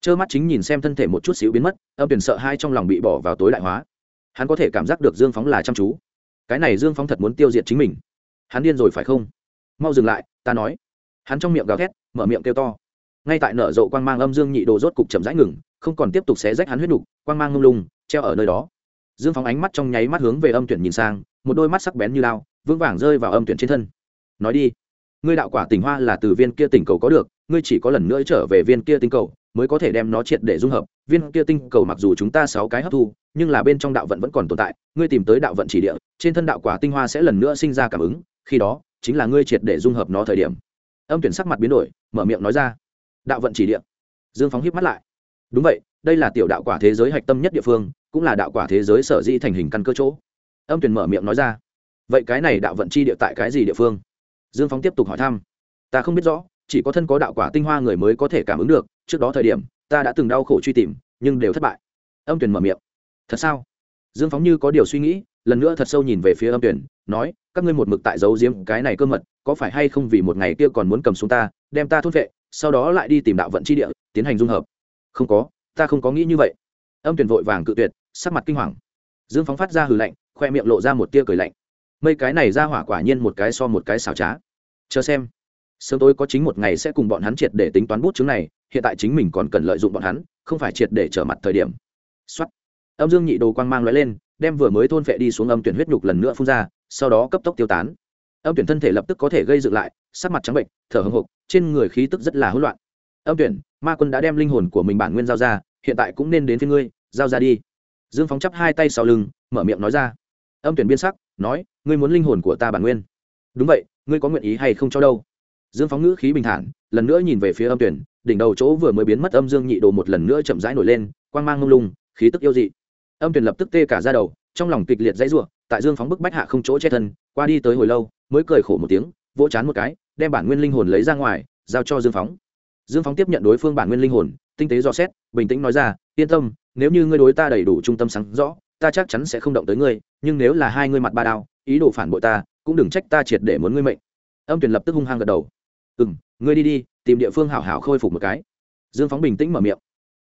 Trơ mắt chính nhìn xem thân thể một chút xíu biến mất, âm tuyển sợ hai trong lòng bị bỏ vào tối đại hóa. Hắn có thể cảm giác được dương phóng là chăm chú. Cái này dương phóng thật muốn tiêu diệt chính mình. Hắn điên rồi phải không? Mau dừng lại, ta nói. Hắn trong miệng gào thét, mở miệng kêu to. Ngay tại nở rộ quang mang âm dương nhị đồ rốt cục chậm rãi ngừng, không còn tiếp tục xé rách hắn huyết đục quang mang lung lung, treo ở nơi đó dương phóng ánh mắt trong nháy mắt hướng về âm tuyển nhìn sang, một đôi mắt sắc bén như lao, vững vàng rơi vào âm tuyển trên thân. Nói đi, ngươi đạo quả tỉnh hoa là từ viên kia tỉnh cầu có được, ngươi chỉ có lần nữa trở về viên kia tinh cầu, mới có thể đem nó triệt để dung hợp. Viên kia tinh cầu mặc dù chúng ta sáu cái hấp thu, nhưng là bên trong đạo vận vẫn còn tồn tại, ngươi tìm tới đạo vận chỉ địa, trên thân đạo quả tinh hoa sẽ lần nữa sinh ra cảm ứng, khi đó, chính là ngươi triệt để dung hợp nó thời điểm. Âm tuyển sắc mặt biến đổi, mở miệng nói ra, đạo vận chỉ địa. Dương phóng hiếp mắt lại. Đúng vậy, đây là tiểu đạo quả thế giới hạch tâm nhất địa phương cũng là đạo quả thế giới sở dĩ thành hình căn cơ chỗ. Âm tuyền mở miệng nói ra, vậy cái này đạo vận chi địa tại cái gì địa phương? Dương phóng tiếp tục hỏi thăm, ta không biết rõ, chỉ có thân có đạo quả tinh hoa người mới có thể cảm ứng được, trước đó thời điểm, ta đã từng đau khổ truy tìm, nhưng đều thất bại. Âm tuyền mở miệng, thật sao? Dương phóng như có điều suy nghĩ, lần nữa thật sâu nhìn về phía âm tuyển nói, các ngươi một mực tại giấu giếm cái này cơ mật, có phải hay không vì một ngày kia còn muốn cầm xuống ta, đem ta thốt vệ, sau đó lại đi tìm đạo vận chi địa, tiến hành dung hợp? Không có, ta không có nghĩ như vậy. Âm tuyển vội vàng cự tuyệt sắc mặt kinh hoàng. Dương phóng phát ra hừ lạnh, khoe miệng lộ ra một tia cười lạnh. Mây cái này ra hỏa quả nhiên một cái so một cái xào trá. Chờ xem, sớm tối có chính một ngày sẽ cùng bọn hắn triệt để tính toán bút chứng này, hiện tại chính mình còn cần lợi dụng bọn hắn, không phải triệt để trở mặt thời điểm. Xuất âm dương nhị đồ quang mang loại lên, đem vừa mới thôn vệ đi xuống âm tuyển huyết nhục lần nữa phun ra, sau đó cấp tốc tiêu tán. Âm tuyển thân thể lập tức có thể gây dựng lại, sắc mặt trắng bệnh, thở hồng hộc, trên người khí tức rất là hỗn loạn. Âm tuyển, ma quân đã đem linh hồn của mình bản nguyên giao ra, hiện tại cũng nên đến phía ngươi, giao ra đi dương phóng chắp hai tay sau lưng, mở miệng nói ra. Âm tuyển biên sắc, nói, ngươi muốn linh hồn của ta bản nguyên. Đúng vậy, ngươi có nguyện ý hay không cho đâu? Dương phóng ngữ khí bình thản, lần nữa nhìn về phía âm tuyển, đỉnh đầu chỗ vừa mới biến mất âm dương nhị đồ một lần nữa chậm rãi nổi lên, quang mang ngông lung, khí tức yêu dị. Âm tuyển lập tức tê cả ra đầu, trong lòng kịch liệt dãy ruộng tại dương phóng bức bách hạ không chỗ che thân, qua đi tới hồi lâu, mới cười khổ một tiếng, vỗ chán một cái, đem bản nguyên linh hồn lấy ra ngoài, giao cho dương phóng. Dương phóng tiếp nhận đối phương bản nguyên linh hồn, tinh tế dò xét, bình tĩnh nói ra, yên tâm nếu như ngươi đối ta đầy đủ trung tâm sáng rõ, ta chắc chắn sẽ không động tới ngươi, nhưng nếu là hai ngươi mặt ba đao, ý đồ phản bội ta, cũng đừng trách ta triệt để muốn ngươi mệnh. Âm tuyển lập tức hung hăng gật đầu. Ừ m ngươi đi đi, tìm địa phương hảo hảo khôi phục một cái. Dương phóng bình tĩnh mở miệng.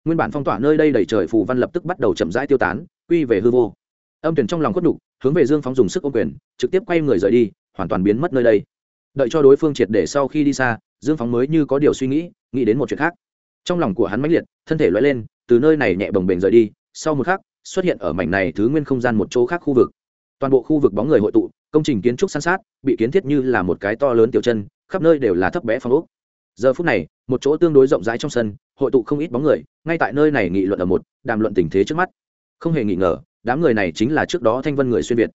Nguyên bản phong tỏa nơi đây đầy trời phù văn lập tức bắt đầu chậm rãi tiêu tán, quy về hư vô. Âm tuyển trong lòng khuất đục hướng về dương phóng dùng sức ô quyền, trực tiếp quay người rời đi, hoàn toàn biến mất nơi đây. Đợi cho đối phương triệt để sau khi đi xa, dương phóng mới như có điều suy nghĩ nghĩ đến một chuyện khác. Trong lòng của hắn mãnh liệt, thân thể loay lên từ nơi này nhẹ bồng bềnh rời đi, sau một khắc, xuất hiện ở mảnh này thứ nguyên không gian một chỗ khác khu vực. Toàn bộ khu vực bóng người hội tụ, công trình kiến trúc san sát, bị kiến thiết như là một cái to lớn tiểu chân, khắp nơi đều là thấp bé phong ốc. Giờ phút này, một chỗ tương đối rộng rãi trong sân, hội tụ không ít bóng người, ngay tại nơi này nghị luận ở một, đàm luận tình thế trước mắt. Không hề nghi ngờ, đám người này chính là trước đó thanh vân người xuyên việt.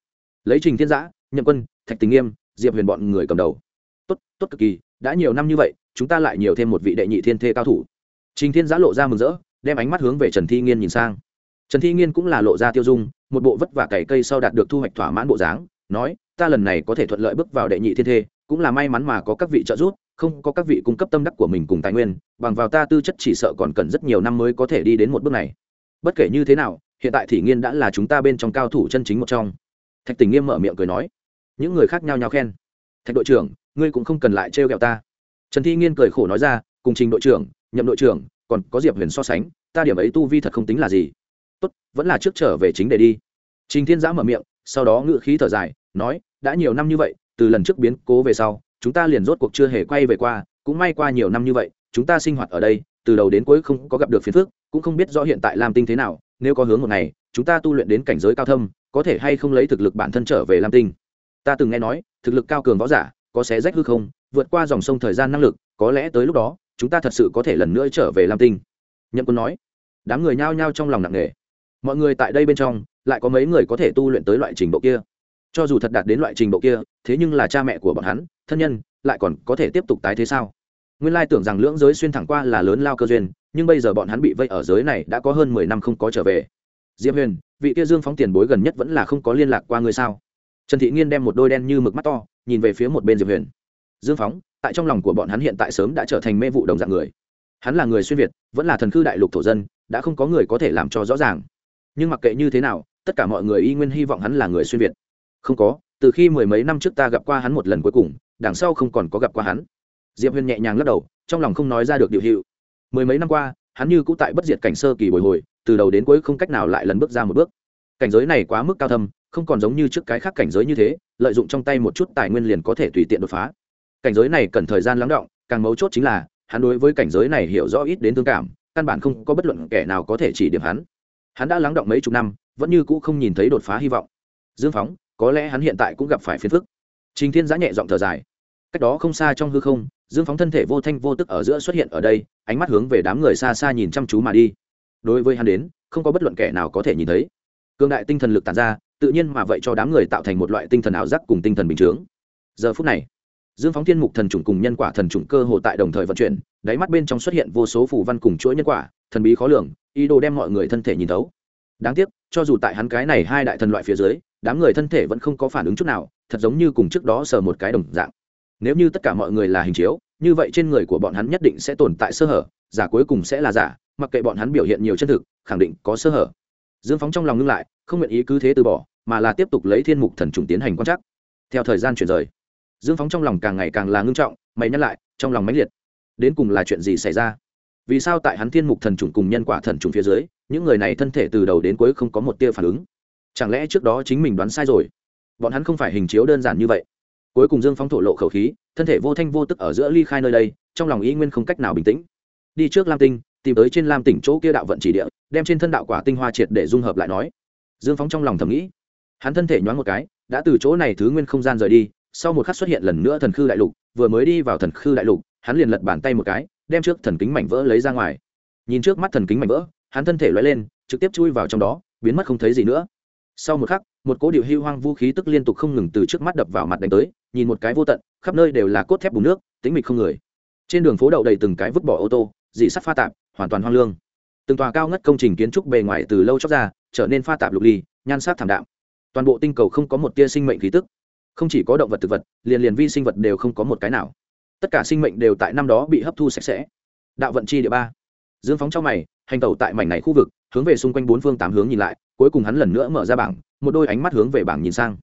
Lấy trình thiên giã, nhậm quân, thạch tình nghiêm, diệp huyền bọn người cầm đầu. Tốt tốt cực kỳ, đã nhiều năm như vậy, chúng ta lại nhiều thêm một vị đệ nhị thiên thê cao thủ. Trình thiên giã lộ ra mừng rỡ đem ánh mắt hướng về trần thi nghiên nhìn sang. Trần thi nghiên cũng là lộ ra tiêu dung, một bộ vất vả cày cây sau đạt được thu hoạch thỏa mãn bộ dáng, nói, ta lần này có thể thuận lợi bước vào đệ nhị thiên thê, cũng là may mắn mà có các vị trợ giúp, không có các vị cung cấp tâm đắc của mình cùng tài nguyên, bằng vào ta tư chất chỉ sợ còn cần rất nhiều năm mới có thể đi đến một bước này. Bất kể như thế nào, hiện tại thì nghiên đã là chúng ta bên trong cao thủ chân chính một trong. Thạch tình nghiêm mở miệng cười nói, những người khác nhao nhao khen. Thạch đội trưởng, ngươi cũng không cần lại trêu ghẹo ta. Trần thi nghiên cười khổ nói ra, cùng trình đội trưởng, nhậm đội trưởng còn có diệp huyền so sánh, ta điểm ấy tu vi thật không tính là gì. Tốt, vẫn là trước trở về chính để đi. Trình thiên giã mở miệng, sau đó ngự khí thở dài, nói, đã nhiều năm như vậy, từ lần trước biến cố về sau, chúng ta liền rốt cuộc chưa hề quay về qua, cũng may qua nhiều năm như vậy, chúng ta sinh hoạt ở đây, từ đầu đến cuối không có gặp được phiền phức, cũng không biết rõ hiện tại lam tinh thế nào, nếu có hướng một ngày, chúng ta tu luyện đến cảnh giới cao thâm, có thể hay không lấy thực lực bản thân trở về lam tinh. Ta từng nghe nói, thực lực cao cường võ giả, có xé rách hư không, vượt qua dòng sông thời gian năng lực, có lẽ tới lúc đó chúng ta thật sự có thể lần nữa trở về lam tinh. Nhậm quân nói. Đám người nhao nhao trong lòng nặng nề. Mọi người tại đây bên trong, lại có mấy người có thể tu luyện tới loại trình độ kia. Cho dù thật đạt đến loại trình độ kia, thế nhưng là cha mẹ của bọn hắn, thân nhân, lại còn có thể tiếp tục tái thế sao? Nguyên lai tưởng rằng lưỡng giới xuyên thẳng qua là lớn lao cơ duyên, nhưng bây giờ bọn hắn bị vây ở giới này đã có hơn mười năm không có trở về. Diệp huyền, vị kia dương phóng tiền bối gần nhất vẫn là không có liên lạc qua ngươi sao? Trần thị nghiên đem một đôi đen như mực mắt to, nhìn về phía một bên diệp huyền. Dương phóng tại trong lòng của bọn hắn hiện tại sớm đã trở thành mê vụ đồng dạng người. Hắn là người xuyên việt, vẫn là thần khư đại lục thổ dân, đã không có người có thể làm cho rõ ràng. Nhưng mặc kệ như thế nào, tất cả mọi người y nguyên hy vọng hắn là người xuyên việt. Không có, từ khi mười mấy năm trước ta gặp qua hắn một lần cuối cùng, đằng sau không còn có gặp qua hắn. Diệp huyền nhẹ nhàng lắc đầu, trong lòng không nói ra được điều hiệu mười mấy năm qua, hắn như cũ tại bất diệt cảnh sơ kỳ bồi hồi, từ đầu đến cuối không cách nào lại lần bước ra một bước. Cảnh giới này quá mức cao thâm, không còn giống như trước cái khác cảnh giới như thế, lợi dụng trong tay một chút tài nguyên liền có thể tùy tiện đột phá cảnh giới này cần thời gian lắng động, càng mấu chốt chính là, hắn đối với cảnh giới này hiểu rõ ít đến tương cảm, căn bản không có bất luận kẻ nào có thể chỉ điểm hắn. Hắn đã lắng động mấy chục năm, vẫn như cũ không nhìn thấy đột phá hy vọng. Dương phóng, có lẽ hắn hiện tại cũng gặp phải phiền phức. Trình thiên giã nhẹ giọng thở dài. Cách đó không xa trong hư không, dương phóng thân thể vô thanh vô tức ở giữa xuất hiện ở đây, ánh mắt hướng về đám người xa xa nhìn chăm chú mà đi. Đối với hắn đến, không có bất luận kẻ nào có thể nhìn thấy. Cương đại tinh thần lực tàn ra, tự nhiên mà vậy cho đám người tạo thành một loại tinh thần ảo giác cùng tinh thần bình chướng. Giờ phút này dương phóng thiên mục thần trùng cùng nhân quả thần trùng cơ hồ tại đồng thời vận chuyển, đáy mắt bên trong xuất hiện vô số phù văn cùng chuỗi nhân quả, thần bí khó lường, ý đồ đem mọi người thân thể nhìn thấu. Đáng tiếc, cho dù tại hắn cái này hai đại thần loại phía dưới, đám người thân thể vẫn không có phản ứng chút nào, thật giống như cùng trước đó sờ một cái đồng dạng. Nếu như tất cả mọi người là hình chiếu, như vậy trên người của bọn hắn nhất định sẽ tồn tại sơ hở, giả cuối cùng sẽ là giả, mặc kệ bọn hắn biểu hiện nhiều chân thực, khẳng định có sơ hở. Dương phóng trong lòng ngưng lại, không nguyện ý cứ thế từ bỏ, mà là tiếp tục lấy thiên mục thần trùng tiến hành quan trắc. Theo thời gian chuyển rời dương phóng trong lòng càng ngày càng là ngưng trọng, mày nhắc lại, trong lòng mãnh liệt. Đến cùng là chuyện gì xảy ra? Vì sao tại hắn thiên mục thần trùng cùng nhân quả thần trùng phía dưới, những người này thân thể từ đầu đến cuối không có một tia phản ứng? Chẳng lẽ trước đó chính mình đoán sai rồi? Bọn hắn không phải hình chiếu đơn giản như vậy. Cuối cùng dương phóng thổ lộ khẩu khí, thân thể vô thanh vô tức ở giữa ly khai nơi đây, trong lòng ý nguyên không cách nào bình tĩnh. Đi trước lam tinh, tìm tới trên lam tỉnh chỗ kia đạo vận chỉ địa, đem trên thân đạo quả tinh hoa triệt để dung hợp lại nói. Dương phóng trong lòng thầm nghĩ. Hắn thân thể nhoáng một cái, đã từ chỗ này thứ nguyên không gian rời đi sau một khắc xuất hiện lần nữa thần khư đại lục, vừa mới đi vào thần khư đại lục, hắn liền lật bàn tay một cái, đem trước thần kính mảnh vỡ lấy ra ngoài. Nhìn trước mắt thần kính mảnh vỡ, hắn thân thể loay lên, trực tiếp chui vào trong đó, biến mất không thấy gì nữa. Sau một khắc, một cỗ điệu hưu hoang vũ khí tức liên tục không ngừng từ trước mắt đập vào mặt đánh tới, nhìn một cái vô tận, khắp nơi đều là cốt thép bùn nước tính mịch không người. Trên đường phố đậu đầy từng cái vứt bỏ ô tô, dị sắt pha tạp, hoàn toàn hoang lương. Từng tòa cao ngất công trình kiến trúc bề ngoài từ lâu chóc ra, trở nên pha tạp lục ly, nhan sắc thảm đạm. Toàn bộ tinh cầu không có một tia sinh mệnh khí tức không chỉ có động vật thực vật, liền liền vi sinh vật đều không có một cái nào. Tất cả sinh mệnh đều tại năm đó bị hấp thu sạch sẽ. Đạo vận chi địa ba. Dương phóng trong mày, hành tàu tại mảnh này khu vực, hướng về xung quanh bốn phương tám hướng nhìn lại, cuối cùng hắn lần nữa mở ra bảng, một đôi ánh mắt hướng về bảng nhìn sang.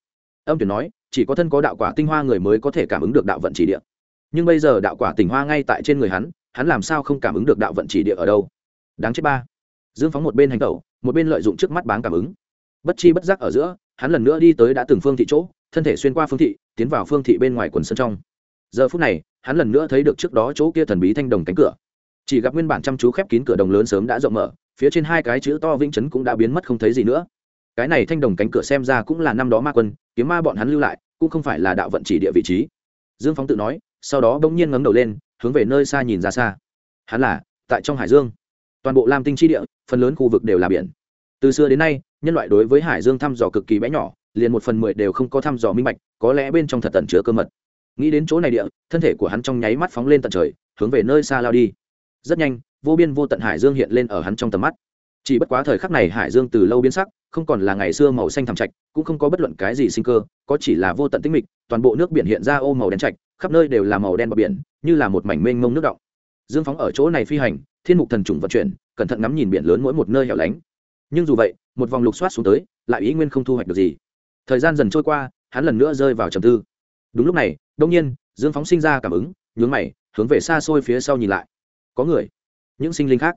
Âm tuyển nói, chỉ có thân có đạo quả tinh hoa người mới có thể cảm ứng được đạo vận chỉ địa. Nhưng bây giờ đạo quả tinh hoa ngay tại trên người hắn hắn làm sao không cảm ứng được đạo vận chỉ địa ở đâu? Đáng chết ba. Dương phóng một bên hành tẩu, một bên lợi dụng trước mắt báng cảm ứng. Bất chi bất giác ở giữa, hắn lần nữa đi tới đã từng phương thị chỗ thân thể xuyên qua phương thị, tiến vào phương thị bên ngoài quần sân trong. Giờ phút này, hắn lần nữa thấy được trước đó chỗ kia thần bí thanh đồng cánh cửa. Chỉ gặp nguyên bản chăm chú khép kín cửa đồng lớn sớm đã rộng mở, phía trên hai cái chữ to vĩnh chấn cũng đã biến mất không thấy gì nữa. Cái này thanh đồng cánh cửa xem ra cũng là năm đó ma quân, kiếm ma bọn hắn lưu lại, cũng không phải là đạo vận chỉ địa vị trí. Dương phóng tự nói, sau đó bỗng nhiên ngẩng đầu lên, hướng về nơi xa nhìn ra xa. Hắn là, tại trong hải dương. Toàn bộ lam tinh chi địa, phần lớn khu vực đều là biển. Từ xưa đến nay, nhân loại đối với hải dương thăm dò cực kỳ bé nhỏ liền một phần mười đều không có thăm dò minh bạch, có lẽ bên trong thật tận chứa cơ mật. Nghĩ đến chỗ này địa, thân thể của hắn trong nháy mắt phóng lên tận trời, hướng về nơi xa lao đi. Rất nhanh, vô biên vô tận hải dương hiện lên ở hắn trong tầm mắt. Chỉ bất quá thời khắc này hải dương từ lâu biến sắc, không còn là ngày xưa màu xanh thẳm trạch, cũng không có bất luận cái gì sinh cơ, có chỉ là vô tận tinh mịch, toàn bộ nước biển hiện ra ô màu đen trạch, khắp nơi đều là màu đen bờ biển, như là một mảnh mênh mông nước động. Dương phóng ở chỗ này phi hành, thiên mục thần trùng vận chuyển, cẩn thận ngắm nhìn biển lớn mỗi một nơi hẻo lánh. Nhưng dù vậy, một vòng lục soát xuống tới, lại ý nguyên không thu hoạch được gì thời gian dần trôi qua, hắn lần nữa rơi vào trầm tư. Đúng lúc này đông nhiên, dương phóng sinh ra cảm ứng, nhướng mày, hướng về xa xôi phía sau nhìn lại. Có người. Những sinh linh khác.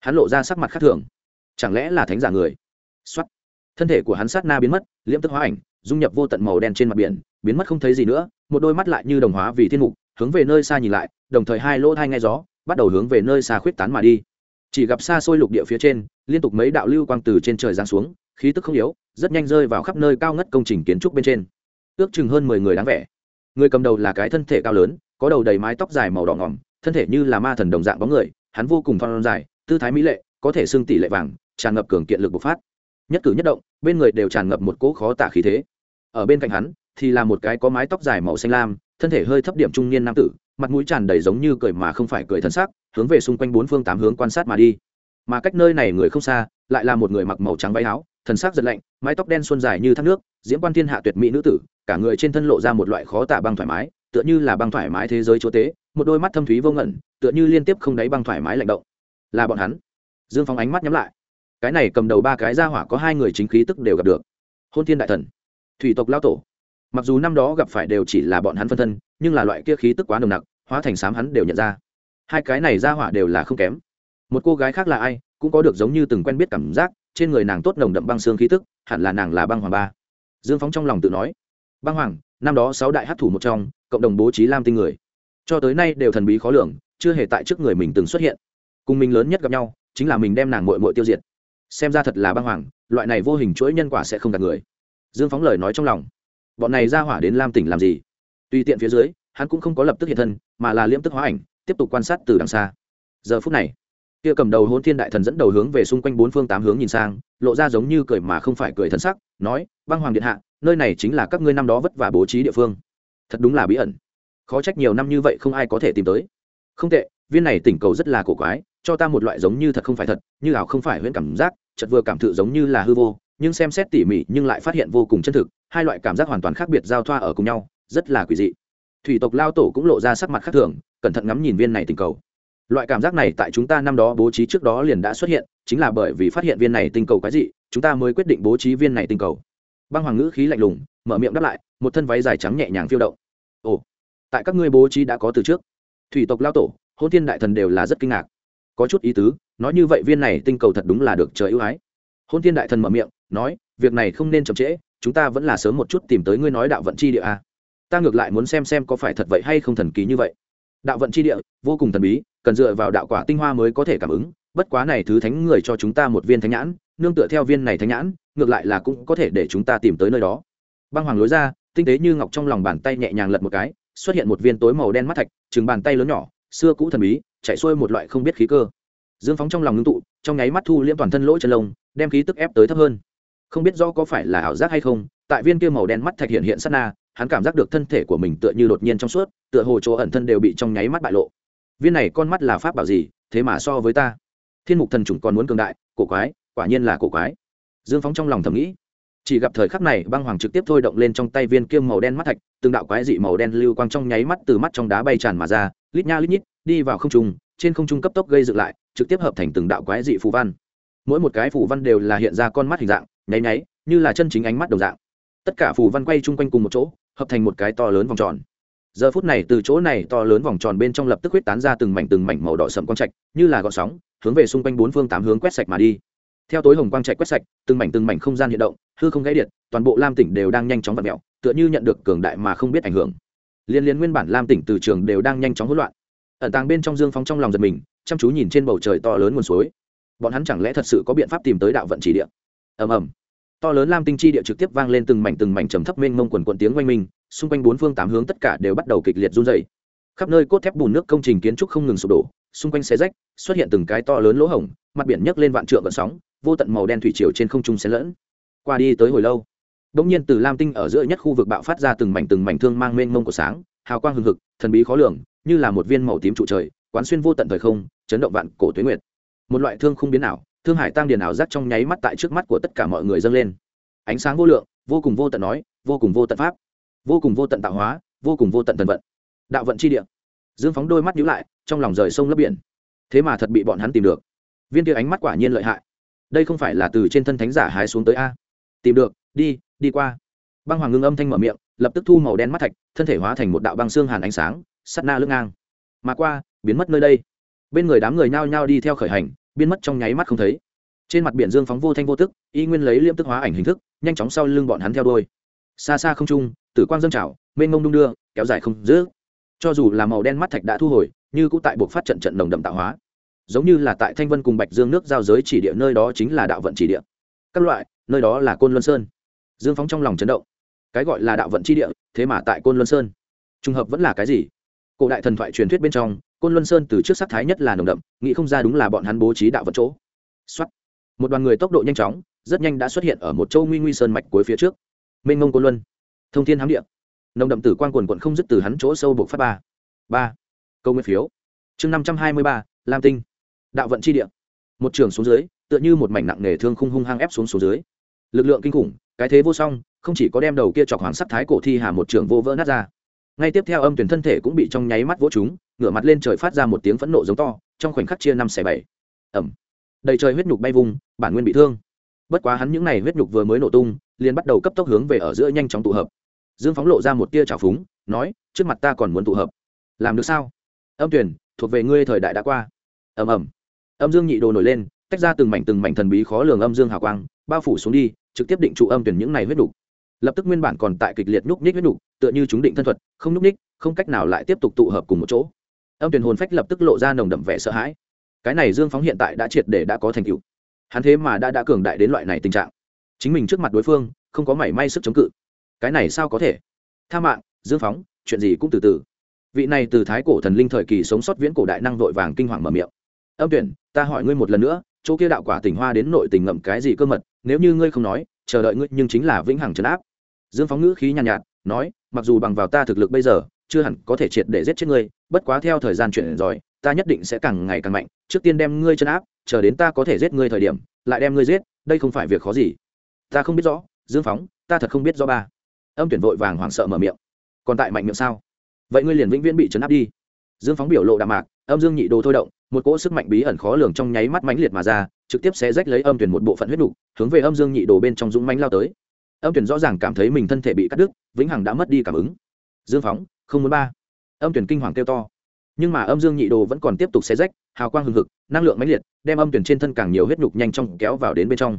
Hắn lộ ra sắc mặt khác thường. Chẳng lẽ là thánh giả người? Xuất thân thể của hắn sát na biến mất, liễm tức hóa ảnh, dung nhập vô tận màu đen trên mặt biển, biến mất không thấy gì nữa, một đôi mắt lại như đồng hóa vì thiên mục, hướng về nơi xa nhìn lại, đồng thời hai lỗ thai nghe gió, bắt đầu hướng về nơi xa khuyết tán mà đi. Chỉ gặp xa xôi lục địa phía trên, liên tục mấy đạo lưu quang từ trên trời giáng xuống, khí tức không yếu rất nhanh rơi vào khắp nơi cao ngất công trình kiến trúc bên trên. Ước chừng hơn mười người đáng vẻ. Người cầm đầu là cái thân thể cao lớn, có đầu đầy mái tóc dài màu đỏ ngỏm, thân thể như là ma thần đồng dạng bóng người, hắn vô cùng thon dài, tư thái mỹ lệ, có thể xưng tỷ lệ vàng, tràn ngập cường kiện lực bộc phát. Nhất cử nhất động, bên người đều tràn ngập một cỗ khó tả khí thế. Ở bên cạnh hắn, thì là một cái có mái tóc dài màu xanh lam, thân thể hơi thấp điểm trung niên nam tử, mặt mũi tràn đầy giống như cười mà không phải cười thân xác hướng về xung quanh bốn phương tám hướng quan sát mà đi. Mà cách nơi này người không xa, lại là một người mặc màu trắng váy áo thần sắc giật lạnh, mái tóc đen xuân dài như thác nước, diễm quan thiên hạ tuyệt mỹ nữ tử, cả người trên thân lộ ra một loại khó tả băng thoải mái, tựa như là băng thoải mái thế giới chúa tế một đôi mắt thâm thúy vô ngẩn, tựa như liên tiếp không đáy băng thoải mái lạnh động. Là bọn hắn. Dương phóng ánh mắt nhắm lại. Cái này cầm đầu ba cái ra hỏa có hai người chính khí tức đều gặp được. Hôn thiên đại thần, thủy tộc lao tổ. Mặc dù năm đó gặp phải đều chỉ là bọn hắn phân thân, nhưng là loại kia khí tức quá nồng nặc, hóa thành sám hắn đều nhận ra. Hai cái này ra hỏa đều là không kém. Một cô gái khác là ai, cũng có được giống như từng quen biết cảm giác trên người nàng tốt nồng đậm băng xương khí tức, hẳn là nàng là băng hoàng ba. Dương phóng trong lòng tự nói, băng hoàng, năm đó sáu đại hát thủ một trong, cộng đồng bố trí lam tinh người. Cho tới nay đều thần bí khó lường, chưa hề tại trước người mình từng xuất hiện. Cùng mình lớn nhất gặp nhau, chính là mình đem nàng mội mội tiêu diệt. Xem ra thật là băng hoàng, loại này vô hình chuỗi nhân quả sẽ không gạt người. Dương phóng lời nói trong lòng, bọn này ra hỏa đến lam tỉnh làm gì? Tùy tiện phía dưới, hắn cũng không có lập tức hiện thân, mà là liễm tức hóa ảnh, tiếp tục quan sát từ đằng xa. Giờ phút này kia cầm đầu hôn thiên đại thần dẫn đầu hướng về xung quanh bốn phương tám hướng nhìn sang, lộ ra giống như cười mà không phải cười thân sắc, nói, băng hoàng điện hạ, nơi này chính là các ngươi năm đó vất vả bố trí địa phương. Thật đúng là bí ẩn. Khó trách nhiều năm như vậy không ai có thể tìm tới. Không tệ, viên này tỉnh cầu rất là cổ quái, cho ta một loại giống như thật không phải thật, như ảo không phải huyễn cảm giác chật vừa cảm thụ giống như là hư vô, nhưng xem xét tỉ mỉ nhưng lại phát hiện vô cùng chân thực, hai loại cảm giác hoàn toàn khác biệt giao thoa ở cùng nhau, rất là quỷ dị. Thủy tộc lao tổ cũng lộ ra sắc mặt khác thường, cẩn thận ngắm nhìn viên này tình cầu loại cảm giác này tại chúng ta năm đó bố trí trước đó liền đã xuất hiện, chính là bởi vì phát hiện viên này tinh cầu cái gì chúng ta mới quyết định bố trí viên này tinh cầu. Băng hoàng ngữ khí lạnh lùng, mở miệng đáp lại, một thân váy dài trắng nhẹ nhàng phiêu động. Ồ, tại các ngươi bố trí đã có từ trước. Thủy tộc lao tổ hôn thiên đại thần đều là rất kinh ngạc. Có chút ý tứ, nói như vậy viên này tinh cầu thật đúng là được trời ưu ái. Hôn thiên đại thần mở miệng, nói, việc này không nên chậm trễ, chúng ta vẫn là sớm một chút tìm tới ngươi nói đạo vận chi địa a. Ta ngược lại muốn xem xem có phải thật vậy hay không thần kỳ như vậy đạo vận chi địa, vô cùng thần bí, cần dựa vào đạo quả tinh hoa mới có thể cảm ứng. Bất quá này thứ thánh người cho chúng ta một viên thánh nhãn, nương tựa theo viên này thánh nhãn, ngược lại là cũng có thể để chúng ta tìm tới nơi đó. Băng hoàng lối ra, tinh tế như ngọc trong lòng bàn tay nhẹ nhàng lật một cái, xuất hiện một viên tối màu đen mắt thạch, chừng bàn tay lớn nhỏ, xưa cũ thần bí, chạy xuôi một loại không biết khí cơ. Dương phóng trong lòng ngưng tụ, trong nháy mắt thu liễm toàn thân lỗ chân lông, đem khí tức ép tới thấp hơn. Không biết do có phải là ảo giác hay không, tại viên kia màu đen mắt thạch hiện hiện sát na hắn cảm giác được thân thể của mình tựa như đột nhiên trong suốt, tựa hồ chỗ ẩn thân đều bị trong nháy mắt bại lộ. Viên này con mắt là pháp bảo gì, thế mà so với ta? Thiên mục thần chủng còn muốn cường đại, cổ quái, quả nhiên là cổ quái. Dương phóng trong lòng thầm nghĩ. Chỉ gặp thời khắc này, băng hoàng trực tiếp thôi động lên trong tay viên kiêm màu đen mắt thạch, từng đạo quái dị màu đen lưu quang trong nháy mắt từ mắt trong đá bay tràn mà ra, lít nha lít nhít, đi vào không trung, trên không trung cấp tốc gây dựng lại, trực tiếp hợp thành từng đạo quái dị phù văn. Mỗi một cái phù văn đều là hiện ra con mắt hình dạng, nháy nháy, như là chân chính ánh mắt đồng dạng. Tất cả phù văn quay chung quanh cùng một chỗ hợp thành một cái to lớn vòng tròn. Giờ phút này từ chỗ này to lớn vòng tròn bên trong lập tức huyết tán ra từng mảnh từng mảnh màu đỏ sậm quang trạch, như là gọn sóng, hướng về xung quanh bốn phương tám hướng quét sạch mà đi. Theo tối hồng quang trạch quét sạch, từng mảnh từng mảnh không gian hiện động, hư không gãy điện, toàn bộ lam tỉnh đều đang nhanh chóng vặt mẹo tựa như nhận được cường đại mà không biết ảnh hưởng. Liên liên nguyên bản lam tỉnh từ trường đều đang nhanh chóng hỗn loạn. Ẩn tàng bên trong dương phóng trong lòng giật mình, chăm chú nhìn trên bầu trời to lớn nguồn suối. Bọn hắn chẳng lẽ thật sự có biện pháp tìm tới đạo vận chỉ địa? Ầm ầm to lớn lam tinh chi địa trực tiếp vang lên từng mảnh từng mảnh trầm thấp mênh mông quần quần tiếng oanh minh, xung quanh bốn phương tám hướng tất cả đều bắt đầu kịch liệt run dày khắp nơi cốt thép bùn nước công trình kiến trúc không ngừng sụp đổ, xung quanh xe rách, xuất hiện từng cái to lớn lỗ hổng, mặt biển nhấc lên vạn trượng gợn sóng, vô tận màu đen thủy triều trên không trung xen lẫn. Qua đi tới hồi lâu đ ỗ n g nhiên từ lam tinh ở giữa nhất khu vực bạo phát ra từng mảnh từng mảnh thương mang mênh mông của sáng, hào quang hừng hực, thần bí khó lường, như là một viên màu tím trụ trời, quán xuyên vô tận thời không, chấn động vạn cổ tuyến nguyệt. Một loại thương không biến ảo thương hải tăng điền ảo giác trong nháy mắt tại trước mắt của tất cả mọi người dâng lên. Ánh sáng vô lượng, vô cùng vô tận nói, vô cùng vô tận pháp, vô cùng vô tận tạo hóa, vô cùng vô tận thần vận. Đạo vận chi địa. Dương phóng đôi mắt nhíu lại, trong lòng rời sông lấp biển. Thế mà thật bị bọn hắn tìm được. Viên kia ánh mắt quả nhiên lợi hại. Đây không phải là từ trên thân thánh giả hái xuống tới a? Tìm được, đi đi qua. Băng hoàng ngưng âm thanh mở miệng, lập tức thu màu đen mắt thạch, thân thể hóa thành một đạo băng xương hàn ánh sáng, sắt na lưng ngang. Mà qua, biến mất nơi đây. Bên người đám người nhao nhao đi theo khởi hành biến mất trong nháy mắt không thấy. Trên mặt biển dương phóng vô thanh vô tức, y nguyên lấy liêm tức hóa ảnh hình thức, nhanh chóng sau lưng bọn hắn theo đôi xa xa không trung, tử quang dâng trào, mênh mông đung đưa, kéo dài không giữ cho dù là màu đen mắt thạch đã thu hồi, như cũng tại buộc phát trận trận nồng đậm tạo hóa. Giống như là tại thanh vân cùng bạch dương nước giao giới chỉ địa, nơi đó chính là đạo vận chỉ địa. Các loại, nơi đó là côn luân sơn. Dương phóng trong lòng chấn động. Cái gọi là đạo vận chi địa, thế mà tại côn luân sơn. Trùng hợp vẫn là cái gì? Cổ đại thần thoại truyền thuyết bên trong côn luân sơn từ trước sắc thái nhất là nồng đậm, nghĩ không ra đúng là bọn hắn bố trí đạo vận chỗ. Xuất một đoàn người tốc độ nhanh chóng, rất nhanh đã xuất hiện ở một châu nguy nguy sơn mạch cuối phía trước. Mênh ngông côn luân. Thông thiên hám địa. Nồng đậm tử quang quần quận không dứt từ hắn chỗ sâu buộc phát ba. Ba. Câu nguyên phiếu. Chương năm trăm hai mươi ba, lam tinh. Đạo vận chi địa. Một trường xuống dưới, tựa như một mảnh nặng nề thương khung hung hăng ép xuống xuống dưới. Lực lượng kinh khủng, cái thế vô song, không chỉ có đem đầu kia chọc hoàng sắc thái cổ thi hà một trường vô vỡ nát ra ngay tiếp theo âm tuyển thân thể cũng bị trong nháy mắt vỗ chúng ngửa mặt lên trời phát ra một tiếng phẫn nộ giống to, trong khoảnh khắc chia năm xẻ bảy. Ẩm. Đầy trời huyết nhục bay vùng bản nguyên bị thương. Bất quá hắn những n à y huyết nhục vừa mới nổ tung, liền bắt đầu cấp tốc hướng về ở giữa nhanh chóng tụ hợp. Dương phóng lộ ra một tia trào phúng, nói, trước mặt ta còn muốn tụ hợp. Làm được sao? Âm tuyển, thuộc về ngươi thời đại đã qua. Ầm ầm. Âm dương nhị đồ nổi lên, tách ra từng mảnh từng mảnh thần bí khó lường âm dương hào quang, bao phủ xuống đi, trực tiếp định trụ âm tuyển những này huyết đục lập tức nguyên bản còn tại kịch liệt nhúc nhích huyết đục tựa như chúng định thân thuật, không nhúc nhích, không cách nào lại tiếp tục tụ hợp cùng một chỗ. Âm tuyển hồn phách lập tức lộ ra nồng đậm vẻ sợ hãi. Cái này dương phóng hiện tại đã triệt để đã có thành tựu. Hắn thế mà đã đã cường đại đến loại này tình trạng. Chính mình trước mặt đối phương, không có mảy may sức chống cự. Cái này sao có thể? Tha mạng, dương phóng, chuyện gì cũng từ từ. Vị này từ thái cổ thần linh thời kỳ sống sót viễn cổ đại năng vội vàng kinh hoàng mở miệng. Âm tuyển ta hỏi ngươi một lần nữa, chỗ kia đạo quả tỉnh hoa đến nội tình ngậm cái gì cơ mật, nếu như ngươi không nói, chờ đợi ngươi, nhưng chính là vĩnh hằng trấn áp dương phóng ngữ khí nhàn nhạt, nhạt nói mặc dù bằng vào ta thực lực bây giờ chưa hẳn có thể triệt để giết chết ngươi bất quá theo thời gian chuyển rồi ta nhất định sẽ càng ngày càng mạnh trước tiên đem ngươi chân áp chờ đến ta có thể giết ngươi thời điểm lại đem ngươi giết đây không phải việc khó gì. Ta không biết rõ dương phóng ta thật không biết rõ ba. Âm tuyển vội vàng hoảng sợ mở miệng. Còn tại mạnh miệng sao? Vậy ngươi liền vĩnh viễn bị chấn áp đi. Dương phóng biểu lộ đạm mạc âm dương nhị đồ thôi động một cỗ sức mạnh bí ẩn khó lường trong nháy mắt mãnh liệt mà ra trực tiếp sẽ rách lấy âm tuyển một bộ phận huyết đủ, hướng về âm dương nhị đồ bên trong dũng mãnh lao tới âm tuyển rõ ràng cảm thấy mình thân thể bị cắt đứt, vĩnh hằng đã mất đi cảm ứng. Dương phóng, không muốn ba. Âm tuyển kinh hoàng kêu to. Nhưng mà âm dương nhị đồ vẫn còn tiếp tục xé rách, hào quang hừng hực, năng lượng mãnh liệt, đem âm tuyển trên thân càng nhiều huyết nhục nhanh chóng kéo vào đến bên trong.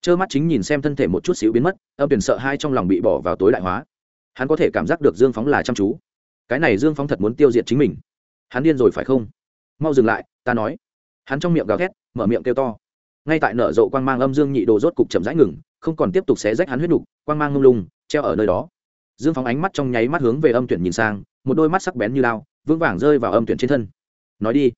Trơ mắt chính nhìn xem thân thể một chút xíu biến mất, âm tuyển sợ hai trong lòng bị bỏ vào tối đại hóa. Hắn có thể cảm giác được dương phóng là chăm chú. Cái này dương phóng thật muốn tiêu diệt chính mình. Hắn điên rồi phải không? Mau dừng lại, ta nói. Hắn trong miệng gào thét, mở miệng kêu to. Ngay tại nở rộ quang mang âm dương nhị đồ rốt cục chậm rãi ngừng không còn tiếp tục xé rách hắn huyết nục quang mang ngông lung, treo ở nơi đó. Dương phóng ánh mắt trong nháy mắt hướng về âm tuyển nhìn sang, một đôi mắt sắc bén như lao, vững vàng rơi vào âm tuyển trên thân. Nói đi,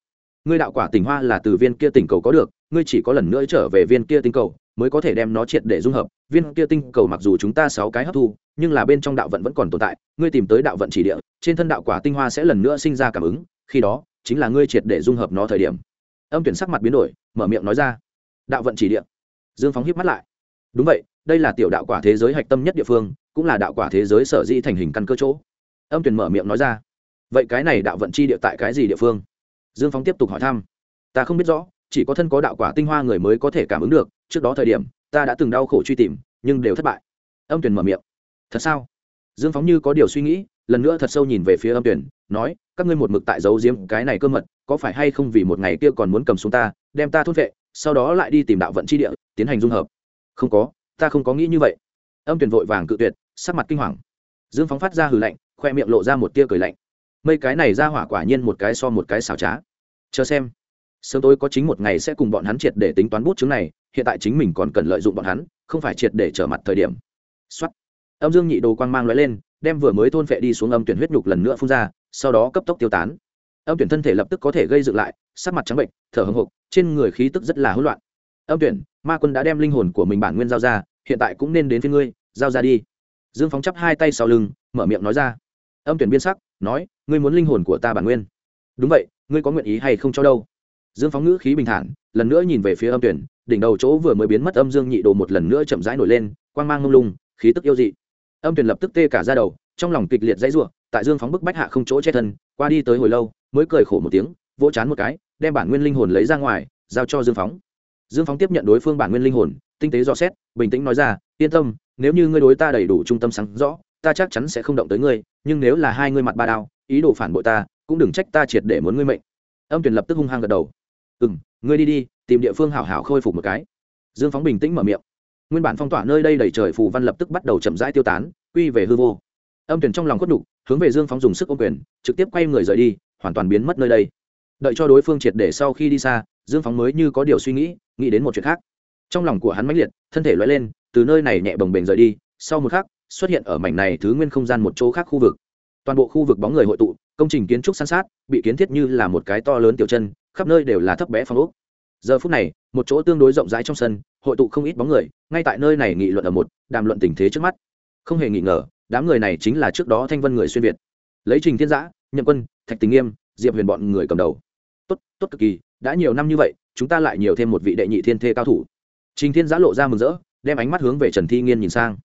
ngươi đạo quả tỉnh hoa là từ viên kia tỉnh cầu có được, ngươi chỉ có lần nữa trở về viên kia tinh cầu, mới có thể đem nó triệt để dung hợp. Viên kia tinh cầu mặc dù chúng ta sáu cái hấp thu, nhưng là bên trong đạo vận vẫn còn tồn tại, ngươi tìm tới đạo vận chỉ địa, trên thân đạo quả tinh hoa sẽ lần nữa sinh ra cảm ứng, khi đó, chính là ngươi triệt để dung hợp nó thời điểm. Âm tuyển sắc mặt biến đổi, mở miệng nói ra. Đạo vận chỉ địa. Dương phóng hiếp mắt lại đúng vậy, đây là tiểu đạo quả thế giới hạch tâm nhất địa phương, cũng là đạo quả thế giới sở dĩ thành hình căn cơ chỗ. Âm tuyển mở miệng nói ra. Vậy cái này đạo vận chi địa tại cái gì địa phương? Dương phóng tiếp tục hỏi thăm. Ta không biết rõ, chỉ có thân có đạo quả tinh hoa người mới có thể cảm ứng được, trước đó thời điểm, ta đã từng đau khổ truy tìm, nhưng đều thất bại. Âm tuyển mở miệng. Thật sao? Dương phóng như có điều suy nghĩ, lần nữa thật sâu nhìn về phía âm tuyển nói, các ngươi một mực tại giấu giếm cái này cơ mật, có phải hay không vì một ngày kia còn muốn cầm xuống ta, đem ta thốt vệ, sau đó lại đi tìm đạo vận chi địa, tiến hành dung hợp không có, ta không có nghĩ như vậy. Âm tuyển vội vàng cự tuyệt, sắc mặt kinh hoàng. Dương phóng phát ra hừ lạnh, khoe miệng lộ ra một tia cười lạnh. Mây cái này ra hỏa quả nhiên một cái so một cái xào trá. Chờ xem. Sớm tối có chính một ngày sẽ cùng bọn hắn triệt để tính toán bút chứng này, hiện tại chính mình còn cần lợi dụng bọn hắn, không phải triệt để trở mặt thời điểm. Xuất âm dương nhị đồ quang mang lóe lên, đem vừa mới thôn phệ đi xuống âm tuyển huyết nhục lần nữa phun ra, sau đó cấp tốc tiêu tán. Âm tuyển thân thể lập tức có thể gây dựng lại, sắc mặt trắng bệnh, thở hồng hộc, trên người khí tức rất là hỗn loạn. Âm tuyển ma quân đã đem linh hồn của mình bản nguyên giao ra, hiện tại cũng nên đến phía ngươi, giao ra đi. Dương phóng chắp hai tay sau lưng, mở miệng nói ra. Âm tuyển biên sắc, nói, ngươi muốn linh hồn của ta bản nguyên. Đúng vậy, ngươi có nguyện ý hay không cho đâu? Dương phóng ngữ khí bình thản, lần nữa nhìn về phía âm tuyển, đỉnh đầu chỗ vừa mới biến mất âm dương nhị đồ một lần nữa chậm rãi nổi lên, quang mang ngông lung, khí tức yêu dị. Âm tuyển lập tức tê cả ra đầu, trong lòng kịch liệt dãy ruộng tại dương phóng bức bách hạ không chỗ che thân, qua đi tới hồi lâu, mới cười khổ một tiếng, vỗ chán một cái, đem bản nguyên linh hồn lấy ra ngoài, giao cho dương phóng dương phóng tiếp nhận đối phương bản nguyên linh hồn, tinh tế dò xét, bình tĩnh nói ra, yên tâm, nếu như ngươi đối ta đầy đủ trung tâm sáng rõ, ta chắc chắn sẽ không động tới ngươi, nhưng nếu là hai ngươi mặt ba đao, ý đồ phản bội ta, cũng đừng trách ta triệt để muốn ngươi mệnh. Âm tuyển lập tức hung hăng gật đầu. Ừ m ngươi đi đi, tìm địa phương hảo hảo khôi phục một cái. Dương phóng bình tĩnh mở miệng. Nguyên bản phong tỏa nơi đây đầy trời phù văn lập tức bắt đầu chậm rãi tiêu tán, quy về hư vô. Âm tuyển trong lòng khuất đục hướng về dương phóng dùng sức ô quyền, trực tiếp quay người rời đi, hoàn toàn biến mất nơi đây. Đợi cho đối phương triệt để sau khi đi xa dương phóng mới như có điều suy nghĩ nghĩ đến một chuyện khác. Trong lòng của hắn mãnh liệt, thân thể loay lên, từ nơi này nhẹ bồng bềnh rời đi, sau một khắc, xuất hiện ở mảnh này thứ nguyên không gian một chỗ khác khu vực. Toàn bộ khu vực bóng người hội tụ, công trình kiến trúc san sát, bị kiến thiết như là một cái to lớn tiểu chân, khắp nơi đều là thấp bé phong ốc. Giờ phút này, một chỗ tương đối rộng rãi trong sân, hội tụ không ít bóng người, ngay tại nơi này nghị luận ở một, đàm luận tình thế trước mắt. Không hề nghi ngờ, đám người này chính là trước đó thanh vân người xuyên việt. Lấy trình thiên giã, nhậm quân, thạch tình nghiêm, diệp huyền bọn người cầm đầu. Tốt tốt cực kỳ đã nhiều năm như vậy, chúng ta lại nhiều thêm một vị đệ nhị thiên thê cao thủ. Trình thiên giã lộ ra mừng rỡ, đem ánh mắt hướng về trần thi nghiên nhìn sang.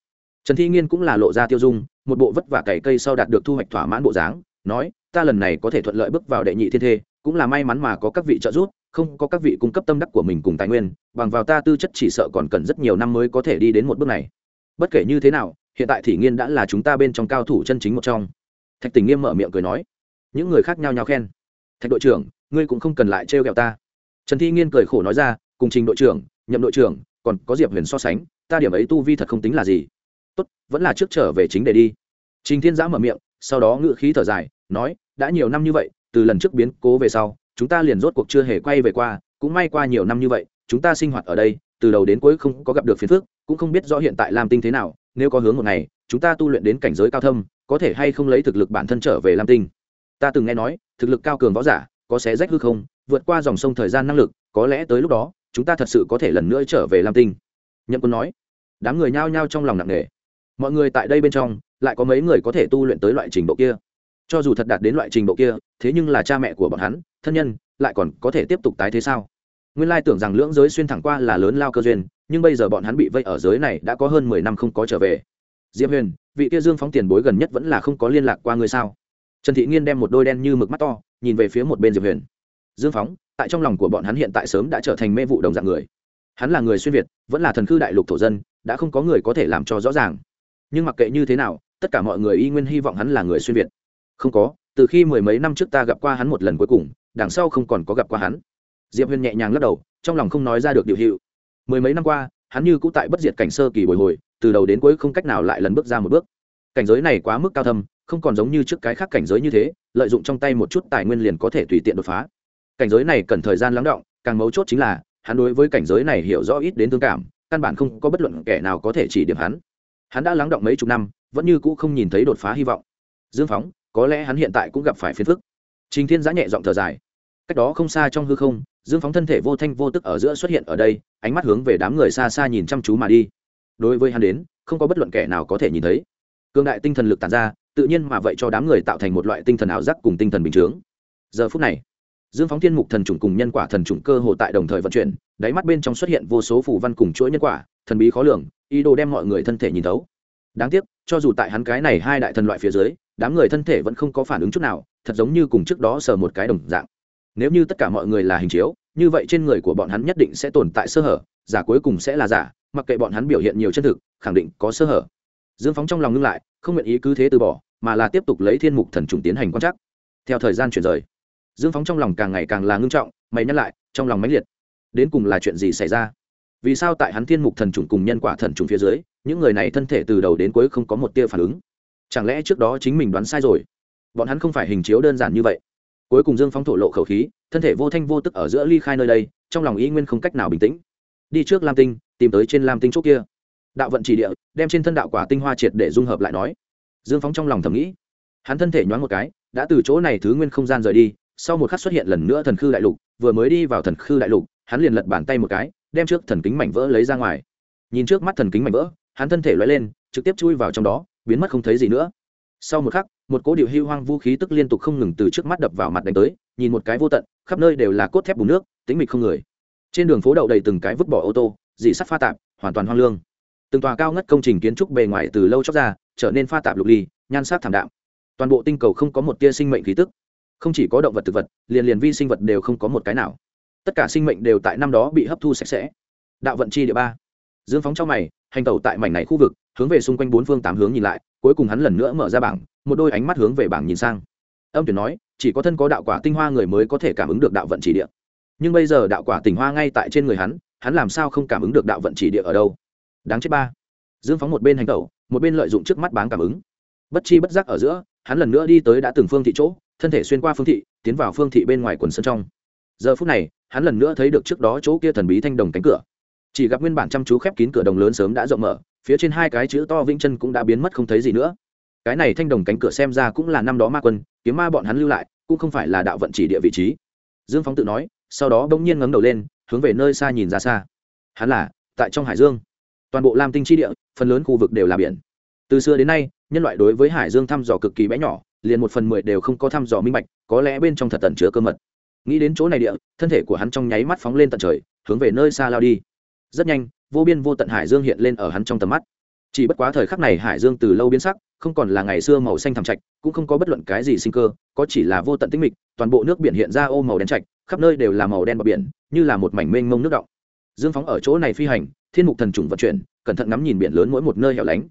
Trần thi nghiên cũng là lộ ra tiêu dung, một bộ vất vả cày cây sau đạt được thu hoạch thỏa mãn bộ dáng, nói, ta lần này có thể thuận lợi bước vào đệ nhị thiên thê, cũng là may mắn mà có các vị trợ giúp, không có các vị cung cấp tâm đắc của mình cùng tài nguyên, bằng vào ta tư chất chỉ sợ còn cần rất nhiều năm mới có thể đi đến một bước này. Bất kể như thế nào, hiện tại thị nghiên đã là chúng ta bên trong cao thủ chân chính một trong. Thạch tình nghiêm mở miệng cười nói, những người khác nhau nhau khen. Thạch đội trưởng ngươi cũng không cần lại trêu ghẹo ta. Trần thi nghiên cười khổ nói ra, cùng trình đội trưởng, nhậm đội trưởng, còn có diệp huyền so sánh, ta điểm ấy tu vi thật không tính là gì. Tốt, vẫn là trước trở về chính để đi. Trình thiên giã mở miệng, sau đó ngự khí thở dài, nói, đã nhiều năm như vậy, từ lần trước biến cố về sau, chúng ta liền rốt cuộc chưa hề quay về qua, cũng may qua nhiều năm như vậy, chúng ta sinh hoạt ở đây, từ đầu đến cuối không có gặp được phiền phức, cũng không biết rõ hiện tại lam tinh thế nào, nếu có hướng một ngày, chúng ta tu luyện đến cảnh giới cao thâm, có thể hay không lấy thực lực bản thân trở về lam tinh. Ta từng nghe nói, thực lực cao cường võ giả có xé rách hư không, vượt qua dòng sông thời gian năng lực, có lẽ tới lúc đó, chúng ta thật sự có thể lần nữa trở về lam tinh. Nhậm quân nói. Đám người nhao nhao trong lòng nặng nề. Mọi người tại đây bên trong, lại có mấy người có thể tu luyện tới loại trình độ kia. Cho dù thật đạt đến loại trình độ kia, thế nhưng là cha mẹ của bọn hắn, thân nhân, lại còn có thể tiếp tục tái thế sao? Nguyên lai tưởng rằng lưỡng giới xuyên thẳng qua là lớn lao cơ duyên, nhưng bây giờ bọn hắn bị vây ở giới này đã có hơn mười năm không có trở về. Diệp huyền, vị kia dương phóng tiền bối gần nhất vẫn là không có liên lạc qua ngươi sao? Trần thị nghiên đem một đôi đen như mực mắt to nhìn về phía một bên diệp huyền dương phóng tại trong lòng của bọn hắn hiện tại sớm đã trở thành mê vụ đồng dạng người hắn là người xuyên việt vẫn là thần cư đại lục thổ dân đã không có người có thể làm cho rõ ràng nhưng mặc kệ như thế nào tất cả mọi người y nguyên hy vọng hắn là người xuyên việt không có từ khi mười mấy năm trước ta gặp qua hắn một lần cuối cùng đằng sau không còn có gặp qua hắn diệp huyền nhẹ nhàng lắc đầu trong lòng không nói ra được điều hiệu mười mấy năm qua hắn như cũ tại bất diệt cảnh sơ kỳ bồi hồi từ đầu đến cuối không cách nào lại lần bước ra một bước cảnh giới này quá mức cao thâm không còn giống như trước cái khác cảnh giới như thế lợi dụng trong tay một chút tài nguyên liền có thể tùy tiện đột phá. Cảnh giới này cần thời gian lắng động, càng mấu chốt chính là, hắn đối với cảnh giới này hiểu rõ ít đến thương cảm, căn bản không có bất luận kẻ nào có thể chỉ điểm hắn. Hắn đã lắng động mấy chục năm, vẫn như cũ không nhìn thấy đột phá hy vọng. Dương phóng, có lẽ hắn hiện tại cũng gặp phải phiền phức. Trình thiên giã nhẹ giọng thở dài. Cách đó không xa trong hư không, dương phóng thân thể vô thanh vô tức ở giữa xuất hiện ở đây, ánh mắt hướng về đám người xa xa nhìn chăm chú mà đi. Đối với hắn đến, không có bất luận kẻ nào có thể nhìn thấy. Cương đại tinh thần lực tàn ra tự nhiên mà vậy cho đám người tạo thành một loại tinh thần ảo giác cùng tinh thần bình chướng. Giờ phút này, dương phóng thiên mục thần trùng cùng nhân quả thần trùng cơ hồ tại đồng thời vận chuyển, đáy mắt bên trong xuất hiện vô số phủ văn cùng chuỗi nhân quả, thần bí khó lường, ý đồ đem mọi người thân thể nhìn thấu. Đáng tiếc, cho dù tại hắn cái này hai đại thần loại phía dưới, đám người thân thể vẫn không có phản ứng chút nào, thật giống như cùng trước đó sờ một cái đồng dạng. Nếu như tất cả mọi người là hình chiếu, như vậy trên người của bọn hắn nhất định sẽ tồn tại sơ hở, giả cuối cùng sẽ là giả, mặc kệ bọn hắn biểu hiện nhiều chân thực, khẳng định có sơ hở. Dương phóng trong lòng ngưng lại, không nguyện ý cứ thế từ bỏ mà là tiếp tục lấy thiên mục thần trùng tiến hành quan trắc. Theo thời gian chuyển rời, dương phóng trong lòng càng ngày càng là ngưng trọng, mày nhắc lại, trong lòng mãnh liệt. Đến cùng là chuyện gì xảy ra? Vì sao tại hắn thiên mục thần trùng cùng nhân quả thần trùng phía dưới, những người này thân thể từ đầu đến cuối không có một tia phản ứng? Chẳng lẽ trước đó chính mình đoán sai rồi? Bọn hắn không phải hình chiếu đơn giản như vậy. Cuối cùng dương phóng thổ lộ khẩu khí, thân thể vô thanh vô tức ở giữa ly khai nơi đây, trong lòng ý nguyên không cách nào bình tĩnh. Đi trước lam tinh, tìm tới trên lam tinh chỗ kia. Đạo vận chỉ địa, đem trên thân đạo quả tinh hoa triệt để dung hợp lại nói dương phóng trong lòng thầm nghĩ. Hắn thân thể nhoáng một cái, đã từ chỗ này thứ nguyên không gian rời đi, sau một khắc xuất hiện lần nữa thần khư đại lục, vừa mới đi vào thần khư đại lục, hắn liền lật bàn tay một cái, đem trước thần kính mảnh vỡ lấy ra ngoài. Nhìn trước mắt thần kính mảnh vỡ, hắn thân thể loay lên, trực tiếp chui vào trong đó, biến mất không thấy gì nữa. Sau một khắc, một cỗ điệu hưu hoang vũ khí tức liên tục không ngừng từ trước mắt đập vào mặt đánh tới, nhìn một cái vô tận, khắp nơi đều là cốt thép bùn nước tính mịch không người. Trên đường phố đậu đầy từng cái vứt bỏ ô tô, dị sắt pha tạp, hoàn toàn hoang lương. Từng tòa cao ngất công trình kiến trúc bề ngoài từ lâu chóc ra trở nên pha tạp lục ly, nhan sắc thảm đạm. Toàn bộ tinh cầu không có một tia sinh mệnh khí tức. Không chỉ có động vật thực vật, liền liền vi sinh vật đều không có một cái nào. Tất cả sinh mệnh đều tại năm đó bị hấp thu sạch sẽ. Đạo vận chi địa ba. Dương phóng trong mày, hành tẩu tại mảnh này khu vực, hướng về xung quanh bốn phương tám hướng nhìn lại, cuối cùng hắn lần nữa mở ra bảng, một đôi ánh mắt hướng về bảng nhìn sang. Âm tuyển nói, chỉ có thân có đạo quả tinh hoa người mới có thể cảm ứng được đạo vận chỉ địa. Nhưng bây giờ đạo quả tinh hoa ngay tại trên người hắn hắn làm sao không cảm ứng được đạo vận chỉ địa ở đâu? Đáng chết ba. Dương phóng một bên hành tẩu một bên lợi dụng trước mắt báng cảm ứng. Bất chi bất giác ở giữa, hắn lần nữa đi tới đã từng phương thị chỗ, thân thể xuyên qua phương thị, tiến vào phương thị bên ngoài quần sân trong. Giờ phút này, hắn lần nữa thấy được trước đó chỗ kia thần bí thanh đồng cánh cửa. Chỉ gặp nguyên bản chăm chú khép kín cửa đồng lớn sớm đã rộng mở, phía trên hai cái chữ to vĩnh chân cũng đã biến mất không thấy gì nữa. Cái này thanh đồng cánh cửa xem ra cũng là năm đó ma quân, kiếm ma bọn hắn lưu lại, cũng không phải là đạo vận chỉ địa vị trí. Dương phóng tự nói, sau đó bỗng nhiên ngấm đầu lên, hướng về nơi xa nhìn ra xa. Hắn là, tại trong hải dương toàn bộ lam tinh chi địa, phần lớn khu vực đều là biển. Từ xưa đến nay, nhân loại đối với hải dương thăm dò cực kỳ bé nhỏ, liền một phần mười đều không có thăm dò minh bạch, có lẽ bên trong thật tẩn chứa cơ mật. Nghĩ đến chỗ này địa, thân thể của hắn trong nháy mắt phóng lên tận trời, hướng về nơi xa lao đi. Rất nhanh, vô biên vô tận hải dương hiện lên ở hắn trong tầm mắt. Chỉ bất quá thời khắc này hải dương từ lâu biến sắc, không còn là ngày xưa màu xanh thẳm trạch, cũng không có bất luận cái gì sinh cơ, có chỉ là vô tận tinh mịch, toàn bộ nước biển hiện ra ô màu đen trạch, khắp nơi đều là màu đen bờ biển, như là một mảnh mênh mông nước động dương phóng ở chỗ này phi hành, thiên mục thần trùng vận chuyển, cẩn thận ngắm nhìn biển lớn mỗi một nơi hẻo lánh.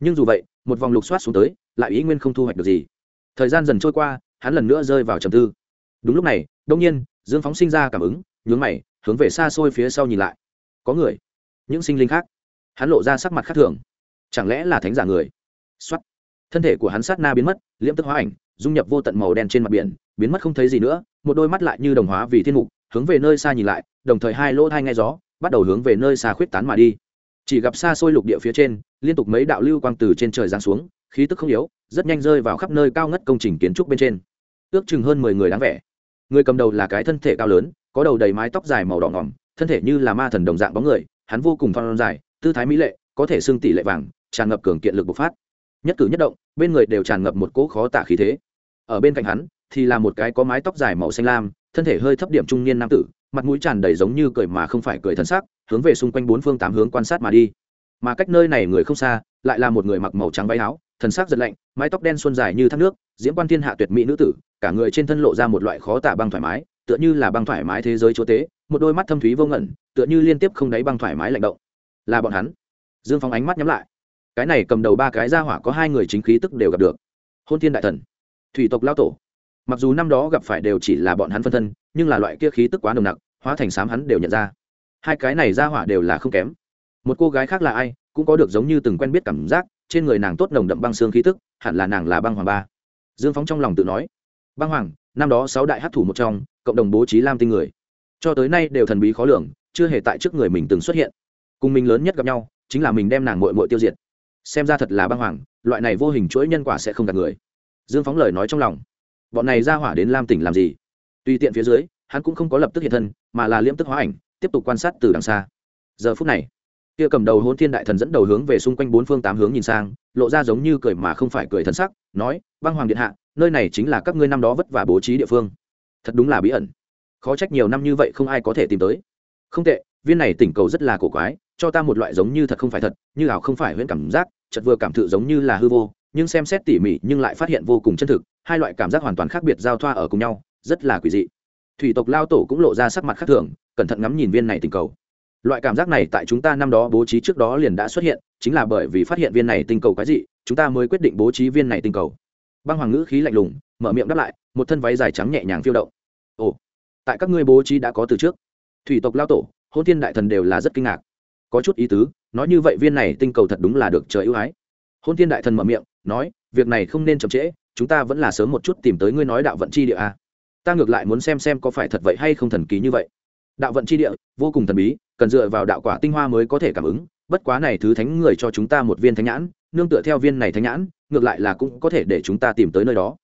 Nhưng dù vậy, một vòng lục soát xuống tới, lại ý nguyên không thu hoạch được gì. Thời gian dần trôi qua, hắn lần nữa rơi vào trầm tư. Đúng lúc này đông nhiên, dương phóng sinh ra cảm ứng, nhướng mày, hướng về xa xôi phía sau nhìn lại. Có người. Những sinh linh khác. Hắn lộ ra sắc mặt khác thường. Chẳng lẽ là thánh giả người? Xuất thân thể của hắn sát na biến mất, liễm tức hóa ảnh, dung nhập vô tận màu đen trên mặt biển, biến mất không thấy gì nữa, một đôi mắt lại như đồng hóa vì thiên mục, hướng về nơi xa nhìn lại, đồng thời hai lỗ thai nghe gió bắt đầu hướng về nơi xa khuyết tán mà đi. Chỉ gặp xa xôi lục địa phía trên, liên tục mấy đạo lưu quang từ trên trời giáng xuống, khí tức không yếu, rất nhanh rơi vào khắp nơi cao ngất công trình kiến trúc bên trên. Ước chừng hơn mười người đáng vẻ. Người cầm đầu là cái thân thể cao lớn, có đầu đầy mái tóc dài màu đỏ ngỏm, thân thể như là ma thần đồng dạng bóng người, hắn vô cùng phong dài, tư thái mỹ lệ, có thể xưng tỷ lệ vàng, tràn ngập cường kiện lực bộc phát. Nhất cử nhất động, bên người đều tràn ngập một cỗ khó tả khí thế. Ở bên cạnh hắn, thì là một cái có mái tóc dài màu xanh lam, thân thể hơi thấp điểm trung niên nam tử mặt mũi tràn đầy giống như cười mà không phải cười thân sắc, hướng về xung quanh bốn phương tám hướng quan sát mà đi. Mà cách nơi này người không xa, lại là một người mặc màu trắng váy áo, thần sắc giật lạnh, mái tóc đen xuân dài như thác nước, diễm quan thiên hạ tuyệt mỹ nữ tử, cả người trên thân lộ ra một loại khó tả băng thoải mái, tựa như là băng thoải mái thế giới chúa tế một đôi mắt thâm thúy vô ngẩn, tựa như liên tiếp không đáy băng thoải mái lạnh động. Là bọn hắn. Dương phong ánh mắt nhắm lại. Cái này cầm đầu ba cái ra hỏa có hai người chính khí tức đều gặp được. Hôn thiên đại thần, thủy tộc lao tổ. Mặc dù năm đó gặp phải đều chỉ là bọn hắn phân thân, nhưng là loại kia khí tức quá nồng nặc hóa thành sám hắn đều nhận ra. Hai cái này ra hỏa đều là không kém. Một cô gái khác là ai, cũng có được giống như từng quen biết cảm giác, trên người nàng tốt nồng đậm băng xương khí tức, hẳn là nàng là băng hoàng ba. Dương phóng trong lòng tự nói, băng hoàng, năm đó sáu đại hát thủ một trong, cộng đồng bố trí lam tinh người. Cho tới nay đều thần bí khó lường, chưa hề tại trước người mình từng xuất hiện. Cùng mình lớn nhất gặp nhau, chính là mình đem nàng mội mội tiêu diệt. Xem ra thật là băng hoàng, loại này vô hình chuỗi nhân quả sẽ không gạt người. Dương phóng lời nói trong lòng, bọn này ra hỏa đến lam tỉnh làm gì? Tùy tiện phía dưới hắn cũng không có lập tức hiện thân, mà là liễm tức hóa ảnh, tiếp tục quan sát từ đằng xa. Giờ phút này, kia cầm đầu hôn thiên đại thần dẫn đầu hướng về xung quanh bốn phương tám hướng nhìn sang, lộ ra giống như cười mà không phải cười thân sắc, nói, băng hoàng điện hạ, nơi này chính là các ngươi năm đó vất vả bố trí địa phương. Thật đúng là bí ẩn. Khó trách nhiều năm như vậy không ai có thể tìm tới. Không tệ, viên này tỉnh cầu rất là cổ quái, cho ta một loại giống như thật không phải thật, như ảo không phải huyễn cảm giác chật vừa cảm thụ giống như là hư vô, nhưng xem xét tỉ mỉ nhưng lại phát hiện vô cùng chân thực, hai loại cảm giác hoàn toàn khác biệt giao thoa ở cùng nhau, rất là quỷ dị thủy tộc lao tổ cũng lộ ra sắc mặt khác thường, cẩn thận ngắm nhìn viên này tình cầu. Loại cảm giác này tại chúng ta năm đó bố trí trước đó liền đã xuất hiện, chính là bởi vì phát hiện viên này tinh cầu cái gì chúng ta mới quyết định bố trí viên này tinh cầu. Băng hoàng ngữ khí lạnh lùng, mở miệng đáp lại, một thân váy dài trắng nhẹ nhàng phiêu động. Ồ, tại các ngươi bố trí đã có từ trước. Thủy tộc lao tổ, hôn thiên đại thần đều là rất kinh ngạc. Có chút ý tứ, nói như vậy viên này tinh cầu thật đúng là được trời ưu ái. Hôn thiên đại thần mở miệng, nói, việc này không nên chậm trễ, chúng ta vẫn là sớm một chút tìm tới ngươi nói đạo vận chi địa a. à ta ngược lại muốn xem xem có phải thật vậy hay không thần kỳ như vậy. Đạo vận chi địa, vô cùng thần bí, cần dựa vào đạo quả tinh hoa mới có thể cảm ứng, bất quá này thứ thánh người cho chúng ta một viên thánh nhãn, nương tựa theo viên này thánh nhãn, ngược lại là cũng có thể để chúng ta tìm tới nơi đó.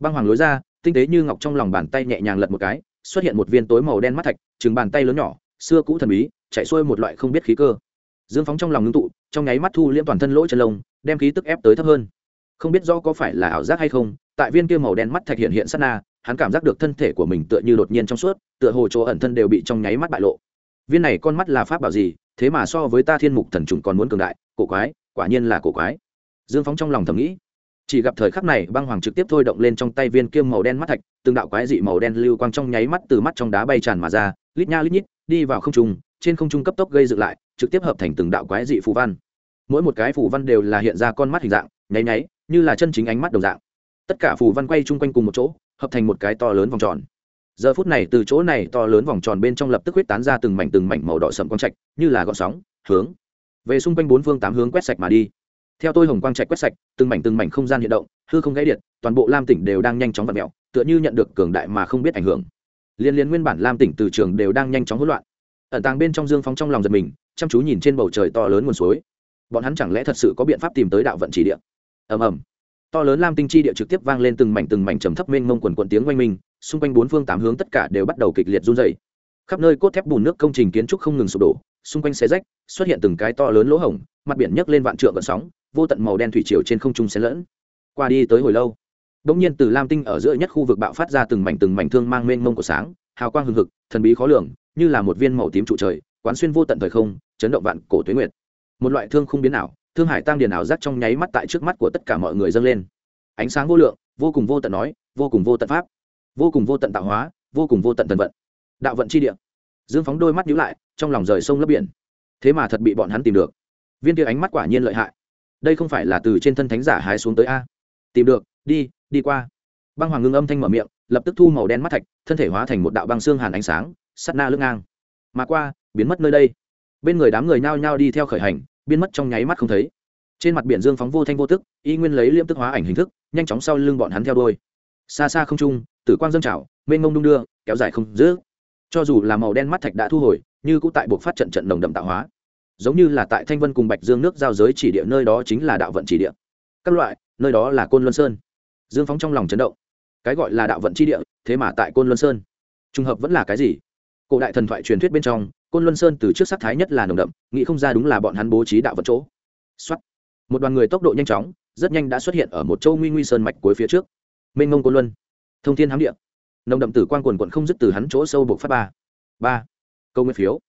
Băng hoàng lối ra, tinh tế như ngọc trong lòng bàn tay nhẹ nhàng lật một cái, xuất hiện một viên tối màu đen mắt thạch, chừng bàn tay lớn nhỏ, xưa cũ thần bí, chạy xuôi một loại không biết khí cơ. Dương phóng trong lòng ngưng tụ, trong nháy mắt thu liễm toàn thân lỗ chân lông, đem khí tức ép tới thấp hơn. Không biết do có phải là ảo giác hay không, tại viên kia màu đen mắt thạch hiện hiện sát na hắn cảm giác được thân thể của mình tựa như đột nhiên trong suốt, tựa hồ chỗ ẩn thân đều bị trong nháy mắt bại lộ. Viên này con mắt là pháp bảo gì, thế mà so với ta thiên mục thần trùng còn muốn cường đại, cổ quái, quả nhiên là cổ quái. Dương phóng trong lòng thầm nghĩ. Chỉ gặp thời khắc này, băng hoàng trực tiếp thôi động lên trong tay viên kiêm màu đen mắt thạch, từng đạo quái dị màu đen lưu quang trong nháy mắt từ mắt trong đá bay tràn mà ra, lít nha lít nhít, đi vào không trung, trên không trung cấp tốc gây dựng lại, trực tiếp hợp thành từng đạo quái dị phù văn. Mỗi một cái phù văn đều là hiện ra con mắt hình dạng, nháy nháy, như là chân chính ánh mắt đồng dạng. Tất cả phù văn quay chung quanh cùng một chỗ hợp thành một cái to lớn vòng tròn. Giờ phút này từ chỗ này to lớn vòng tròn bên trong lập tức huyết tán ra từng mảnh từng mảnh màu đỏ sậm quang trạch, như là gọn sóng, hướng về xung quanh bốn phương tám hướng quét sạch mà đi. Theo tôi hồng quang trạch quét sạch, từng mảnh từng mảnh không gian hiện động, hư không gãy điện, toàn bộ lam tỉnh đều đang nhanh chóng vặt mẹo tựa như nhận được cường đại mà không biết ảnh hưởng. Liên liên nguyên bản lam tỉnh từ trường đều đang nhanh chóng hỗn loạn. Ẩn tàng bên trong dương phóng trong lòng giật mình, chăm chú nhìn trên bầu trời to lớn nguồn suối. Bọn hắn chẳng lẽ thật sự có biện pháp tìm tới đạo vận chỉ địa? Ầm ầm to lớn lam tinh chi địa trực tiếp vang lên từng mảnh từng mảnh trầm thấp mênh mông quần quần tiếng oanh minh, xung quanh bốn phương tám hướng tất cả đều bắt đầu kịch liệt run dày khắp nơi cốt thép bùn nước công trình kiến trúc không ngừng sụp đổ, xung quanh xe rách, xuất hiện từng cái to lớn lỗ hổng, mặt biển nhấc lên vạn trượng gợn sóng, vô tận màu đen thủy chiều trên không trung xen lẫn. Qua đi tới hồi lâu Đống nhiên từ lam tinh ở giữa nhất khu vực bạo phát ra từng mảnh từng mảnh thương mang mênh mông của sáng, hào quang hừng hực, thần bí khó lường, như là một viên màu tím trụ trời, quán xuyên vô tận thời không, chấn động vạn cổ tuế nguyệt. Một loại thương không biến ảo thương hải tăng điền ảo giác trong nháy mắt tại trước mắt của tất cả mọi người dâng lên. Ánh sáng vô lượng, vô cùng vô tận nói, vô cùng vô tận pháp, vô cùng vô tận tạo hóa, vô cùng vô tận tần vận. Đạo vận chi địa. Dương phóng đôi mắt nhíu lại, trong lòng rời sông lấp biển. Thế mà thật bị bọn hắn tìm được. Viên kia ánh mắt quả nhiên lợi hại. Đây không phải là từ trên thân thánh giả hái xuống tới a? Tìm được, đi đi qua. Băng hoàng ngưng âm thanh mở miệng, lập tức thu màu đen mắt thạch, thân thể hóa thành một đạo băng xương hàn ánh sáng, sắt na lưng ngang. Mà qua, biến mất nơi đây. Bên người đám người nhao nhao đi theo khởi hành biến mất trong nháy mắt không thấy. Trên mặt biển dương phóng vô thanh vô tức, y nguyên lấy liêm tức hóa ảnh hình thức, nhanh chóng sau lưng bọn hắn theo đôi xa xa không trung, tử quang dâng trào, mênh mông đung đưa, kéo dài không giữ cho dù là màu đen mắt thạch đã thu hồi, như cũng tại buộc phát trận trận nồng đậm tạo hóa. Giống như là tại thanh vân cùng bạch dương nước giao giới chỉ địa, nơi đó chính là đạo vận chỉ địa. Các loại, nơi đó là côn luân sơn. Dương phóng trong lòng chấn động. Cái gọi là đạo vận chi địa, thế mà tại côn luân sơn. Trùng hợp vẫn là cái gì? Cổ đại thần thoại truyền thuyết bên trong côn luân sơn từ trước sắc thái nhất là nồng đậm, nghĩ không ra đúng là bọn hắn bố trí đạo vật chỗ. Xuất một đoàn người tốc độ nhanh chóng, rất nhanh đã xuất hiện ở một châu nguy nguy sơn mạch cuối phía trước. Mênh ngông côn luân. Thông thiên hám địa. Nồng đậm tử quan quần quận không dứt từ hắn chỗ sâu buộc phát ba. Ba. Câu nguyên phiếu.